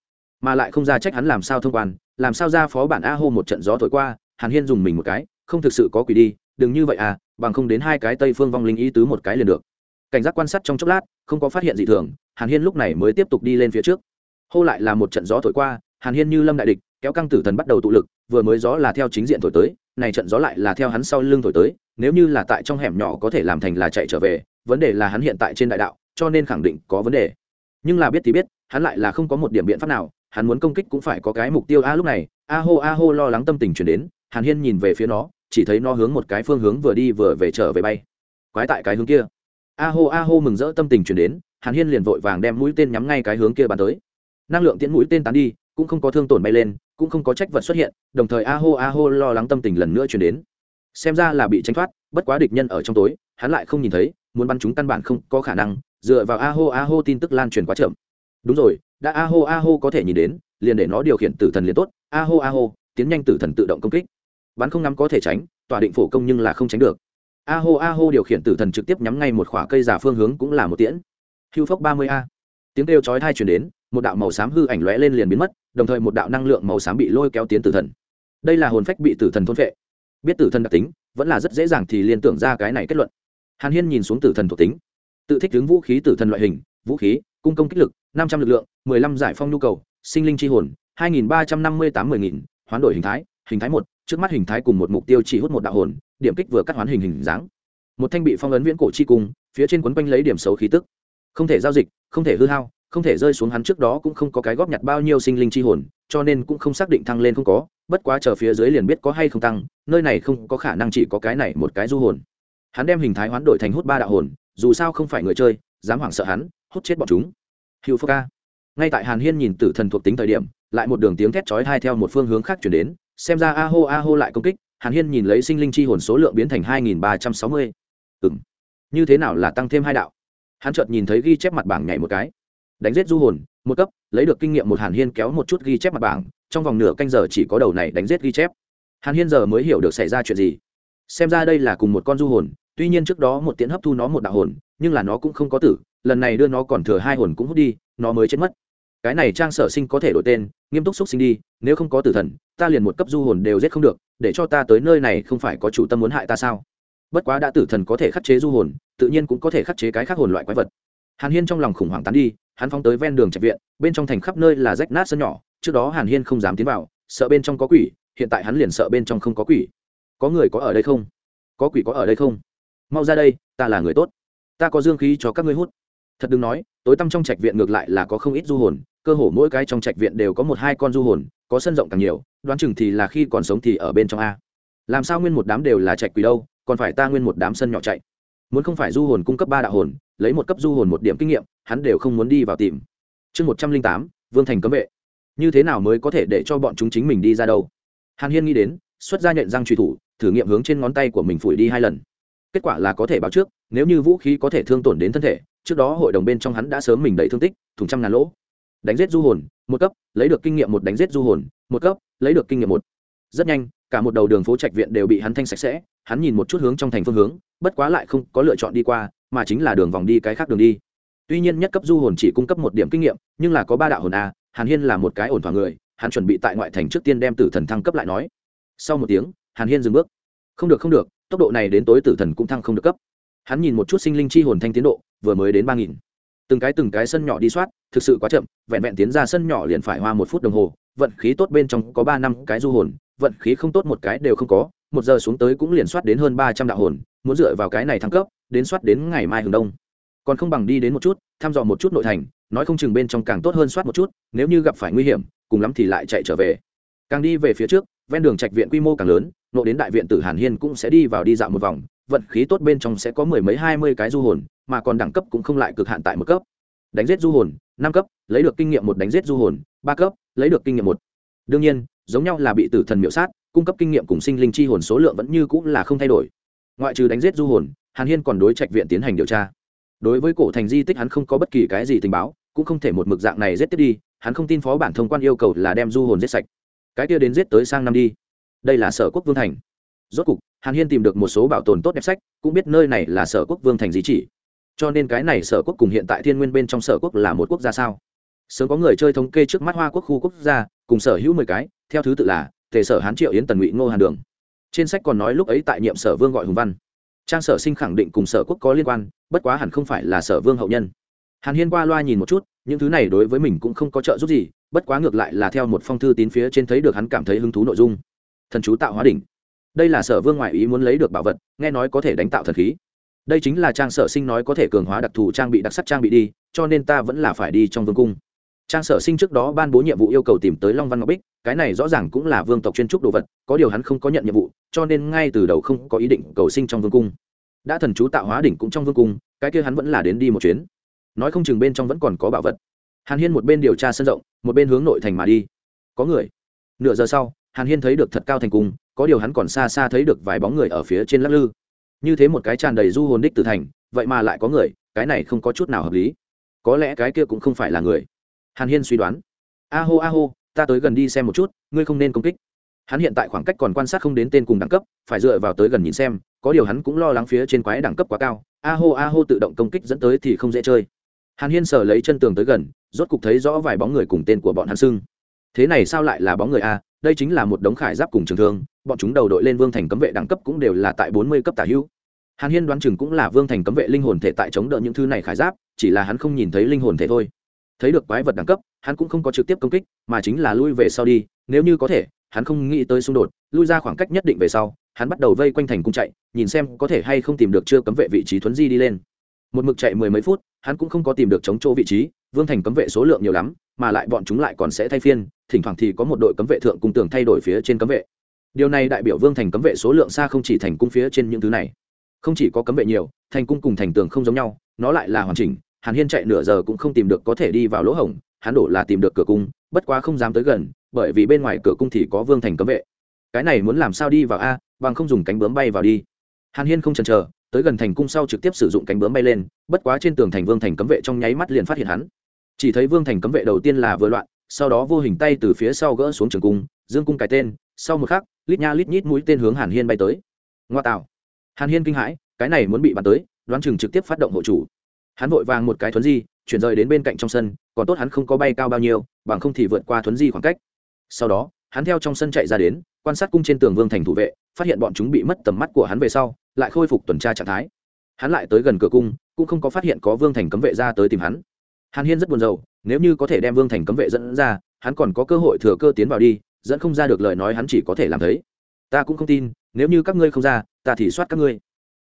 mà lại không ra trách hắn làm sao thông quan làm sao ra phó bản a hô một trận gió thổi qua hàn hiên dùng mình một cái không thực sự có quỷ đi đừng như vậy à bằng không đến hai cái tây phương vong linh ý tứ một cái liền được cảnh giác quan sát trong chốc lát, không có phát hiện gì thường, hàn hiên lúc này mới tiếp tục đi lên phía trước. Hô lại là một trận gió thổi qua, hàn hiên như lâm đại địch, kéo căng tử thần bắt đầu tụ lực, vừa mới gió là theo chính diện thổi tới, này trận gió lại là theo hắn sau lưng thổi tới, nếu như là tại trong hẻm nhỏ có thể làm thành là chạy trở về, vấn đề là hắn hiện tại trên đại đạo, cho nên khẳng định có vấn đề. Nhưng là biết thì biết, hắn lại là không có một điểm biện pháp nào, hắn muốn công kích cũng phải có cái mục tiêu, a, lúc này, a hô a hô lo lắng tâm tình chuyển đến, hàn hiên nhìn về phía nó, chỉ thấy nó hướng một cái phương hướng vừa đi vừa về trở về bay. Quái tại cái hướng kia a hô a hô mừng rỡ tâm tình chuyển đến, hàn hiên liền vội vàng đem mũi tên nhắm ngay cái hướng kia bắn tới. Năng lượng tiễn mũi tên tán đi, cũng không có thương tổn bay lên, cũng không có trách vật xuất hiện, đồng thời a hô a hô lo lắng tâm tình lần nữa chuyển đến. Xem ra là bị tránh thoát, bất quá địch nhân ở trong tối, hắn lại không nhìn thấy, muốn bắn chúng căn bản không có khả năng, dựa vào a hô a hô tin tức lan truyền quá chậm. Đúng rồi, đã a hô a hô có thể nhìn đến, liền để nó điều khiển tử thần liền tốt. A hô a hô, tiến nhanh tử thần tự động công kích. Bắn không nắm có thể tránh tòa định phổ công nhưng là không tránh được a hô a hô điều khiển tử thần trực tiếp nhắm ngay một khỏa cây giả phương hướng cũng là một tiễn. Hưu phốc ba mươi a. Tiếng kêu chói thai chuyển đến, một đạo màu xám hư ảnh lóe lên liền biến mất, đồng thời một đạo năng lượng màu xám bị lôi kéo tiến tử thần. Đây là hồn phách bị tử thần thôn vệ biết tử thần đặc tính, vẫn là rất dễ dàng thì liên tưởng ra cái này kết luận. Hàn hiên nhìn xuống tử thần thuộc tính. Tự thích ứng vũ khí tử thần loại hình, vũ khí, cung công kích lực, năm trăm l ự c lượng, mười lăm giải phong nhu cầu, sinh linh tri hồn, hai nghìn ba trăm năm mươi tám mười nghìn, hoán đổi hình thái hình thái một, trước mắt hình thái cùng một mục tiêu chỉ hút một đạo hồn điểm kích vừa cắt hoán hình hình dáng. Một thanh bị phong ấn viễn cổ chi cung, phía trên quấn quanh lấy điểm xấu khí tức. Không thể giao dịch, không thể hư hao, không thể rơi xuống hắn trước đó cũng không có cái góp nhặt bao nhiêu sinh linh chi hồn, cho nên cũng không xác định thăng lên không có, bất quá chờ phía dưới liền biết có hay không tăng, nơi này không có khả năng chỉ có cái này một cái du hồn. Hắn đem hình thái hoán đổi thành hút ba đạo hồn, dù sao không phải người chơi, dám hoảng sợ hắn, hút chết bọn chúng. Hữu phơ ca ngay tại hàn hiên nhìn tử thần thuộc tính thời điểm, lại một đường tiếng thét chói hai theo một phương hướng khác chuyển đến, xem ra a hô a hô lại công kích hàn hiên nhìn lấy sinh linh chi hồn số lượng biến thành hai nghìn ba trăm sáu mươi. Ừ m như thế nào là tăng thêm hai đạo? Hắn chợt nhìn thấy ghi chép mặt bảng nhảy một cái. Đánh giết du hồn, một cấp, lấy được kinh nghiệm một hàn hiên kéo một chút ghi chép mặt bảng, trong vòng nửa canh giờ chỉ có đầu này đánh giết ghi chép. Hàn hiên giờ mới hiểu được xảy ra chuyện gì. Xem ra đây là cùng một con du hồn, tuy nhiên trước đó một tiễn hấp thu nó một đạo hồn, nhưng là nó cũng không có tử, lần này đưa nó còn thừa hai hồn cũng hút đi, nó mới chết mất. Cái này trang sở sinh có thể đổi tên, nghiêm túc xúc sinh đi, nếu không có tử thần, ta liền một cấp du hồn đều giết không được để cho ta tới nơi này không phải có chủ tâm muốn hại ta sao? Bất quá đã tử thần có thể khắc chế du hồn, tự nhiên cũng có thể khắc chế cái khác hồn loại quái vật. Hàn hiên trong lòng khủng hoảng tán đi, hắn phóng tới ven đường trạch viện, bên trong thành khắp nơi là rách nát sân nhỏ, trước đó hàn hiên không dám tiến vào, sợ bên trong có quỷ, hiện tại hắn liền sợ bên trong không có quỷ. Có người có ở đây không? Có quỷ có ở đây không? Mau ra đây, ta là người tốt. Ta có dương khí cho các ngươi hút. Thật đừng nói, tối tăm trong trạch viện ngược lại là có không ít du hồn cơ hồ mỗi cái trong trạch viện đều có một hai con du hồn, có sân rộng càng nhiều, đoán chừng thì là khi còn sống thì ở bên trong a. Làm sao nguyên một đám đều là trạch quỷ đâu, còn phải ta nguyên một đám sân nhỏ chạy. Muốn không phải du hồn cung cấp ba đạo hồn, lấy một cấp du hồn một điểm kinh nghiệm, hắn đều không muốn đi vào tìm. Chương một trăm linh tám, vương thành cấm vệ. Như thế nào mới có thể để cho bọn chúng chính mình đi ra đâu? Hàn hiên nghĩ đến, xuất ra nhận răng truy thủ, thử nghiệm hướng trên ngón tay của mình phủi đi hai lần. Kết quả là có thể báo trước, nếu như vũ khí có thể thương tổn đến thân thể, trước đó hội đồng bên trong hắn đã sớm mình đầy thương tích thùng trăm ngàn lỗ đánh giết du hồn, một cấp, lấy được kinh nghiệm một đánh giết du hồn, một cấp, lấy được kinh nghiệm một. Rất nhanh, cả một đầu đường phố trạch viện đều bị hắn thanh sạch sẽ, hắn nhìn một chút hướng trong thành phương hướng, bất quá lại không có lựa chọn đi qua, mà chính là đường vòng đi cái khác đường đi. Tuy nhiên nhất cấp du hồn chỉ cung cấp một điểm kinh nghiệm, nhưng là có ba đạo hồn a, hàn hiên là một cái ổn thỏa người, hắn chuẩn bị tại ngoại thành trước tiên đem tử thần thăng cấp lại nói. Sau một tiếng, hàn hiên dừng bước. Không được không được, tốc độ này đến tối tử thần cũng thăng không được cấp. Hắn nhìn một chút sinh linh chi hồn thanh tiến độ, vừa mới đến ba nghìn từng cái từng cái sân nhỏ đi soát, thực sự quá chậm, vẹn vẹn tiến ra sân nhỏ liền phải hoa một phút đồng hồ, vận khí tốt bên trong có ba năm cái du hồn, vận khí không tốt một cái đều không có, một giờ xuống tới cũng liền soát đến hơn ba trăm đạo hồn, muốn dựa vào cái này thăng cấp, đến soát đến ngày mai hừng đông. Còn không bằng đi đến một chút, thăm dò một chút nội thành, nói không chừng bên trong càng tốt hơn soát một chút, nếu như gặp phải nguy hiểm, cùng lắm thì lại chạy trở về. Càng đi về phía trước, ven đường trạch viện quy mô càng lớn, nộ đến đại viện tử hàn hiên cũng sẽ đi vào đi dạo một vòng, vận khí tốt bên trong sẽ có mười mấy hai mươi cái du hồn mà còn đẳng cấp cũng không lại cực hạn tại một cấp. Đánh giết du hồn, năm cấp, lấy được kinh nghiệm một đánh giết du hồn, ba cấp, lấy được kinh nghiệm một. Đương nhiên, giống nhau là bị tử thần miễu sát, cung cấp kinh nghiệm cùng sinh linh chi hồn số lượng vẫn như cũng là không thay đổi. Ngoại trừ đánh giết du hồn, hàn hiên còn đối trạch viện tiến hành điều tra. Đối với cổ thành di tích hắn không có bất kỳ cái gì tình báo, cũng không thể một mực dạng này giết tiếp đi, hắn không tin phó bản thông quan yêu cầu là đem du hồn giết sạch. Cái kia đến giết tới sang năm đi. Đây là sở quốc vương thành. Rốt cục, hàn hiên tìm được một số bảo tồn tốt đẹp sách, cũng biết nơi này là sở quốc vương thành di chỉ cho nên cái này sở quốc cùng hiện tại thiên nguyên bên trong sở quốc là một quốc gia sao? Sớm có người chơi thống kê trước mắt hoa quốc khu quốc gia, cùng sở hữu mười cái, theo thứ tự là tề sở hán triệu yến tần ngụy ngô hàn đường. Trên sách còn nói lúc ấy tại nhiệm sở vương gọi hùng văn. Trang sở sinh khẳng định cùng sở quốc có liên quan, bất quá hẳn không phải là sở vương hậu nhân. Hàn hiên qua loa nhìn một chút, những thứ này đối với mình cũng không có trợ giúp gì, bất quá ngược lại là theo một phong thư tín phía trên thấy được hắn cảm thấy hứng thú nội dung. Thần chú tạo hóa đỉnh. Đây là sở vương ngoại ý muốn lấy được bảo vật, nghe nói có thể đánh tạo thần khí đây chính là trang sở sinh nói có thể cường hóa đặc thù trang bị đặc sắc trang bị đi, cho nên ta vẫn là phải đi trong vương cung. Trang sở sinh trước đó ban bố nhiệm vụ yêu cầu tìm tới long văn ngọc bích, cái này rõ ràng cũng là vương tộc chuyên trúc đồ vật, có điều hắn không có nhận nhiệm vụ, cho nên ngay từ đầu không có ý định cầu sinh trong vương cung. Đã thần chú tạo hóa đỉnh cũng trong vương cung, cái kia hắn vẫn là đến đi một chuyến. Nói không chừng bên trong vẫn còn có bảo vật. Hàn hiên một bên điều tra sân rộng, một bên hướng nội thành mà đi. Có người. Nửa giờ sau, hàn hiên thấy được thật cao thành cung, có điều hắn còn xa xa thấy được vài bóng người ở phía trên lắc lư như thế một cái tràn đầy du hồn đích tử thành, vậy mà lại có người, cái này không có chút nào hợp lý. Có lẽ cái kia cũng không phải là người. Hàn hiên suy đoán. A hô a hô, ta tới gần đi xem một chút, ngươi không nên công kích. Hắn hiện tại khoảng cách còn quan sát không đến tên cùng đẳng cấp, phải dựa vào tới gần nhìn xem, có điều hắn cũng lo lắng phía trên quái đẳng cấp quá cao. A hô a hô tự động công kích dẫn tới thì không dễ chơi. Hàn hiên sờ lấy chân tường tới gần, rốt cục thấy rõ vài bóng người cùng tên của bọn hắn sưng thế này sao lại là bóng người a? Đây chính là một đống khải giáp cùng trường thương bọn chúng đầu đội lên vương thành cấm vệ đẳng cấp cũng đều là tại bốn mươi cấp tả hữu. Hàn hiên đoán chừng cũng là vương thành cấm vệ linh hồn thể tại chống đỡ những thứ này khải giáp, chỉ là hắn không nhìn thấy linh hồn thể thôi. Thấy được quái vật đẳng cấp, hắn cũng không có trực tiếp công kích, mà chính là lui về sau đi, nếu như có thể, hắn không nghĩ tới xung đột, lui ra khoảng cách nhất định về sau, hắn bắt đầu vây quanh thành cung chạy, nhìn xem có thể hay không tìm được chưa cấm vệ vị trí thuấn di đi lên. Một mực chạy mười mấy phút, hắn cũng không có tìm được chống chỗ vị trí, vương thành cấm vệ số lượng nhiều lắm, mà lại bọn chúng lại còn sẽ thay phiên, thỉnh thoảng thì có một đội cấm vệ thượng cung tường thay đổi phía trên cấm vệ điều này đại biểu vương thành cấm vệ số lượng xa không chỉ thành cung phía trên những thứ này. Không chỉ có cấm vệ nhiều, thành cung cùng thành tường không giống nhau, nó lại là hoàn chỉnh, hàn hiên chạy nửa giờ cũng không tìm được có thể đi vào lỗ hổng, hắn đổ là tìm được cửa cung, bất quá không dám tới gần, bởi vì bên ngoài cửa cung thì có vương thành cấm vệ. Cái này muốn làm sao đi vào a, bằng không dùng cánh bướm bay vào đi. Hàn hiên không chần chờ, tới gần thành cung sau trực tiếp sử dụng cánh bướm bay lên, bất quá trên tường thành vương thành cấm vệ trong nháy mắt liền phát hiện hắn. Chỉ thấy vương thành cấm vệ đầu tiên là vừa loạn, sau đó vô hình tay từ phía sau gỡ xuống trường cung, dương cung cái tên, sau một khắc lít nha lít nhít mũi tên hướng hàn hiên bay tới. Ngoa tạo. Hàn hiên kinh hãi, cái này muốn bị bắn tới, đoán chừng trực tiếp phát động hộ chủ. Hắn vội vàng một cái thuấn di, chuyển rời đến bên cạnh trong sân, còn tốt hắn không có bay cao bao nhiêu, bằng không thì vượt qua thuấn di khoảng cách. Sau đó, hắn theo trong sân chạy ra đến, quan sát cung trên tường vương thành thủ vệ, phát hiện bọn chúng bị mất tầm mắt của hắn về sau, lại khôi phục tuần tra trạng thái. Hắn lại tới gần cửa cung, cũng không có phát hiện có vương thành cấm vệ ra tới tìm hắn. Hàn hiên rất buồn rầu, nếu như có thể đem vương thành cấm vệ dẫn ra, hắn còn có cơ hội thừa cơ tiến vào đi dẫn không ra được lời nói hắn chỉ có thể làm thấy. Ta cũng không tin, nếu như các ngươi không ra, ta thì soát các ngươi.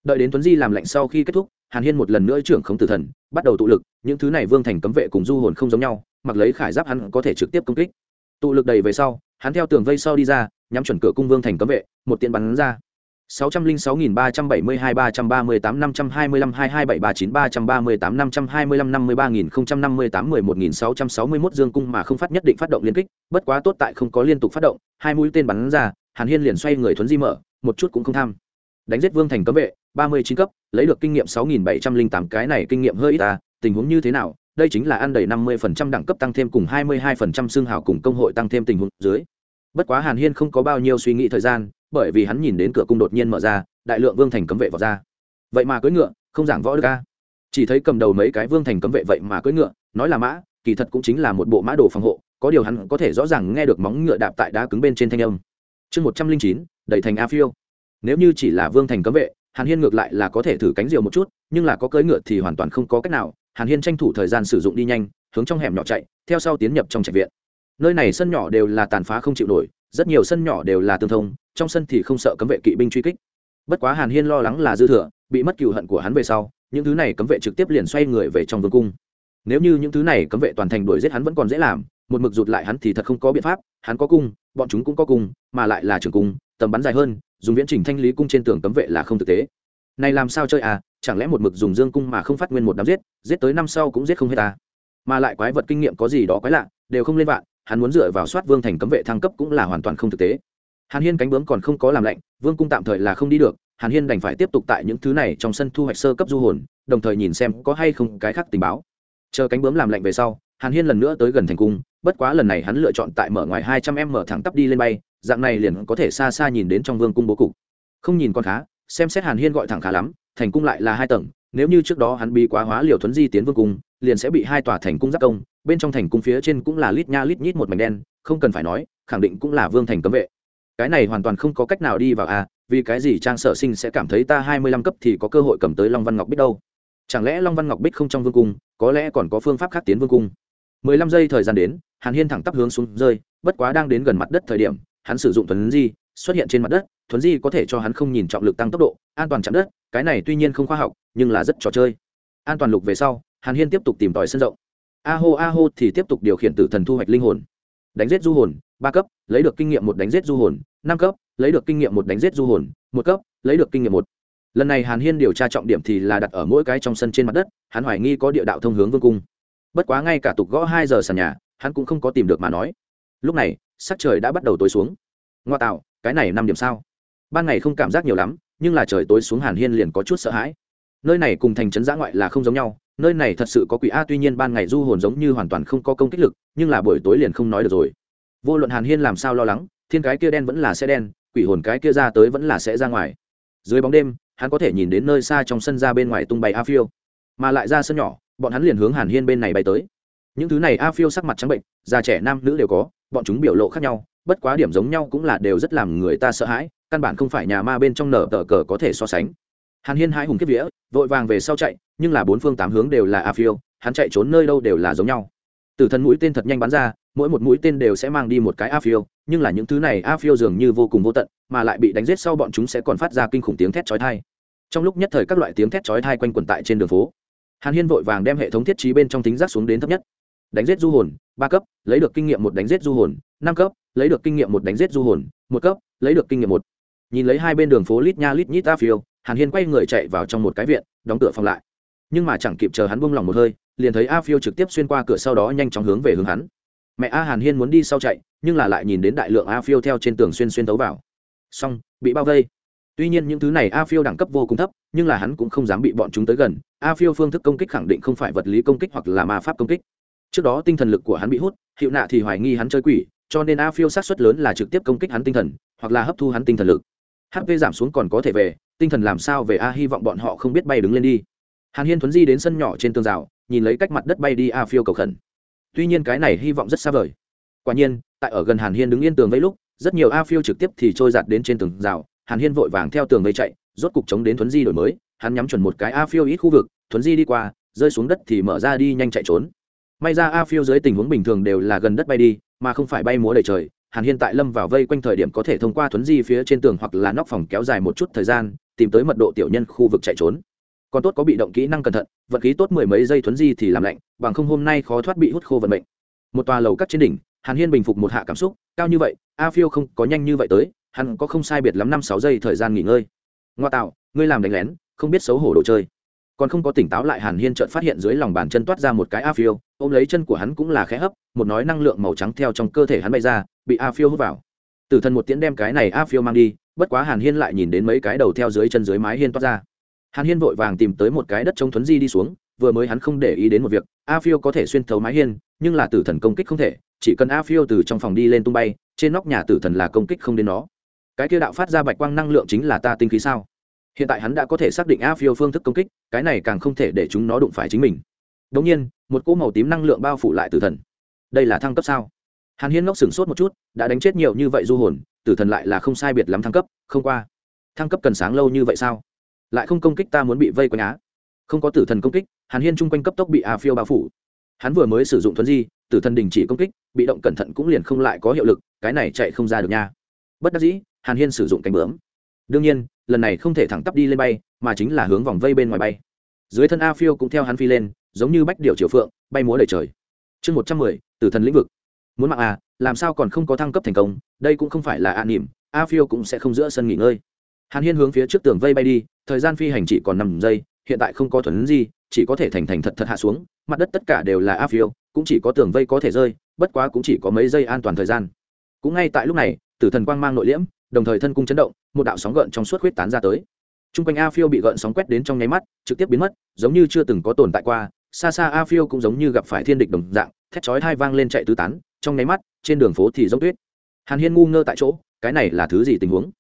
Đợi đến tuấn di làm lạnh sau khi kết thúc, hàn hiên một lần nữa trưởng khống tử thần, bắt đầu tụ lực, những thứ này vương thành cấm vệ cùng du hồn không giống nhau, mặc lấy khải giáp hắn có thể trực tiếp công kích. Tụ lực đầy về sau, hắn theo tường vây sau đi ra, nhắm chuẩn cửa cung vương thành cấm vệ, một tiện bắn ra sáu trăm linh sáu nghìn ba trăm bảy mươi hai ba trăm dương cung mà không phát nhất định phát động liên kích, bất quá tốt tại không có liên tục phát động, hai mũi tên bắn ra, hàn hiên liền xoay người thuấn di mở, một chút cũng không tham. Đánh giết vương thành cấm vệ, ba mươi chín cấp, lấy được kinh nghiệm sáu nghìn bảy trăm linh tám, cái này kinh nghiệm hơi ít ta tình huống như thế nào? Đây chính là ăn đầy năm mươi phần trăm đẳng cấp tăng thêm cùng hai mươi hai phần trăm xương hào cùng công hội tăng thêm tình huống dưới. Bất quá hàn hiên không có bao nhiêu suy nghĩ thời gian bởi vì hắn nhìn đến cửa cung đột nhiên mở ra, đại lượng vương thành cấm vệ vào ra. Vậy mà cưỡi ngựa, không giảng võ được ca chỉ thấy cầm đầu mấy cái vương thành cấm vệ vậy mà cưỡi ngựa, nói là mã, kỳ thật cũng chính là một bộ mã đồ phòng hộ, có điều hắn có thể rõ ràng nghe được móng ngựa đạp tại đá cứng bên trên thanh âm. Chương một trăm linh chín đẩy thành a phiêu. Nếu như chỉ là vương thành cấm vệ, hàn hiên ngược lại là có thể thử cánh diều một chút, nhưng là có cưỡi ngựa thì hoàn toàn không có cách nào. Hàn hiên tranh thủ thời gian sử dụng đi nhanh, hướng trong hẻm nhỏ chạy, theo sau tiến nhập trong trạch viện. Nơi này sân nhỏ đều là tàn phá không chịu nổi rất nhiều sân nhỏ đều là tương thông, trong sân thì không sợ cấm vệ kỵ binh truy kích. Bất quá hàn hiên lo lắng là dư thừa, bị mất cựu hận của hắn về sau, những thứ này cấm vệ trực tiếp liền xoay người về trong vương cung. Nếu như những thứ này cấm vệ toàn thành đuổi giết hắn vẫn còn dễ làm, một mực rụt lại hắn thì thật không có biện pháp, hắn có cung, bọn chúng cũng có cung, mà lại là trường cung, tầm bắn dài hơn, dùng viễn trình thanh lý cung trên tường cấm vệ là không thực tế. Này làm sao chơi à chẳng lẽ một mực dùng dương cung mà không phát nguyên một đám giết giết tới năm sau cũng giết không hết ta mà lại quái vật kinh nghiệm có gì đó quái lạ, đều không lên vạn hắn muốn dựa vào soát vương thành cấm vệ thăng cấp cũng là hoàn toàn không thực tế. Hàn hiên cánh bướm còn không có làm lạnh, vương cung tạm thời là không đi được, hàn hiên đành phải tiếp tục tại những thứ này trong sân thu hoạch sơ cấp du hồn, đồng thời nhìn xem có hay không cái khác tình báo. Chờ cánh bướm làm lạnh về sau, hàn hiên lần nữa tới gần thành cung, bất quá lần này hắn lựa chọn tại mở ngoài hai trăm em mở thẳng tắp đi lên bay, dạng này liền có thể xa xa nhìn đến trong vương cung bố cục. Không nhìn con khá, xem xét hàn hiên gọi thẳng khá lắm, thành cung lại là hai tầng, nếu như trước đó hắn bị quá hóa liều thuấn di tiến vương cung, liền sẽ bị hai tòa thành cung giáp công bên trong thành cung phía trên cũng là lít nha lít nhít một mảnh đen không cần phải nói khẳng định cũng là vương thành cấm vệ. Cái này hoàn toàn không có cách nào đi vào a à, vì cái gì trang sở sinh sẽ cảm thấy ta hai mươi lăm cấp thì có cơ hội cầm tới long văn ngọc bích đâu? Chẳng lẽ long văn ngọc bích không trong vương cung có lẽ còn có phương pháp khác tiến vương cung? mười lăm giây thời gian đến hàn hiên thẳng tắp hướng xuống rơi bất quá đang đến gần mặt đất thời điểm hắn sử dụng thuấn di xuất hiện trên mặt đất thuấn di có thể cho hắn không nhìn trọng lực tăng tốc độ an toàn chạm đất cái này tuy nhiên không khoa học nhưng là rất trò chơi. An toàn lục về sau hàn hiên tiếp tục tìm tòi sân rộng a hô a hô thì tiếp tục điều khiển tử thần thu hoạch linh hồn. Đánh giết du hồn, ba cấp, lấy được kinh nghiệm một đánh giết du hồn, năm cấp, lấy được kinh nghiệm một đánh giết du hồn, một cấp, lấy được kinh nghiệm một. Lần này hàn hiên điều tra trọng điểm thì là đặt ở mỗi cái trong sân trên mặt đất, hắn hoài nghi có địa đạo thông hướng vương cung. Bất quá ngay cả tục gõ hai giờ sàn nhà, hắn cũng không có tìm được mà nói. Lúc này, sắc trời đã bắt đầu tối xuống. Ngoa tạo, cái này năm điểm sao? Ban ngày không cảm giác nhiều lắm, nhưng là trời tối xuống hàn hiên liền có chút sợ hãi. Nơi này cùng thành trấn giã ngoại là không giống nhau nơi này thật sự có quỷ a, tuy nhiên ban ngày du hồn giống như hoàn toàn không có công kích lực, nhưng là buổi tối liền không nói được rồi. Vô luận hàn hiên làm sao lo lắng, thiên cái kia đen vẫn là sẽ đen, quỷ hồn cái kia ra tới vẫn là sẽ ra ngoài. Dưới bóng đêm, hắn có thể nhìn đến nơi xa trong sân ra bên ngoài tung bay a phiêu. Mà lại ra sân nhỏ, bọn hắn liền hướng hàn hiên bên này bay tới. Những thứ này a phiêu sắc mặt trắng bệnh, già trẻ nam nữ đều có, bọn chúng biểu lộ khác nhau, bất quá điểm giống nhau cũng là đều rất làm người ta sợ hãi, căn bản không phải nhà ma bên trong nở tờ cờ có thể so sánh hàn hiên hai hùng kiếp vía, vội vàng về sau chạy, nhưng là bốn phương tám hướng đều là a phiêu, hắn chạy trốn nơi đâu đều là giống nhau. Tử thần mũi tên thật nhanh bắn ra, mỗi một mũi tên đều sẽ mang đi một cái a phiêu, nhưng là những thứ này a phiêu dường như vô cùng vô tận, mà lại bị đánh giết sau bọn chúng sẽ còn phát ra kinh khủng tiếng thét chói thai trong lúc nhất thời các loại tiếng thét chói thai quanh quẩn tại trên đường phố, hàn hiên vội vàng đem hệ thống thiết trí bên trong tính giác xuống đến thấp nhất. Đánh giết du hồn, ba cấp, lấy được kinh nghiệm một đánh giết du hồn, năm cấp, lấy được kinh nghiệm một đánh giết du hồn, một cấp, lấy được kinh nghiệm một. Nhìn lấy hai bên đường phố lít nha lít nhít a phiêu hàn hiên quay người chạy vào trong một cái viện, đóng cửa phòng lại. Nhưng mà chẳng kịp chờ hắn buông lòng một hơi, liền thấy a phiêu trực tiếp xuyên qua cửa sau đó nhanh chóng hướng về hướng hắn. Mẹ a hàn hiên muốn đi sau chạy, nhưng là lại nhìn đến đại lượng a phiêu theo trên tường xuyên xuyên tấu vào. Xong, bị bao vây. Tuy nhiên những thứ này a phiêu đẳng cấp vô cùng thấp, nhưng là hắn cũng không dám bị bọn chúng tới gần. A phiêu phương thức công kích khẳng định không phải vật lý công kích hoặc là ma pháp công kích. Trước đó tinh thần lực của hắn bị hút, hiệu nạ thì hoài nghi hắn chơi quỷ, cho nên a phiêu sát xuất lớn là trực tiếp công kích hắn tinh thần, hoặc là hấp thu hắn tinh thần lực. Hp giảm xuống còn có thể về tinh thần làm sao về a, hy vọng bọn họ không biết bay đứng lên đi. Hàn hiên thuấn di đến sân nhỏ trên tường rào, nhìn lấy cách mặt đất bay đi a phiêu cầu khẩn. Tuy nhiên cái này hy vọng rất xa vời. Quả nhiên, tại ở gần hàn hiên đứng yên tường vây lúc, rất nhiều a phiêu trực tiếp thì trôi giạt đến trên tường rào, hàn hiên vội vàng theo tường vây chạy, rốt cục chống đến thuấn di đổi mới, hắn nhắm chuẩn một cái a phiêu ít khu vực, thuấn di đi qua, rơi xuống đất thì mở ra đi nhanh chạy trốn. May ra a phiêu dưới tình huống bình thường đều là gần đất bay đi, mà không phải bay múa đầy trời, hàn hiên tại lâm vào vây quanh thời điểm có thể thông qua thuấn di phía trên tường hoặc là nóc phòng kéo dài một chút thời gian tìm tới mật độ tiểu nhân khu vực chạy trốn. Còn tốt có bị động kỹ năng cẩn thận vật khí tốt mười mấy giây thuấn di thì làm lạnh, bằng không hôm nay khó thoát bị hút khô vận mệnh. Một tòa lầu cắt trên đỉnh, hàn hiên bình phục một hạ cảm xúc, cao như vậy, a phiêu không có nhanh như vậy tới, hắn có không sai biệt lắm năm sáu giây thời gian nghỉ ngơi. Ngoa tạo, ngươi làm đánh lén, không biết xấu hổ đồ chơi. Còn không có tỉnh táo lại hàn hiên chợt phát hiện dưới lòng bàn chân toát ra một cái a phiêu, ôm lấy chân của hắn cũng là khẽ hấp, một nói năng lượng màu trắng theo trong cơ thể hắn bay ra, bị a phiêu hút vào. Tử thần một tiễn đem cái này a phiêu mang đi bất quá hàn hiên lại nhìn đến mấy cái đầu theo dưới chân dưới mái hiên toát ra. Hàn hiên vội vàng tìm tới một cái đất chống thuấn di đi xuống, vừa mới hắn không để ý đến một việc, a phiêu có thể xuyên thấu mái hiên, nhưng là tử thần công kích không thể, chỉ cần a phiêu từ trong phòng đi lên tung bay, trên nóc nhà tử thần là công kích không đến nó. Cái kia đạo phát ra bạch quang năng lượng chính là ta tinh khí sao? Hiện tại hắn đã có thể xác định a phiêu phương thức công kích, cái này càng không thể để chúng nó đụng phải chính mình. Đống nhiên, một cỗ màu tím năng lượng bao phủ lại tử thần. Đây là thăng cấp sao? Hàn hiên ngốc sửng sốt một chút, đã đánh chết nhiều như vậy du hồn tử thần lại là không sai biệt lắm thăng cấp, không qua. Thăng cấp cần sáng lâu như vậy sao? Lại không công kích ta muốn bị vây quanh á? Không có tử thần công kích, hàn hiên chung quanh cấp tốc bị a phiêu bao phủ. Hắn vừa mới sử dụng thuấn di, tử thần đình chỉ công kích, bị động cẩn thận cũng liền không lại có hiệu lực, cái này chạy không ra được nha. Bất đắc dĩ, hàn hiên sử dụng cánh bướm. Đương nhiên, lần này không thể thẳng tắp đi lên bay, mà chính là hướng vòng vây bên ngoài bay. Dưới thân a phiêu cũng theo hắn phi lên, giống như bách điệu triều phượng, bay múa đầy trời. Chương một trăm mười, tử thần lĩnh vực muốn mạng à làm sao còn không có thăng cấp thành công, đây cũng không phải là an nỉm a phiêu cũng sẽ không giữa sân nghỉ ngơi. Hàn hiên hướng phía trước tường vây bay đi, thời gian phi hành chỉ còn năm giây, hiện tại không có thuần gì, chỉ có thể thành thành thật thật hạ xuống, mặt đất tất cả đều là a phiêu, cũng chỉ có tường vây có thể rơi, bất quá cũng chỉ có mấy giây an toàn thời gian. Cũng ngay tại lúc này, tử thần quang mang nội liễm, đồng thời thân cung chấn động, một đạo sóng gợn trong suốt huyết tán ra tới. T r u n g quanh a phiêu bị gợn sóng quét đến trong nháy mắt, trực tiếp biến mất, giống như chưa từng có tồn tại qua, xa xa a phiêu cũng giống như gặp phải thiên địch đồng dạng, thét chói hai vang lên chạy tứ tán trong nháy mắt, trên đường phố thì giống tuyết. Hàn hiên ngu ngơ tại chỗ, cái này là thứ gì tình huống?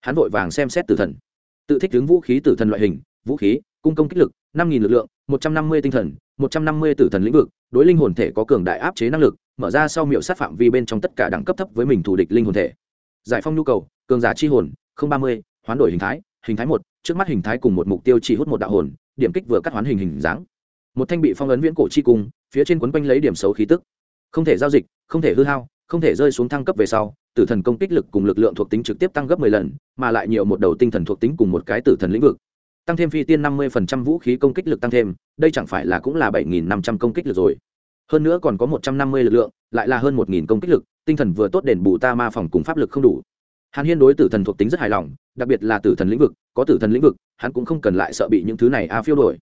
Hắn vội vàng xem xét tử thần. Tự thích ứng vũ khí tử thần loại hình, vũ khí, cung công kích lực, năm nghìn lực lượng, một trăm năm mươi tinh thần, một trăm năm mươi tử thần lĩnh vực, đối linh hồn thể có cường đại áp chế năng lực, mở ra sau miệu sát phạm vi bên trong tất cả đẳng cấp thấp với mình thủ địch linh hồn thể. Giải phong nhu cầu, cường giả chi hồn, không ba mươi, hoán đổi hình thái hình thái một, trước mắt hình thái cùng một mục tiêu chỉ hút một đạo hồn, điểm kích vừa cắt hoán hình hình dáng. Một thanh bị phong ấn viễn cổ chi cung, phía trên quấn quanh lấy điểm xấu khí tức không thể giao dịch, không thể hư hao, không thể rơi xuống thăng cấp về sau, tử thần công kích lực cùng lực lượng thuộc tính trực tiếp tăng gấp mười lần, mà lại nhiều một đầu tinh thần thuộc tính cùng một cái tử thần lĩnh vực. Tăng thêm phi tiên năm mươi phần trăm vũ khí công kích lực tăng thêm, đây chẳng phải là cũng là bảy nghìn năm trăm công kích lực rồi. Hơn nữa còn có một trăm năm mươi lực lượng, lại là hơn một nghìn công kích lực, tinh thần vừa tốt đền bù ta ma phòng cùng pháp lực không đủ. Hàn hiên đối tử thần thuộc tính rất hài lòng, đặc biệt là tử thần lĩnh vực, có tử thần lĩnh vực, hắn cũng không cần lại sợ bị những thứ này a phiêu đổi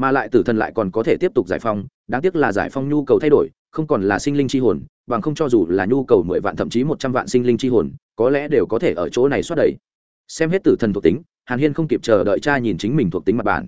mà lại tử thần lại còn có thể tiếp tục giải phong đáng tiếc là giải phong nhu cầu thay đổi không còn là sinh linh chi hồn, bằng không cho dù là nhu cầu mười vạn thậm chí một trăm vạn sinh linh chi hồn, có lẽ đều có thể ở chỗ này xoát đầy. Xem hết tử thần thuộc tính, hàn hiên không kịp chờ đợi cha nhìn chính mình thuộc tính mặt bản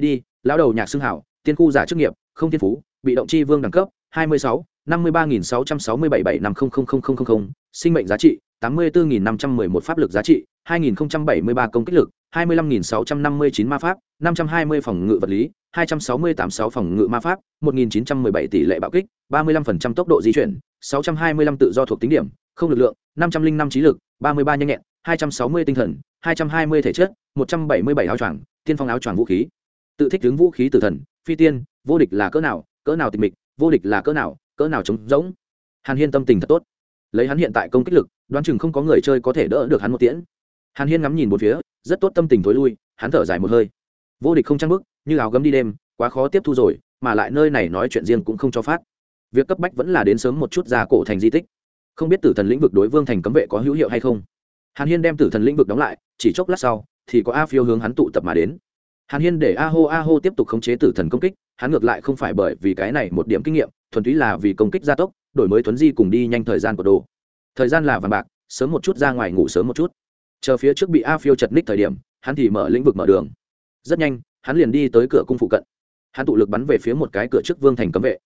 id lão đầu nhạc xưng hảo, tiên khu giả chức nghiệp, không thiên phú, bị động chi vương đẳng cấp, hai mươi sáu năm mươi ba nghìn sáu trăm sáu mươi bảy bảy năm không không không không không không sinh mệnh giá trị, tám mươi bốn nghìn năm trăm mười một pháp lực giá trị, hai nghìn không trăm bảy mươi ba công kích lực, hai mươi lăm nghìn sáu trăm năm mươi chín ma pháp, năm trăm hai mươi phòng ngự vật lý, hai trăm sáu mươi tám sáu phòng ngự ma pháp, một nghìn chín trăm mười bảy tỷ lệ bạo kích, ba mươi lăm phần trăm tốc độ di chuyển, sáu trăm hai mươi lăm tự do thuộc tính điểm, không lực lượng, năm trăm linh năm trí lực, ba mươi ba nhanh nhẹn, hai trăm sáu mươi tinh thần, hai trăm hai mươi thể chất, một trăm bảy mươi bảy áo choàng, tiên phong áo choàng vũ khí. Tự thích ứng vũ khí tử thần, phi tiên, vô địch là cỡ nào cỡ nào tịch mịch, vô địch là cỡ nào cỡ nào trống rỗng. Hàn hiên tâm tình thật tốt. Lấy hắn hiện tại công kích lực, đoán chừng không có người chơi có thể đỡ được hắn một tiễn. Hàn hiên ngắm nhìn một phía, rất tốt tâm tình thối lui, hắn thở dài một hơi. Vô địch không trang bức như áo gấm đi đêm, quá khó tiếp thu rồi, mà lại nơi này nói chuyện riêng cũng không cho phát. Việc cấp bách vẫn là đến sớm một chút ra cổ thành di tích. Không biết tử thần lĩnh vực đối vương thành cấm vệ có hữu hiệu hay không. Hàn hiên đem tử thần lĩnh vực đóng lại, chỉ chốc lát sau, thì có a phiêu hướng hắn tụ tập mà đến. Hàn hiên để a hô a hô tiếp tục khống chế tử thần công kích, hắn ngược lại không phải bởi vì cái này một điểm kinh nghiệm thuần túy là vì công kích gia tốc, đổi mới thuấn di cùng đi nhanh thời gian của đồ. Thời gian là vàng bạc, sớm một chút ra ngoài ngủ sớm một chút. Chờ phía trước bị a phiêu chật ních thời điểm, hắn thì mở lĩnh vực mở đường. Rất nhanh, hắn liền đi tới cửa cung phụ cận. Hắn tụ lực bắn về phía một cái cửa trước vương thành cấm vệ.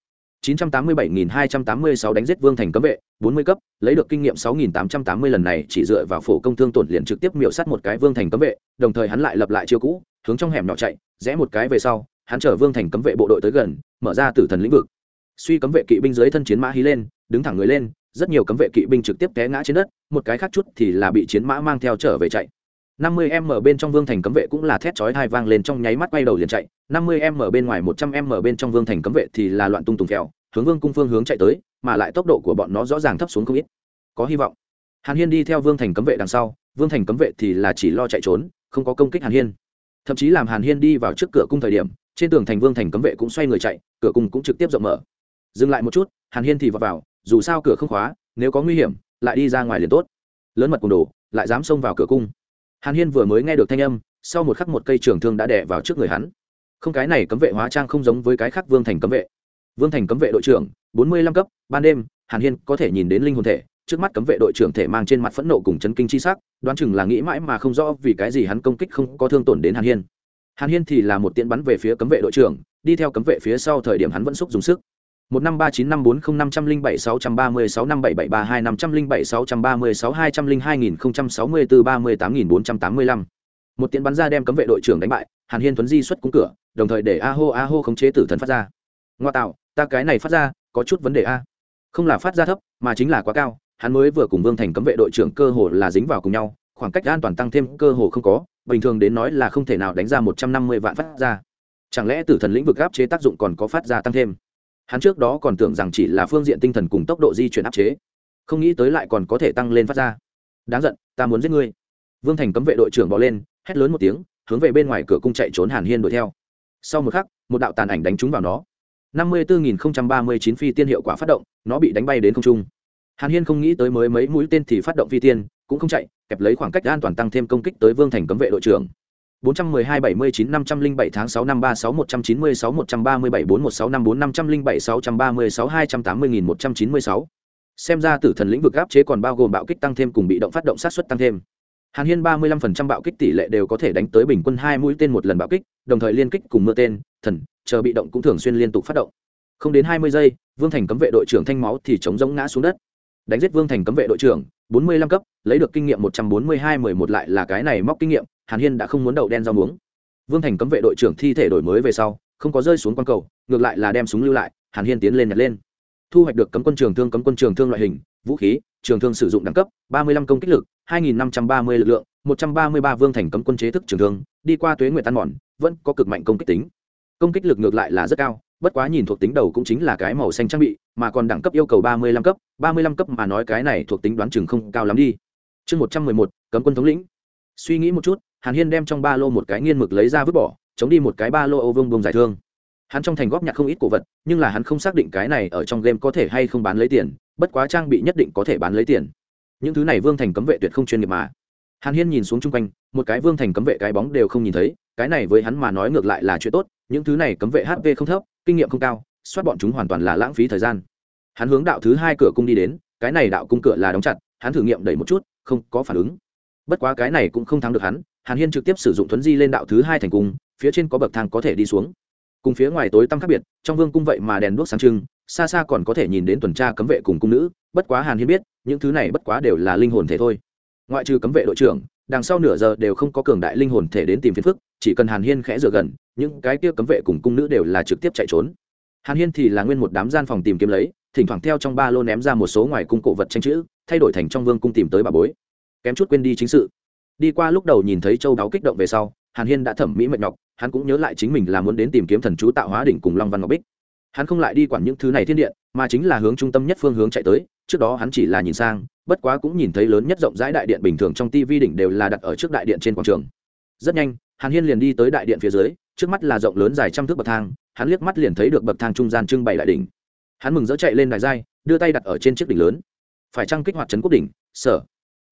987.286 đánh giết vương thành cấm vệ 40 cấp, lấy được kinh nghiệm 6.880 lần này chỉ dựa vào phổ công thương tổn liền trực tiếp miểu sát một cái vương thành cấm vệ, đồng thời hắn lại lập lại chiêu cũ, hướng trong hẻm nhỏ chạy, rẽ một cái về sau, hắn chở vương thành cấm vệ bộ đội tới gần, mở ra tử thần lĩnh vực suy cấm vệ kỵ binh dưới thân chiến mã hí lên, đứng thẳng người lên, rất nhiều cấm vệ kỵ binh trực tiếp té ngã trên đất, một cái khác chút thì là bị chiến mã mang theo trở về chạy. năm mươi m bên trong vương thành cấm vệ cũng là thét chói hai vang lên trong nháy mắt quay đầu liền chạy, năm mươi m bên ngoài một trăm m bên trong vương thành cấm vệ thì là loạn tung tùng phèo, hướng vương cung phương hướng chạy tới, mà lại tốc độ của bọn nó rõ ràng thấp xuống không ít. Có hy vọng. Hàn hiên đi theo vương thành cấm vệ đằng sau, vương thành cấm vệ thì là chỉ lo chạy trốn, không có công kích hàn hiên. Thậm chí làm hàn hiên đi vào trước cửa cung thời điểm, trên tường thành vương thành cấm vệ cũng xoay người chạy, cửa cung cũng trực tiếp rộng mở dừng lại một chút hàn hiên thì vào, vào dù sao cửa không khóa nếu có nguy hiểm lại đi ra ngoài liền tốt. Lớn mật cùng đồ lại dám xông vào cửa cung. Hàn hiên vừa mới nghe được thanh âm sau một khắc một cây trường thương đã đè vào trước người hắn. Không cái này cấm vệ hóa trang không giống với cái khác vương thành cấm vệ. Vương thành cấm vệ đội trưởng bốn mươi lăm cấp ban đêm hàn hiên có thể nhìn đến linh hồn thể trước mắt cấm vệ đội trưởng thể mang trên mặt phẫn nộ cùng chấn kinh chi sắc đoán chừng là nghĩ mãi mà không rõ vì cái gì hắn công kích không có thương tổn đến hàn hiên. Hàn hiên thì là một tiện bắn về phía cấm vệ đội trưởng đi theo cấm vệ phía sau thời điểm hắn vẫn xúc dùng sức một năm ba chín năm bốn không năm trăm linh bảy sáu trăm ba mươi sáu năm bảy bảy ba hai năm trăm linh bảy sáu trăm ba mươi sáu hai trăm linh hai nghìn không trăm sáu mươi bốn ba mươi tám nghìn bốn trăm tám mươi lăm. Một tiện bắn ra đem cấm vệ đội trưởng đánh bại, hàn hiên thuấn di xuất cung cửa, đồng thời để a hô a hô khống chế tử thần phát ra. Ngoa tạo, ta cái này phát ra, có chút vấn đề a. Không là phát ra thấp, mà chính là quá cao, hắn mới vừa cùng vương thành cấm vệ đội trưởng cơ hồ là dính vào cùng nhau, khoảng cách an toàn tăng thêm cơ hồ không có, bình thường đến nói là không thể nào đánh ra một trăm năm mươi vạn phát ra. Chẳng lẽ tử thần lĩnh vực áp chế tác dụng còn có phát ra tăng thêm? Hắn trước đó còn tưởng rằng chỉ là phương diện tinh thần cùng tốc độ di chuyển áp chế, không nghĩ tới lại còn có thể tăng lên phát ra. Đáng giận, ta muốn giết ngươi. Vương thành cấm vệ đội trưởng bỏ lên, hét lớn một tiếng, hướng về bên ngoài cửa cung chạy trốn hàn hiên đuổi theo. Sau một khắc, một đạo tàn ảnh đánh trúng vào nó. năm mươi bốn nghìn ba mươi chín phi tiên hiệu quả phát động, nó bị đánh bay đến không trung. Hàn hiên không nghĩ tới mới mấy mũi tên thì phát động phi tiên, cũng không chạy, kẹp lấy khoảng cách an toàn tăng thêm công kích tới vương thành cấm vệ đội trưởng. 412 79 507 tháng 6 năm 36 196 137 416 54 507 636 280 196. Xem ra tử thần lĩnh vực áp chế còn bao gồm bạo kích tăng thêm cùng bị động phát động sát suất tăng thêm. Hàn Hiên 35% bạo kích tỷ lệ đều có thể đánh tới bình quân hai mũi tên một lần bạo kích, đồng thời liên kích cùng mưa tên, thần, chờ bị động cũng thường xuyên liên tục phát động. Không đến 20 giây, Vương Thành cấm vệ đội trưởng thanh máu thì chống giống ngã xuống đất. Đánh giết Vương Thành cấm vệ đội trưởng, 45 cấp, lấy được kinh nghiệm 142 11 lại là cái này móc kinh nghiệm, hàn hiên đã không muốn đậu đen rau muống. Vương thành cấm vệ đội trưởng thi thể đổi mới về sau không có rơi xuống q cầu ngược lại là đem súng lưu lại hàn hiên tiến lên nhặt lên. Thu hoạch được cấm quân trường thương cấm quân trường thương loại hình vũ khí trường thương sử dụng đẳng cấp ba mươi lăm công kích lực hai nghìn năm trăm ba mươi lực lượng một trăm ba mươi ba vương thành cấm quân chế thức trường thương đi qua tuế nguyện tan mòn vẫn có cực mạnh công kích tính. Công kích lực ngược lại là rất cao bất quá nhìn thuộc tính đầu cũng chính là cái màu xanh trang bị, mà còn đẳng cấp yêu cầu ba mươi lăm cấp. ba mươi lăm cấp mà nói cái này thuộc tính đoán chừng không cao lắm đi. Chương một trăm mười một, cấm quân thống lĩnh. Suy nghĩ một chút, hàn hiên đem trong ba lô một cái nghiên mực lấy ra vứt bỏ, chống đi một cái ba lô ô vương bông giải thương. Hắn trong thành góp nhặt không ít cổ vật, nhưng là hắn không xác định cái này ở trong game có thể hay không bán lấy tiền, bất quá trang bị nhất định có thể bán lấy tiền. Những thứ này vương thành cấm vệ tuyệt không chuyên nghiệp mà. Hàn hiên nhìn xuống chung quanh, một cái vương thành cấm vệ cái bóng đều không nhìn thấy, cái này với hắn mà nói ngược lại là chuyện tốt, những thứ này cấm vệ hp không thấp kinh nghiệm không cao, soát bọn chúng hoàn toàn là lãng phí thời gian. Hắn hướng đạo thứ hai cửa cung đi đến, cái này đạo cung cửa là đóng chặt, hắn thử nghiệm đẩy một chút, không có phản ứng. Bất quá cái này cũng không thắng được hắn, hàn hiên trực tiếp sử dụng thuấn di lên đạo thứ hai thành cung, phía trên có bậc thang có thể đi xuống. Cùng phía ngoài tối tăm khác biệt, trong vương cung vậy mà đèn đuốc sáng trưng, xa xa còn có thể nhìn đến tuần tra cấm vệ cùng cung nữ, bất quá hàn hiên biết, những thứ này bất quá đều là linh hồn thể thôi. Ngoại trừ cấm vệ đội trưởng đằng sau nửa giờ đều không có cường đại linh hồn thể đến tìm phiền phức, chỉ cần hàn hiên khẽ dựa gần, những cái kia cấm vệ cùng cung nữ đều là trực tiếp chạy trốn. Hàn hiên thì là nguyên một đám gian phòng tìm kiếm lấy, thỉnh thoảng theo trong ba lô ném ra một số ngoài cung cổ vật tranh chữ, thay đổi thành trong vương cung tìm tới bà bối. Kém chút quên đi chính sự. Đi qua lúc đầu nhìn thấy châu đáo kích động về sau, hàn hiên đã thẩm mỹ mệt nhọc, hắn cũng nhớ lại chính mình là muốn đến tìm kiếm thần chú tạo hóa đỉnh cùng long văn ngọc bích. Hắn không lại đi quản những thứ này thiên điện, mà chính là hướng trung tâm nhất phương hướng chạy tới, trước đó hắn chỉ là nhìn sang bất quá cũng nhìn thấy lớn nhất rộng rãi đại điện bình thường trong tivi đỉnh đều là đặt ở trước đại điện trên quảng trường. Rất nhanh, hàn hiên liền đi tới đại điện phía dưới, trước mắt là rộng lớn dài trăm thước bậc thang, hắn liếc mắt liền thấy được bậc thang trung gian trưng bày đại đỉnh. Hắn mừng dỡ chạy lên đài giai, đưa tay đặt ở trên chiếc đỉnh lớn. Phải chăng kích hoạt trấn quốc đỉnh? Sở.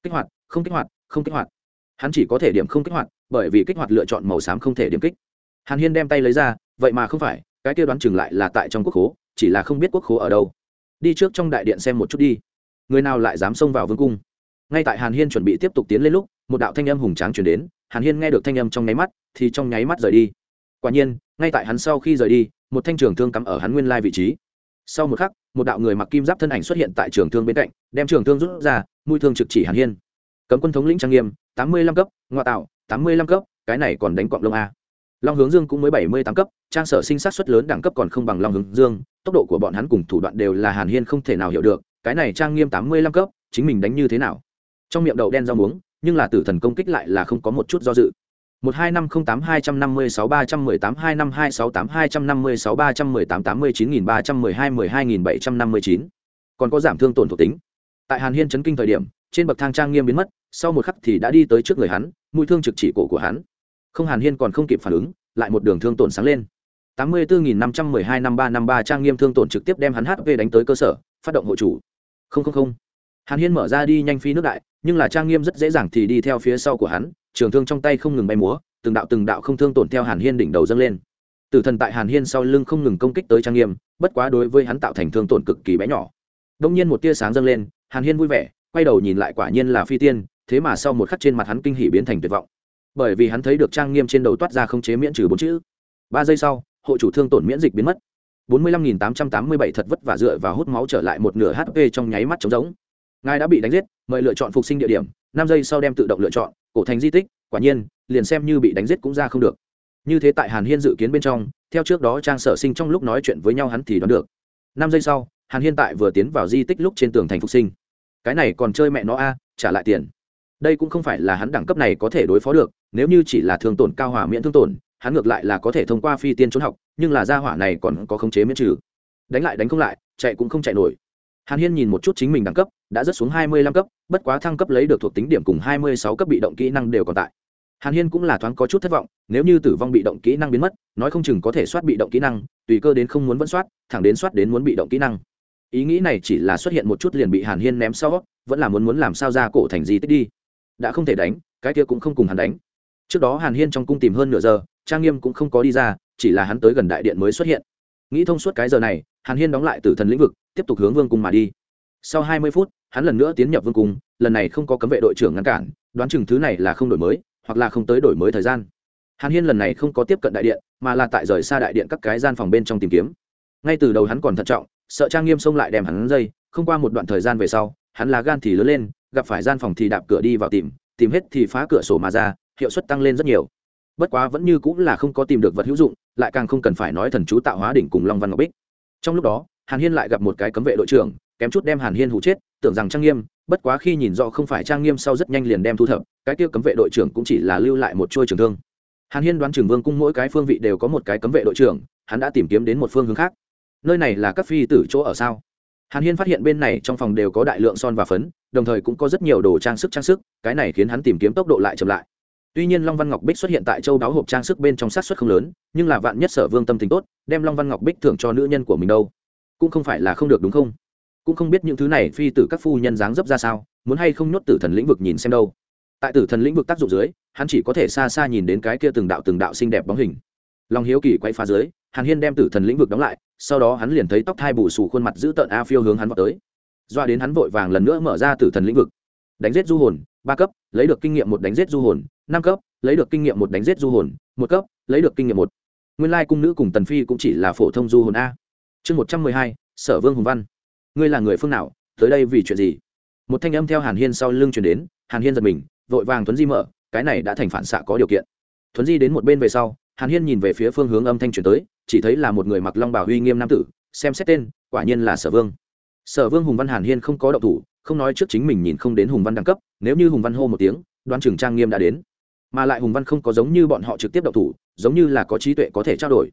Kích hoạt, không kích hoạt, không kích hoạt. Hắn chỉ có thể điểm không kích hoạt, bởi vì kích hoạt lựa chọn màu xám không thể điểm kích. Hàn hiên đem tay lấy ra, vậy mà không phải, cái kia đoán chừng lại là tại trong quốc khố, chỉ là không biết quốc khố ở đâu. Đi trước trong đại điện xem một chút đi người nào lại dám xông vào vương cung? Ngay tại hàn hiên chuẩn bị tiếp tục tiến lên lúc, một đạo thanh âm hùng tráng chuyển đến. Hàn hiên nghe được thanh âm trong nháy mắt, thì trong nháy mắt rời đi. Quả nhiên, ngay tại hắn sau khi rời đi, một thanh trường thương cắm ở hắn nguyên lai vị trí. Sau một khắc, một đạo người mặc kim giáp thân ảnh xuất hiện tại trường thương bên cạnh, đem trường thương rút ra, mũi thương trực chỉ hàn hiên. Cấm quân thống lĩnh trang nghiêm, tám mươi lăm cấp, ngoại tạo, tám mươi lăm cấp, cái này còn đánh cọng lông a. Long hướng dương cũng mới bảy mươi tám cấp, trang sở sinh sát xuất lớn đẳng cấp còn không bằng long hướng dương, tốc độ của bọn hắn cùng thủ đoạn đều là hàn hiên không thể nào hiểu được cái này trang nghiêm tám mươi lăm cấp, chính mình đánh như thế nào? Trong miệng đậu đen rau muống, nhưng là tử thần công kích lại là không có một chút do dự. Một hai năm không tám hai trăm năm mươi sáu ba trăm mười tám, hai năm hai sáu tám, hai trăm năm mươi sáu ba trăm mười tám tám mươi chín nghìn ba trăm mười hai mười hai nghìn bảy trăm năm mươi chín. Còn có giảm thương tổn thuộc tính. Tại hàn hiên chấn kinh thời điểm, trên bậc thang trang nghiêm biến mất, sau một khắc thì đã đi tới trước người hắn, mũi thương trực chỉ cổ của hắn. Không hàn hiên còn không kịp phản ứng, lại một đường thương tổn sáng lên. Tám mươi bốn nghìn năm trăm mười hai năm ba năm ba trang nghiêm thương tổn trực tiếp đem hắn hp đánh tới cơ sở, phát động hộ chủ không không không. Hàn hiên mở ra đi nhanh phi nước đại, nhưng là trang nghiêm rất dễ dàng thì đi theo phía sau của hắn, trường thương trong tay không ngừng bay múa, từng đạo từng đạo không thương tổn theo hàn hiên đỉnh đầu dâng lên. Tử thần tại hàn hiên sau lưng không ngừng công kích tới trang nghiêm, bất quá đối với hắn tạo thành thương tổn cực kỳ bé nhỏ. Đông nhiên một tia sáng dâng lên, hàn hiên vui vẻ, quay đầu nhìn lại quả nhiên là phi tiên, thế mà sau một khắc trên mặt hắn kinh hỉ biến thành tuyệt vọng. Bởi vì hắn thấy được trang nghiêm trên đầu toát ra không chế miễn trừ bốn chữ. Ba giây sau, hộ chủ thương tổn miễn dịch biến mất bốn mươi lăm nghìn tám trăm tám mươi bảy thật vất vả dựa và hút máu trở lại một nửa hp trong nháy mắt trống rỗng. Ngài đã bị đánh giết, mời lựa chọn phục sinh địa điểm, năm giây sau đem tự động lựa chọn, cổ thành di tích, quả nhiên, liền xem như bị đánh giết cũng ra không được. Như thế tại hàn hiên dự kiến bên trong, theo trước đó trang sở sinh trong lúc nói chuyện với nhau hắn thì đoán được. Năm giây sau, hàn hiên tại vừa tiến vào di tích lúc trên tường thành phục sinh. Cái này còn chơi mẹ nó a, trả lại tiền. Đây cũng không phải là hắn đẳng cấp này có thể đối phó được, nếu như chỉ là thương tổn cao hỏa miễn thương tổn hắn ngược lại là có thể thông qua phi tiên trốn học, nhưng là gia hỏa này còn có khống chế miễn trừ. Đánh lại đánh không lại, chạy cũng không chạy nổi. Hàn hiên nhìn một chút chính mình đẳng cấp, đã rất xuống hai mươi lăm cấp, bất quá thăng cấp lấy được thuộc tính điểm cùng hai mươi sáu cấp bị động kỹ năng đều còn tại. Hàn hiên cũng là thoáng có chút thất vọng, nếu như tử vong bị động kỹ năng biến mất, nói không chừng có thể soát bị động kỹ năng, tùy cơ đến không muốn vẫn soát, thẳng đến soát đến muốn bị động kỹ năng. Ý nghĩ này chỉ là xuất hiện một chút liền bị hàn hiên ném sau, vẫn là muốn muốn làm sao ra cổ thành di tích đi. Đã không thể đánh, cái kia cũng không cùng hắn đánh. Trước đó hàn hiên trong cung tìm hơn nửa giờ trang nghiêm cũng không có đi ra, chỉ là hắn tới gần đại điện mới xuất hiện. Nghĩ thông suốt cái giờ này, hàn hiên đóng lại tử thần lĩnh vực, tiếp tục hướng vương cung mà đi. Sau hai mươi phút, hắn lần nữa tiến nhập vương cung, lần này không có cấm vệ đội trưởng ngăn cản, đoán chừng thứ này là không đổi mới, hoặc là không tới đổi mới thời gian. Hàn hiên lần này không có tiếp cận đại điện, mà là tại rời xa đại điện các cái gian phòng bên trong tìm kiếm. Ngay từ đầu hắn còn thận trọng, sợ trang nghiêm xông lại đem hắn dây, không qua một đoạn thời gian về sau, hắn là gan thì lớn lên, gặp phải gian phòng thì đạp cửa đi vào tìm tìm hết thì phá cửa sổ mà ra, hiệu suất tăng lên rất nhiều bất quá vẫn như cũng là không có tìm được vật hữu dụng, lại càng không cần phải nói thần chú tạo hóa đỉnh cùng long văn ngọc bích. Trong lúc đó, hàn hiên lại gặp một cái cấm vệ đội trưởng, kém chút đem hàn hiên hụ chết, tưởng rằng trang nghiêm, bất quá khi nhìn rõ không phải trang nghiêm sau rất nhanh liền đem thu thập, cái kia cấm vệ đội trưởng cũng chỉ là lưu lại một trôi trường thương. Hàn hiên đoán trường vương cung mỗi cái phương vị đều có một cái cấm vệ đội trưởng, hắn đã tìm kiếm đến một phương hướng khác. Nơi này là các phi tử chỗ ở sao? Hàn hiên phát hiện bên này trong phòng đều có đại lượng son và phấn, đồng thời cũng có rất nhiều đồ trang sức trang sức, cái này khiến hắn tìm kiếm tốc độ lại chậm lại tuy nhiên long văn ngọc bích xuất hiện tại châu đáo hộp trang sức bên trong sát xuất không lớn, nhưng là vạn nhất sở vương tâm tình tốt, đem long văn ngọc bích thưởng cho nữ nhân của mình đâu. Cũng không phải là không được đúng không? Cũng không biết những thứ này phi tử các phu nhân dáng dấp ra sao, muốn hay không nhốt tử thần lĩnh vực nhìn xem đâu. Tại tử thần lĩnh vực tác dụng dưới, hắn chỉ có thể xa xa nhìn đến cái kia từng đạo từng đạo xinh đẹp bóng hình. Lòng hiếu kỳ quay phá dưới, hàn hiên đem tử thần lĩnh vực đóng lại, sau đó hắn liền thấy tóc thai bù xù khuôn mặt giữ tợn a phiêu hướng hắn vào tới. Doa đến hắn vội vàng lần nữa mở ra tử thần lĩnh vực. Đánh giết du hồn, ba cấp, lấy được kinh nghiệm một đánh giết du hồn năm cấp, lấy được kinh nghiệm một đánh giết du hồn, một cấp, lấy được kinh nghiệm một. Nguyên lai cung nữ cùng tần phi cũng chỉ là phổ thông du hồn a. Chương một trăm mười hai, sở vương hùng văn. Ngươi là người phương nào, tới đây vì chuyện gì? Một thanh âm theo hàn hiên sau lưng chuyển đến, hàn hiên giật mình, vội vàng thuấn di mở, cái này đã thành phản xạ có điều kiện. Thuấn di đến một bên về sau, hàn hiên nhìn về phía phương hướng âm thanh chuyển tới, chỉ thấy là một người mặc long bảo Huy nghiêm nam tử, xem xét tên, quả nhiên là sở vương. Sở vương hùng văn hàn hiên không có động thủ, không nói trước chính mình nhìn không đến hùng văn đẳng cấp, nếu như hùng văn hô một tiếng, đoán Trường trang nghiêm đã đến mà lại hùng văn không có giống như bọn họ trực tiếp động thủ, giống như là có trí tuệ có thể trao đổi.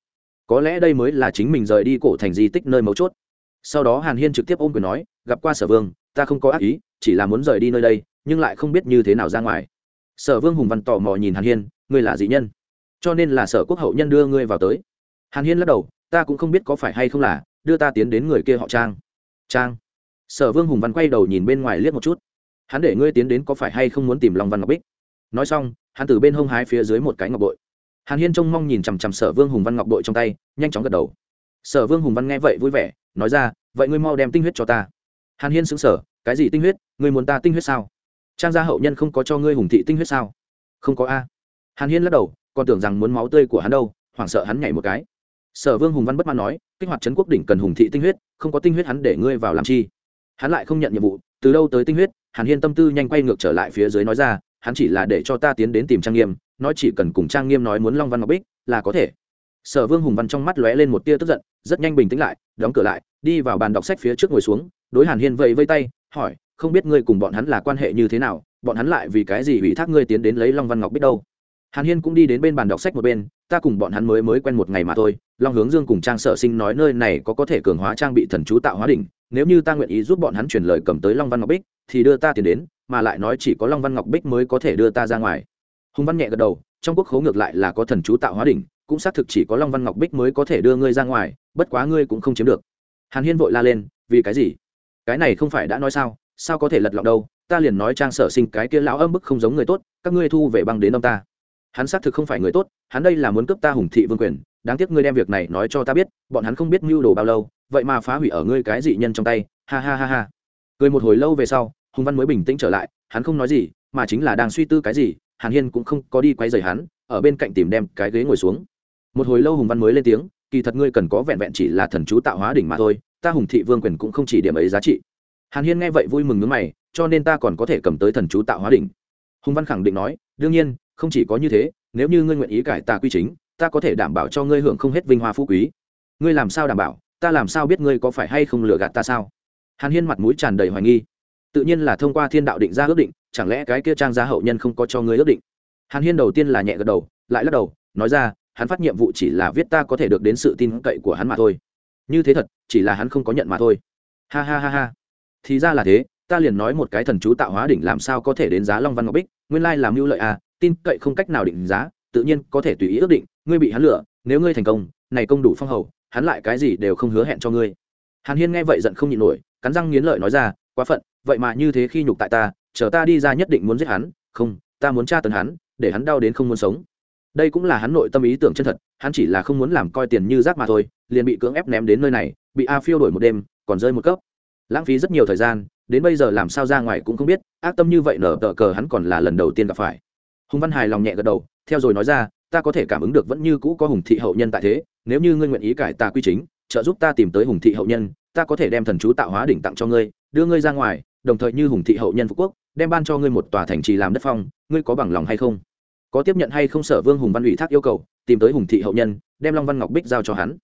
Có lẽ đây mới là chính mình rời đi cổ thành di tích nơi mấu chốt. Sau đó hàn hiên trực tiếp ôm quyền nói, gặp qua sở vương, ta không có ác ý, chỉ là muốn rời đi nơi đây, nhưng lại không biết như thế nào ra ngoài. Sở vương hùng văn tò mò nhìn hàn hiên, ngươi là dị nhân, cho nên là sở quốc hậu nhân đưa ngươi vào tới. Hàn hiên lắc đầu, ta cũng không biết có phải hay không là, đưa ta tiến đến người kia họ trang. Trang? Sở vương hùng văn quay đầu nhìn bên ngoài liếc một chút. Hắn để ngươi tiến đến có phải hay không muốn tìm long văn ngọc bích? Nói xong, hắn từ bên hông hái phía dưới một cái ngọc bội. Hàn hiên trông mong nhìn chằm chằm sở vương hùng văn ngọc bội trong tay, nhanh chóng gật đầu. Sở vương hùng văn nghe vậy vui vẻ, nói ra, vậy ngươi mau đem tinh huyết cho ta. Hàn hiên xứng sở cái gì tinh huyết? Ngươi muốn ta tinh huyết sao? Trang gia hậu nhân không có cho ngươi hùng thị tinh huyết sao? Không có a. Hàn hiên lắc đầu, còn tưởng rằng muốn máu tươi của hắn đâu, hoảng sợ hắn nhảy một cái. Sở vương hùng văn bất mãn nói, kích hoạt trấn quốc đỉnh cần hùng thị tinh huyết, không có tinh huyết hắn để ngươi vào làm chi? Hắn lại không nhận nhiệm vụ, từ đâu tới tinh huyết, hàn hiên tâm tư nhanh quay ngược trở lại phía dưới nói ra hắn chỉ là để cho ta tiến đến tìm trang nghiêm, nói chỉ cần cùng trang nghiêm nói muốn long văn ngọc bích, là có thể. Sở vương hùng văn trong mắt lóe lên một tia tức giận, rất nhanh bình tĩnh lại, đóng cửa lại, đi vào bàn đọc sách phía trước ngồi xuống, đối hàn hiên vẫy vây tay, hỏi, không biết ngươi cùng bọn hắn là quan hệ như thế nào, bọn hắn lại vì cái gì ủy thác ngươi tiến đến lấy long văn ngọc bích đâu? Hàn hiên cũng đi đến bên bàn đọc sách một bên, ta cùng bọn hắn mới mới quen một ngày mà thôi, long hướng dương cùng trang sở sinh nói nơi này có có thể cường hóa trang bị thần chú tạo hóa đỉnh, nếu như ta nguyện ý giúp bọn hắn chuyển lời cầm tới long văn ngọc bích thì đưa ta tiền đến, mà lại nói chỉ có long văn ngọc bích mới có thể đưa ta ra ngoài. Hùng văn nhẹ gật đầu, trong quốc khấu ngược lại là có thần chú tạo hóa đỉnh, cũng xác thực chỉ có long văn ngọc bích mới có thể đưa ngươi ra ngoài, bất quá ngươi cũng không chiếm được. Hàn hiên vội la lên, vì cái gì? Cái này không phải đã nói sao sao có thể lật lọng đâu, ta liền nói trang sở sinh cái kia lão âm bức không giống người tốt, các ngươi thu về băng đến ông ta. Hắn xác thực không phải người tốt, hắn đây là muốn cướp ta hùng thị vương quyền, đáng tiếc ngươi đem việc này nói cho ta biết, bọn hắn không biết mưu đồ bao lâu, vậy mà phá hủy ở ngươi cái dị nhân trong tay, ha ha ha ha. Cười một hồi lâu về sau hùng văn mới bình tĩnh trở lại, hắn không nói gì, mà chính là đang suy tư cái gì, hàn hiên cũng không có đi quay dày hắn, ở bên cạnh tìm đem cái ghế ngồi xuống. Một hồi lâu hùng văn mới lên tiếng, kỳ thật ngươi cần có vẹn vẹn chỉ là thần chú tạo hóa đỉnh mà thôi, ta hùng thị vương quyền cũng không chỉ điểm ấy giá trị. Hàn hiên nghe vậy vui mừng nước mày, cho nên ta còn có thể cầm tới thần chú tạo hóa đỉnh. Hùng văn khẳng định nói, đương nhiên, không chỉ có như thế, nếu như ngươi nguyện ý cải tà quy chính, ta có thể đảm bảo cho ngươi hưởng không hết vinh hoa phú quý. Ngươi làm sao đảm bảo, ta làm sao biết ngươi có phải hay không lừa gạt ta sao? Hàn hiên mặt mũi tràn đầy hoài nghi tự nhiên là thông qua thiên đạo định ra ước định, chẳng lẽ cái kia trang gia hậu nhân không có cho ngươi ước định? Hàn hiên đầu tiên là nhẹ gật đầu, lại lắc đầu, nói ra, hắn phát nhiệm vụ chỉ là viết ta có thể được đến sự tin cậy của hắn mà thôi. Như thế thật, chỉ là hắn không có nhận mà thôi. Ha ha ha ha. Thì ra là thế, ta liền nói một cái thần chú tạo hóa đỉnh làm sao có thể đến giá long văn ngọc bích, nguyên lai làm mưu lợi à tin cậy không cách nào định giá, tự nhiên có thể tùy ý ước định, ngươi bị hắn lựa nếu ngươi thành công, này công đủ phong hầu, hắn lại cái gì đều không hứa hẹn cho ngươi. Hàn hiên nghe vậy giận không nhịn nổi, cắn răng nghiến lợi nói ra, quá phận vậy mà như thế khi nhục tại ta, chờ ta đi ra nhất định muốn giết hắn, không, ta muốn tra tấn hắn, để hắn đau đến không muốn sống. Đây cũng là hắn nội tâm ý tưởng chân thật, hắn chỉ là không muốn làm coi tiền như rác mà thôi, liền bị cưỡng ép ném đến nơi này, bị a phiêu đổi một đêm, còn rơi một cấp. Lãng phí rất nhiều thời gian, đến bây giờ làm sao ra ngoài cũng không biết, ác tâm như vậy nở tờ cờ hắn còn là lần đầu tiên gặp phải. Hùng văn hài lòng nhẹ gật đầu, theo rồi nói ra, ta có thể cảm ứng được vẫn như cũ có hùng thị hậu nhân tại thế, nếu như ngươi nguyện ý cải tà quy chính, trợ giúp ta tìm tới hùng thị hậu nhân, ta có thể đem thần chú tạo hóa đỉnh tặng cho ngươi, đưa ngươi ra ngoài đồng thời như hùng thị hậu nhân phú quốc, đem ban cho ngươi một tòa thành trì làm đất phong, ngươi có bằng lòng hay không? Có tiếp nhận hay không sở vương hùng văn ủy thác yêu cầu, tìm tới hùng thị hậu nhân, đem long văn ngọc bích giao cho hắn.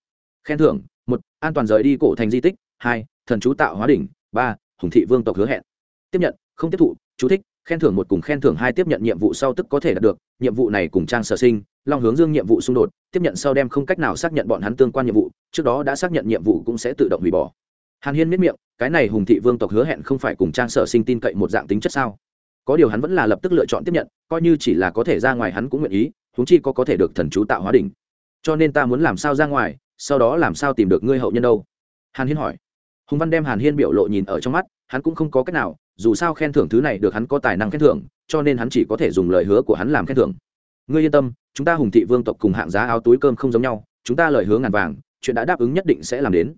Khen thưởng, một, an toàn rời đi cổ thành di tích, hai, thần chú tạo hóa đỉnh, ba, hùng thị vương tộc hứa hẹn. Tiếp nhận, không tiếp thụ, chú thích, khen thưởng một cùng khen thưởng hai tiếp nhận nhiệm vụ sau tức có thể đạt được, nhiệm vụ này cùng trang sở sinh, long hướng dương nhiệm vụ xung đột, tiếp nhận sau đem không cách nào xác nhận bọn hắn tương quan nhiệm vụ, trước đó đã xác nhận nhiệm vụ cũng sẽ tự động hủy bỏ. Hàn hiên miết miệng cái này hùng thị vương tộc hứa hẹn không phải cùng trang sở sinh tin cậy một dạng tính chất sao? Có điều hắn vẫn là lập tức lựa chọn tiếp nhận, coi như chỉ là có thể ra ngoài hắn cũng nguyện ý húng chi có có thể được thần chú tạo hóa đỉnh. Cho nên ta muốn làm sao ra ngoài, sau đó làm sao tìm được ngươi hậu nhân đâu? Hàn hiên hỏi. Hùng văn đem hàn hiên biểu lộ nhìn ở trong mắt, hắn cũng không có cách nào, dù sao khen thưởng thứ này được hắn có tài năng khen thưởng, cho nên hắn chỉ có thể dùng lời hứa của hắn làm khen thưởng. Ngươi yên tâm, chúng ta hùng thị vương tộc cùng hạng giá áo túi cơm không giống nhau, chúng ta lời hướng ngàn vàng, chuyện đã đáp ứng nhất định sẽ làm đến.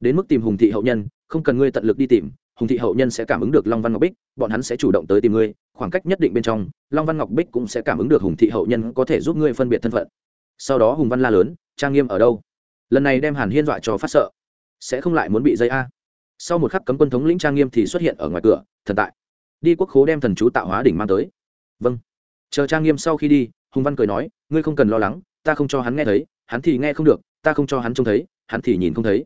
Đến mức tìm hùng thị hậu nhân không cần ngươi tận lực đi tìm, hùng thị hậu nhân sẽ cảm ứng được long văn ngọc bích, bọn hắn sẽ chủ động tới tìm ngươi, khoảng cách nhất định bên trong, long văn ngọc bích cũng sẽ cảm ứng được hùng thị hậu nhân có thể giúp ngươi phân biệt thân phận. Sau đó hùng văn la lớn, trang nghiêm ở đâu? Lần này đem hàn hiên dọa cho phát sợ. Sẽ không lại muốn bị dây a. Sau một khắc cấm quân thống lĩnh trang nghiêm thì xuất hiện ở ngoài cửa, thần tại. Đi quốc khố đem thần chú tạo hóa đỉnh mang tới. Vâng. Chờ trang nghiêm sau khi đi, hùng văn cười nói, ngươi không cần lo lắng, ta không cho hắn nghe thấy, hắn thì nghe không được, ta không cho hắn trông thấy, hắn thì nhìn không thấy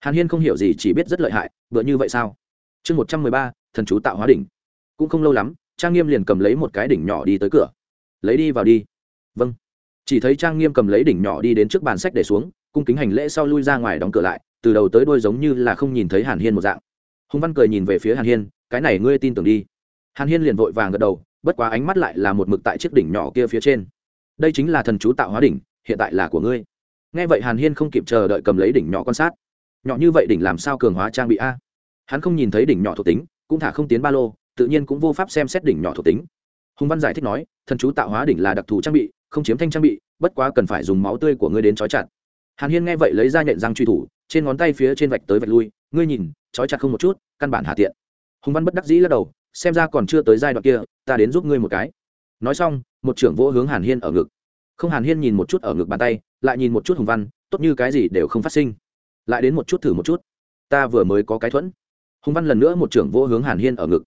hàn hiên không hiểu gì, chỉ biết rất lợi hại bựa như vậy sao? Chương một trăm mười ba, thần chú tạo hóa đỉnh. Cũng không lâu lắm, trang nghiêm liền cầm lấy một cái đỉnh nhỏ đi tới cửa. Lấy đi vào đi. Vâng. Chỉ thấy trang nghiêm cầm lấy đỉnh nhỏ đi đến trước bàn sách để xuống, cung kính hành lễ sau lui ra ngoài đóng cửa lại, từ đầu tới đôi giống như là không nhìn thấy hàn hiên một dạng. Hùng văn cười nhìn về phía hàn hiên, cái này ngươi tin tưởng đi. Hàn hiên liền vội vàng gật đầu, bất quá ánh mắt lại là một mực tại chiếc đỉnh nhỏ kia phía trên. Đây chính là thần chú tạo hóa đỉnh, hiện tại là của ngươi. Nghe vậy hàn hiên không kịp chờ đợi cầm lấy đỉnh nhỏ quan sát nhỏ như vậy đỉnh làm sao cường hóa trang bị a? Hắn không nhìn thấy đỉnh nhỏ thuộc tính, cũng thả không tiến ba lô, tự nhiên cũng vô pháp xem xét đỉnh nhỏ thuộc tính. Hùng văn giải thích nói, thần chú tạo hóa đỉnh là đặc thù trang bị, không chiếm thanh trang bị, bất quá cần phải dùng máu tươi của ngươi đến trói chặt. Hàn hiên nghe vậy lấy ra nhện răng truy thủ, trên ngón tay phía trên vạch tới vạch lui, ngươi nhìn, trói chặt không một chút, căn bản hạ tiện. Hùng văn bất đắc dĩ lắc đầu, xem ra còn chưa tới giai đoạn kia, ta đến giúp ngươi một cái. Nói xong, một trưởng vỗ hướng hàn hiên ở ngực. Không, hàn hiên nhìn một chút ở ngực bàn tay, lại nhìn một chút hùng văn, tốt như cái gì đều không phát sinh lại đến một chút thử một chút. Ta vừa mới có cái thuẫn. Hùng văn lần nữa một trưởng vô hướng hàn hiên ở ngực.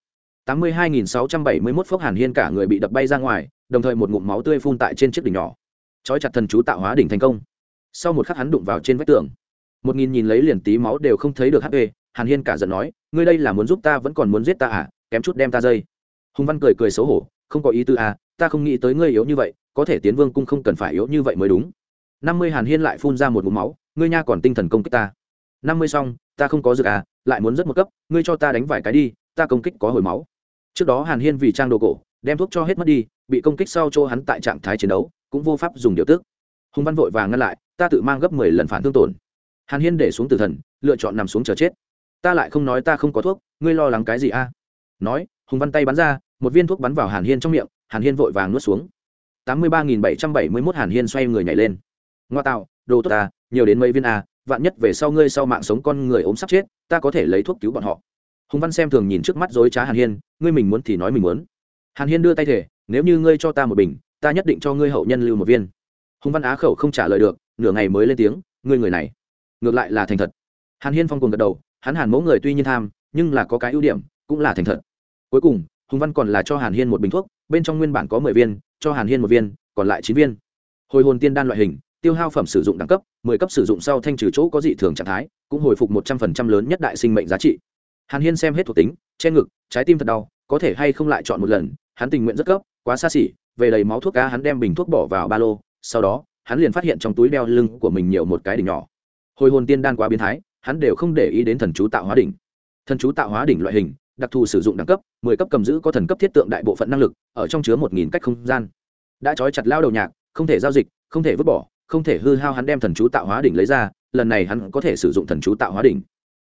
Tám mươi hai nghìn sáu trăm bảy mươi mốt phốc hàn hiên cả người bị đập bay ra ngoài, đồng thời một ngụm máu tươi phun tại trên chiếc đỉnh nhỏ. Trói chặt thần chú tạo hóa đỉnh thành công. Sau một khắc hắn đụng vào trên vách tường. Một nghìn nhìn lấy liền tí máu đều không thấy được hp hàn hiên cả giận nói, ngươi đây là muốn giúp ta vẫn còn muốn giết ta à? Kém chút đem ta dây. Hùng văn cười cười xấu hổ, không có ý tư à ta không nghĩ tới ngươi yếu như vậy, có thể tiến vương cung không cần phải yếu như vậy mới đúng. Năm mươi hàn hiên lại phun ra một mũ máu ngươi nha còn tinh thần công kích ta. Năm mươi xong, ta không có dược à lại muốn rất một cấp, ngươi cho ta đánh vài cái đi, ta công kích có hồi máu. Trước đó hàn hiên vì trang đồ cổ, đem thuốc cho hết mất đi, bị công kích sau chỗ hắn tại trạng thái chiến đấu, cũng vô pháp dùng điều tước. Hùng văn vội vàng ngăn lại, ta tự mang gấp mười lần phản thương tổn. Hàn hiên để xuống tử thần, lựa chọn nằm xuống chờ chết. Ta lại không nói ta không có thuốc, ngươi lo lắng cái gì a nói, hùng văn tay bắn ra, một viên thuốc bắn vào hàn hiên trong miệng, hàn hiên vội vàng nuốt xuống. Tám mươi ba nghìn bảy trăm bảy mươi mốt hàn hiên xoay người nhảy lên. Ngoa tạo, đồ tốt ta nhiều đến mấy viên a, vạn nhất về sau ngươi sau mạng sống con người ốm sắp chết, ta có thể lấy thuốc cứu bọn họ. Hùng văn xem thường nhìn trước mắt dối trá hàn hiên, ngươi mình muốn thì nói mình muốn. Hàn hiên đưa tay thể nếu như ngươi cho ta một bình, ta nhất định cho ngươi hậu nhân lưu một viên. Hùng văn á khẩu không trả lời được, nửa ngày mới lên tiếng, ngươi người này, ngược lại là thành thật. Hàn hiên phong cùng gật đầu, hắn hàn mẫu người tuy nhiên tham, nhưng là có cái ưu điểm, cũng là thành thật. Cuối cùng, hùng văn còn là cho hàn hiên một bình thuốc, bên trong nguyên bản có mười viên, cho hàn hiên một viên, còn lại chín viên. Hồi hồn tiên đan loại hình tiêu hao phẩm sử dụng đẳng cấp, mười cấp sử dụng sau thanh trừ chỗ có dị thường trạng thái, cũng hồi phục một trăm phần trăm lớn nhất đại sinh mệnh giá trị. Hàn hiên xem hết thuộc tính, che ngực, trái tim thật đau, có thể hay không lại chọn một lần, hắn tình nguyện rất cấp quá xa xỉ, về đầy máu thuốc cá hắn đem bình thuốc bỏ vào ba lô, sau đó, hắn liền phát hiện trong túi đeo lưng của mình nhiều một cái đỉnh nhỏ. Hồi hồn tiên đan quá biến thái, hắn đều không để ý đến thần chú tạo hóa đỉnh. Thần chú tạo hóa đỉnh loại hình, đặc thù sử dụng đẳng cấp, mười cấp cầm giữ có thần cấp thiết tượng đại bộ phận năng lực, ở trong chứa một nghìn cách không gian. Đã trói chặt lao đầu nhạc, không thể giao dịch, không thể vứt bỏ không thể hư hao hắn đem thần chú tạo hóa đỉnh lấy ra, lần này hắn có thể sử dụng thần chú tạo hóa đỉnh.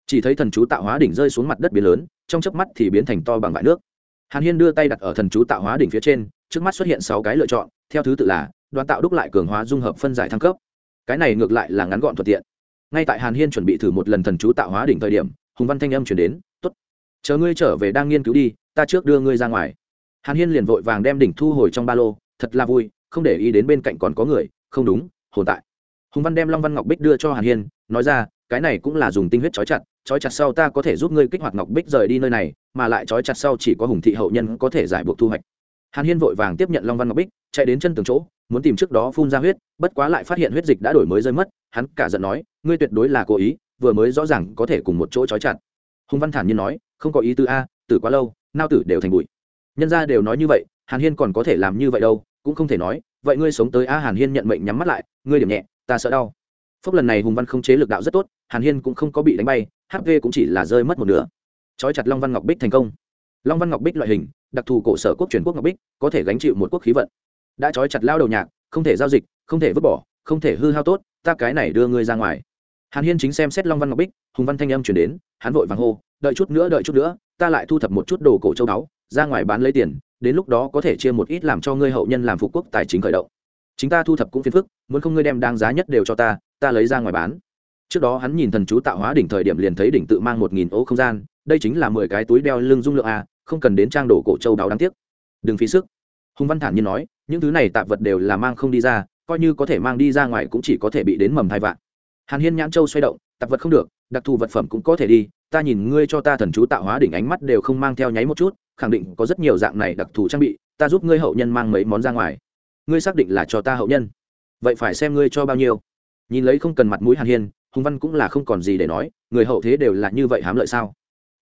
Chỉ thấy thần chú tạo hóa đỉnh rơi xuống mặt đất biến lớn, trong chớp mắt thì biến thành to bằng vải nước. Hàn hiên đưa tay đặt ở thần chú tạo hóa đỉnh phía trên, trước mắt xuất hiện sáu cái lựa chọn, theo thứ tự là, đoàn tạo đúc lại cường hóa dung hợp phân giải thăng cấp. Cái này ngược lại là ngắn gọn thuận tiện. Ngay tại hàn hiên chuẩn bị thử một lần thần chú tạo hóa đỉnh thời điểm, hùng văn thanh âm chuyển đến t ố t chờ ngươi trở về đang nghiên cứu đi, ta trước đưa ngươi ra ngoài. Hàn hiên liền vội vàng đem đỉnh thu hồi trong ba lô, thật là vui, không để ý đến bên cạnh còn có người, không đúng hồn tại. Hùng văn đem long văn ngọc bích đưa cho hàn hiên, nói ra, cái này cũng là dùng tinh huyết trói chặt trói chặt sau ta có thể giúp ngươi kích hoạt ngọc bích rời đi nơi này, mà lại trói chặt sau chỉ có hùng thị hậu nhân có thể giải buộc thu hoạch. Hàn hiên vội vàng tiếp nhận long văn ngọc bích, chạy đến chân tường chỗ, muốn tìm trước đó phun ra huyết, bất quá lại phát hiện huyết dịch đã đổi mới rơi mất, hắn cả giận nói, ngươi tuyệt đối là cố ý, vừa mới rõ ràng có thể cùng một chỗ trói chặt. Hùng văn thản nhiên nói, không có ý tư a, tử quá lâu, nao tử đều thành bụi. Nhân ra đều nói như vậy, hàn hiên còn có thể làm như vậy đâu, cũng không thể nói, vậy ngươi sống tới a, hàn hiên nhận mệnh nhắm mắt lại ngươi điểm nhẹ, ta sợ đau. Phốc lần này hùng văn không chế lực đạo rất tốt, hàn hiên cũng không có bị đánh bay hp cũng chỉ là rơi mất một nửa. Trói chặt long văn ngọc bích thành công. Long văn ngọc bích loại hình, đặc thù cổ sở quốc truyền quốc ngọc bích, có thể gánh chịu một quốc khí vận. Đã trói chặt lao đầu nhạc, không thể giao dịch, không thể vứt bỏ, không thể hư hao tốt, ta cái này đưa ngươi ra ngoài. Hàn hiên chính xem xét long văn ngọc bích, hùng văn thanh âm chuyển đến, hắn vội vàng hô, đợi chút nữa, đợi chút nữa, ta lại thu thập một chút đồ cổ châu đáo ra ngoài bán lấy tiền, đến lúc đó có thể chia một ít làm cho ngươi hậu nhân làm phụ quốc tài chính khởi động chính ta thu thập cũng phiền phức, muốn không ngươi đem đáng giá nhất đều cho ta ta lấy ra ngoài bán. Trước đó hắn nhìn thần chú tạo hóa đỉnh thời điểm liền thấy đỉnh tự mang một nghìn ô không gian, đây chính là mười cái túi đeo lưng dung lượng a, không cần đến trang đổ cổ châu đáo đáng tiếc. Đừng phí sức. Hùng văn thản nhiên nói, những thứ này tạp vật đều là mang không đi ra, coi như có thể mang đi ra ngoài cũng chỉ có thể bị đến mầm hai vạn. Hàn hiên nhãn châu xoay động, tạp vật không được, đặc thù vật phẩm cũng có thể đi, ta nhìn ngươi cho ta thần chú tạo hóa đỉnh ánh mắt đều không mang theo nháy một chút, khẳng định có rất nhiều dạng này đặc thù trang bị, ta giúp ngươi hậu nhân mang mấy món ra ngoài ngươi xác định là cho ta hậu nhân. Vậy phải xem ngươi cho bao nhiêu. Nhìn lấy không cần mặt mũi hàn hiên, hùng văn cũng là không còn gì để nói, người hậu thế đều là như vậy hám lợi sao?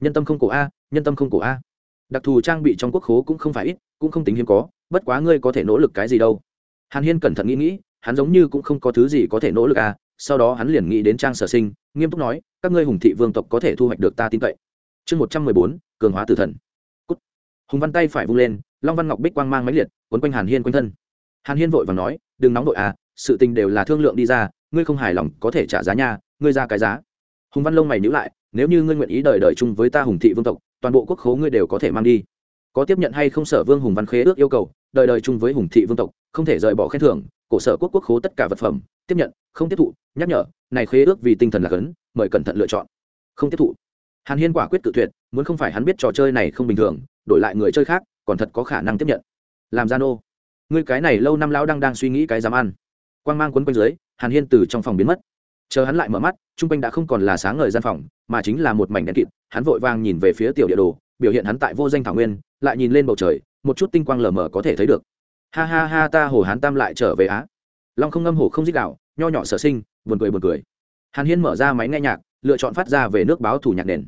Nhân tâm không cổ a, nhân tâm không cổ a. Đặc thù trang bị trong quốc khố cũng không phải ít, cũng không tính hiếm có, bất quá ngươi có thể nỗ lực cái gì đâu. Hàn hiên cẩn thận nghĩ nghĩ, hắn giống như cũng không có thứ gì có thể nỗ lực à sau đó hắn liền nghĩ đến trang sở sinh, nghiêm túc nói, các ngươi hùng thị vương tộc có thể thu hoạch được ta tin cậy. Chương một trăm mười bốn, cường hóa tử thần. Cút. hùng văn tay phải vung lên, long văn ngọc bích quang mang máy liệt, quấn quanh hàn hiên quanh thân hàn hiên vội và nói, đừng nóng vội à sự tình đều là thương lượng đi ra, ngươi không hài lòng có thể trả giá nha, ngươi ra cái giá. Hùng văn lông mày nhữ lại, nếu như ngươi nguyện ý đời đời chung với ta hùng thị vương tộc, toàn bộ quốc khố ngươi đều có thể mang đi. Có tiếp nhận hay không sở vương hùng văn khế ước yêu cầu, đời đời chung với hùng thị vương tộc, không thể rời bỏ khen thưởng, cổ sở quốc quốc khố tất cả vật phẩm, tiếp nhận, không tiếp thụ, nhắc nhở, này khế ước vì tinh thần là cấn, mời cẩn thận lựa chọn. Không tiếp thụ. Hàn hiên quả quyết tự tuyệt, muốn không phải hắn biết trò chơi này không bình thường, đổi lại người chơi khác, còn thật có khả năng tiếp nhận. Làm gian ô ngươi cái này lâu năm lão đang đang suy nghĩ cái dám ăn. Quang mang quấn quanh dưới, hàn hiên từ trong phòng biến mất. Chờ hắn lại mở mắt trung quanh đã không còn là sáng ngời gian phòng, mà chính là một mảnh đen kịt, hắn vội vang nhìn về phía tiểu địa đồ, biểu hiện hắn tại vô danh thảo nguyên, lại nhìn lên bầu trời, một chút tinh quang lờ mờ có thể thấy được. Ha ha ha, ta hồ hán tam lại trở về á. Long không ngâm hồ không dích đạo, nho nhỏ sở sinh, buồn cười buồn cười. Hàn hiên mở ra máy nghe nhạc, lựa chọn phát ra về nước báo thủ nhạc nền.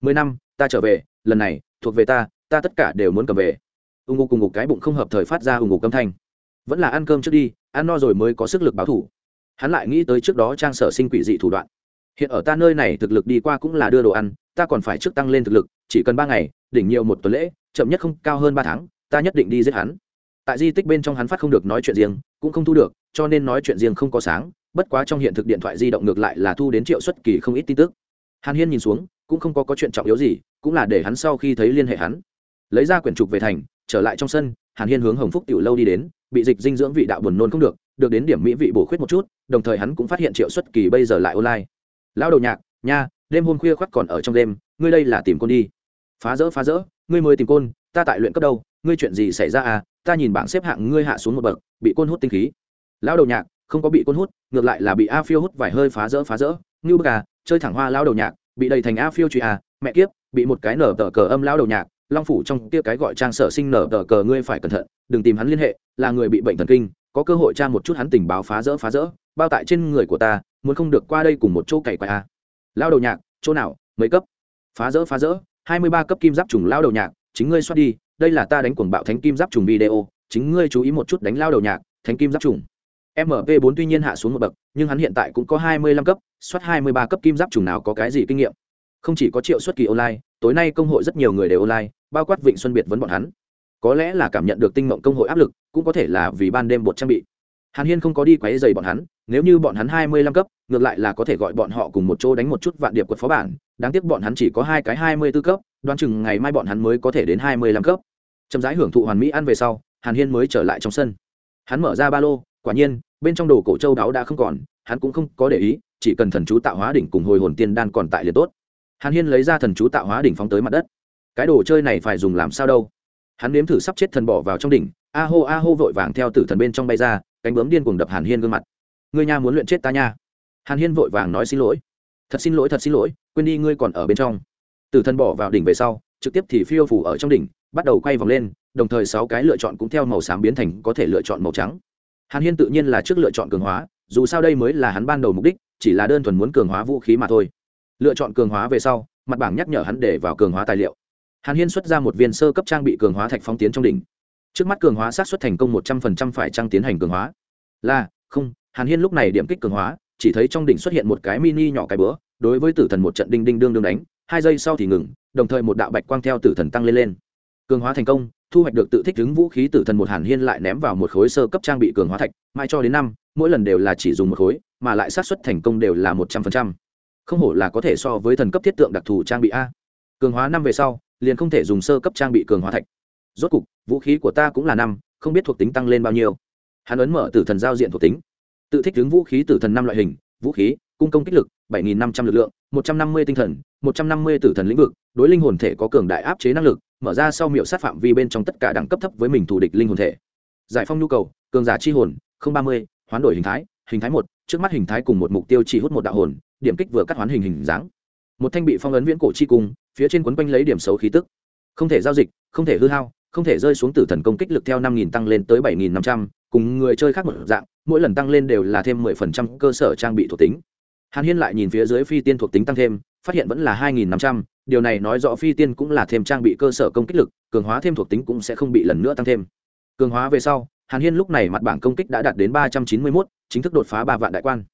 Mười năm, ta trở về, lần này, thuộc về ta ta tất cả đều muốn cầm về ưng ngục cùng ngục cái bụng không hợp thời phát ra ưng ngục âm thanh. Vẫn là ăn cơm trước đi ăn no rồi mới có sức lực báo thủ. Hắn lại nghĩ tới trước đó trang sở sinh quỷ dị thủ đoạn. Hiện ở ta nơi này thực lực đi qua cũng là đưa đồ ăn ta còn phải trước tăng lên thực lực chỉ cần ba ngày đỉnh nhiều một tuần lễ chậm nhất không cao hơn ba tháng ta nhất định đi giết hắn. Tại di tích bên trong hắn phát không được nói chuyện riêng cũng không thu được cho nên nói chuyện riêng không có sáng bất quá trong hiện thực điện thoại di động ngược lại là thu đến triệu xuất kỳ không ít tin tức. Hàn hiên nhìn xuống cũng không có, có chuyện trọng yếu gì cũng là để hắn sau khi thấy liên hệ hắn. Lấy ra quyển trục về thành trở lại trong sân, hàn hiên hướng hồng phúc tiểu lâu đi đến, bị dịch dinh dưỡng vị đạo buồn nôn không được được đến điểm mỹ vị bổ khuyết một chút, đồng thời hắn cũng phát hiện triệu xuất kỳ bây giờ lại online. Lão đầu nhạc, nha, đêm hôm khuya khoắt còn ở trong đêm, ngươi đây là tìm côn đi. Phá rỡ phá rỡ, ngươi mới tìm côn, ta tại luyện cấp đâu, ngươi chuyện gì xảy ra à ta nhìn bảng xếp hạng ngươi hạ xuống một bậc, bị côn hút tinh khí. Lão đầu nhạc, không có bị côn hút, ngược lại là bị a phiêu hút vài hơi phá rỡ phá rỡ. Ngưu bức à chơi thẳng hoa, lão đầu nhạc, bị đầy thành a phiêu truy à mẹ kiếp, bị một cái nở tờ cờ âm, lão đầu nhạc long phủ trong kia cái gọi trang sở sinh nở tờ cờ ngươi phải cẩn thận, đừng tìm hắn liên hệ, là người bị bệnh thần kinh, có cơ hội tra một chút hắn tình báo phá rỡ phá rỡ, bao tại trên người của ta, muốn không được qua đây cùng một chỗ cày quay à. lao đầu nhạc, chỗ nào, mấy cấp? Phá rỡ phá rỡ, hai mươi ba cấp kim giáp trùng lao đầu nhạc, chính ngươi xoát đi, đây là ta đánh cuồng bạo thánh kim giáp trùng video, chính ngươi chú ý một chút đánh lao đầu nhạc, thánh kim giáp trùng. Mp 4 tuy nhiên hạ xuống một bậc, nhưng hắn hiện tại cũng có hai mươi lăm cấp, soát hai mươi ba cấp kim giáp trùng nào có cái gì kinh nghiệm? Không chỉ có triệu xuất kỳ online, tối nay công hội rất nhiều người đều online bao quát vịnh xuân biệt vấn bọn hắn. Có lẽ là cảm nhận được tinh mộng công hội áp lực, cũng có thể là vì ban đêm bột trang bị. Hàn hiên không có đi quáy dày bọn hắn, nếu như bọn hắn hai mươi lăm cấp, ngược lại là có thể gọi bọn họ cùng một chỗ đánh một chút vạn điệp quật phó bản, đáng tiếc bọn hắn chỉ có hai cái hai mươi b ố cấp, đoán chừng ngày mai bọn hắn mới có thể đến hai mươi lăm cấp. Chậm rãi hưởng thụ hoàn mỹ ăn về sau, hàn hiên mới trở lại trong sân. Hắn mở ra ba lô, quả nhiên, bên trong đồ cổ châu đáo đã không còn, hắn cũng không có để ý, chỉ cần thần chú tạo hóa đỉnh cùng hồi hồn tiên đan còn tại liền tốt. Hàn hiên lấy ra thần chú tạo hóa đỉnh phóng tới mặt đất cái đồ chơi này phải dùng làm sao đâu? Hắn nếm thử sắp chết thần bỏ vào trong đỉnh, a hô a hô vội vàng theo tử thần bên trong bay ra, cánh bướm điên cuồng đập hàn hiên gương mặt. Ngươi nha muốn luyện chết ta nha. Hàn hiên vội vàng nói xin lỗi. Thật xin lỗi, thật xin lỗi, quên đi ngươi còn ở bên trong. Tử thần bỏ vào đỉnh về sau, trực tiếp thì phiêu phủ ở trong đỉnh, bắt đầu quay vòng lên, đồng thời sáu cái lựa chọn cũng theo màu xám biến thành có thể lựa chọn màu trắng. Hàn hiên tự nhiên là trước lựa chọn cường hóa, dù sao đây mới là hắn ban đầu mục đích, chỉ là đơn thuần muốn cường hóa vũ khí mà thôi. Lựa chọn cường hóa về sau, mặt bảng nhắc nhở hắn để vào cường hóa tài liệu hàn hiên xuất ra một viên sơ cấp trang bị cường hóa thạch phóng tiến trong đỉnh. Trước mắt cường hóa sát xuất thành công một trăm phần trăm phải trang tiến hành cường hóa. Là, không, hàn hiên lúc này điểm kích cường hóa, chỉ thấy trong đỉnh xuất hiện một cái mini nhỏ cái bữa, đối với tử thần một trận đinh đinh đương đương đánh, hai giây sau thì ngừng, đồng thời một đạo bạch quang theo tử thần tăng lên lên. Cường hóa thành công, thu hoạch được tự thích ứng vũ khí tử thần một hàn hiên lại ném vào một khối sơ cấp trang bị cường hóa thạch mai cho đến năm, mỗi lần đều là chỉ dùng một khối, mà lại sát xuất thành công đều là một trăm phần trăm. Không hổ là có thể so với thần cấp thiết tượng đặc thù trang bị a. Cường hóa năm về sau liền không thể dùng sơ cấp trang bị cường hóa thạch. Rốt cục vũ khí của ta cũng là năm không biết thuộc tính tăng lên bao nhiêu. Hắn ấn mở tử thần giao diện thuộc tính. Tự thích ứng vũ khí tử thần năm loại hình vũ khí cung công kích lực 7.500 lực lượng 150 tinh thần 150 tử thần lĩnh vực đối linh hồn thể có cường đại áp chế năng lực mở ra sau miệu sát phạm vi bên trong tất cả đẳng cấp thấp với mình thủ địch linh hồn thể. Giải phong nhu cầu cường giả chi hồn 030, hoán đổi hình thái hình thái một trước mắt hình thái cùng một mục tiêu chỉ hút một đạo hồn điểm kích vừa cắt hoán hình hình dáng một thanh bị phong ấn viễn cổ chi cung, phía trên quấn quanh lấy điểm xấu khí tức. Không thể giao dịch, không thể hư hao, không thể rơi xuống tử thần công kích lực theo năm nghìn tăng lên tới bảy nghìn năm trăm, cùng người chơi khác một dạng, mỗi lần tăng lên đều là thêm mười phần trăm cơ sở trang bị thuộc tính. Hàn hiên lại nhìn phía dưới phi tiên thuộc tính tăng thêm, phát hiện vẫn là hai nghìn năm trăm, điều này nói rõ phi tiên cũng là thêm trang bị cơ sở công kích lực, cường hóa thêm thuộc tính cũng sẽ không bị lần nữa tăng thêm. Cường hóa về sau, hàn hiên lúc này mặt bảng công kích đã đạt đến ba trăm chín mươi mốt, chính thức đột phá ba vạn đại quan.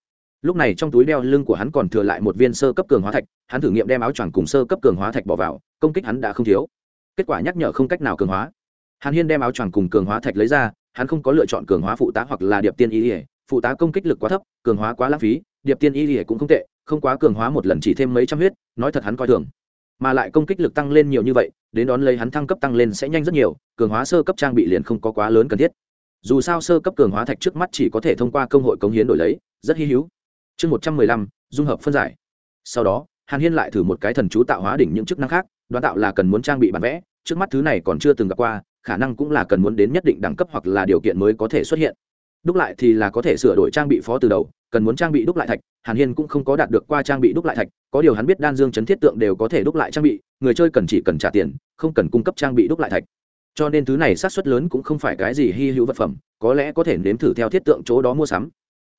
Lúc này trong túi đeo lưng của hắn còn thừa lại một viên sơ cấp cường hóa thạch hắn thử nghiệm đem áo choàng cùng sơ cấp cường hóa thạch bỏ vào, công kích hắn đã không thiếu. Kết quả nhắc nhở không cách nào cường hóa. Hàn hiên đem áo choàng cùng cường hóa thạch lấy ra, hắn không có lựa chọn cường hóa phụ tá hoặc là điệp tiên y ỉa phụ tá công kích lực quá thấp, cường hóa quá lãng phí, điệp tiên y ỉa cũng không tệ, không quá cường hóa một lần chỉ thêm mấy trăm huyết, nói thật hắn coi thường. Mà lại công kích lực tăng lên nhiều như vậy, đến đón lấy hắn thăng cấp tăng lên sẽ nhanh rất nhiều, cường hóa sơ cấp trang bị liền không có quá lớn cần thiết. Dù sao sơ cấp cường hóa thạch trước mắt chỉ có thể thông qua công hội cống hiến đổi lấy, rất hy hữu. Chương một trăm mười lăm, dung hợp phân giải. Sau đó hàn hiên lại thử một cái thần chú tạo hóa đỉnh những chức năng khác, đoán tạo là cần muốn trang bị bản vẽ, trước mắt thứ này còn chưa từng gặp qua, khả năng cũng là cần muốn đến nhất định đẳng cấp hoặc là điều kiện mới có thể xuất hiện. Đúc lại thì là có thể sửa đổi trang bị phó từ đầu, cần muốn trang bị đúc lại thạch, hàn hiên cũng không có đạt được qua trang bị đúc lại thạch, có điều hắn biết đan dương chấn thiết tượng đều có thể đúc lại trang bị, người chơi cần chỉ cần trả tiền, không cần cung cấp trang bị đúc lại thạch. Cho nên thứ này sát xuất lớn cũng không phải cái gì hy hữu vật phẩm, có lẽ có thể nếm thử theo thiết tượng chỗ đó mua sắm.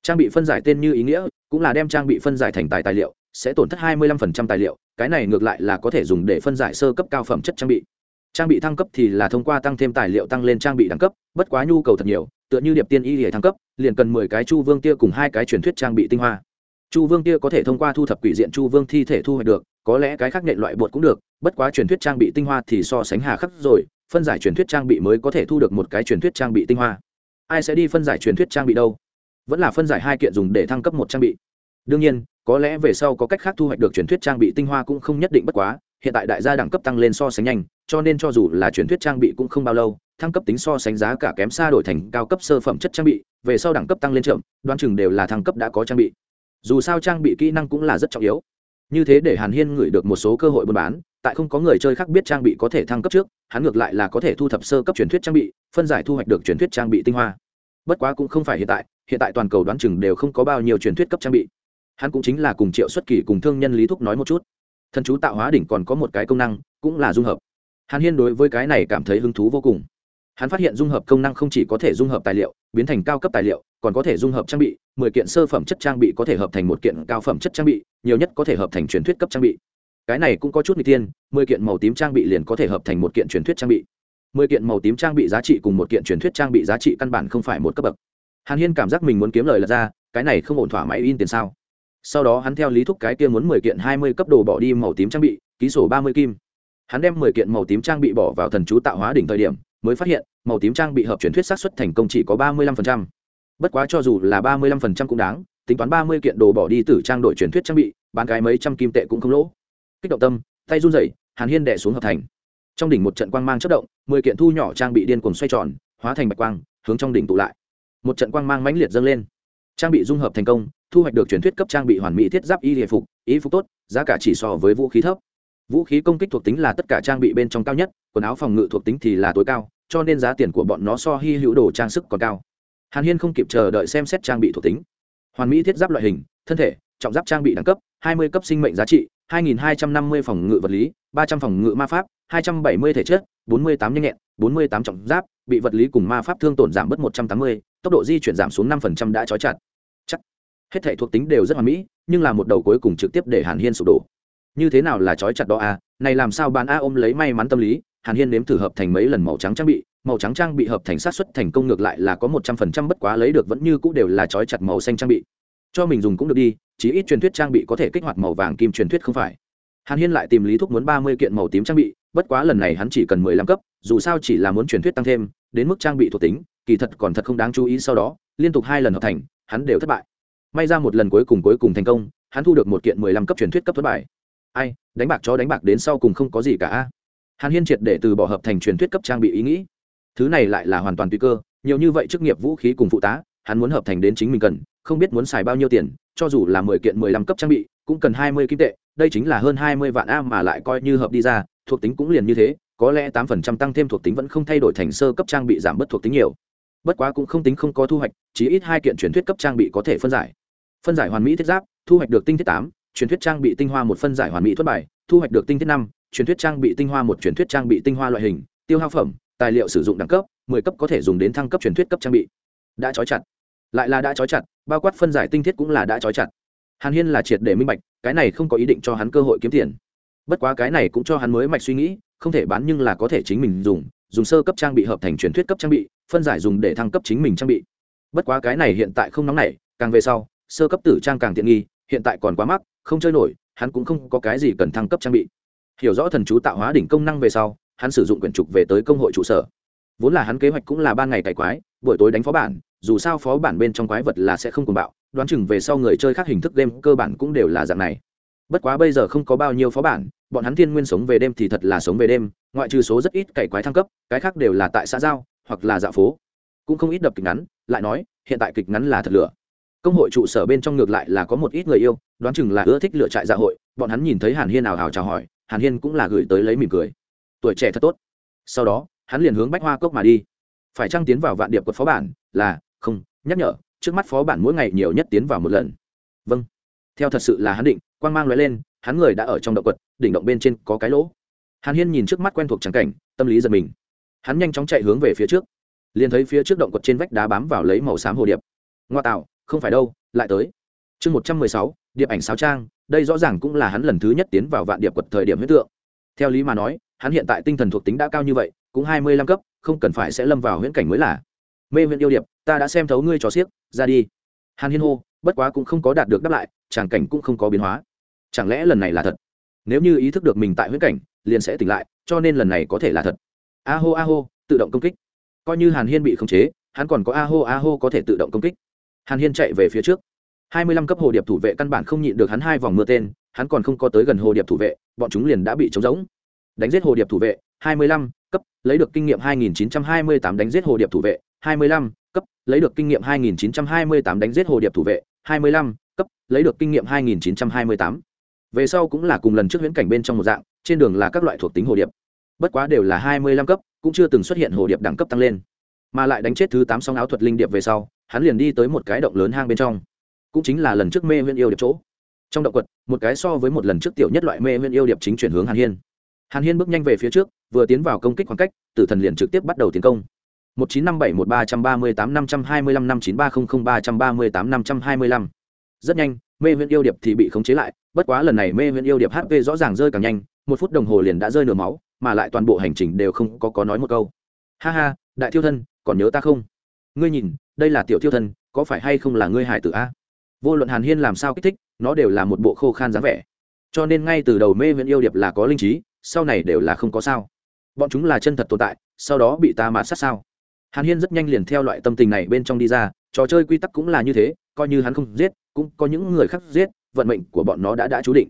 Trang bị phân giải tên như ý nghĩa, cũng là đem trang bị phân giải thành tài tài liệu sẽ tổn thất 25% tài liệu, cái này ngược lại là có thể dùng để phân giải sơ cấp cao phẩm chất trang bị. Trang bị thăng cấp thì là thông qua tăng thêm tài liệu tăng lên trang bị đẳng cấp, bất quá nhu cầu thật nhiều, tựa như điệp tiên y liễu thăng cấp, liền cần mười cái chu vương tia cùng hai cái truyền thuyết trang bị tinh hoa. Chu vương tia có thể thông qua thu thập quỷ diện chu vương thi thể thu hoạch được, có lẽ cái khác nhện loại bột cũng được, bất quá truyền thuyết trang bị tinh hoa thì so sánh hà khắc rồi, phân giải truyền thuyết trang bị mới có thể thu được một cái truyền thuyết trang bị tinh hoa. Ai sẽ đi phân giải truyền thuyết trang bị đâu? Vẫn là phân giải hai kiện dùng để thăng cấp một trang bị đương nhiên, có lẽ về sau có cách khác thu hoạch được truyền thuyết trang bị tinh hoa cũng không nhất định bất quá, hiện tại đại gia đẳng cấp tăng lên so sánh nhanh, cho nên cho dù là truyền thuyết trang bị cũng không bao lâu, thăng cấp tính so sánh giá cả kém xa đổi thành cao cấp sơ phẩm chất trang bị, về sau đẳng cấp tăng lên chậm, đoán chừng đều là thăng cấp đã có trang bị. Dù sao trang bị kỹ năng cũng là rất trọng yếu. Như thế để hàn hiên gửi được một số cơ hội buôn bán, tại không có người chơi khác biết trang bị có thể thăng cấp trước, hắn ngược lại là có thể thu thập sơ cấp truyền thuyết trang bị, phân giải thu hoạch được truyền thuyết trang bị tinh hoa. Bất quá cũng không phải hiện tại hiện tại toàn cầu đoán chừng đều không có bao nhiêu truyền thuyết cấp trang bị hắn cũng chính là cùng triệu xuất kỳ cùng thương nhân lý thúc nói một chút. Thần chú tạo hóa đỉnh còn có một cái công năng, cũng là dung hợp. Hàn hiên đối với cái này cảm thấy hứng thú vô cùng. Hắn phát hiện dung hợp công năng không chỉ có thể dung hợp tài liệu, biến thành cao cấp tài liệu, còn có thể dung hợp trang bị, mười kiện sơ phẩm chất trang bị có thể hợp thành một kiện cao phẩm chất trang bị, nhiều nhất có thể hợp thành truyền thuyết cấp trang bị. Cái này cũng có chút n g tiên mười kiện màu tím trang bị liền có thể hợp thành một kiện truyền thuyết trang bị. Mười kiện màu tím trang bị giá trị cùng một kiện truyền thuyết trang bị giá trị căn bản không phải một cấp bậc. Hàn hiên cảm giác mình muốn kiếm lời lật ra, cái này không ổn thỏa máy in tiền sao? Sau đó hắn theo lý thúc cái kia muốn mười kiện hai mươi cấp đồ bỏ đi màu tím trang bị, ký sổ ba mươi kim. Hắn đem mười kiện màu tím trang bị bỏ vào thần chú tạo hóa đỉnh thời điểm, mới phát hiện, màu tím trang bị hợp truyền thuyết xác suất thành công chỉ có ba mươi lăm phần trăm. Bất quá cho dù là ba mươi lăm phần trăm cũng đáng, tính toán ba mươi kiện đồ bỏ đi từ trang đổi truyền thuyết trang bị, bán cái mấy trăm kim tệ cũng không lỗ. Kích động tâm, tay run rẩy, hàn hiên đẻ xuống hợp thành. Trong đỉnh một trận quang mang chất động, mười kiện thu nhỏ trang bị điên cuồng xoay tròn, hóa thành bạch quang, hướng trong đỉnh tụ lại. Một trận quang mang mãnh liệt dâng lên trang bị dung hợp thành công thu hoạch được truyền thuyết cấp trang bị hoàn mỹ thiết giáp y hệ phục y phục tốt giá cả chỉ so với vũ khí thấp. Vũ khí công kích thuộc tính là tất cả trang bị bên trong cao nhất quần áo phòng ngự thuộc tính thì là tối cao cho nên giá tiền của bọn nó so hy hữu đồ trang sức còn cao. Hàn hiên không kịp chờ đợi xem xét trang bị thuộc tính. Hoàn mỹ thiết giáp loại hình thân thể trọng giáp trang bị đẳng cấp 20 cấp sinh mệnh giá trị 2.250 phòng ngự vật lý 300 phòng ngự ma pháp 270 thể chất 48 nhanh nhẹn 48 trọng giáp bị vật lý cùng ma pháp thương tổn giảm bớt 180, tốc độ di chuyển giảm xuống 5% đã trói chặt hết thảy thuộc tính đều rất hoàn mỹ, nhưng là một đầu cuối cùng trực tiếp để hàn hiên sụp đổ. Như thế nào là trói chặt đó a à? này làm sao bán a ôm lấy may mắn tâm lý? Hàn hiên nếm thử hợp thành mấy lần màu trắng trang bị, màu trắng trang bị hợp thành sát xuất thành công ngược lại là có một trăm phần trăm, bất quá lấy được vẫn như c ũ đều là trói chặt màu xanh trang bị. Cho mình dùng cũng được đi, chí ít truyền thuyết trang bị có thể kích hoạt màu vàng kim truyền thuyết không phải. Hàn hiên lại tìm lý thúc muốn ba mươi kiện màu tím trang bị, bất quá lần này hắn chỉ cần mười lăm cấp, dù sao chỉ là muốn truyền thuyết tăng thêm, đến mức trang bị thuộc tính, kỳ thật còn thật không đáng chú ý sau đó, liên tục hai lần hợp thành, hắn đều thất bại may ra một lần cuối cùng cuối cùng thành công, hắn thu được một kiện mười lăm cấp truyền thuyết cấp thất bại ai, đánh bạc cho đánh bạc đến sau cùng không có gì cả hàn hiên triệt để từ bỏ hợp thành truyền thuyết cấp trang bị ý nghĩ. Thứ này lại là hoàn toàn tùy cơ, nhiều như vậy chức nghiệp vũ khí cùng phụ tá, hắn muốn hợp thành đến chính mình cần, không biết muốn xài bao nhiêu tiền, cho dù là mười kiện mười lăm cấp trang bị, cũng cần hai mươi kim tệ, đây chính là hơn hai mươi vạn a mà lại coi như hợp đi ra, thuộc tính cũng liền như thế, có lẽ tám phần trăm tăng thêm thuộc tính vẫn không thay đổi thành sơ cấp trang bị giảm bớt thuộc tính nhiều. Bất quá cũng không tính không có thu hoạch chỉ ít hai kiện truyền thuyết cấp trang bị có thể phân giải phân giải hoàn mỹ thiết giáp, thu hoạch được tinh thiết tám, truyền thuyết trang bị tinh hoa một phân giải hoàn mỹ thất bài, thu hoạch được tinh thiết năm, truyền thuyết trang bị tinh hoa một, truyền thuyết trang bị tinh hoa loại hình, tiêu hao phẩm, tài liệu sử dụng đẳng cấp, mười cấp có thể dùng đến thăng cấp truyền thuyết cấp trang bị. Đã trói chặt. Lại là đã trói chặt, bao quát phân giải tinh thiết cũng là đã trói chặt. Hàn hiên là triệt để minh bạch, cái này không có ý định cho hắn cơ hội kiếm tiền. Bất quá cái này cũng cho hắn mới mạch suy nghĩ, không thể bán nhưng là có thể chính mình dùng dùng sơ cấp trang bị hợp thành truyền thuyết cấp trang bị, phân giải dùng để thăng cấp chính mình trang bị. Bất quá cái này hiện tại không nóng nảy, càng về sau sơ cấp tử trang càng tiện nghi, hiện tại còn quá mắc, không chơi nổi, hắn cũng không có cái gì cần thăng cấp trang bị. Hiểu rõ thần chú tạo hóa đỉnh công năng về sau, hắn sử dụng quyển trục về tới công hội trụ sở. Vốn là hắn kế hoạch cũng là ban ngày cải quái, buổi tối đánh phó bản, dù sao phó bản bên trong quái vật là sẽ không cùng bạo, đoán chừng về sau người chơi khác hình thức game cơ bản cũng đều là dạng này. Bất quá bây giờ không có bao nhiêu phó bản, bọn hắn thiên nguyên sống về đêm thì thật là sống về đêm, ngoại trừ số rất ít cày quái thăng cấp, cái khác đều là tại xã giao hoặc là dạ phố. Cũng không ít đập kịch ngắn, lại nói, hiện tại kịch ngắn là thật lửa công hội trụ sở bên trong ngược lại là có một ít người yêu, đoán chừng là ưa thích lựa trại dạ hội, bọn hắn nhìn thấy hàn hiên ảo hào chào hỏi, hàn hiên cũng là gửi tới lấy mỉm cười. Tuổi trẻ thật tốt. Sau đó, hắn liền hướng bách hoa cốc mà đi. Phải trăng tiến vào vạn điệp quật phó bản? Là, không, nhắc nhở, trước mắt phó bản mỗi ngày nhiều nhất tiến vào một lần. Vâng. Theo thật sự là hắn định, quang mang l lên, hắn người đã ở trong động quật, đỉnh động bên trên có cái lỗ. Hàn hiên nhìn trước mắt quen thuộc trắng cảnh, tâm lý giật mình. Hắn nhanh chóng chạy hướng về phía trước. Liền thấy phía trước động quật trên vách đá bám vào lấy màu xám hồ điệp. Ngoa tạo không phải đâu, lại tới. Chương một trăm mười sáu, điệp ảnh sáo trang, đây rõ ràng cũng là hắn lần thứ nhất tiến vào vạn điệp quật thời điểm huyết tượng. Theo lý mà nói, hắn hiện tại tinh thần thuộc tính đã cao như vậy, cũng hai mươi lăm cấp, không cần phải sẽ lâm vào huyễn cảnh mới là. Mê huyện yêu điệp, ta đã xem thấu ngươi trò xiếc, ra đi. Hàn hiên hô, bất quá cũng không có đạt được đáp lại, tràng cảnh cũng không có biến hóa. Chẳng lẽ lần này là thật? Nếu như ý thức được mình tại huyễn cảnh, liền sẽ tỉnh lại, cho nên lần này có thể là thật. A hô a hô, tự động công kích. Coi như hàn hiên bị khống chế, hắn còn có a hô a hô có thể tự động công kích hàn hiên chạy về phía trước. Hai mươi lăm cấp hồ điệp thủ vệ căn bản không nhịn được hắn hai vòng mưa tên, hắn còn không có tới gần hồ điệp thủ vệ, bọn chúng liền đã bị trống rỗng. Đánh giết hồ điệp thủ vệ, hai mươi lăm cấp, lấy được kinh nghiệm hai nghìn chín trăm hai mươi tám đánh giết hồ điệp thủ vệ, hai mươi lăm cấp, lấy được kinh nghiệm hai nghìn chín trăm hai mươi tám đánh giết hồ điệp thủ vệ, hai mươi lăm cấp, lấy được kinh nghiệm hai nghìn chín trăm hai mươi tám. Về sau cũng là cùng lần trước viễn cảnh bên trong một dạng, trên đường là các loại thuộc tính hồ điệp. Bất quá đều là hai mươi lăm cấp, cũng chưa từng xuất hiện hồ điệp đẳng cấp tăng lên mà lại đánh chết thứ tám song áo thuật linh điệp về sau, hắn liền đi tới một cái động lớn hang bên trong. Cũng chính là lần trước mê huyễn yêu điệp chỗ. Trong động quật, một cái so với một lần trước tiểu nhất loại mê huyễn yêu điệp chính chuyển hướng hàn hiên. Hàn hiên bước nhanh về phía trước, vừa tiến vào công kích khoảng cách, tử thần liền trực tiếp bắt đầu tiến công. Một chín năm bảy một ba trăm ba mươi tám năm trăm hai mươi lăm năm chín ba không không ba trăm ba mươi tám năm trăm hai mươi lăm. Rất nhanh, mê huyễn yêu điệp thì bị khống chế lại, bất quá lần này mê huyễn yêu điệp hp rõ ràng rơi càng nhanh, một phút đồng hồ liền đã rơi nửa máu, mà lại toàn bộ hành trình đều không có có nói một câu. Ha ha, đại thiêu thân còn nhớ ta không? Ngươi nhìn, đây là tiểu thiêu thân, có phải hay không là ngươi hải tử a? Vô luận hàn hiên làm sao kích thích, nó đều là một bộ khô khan dáng vẻ. Cho nên ngay từ đầu mê viễn yêu điệp là có linh trí, sau này đều là không có sao. Bọn chúng là chân thật tồn tại, sau đó bị ta mạt sát sao? Hàn hiên rất nhanh liền theo loại tâm tình này bên trong đi ra, trò chơi quy tắc cũng là như thế, coi như hắn không giết, cũng có những người khác giết, vận mệnh của bọn nó đã đã chú định.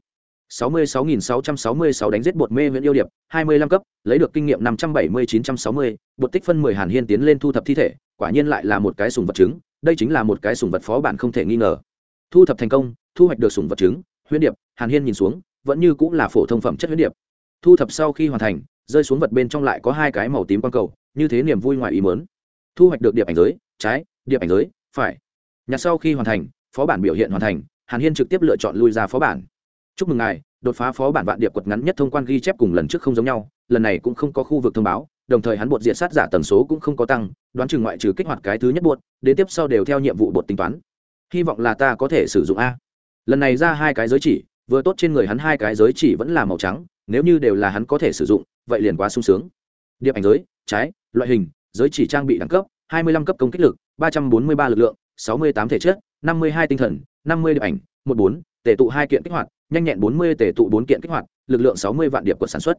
66.666 đánh giết bột mê huyện yêu điệp 25 cấp lấy được kinh nghiệm 57960, bột tích phân 10 hàn hiên tiến lên thu thập thi thể quả nhiên lại là một cái sùng vật trứng đây chính là một cái sùng vật phó bản không thể nghi ngờ. Thu thập thành công thu hoạch được sùng vật trứng huyễn điệp hàn hiên nhìn xuống vẫn như cũng là phổ thông phẩm chất huyễn điệp. Thu thập sau khi hoàn thành rơi xuống vật bên trong lại có hai cái màu tím quang cầu như thế niềm vui ngoài ý muốn. thu hoạch được điệp ảnh giới trái điệp ảnh giới phải. Nhặt sau khi hoàn thành phó bản biểu hiện hoàn thành hàn hiên trực tiếp lựa chọn lui ra phó bản chúc mừng ngài, đột phá phó bản vạn điệp quật ngắn nhất thông quan ghi chép cùng lần trước không giống nhau, lần này cũng không có khu vực thông báo, đồng thời hắn bột diện sát giả tần số cũng không có tăng, đoán chừng ngoại trừ kích hoạt cái thứ nhất bột, đến tiếp sau đều theo nhiệm vụ bột tính toán. Hy vọng là ta có thể sử dụng a. Lần này ra hai cái giới chỉ, vừa tốt trên người hắn hai cái giới chỉ vẫn là màu trắng, nếu như đều là hắn có thể sử dụng, vậy liền quá sung sướng. Điệp ảnh giới, trái, loại hình, giới chỉ trang bị đẳng cấp 25 cấp công kích lực 343 lực lượng 68 thể chất 52 tinh thần 50 điệp ảnh 14 tể tụ hai kiện kích hoạt nhanh nhẹn 40 tể tụ 4 kiện kích hoạt, lực lượng 60 vạn điệp của sản xuất.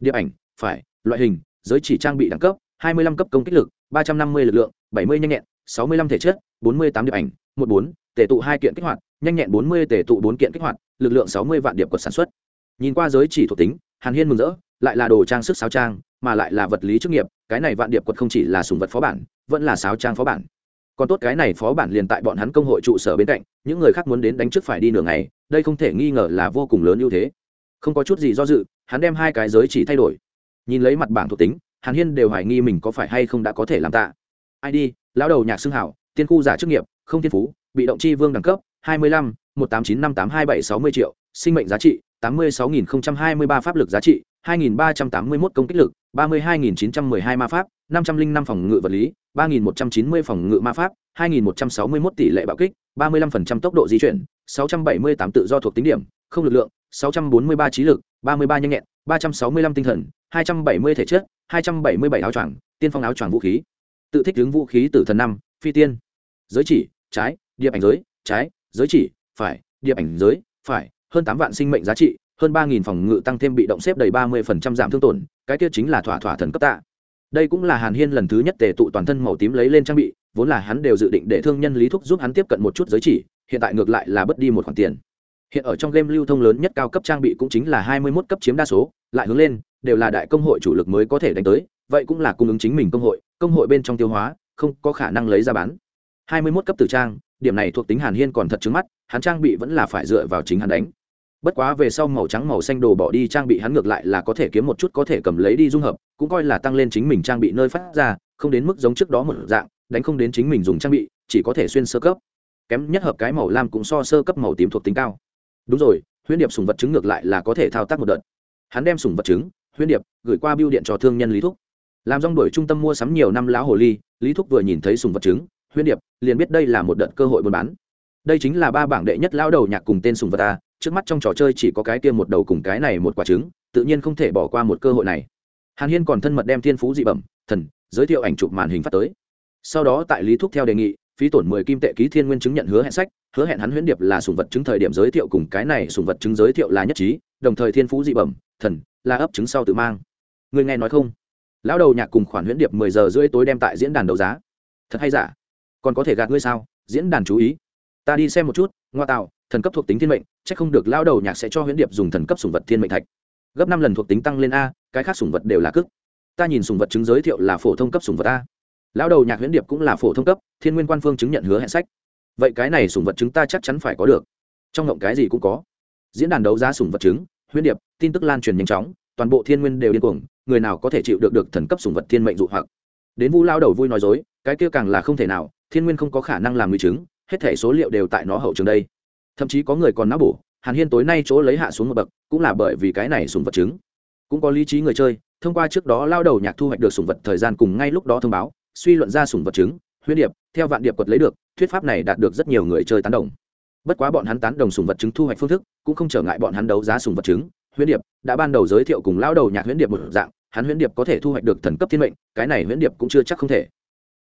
Điệp ảnh, phải, loại hình, giới chỉ trang bị đẳng cấp 25 cấp công kích lực 350 lực lượng 70 nhanh nhẹn 65 thể chất 48 điệp ảnh 14 tể tụ 2 kiện kích hoạt, nhanh nhẹn 40 tể tụ 4 kiện kích hoạt, lực lượng 60 vạn điểm của sản xuất. Nhìn qua giới chỉ thuộc tính, hàn hiên mừng rỡ, lại là đồ trang sức sáo trang, mà lại là vật lý chức nghiệp, cái này vạn điệp quật không chỉ là sùng vật phó bản, vẫn là sáo trang phó bản còn tốt cái này phó bản liền tại bọn hắn công hội trụ sở bên cạnh, những người khác muốn đến đánh trước phải đi nửa ngày, đây không thể nghi ngờ là vô cùng lớn ưu thế. Không có chút gì do dự, hắn đem hai cái giới chỉ thay đổi. Nhìn lấy mặt bảng thuộc tính, hàn hiên đều hoài nghi mình có phải hay không đã có thể làm tạ. Id lão đầu nhạc xưng hảo, tiên khu giả chức nghiệp, không thiên phú, bị động chi vương đẳng cấp, hai mươi lăm, một tám chín năm tám hai bảy sáu mươi triệu, sinh mệnh giá trị, tám mươi sáu nghìn hai mươi ba pháp lực giá trị 2.381 công kích lực 32.912 ma pháp 505 phòng ngự vật lý 3.190 phòng ngự ma pháp 2.161 tỷ lệ bạo kích 35% tốc độ di chuyển 678 tự do thuộc tính điểm, không lực lượng 643 trí lực 33 nhanh nhẹn 365 tinh thần 270 thể chất 277 áo choàng, tiên phong áo choàng vũ khí. Tự thích hướng vũ khí tử thần năm, phi tiên. Giới chỉ, trái địa ảnh giới, trái, giới chỉ, phải địa ảnh giới, phải, hơn tám vạn sinh mệnh giá trị hơn ba nghìn phòng ngự tăng thêm bị động xếp đầy ba mươi phần trăm giảm thương tổn, cái kia chính là thỏa thỏa thần cấp tạ. Đây cũng là hàn hiên lần thứ nhất tề tụ toàn thân màu tím lấy lên trang bị, vốn là hắn đều dự định để thương nhân lý thúc giúp hắn tiếp cận một chút giới chỉ, hiện tại ngược lại là bất đi một khoản tiền. Hiện ở trong game lưu thông lớn nhất cao cấp trang bị cũng chính là hai mươi mốt cấp chiếm đa số, lại hướng lên, đều là đại công hội chủ lực mới có thể đánh tới, vậy cũng là cung ứng chính mình công hội công hội bên trong tiêu hóa, không có khả năng lấy ra bán. Hai mươi mốt cấp tử trang, điểm này thuộc tính hàn hiên còn thật trứng mắt, hắn trang bị vẫn là phải dựa vào chính hắn đánh bất quá về sau màu trắng màu xanh đồ bỏ đi trang bị hắn ngược lại là có thể kiếm một chút có thể cầm lấy đi dung hợp, cũng coi là tăng lên chính mình trang bị nơi phát ra, không đến mức giống trước đó một dạng, đánh không đến chính mình dùng trang bị, chỉ có thể xuyên sơ cấp. Kém nhất hợp cái màu lam cũng so sơ cấp màu tím thuộc tính cao. Đúng rồi, huyễn điệp sùng vật chứng ngược lại là có thể thao tác một đợt. Hắn đem sùng vật chứng huyễn điệp, gửi qua biêu điện cho thương nhân lý thúc. Làm rong đổi trung tâm mua sắm nhiều năm lão hồ ly, lý thúc vừa nhìn thấy sùng vật chứng huyễn điệp, liền biết đây là một đợt cơ hội buôn bán đây chính là ba bảng đệ nhất lao đầu nhạc cùng tên sùng vật ta, trước mắt trong trò chơi chỉ có cái kia một đầu cùng cái này một quả trứng, tự nhiên không thể bỏ qua một cơ hội này. Hàn hiên còn thân mật đem thiên phú dị bẩm, thần, giới thiệu ảnh chụp màn hình phát tới. Sau đó tại lý thúc theo đề nghị, phí tổn mười kim tệ ký thiên nguyên chứng nhận hứa hẹn sách, hứa hẹn hắn huyễn điệp là sùng vật chứng thời điểm giới thiệu cùng cái này sùng vật chứng giới thiệu là nhất trí, đồng thời thiên phú dị bẩm, thần, là ấp chứng sau tự mang. Người nghe nói không? Lão đầu nhạc cùng khoản huyễn điệp mười giờ rưỡi tối đem tại diễn đàn đấu giá. Thật hay giả? Còn có thể gạt ngươi sao? Diễn đàn chú ý ta đi xem một chút, ngoa tạo, thần cấp thuộc tính thiên mệnh c h ắ c không được lao đầu nhạc sẽ cho huyễn điệp dùng thần cấp sùng vật thiên mệnh thạch. Gấp năm lần thuộc tính tăng lên a, cái khác sùng vật đều là cức ta nhìn sùng vật chứng giới thiệu là phổ thông cấp sùng vật a. Lão đầu nhạc huyễn điệp cũng là phổ thông cấp, thiên nguyên quan phương chứng nhận hứa hẹn sách. Vậy cái này sùng vật chứng ta chắc chắn phải có được. Trong ngộng cái gì cũng có. Diễn đàn đấu giá sùng vật chứng, huyễn điệp, tin tức lan truyền nhanh chóng, toàn bộ thiên nguyên đều điên cuồng, người nào có thể chịu được được thần cấp sùng vật thiên mệnh dụ hoặc. Đến vu lao đầu vui nói dối, cái kia càng là không thể nào, thiên nguyên không có khả năng làm nguy chứng hết thể số liệu đều tại nó hậu trường đây. Thậm chí có người còn não bổ, hàn hiên tối nay chỗ lấy hạ xuống một bậc, cũng là bởi vì cái này sùng vật chứng. Cũng có lý trí người chơi, thông qua trước đó lao đầu nhạc thu hoạch được sùng vật thời gian cùng ngay lúc đó thông báo, suy luận ra sùng vật chứng huyết điệp, theo vạn điệp quật lấy được, thuyết pháp này đạt được rất nhiều người chơi tán đồng. Bất quá bọn hắn tán đồng sùng vật chứng thu hoạch phương thức, cũng không trở ngại bọn hắn đấu giá sùng vật chứng, huyễn điệp, đã ban đầu giới thiệu cùng lao đầu nhạc huyễn điệp một dạng, hắn huyễn điệp có thể thu hoạch được thần cấp thiên mệnh, cái này huyễn điệp cũng chưa chắc không thể.